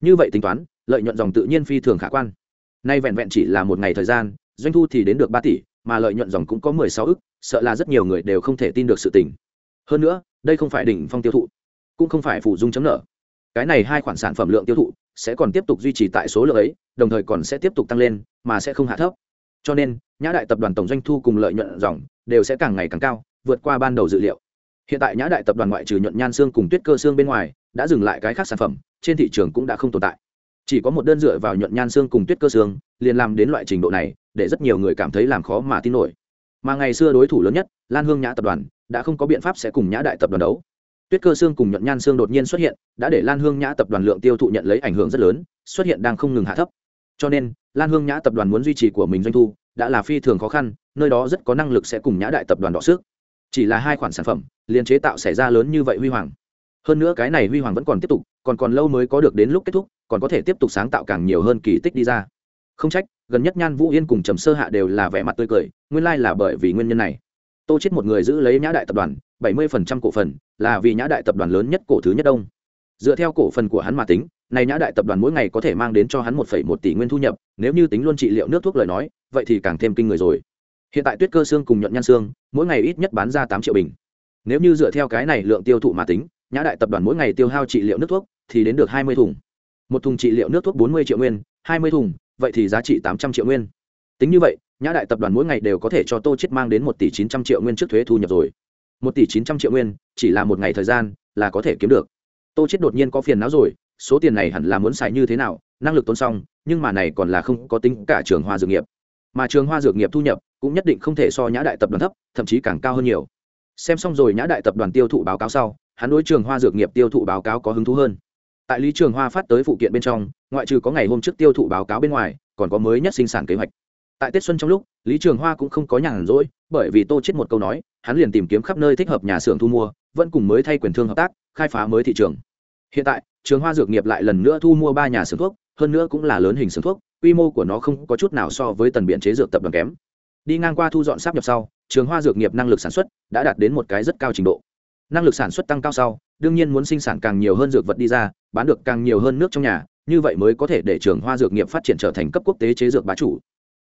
Như vậy tính toán, lợi nhuận dòng tự nhiên phi thường khả quan. Nay vẹn vẹn chỉ là một ngày thời gian, doanh thu thì đến được ba tỷ, mà lợi nhuận dòng cũng có mười sáu ức, sợ là rất nhiều người đều không thể tin được sự tình. Hơn nữa, đây không phải đỉnh phong tiêu thụ, cũng không phải phủ dung chấm nợ cái này hai khoản sản phẩm lượng tiêu thụ sẽ còn tiếp tục duy trì tại số lượng ấy, đồng thời còn sẽ tiếp tục tăng lên, mà sẽ không hạ thấp. Cho nên, nhã đại tập đoàn tổng doanh thu cùng lợi nhuận dòng đều sẽ càng ngày càng cao, vượt qua ban đầu dự liệu. Hiện tại nhã đại tập đoàn ngoại trừ nhuận nhan xương cùng tuyết cơ xương bên ngoài, đã dừng lại cái khác sản phẩm, trên thị trường cũng đã không tồn tại. Chỉ có một đơn dựa vào nhuận nhan xương cùng tuyết cơ xương, liền làm đến loại trình độ này, để rất nhiều người cảm thấy làm khó mà tin nổi. Mà ngày xưa đối thủ lớn nhất, lan hương nhã tập đoàn, đã không có biện pháp sẽ cùng nhã đại tập đoàn đấu tuyết cơ xương cùng nhuận nhan xương đột nhiên xuất hiện, đã để lan hương nhã tập đoàn lượng tiêu thụ nhận lấy ảnh hưởng rất lớn, xuất hiện đang không ngừng hạ thấp. Cho nên, lan hương nhã tập đoàn muốn duy trì của mình doanh thu, đã là phi thường khó khăn, nơi đó rất có năng lực sẽ cùng nhã đại tập đoàn đọ sức. Chỉ là hai khoản sản phẩm liên chế tạo xảy ra lớn như vậy huy hoàng. Hơn nữa cái này huy hoàng vẫn còn tiếp tục, còn còn lâu mới có được đến lúc kết thúc, còn có thể tiếp tục sáng tạo càng nhiều hơn kỳ tích đi ra. Không trách, gần nhất nhan vũ yên cùng trầm sơ hạ đều là vẻ mặt tươi cười, nguyên lai là bởi vì nguyên nhân này tô chết một người giữ lấy nhã đại tập đoàn, bảy mươi phần trăm cổ phần, là vì nhã đại tập đoàn lớn nhất cổ thứ nhất đông. Dựa theo cổ phần của hắn mà tính, này nhã đại tập đoàn mỗi ngày có thể mang đến cho hắn một phẩy một tỷ nguyên thu nhập, nếu như tính luôn trị liệu nước thuốc lời nói, vậy thì càng thêm kinh người rồi. Hiện tại tuyết cơ xương cùng nhuận nhan xương mỗi ngày ít nhất bán ra tám triệu bình. Nếu như dựa theo cái này lượng tiêu thụ mà tính, nhã đại tập đoàn mỗi ngày tiêu hao trị liệu nước thuốc thì đến được hai mươi thùng. Một thùng trị liệu nước thuốc bốn mươi triệu nguyên, hai mươi thùng, vậy thì giá trị tám trăm triệu nguyên. Tính như vậy nhã đại tập đoàn mỗi ngày đều có thể cho tô chết mang đến một tỷ chín trăm triệu nguyên trước thuế thu nhập rồi. Một tỷ chín trăm triệu nguyên, chỉ là một ngày thời gian, là có thể kiếm được. Tô chết đột nhiên có phiền não rồi, số tiền này hẳn là muốn xài như thế nào, năng lực tốn xong, nhưng mà này còn là không có tính cả trường hoa dược nghiệp. Mà trường hoa dược nghiệp thu nhập cũng nhất định không thể so nhã đại tập đoàn thấp, thậm chí càng cao hơn nhiều. Xem xong rồi nhã đại tập đoàn tiêu thụ báo cáo sau, hắn đối trường hoa dược nghiệp tiêu thụ báo cáo có hứng thú hơn. Tại lý trường hoa phát tới phụ kiện bên trong, ngoại trừ có ngày hôm trước tiêu thụ báo cáo bên ngoài, còn có mới nhất sinh sản kế hoạch tại tết xuân trong lúc, lý trường hoa cũng không có nhàn rỗi, bởi vì tô chết một câu nói, hắn liền tìm kiếm khắp nơi thích hợp nhà xưởng thu mua, vẫn cùng mới thay quyền thương hợp tác, khai phá mới thị trường. Hiện tại, trường hoa dược nghiệp lại lần nữa thu mua ba nhà xưởng thuốc, hơn nữa cũng là lớn hình xưởng thuốc, quy mô của nó không có chút nào so với tần biện chế dược tập đoàn kém. Đi ngang qua thu dọn sáp nhập sau, trường hoa dược nghiệp năng lực sản xuất đã đạt đến một cái rất cao trình độ. Năng lực sản xuất tăng cao sau, đương nhiên muốn sinh sản càng nhiều hơn dược vật đi ra, bán được càng nhiều hơn nước trong nhà, như vậy mới có thể để trường hoa dược nghiệp phát triển trở thành cấp quốc tế chế dược bá chủ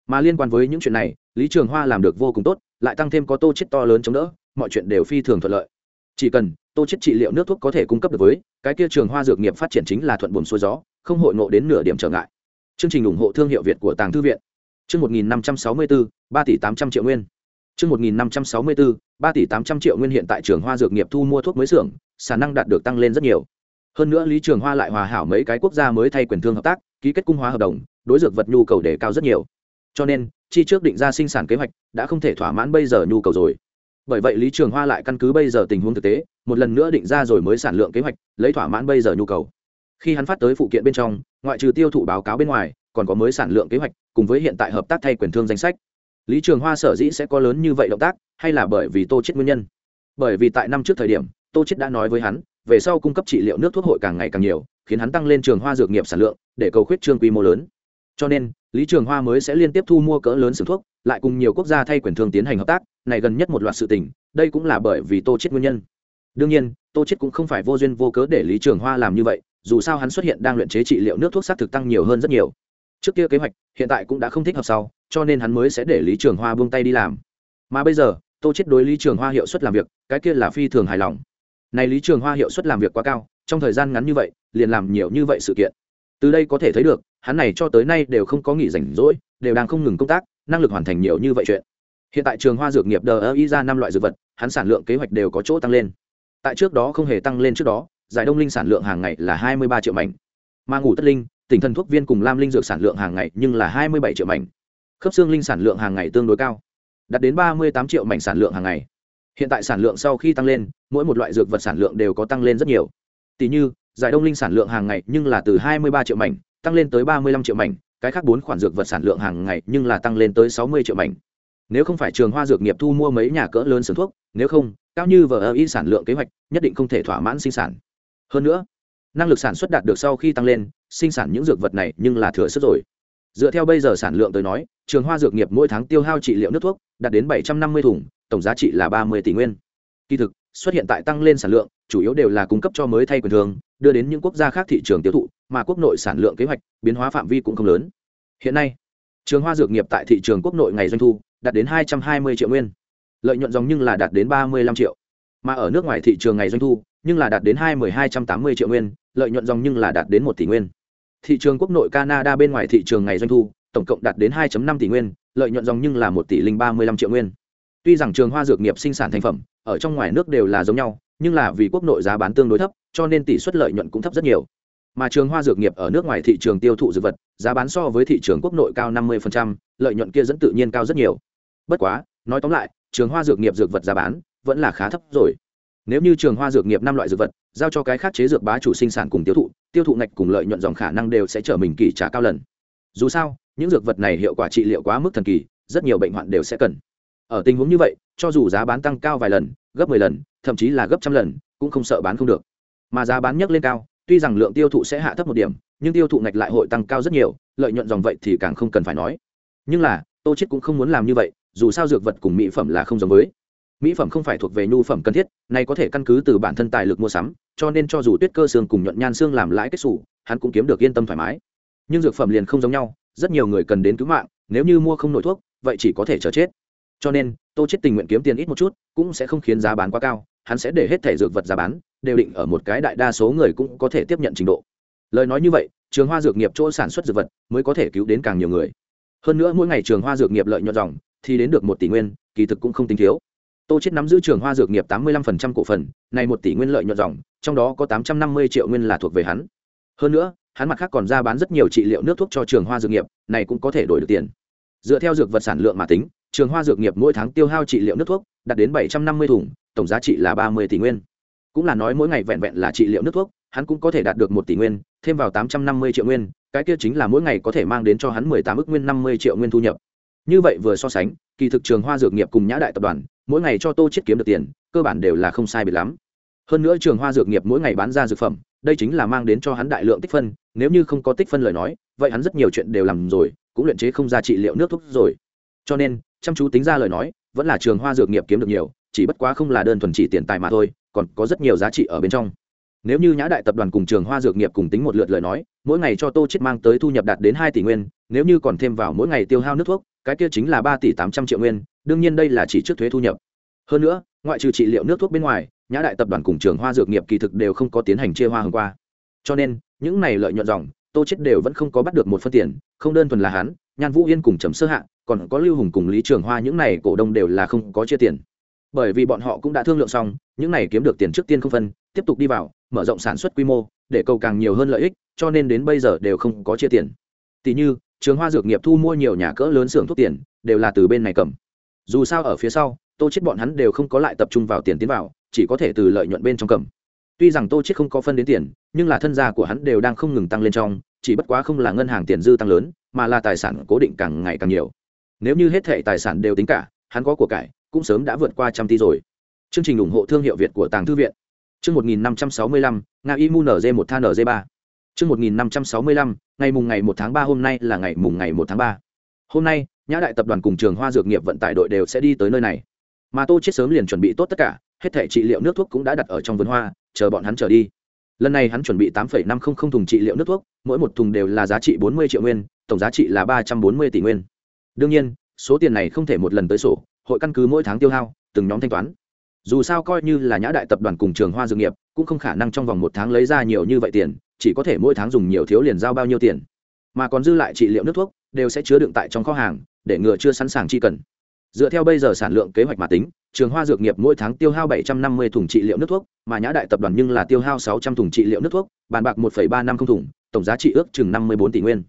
mà liên quan với những chuyện này, lý trường hoa làm được vô cùng tốt, lại tăng thêm có tô chết to lớn chống đỡ, mọi chuyện đều phi thường thuận lợi. Chỉ cần tô chết trị liệu nước thuốc có thể cung cấp được với, cái kia trường hoa dược nghiệp phát triển chính là thuận buồm xuôi gió, không hội ngộ đến nửa điểm trở ngại. Chương trình ủng hộ thương hiệu việt của tàng thư viện. Chương một nghìn năm trăm sáu mươi bốn ba tỷ tám trăm triệu nguyên. Chương một nghìn năm trăm sáu mươi bốn ba tỷ tám trăm triệu nguyên hiện tại trường hoa dược nghiệp thu mua thuốc mới xưởng, khả năng đạt được tăng lên rất nhiều. Hơn nữa lý trường hoa lại hòa hảo mấy cái quốc gia mới thay quyền thương hợp tác, ký kết cung hóa hợp đồng, đối dược vật nhu cầu đề cao rất nhiều cho nên, chi trước định ra sinh sản kế hoạch đã không thể thỏa mãn bây giờ nhu cầu rồi. Bởi vậy lý trường hoa lại căn cứ bây giờ tình huống thực tế, một lần nữa định ra rồi mới sản lượng kế hoạch, lấy thỏa mãn bây giờ nhu cầu. Khi hắn phát tới phụ kiện bên trong, ngoại trừ tiêu thụ báo cáo bên ngoài, còn có mới sản lượng kế hoạch, cùng với hiện tại hợp tác thay quyền thương danh sách. Lý trường hoa sở dĩ sẽ có lớn như vậy động tác, hay là bởi vì tô chết nguyên nhân? Bởi vì tại năm trước thời điểm, tô chết đã nói với hắn, về sau cung cấp trị liệu nước thuốc hội càng ngày càng nhiều, khiến hắn tăng lên trường hoa dược nghiệp sản lượng, để cầu khuyết trương quy mô lớn. Cho nên lý trường hoa mới sẽ liên tiếp thu mua cỡ lớn xưởng thuốc, lại cùng nhiều quốc gia thay quyền thương tiến hành hợp tác, này gần nhất một loạt sự tình, đây cũng là bởi vì tô chết nguyên nhân. Đương nhiên, tô chết cũng không phải vô duyên vô cớ để lý trường hoa làm như vậy, dù sao hắn xuất hiện đang luyện chế trị liệu nước thuốc sát thực tăng nhiều hơn rất nhiều. Trước kia kế hoạch, hiện tại cũng đã không thích hợp sau, cho nên hắn mới sẽ để lý trường hoa buông tay đi làm. Mà bây giờ, tô chết đối lý trường hoa hiệu suất làm việc, cái kia là phi thường hài lòng. Này lý trường hoa hiệu suất làm việc quá cao, trong thời gian ngắn như vậy, liền làm nhiều như vậy sự kiện từ đây có thể thấy được, hắn này cho tới nay đều không có nghỉ rảnh rỗi, đều đang không ngừng công tác, năng lực hoàn thành nhiều như vậy chuyện. Hiện tại trường hoa dược nghiệp đờ ơ y ra năm loại dược vật, hắn sản lượng kế hoạch đều có chỗ tăng lên. Tại trước đó không hề tăng lên trước đó, giải đông linh sản lượng hàng ngày là hai mươi ba triệu mảnh. Mà ngủ tất linh, tỉnh thần thuốc viên cùng lam linh dược sản lượng hàng ngày nhưng là hai mươi bảy triệu mảnh. Khớp xương linh sản lượng hàng ngày tương đối cao, đạt đến ba mươi tám triệu mảnh sản lượng hàng ngày. Hiện tại sản lượng sau khi tăng lên, mỗi một loại dược vật sản lượng đều có tăng lên rất nhiều. Tỷ như giải đông linh sản lượng hàng ngày nhưng là từ hai mươi ba triệu mảnh, tăng lên tới ba mươi lăm triệu mảnh, cái khác bốn khoản dược vật sản lượng hàng ngày nhưng là tăng lên tới sáu mươi triệu mảnh. Nếu không phải trường hoa dược nghiệp thu mua mấy nhà cỡ lớn xưởng thuốc, nếu không, cao như vờ ơ y sản lượng kế hoạch nhất định không thể thỏa mãn sinh sản. Hơn nữa, năng lực sản xuất đạt được sau khi tăng lên, sinh sản những dược vật này nhưng là thừa sức rồi. Dựa theo bây giờ sản lượng tới nói, trường hoa dược nghiệp mỗi tháng tiêu hao trị liệu nước thuốc đạt đến bảy trăm năm mươi thùng, tổng giá trị là ba mươi tỷ nguyên. Kỳ thực, xuất hiện tại tăng lên sản lượng, chủ yếu đều là cung cấp cho mới thay quyền thường đưa đến những quốc gia khác thị trường tiêu thụ, mà quốc nội sản lượng kế hoạch biến hóa phạm vi cũng không lớn. Hiện nay, trường hoa dược nghiệp tại thị trường quốc nội ngày doanh thu đạt đến hai trăm hai mươi triệu nguyên. Lợi nhuận dòng nhưng là đạt đến ba mươi lăm triệu. Mà ở nước ngoài thị trường ngày doanh thu nhưng là đạt đến hai mươi hai trăm tám mươi triệu nguyên, lợi nhuận dòng nhưng là đạt đến một tỷ nguyên. Thị trường quốc nội canada bên ngoài thị trường ngày doanh thu tổng cộng đạt đến 2 năm tỷ nguyên, lợi nhuận dòng nhưng là một tỷ linh ba mươi lăm triệu nguyên. Tuy rằng trường hoa dược nghiệp sinh sản thành phẩm ở trong ngoài nước đều là giống nhau, nhưng là vì quốc nội giá bán tương đối thấp cho nên tỷ suất lợi nhuận cũng thấp rất nhiều. Mà trường hoa dược nghiệp ở nước ngoài thị trường tiêu thụ dược vật giá bán so với thị trường quốc nội cao 50%, lợi nhuận kia dẫn tự nhiên cao rất nhiều. Bất quá nói tóm lại trường hoa dược nghiệp dược vật giá bán vẫn là khá thấp rồi. Nếu như trường hoa dược nghiệp năm loại dược vật giao cho cái khác chế dược bá chủ sinh sản cùng tiêu thụ tiêu thụ ngạch cùng lợi nhuận dòng khả năng đều sẽ trở mình kỳ trả cao lần. Dù sao những dược vật này hiệu quả trị liệu quá mức thần kỳ rất nhiều bệnh hoạn đều sẽ cần. Ở tình huống như vậy cho dù giá bán tăng cao vài lần gấp mười lần thậm chí là gấp trăm lần cũng không sợ bán không được mà giá bán nhấc lên cao, tuy rằng lượng tiêu thụ sẽ hạ thấp một điểm, nhưng tiêu thụ ngạch lại hội tăng cao rất nhiều, lợi nhuận dòng vậy thì càng không cần phải nói. Nhưng là, tô chết cũng không muốn làm như vậy, dù sao dược vật cùng mỹ phẩm là không giống với. Mỹ phẩm không phải thuộc về nhu phẩm cần thiết, này có thể căn cứ từ bản thân tài lực mua sắm, cho nên cho dù tuyết cơ xương cùng nhuận nhan xương làm lãi kết xù, hắn cũng kiếm được yên tâm thoải mái. Nhưng dược phẩm liền không giống nhau, rất nhiều người cần đến cứu mạng, nếu như mua không nổi thuốc, vậy chỉ có thể chờ chết. Cho nên, tô chết tình nguyện kiếm tiền ít một chút, cũng sẽ không khiến giá bán quá cao hắn sẽ để hết thể dược vật giá bán, đều định ở một cái đại đa số người cũng có thể tiếp nhận trình độ. Lời nói như vậy, trường hoa dược nghiệp chỗ sản xuất dược vật mới có thể cứu đến càng nhiều người. Hơn nữa mỗi ngày trường hoa dược nghiệp lợi nhuận dòng thì đến được một tỷ nguyên, kỳ thực cũng không tính thiếu. Tô chết nắm giữ trường hoa dược nghiệp tám mươi 85% cổ phần, này một tỷ nguyên lợi nhuận dòng, trong đó có tám trăm năm mươi triệu nguyên là thuộc về hắn. Hơn nữa, hắn mặt khác còn ra bán rất nhiều trị liệu nước thuốc cho trường hoa dược nghiệp, này cũng có thể đổi được tiền. Dựa theo dược vật sản lượng mà tính, trường hoa dược nghiệp mỗi tháng tiêu hao trị liệu nước thuốc đạt đến bảy trăm năm mươi thùng tổng giá trị là ba mươi tỷ nguyên. Cũng là nói mỗi ngày vẹn vẹn là trị liệu nước thuốc, hắn cũng có thể đạt được một tỷ nguyên, thêm vào tám trăm năm mươi triệu nguyên, cái kia chính là mỗi ngày có thể mang đến cho hắn mười tám ước nguyên, năm mươi triệu nguyên thu nhập. Như vậy vừa so sánh, kỳ thực trường hoa dược nghiệp cùng nhã đại tập đoàn, mỗi ngày cho tô chết kiếm được tiền, cơ bản đều là không sai biệt lắm. Hơn nữa trường hoa dược nghiệp mỗi ngày bán ra dược phẩm, đây chính là mang đến cho hắn đại lượng tích phân, nếu như không có tích phân lời nói, vậy hắn rất nhiều chuyện đều làm rồi, cũng luyện chế không ra trị liệu nước thuốc rồi. Cho nên, chăm chú tính ra lời nói, vẫn là trường hoa dược nghiệp kiếm được nhiều chỉ bất quá không là đơn thuần chỉ tiền tài mà thôi, còn có rất nhiều giá trị ở bên trong. Nếu như nhã đại tập đoàn cùng trường hoa dược nghiệp cùng tính một lượt lời nói, mỗi ngày cho tô chết mang tới thu nhập đạt đến hai tỷ nguyên, nếu như còn thêm vào mỗi ngày tiêu hao nước thuốc, cái kia chính là ba tỷ tám trăm triệu nguyên, đương nhiên đây là chỉ trước thuế thu nhập. Hơn nữa, ngoại trừ trị liệu nước thuốc bên ngoài, nhã đại tập đoàn cùng trường hoa dược nghiệp kỳ thực đều không có tiến hành chia hoa hôm qua. Cho nên, những này lợi nhuận dòng, tô chết đều vẫn không có bắt được một phân tiền, không đơn thuần là hắn, nhan vũ yên cùng trầm sơ hạ, còn có lưu hùng cùng lý trường hoa những này cổ đông đều là không có chia tiền bởi vì bọn họ cũng đã thương lượng xong, những này kiếm được tiền trước tiên không phân, tiếp tục đi vào, mở rộng sản xuất quy mô, để cầu càng nhiều hơn lợi ích, cho nên đến bây giờ đều không có chia tiền. Tỷ như, trường hoa dược nghiệp thu mua nhiều nhà cỡ lớn xưởng thuốc tiền, đều là từ bên này cầm. Dù sao ở phía sau, tô chết bọn hắn đều không có lại tập trung vào tiền tiến vào, chỉ có thể từ lợi nhuận bên trong cầm. Tuy rằng tô chết không có phân đến tiền, nhưng là thân gia của hắn đều đang không ngừng tăng lên trong, chỉ bất quá không là ngân hàng tiền dư tăng lớn, mà là tài sản cố định càng ngày càng nhiều. Nếu như hết thệ tài sản đều tính cả, hắn có của cải cũng sớm đã vượt qua trăm tỷ rồi. Chương trình ủng hộ thương hiệu việt của tàng thư viện. Chương 1565, nga imunz một than nz ba. Chương 1565, ngày mùng ngày một tháng ba hôm nay là ngày mùng ngày một tháng ba. Hôm nay nhã đại tập đoàn cùng trường hoa dược nghiệp vận tải đội đều sẽ đi tới nơi này. Mà tô chết sớm liền chuẩn bị tốt tất cả hết thể trị liệu nước thuốc cũng đã đặt ở trong vườn hoa chờ bọn hắn trở đi. Lần này hắn chuẩn bị tám năm trăm linh thùng trị liệu nước thuốc mỗi một thùng đều là giá trị bốn mươi triệu nguyên tổng giá trị là ba trăm bốn mươi tỷ nguyên. Đương nhiên số tiền này không thể một lần tới sổ hội căn cứ mỗi tháng tiêu hao từng nhóm thanh toán. Dù sao coi như là nhã đại tập đoàn cùng trường hoa dược nghiệp cũng không khả năng trong vòng một tháng lấy ra nhiều như vậy tiền chỉ có thể mỗi tháng dùng nhiều thiếu liền giao bao nhiêu tiền. Mà còn dư lại trị liệu nước thuốc đều sẽ chứa đựng tại trong kho hàng để ngừa chưa sẵn sàng chi cần. Dựa theo bây giờ sản lượng kế hoạch mà tính trường hoa dược nghiệp mỗi tháng tiêu hao 750 thùng trị liệu nước thuốc mà nhã đại tập đoàn nhưng là tiêu hao 600 thùng trị liệu nước thuốc bàn bạc 1,350 thùng tổng giá trị ước chừng năm mươi bốn tỷ nguyên.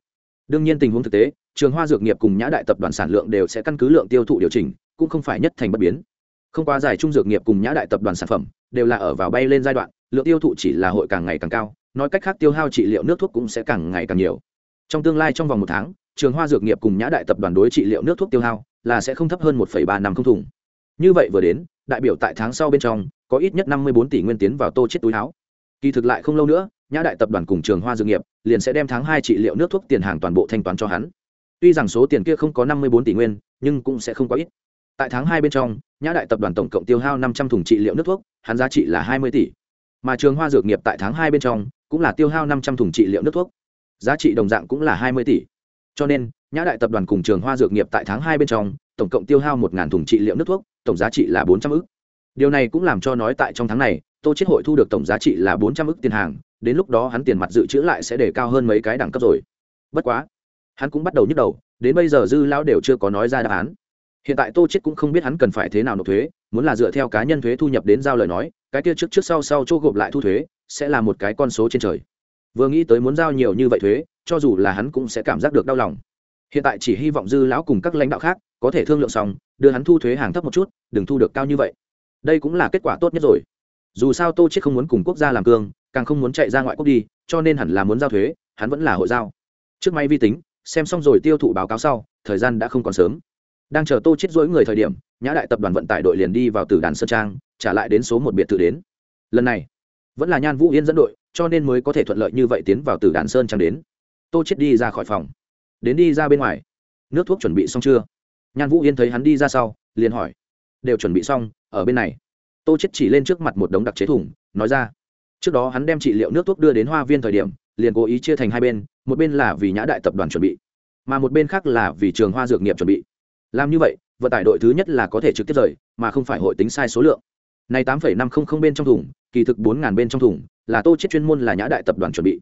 Đương nhiên tình huống thực tế trường hoa dược nghiệp cùng nhã đại tập đoàn sản lượng đều sẽ căn cứ lượng tiêu thụ điều chỉnh, cũng không phải nhất thành bất biến. Không qua giải trung dược nghiệp cùng nhã đại tập đoàn sản phẩm đều là ở vào bay lên giai đoạn, lượng tiêu thụ chỉ là hội càng ngày càng cao, nói cách khác tiêu hao trị liệu nước thuốc cũng sẽ càng ngày càng nhiều. Trong tương lai trong vòng một tháng, trường hoa dược nghiệp cùng nhã đại tập đoàn đối trị liệu nước thuốc tiêu hao là sẽ không thấp hơn một ba năm không thùng. Như vậy vừa đến, đại biểu tại tháng sau bên trong, có ít nhất năm mươi bốn tỷ nguyên tiến vào tô chết túi áo. Kỳ thực lại không lâu nữa, nhã đại tập đoàn cùng trường hoa dược nghiệp liền sẽ đem tháng hai trị liệu nước thuốc tiền hàng toàn bộ thanh toán cho hắn tuy rằng số tiền kia không có năm mươi bốn tỷ nguyên, nhưng cũng sẽ không quá ít. Tại tháng hai bên trong, nhã đại tập đoàn tổng cộng tiêu hao năm trăm thùng trị liệu nước thuốc, hắn giá trị là hai mươi tỷ. Mà trường hoa dược nghiệp tại tháng hai bên trong, cũng là tiêu hao năm trăm thùng trị liệu nước thuốc. Giá trị đồng dạng cũng là hai mươi tỷ. Cho nên, nhã đại tập đoàn cùng trường hoa dược nghiệp tại tháng hai bên trong, tổng cộng tiêu hao một thùng trị liệu nước thuốc, tổng giá trị là bốn trăm ư điều này cũng làm cho nói tại trong tháng này, tô chết hội thu được tổng giá trị là bốn trăm ư tiền hàng, đến lúc đó hắn tiền mặt dự trữ lại sẽ để cao hơn mấy cái đẳng cấp rồi. Bất quá hắn cũng bắt đầu nhức đầu, đến bây giờ dư lão đều chưa có nói ra đáp án. Hiện tại tô chết cũng không biết hắn cần phải thế nào nộp thuế, muốn là dựa theo cá nhân thuế thu nhập đến giao lời nói, cái kia trước trước sau sau chỗ gộp lại thu thuế, sẽ là một cái con số trên trời. Vừa nghĩ tới muốn giao nhiều như vậy thuế, cho dù là hắn cũng sẽ cảm giác được đau lòng. Hiện tại chỉ hy vọng dư lão cùng các lãnh đạo khác có thể thương lượng xong, đưa hắn thu thuế hàng thấp một chút, đừng thu được cao như vậy. Đây cũng là kết quả tốt nhất rồi. Dù sao tô chết không muốn cùng quốc gia làm cương, càng không muốn chạy ra ngoại quốc đi, cho nên hẳn là muốn giao thuế, hắn vẫn là hội giao. Trước may vi tính xem xong rồi tiêu thụ báo cáo sau, thời gian đã không còn sớm. Đang chờ tô chết dối người thời điểm, nhã đại tập đoàn vận tải đội liền đi vào từ đàn sơn trang, trả lại đến số một biệt thự đến. Lần này, vẫn là nhan vũ yên dẫn đội, cho nên mới có thể thuận lợi như vậy tiến vào từ đàn sơn trang đến. Tô chết đi ra khỏi phòng. Đến đi ra bên ngoài. Nước thuốc chuẩn bị xong chưa? Nhan vũ yên thấy hắn đi ra sau, liền hỏi. Đều chuẩn bị xong, ở bên này. Tô chết chỉ lên trước mặt một đống đặc chế thùng, nói ra. Trước đó hắn đem trị liệu nước thuốc đưa đến hoa viên thời điểm liền cố ý chia thành hai bên, một bên là vì nhã đại tập đoàn chuẩn bị, mà một bên khác là vì trường hoa dược nghiệp chuẩn bị. Làm như vậy, vận tải đội thứ nhất là có thể trực tiếp rời, mà không phải hội tính sai số lượng. Này tám năm không không bên trong thùng, kỳ thực bốn bên trong thùng, là tô chết chuyên môn là nhã đại tập đoàn chuẩn bị.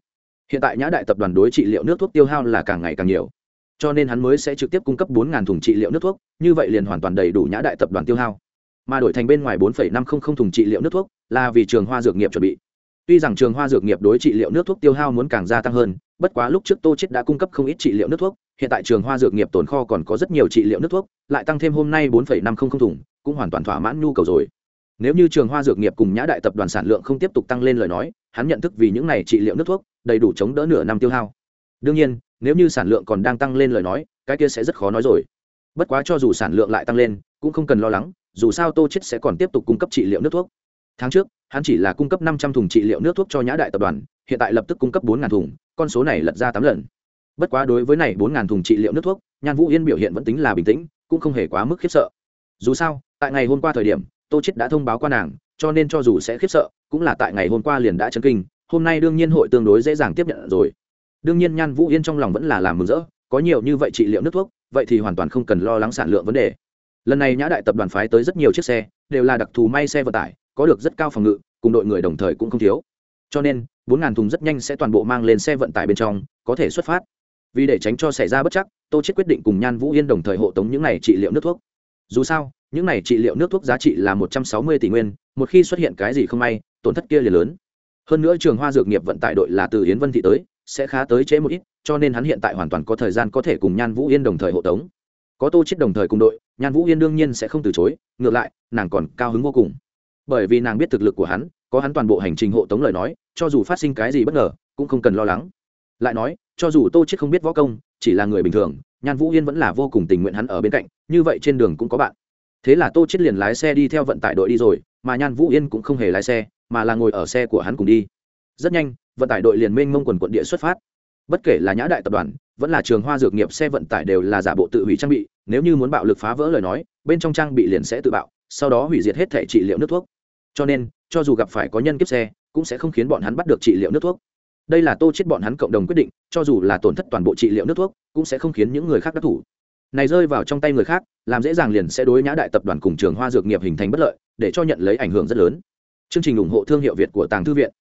Hiện tại nhã đại tập đoàn đối trị liệu nước thuốc tiêu hao là càng ngày càng nhiều. Cho nên hắn mới sẽ trực tiếp cung cấp bốn ngàn thùng trị liệu nước thuốc, như vậy liền hoàn toàn đầy đủ nhã đại tập đoàn tiêu hao. Mà đổi thành bên ngoài bốn năm không không thùng trị liệu nước thuốc, là vì trường hoa dược nghiệp chuẩn bị tuy rằng trường hoa dược nghiệp đối trị liệu nước thuốc tiêu hao muốn càng gia tăng hơn, bất quá lúc trước tô chết đã cung cấp không ít trị liệu nước thuốc, hiện tại trường hoa dược nghiệp tồn kho còn có rất nhiều trị liệu nước thuốc, lại tăng thêm hôm nay bốn năm không không thùng, cũng hoàn toàn thỏa mãn nhu cầu rồi. Nếu như trường hoa dược nghiệp cùng nhã đại tập đoàn sản lượng không tiếp tục tăng lên lời nói, hắn nhận thức vì những này trị liệu nước thuốc, đầy đủ chống đỡ nửa năm tiêu hao. Đương nhiên, nếu như sản lượng còn đang tăng lên lời nói, cái kia sẽ rất khó nói rồi. Bất quá cho dù sản lượng lại tăng lên, cũng không cần lo lắng, dù sao tô chết sẽ còn tiếp tục cung cấp trị liệu nước thuốc. Tháng trước hắn chỉ là cung cấp năm trăm thùng trị liệu nước thuốc cho nhã đại tập đoàn, hiện tại lập tức cung cấp bốn thùng, con số này lật ra tám lần. Bất quá đối với này bốn thùng trị liệu nước thuốc, nhan vũ yên biểu hiện vẫn tính là bình tĩnh, cũng không hề quá mức khiếp sợ. Dù sao, tại ngày hôm qua thời điểm, tô chết đã thông báo qua nàng, cho nên cho dù sẽ khiếp sợ, cũng là tại ngày hôm qua liền đã chấn kinh, hôm nay đương nhiên hội tương đối dễ dàng tiếp nhận rồi. Đương nhiên nhan vũ yên trong lòng vẫn là làm mừng rỡ, có nhiều như vậy trị liệu nước thuốc, vậy thì hoàn toàn không cần lo lắng sản lượng vấn đề. Lần này nhã đại tập đoàn phái tới rất nhiều chiếc xe, đều là đặc thù may xe vận tải có được rất cao phòng ngự, cùng đội người đồng thời cũng không thiếu. Cho nên, bốn ngàn thùng rất nhanh sẽ toàn bộ mang lên xe vận tải bên trong, có thể xuất phát. Vì để tránh cho xảy ra bất chắc, tô chết quyết định cùng nhan vũ yên đồng thời hộ tống những này trị liệu nước thuốc. Dù sao, những này trị liệu nước thuốc giá trị là một trăm sáu mươi tỷ nguyên, một khi xuất hiện cái gì không may, tổn thất kia liền lớn. Hơn nữa trường hoa dược nghiệp vận tải đội là từ yến vân thị tới, sẽ khá tới chế một ít, cho nên hắn hiện tại hoàn toàn có thời gian có thể cùng nhan vũ yên đồng thời hộ tống. Có tô chết đồng thời cùng đội, nhan vũ yên đương nhiên sẽ không từ chối, ngược lại, nàng còn cao hứng vô cùng bởi vì nàng biết thực lực của hắn, có hắn toàn bộ hành trình hộ tống lời nói, cho dù phát sinh cái gì bất ngờ, cũng không cần lo lắng. Lại nói, cho dù tô chết không biết võ công, chỉ là người bình thường, nhan vũ yên vẫn là vô cùng tình nguyện hắn ở bên cạnh, như vậy trên đường cũng có bạn. Thế là tô chết liền lái xe đi theo vận tải đội đi rồi, mà nhan vũ yên cũng không hề lái xe, mà là ngồi ở xe của hắn cùng đi. Rất nhanh, vận tải đội liền mênh mông quần quận địa xuất phát. Bất kể là nhã đại tập đoàn, vẫn là trường hoa dược nghiệp, xe vận tải đều là giả bộ tự hủy trang bị, nếu như muốn bạo lực phá vỡ lời nói, bên trong trang bị liền sẽ tự bạo, sau đó hủy diệt hết thể trị liệu nước thuốc cho nên, cho dù gặp phải có nhân kiếp xe, cũng sẽ không khiến bọn hắn bắt được trị liệu nước thuốc. Đây là tô chết bọn hắn cộng đồng quyết định, cho dù là tổn thất toàn bộ trị liệu nước thuốc, cũng sẽ không khiến những người khác đắc thủ. Này rơi vào trong tay người khác, làm dễ dàng liền sẽ đối nhã đại tập đoàn cùng trường hoa dược nghiệp hình thành bất lợi, để cho nhận lấy ảnh hưởng rất lớn. Chương trình ủng hộ thương hiệu việt của tàng thư viện.